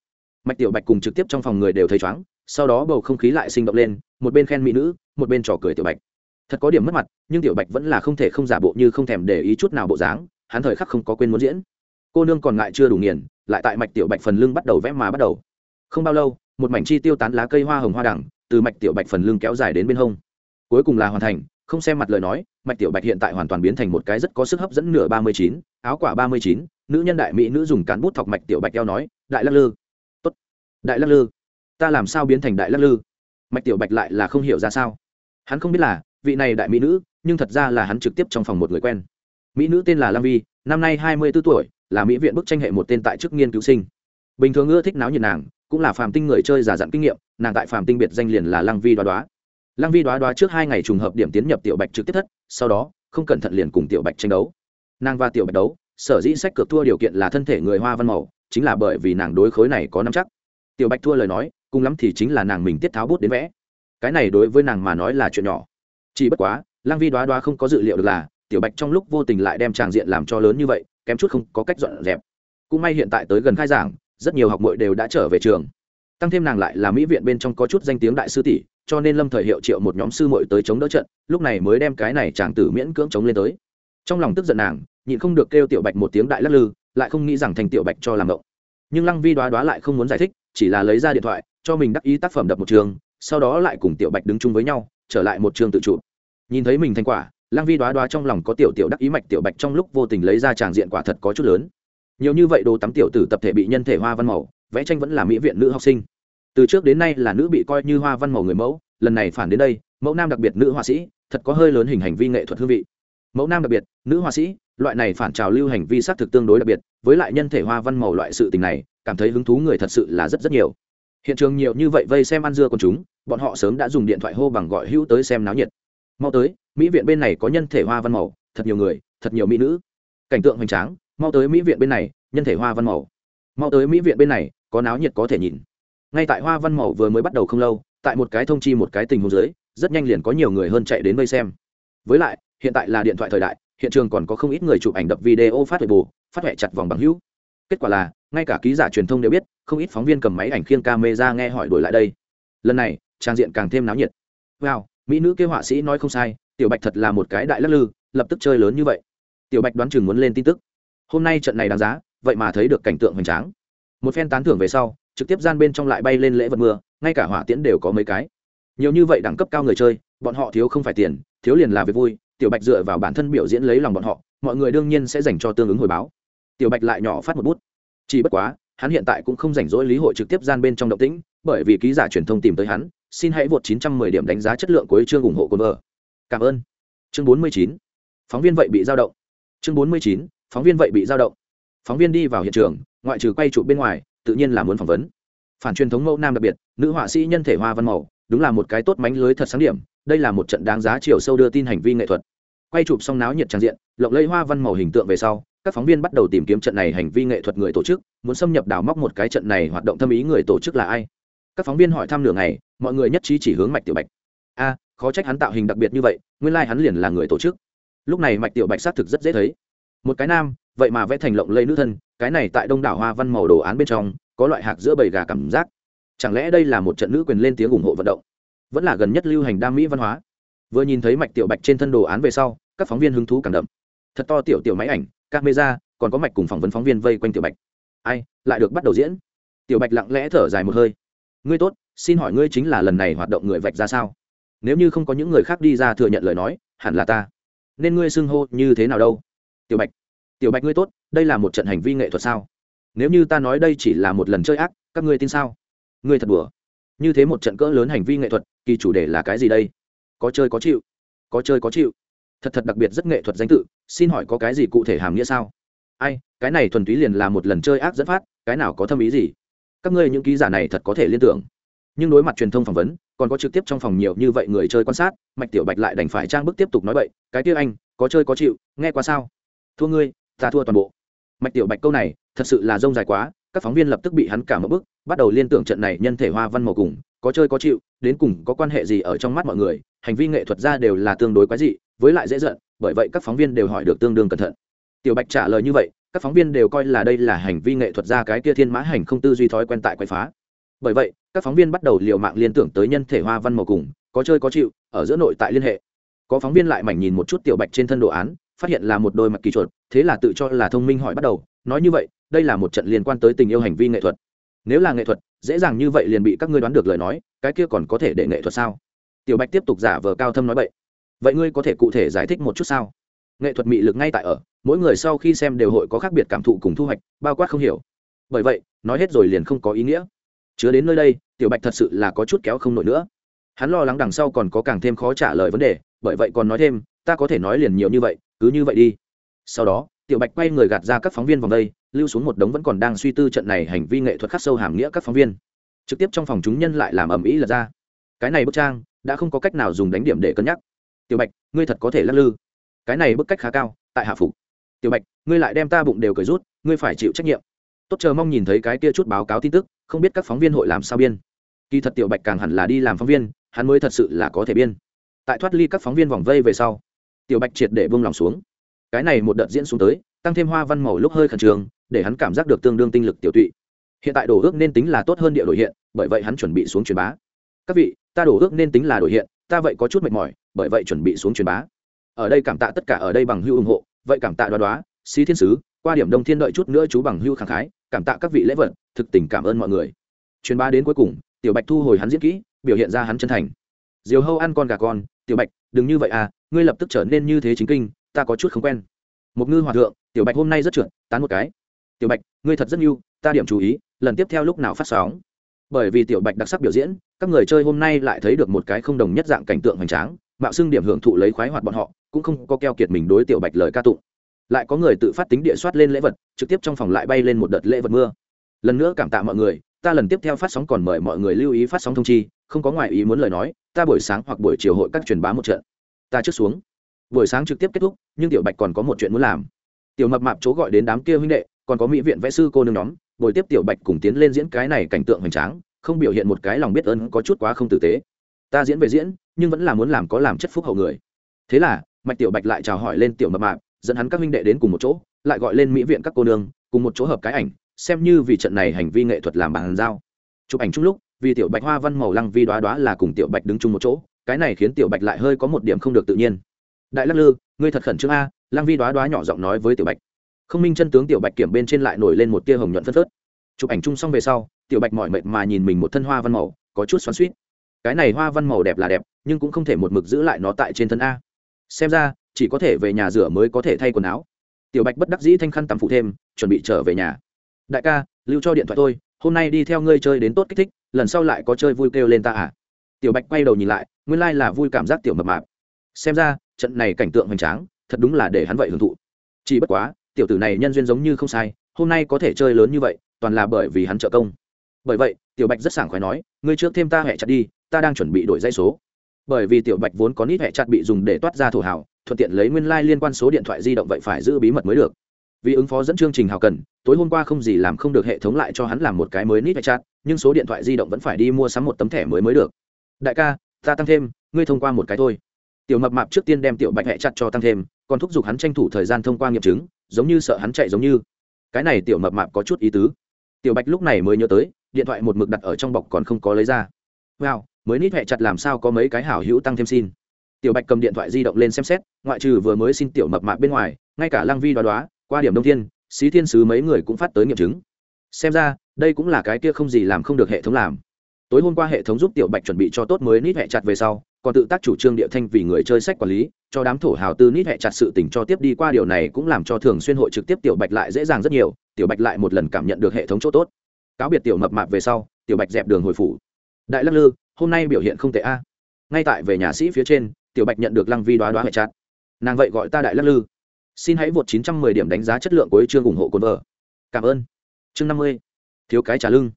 mạch tiểu bạch cùng trực tiếp trong phòng người đều thấy chóng sau đó bầu không khí lại sinh động lên, một bên khen mỹ nữ, một bên trò cười tiểu bạch. Thật có điểm mất mặt, nhưng tiểu bạch vẫn là không thể không giả bộ như không thèm để ý chút nào bộ dáng, hắn thời khắc không có quên muốn diễn. Cô nương còn ngại chưa đủ nghiền, lại tại mạch tiểu bạch phần lưng bắt đầu vẽ mà bắt đầu. Không bao lâu, một mảnh chi tiêu tán lá cây hoa hồng hoa đẳng, từ mạch tiểu bạch phần lưng kéo dài đến bên hông. Cuối cùng là hoàn thành, không xem mặt lời nói, mạch tiểu bạch hiện tại hoàn toàn biến thành một cái rất có sức hấp dẫn nửa ba mươi chín, áo quả ba mươi chín, nữ nhân đại mỹ nữ dùng cán bút thọc mạch tiểu bạch eo nói, đại lắc lư đại lắc lư. Ta làm sao biến thành đại lắc lư? Mạch tiểu bạch lại là không hiểu ra sao. Hắn không biết là vị này đại mỹ nữ, nhưng thật ra là hắn trực tiếp trong phòng một người quen. Mỹ nữ tên là lam vi, năm nay hai mươi b ố tuổi, là mỹ viện bức tranh hệ một tên tại chức nghiên cứu sinh. Bình thường ưa thích náo nhiệt nàng, cũng là phàm tinh người chơi giả dặn kinh nghiệm, nàng tại phàm tinh biệt danh liền là lăng vi đoá đoá. Lăng vi đoá đoá trước hai ngày trùng hợp điểm tiến nhập tiểu bạch trực tiếp thất, sau đó, không cẩn thận liền cùng tiểu bạch tranh đấu. Nàng và tiểu bạch đấu, sở dĩ sách cược thua điều kiện là thân thể người hoa văn màu, chính là bởi vì nàng đối khối này có năm chắc tiểu bạch thua lời nói, cùng lắm thì chính là nàng mình tiết tháo bút đến vẽ. Cái này đối với nàng mà nói là chuyện nhỏ. Chỉ bất quá lăng vi đoá đoá không có dự liệu được là, tiểu bạch trong lúc vô tình lại đem tràng diện làm cho lớn như vậy, kém chút không có cách dọn dẹp. Cũng may hiện tại tới gần khai giảng, rất nhiều học mội đều đã trở về trường. Tăng thêm nàng lại là mỹ viện bên trong có chút danh tiếng đại sư tỷ, cho nên lâm thời hiệu triệu một nhóm sư mội tới chống đỡ trận, lúc này mới đem cái này chàng tử miễn cưỡng chống lên tới. Trong lòng tức giận nàng, nhịn không được kêu tiểu bạch một tiếng đại lắc lư, lại không nghĩ rằng thành tiểu bạch cho làm ngộng nhưng lăng vi đoá đoá lại không muốn giải thích, chỉ là lấy ra điện thoại, cho mình đắc ý tác phẩm đập một trường, sau đó lại cùng tiểu bạch đứng chung với nhau, trở lại một trường tự chụp. Nhìn thấy mình thành quả, lăng vi đoá đoá trong lòng có tiểu tiểu đắc ý mạch tiểu bạch trong lúc vô tình lấy ra tràng diện quả thật có chút lớn. Nhiều như vậy đồ tắm tiểu tử tập thể bị nhân thể hoa văn màu, vẽ tranh vẫn là mỹ viện nữ học sinh. Từ trước đến nay là nữ bị coi như hoa văn màu người mẫu, lần này phản đến đây, mẫu nam đặc biệt nữ họa sĩ, thật có hơi lớn hình hành vi nghệ thuật hương vị. Mẫu nam đặc biệt, nữ họa sĩ loại này phản trào lưu hành vi xác thực tương đối đặc biệt, với lại nhân thể hoa văn màu loại sự tình này, cảm thấy hứng thú người thật sự là rất rất nhiều. Hiện trường nhiều như vậy vây xem ăn dưa con chúng, bọn họ sớm đã dùng điện thoại hô bằng gọi hữu tới xem náo nhiệt. Mau tới, mỹ viện bên này có nhân thể hoa văn màu, thật nhiều người, thật nhiều mỹ nữ. Cảnh tượng hoành tráng, mau tới mỹ viện bên này, nhân thể hoa văn màu. Mau tới mỹ viện bên này, có náo nhiệt có thể nhìn. Ngay tại hoa văn màu vừa mới bắt đầu không lâu, tại một cái thông chi một cái tình huống dưới, rất nhanh liền có nhiều người hơn chạy đến vây xem. Với lại, hiện tại là điện thoại thời đại hiện trường còn có không ít người chụp ảnh đập video phát huệ bù, phát huệ chặt vòng bằng hữu. Kết quả là, ngay cả ký giả truyền thông đều biết, không ít phóng viên cầm máy ảnh khiêng camera nghe hỏi đổi lại đây. Lần này, trang diện càng thêm náo nhiệt. Wow, mỹ nữ kêu họa sĩ nói không sai, tiểu bạch thật là một cái đại lắc lư, lập tức chơi lớn như vậy. Tiểu bạch đoán chừng muốn lên tin tức. Hôm nay trận này đáng giá, vậy mà thấy được cảnh tượng hoành tráng. Một phen tán thưởng về sau, trực tiếp gian bên trong lại bay lên lễ vật mưa, ngay cả hỏa tiễn đều có mấy cái. Nhiều như vậy đẳng cấp cao người chơi, bọn họ thiếu không phải tiền, thiếu liền là việc vui tiểu bạch dựa vào bản thân biểu diễn lấy lòng bọn họ, mọi người đương nhiên sẽ dành cho tương ứng hồi báo. Tiểu bạch lại nhỏ phát một bút. Chỉ bất quá, hắn hiện tại cũng không rảnh rỗi lý hội trực tiếp gian bên trong động tĩnh, bởi vì ký giả truyền thông tìm tới hắn, xin hãy vượt 910 điểm đánh giá chất lượng của chương ủng hộ cồn vợ. Cảm ơn. Chương 49. phóng viên vậy bị dao động. Chương 49. phóng viên vậy bị dao động. Phóng viên đi vào hiện trường, ngoại trừ quay chụp bên ngoài, tự nhiên là muốn phỏng vấn. Phản truyền thống mẫu nam đặc biệt, nữ họa sĩ nhân thể hoa văn màu, đúng là một cái tốt mánh lưới thật sáng điểm đây là một trận đáng giá chiều sâu đưa tin hành vi nghệ thuật. Quay chụp xong náo nhiệt trang diện lộng lẫy hoa văn màu hình tượng về sau, các phóng viên bắt đầu tìm kiếm trận này hành vi nghệ thuật người tổ chức, muốn xâm nhập đào móc một cái trận này hoạt động thâm ý người tổ chức là ai? Các phóng viên hỏi thăm nửa ngày, mọi người nhất trí chỉ hướng mạch tiểu bạch. A, khó trách hắn tạo hình đặc biệt như vậy, nguyên lai、like、hắn liền là người tổ chức. Lúc này mạch tiểu bạch xác thực rất dễ thấy. Một cái nam, vậy mà vẽ thành lộng lây nữ thân, cái này tại đông đảo hoa văn màu đồ án bên trong, có loại hạc giữa bầy gà cảm giác. Chẳng lẽ đây là một trận nữ quyền lên tiếng ủng hộ vận động? Vẫn là gần nhất lưu hành đam mỹ văn hóa. Vừa nhìn thấy mạch tiểu bạch trên thân đồ án về sau, các phóng viên hứng thú càng đậm thật to tiểu tiểu máy ảnh, camera, còn có mạch cùng phỏng vấn phóng viên vây quanh tiểu bạch. Ai, lại được bắt đầu diễn. Tiểu bạch lặng lẽ thở dài một hơi. Ngươi tốt, xin hỏi ngươi chính là lần này hoạt động người vạch ra sao? Nếu như không có những người khác đi ra thừa nhận lời nói, hẳn là ta. Nên ngươi xưng hô như thế nào đâu? Tiểu bạch. Tiểu bạch ngươi tốt, đây là một trận hành vi nghệ thuật sao? Nếu như ta nói đây chỉ là một lần chơi ác, các ngươi tin sao? Ngươi thật đùa như thế một trận cỡ lớn hành vi nghệ thuật, kỳ chủ đề là cái gì đây? Có chơi có chịu. Có chơi có chịu. Thật thật đặc biệt rất nghệ thuật danh tự, xin hỏi có cái gì cụ thể hàm nghĩa sao? Ai, cái này thuần túy liền là một lần chơi ác dẫn phát, cái nào có thâm ý gì? Các ngươi những ký giả này thật có thể liên tưởng. Nhưng đối mặt truyền thông phỏng vấn, còn có trực tiếp trong phòng nhiều như vậy người chơi quan sát, mạch tiểu bạch lại đành phải trang bức tiếp tục nói vậy cái kia anh, có chơi có chịu, nghe qua sao? Thua ngươi, ta thua toàn bộ. Mạch tiểu bạch câu này, thật sự là rông dài quá các phóng viên lập tức bị hắn cả một bức, bắt đầu liên tưởng trận này nhân thể hoa văn màu cùng, có chơi có chịu, đến cùng có quan hệ gì ở trong mắt mọi người, hành vi nghệ thuật ra đều là tương đối quái dị, với lại dễ giận, bởi vậy các phóng viên đều hỏi được tương đương cẩn thận. Tiểu bạch trả lời như vậy, các phóng viên đều coi là đây là hành vi nghệ thuật ra cái kia thiên mã hành không tư duy thói quen tại quậy phá. Bởi vậy, các phóng viên bắt đầu liều mạng liên tưởng tới nhân thể hoa văn màu cùng, có chơi có chịu, ở giữa nội tại liên hệ. Có phóng viên lại mảnh nhìn một chút tiểu bạch trên thân đồ án, phát hiện là một đôi mặt kỳ chuột, thế là tự cho là thông minh hỏi bắt đầu nói như vậy, đây là một trận liên quan tới tình yêu hành vi nghệ thuật. Nếu là nghệ thuật, dễ dàng như vậy liền bị các ngươi đoán được lời nói, cái kia còn có thể để nghệ thuật sao? Tiểu bạch tiếp tục giả vờ cao thâm nói vậy vậy ngươi có thể cụ thể giải thích một chút sao? Nghệ thuật mị lực ngay tại ở, mỗi người sau khi xem đều hội có khác biệt cảm thụ cùng thu hoạch, bao quát không hiểu. Bởi vậy, nói hết rồi liền không có ý nghĩa. Chứa đến nơi đây, tiểu bạch thật sự là có chút kéo không nổi nữa. Hắn lo lắng đằng sau còn có càng thêm khó trả lời vấn đề, bởi vậy còn nói thêm, ta có thể nói liền nhiều như vậy, cứ như vậy đi. Sau đó tiểu bạch quay người gạt ra các phóng viên vòng đây, lưu xuống một đống vẫn còn đang suy tư trận này hành vi nghệ thuật khắc sâu hàm nghĩa các phóng viên. Trực tiếp trong phòng chúng nhân lại làm ầm ĩ lật ra. Cái này bức trang đã không có cách nào dùng đánh điểm để cân nhắc. Tiểu bạch, ngươi thật có thể lắc lư. Cái này bức cách khá cao, tại hạ phục. Tiểu bạch, ngươi lại đem ta bụng đều cười rút, ngươi phải chịu trách nhiệm. Tốt chờ mong nhìn thấy cái kia chút báo cáo tin tức, không biết các phóng viên hội làm sao biên. Kỳ thật tiểu bạch càng hẳn là đi làm phóng viên, hắn mới thật sự là có thể biên. Tại thoát ly các phóng viên vòng vây về sau, tiểu bạch triệt để buông lòng xuống cái này một đợt diễn xuống tới, tăng thêm hoa văn màu lúc hơi khẩn trương, để hắn cảm giác được tương đương tinh lực tiểu tụy. Hiện tại đổ ước nên tính là tốt hơn địa đổi hiện, bởi vậy hắn chuẩn bị xuống truyền bá. Các vị, ta đổ ước nên tính là đổi hiện, ta vậy có chút mệt mỏi, bởi vậy chuẩn bị xuống truyền bá. Ở đây cảm tạ tất cả ở đây bằng hưu ủng hộ, vậy cảm tạ đoá đoá, xí thiên sứ, qua điểm đông thiên đợi chút nữa chú bằng hưu khẳng khái, cảm tạ các vị lễ vật, thực tình cảm ơn mọi người. Truyền bá đến cuối cùng, tiểu bạch thu hồi hắn diễn kỹ, biểu hiện ra hắn chân thành. Diều hâu ăn con gà con, tiểu bạch, đừng như vậy à ngươi lập tức trở nên như thế chính kinh ta có chút không quen. Một ngư hòa thượng, tiểu bạch hôm nay rất trượt, tán một cái. Tiểu bạch, ngươi thật rất yêu ta điểm chú ý, lần tiếp theo lúc nào phát sóng? Bởi vì tiểu bạch đặc sắc biểu diễn, các người chơi hôm nay lại thấy được một cái không đồng nhất dạng cảnh tượng hoành tráng, mạo xưng điểm hưởng thụ lấy khoái hoạt bọn họ, cũng không có keo kiệt mình đối tiểu bạch lời ca tụng. Lại có người tự phát tính địa soát lên lễ vật, trực tiếp trong phòng lại bay lên một đợt lễ vật mưa. Lần nữa cảm tạ mọi người, ta lần tiếp theo phát sóng còn mời mọi người lưu ý phát sóng thông chi, không có ngoại ý muốn lời nói, ta buổi sáng hoặc buổi chiều hội các truyền bá một trận. Ta trước xuống buổi sáng trực tiếp kết thúc, nhưng tiểu bạch còn có một chuyện muốn làm. Tiểu mập mạp chỗ gọi đến đám kia huynh đệ, còn có mỹ viện vẽ sư cô nương nhóm, buổi tiếp tiểu bạch cùng tiến lên diễn cái này cảnh tượng hoành tráng, không biểu hiện một cái lòng biết ơn có chút quá không tử tế. Ta diễn về diễn, nhưng vẫn là muốn làm có làm chất phúc hậu người. Thế là, mạch tiểu bạch lại chào hỏi lên tiểu mập mạp, dẫn hắn các huynh đệ đến cùng một chỗ, lại gọi lên mỹ viện các cô nương, cùng một chỗ hợp cái ảnh, xem như vì trận này hành vi nghệ thuật làm bàn giao. Chụp ảnh chung lúc, vì tiểu bạch hoa văn màu lăng vi đoá đoá là cùng tiểu bạch đứng chung một chỗ, cái này khiến tiểu bạch lại hơi có một điểm không được tự nhiên đại lắc lư, ngươi thật khẩn trương a Lang vi đoá đoá nhỏ giọng nói với tiểu bạch. Không minh chân tướng tiểu bạch kiểm bên trên lại nổi lên một tia hồng nhuận phân phớt. Chụp ảnh chung xong về sau, tiểu bạch mỏi mệt mà nhìn mình một thân hoa văn màu, có chút xoắn suýt cái này hoa văn màu đẹp là đẹp, nhưng cũng không thể một mực giữ lại nó tại trên thân a. Xem ra, chỉ có thể về nhà rửa mới có thể thay quần áo. Tiểu bạch bất đắc dĩ thanh khăn tắm phụ thêm, chuẩn bị trở về nhà. Đại ca, lưu cho điện thoại tôi, hôm nay đi theo ngươi chơi đến tốt kích thích, lần sau lại có chơi vui kêu lên ta à. Tiểu bạch quay đầu nhìn lại, nguyên lai、like、là vui cảm giác tiểu mập mạp. Xem ra trận này cảnh tượng hoành tráng, thật đúng là để hắn vậy hưởng thụ. Chỉ bất quá, tiểu tử này nhân duyên giống như không sai, hôm nay có thể chơi lớn như vậy, toàn là bởi vì hắn trợ công. Bởi vậy, tiểu bạch rất sảng khoái nói, ngươi trước thêm ta hẹ chặt đi, ta đang chuẩn bị đổi dây số. Bởi vì tiểu bạch vốn có nít hẹ chặt bị dùng để toát ra thổ hào, thuận tiện lấy nguyên lai、like、liên quan số điện thoại di động vậy phải giữ bí mật mới được. Vì ứng phó dẫn chương trình hào cần, tối hôm qua không gì làm không được hệ thống lại cho hắn làm một cái mới nít hẹ chặt, nhưng số điện thoại di động vẫn phải đi mua sắm một tấm thẻ mới mới được. Đại ca, ta tăng thêm, ngươi thông qua một cái thôi tiểu mập mạp trước tiên đem tiểu bạch hẹ chặt cho tăng thêm, còn thúc giục hắn tranh thủ thời gian thông qua nghiệm chứng, giống như sợ hắn chạy giống như. Cái này tiểu mập mạp có chút ý tứ. Tiểu bạch lúc này mới nhớ tới, điện thoại một mực đặt ở trong bọc còn không có lấy ra. Wow, mới nít hẹ chặt làm sao có mấy cái hảo hữu tăng thêm xin. Tiểu bạch cầm điện thoại di động lên xem xét, ngoại trừ vừa mới xin tiểu mập mạp bên ngoài, ngay cả Lang vi đoá đoá, qua điểm đông thiên, xí thiên sứ mấy người cũng phát tới nghiệm chứng. Xem ra, đây cũng là cái kia không gì làm không được hệ thống làm. Tối hôm qua hệ thống giúp tiểu bạch chuẩn bị cho tốt mới nít hẹ chặt về sau còn tự tác chủ trương địa thanh vì người chơi sách quản lý, cho đám thổ hào tư nít hẹ chặt sự tình cho tiếp đi qua điều này cũng làm cho thường xuyên hội trực tiếp tiểu bạch lại dễ dàng rất nhiều, tiểu bạch lại một lần cảm nhận được hệ thống chỗ tốt. Cáo biệt tiểu mập mạp về sau, tiểu bạch dẹp đường hồi phủ. Đại lắc lư, hôm nay biểu hiện không tệ a. Ngay tại về nhà sĩ phía trên, tiểu bạch nhận được lăng vi đoá đoá hệ chặt. Nàng vậy gọi ta đại lắc lư. Xin hãy vượt 910 điểm đánh giá chất lượng của chương ủng hộ cồn vợ cảm ơn. Chương 50. thiếu cái trả lưng.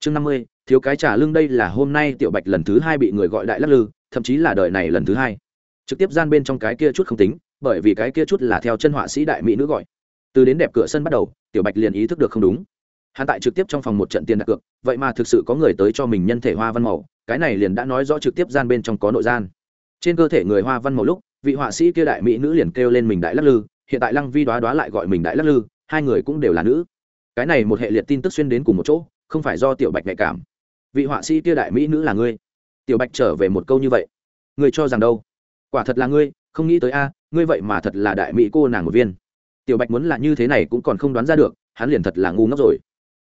Chương 50. thiếu cái trả lưng đây là hôm nay tiểu bạch lần thứ hai bị người gọi đại lắc lư thậm chí là đời này lần thứ hai. Trực tiếp gian bên trong cái kia chút không tính, bởi vì cái kia chút là theo chân họa sĩ đại mỹ nữ gọi. Từ đến đẹp cửa sân bắt đầu, tiểu bạch liền ý thức được không đúng. Hắn tại trực tiếp trong phòng một trận tiền đặt cược, vậy mà thực sự có người tới cho mình nhân thể hoa văn màu, cái này liền đã nói rõ trực tiếp gian bên trong có nội gian. Trên cơ thể người hoa văn màu lúc, vị họa sĩ kia đại mỹ nữ liền kêu lên mình đại lắc lư, hiện tại lăng vi đoá đoá lại gọi mình đại lắc lư, hai người cũng đều là nữ. Cái này một hệ liệt tin tức xuyên đến cùng một chỗ, không phải do tiểu bạch nhạy cảm. Vị họa sĩ kia đại mỹ nữ là ngươi tiểu bạch trở về một câu như vậy. Người cho rằng đâu? Quả thật là ngươi, không nghĩ tới a, ngươi vậy mà thật là đại mỹ cô nàng một viên. Tiểu bạch muốn là như thế này cũng còn không đoán ra được, hắn liền thật là ngu ngốc rồi.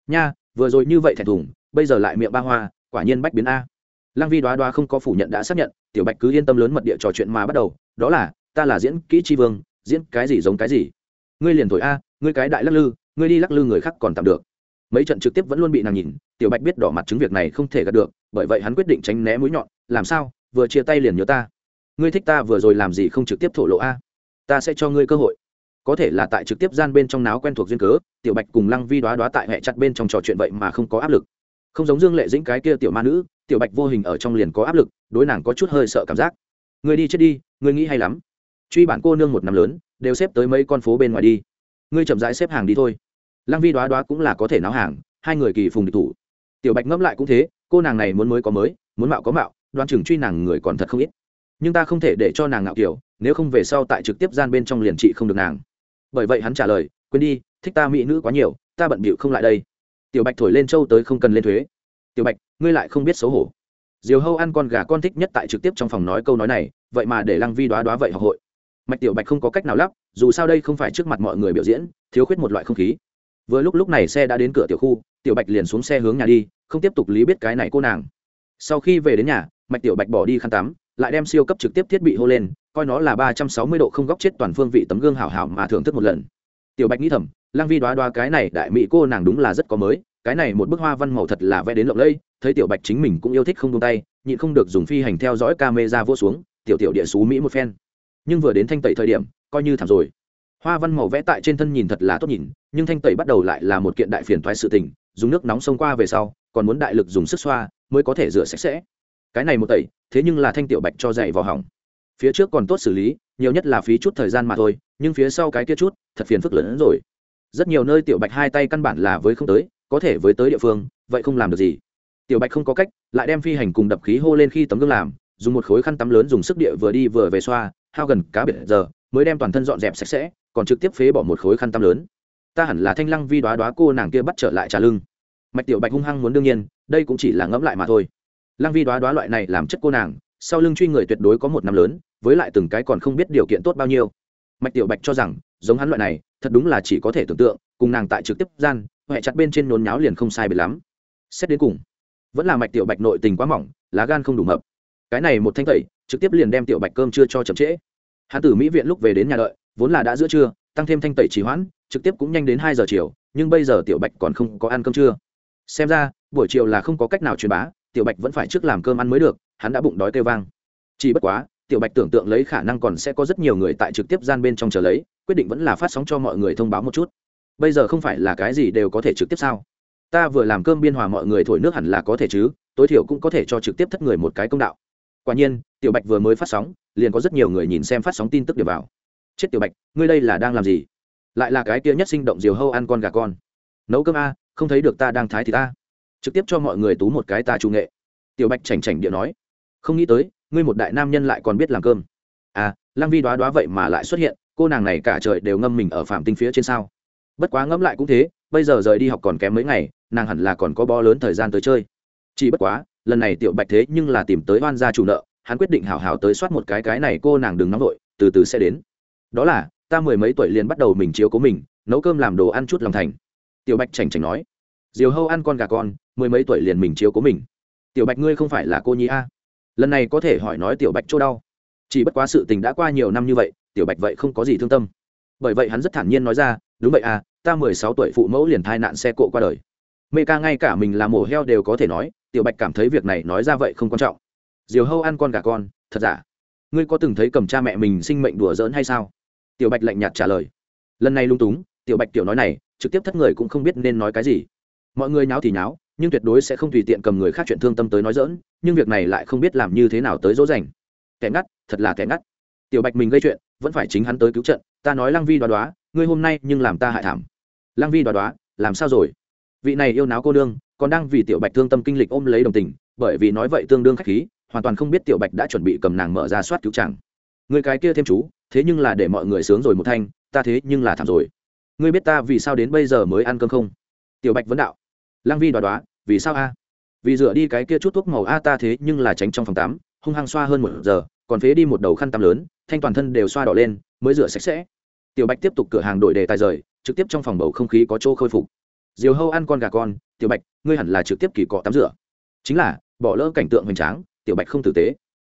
Nha, vừa rồi như vậy thẹn thùng, bây giờ lại miệng ba hoa, quả nhiên bách biến a. Lăng vi đoá đoá không có phủ nhận đã xác nhận, tiểu bạch cứ yên tâm lớn mật địa trò chuyện mà bắt đầu, đó là, ta là diễn kỹ tri vương, diễn cái gì giống cái gì. Ngươi liền thổi a, ngươi cái đại lắc lư, ngươi đi lắc lư người khác còn tạm được mấy trận trực tiếp vẫn luôn bị nàng nhìn, tiểu bạch biết đỏ mặt chứng việc này không thể gạt được, bởi vậy hắn quyết định tránh né mũi nhọn, làm sao? Vừa chia tay liền nhớ ta. Ngươi thích ta vừa rồi làm gì không trực tiếp thổ lộ a? Ta sẽ cho ngươi cơ hội. Có thể là tại trực tiếp gian bên trong náo quen thuộc duyên cớ, tiểu bạch cùng lăng vi đoá đoá tại hệ chặt bên trong trò chuyện vậy mà không có áp lực. Không giống dương lệ dĩnh cái kia tiểu ma nữ, tiểu bạch vô hình ở trong liền có áp lực, đối nàng có chút hơi sợ cảm giác. Người đi chết đi người nghĩ hay lắm. Truy bản cô nương một năm lớn, đều xếp tới mấy con phố bên ngoài đi. Ngươi chậm rãi xếp hàng đi thôi lăng vi đoá đoá cũng là có thể náo hàng, hai người kỳ phùng địch thủ. Tiểu bạch ngẫm lại cũng thế, cô nàng này muốn mới có mới, muốn mạo có mạo đoan chừng truy nàng người còn thật không ít. Nhưng ta không thể để cho nàng ngạo kiểu, nếu không về sau tại trực tiếp gian bên trong liền trị không được nàng. Bởi vậy hắn trả lời, quên đi, thích ta mỹ nữ quá nhiều, ta bận bịu không lại đây. Tiểu bạch thổi lên châu tới không cần lên thuế. Tiểu bạch, ngươi lại không biết xấu hổ. Diều hâu ăn con gà con thích nhất tại trực tiếp trong phòng nói câu nói này, vậy mà để lăng vi đoá đoá vậy học hội. Mạch tiểu bạch không có cách nào lắp, dù sao đây không phải trước mặt mọi người biểu diễn, thiếu khuyết một loại không khí vừa lúc lúc này xe đã đến cửa tiểu khu, tiểu bạch liền xuống xe hướng nhà đi, không tiếp tục lý biết cái này cô nàng. Sau khi về đến nhà, mạch tiểu bạch bỏ đi khăn tắm, lại đem siêu cấp trực tiếp thiết bị hô lên, coi nó là ba trăm sáu mươi độ không góc chết toàn phương vị tấm gương hảo hảo mà thưởng thức một lần. Tiểu bạch nghĩ thầm, lăng vi đoá đoá cái này đại mỹ cô nàng đúng là rất có mới, cái này một bức hoa văn màu thật là vẽ đến lộng lẫy, thấy tiểu bạch chính mình cũng yêu thích không tung tay, nhịn không được dùng phi hành theo dõi camera vô xuống, tiểu tiểu địa xú mỹ một phen. Nhưng vừa đến thanh tẩy thời điểm, coi như thảm rồi hoa văn màu vẽ tại trên thân nhìn thật là tốt nhìn, nhưng thanh tẩy bắt đầu lại là một kiện đại phiền thoái sự tình, dùng nước nóng xông qua về sau, còn muốn đại lực dùng sức xoa, mới có thể rửa sạch sẽ. Cái này một tẩy, thế nhưng là thanh tiểu bạch cho dậy vào hỏng. Phía trước còn tốt xử lý, nhiều nhất là phí chút thời gian mà thôi, nhưng phía sau cái kia chút, thật phiền phức lớn hơn rồi. Rất nhiều nơi tiểu bạch hai tay căn bản là với không tới, có thể với tới địa phương, vậy không làm được gì. Tiểu bạch không có cách, lại đem phi hành cùng đập khí hô lên khi tấm gương làm, dùng một khối khăn tắm lớn dùng sức địa vừa đi vừa về xoa, hao gần cá biệt giờ, mới đem toàn thân dọn dẹp sạch sẽ còn trực tiếp phế bỏ một khối khăn tăm lớn. Ta hẳn là thanh lăng vi đoá đoá cô nàng kia bắt trở lại trả lưng. Mạch tiểu bạch hung hăng muốn đương nhiên, đây cũng chỉ là ngẫm lại mà thôi. Lăng vi đoá đoá loại này làm chất cô nàng, sau lưng truy người tuyệt đối có một năm lớn, với lại từng cái còn không biết điều kiện tốt bao nhiêu. Mạch tiểu bạch cho rằng, giống hắn loại này, thật đúng là chỉ có thể tưởng tượng, cùng nàng tại trực tiếp gian huệ chặt bên trên nôn nháo liền không sai biệt lắm. Xét đến cùng, vẫn là mạch tiểu bạch nội tình quá mỏng, lá gan không đủ mập. Cái này một thanh tẩy, trực tiếp liền đem tiểu bạch cơm chưa cho chậm trễ. Hắn từ mỹ viện lúc về đến nhà đợi vốn là đã giữa trưa, tăng thêm thanh tẩy trì hoãn, trực tiếp cũng nhanh đến hai giờ chiều, nhưng bây giờ tiểu bạch còn không có ăn cơm trưa. Xem ra, buổi chiều là không có cách nào truyền bá, tiểu bạch vẫn phải trước làm cơm ăn mới được, hắn đã bụng đói kêu vang. Chỉ bất quá, tiểu bạch tưởng tượng lấy khả năng còn sẽ có rất nhiều người tại trực tiếp gian bên trong chờ lấy, quyết định vẫn là phát sóng cho mọi người thông báo một chút. Bây giờ không phải là cái gì đều có thể trực tiếp sao? Ta vừa làm cơm biên hòa mọi người thổi nước hẳn là có thể chứ, tối thiểu cũng có thể cho trực tiếp thất người một cái công đạo. Quả nhiên, tiểu bạch vừa mới phát sóng, liền có rất nhiều người nhìn xem phát sóng tin tức để vào chết tiểu bạch, ngươi đây là đang làm gì? Lại là cái kia nhất sinh động diều hâu ăn con gà con. Nấu cơm a, không thấy được ta đang thái thì ta. Trực tiếp cho mọi người tú một cái ta trung nghệ. Tiểu bạch chảnh chảnh điện nói. Không nghĩ tới, ngươi một đại nam nhân lại còn biết làm cơm. À lang vi đoá đoá vậy mà lại xuất hiện, cô nàng này cả trời đều ngâm mình ở phạm tinh phía trên sao. Bất quá ngẫm lại cũng thế, bây giờ rời đi học còn kém mấy ngày, nàng hẳn là còn có bo lớn thời gian tới chơi. Chỉ bất quá, lần này tiểu bạch thế nhưng là tìm tới oan gia chủ nợ, hắn quyết định hảo hảo tới soát một cái cái này cô nàng đừng nóng vội, từ từ sẽ đến đó là, ta mười mấy tuổi liền bắt đầu mình chiếu cố mình, nấu cơm làm đồ ăn chút lòng thành. Tiểu bạch chảnh chảnh nói, diều hâu ăn con gà con, mười mấy tuổi liền mình chiếu cố mình. Tiểu bạch ngươi không phải là cô nhi a? Lần này có thể hỏi nói tiểu bạch chỗ đau. Chỉ bất quá sự tình đã qua nhiều năm như vậy, tiểu bạch vậy không có gì thương tâm. Bởi vậy hắn rất thản nhiên nói ra, đúng vậy à ta mười sáu tuổi phụ mẫu liền thai nạn xe cộ qua đời. Mê ca ngay cả mình là mổ heo đều có thể nói, tiểu bạch cảm thấy việc này nói ra vậy không quan trọng. Diều hâu ăn con gà con, thật giả? Ngươi có từng thấy cầm cha mẹ mình sinh mệnh đùa giỡn hay sao? Tiểu bạch lạnh nhạt trả lời. Lần này lung túng, tiểu bạch tiểu nói này, trực tiếp thất người cũng không biết nên nói cái gì. Mọi người nháo thì nháo, nhưng tuyệt đối sẽ không tùy tiện cầm người khác chuyện thương tâm tới nói dỡn nhưng việc này lại không biết làm như thế nào tới dỗ dành. Kẻ ngắt, thật là kẻ ngắt. Tiểu bạch mình gây chuyện, vẫn phải chính hắn tới cứu trận, ta nói lăng vi đoá đoá, ngươi hôm nay nhưng làm ta hại thảm. Lăng vi đoá đoá, làm sao rồi? Vị này yêu náo cô đương còn đang vì tiểu bạch thương tâm kinh lịch ôm lấy đồng tình, bởi vì nói vậy tương đương khách khí, hoàn toàn không biết tiểu bạch đã chuẩn bị cầm nàng mở ra soát cứu chàng người cái kia thêm chú, thế nhưng là để mọi người sướng rồi một thanh, ta thế nhưng là thảm rồi. Ngươi biết ta vì sao đến bây giờ mới ăn cơm không? Tiểu bạch vấn đạo. Lăng vi đoá đoá, vì sao a? Vì dựa đi cái kia chút thuốc màu a, ta thế nhưng là tránh trong phòng tắm, hung hăng xoa hơn một giờ, còn phế đi một đầu khăn tắm lớn, thanh toàn thân đều xoa đỏ lên, mới rửa sạch sẽ. Tiểu bạch tiếp tục cửa hàng đổi đề tài rời, trực tiếp trong phòng bầu không khí có chỗ khôi phục. Diều hâu ăn con gà con, tiểu bạch, ngươi hẳn là trực tiếp kỳ cọ tắm rửa. Chính là, bỏ lỡ cảnh tượng hoành tráng, tiểu bạch không tử tế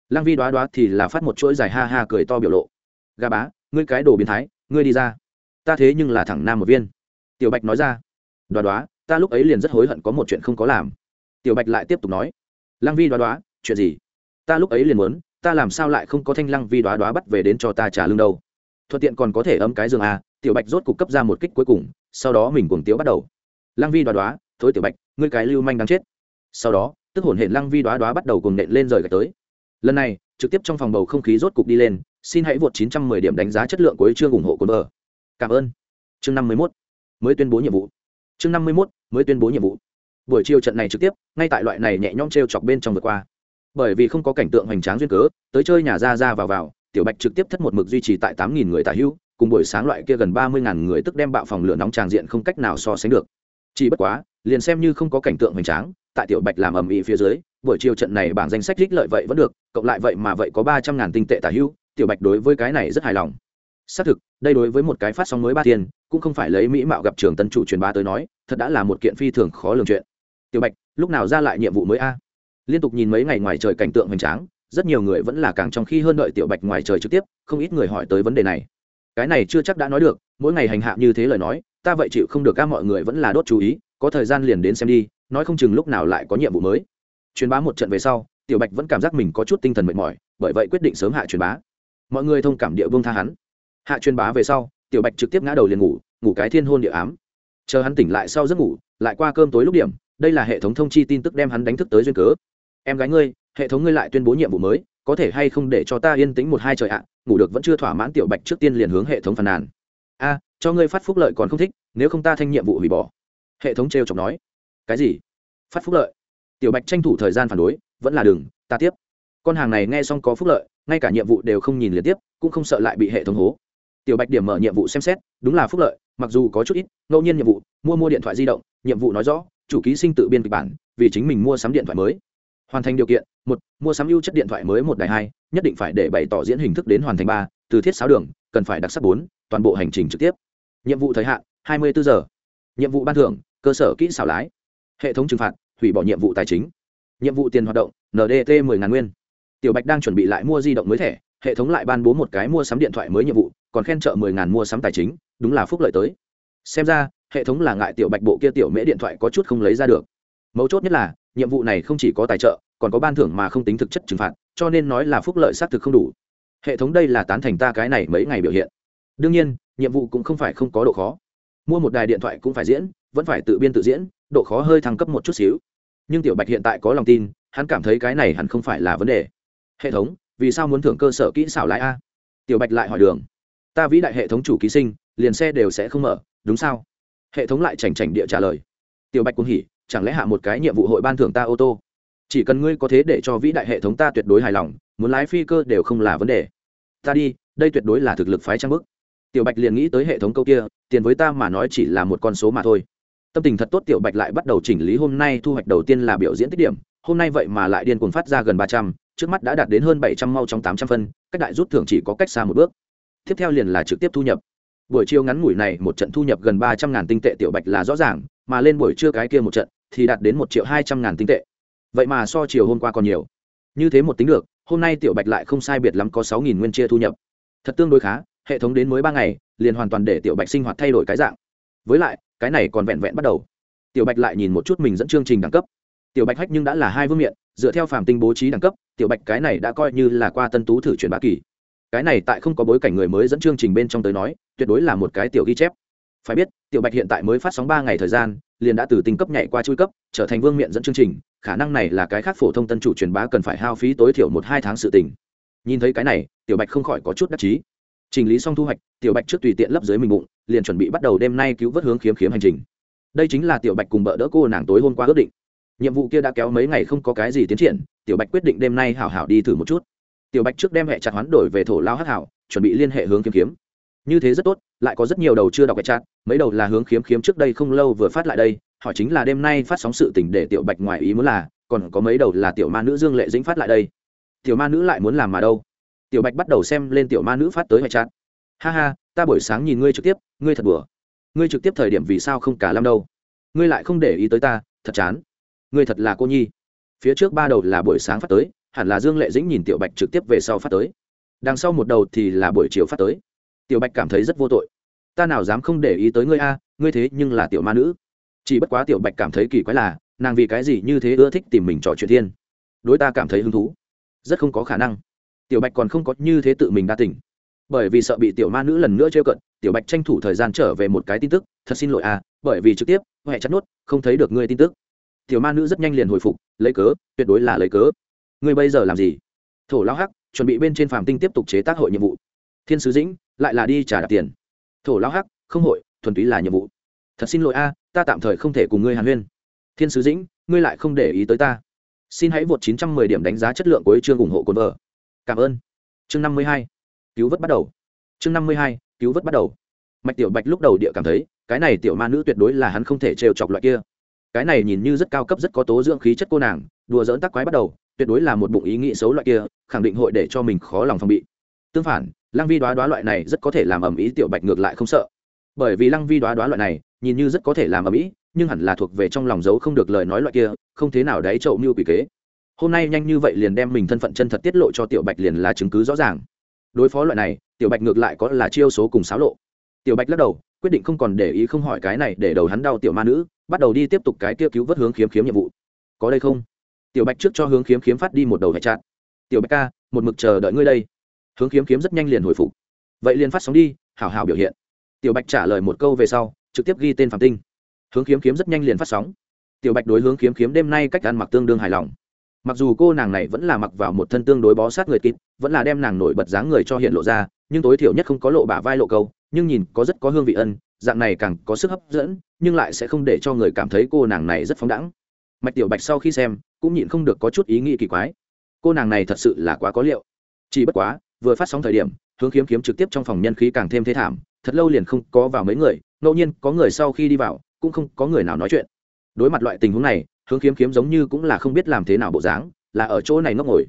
lăng vi đoá đoá thì là phát một chuỗi dài ha ha cười to biểu lộ. Gà bá, ngươi cái đồ biến thái, ngươi đi ra. Ta thế nhưng là thẳng nam một viên. Tiểu bạch nói ra. Đoá đoá, ta lúc ấy liền rất hối hận có một chuyện không có làm. Tiểu bạch lại tiếp tục nói. Lăng vi đoá đoá, chuyện gì? Ta lúc ấy liền muốn, ta làm sao lại không có thanh lăng vi đoá đoá bắt về đến cho ta trả lương đâu? Thuận tiện còn có thể ấm cái giường à? Tiểu bạch rốt cục cấp ra một kích cuối cùng, sau đó mình cuồng tiếu bắt đầu. Lăng vi đoá đoá thối tiểu bạch, ngươi cái lưu manh đáng chết. Sau đó, tức hồn hển lăng vi đoá đoá bắt đầu cùng nện lên rời gạch tới lần này, trực tiếp trong phòng bầu không khí rốt cục đi lên, xin hãy vượt 910 điểm đánh giá chất lượng của chương ủng hộ cồn bờ cảm ơn. Chương 51 mới tuyên bố nhiệm vụ. Chương 51 mới tuyên bố nhiệm vụ. Buổi chiều trận này trực tiếp, ngay tại loại này nhẹ nhõm treo chọc bên trong vượt qua. Bởi vì không có cảnh tượng hoành tráng duyên cớ, tới chơi nhà ra ra vào vào, tiểu bạch trực tiếp thất một mực duy trì tại tám nghìn người tả hữu, cùng buổi sáng loại kia gần ba mươi ngàn người tức đem bạo phòng lửa nóng tràng diện không cách nào so sánh được. Chỉ bất quá, liền xem như không có cảnh tượng hoành tráng tại tiểu bạch làm ầm ĩ phía dưới, buổi chiều trận này bảng danh sách rích lợi vậy vẫn được, cộng lại vậy mà vậy có ba trăm ngàn tinh tệ tả hữu, tiểu bạch đối với cái này rất hài lòng. Xác thực, đây đối với một cái phát sóng mới ba tiền, cũng không phải lấy mỹ mạo gặp trường tân chủ truyền bá tới nói, thật đã là một kiện phi thường khó lường chuyện. Tiểu bạch, lúc nào ra lại nhiệm vụ mới a? Liên tục nhìn mấy ngày ngoài trời cảnh tượng hoành tráng, rất nhiều người vẫn là càng trong khi hơn đợi tiểu bạch ngoài trời trực tiếp, không ít người hỏi tới vấn đề này. Cái này chưa chắc đã nói được, mỗi ngày hành hạ như thế lời nói, ta vậy chịu không được ca mọi người vẫn là đốt chú ý, có thời gian liền đến xem đi nói không chừng lúc nào lại có nhiệm vụ mới. Truyền bá một trận về sau, tiểu bạch vẫn cảm giác mình có chút tinh thần mệt mỏi, bởi vậy quyết định sớm hạ truyền bá. Mọi người thông cảm địa vương tha hắn. Hạ truyền bá về sau, tiểu bạch trực tiếp ngã đầu liền ngủ ngủ cái thiên hôn địa ám. Chờ hắn tỉnh lại sau giấc ngủ, lại qua cơm tối lúc điểm, đây là hệ thống thông chi tin tức đem hắn đánh thức tới duyên cớ. Em gái ngươi, hệ thống ngươi lại tuyên bố nhiệm vụ mới, có thể hay không để cho ta yên tĩnh một hai trời ạ? Ngủ được vẫn chưa thỏa mãn, tiểu bạch trước tiên liền hướng hệ thống phàn nàn. A, cho ngươi phát phúc lợi còn không thích, nếu không ta thanh nhiệm vụ hủy bỏ. Hệ thống trêu chọc nói cái gì? Phát phúc lợi. Tiểu bạch tranh thủ thời gian phản đối, vẫn là đường ta tiếp. Con hàng này nghe xong có phúc lợi, ngay cả nhiệm vụ đều không nhìn liên tiếp, cũng không sợ lại bị hệ thống hố. Tiểu bạch điểm mở nhiệm vụ xem xét, đúng là phúc lợi, mặc dù có chút ít, ngẫu nhiên nhiệm vụ, mua mua điện thoại di động, nhiệm vụ nói rõ, chủ ký sinh tự biên kịch bản, vì chính mình mua sắm điện thoại mới. Hoàn thành điều kiện, một, mua sắm ưu chất điện thoại mới một đài hai, nhất định phải để bày tỏ diễn hình thức đến hoàn thành ba, từ thiết sáu đường, cần phải đặc sắc bốn, toàn bộ hành trình trực tiếp. Nhiệm vụ thời hạn, hai mươi bốn giờ. Nhiệm vụ ban thưởng, cơ sở kỹ xảo lái hệ thống trừng phạt, hủy bỏ nhiệm vụ tài chính. Nhiệm vụ tiền hoạt động ndt mười ngàn nguyên. Tiểu bạch đang chuẩn bị lại mua di động mới thẻ, hệ thống lại ban bố một cái mua sắm điện thoại mới nhiệm vụ, còn khen trợ mười ngàn mua sắm tài chính, đúng là phúc lợi tới. Xem ra, hệ thống là ngại tiểu bạch bộ kia tiểu mễ điện thoại có chút không lấy ra được. Mấu chốt nhất là, nhiệm vụ này không chỉ có tài trợ, còn có ban thưởng mà không tính thực chất trừng phạt, cho nên nói là phúc lợi xác thực không đủ. Hệ thống đây là tán thành ta cái này mấy ngày biểu hiện. Đương nhiên, nhiệm vụ cũng không phải không có độ khó. Mua một đài điện thoại cũng phải diễn vẫn phải tự biên tự diễn, độ khó hơi thăng cấp một chút xíu. Nhưng tiểu bạch hiện tại có lòng tin, hắn cảm thấy cái này hẳn không phải là vấn đề. Hệ thống, vì sao muốn thưởng cơ sở kỹ xảo lái a? Tiểu bạch lại hỏi đường. Ta vĩ đại hệ thống chủ ký sinh, liền xe đều sẽ không mở, đúng sao? Hệ thống lại chảnh chảnh địa trả lời. Tiểu bạch cũng hỉ, chẳng lẽ hạ một cái nhiệm vụ hội ban thưởng ta ô tô? Chỉ cần ngươi có thế để cho vĩ đại hệ thống ta tuyệt đối hài lòng, muốn lái phi cơ đều không là vấn đề. Ta đi, đây tuyệt đối là thực lực phái trang bức. Tiểu bạch liền nghĩ tới hệ thống câu kia, tiền với ta mà nói chỉ là một con số mà thôi tâm tình thật tốt tiểu bạch lại bắt đầu chỉnh lý hôm nay thu hoạch đầu tiên là biểu diễn tích điểm, hôm nay vậy mà lại điên cuồng phát ra gần ba trăm, trước mắt đã đạt đến hơn bảy trăm mau trong tám trăm phân, cách đại rút thưởng chỉ có cách xa một bước. Tiếp theo liền là trực tiếp thu nhập. Buổi chiều ngắn ngủi này, một trận thu nhập gần ba trăm ngàn tinh tệ tiểu bạch là rõ ràng, mà lên buổi trưa cái kia một trận thì đạt đến một triệu hai trăm ngàn tinh tệ. Vậy mà so chiều hôm qua còn nhiều. Như thế một tính được, hôm nay tiểu bạch lại không sai biệt lắm có sáu nghìn nguyên chia thu nhập. Thật tương đối khá, hệ thống đến mới ba ngày, liền hoàn toàn để tiểu bạch sinh hoạt thay đổi cái dạng. Với lại cái này còn vẹn vẹn bắt đầu. Tiểu bạch lại nhìn một chút mình dẫn chương trình đẳng cấp. Tiểu bạch hách nhưng đã là hai vương miện, dựa theo phàm tinh bố trí đẳng cấp, tiểu bạch cái này đã coi như là qua tân tú thử chuyển bá kỳ. Cái này tại không có bối cảnh người mới dẫn chương trình bên trong tới nói, tuyệt đối là một cái tiểu ghi chép. Phải biết, tiểu bạch hiện tại mới phát sóng ba ngày thời gian, liền đã từ tinh cấp nhảy qua chui cấp, trở thành vương miện dẫn chương trình, khả năng này là cái khác phổ thông tân chủ truyền bá cần phải hao phí tối thiểu một hai tháng sự tình. Nhìn thấy cái này, tiểu bạch không khỏi có chút đắc chí trình lý xong thu hoạch, tiểu bạch trước tùy tiện lấp dưới mình bụng, liền chuẩn bị bắt đầu đêm nay cứu vớt hướng khiếm khiếm hành trình. Đây chính là tiểu bạch cùng bợ đỡ cô nàng tối hôm qua ước định. Nhiệm vụ kia đã kéo mấy ngày không có cái gì tiến triển, tiểu bạch quyết định đêm nay hảo hảo đi thử một chút. Tiểu bạch trước đem hệ chặt hoán đổi về thổ lao hắc hảo, chuẩn bị liên hệ hướng kiếm kiếm như thế rất tốt, lại có rất nhiều đầu chưa đọc hệ chặt, mấy đầu là hướng kiếm kiếm trước đây không lâu vừa phát lại đây họ chính là đêm nay phát sóng sự tình để tiểu bạch ngoài ý muốn là, còn có mấy đầu là tiểu ma nữ dương lệ dĩnh phát lại đây. Tiểu ma nữ lại muốn làm mà đâu? Tiểu bạch bắt đầu xem lên tiểu ma nữ phát tới hoài chặt ha ha, ta buổi sáng nhìn ngươi trực tiếp, ngươi thật bừa ngươi trực tiếp thời điểm vì sao không cả lam đâu? Ngươi lại không để ý tới ta, thật chán. Ngươi thật là cô nhi. Phía trước ba đầu là buổi sáng phát tới, hẳn là dương lệ dĩnh nhìn tiểu bạch trực tiếp về sau phát tới. Đằng sau một đầu thì là buổi chiều phát tới. Tiểu bạch cảm thấy rất vô tội. Ta nào dám không để ý tới ngươi a, ngươi thế nhưng là tiểu ma nữ. Chỉ bất quá tiểu bạch cảm thấy kỳ quái là, nàng vì cái gì như thế ưa thích tìm mình trò chuyện thiên. Đối ta cảm thấy hứng thú. Rất không có khả năng tiểu bạch còn không có như thế tự mình đa tỉnh bởi vì sợ bị tiểu ma nữ lần nữa trêu cận tiểu bạch tranh thủ thời gian trở về một cái tin tức. Thật xin lỗi à bởi vì trực tiếp huệ chặt nuốt, không thấy được ngươi tin tức. Tiểu ma nữ rất nhanh liền hồi phục lấy cớ tuyệt đối là lấy cớ. Ngươi bây giờ làm gì? Thổ lao hắc chuẩn bị bên trên phàm tinh tiếp tục chế tác hội nhiệm vụ. Thiên sứ dĩnh lại là đi trả đạp tiền. Thổ lao hắc không hội thuần túy là nhiệm vụ. Thật xin lỗi a ta tạm thời không thể cùng ngươi hàn huyên. Thiên sứ dĩnh ngươi lại không để ý tới ta. Xin hãy vượt 910 điểm đánh giá chất lượng của chương ủng hộ cồn vợ cảm ơn. Chương 52. cứu vớt bắt đầu. Chương 52. cứu vớt bắt đầu. Mạch tiểu bạch lúc đầu địa cảm thấy, cái này tiểu ma nữ tuyệt đối là hắn không thể trêu chọc loại kia. Cái này nhìn như rất cao cấp, rất có tố dưỡng khí chất cô nàng, đùa dỡn tắc quái bắt đầu, tuyệt đối là một bụng ý nghĩ xấu loại kia, khẳng định hội để cho mình khó lòng phòng bị. Tương phản, lăng vi đoá đoá loại này rất có thể làm ầm ĩ tiểu bạch ngược lại không sợ. Bởi vì lăng vi đoá đoá loại này, nhìn như rất có thể làm ầm ĩ, nhưng hẳn là thuộc về trong lòng giấu không được lời nói loại kia, không thế nào đáy trậu mưu quỷ kế hôm nay nhanh như vậy liền đem mình thân phận chân thật tiết lộ cho tiểu bạch liền là chứng cứ rõ ràng. Đối phó loại này, tiểu bạch ngược lại có là chiêu số cùng xáo lộ. Tiểu bạch lắc đầu, quyết định không còn để ý không hỏi cái này để đầu hắn đau tiểu ma nữ, bắt đầu đi tiếp tục cái kia cứu vớt hướng khiếm khiếm nhiệm vụ. Có đây không? Tiểu bạch trước cho hướng kiếm kiếm phát đi một đầu hệ chặn tiểu bạch ca, một mực chờ đợi ngươi đây. Hướng kiếm kiếm rất nhanh liền hồi phục. Vậy liền phát sóng đi, hảo hảo biểu hiện. Tiểu bạch trả lời một câu về sau, trực tiếp ghi tên phạm tinh. Hướng kiếm kiếm rất nhanh liền phát sóng. Tiểu bạch đối hướng kiếm kiếm đêm nay cách ăn mặc tương đương hài lòng mặc dù cô nàng này vẫn là mặc vào một thân tương đối bó sát người kịp vẫn là đem nàng nổi bật dáng người cho hiện lộ ra, nhưng tối thiểu nhất không có lộ bả vai lộ câu, nhưng nhìn có rất có hương vị ân, dạng này càng có sức hấp dẫn, nhưng lại sẽ không để cho người cảm thấy cô nàng này rất phóng đẳng mạch tiểu bạch sau khi xem, cũng nhịn không được có chút ý nghĩ kỳ quái. Cô nàng này thật sự là quá có liệu. Chỉ bất quá, vừa phát sóng thời điểm, hướng kiếm kiếm trực tiếp trong phòng nhân khí càng thêm thế thảm, thật lâu liền không có vào mấy người, ngẫu nhiên có người sau khi đi vào, cũng không có người nào nói chuyện. Đối mặt loại tình huống này hướng kiếm kiếm giống như cũng là không biết làm thế nào bộ dáng, là ở chỗ này ngốc ngồi.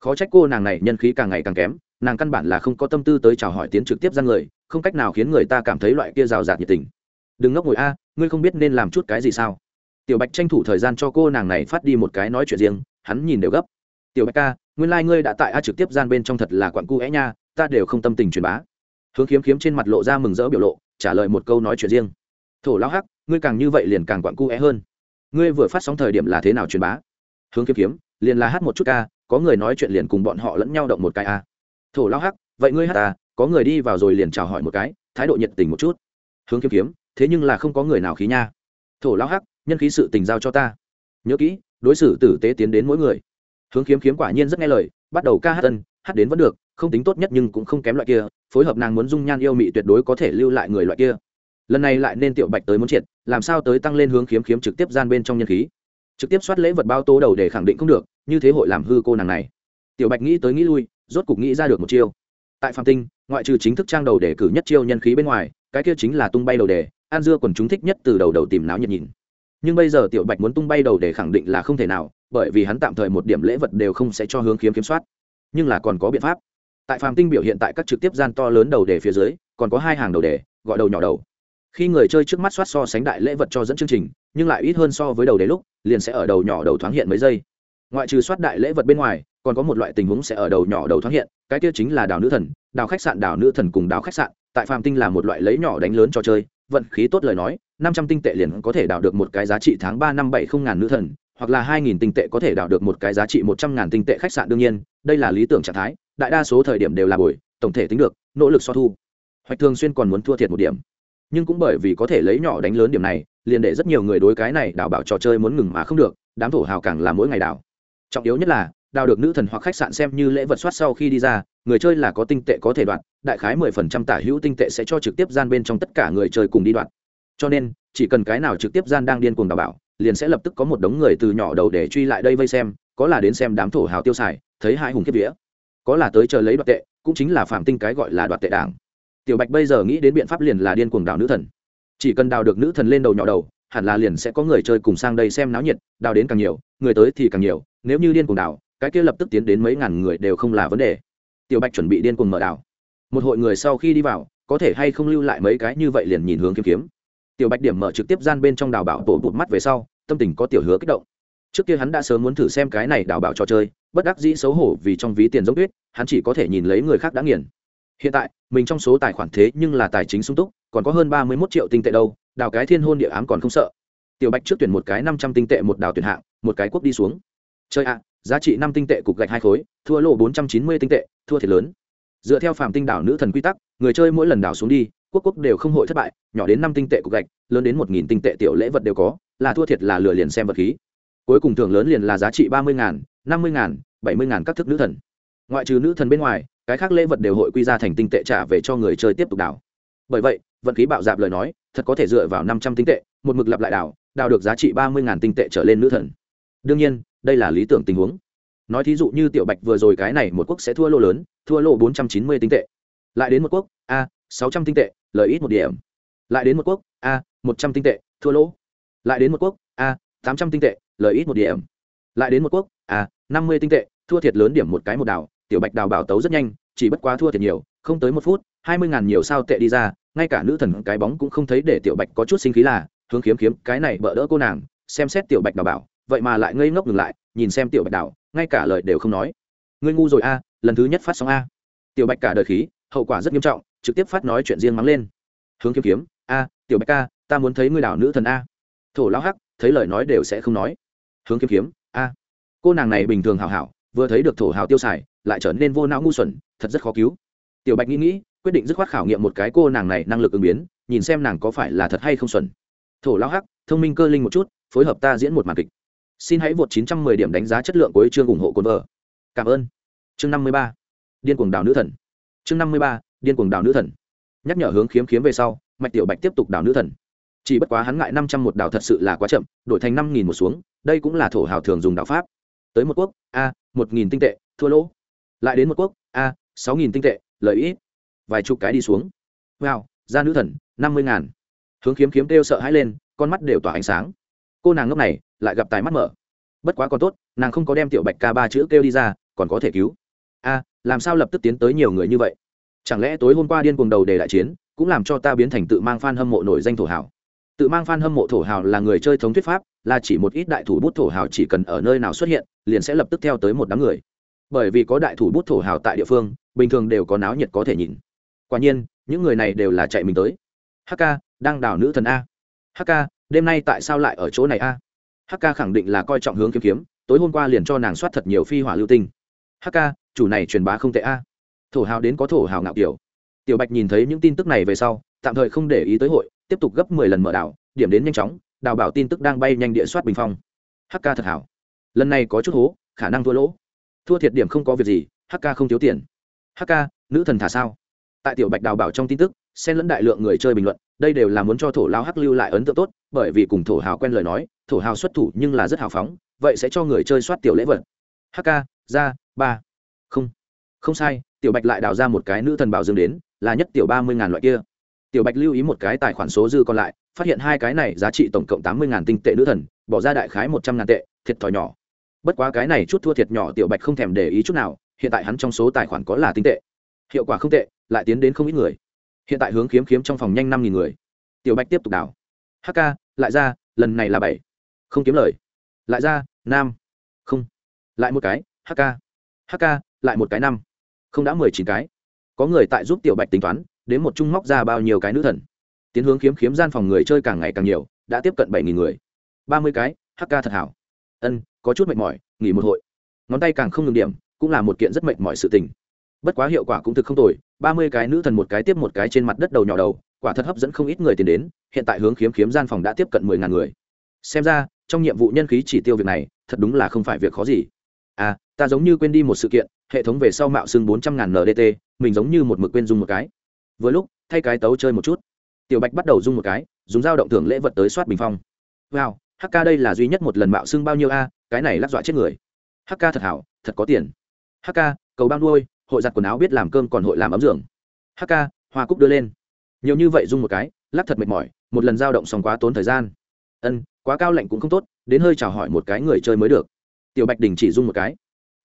Khó trách cô nàng này nhân khí càng ngày càng kém, nàng căn bản là không có tâm tư tới chào hỏi tiến trực tiếp ra người, không cách nào khiến người ta cảm thấy loại kia rào rạt nhiệt tình. Đừng ngốc ngồi a, ngươi không biết nên làm chút cái gì sao? Tiểu bạch tranh thủ thời gian cho cô nàng này phát đi một cái nói chuyện riêng, hắn nhìn đều gấp. Tiểu bạch ca, nguyên lai、like、ngươi đã tại a trực tiếp gian bên trong thật là quặn cu é nha, ta đều không tâm tình truyền bá. Hướng kiếm kiếm trên mặt lộ ra mừng rỡ biểu lộ, trả lời một câu nói chuyện riêng. Thổ lao hắc, ngươi càng như vậy liền càng quặn cu é hơn ngươi vừa phát sóng thời điểm là thế nào truyền bá? Hướng kiếm kiếm, liền là hát một chút ca, có người nói chuyện liền cùng bọn họ lẫn nhau động một cái a. Thổ lao hắc, vậy ngươi hát ta có người đi vào rồi liền chào hỏi một cái, thái độ nhiệt tình một chút. Hướng kiếm kiếm, thế nhưng là không có người nào khí nha. Thổ lao hắc, nhân khí sự tình giao cho ta. Nhớ kỹ, đối xử tử tế tiến đến mỗi người. Hướng kiếm kiếm quả nhiên rất nghe lời, bắt đầu ca hát tân hát đến vẫn được, không tính tốt nhất nhưng cũng không kém loại kia, phối hợp nàng muốn dung nhan yêu mị tuyệt đối có thể lưu lại người loại kia. Lần này lại nên tiểu bạch tới muốn triệt làm sao tới tăng lên hướng kiếm kiếm trực tiếp gian bên trong nhân khí? Trực tiếp soát lễ vật bao tố đầu để khẳng định không được, như thế hội làm hư cô nàng này. Tiểu bạch nghĩ tới nghĩ lui, rốt cục nghĩ ra được một chiêu. Tại phạm tinh, ngoại trừ chính thức trang đầu để cử nhất chiêu nhân khí bên ngoài, cái kia chính là tung bay đầu đề an dưa còn chúng thích nhất từ đầu đầu tìm náo nhiệt nhìn. Nhưng bây giờ tiểu bạch muốn tung bay đầu để khẳng định là không thể nào, bởi vì hắn tạm thời một điểm lễ vật đều không sẽ cho hướng kiếm kiếm soát. Nhưng là còn có biện pháp. Tại Phạm tinh biểu hiện tại các trực tiếp gian to lớn đầu đề phía dưới, còn có hai hàng đầu đề gọi đầu nhỏ đầu khi người chơi trước mắt soát so sánh đại lễ vật cho dẫn chương trình, nhưng lại ít hơn so với đầu đề lúc, liền sẽ ở đầu nhỏ đầu thoáng hiện mấy giây. Ngoại trừ soát đại lễ vật bên ngoài, còn có một loại tình huống sẽ ở đầu nhỏ đầu thoáng hiện, cái kia chính là đào nữ thần đào khách sạn đào nữ thần cùng đào khách sạn, tại phàm tinh là một loại lấy nhỏ đánh lớn cho chơi, vận khí tốt lời nói, năm trăm tinh tệ liền có thể đào được một cái giá trị tháng ba năm bảy không ngàn nữ thần, hoặc là hai nghìn tinh tệ có thể đào được một cái giá trị một trăm ngàn tinh tệ khách sạn đương nhiên, đây là lý tưởng trạng thái, đại đa số thời điểm đều là buổi tổng thể tính được, nỗ lực so thu. Hoạch thường xuyên còn muốn thua thiệt một điểm nhưng cũng bởi vì có thể lấy nhỏ đánh lớn điểm này, liền để rất nhiều người đối cái này đào bảo trò chơi muốn ngừng mà không được, đám thổ hào càng là mỗi ngày đào. Trọng yếu nhất là, đào được nữ thần hoặc khách sạn xem như lễ vật soát sau khi đi ra, người chơi là có tinh tệ có thể đoạt, đại khái mười phần trăm tả hữu tinh tệ sẽ cho trực tiếp gian bên trong tất cả người chơi cùng đi đoạt. Cho nên, chỉ cần cái nào trực tiếp gian đang điên cuồng đào bảo, liền sẽ lập tức có một đống người từ nhỏ đầu để truy lại đây vây xem, có là đến xem đám thổ hào tiêu xài, thấy hai hùng kiếp vía, có là tới chờ lấy đoạt tệ, cũng chính là phạm tinh cái gọi là đoạt tệ đảng tiểu bạch bây giờ nghĩ đến biện pháp liền là điên cuồng đào nữ thần. Chỉ cần đào được nữ thần lên đầu nhỏ đầu, hẳn là liền sẽ có người chơi cùng sang đây xem náo nhiệt, đào đến càng nhiều, người tới thì càng nhiều, nếu như điên cuồng đào, cái kia lập tức tiến đến mấy ngàn người đều không là vấn đề. Tiểu bạch chuẩn bị điên cuồng mở đào một hội người sau khi đi vào, có thể hay không lưu lại mấy cái như vậy liền nhìn hướng kiếm kiếm. Tiểu bạch điểm mở trực tiếp gian bên trong đào bảo tổ bụt mắt về sau, tâm tình có tiểu hứa kích động. Trước kia hắn đã sớm muốn thử xem cái này đào bảo trò chơi, bất đắc dĩ xấu hổ vì trong ví tiền giống tuyết, hắn chỉ có thể nhìn lấy người khác đã nghiền hiện tại, mình trong số tài khoản thế nhưng là tài chính sung túc, còn có hơn ba mươi mốt triệu tinh tệ đâu, đào cái thiên hôn địa ám còn không sợ. Tiểu bạch trước tuyển một cái năm trăm tinh tệ một đào tuyển hạng, một cái quốc đi xuống. Chơi ạ, giá trị năm tinh tệ cục gạch hai khối, thua lộ bốn trăm chín mươi tinh tệ, thua thiệt lớn. Dựa theo phạm tinh đảo nữ thần quy tắc, người chơi mỗi lần đảo xuống đi, quốc quốc đều không hội thất bại, nhỏ đến năm tinh tệ cục gạch, lớn đến một nghìn tinh tệ tiểu lễ vật đều có, là thua thiệt là lừa liền xem vật khí. Cuối cùng thưởng lớn liền là giá trị ba mươi ngàn, năm mươi ngàn, bảy mươi ngàn các thức nữ thần. Ngoại trừ nữ thần bên ngoài cái khác lễ vật đều hội quy ra thành tinh tệ trả về cho người chơi tiếp tục đảo bởi vậy, vận khí bạo dạp lời nói, thật có thể dựa vào năm trăm tinh tệ, một mực lặp lại đảo đào được giá trị ba mươi ngàn tinh tệ trở lên nữ thần. Đương nhiên, đây là lý tưởng tình huống. Nói thí dụ như tiểu bạch vừa rồi cái này một quốc sẽ thua lô lớn, thua lô bốn trăm chín mươi tinh tệ. Lại đến một quốc, a, sáu trăm tinh tệ, lợi ít một điểm. Lại đến một quốc, a, một trăm tinh tệ, thua lỗ lại đến một quốc, a, tám trăm tinh tệ, lợi ít một điểm. Lại đến một quốc, a, năm mươi tinh tệ, thua thiệt lớn điểm một cái một đảo tiểu bạch đào bảo tấu rất nhanh, chỉ bất quá thua thiệt nhiều, không tới một phút, hai mươi ngàn nhiều sao tệ đi ra, ngay cả nữ thần cái bóng cũng không thấy để tiểu bạch có chút sinh khí là, hướng kiếm kiếm cái này bỡ đỡ cô nàng, xem xét tiểu bạch đào bảo, vậy mà lại ngây ngốc ngừng lại, nhìn xem tiểu bạch đào, ngay cả lời đều không nói. Ngươi ngu rồi a, lần thứ nhất phát sóng a. Tiểu bạch cả đời khí, hậu quả rất nghiêm trọng, trực tiếp phát nói chuyện riêng mắng lên. Hướng kiếm kiếm a, tiểu bạch ca, ta muốn thấy ngươi đảo nữ thần a. Thổ lao hắc, thấy lời nói đều sẽ không nói. Hướng kiếm kiếm a. Cô nàng này bình thường hào hảo, vừa thấy được thổ hào tiêu xài lại trở nên vô não ngu xuẩn, thật rất khó cứu. Tiểu bạch nghĩ nghĩ, quyết định dứt khoát khảo nghiệm một cái cô nàng này năng lực ứng biến, nhìn xem nàng có phải là thật hay không xuẩn. Thổ lao hắc, thông minh cơ linh một chút, phối hợp ta diễn một màn kịch. Xin hãy vượt 910 điểm đánh giá chất lượng của chương ủng hộ cồn vợ. Cảm ơn. Chương 53. điên cuồng đào nữ thần. Chương 53. điên cuồng đào nữ thần. Nhắc nhở hướng khiếm khiếm về sau, mạch tiểu bạch tiếp tục đào nữ thần. Chỉ bất quá hắn ngại năm trăm một đào thật sự là quá chậm, đổi thành năm nghìn một xuống, đây cũng là thổ hào thường dùng đạo pháp. Tới một quốc, a, một nghìn tinh tệ, thua lỗ lại đến một quốc, a, sáu nghìn tinh tệ, lợi ít vài chục cái đi xuống. Wow ra nữ thần, năm mươi ngàn. Hướng khiếm khiếm kêu sợ hãi lên, con mắt đều tỏa ánh sáng. Cô nàng ngốc này, lại gặp tài mắt mở. Bất quá còn tốt, nàng không có đem tiểu bạch ca ba chữ kêu đi ra, còn có thể cứu. A, làm sao lập tức tiến tới nhiều người như vậy? Chẳng lẽ tối hôm qua điên cuồng đầu đề đại chiến, cũng làm cho ta biến thành tự mang f a n hâm mộ nổi danh thổ hào? Tự mang f a n hâm mộ thổ hào là người chơi thống thuyết pháp, là chỉ một ít đại thủ bút thổ hào chỉ cần ở nơi nào xuất hiện, liền sẽ lập tức theo tới một đám người bởi vì có đại thủ bút thổ hào tại địa phương, bình thường đều có náo nhiệt có thể nhìn. Quả nhiên, những người này đều là chạy mình tới. Hk đang đào nữ thần a. Hk đêm nay tại sao lại ở chỗ này a? Hk khẳng định là coi trọng hướng kiếm kiếm, tối hôm qua liền cho nàng soát thật nhiều phi hỏa lưu tinh. Hk chủ này truyền bá không tệ a. Thổ hào đến có thổ hào ngạo kiểu. Tiểu bạch nhìn thấy những tin tức này về sau, tạm thời không để ý tới hội, tiếp tục gấp mười lần mở đảo, điểm đến nhanh chóng, đào bảo tin tức đang bay nhanh địa soát bình phong. Hk thật hảo. Lần này có chút hố, khả năng thua lỗ thua thiệt điểm không có việc gì hk không thiếu tiền. Hk nữ thần thả sao? Tại tiểu bạch đào bảo trong tin tức, xen lẫn đại lượng người chơi bình luận, đây đều là muốn cho thổ lao hắc lưu lại ấn tượng tốt, bởi vì cùng thổ hào quen lời nói, thổ hào xuất thủ nhưng là rất hào phóng, vậy sẽ cho người chơi soát tiểu lễ vật. Hk ra, ba. Không. Không sai, tiểu bạch lại đào ra một cái nữ thần bảo dương đến, là nhất tiểu ba mươi ngàn loại kia. Tiểu bạch lưu ý một cái tài khoản số dư còn lại, phát hiện hai cái này giá trị tổng cộng tám mươi ngàn tinh tệ nữ thần, bỏ ra đại khái một trăm ngàn tệ, thiệt thòi nhỏ bất quá cái này chút thua thiệt nhỏ tiểu bạch không thèm để ý chút nào, hiện tại hắn trong số tài khoản có là tinh tệ. Hiệu quả không tệ, lại tiến đến không ít người. Hiện tại hướng kiếm kiếm trong phòng nhanh năm nghìn người. Tiểu bạch tiếp tục đảo. Hk lại ra, lần này là bảy. Không kiếm lời. Lại ra nam không. Lại một cái hk hk lại một cái năm. Không đã mười chín cái. Có người tại giúp tiểu bạch tính toán, đến một chung móc ra bao nhiêu cái nữ thần. Tiến hướng kiếm kiếm gian phòng người chơi càng ngày càng nhiều, đã tiếp cận bảy nghìn người. ba mươi cái hk thật hảo. Ân có chút mệt mỏi, nghỉ một hội. Ngón tay càng không ngừng điểm, cũng là một kiện rất mệt mỏi sự tình. Bất quá hiệu quả cũng thực không tồi, ba mươi cái nữ thần một cái tiếp một cái trên mặt đất đầu nhỏ đầu, quả thật hấp dẫn không ít người tiền đến, hiện tại hướng kiếm kiếm gian phòng đã tiếp cận mười ngàn người. Xem ra, trong nhiệm vụ nhân khí chỉ tiêu việc này, thật đúng là không phải việc khó gì. À ta giống như quên đi một sự kiện, hệ thống về sau mạo xưng bốn trăm ngàn ndt mình giống như một mực quên dùng một cái. Vừa lúc, thay cái tấu chơi một chút. Tiểu bạch bắt đầu dung một cái, dùng dao động thưởng lễ vật tới soát bình phong. Wow hk đây là duy nhất một lần mạo xưng bao nhiêu a cái này lắc dọa chết người. Hk thật hảo, thật có tiền. Hk cầu bao nuôi, hội giặt quần áo biết làm cơm còn hội làm ấm giường. Hk hoa cúc đưa lên. Nhiều như vậy dung một cái, lắc thật mệt mỏi, một lần dao động xong quá tốn thời gian. Ân, quá cao lạnh cũng không tốt, đến hơi chào hỏi một cái người chơi mới được. Tiểu bạch đình chỉ dung một cái.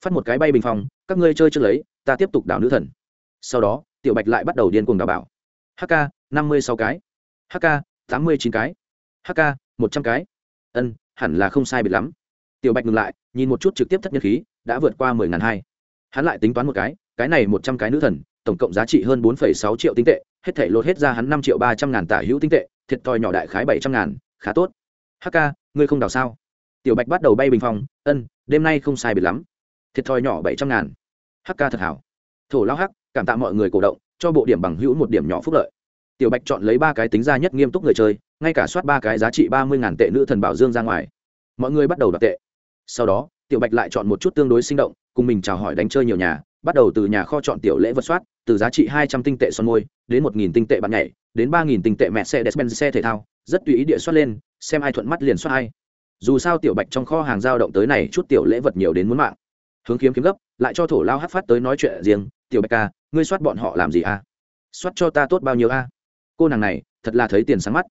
Phát một cái bay bình phong các ngươi chơi chưa lấy, ta tiếp tục đảo nữ thần. Sau đó, tiểu bạch lại bắt đầu điên cuồng đào bảo. Hk năm mươi sáu cái. Hk tám mươi chín cái. Hk một trăm cái. Ân, hẳn là không sai biệt lắm tiểu bạch ngừng lại, nhìn một chút trực tiếp thất nhân khí, đã vượt qua mười ngàn hai. Hắn lại tính toán một cái cái này một trăm cái nữ thần, tổng cộng giá trị hơn bốn phẩy sáu triệu tinh tệ, hết thể lột hết ra hắn năm triệu ba trăm ngàn tả hữu tinh tệ, thiệt thòi nhỏ đại khái bảy trăm ngàn, khá tốt. Hk ngươi không đào sao? Tiểu bạch bắt đầu bay bình phong ân, đêm nay không sai biệt lắm. Thiệt thòi nhỏ bảy trăm ngàn. Hk thật hảo. Thổ lao hắc, cảm tạ mọi người cổ động, cho bộ điểm bằng hữu một điểm nhỏ phúc lợi. Tiểu bạch chọn lấy ba cái tính ra nhất nghiêm túc người chơi, ngay cả soát ba cái giá trị ba mươi ngàn tệ nữ thần bảo dương ra ngoài. Mọi người bắt đầu đặt tệ sau đó, tiểu bạch lại chọn một chút tương đối sinh động, cùng mình chào hỏi đánh chơi nhiều nhà, bắt đầu từ nhà kho chọn tiểu lễ vật soát, từ giá trị hai trăm tinh tệ son môi, đến một nghìn tinh tệ bạn nhảy, đến ba nghìn tinh tệ mẹ xe despen xe thể thao, rất tùy ý địa soát lên, xem ai thuận mắt liền soát ai. Dù sao tiểu bạch trong kho hàng giao động tới này chút tiểu lễ vật nhiều đến muốn mạng. Hướng kiếm kiếm gấp, lại cho thổ lao hát phát tới nói chuyện riêng, tiểu bạch ca, ngươi soát bọn họ làm gì a? Soát cho ta tốt bao nhiêu a? Cô nàng này, thật là thấy tiền sáng mắt.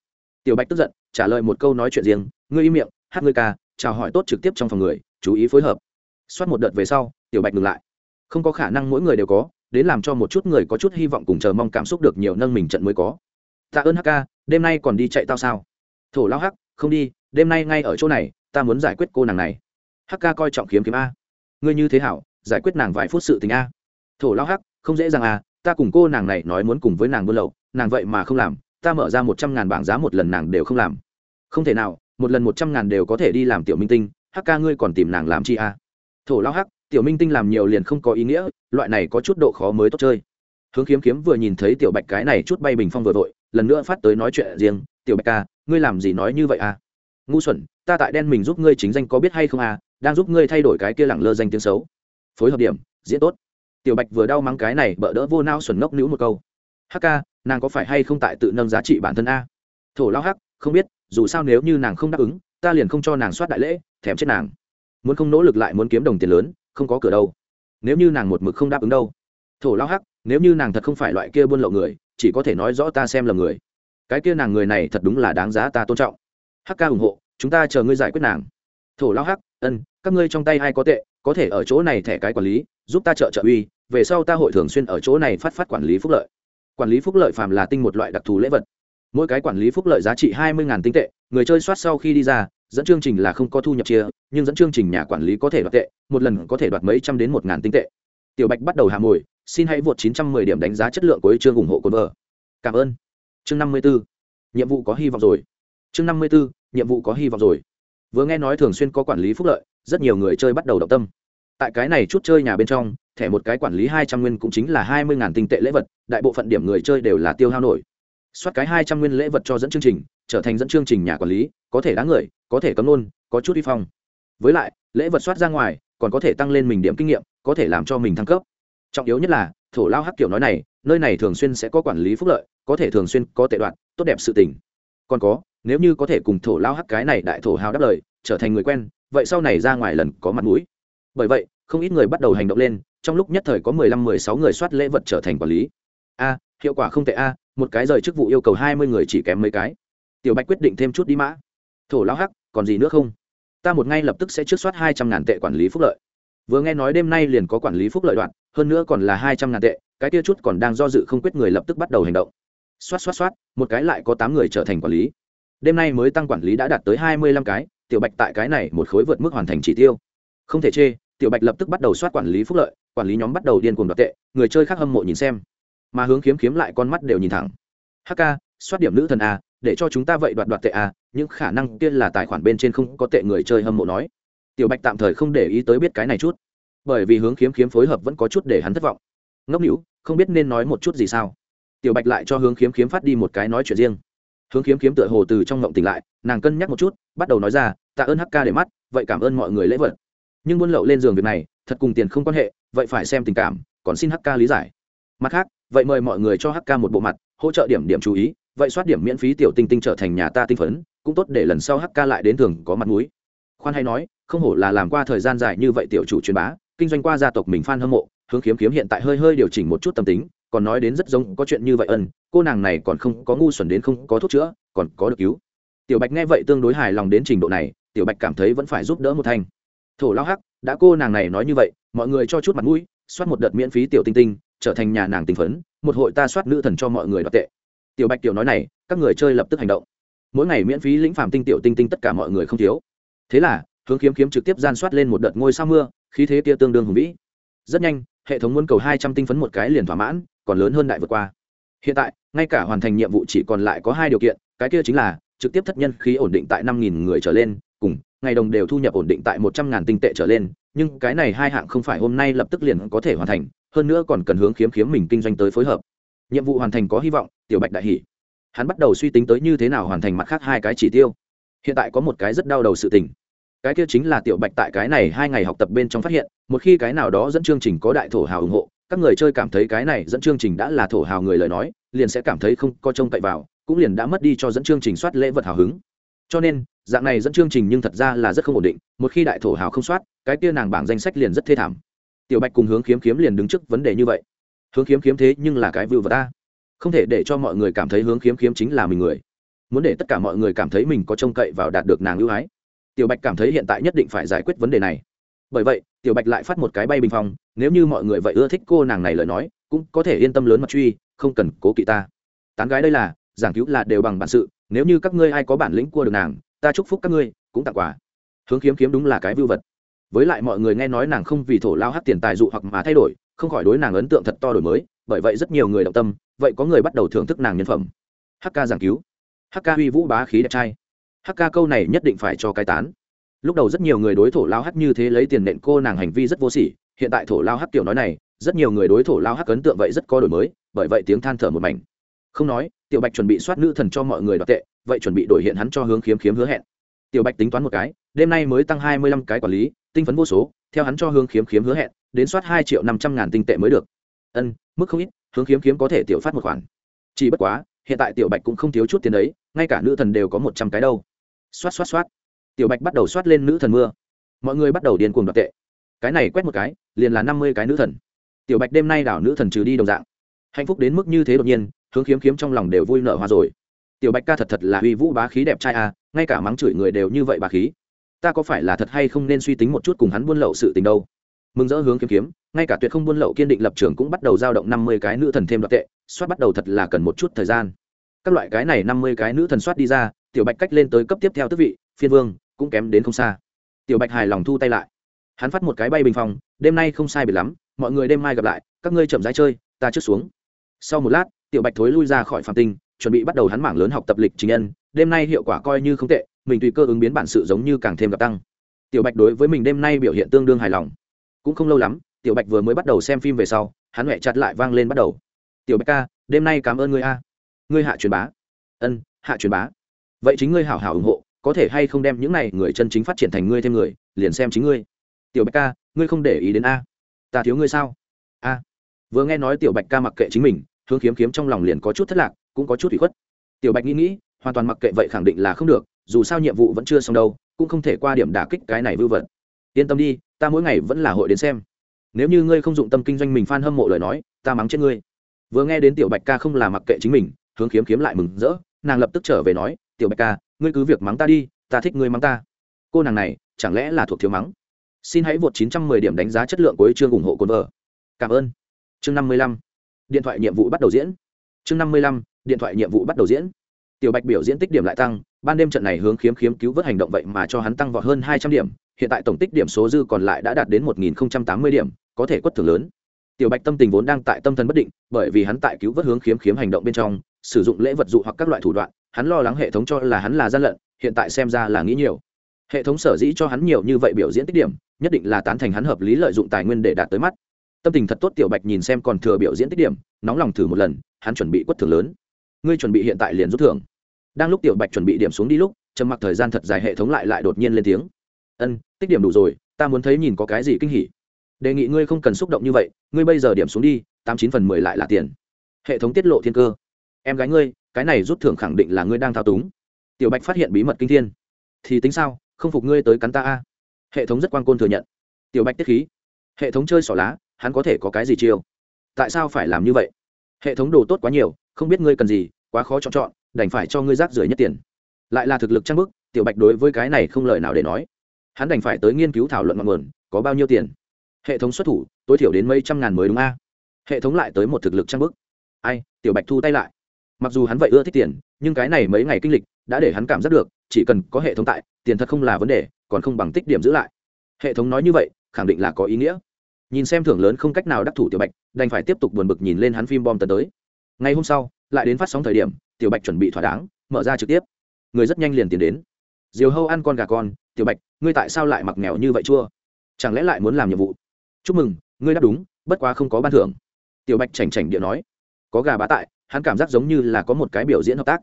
Tiểu bạch tức giận, trả lời một câu nói chuyện riêng, ngươi im miệng, hát ngươi ca chào hỏi tốt trực tiếp trong phòng người, chú ý phối hợp. Soát một đợt về sau, tiểu bạch ngừng lại. Không có khả năng mỗi người đều có, đến làm cho một chút người có chút hy vọng cùng chờ mong cảm xúc được nhiều nâng mình trận mới có. Tạ ơn hk đêm nay còn đi chạy tao sao? Thổ lao hắc, không đi, đêm nay ngay ở chỗ này, ta muốn giải quyết cô nàng này. Hk coi trọng kiếm kiếm a. Ngươi như thế hảo, giải quyết nàng vài phút sự tình a. Thổ lao hắc, không dễ dàng à ta cùng cô nàng này nói muốn cùng với nàng buôn lậu, nàng vậy mà không làm, ta mở ra một trăm ngàn bảng giá một lần nàng đều không làm. Không thể nào một lần một trăm ngàn đều có thể đi làm tiểu minh tinh hắc ca ngươi còn tìm nàng làm chi à? thổ lao hắc tiểu minh tinh làm nhiều liền không có ý nghĩa loại này có chút độ khó mới tốt chơi. Hướng kiếm kiếm vừa nhìn thấy tiểu bạch cái này chút bay bình phong vừa vội lần nữa phát tới nói chuyện riêng tiểu bạch ca ngươi làm gì nói như vậy à? Ngu xuẩn ta tại đen mình giúp ngươi chính danh có biết hay không à? Đang giúp ngươi thay đổi cái kia lẳng lơ danh tiếng xấu. Phối hợp điểm diễn tốt. Tiểu bạch vừa đau mắng cái này bỡ đỡ vô nao xuẩn ngốc nữ một câu. Hắc ca, nàng có phải hay không tại tự nâng giá trị bản thân a thổ lao hắc không biết dù sao nếu như nàng không đáp ứng, ta liền không cho nàng soát đại lễ, thèm chết nàng. Muốn không nỗ lực lại muốn kiếm đồng tiền lớn, không có cửa đâu. Nếu như nàng một mực không đáp ứng đâu. Thổ lao hắc, nếu như nàng thật không phải loại kia buôn lậu người, chỉ có thể nói rõ ta xem là người. Cái kia nàng người này thật đúng là đáng giá ta tôn trọng. Hắc ca ủng hộ, chúng ta chờ ngươi giải quyết nàng. Thổ lao hắc, ân, các ngươi trong tay ai có tệ, có thể ở chỗ này thẻ cái quản lý, giúp ta trợ trợ uy, về sau ta hội thường xuyên ở chỗ này phát phát quản lý phúc lợi. Quản lý phúc lợi phàm là tinh một loại đặc thù lễ vật mỗi cái quản lý phúc lợi giá trị hai mươi tinh tệ, người chơi soát sau khi đi ra, dẫn chương trình là không có thu nhập chia, nhưng dẫn chương trình nhà quản lý có thể đoạt tệ, một lần có thể đoạt mấy trăm đến một ngàn tinh tệ. Tiểu bạch bắt đầu hạ mồi, xin hãy vượt chín trăm mười điểm đánh giá chất lượng của chương ủng hộ cồn vợ. Cảm ơn. Chương năm mươi b ố nhiệm vụ có hy vọng rồi. Chương năm mươi b ố nhiệm vụ có hy vọng rồi. Vừa nghe nói thường xuyên có quản lý phúc lợi, rất nhiều người chơi bắt đầu động tâm. Tại cái này chút chơi nhà bên trong, thẻ một cái quản lý hai trăm nguyên cũng chính là hai mươi tinh tệ lễ vật, đại bộ phận điểm người chơi đều là tiêu hao nổi soát cái hai trăm nguyên lễ vật cho dẫn chương trình, trở thành dẫn chương trình nhà quản lý, có thể đáng người, có thể cấm nôn, có chút vi phong. Với lại, lễ vật soát ra ngoài, còn có thể tăng lên mình điểm kinh nghiệm, có thể làm cho mình thăng cấp. Trọng yếu nhất là, thổ lao hắc kiểu nói này, nơi này thường xuyên sẽ có quản lý phúc lợi, có thể thường xuyên có tệ đoạn, tốt đẹp sự tình. Còn có, nếu như có thể cùng thổ lao hắc cái này đại thổ hào đáp lời, trở thành người quen, vậy sau này ra ngoài lần có mặt mũi. Bởi vậy, không ít người bắt đầu hành động lên, trong lúc nhất thời có mười lăm mười sáu người soát lễ vật trở thành quản lý. A, hiệu quả không tệ a một cái rời chức vụ yêu cầu hai mươi người chỉ kém mấy cái. Tiểu bạch quyết định thêm chút đi mã. Thổ lao hắc, còn gì nữa không? Ta một ngay lập tức sẽ trước soát hai trăm ngàn tệ quản lý phúc lợi. Vừa nghe nói đêm nay liền có quản lý phúc lợi đoạn, hơn nữa còn là hai trăm ngàn tệ, cái kia chút còn đang do dự không quyết người lập tức bắt đầu hành động. Xoát xoát xoát một cái lại có tám người trở thành quản lý. Đêm nay mới tăng quản lý đã đạt tới hai mươi lăm cái, tiểu bạch tại cái này một khối vượt mức hoàn thành chỉ tiêu. Không thể chê, tiểu bạch lập tức bắt đầu soát quản lý phúc lợi, quản lý nhóm bắt đầu điên cuồng đoạt tệ, người chơi khác hâm mộ nhìn xem mà hướng kiếm kiếm lại con mắt đều nhìn thẳng. Hk soát điểm nữ thần a để cho chúng ta vậy đoạt đoạt tệ a những khả năng kia là tài khoản bên trên không có tệ người chơi hâm mộ nói. Tiểu bạch tạm thời không để ý tới biết cái này chút, bởi vì hướng kiếm kiếm phối hợp vẫn có chút để hắn thất vọng. Ngốc hữu không biết nên nói một chút gì sao? Tiểu bạch lại cho hướng kiếm kiếm phát đi một cái nói chuyện riêng. Hướng kiếm kiếm tựa hồ từ trong ngộng tỉnh lại, nàng cân nhắc một chút, bắt đầu nói ra, tạ ơn hk để mắt, vậy cảm ơn mọi người lễ vật. Nhưng buôn lậu lên giường việc này, thật cùng tiền không quan hệ, vậy phải xem tình cảm, còn xin hk lý giải. Mặt khác vậy mời mọi người cho hk một bộ mặt, hỗ trợ điểm điểm chú ý, vậy soát điểm miễn phí tiểu tinh tinh trở thành nhà ta tinh phấn, cũng tốt để lần sau hk lại đến thường có mặt mũi. Khoan hay nói, không hổ là làm qua thời gian dài như vậy tiểu chủ truyền bá, kinh doanh qua gia tộc mình f hâm mộ, hướng kiếm kiếm hiện tại hơi hơi điều chỉnh một chút tâm tính, còn nói đến rất giống, có chuyện như vậy ân, cô nàng này còn không có ngu xuẩn đến không có thuốc chữa, còn có được cứu. Tiểu bạch nghe vậy tương đối hài lòng đến trình độ này, tiểu bạch cảm thấy vẫn phải giúp đỡ một thanh. Thổ lao hắc, đã cô nàng này nói như vậy, mọi người cho chút mặt mũi, soát một đợt miễn phí tiểu tinh tinh trở thành nhà nàng tinh phấn, một hội ta soát nữ thần cho mọi người đoạt tệ. Tiểu bạch tiểu nói này, các người chơi lập tức hành động. Mỗi ngày miễn phí lĩnh phạm tinh tiểu tinh tinh tất cả mọi người không thiếu. Thế là, hướng kiếm kiếm trực tiếp gian soát lên một đợt ngôi sao mưa, khí thế kia tương đương hùng vĩ. Rất nhanh, hệ thống muốn cầu hai trăm tinh phấn một cái liền thỏa mãn, còn lớn hơn đại vượt qua. Hiện tại, ngay cả hoàn thành nhiệm vụ chỉ còn lại có hai điều kiện, cái kia chính là trực tiếp thất nhân khí ổn định tại năm nghìn người trở lên ngày đồng đều thu nhập ổn định tại một trăm ngàn tinh tệ trở lên, nhưng cái này hai hạng không phải hôm nay lập tức liền có thể hoàn thành, hơn nữa còn cần hướng kiếm kiếm mình kinh doanh tới phối hợp. Nhiệm vụ hoàn thành có hy vọng, tiểu bạch đại hỷ hắn bắt đầu suy tính tới như thế nào hoàn thành mặt khác hai cái chỉ tiêu. Hiện tại có một cái rất đau đầu sự tình. Cái kia chính là tiểu bạch tại cái này hai ngày học tập bên trong phát hiện, một khi cái nào đó dẫn chương trình có đại thổ hào ủng hộ, các người chơi cảm thấy cái này dẫn chương trình đã là thổ hào người lời nói, liền sẽ cảm thấy không có trông cậy vào, cũng liền đã mất đi cho dẫn chương trình soát lễ vật hào hứng. Cho nên dạng này dẫn chương trình nhưng thật ra là rất không ổn định, một khi đại thổ hào không soát, cái kia nàng bảng danh sách liền rất thê thảm. Tiểu bạch cùng hướng kiếm kiếm liền đứng trước vấn đề như vậy. Hướng kiếm kiếm thế nhưng là cái vưu vật ta. Không thể để cho mọi người cảm thấy hướng kiếm kiếm chính là mình người. Muốn để tất cả mọi người cảm thấy mình có trông cậy vào đạt được nàng ưu ái. Tiểu bạch cảm thấy hiện tại nhất định phải giải quyết vấn đề này. Bởi vậy, tiểu bạch lại phát một cái bay bình phong, nếu như mọi người vậy ưa thích cô nàng này lời nói, cũng có thể yên tâm lớn mặt truy, không cần cố kỵ ta. Tán gái đây là, giảng cứu là đều bằng bản sự, nếu như các ngươi ai có bản lĩnh cua được nàng ta chúc phúc các ngươi, cũng tặng quà. Hướng kiếm kiếm đúng là cái vưu vật. Với lại mọi người nghe nói nàng không vì thổ lao hát tiền tài dụ hoặc mà thay đổi, không khỏi đối nàng ấn tượng thật to đổi mới, bởi vậy rất nhiều người động tâm, vậy có người bắt đầu thưởng thức nàng nhân phẩm. Hk giảng cứu. Hk uy vũ bá khí đẹp trai. Hk câu này nhất định phải cho cái tán. Lúc đầu rất nhiều người đối thổ lao hát như thế lấy tiền nện cô nàng hành vi rất vô sỉ, hiện tại thổ lao hát kiểu nói này, rất nhiều người đối thổ lao hát ấn tượng vậy rất có đổi mới, bởi vậy tiếng than thở một mảnh. Không nói tiểu bạch chuẩn bị soát nữ thần cho mọi người đoạt tệ, vậy chuẩn bị đổi hiện hắn cho hướng khiếm khiếm hứa hẹn. Tiểu bạch tính toán một cái, đêm nay mới tăng hai mươi lăm cái quản lý, tinh phấn vô số, theo hắn cho hướng khiếm khiếm hứa hẹn, đến soát hai triệu năm trăm ngàn tinh tệ mới được. Ân, mức không ít, hướng khiếm khiếm có thể tiểu phát một khoản. Chỉ bất quá, hiện tại tiểu bạch cũng không thiếu chút tiền đấy, ngay cả nữ thần đều có một trăm cái đâu. Xoát xoát xoát tiểu bạch bắt đầu xoát lên nữ thần mưa. Mọi người bắt đầu điên cuồng đoạt tệ. Cái này quét một cái, liền là năm mươi cái nữ thần. Tiểu bạch đêm nay đảo nữ thần trừ đi đồng dạng. Hạnh phúc đến mức như thế đột nhiên hướng khiếm khiếm trong lòng đều vui nở hoa rồi. Tiểu bạch ca thật thật là uy vũ bá khí đẹp trai à ngay cả mắng chửi người đều như vậy bá khí. Ta có phải là thật hay không nên suy tính một chút cùng hắn buôn lậu sự tình đâu? Mừng rỡ hướng kiếm kiếm ngay cả tuyệt không buôn lậu kiên định lập trường cũng bắt đầu giao động năm mươi cái nữ thần thêm đoạt tệ, soát bắt đầu thật là cần một chút thời gian. Các loại cái này năm mươi cái nữ thần soát đi ra, tiểu bạch cách lên tới cấp tiếp theo tức vị, phiên vương, cũng kém đến không xa. Tiểu bạch hài lòng thu tay lại. Hắn phát một cái bay bình phòng đêm nay không sai biệt lắm, mọi người đêm mai gặp lại, các ngươi chậm rãi chơi, ta trước xuống. Sau một lát tiểu bạch thối lui ra khỏi phạm tinh, chuẩn bị bắt đầu hắn mảng lớn học tập lịch trình nhân. Đêm nay hiệu quả coi như không tệ, mình tùy cơ ứng biến bản sự giống như càng thêm gặp tăng. Tiểu bạch đối với mình đêm nay biểu hiện tương đương hài lòng. Cũng không lâu lắm, tiểu bạch vừa mới bắt đầu xem phim về sau, hắn huệ chặt lại vang lên bắt đầu. Tiểu bạch ca, đêm nay cảm ơn ngươi a. Ngươi hạ truyền bá. Ân, hạ truyền bá. Vậy chính ngươi hảo hảo ủng hộ, có thể hay không đem những này người chân chính phát triển thành ngươi thêm người, liền xem chính ngươi. Tiểu bạch ca, ngươi không để ý đến a. Ta thiếu ngươi sao? A. Vừa nghe nói tiểu bạch ca mặc kệ chính mình hướng kiếm kiếm trong lòng liền có chút thất lạc, cũng có chút ủy khuất. Tiểu bạch nghĩ nghĩ, hoàn toàn mặc kệ vậy khẳng định là không được, dù sao nhiệm vụ vẫn chưa xong đâu, cũng không thể qua điểm đả kích cái này vư vật. Yên tâm đi, ta mỗi ngày vẫn là hội đến xem. Nếu như ngươi không dụng tâm kinh doanh mình f hâm mộ lời nói, ta mắng chết ngươi. Vừa nghe đến tiểu bạch ca không là mặc kệ chính mình, hướng kiếm kiếm lại mừng rỡ, nàng lập tức trở về nói, tiểu bạch ca, ngươi cứ việc mắng ta đi, ta thích ngươi mắng ta. Cô nàng này, chẳng lẽ là thuộc thiếu mắng? Xin hãy vượt 910 điểm đánh giá chất lượng của chương ủng hộ cồn vợ. Cảm ơn. Chương 55 điện thoại nhiệm vụ bắt đầu diễn. Chương 55. điện thoại nhiệm vụ bắt đầu diễn. Tiểu bạch biểu diễn tích điểm lại tăng, ban đêm trận này hướng khiếm khiếm cứu vớt hành động vậy mà cho hắn tăng vọt hơn 200 điểm, hiện tại tổng tích điểm số dư còn lại đã đạt đến 1080 điểm, có thể quất thưởng lớn. Tiểu bạch tâm tình vốn đang tại tâm thần bất định, bởi vì hắn tại cứu vớt hướng khiếm khiếm hành động bên trong, sử dụng lễ vật dụ hoặc các loại thủ đoạn, hắn lo lắng hệ thống cho là hắn là gian lận, hiện tại xem ra là nghĩ nhiều. Hệ thống sở dĩ cho hắn nhiều như vậy biểu diễn tích điểm, nhất định là tán thành hắn hợp lý lợi dụng tài nguyên để đạt tới mắt tâm tình thật tốt tiểu bạch nhìn xem còn thừa biểu diễn tích điểm, nóng lòng thử một lần, hắn chuẩn bị quất thưởng lớn. Ngươi chuẩn bị hiện tại liền rút thưởng. Đang lúc tiểu bạch chuẩn bị điểm xuống đi lúc, trầm mặc thời gian thật dài hệ thống lại lại đột nhiên lên tiếng. Ân, tích điểm đủ rồi, ta muốn thấy nhìn có cái gì kinh hỉ. Đề nghị ngươi không cần xúc động như vậy, ngươi bây giờ điểm xuống đi, tám chín phần mười lại là tiền. Hệ thống tiết lộ thiên cơ. Em gái ngươi, cái này rút thưởng khẳng định là ngươi đang thao túng. Tiểu bạch phát hiện bí mật kinh thiên. Thì tính sao, không phục ngươi tới cắn ta a? Hệ thống rất quan côn thừa nhận. Tiểu bạch tiết khí. Hệ thống chơi xỏ lá hắn có thể có cái gì chiêu? Tại sao phải làm như vậy? Hệ thống đồ tốt quá nhiều, không biết ngươi cần gì, quá khó chọn chọn, đành phải cho ngươi rác rưởi nhất tiền. Lại là thực lực trang bức, tiểu bạch đối với cái này không lời nào để nói. Hắn đành phải tới nghiên cứu thảo luận ngọn nguồn, có bao nhiêu tiền? Hệ thống xuất thủ, tối thiểu đến mấy trăm ngàn mới đúng a. Hệ thống lại tới một thực lực trang bức. Ai, tiểu bạch thu tay lại. Mặc dù hắn vậy ưa thích tiền, nhưng cái này mấy ngày kinh lịch, đã để hắn cảm giác được, chỉ cần có hệ thống tại, tiền thật không là vấn đề, còn không bằng tích điểm giữ lại. Hệ thống nói như vậy, khẳng định là có ý nghĩa nhìn xem thưởng lớn không cách nào đắc thủ tiểu bạch, đành phải tiếp tục buồn bực nhìn lên hắn phim bom tần tới. Ngày hôm sau, lại đến phát sóng thời điểm, tiểu bạch chuẩn bị thỏa đáng, mở ra trực tiếp. Người rất nhanh liền tiến đến. Diều hâu ăn con gà con, tiểu bạch, ngươi tại sao lại mặc nghèo như vậy chua? Chẳng lẽ lại muốn làm nhiệm vụ? Chúc mừng, ngươi đáp đúng, bất quá không có ban thưởng. Tiểu bạch chảnh chảnh điện nói. Có gà bá tại, hắn cảm giác giống như là có một cái biểu diễn hợp tác.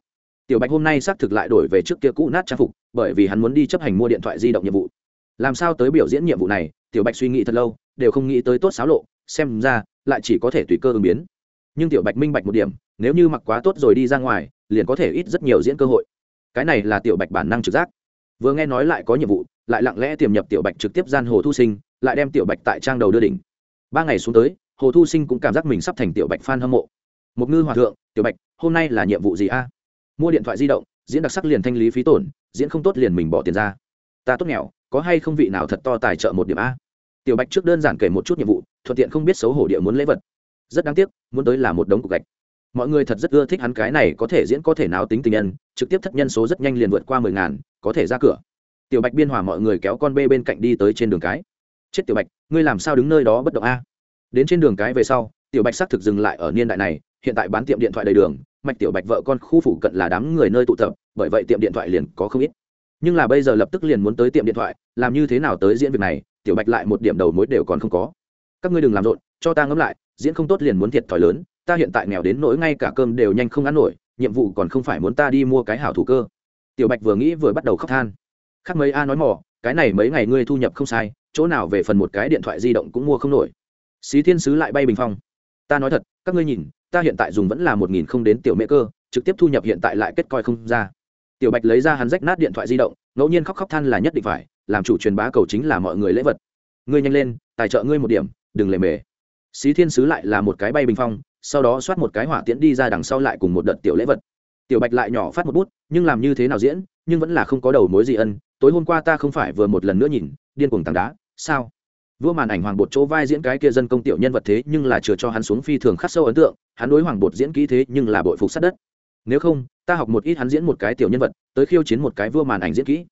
Tiểu bạch hôm nay xác thực lại đổi về trước kia cũ nát trang phục, bởi vì hắn muốn đi chấp hành mua điện thoại di động nhiệm vụ làm sao tới biểu diễn nhiệm vụ này, tiểu bạch suy nghĩ thật lâu, đều không nghĩ tới tốt xáo lộ, xem ra, lại chỉ có thể tùy cơ ứng biến. Nhưng tiểu bạch minh bạch một điểm, nếu như mặc quá tốt rồi đi ra ngoài, liền có thể ít rất nhiều diễn cơ hội. Cái này là tiểu bạch bản năng trực giác. Vừa nghe nói lại có nhiệm vụ, lại lặng lẽ tiềm nhập tiểu bạch trực tiếp gian hồ thu sinh, lại đem tiểu bạch tại trang đầu đưa đỉnh. Ba ngày xuống tới, hồ thu sinh cũng cảm giác mình sắp thành tiểu bạch f a n hâm mộ. Một ngư hòa thượng, tiểu bạch, hôm nay là nhiệm vụ gì a? Mua điện thoại di động, diễn đặc sắc liền thanh lý phí tổn, diễn không tốt liền mình bỏ tiền ra ta tốt nghèo, có hay không vị nào thật to tài trợ một điểm a? Tiểu bạch trước đơn giản kể một chút nhiệm vụ, thuận tiện không biết xấu hổ địa muốn lễ vật. Rất đáng tiếc, muốn tới là một đống cục gạch. Mọi người thật rất ưa thích hắn cái này có thể diễn có thể nào tính tình nhân, trực tiếp thất nhân số rất nhanh liền vượt qua mười ngàn, có thể ra cửa. Tiểu bạch biên hòa mọi người kéo con bê bên cạnh đi tới trên đường cái. Chết tiểu bạch, ngươi làm sao đứng nơi đó bất động a? Đến trên đường cái về sau, tiểu bạch xác thực dừng lại ở niên đại này, hiện tại bán tiệm điện thoại đầy đường, mạch tiểu bạch vợ con khu phủ cận là đám người nơi tụ tập, bởi vậy tiệm điện thoại liền có không ít nhưng là bây giờ lập tức liền muốn tới tiệm điện thoại, làm như thế nào tới diễn việc này, tiểu bạch lại một điểm đầu mối đều còn không có. Các ngươi đừng làm rộn, cho ta ngẫm lại, diễn không tốt liền muốn thiệt thòi lớn, ta hiện tại nghèo đến nỗi ngay cả cơm đều nhanh không ăn nổi, nhiệm vụ còn không phải muốn ta đi mua cái hảo thủ cơ. Tiểu bạch vừa nghĩ vừa bắt đầu khóc than. Khác mấy a nói mỏ cái này mấy ngày ngươi thu nhập không sai, chỗ nào về phần một cái điện thoại di động cũng mua không nổi. Xí thiên sứ lại bay bình phong. Ta nói thật, các ngươi nhìn, ta hiện tại dùng vẫn là một nghìn không đến tiểu mễ cơ, trực tiếp thu nhập hiện tại lại kết coi không ra tiểu bạch lấy ra hắn rách nát điện thoại di động, ngẫu nhiên khóc khóc than là nhất định phải, làm chủ truyền bá cầu chính là mọi người lễ vật. Ngươi nhanh lên, tài trợ ngươi một điểm, đừng lề mề. Xí thiên sứ lại là một cái bay bình phong, sau đó xoát một cái hỏa tiễn đi ra đằng sau lại cùng một đợt tiểu lễ vật. Tiểu bạch lại nhỏ phát một bút, nhưng làm như thế nào diễn, nhưng vẫn là không có đầu mối gì ân, tối hôm qua ta không phải vừa một lần nữa nhìn, điên cuồng tảng đá, sao? Vua màn ảnh hoàng bột chỗ vai diễn cái kia dân công tiểu nhân vật thế nhưng là chừa cho hắn xuống phi thường khắc sâu ấn tượng, hắn đối hoàng bột diễn kỹ thế nhưng là bội phục sát đất nếu không, ta học một ít hắn diễn một cái tiểu nhân vật, tới khiêu chiến một cái vua màn ảnh diễn kỹ.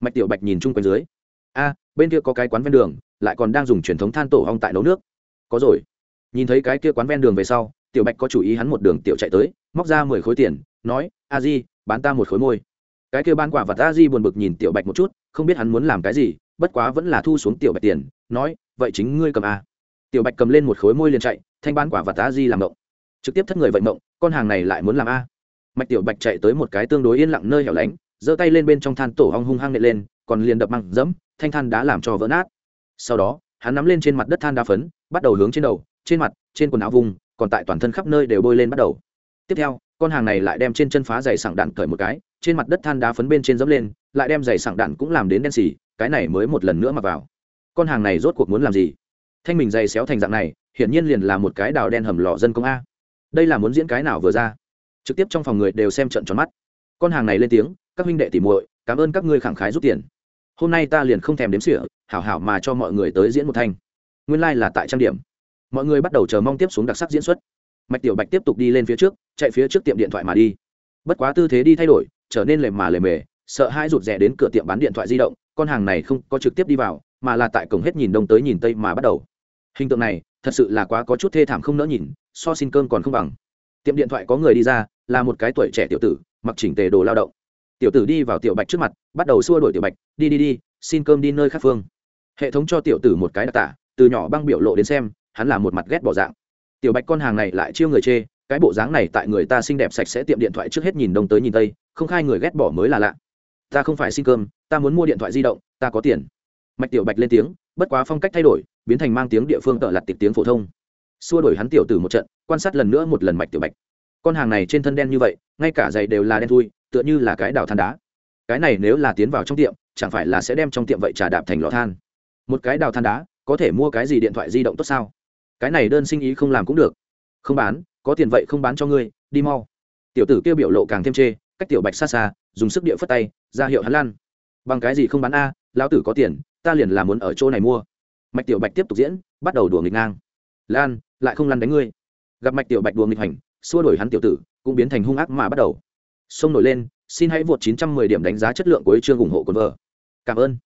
Mạch tiểu bạch nhìn chung quanh dưới. A, bên kia có cái quán ven đường, lại còn đang dùng truyền thống than tổ hong tại nấu nước. Có rồi. Nhìn thấy cái kia quán ven đường về sau, tiểu bạch có chủ ý hắn một đường tiểu chạy tới, móc ra mười khối tiền, nói, a di, bán ta một khối môi. Cái kia ban quả vật a di buồn bực nhìn tiểu bạch một chút, không biết hắn muốn làm cái gì, bất quá vẫn là thu xuống tiểu bạch tiền, nói, vậy chính ngươi cầm a. Tiểu bạch cầm lên một khối môi liền chạy, thanh bán quả vật a di làm động trực tiếp thất người vậy mộng, con hàng này lại muốn làm a mạch tiểu bạch chạy tới một cái tương đối yên lặng nơi hẻo lánh, giơ tay lên bên trong than tổ hong hung hăng nệ lên, còn liền đập măng dẫm, thanh than đá làm cho vỡ nát. Sau đó, hắn nắm lên trên mặt đất than đá phấn, bắt đầu hướng trên đầu, trên mặt, trên quần áo vùng, còn tại toàn thân khắp nơi đều bôi lên bắt đầu. Tiếp theo, con hàng này lại đem trên chân phá giày sảng đạn cởi một cái, trên mặt đất than đá phấn bên trên dẫm lên, lại đem giày sảng đạn cũng làm đến đen xì, cái này mới một lần nữa mặc vào. Con hàng này rốt cuộc muốn làm gì? Thanh mình giày xéo thành dạng này, hiển nhiên liền là một cái đào đen hầm lò dân công a. Đây là muốn diễn cái nào vừa ra? Trực tiếp trong phòng người đều xem trận tròn mắt. Con hàng này lên tiếng, các huynh đệ tỉ muội, cảm ơn các ngươi khẳng khái rút tiền. Hôm nay ta liền không thèm đếm xỉa, hảo hảo mà cho mọi người tới diễn một thanh. Nguyên lai、like、là tại trang điểm. Mọi người bắt đầu chờ mong tiếp xuống đặc sắc diễn xuất. Mạch tiểu bạch tiếp tục đi lên phía trước, chạy phía trước tiệm điện thoại mà đi. Bất quá tư thế đi thay đổi, trở nên lề mà lề mề, sợ hai rụt rè đến cửa tiệm bán điện thoại di động, con hàng này không có trực tiếp đi vào, mà là tại cổng hết nhìn đông tới nhìn tây mà bắt đầu. Hình tượng này, thật sự là quá có chút thê thảm không nỡ nhìn, so xin cơm còn không bằng. Tiệm điện thoại có người đi ra là một cái tuổi trẻ tiểu tử, mặc chỉnh tề đồ lao động. Tiểu tử đi vào tiểu bạch trước mặt, bắt đầu xua đuổi tiểu bạch, đi đi đi, xin cơm đi nơi khác phương. Hệ thống cho tiểu tử một cái đặc tả, từ nhỏ băng biểu lộ đến xem, hắn là một mặt ghét bỏ dạng. Tiểu bạch con hàng này lại chiêu người chê, cái bộ dáng này tại người ta xinh đẹp sạch sẽ tiệm điện thoại trước hết nhìn đông tới nhìn tây, không khai người ghét bỏ mới là lạ. Ta không phải xin cơm, ta muốn mua điện thoại di động, ta có tiền. Mạch tiểu bạch lên tiếng, bất quá phong cách thay đổi, biến thành mang tiếng địa phương tợ lặt tịch tiếng phổ thông. Xua đổi hắn tiểu tử một trận, quan sát lần nữa một lần mạch tiểu bạch con hàng này trên thân đen như vậy, ngay cả giày đều là đen thui, tựa như là cái đào than đá. Cái này nếu là tiến vào trong tiệm, chẳng phải là sẽ đem trong tiệm vậy trà đạp thành lò than? Một cái đào than đá, có thể mua cái gì điện thoại di động tốt sao? Cái này đơn sinh ý không làm cũng được. Không bán, có tiền vậy không bán cho ngươi, đi mau. Tiểu tử kêu biểu lộ càng thêm chê, cách tiểu bạch xa xa, dùng sức địa phất tay, ra hiệu hắn lan. Bằng cái gì không bán a, lão tử có tiền, ta liền là muốn ở chỗ này mua. Mạch tiểu bạch tiếp tục diễn, bắt đầu đùa nghịch ngang. Lan, lại không lăn đánh ngươi. Gặp mạch tiểu bạch đùa nghịch hành xua đổi hắn tiểu tử, cũng biến thành hung ác mà bắt đầu. Xông nổi lên, xin hãy vượt 910 điểm đánh giá chất lượng của chương ủng hộ quân vợ. Cảm ơn.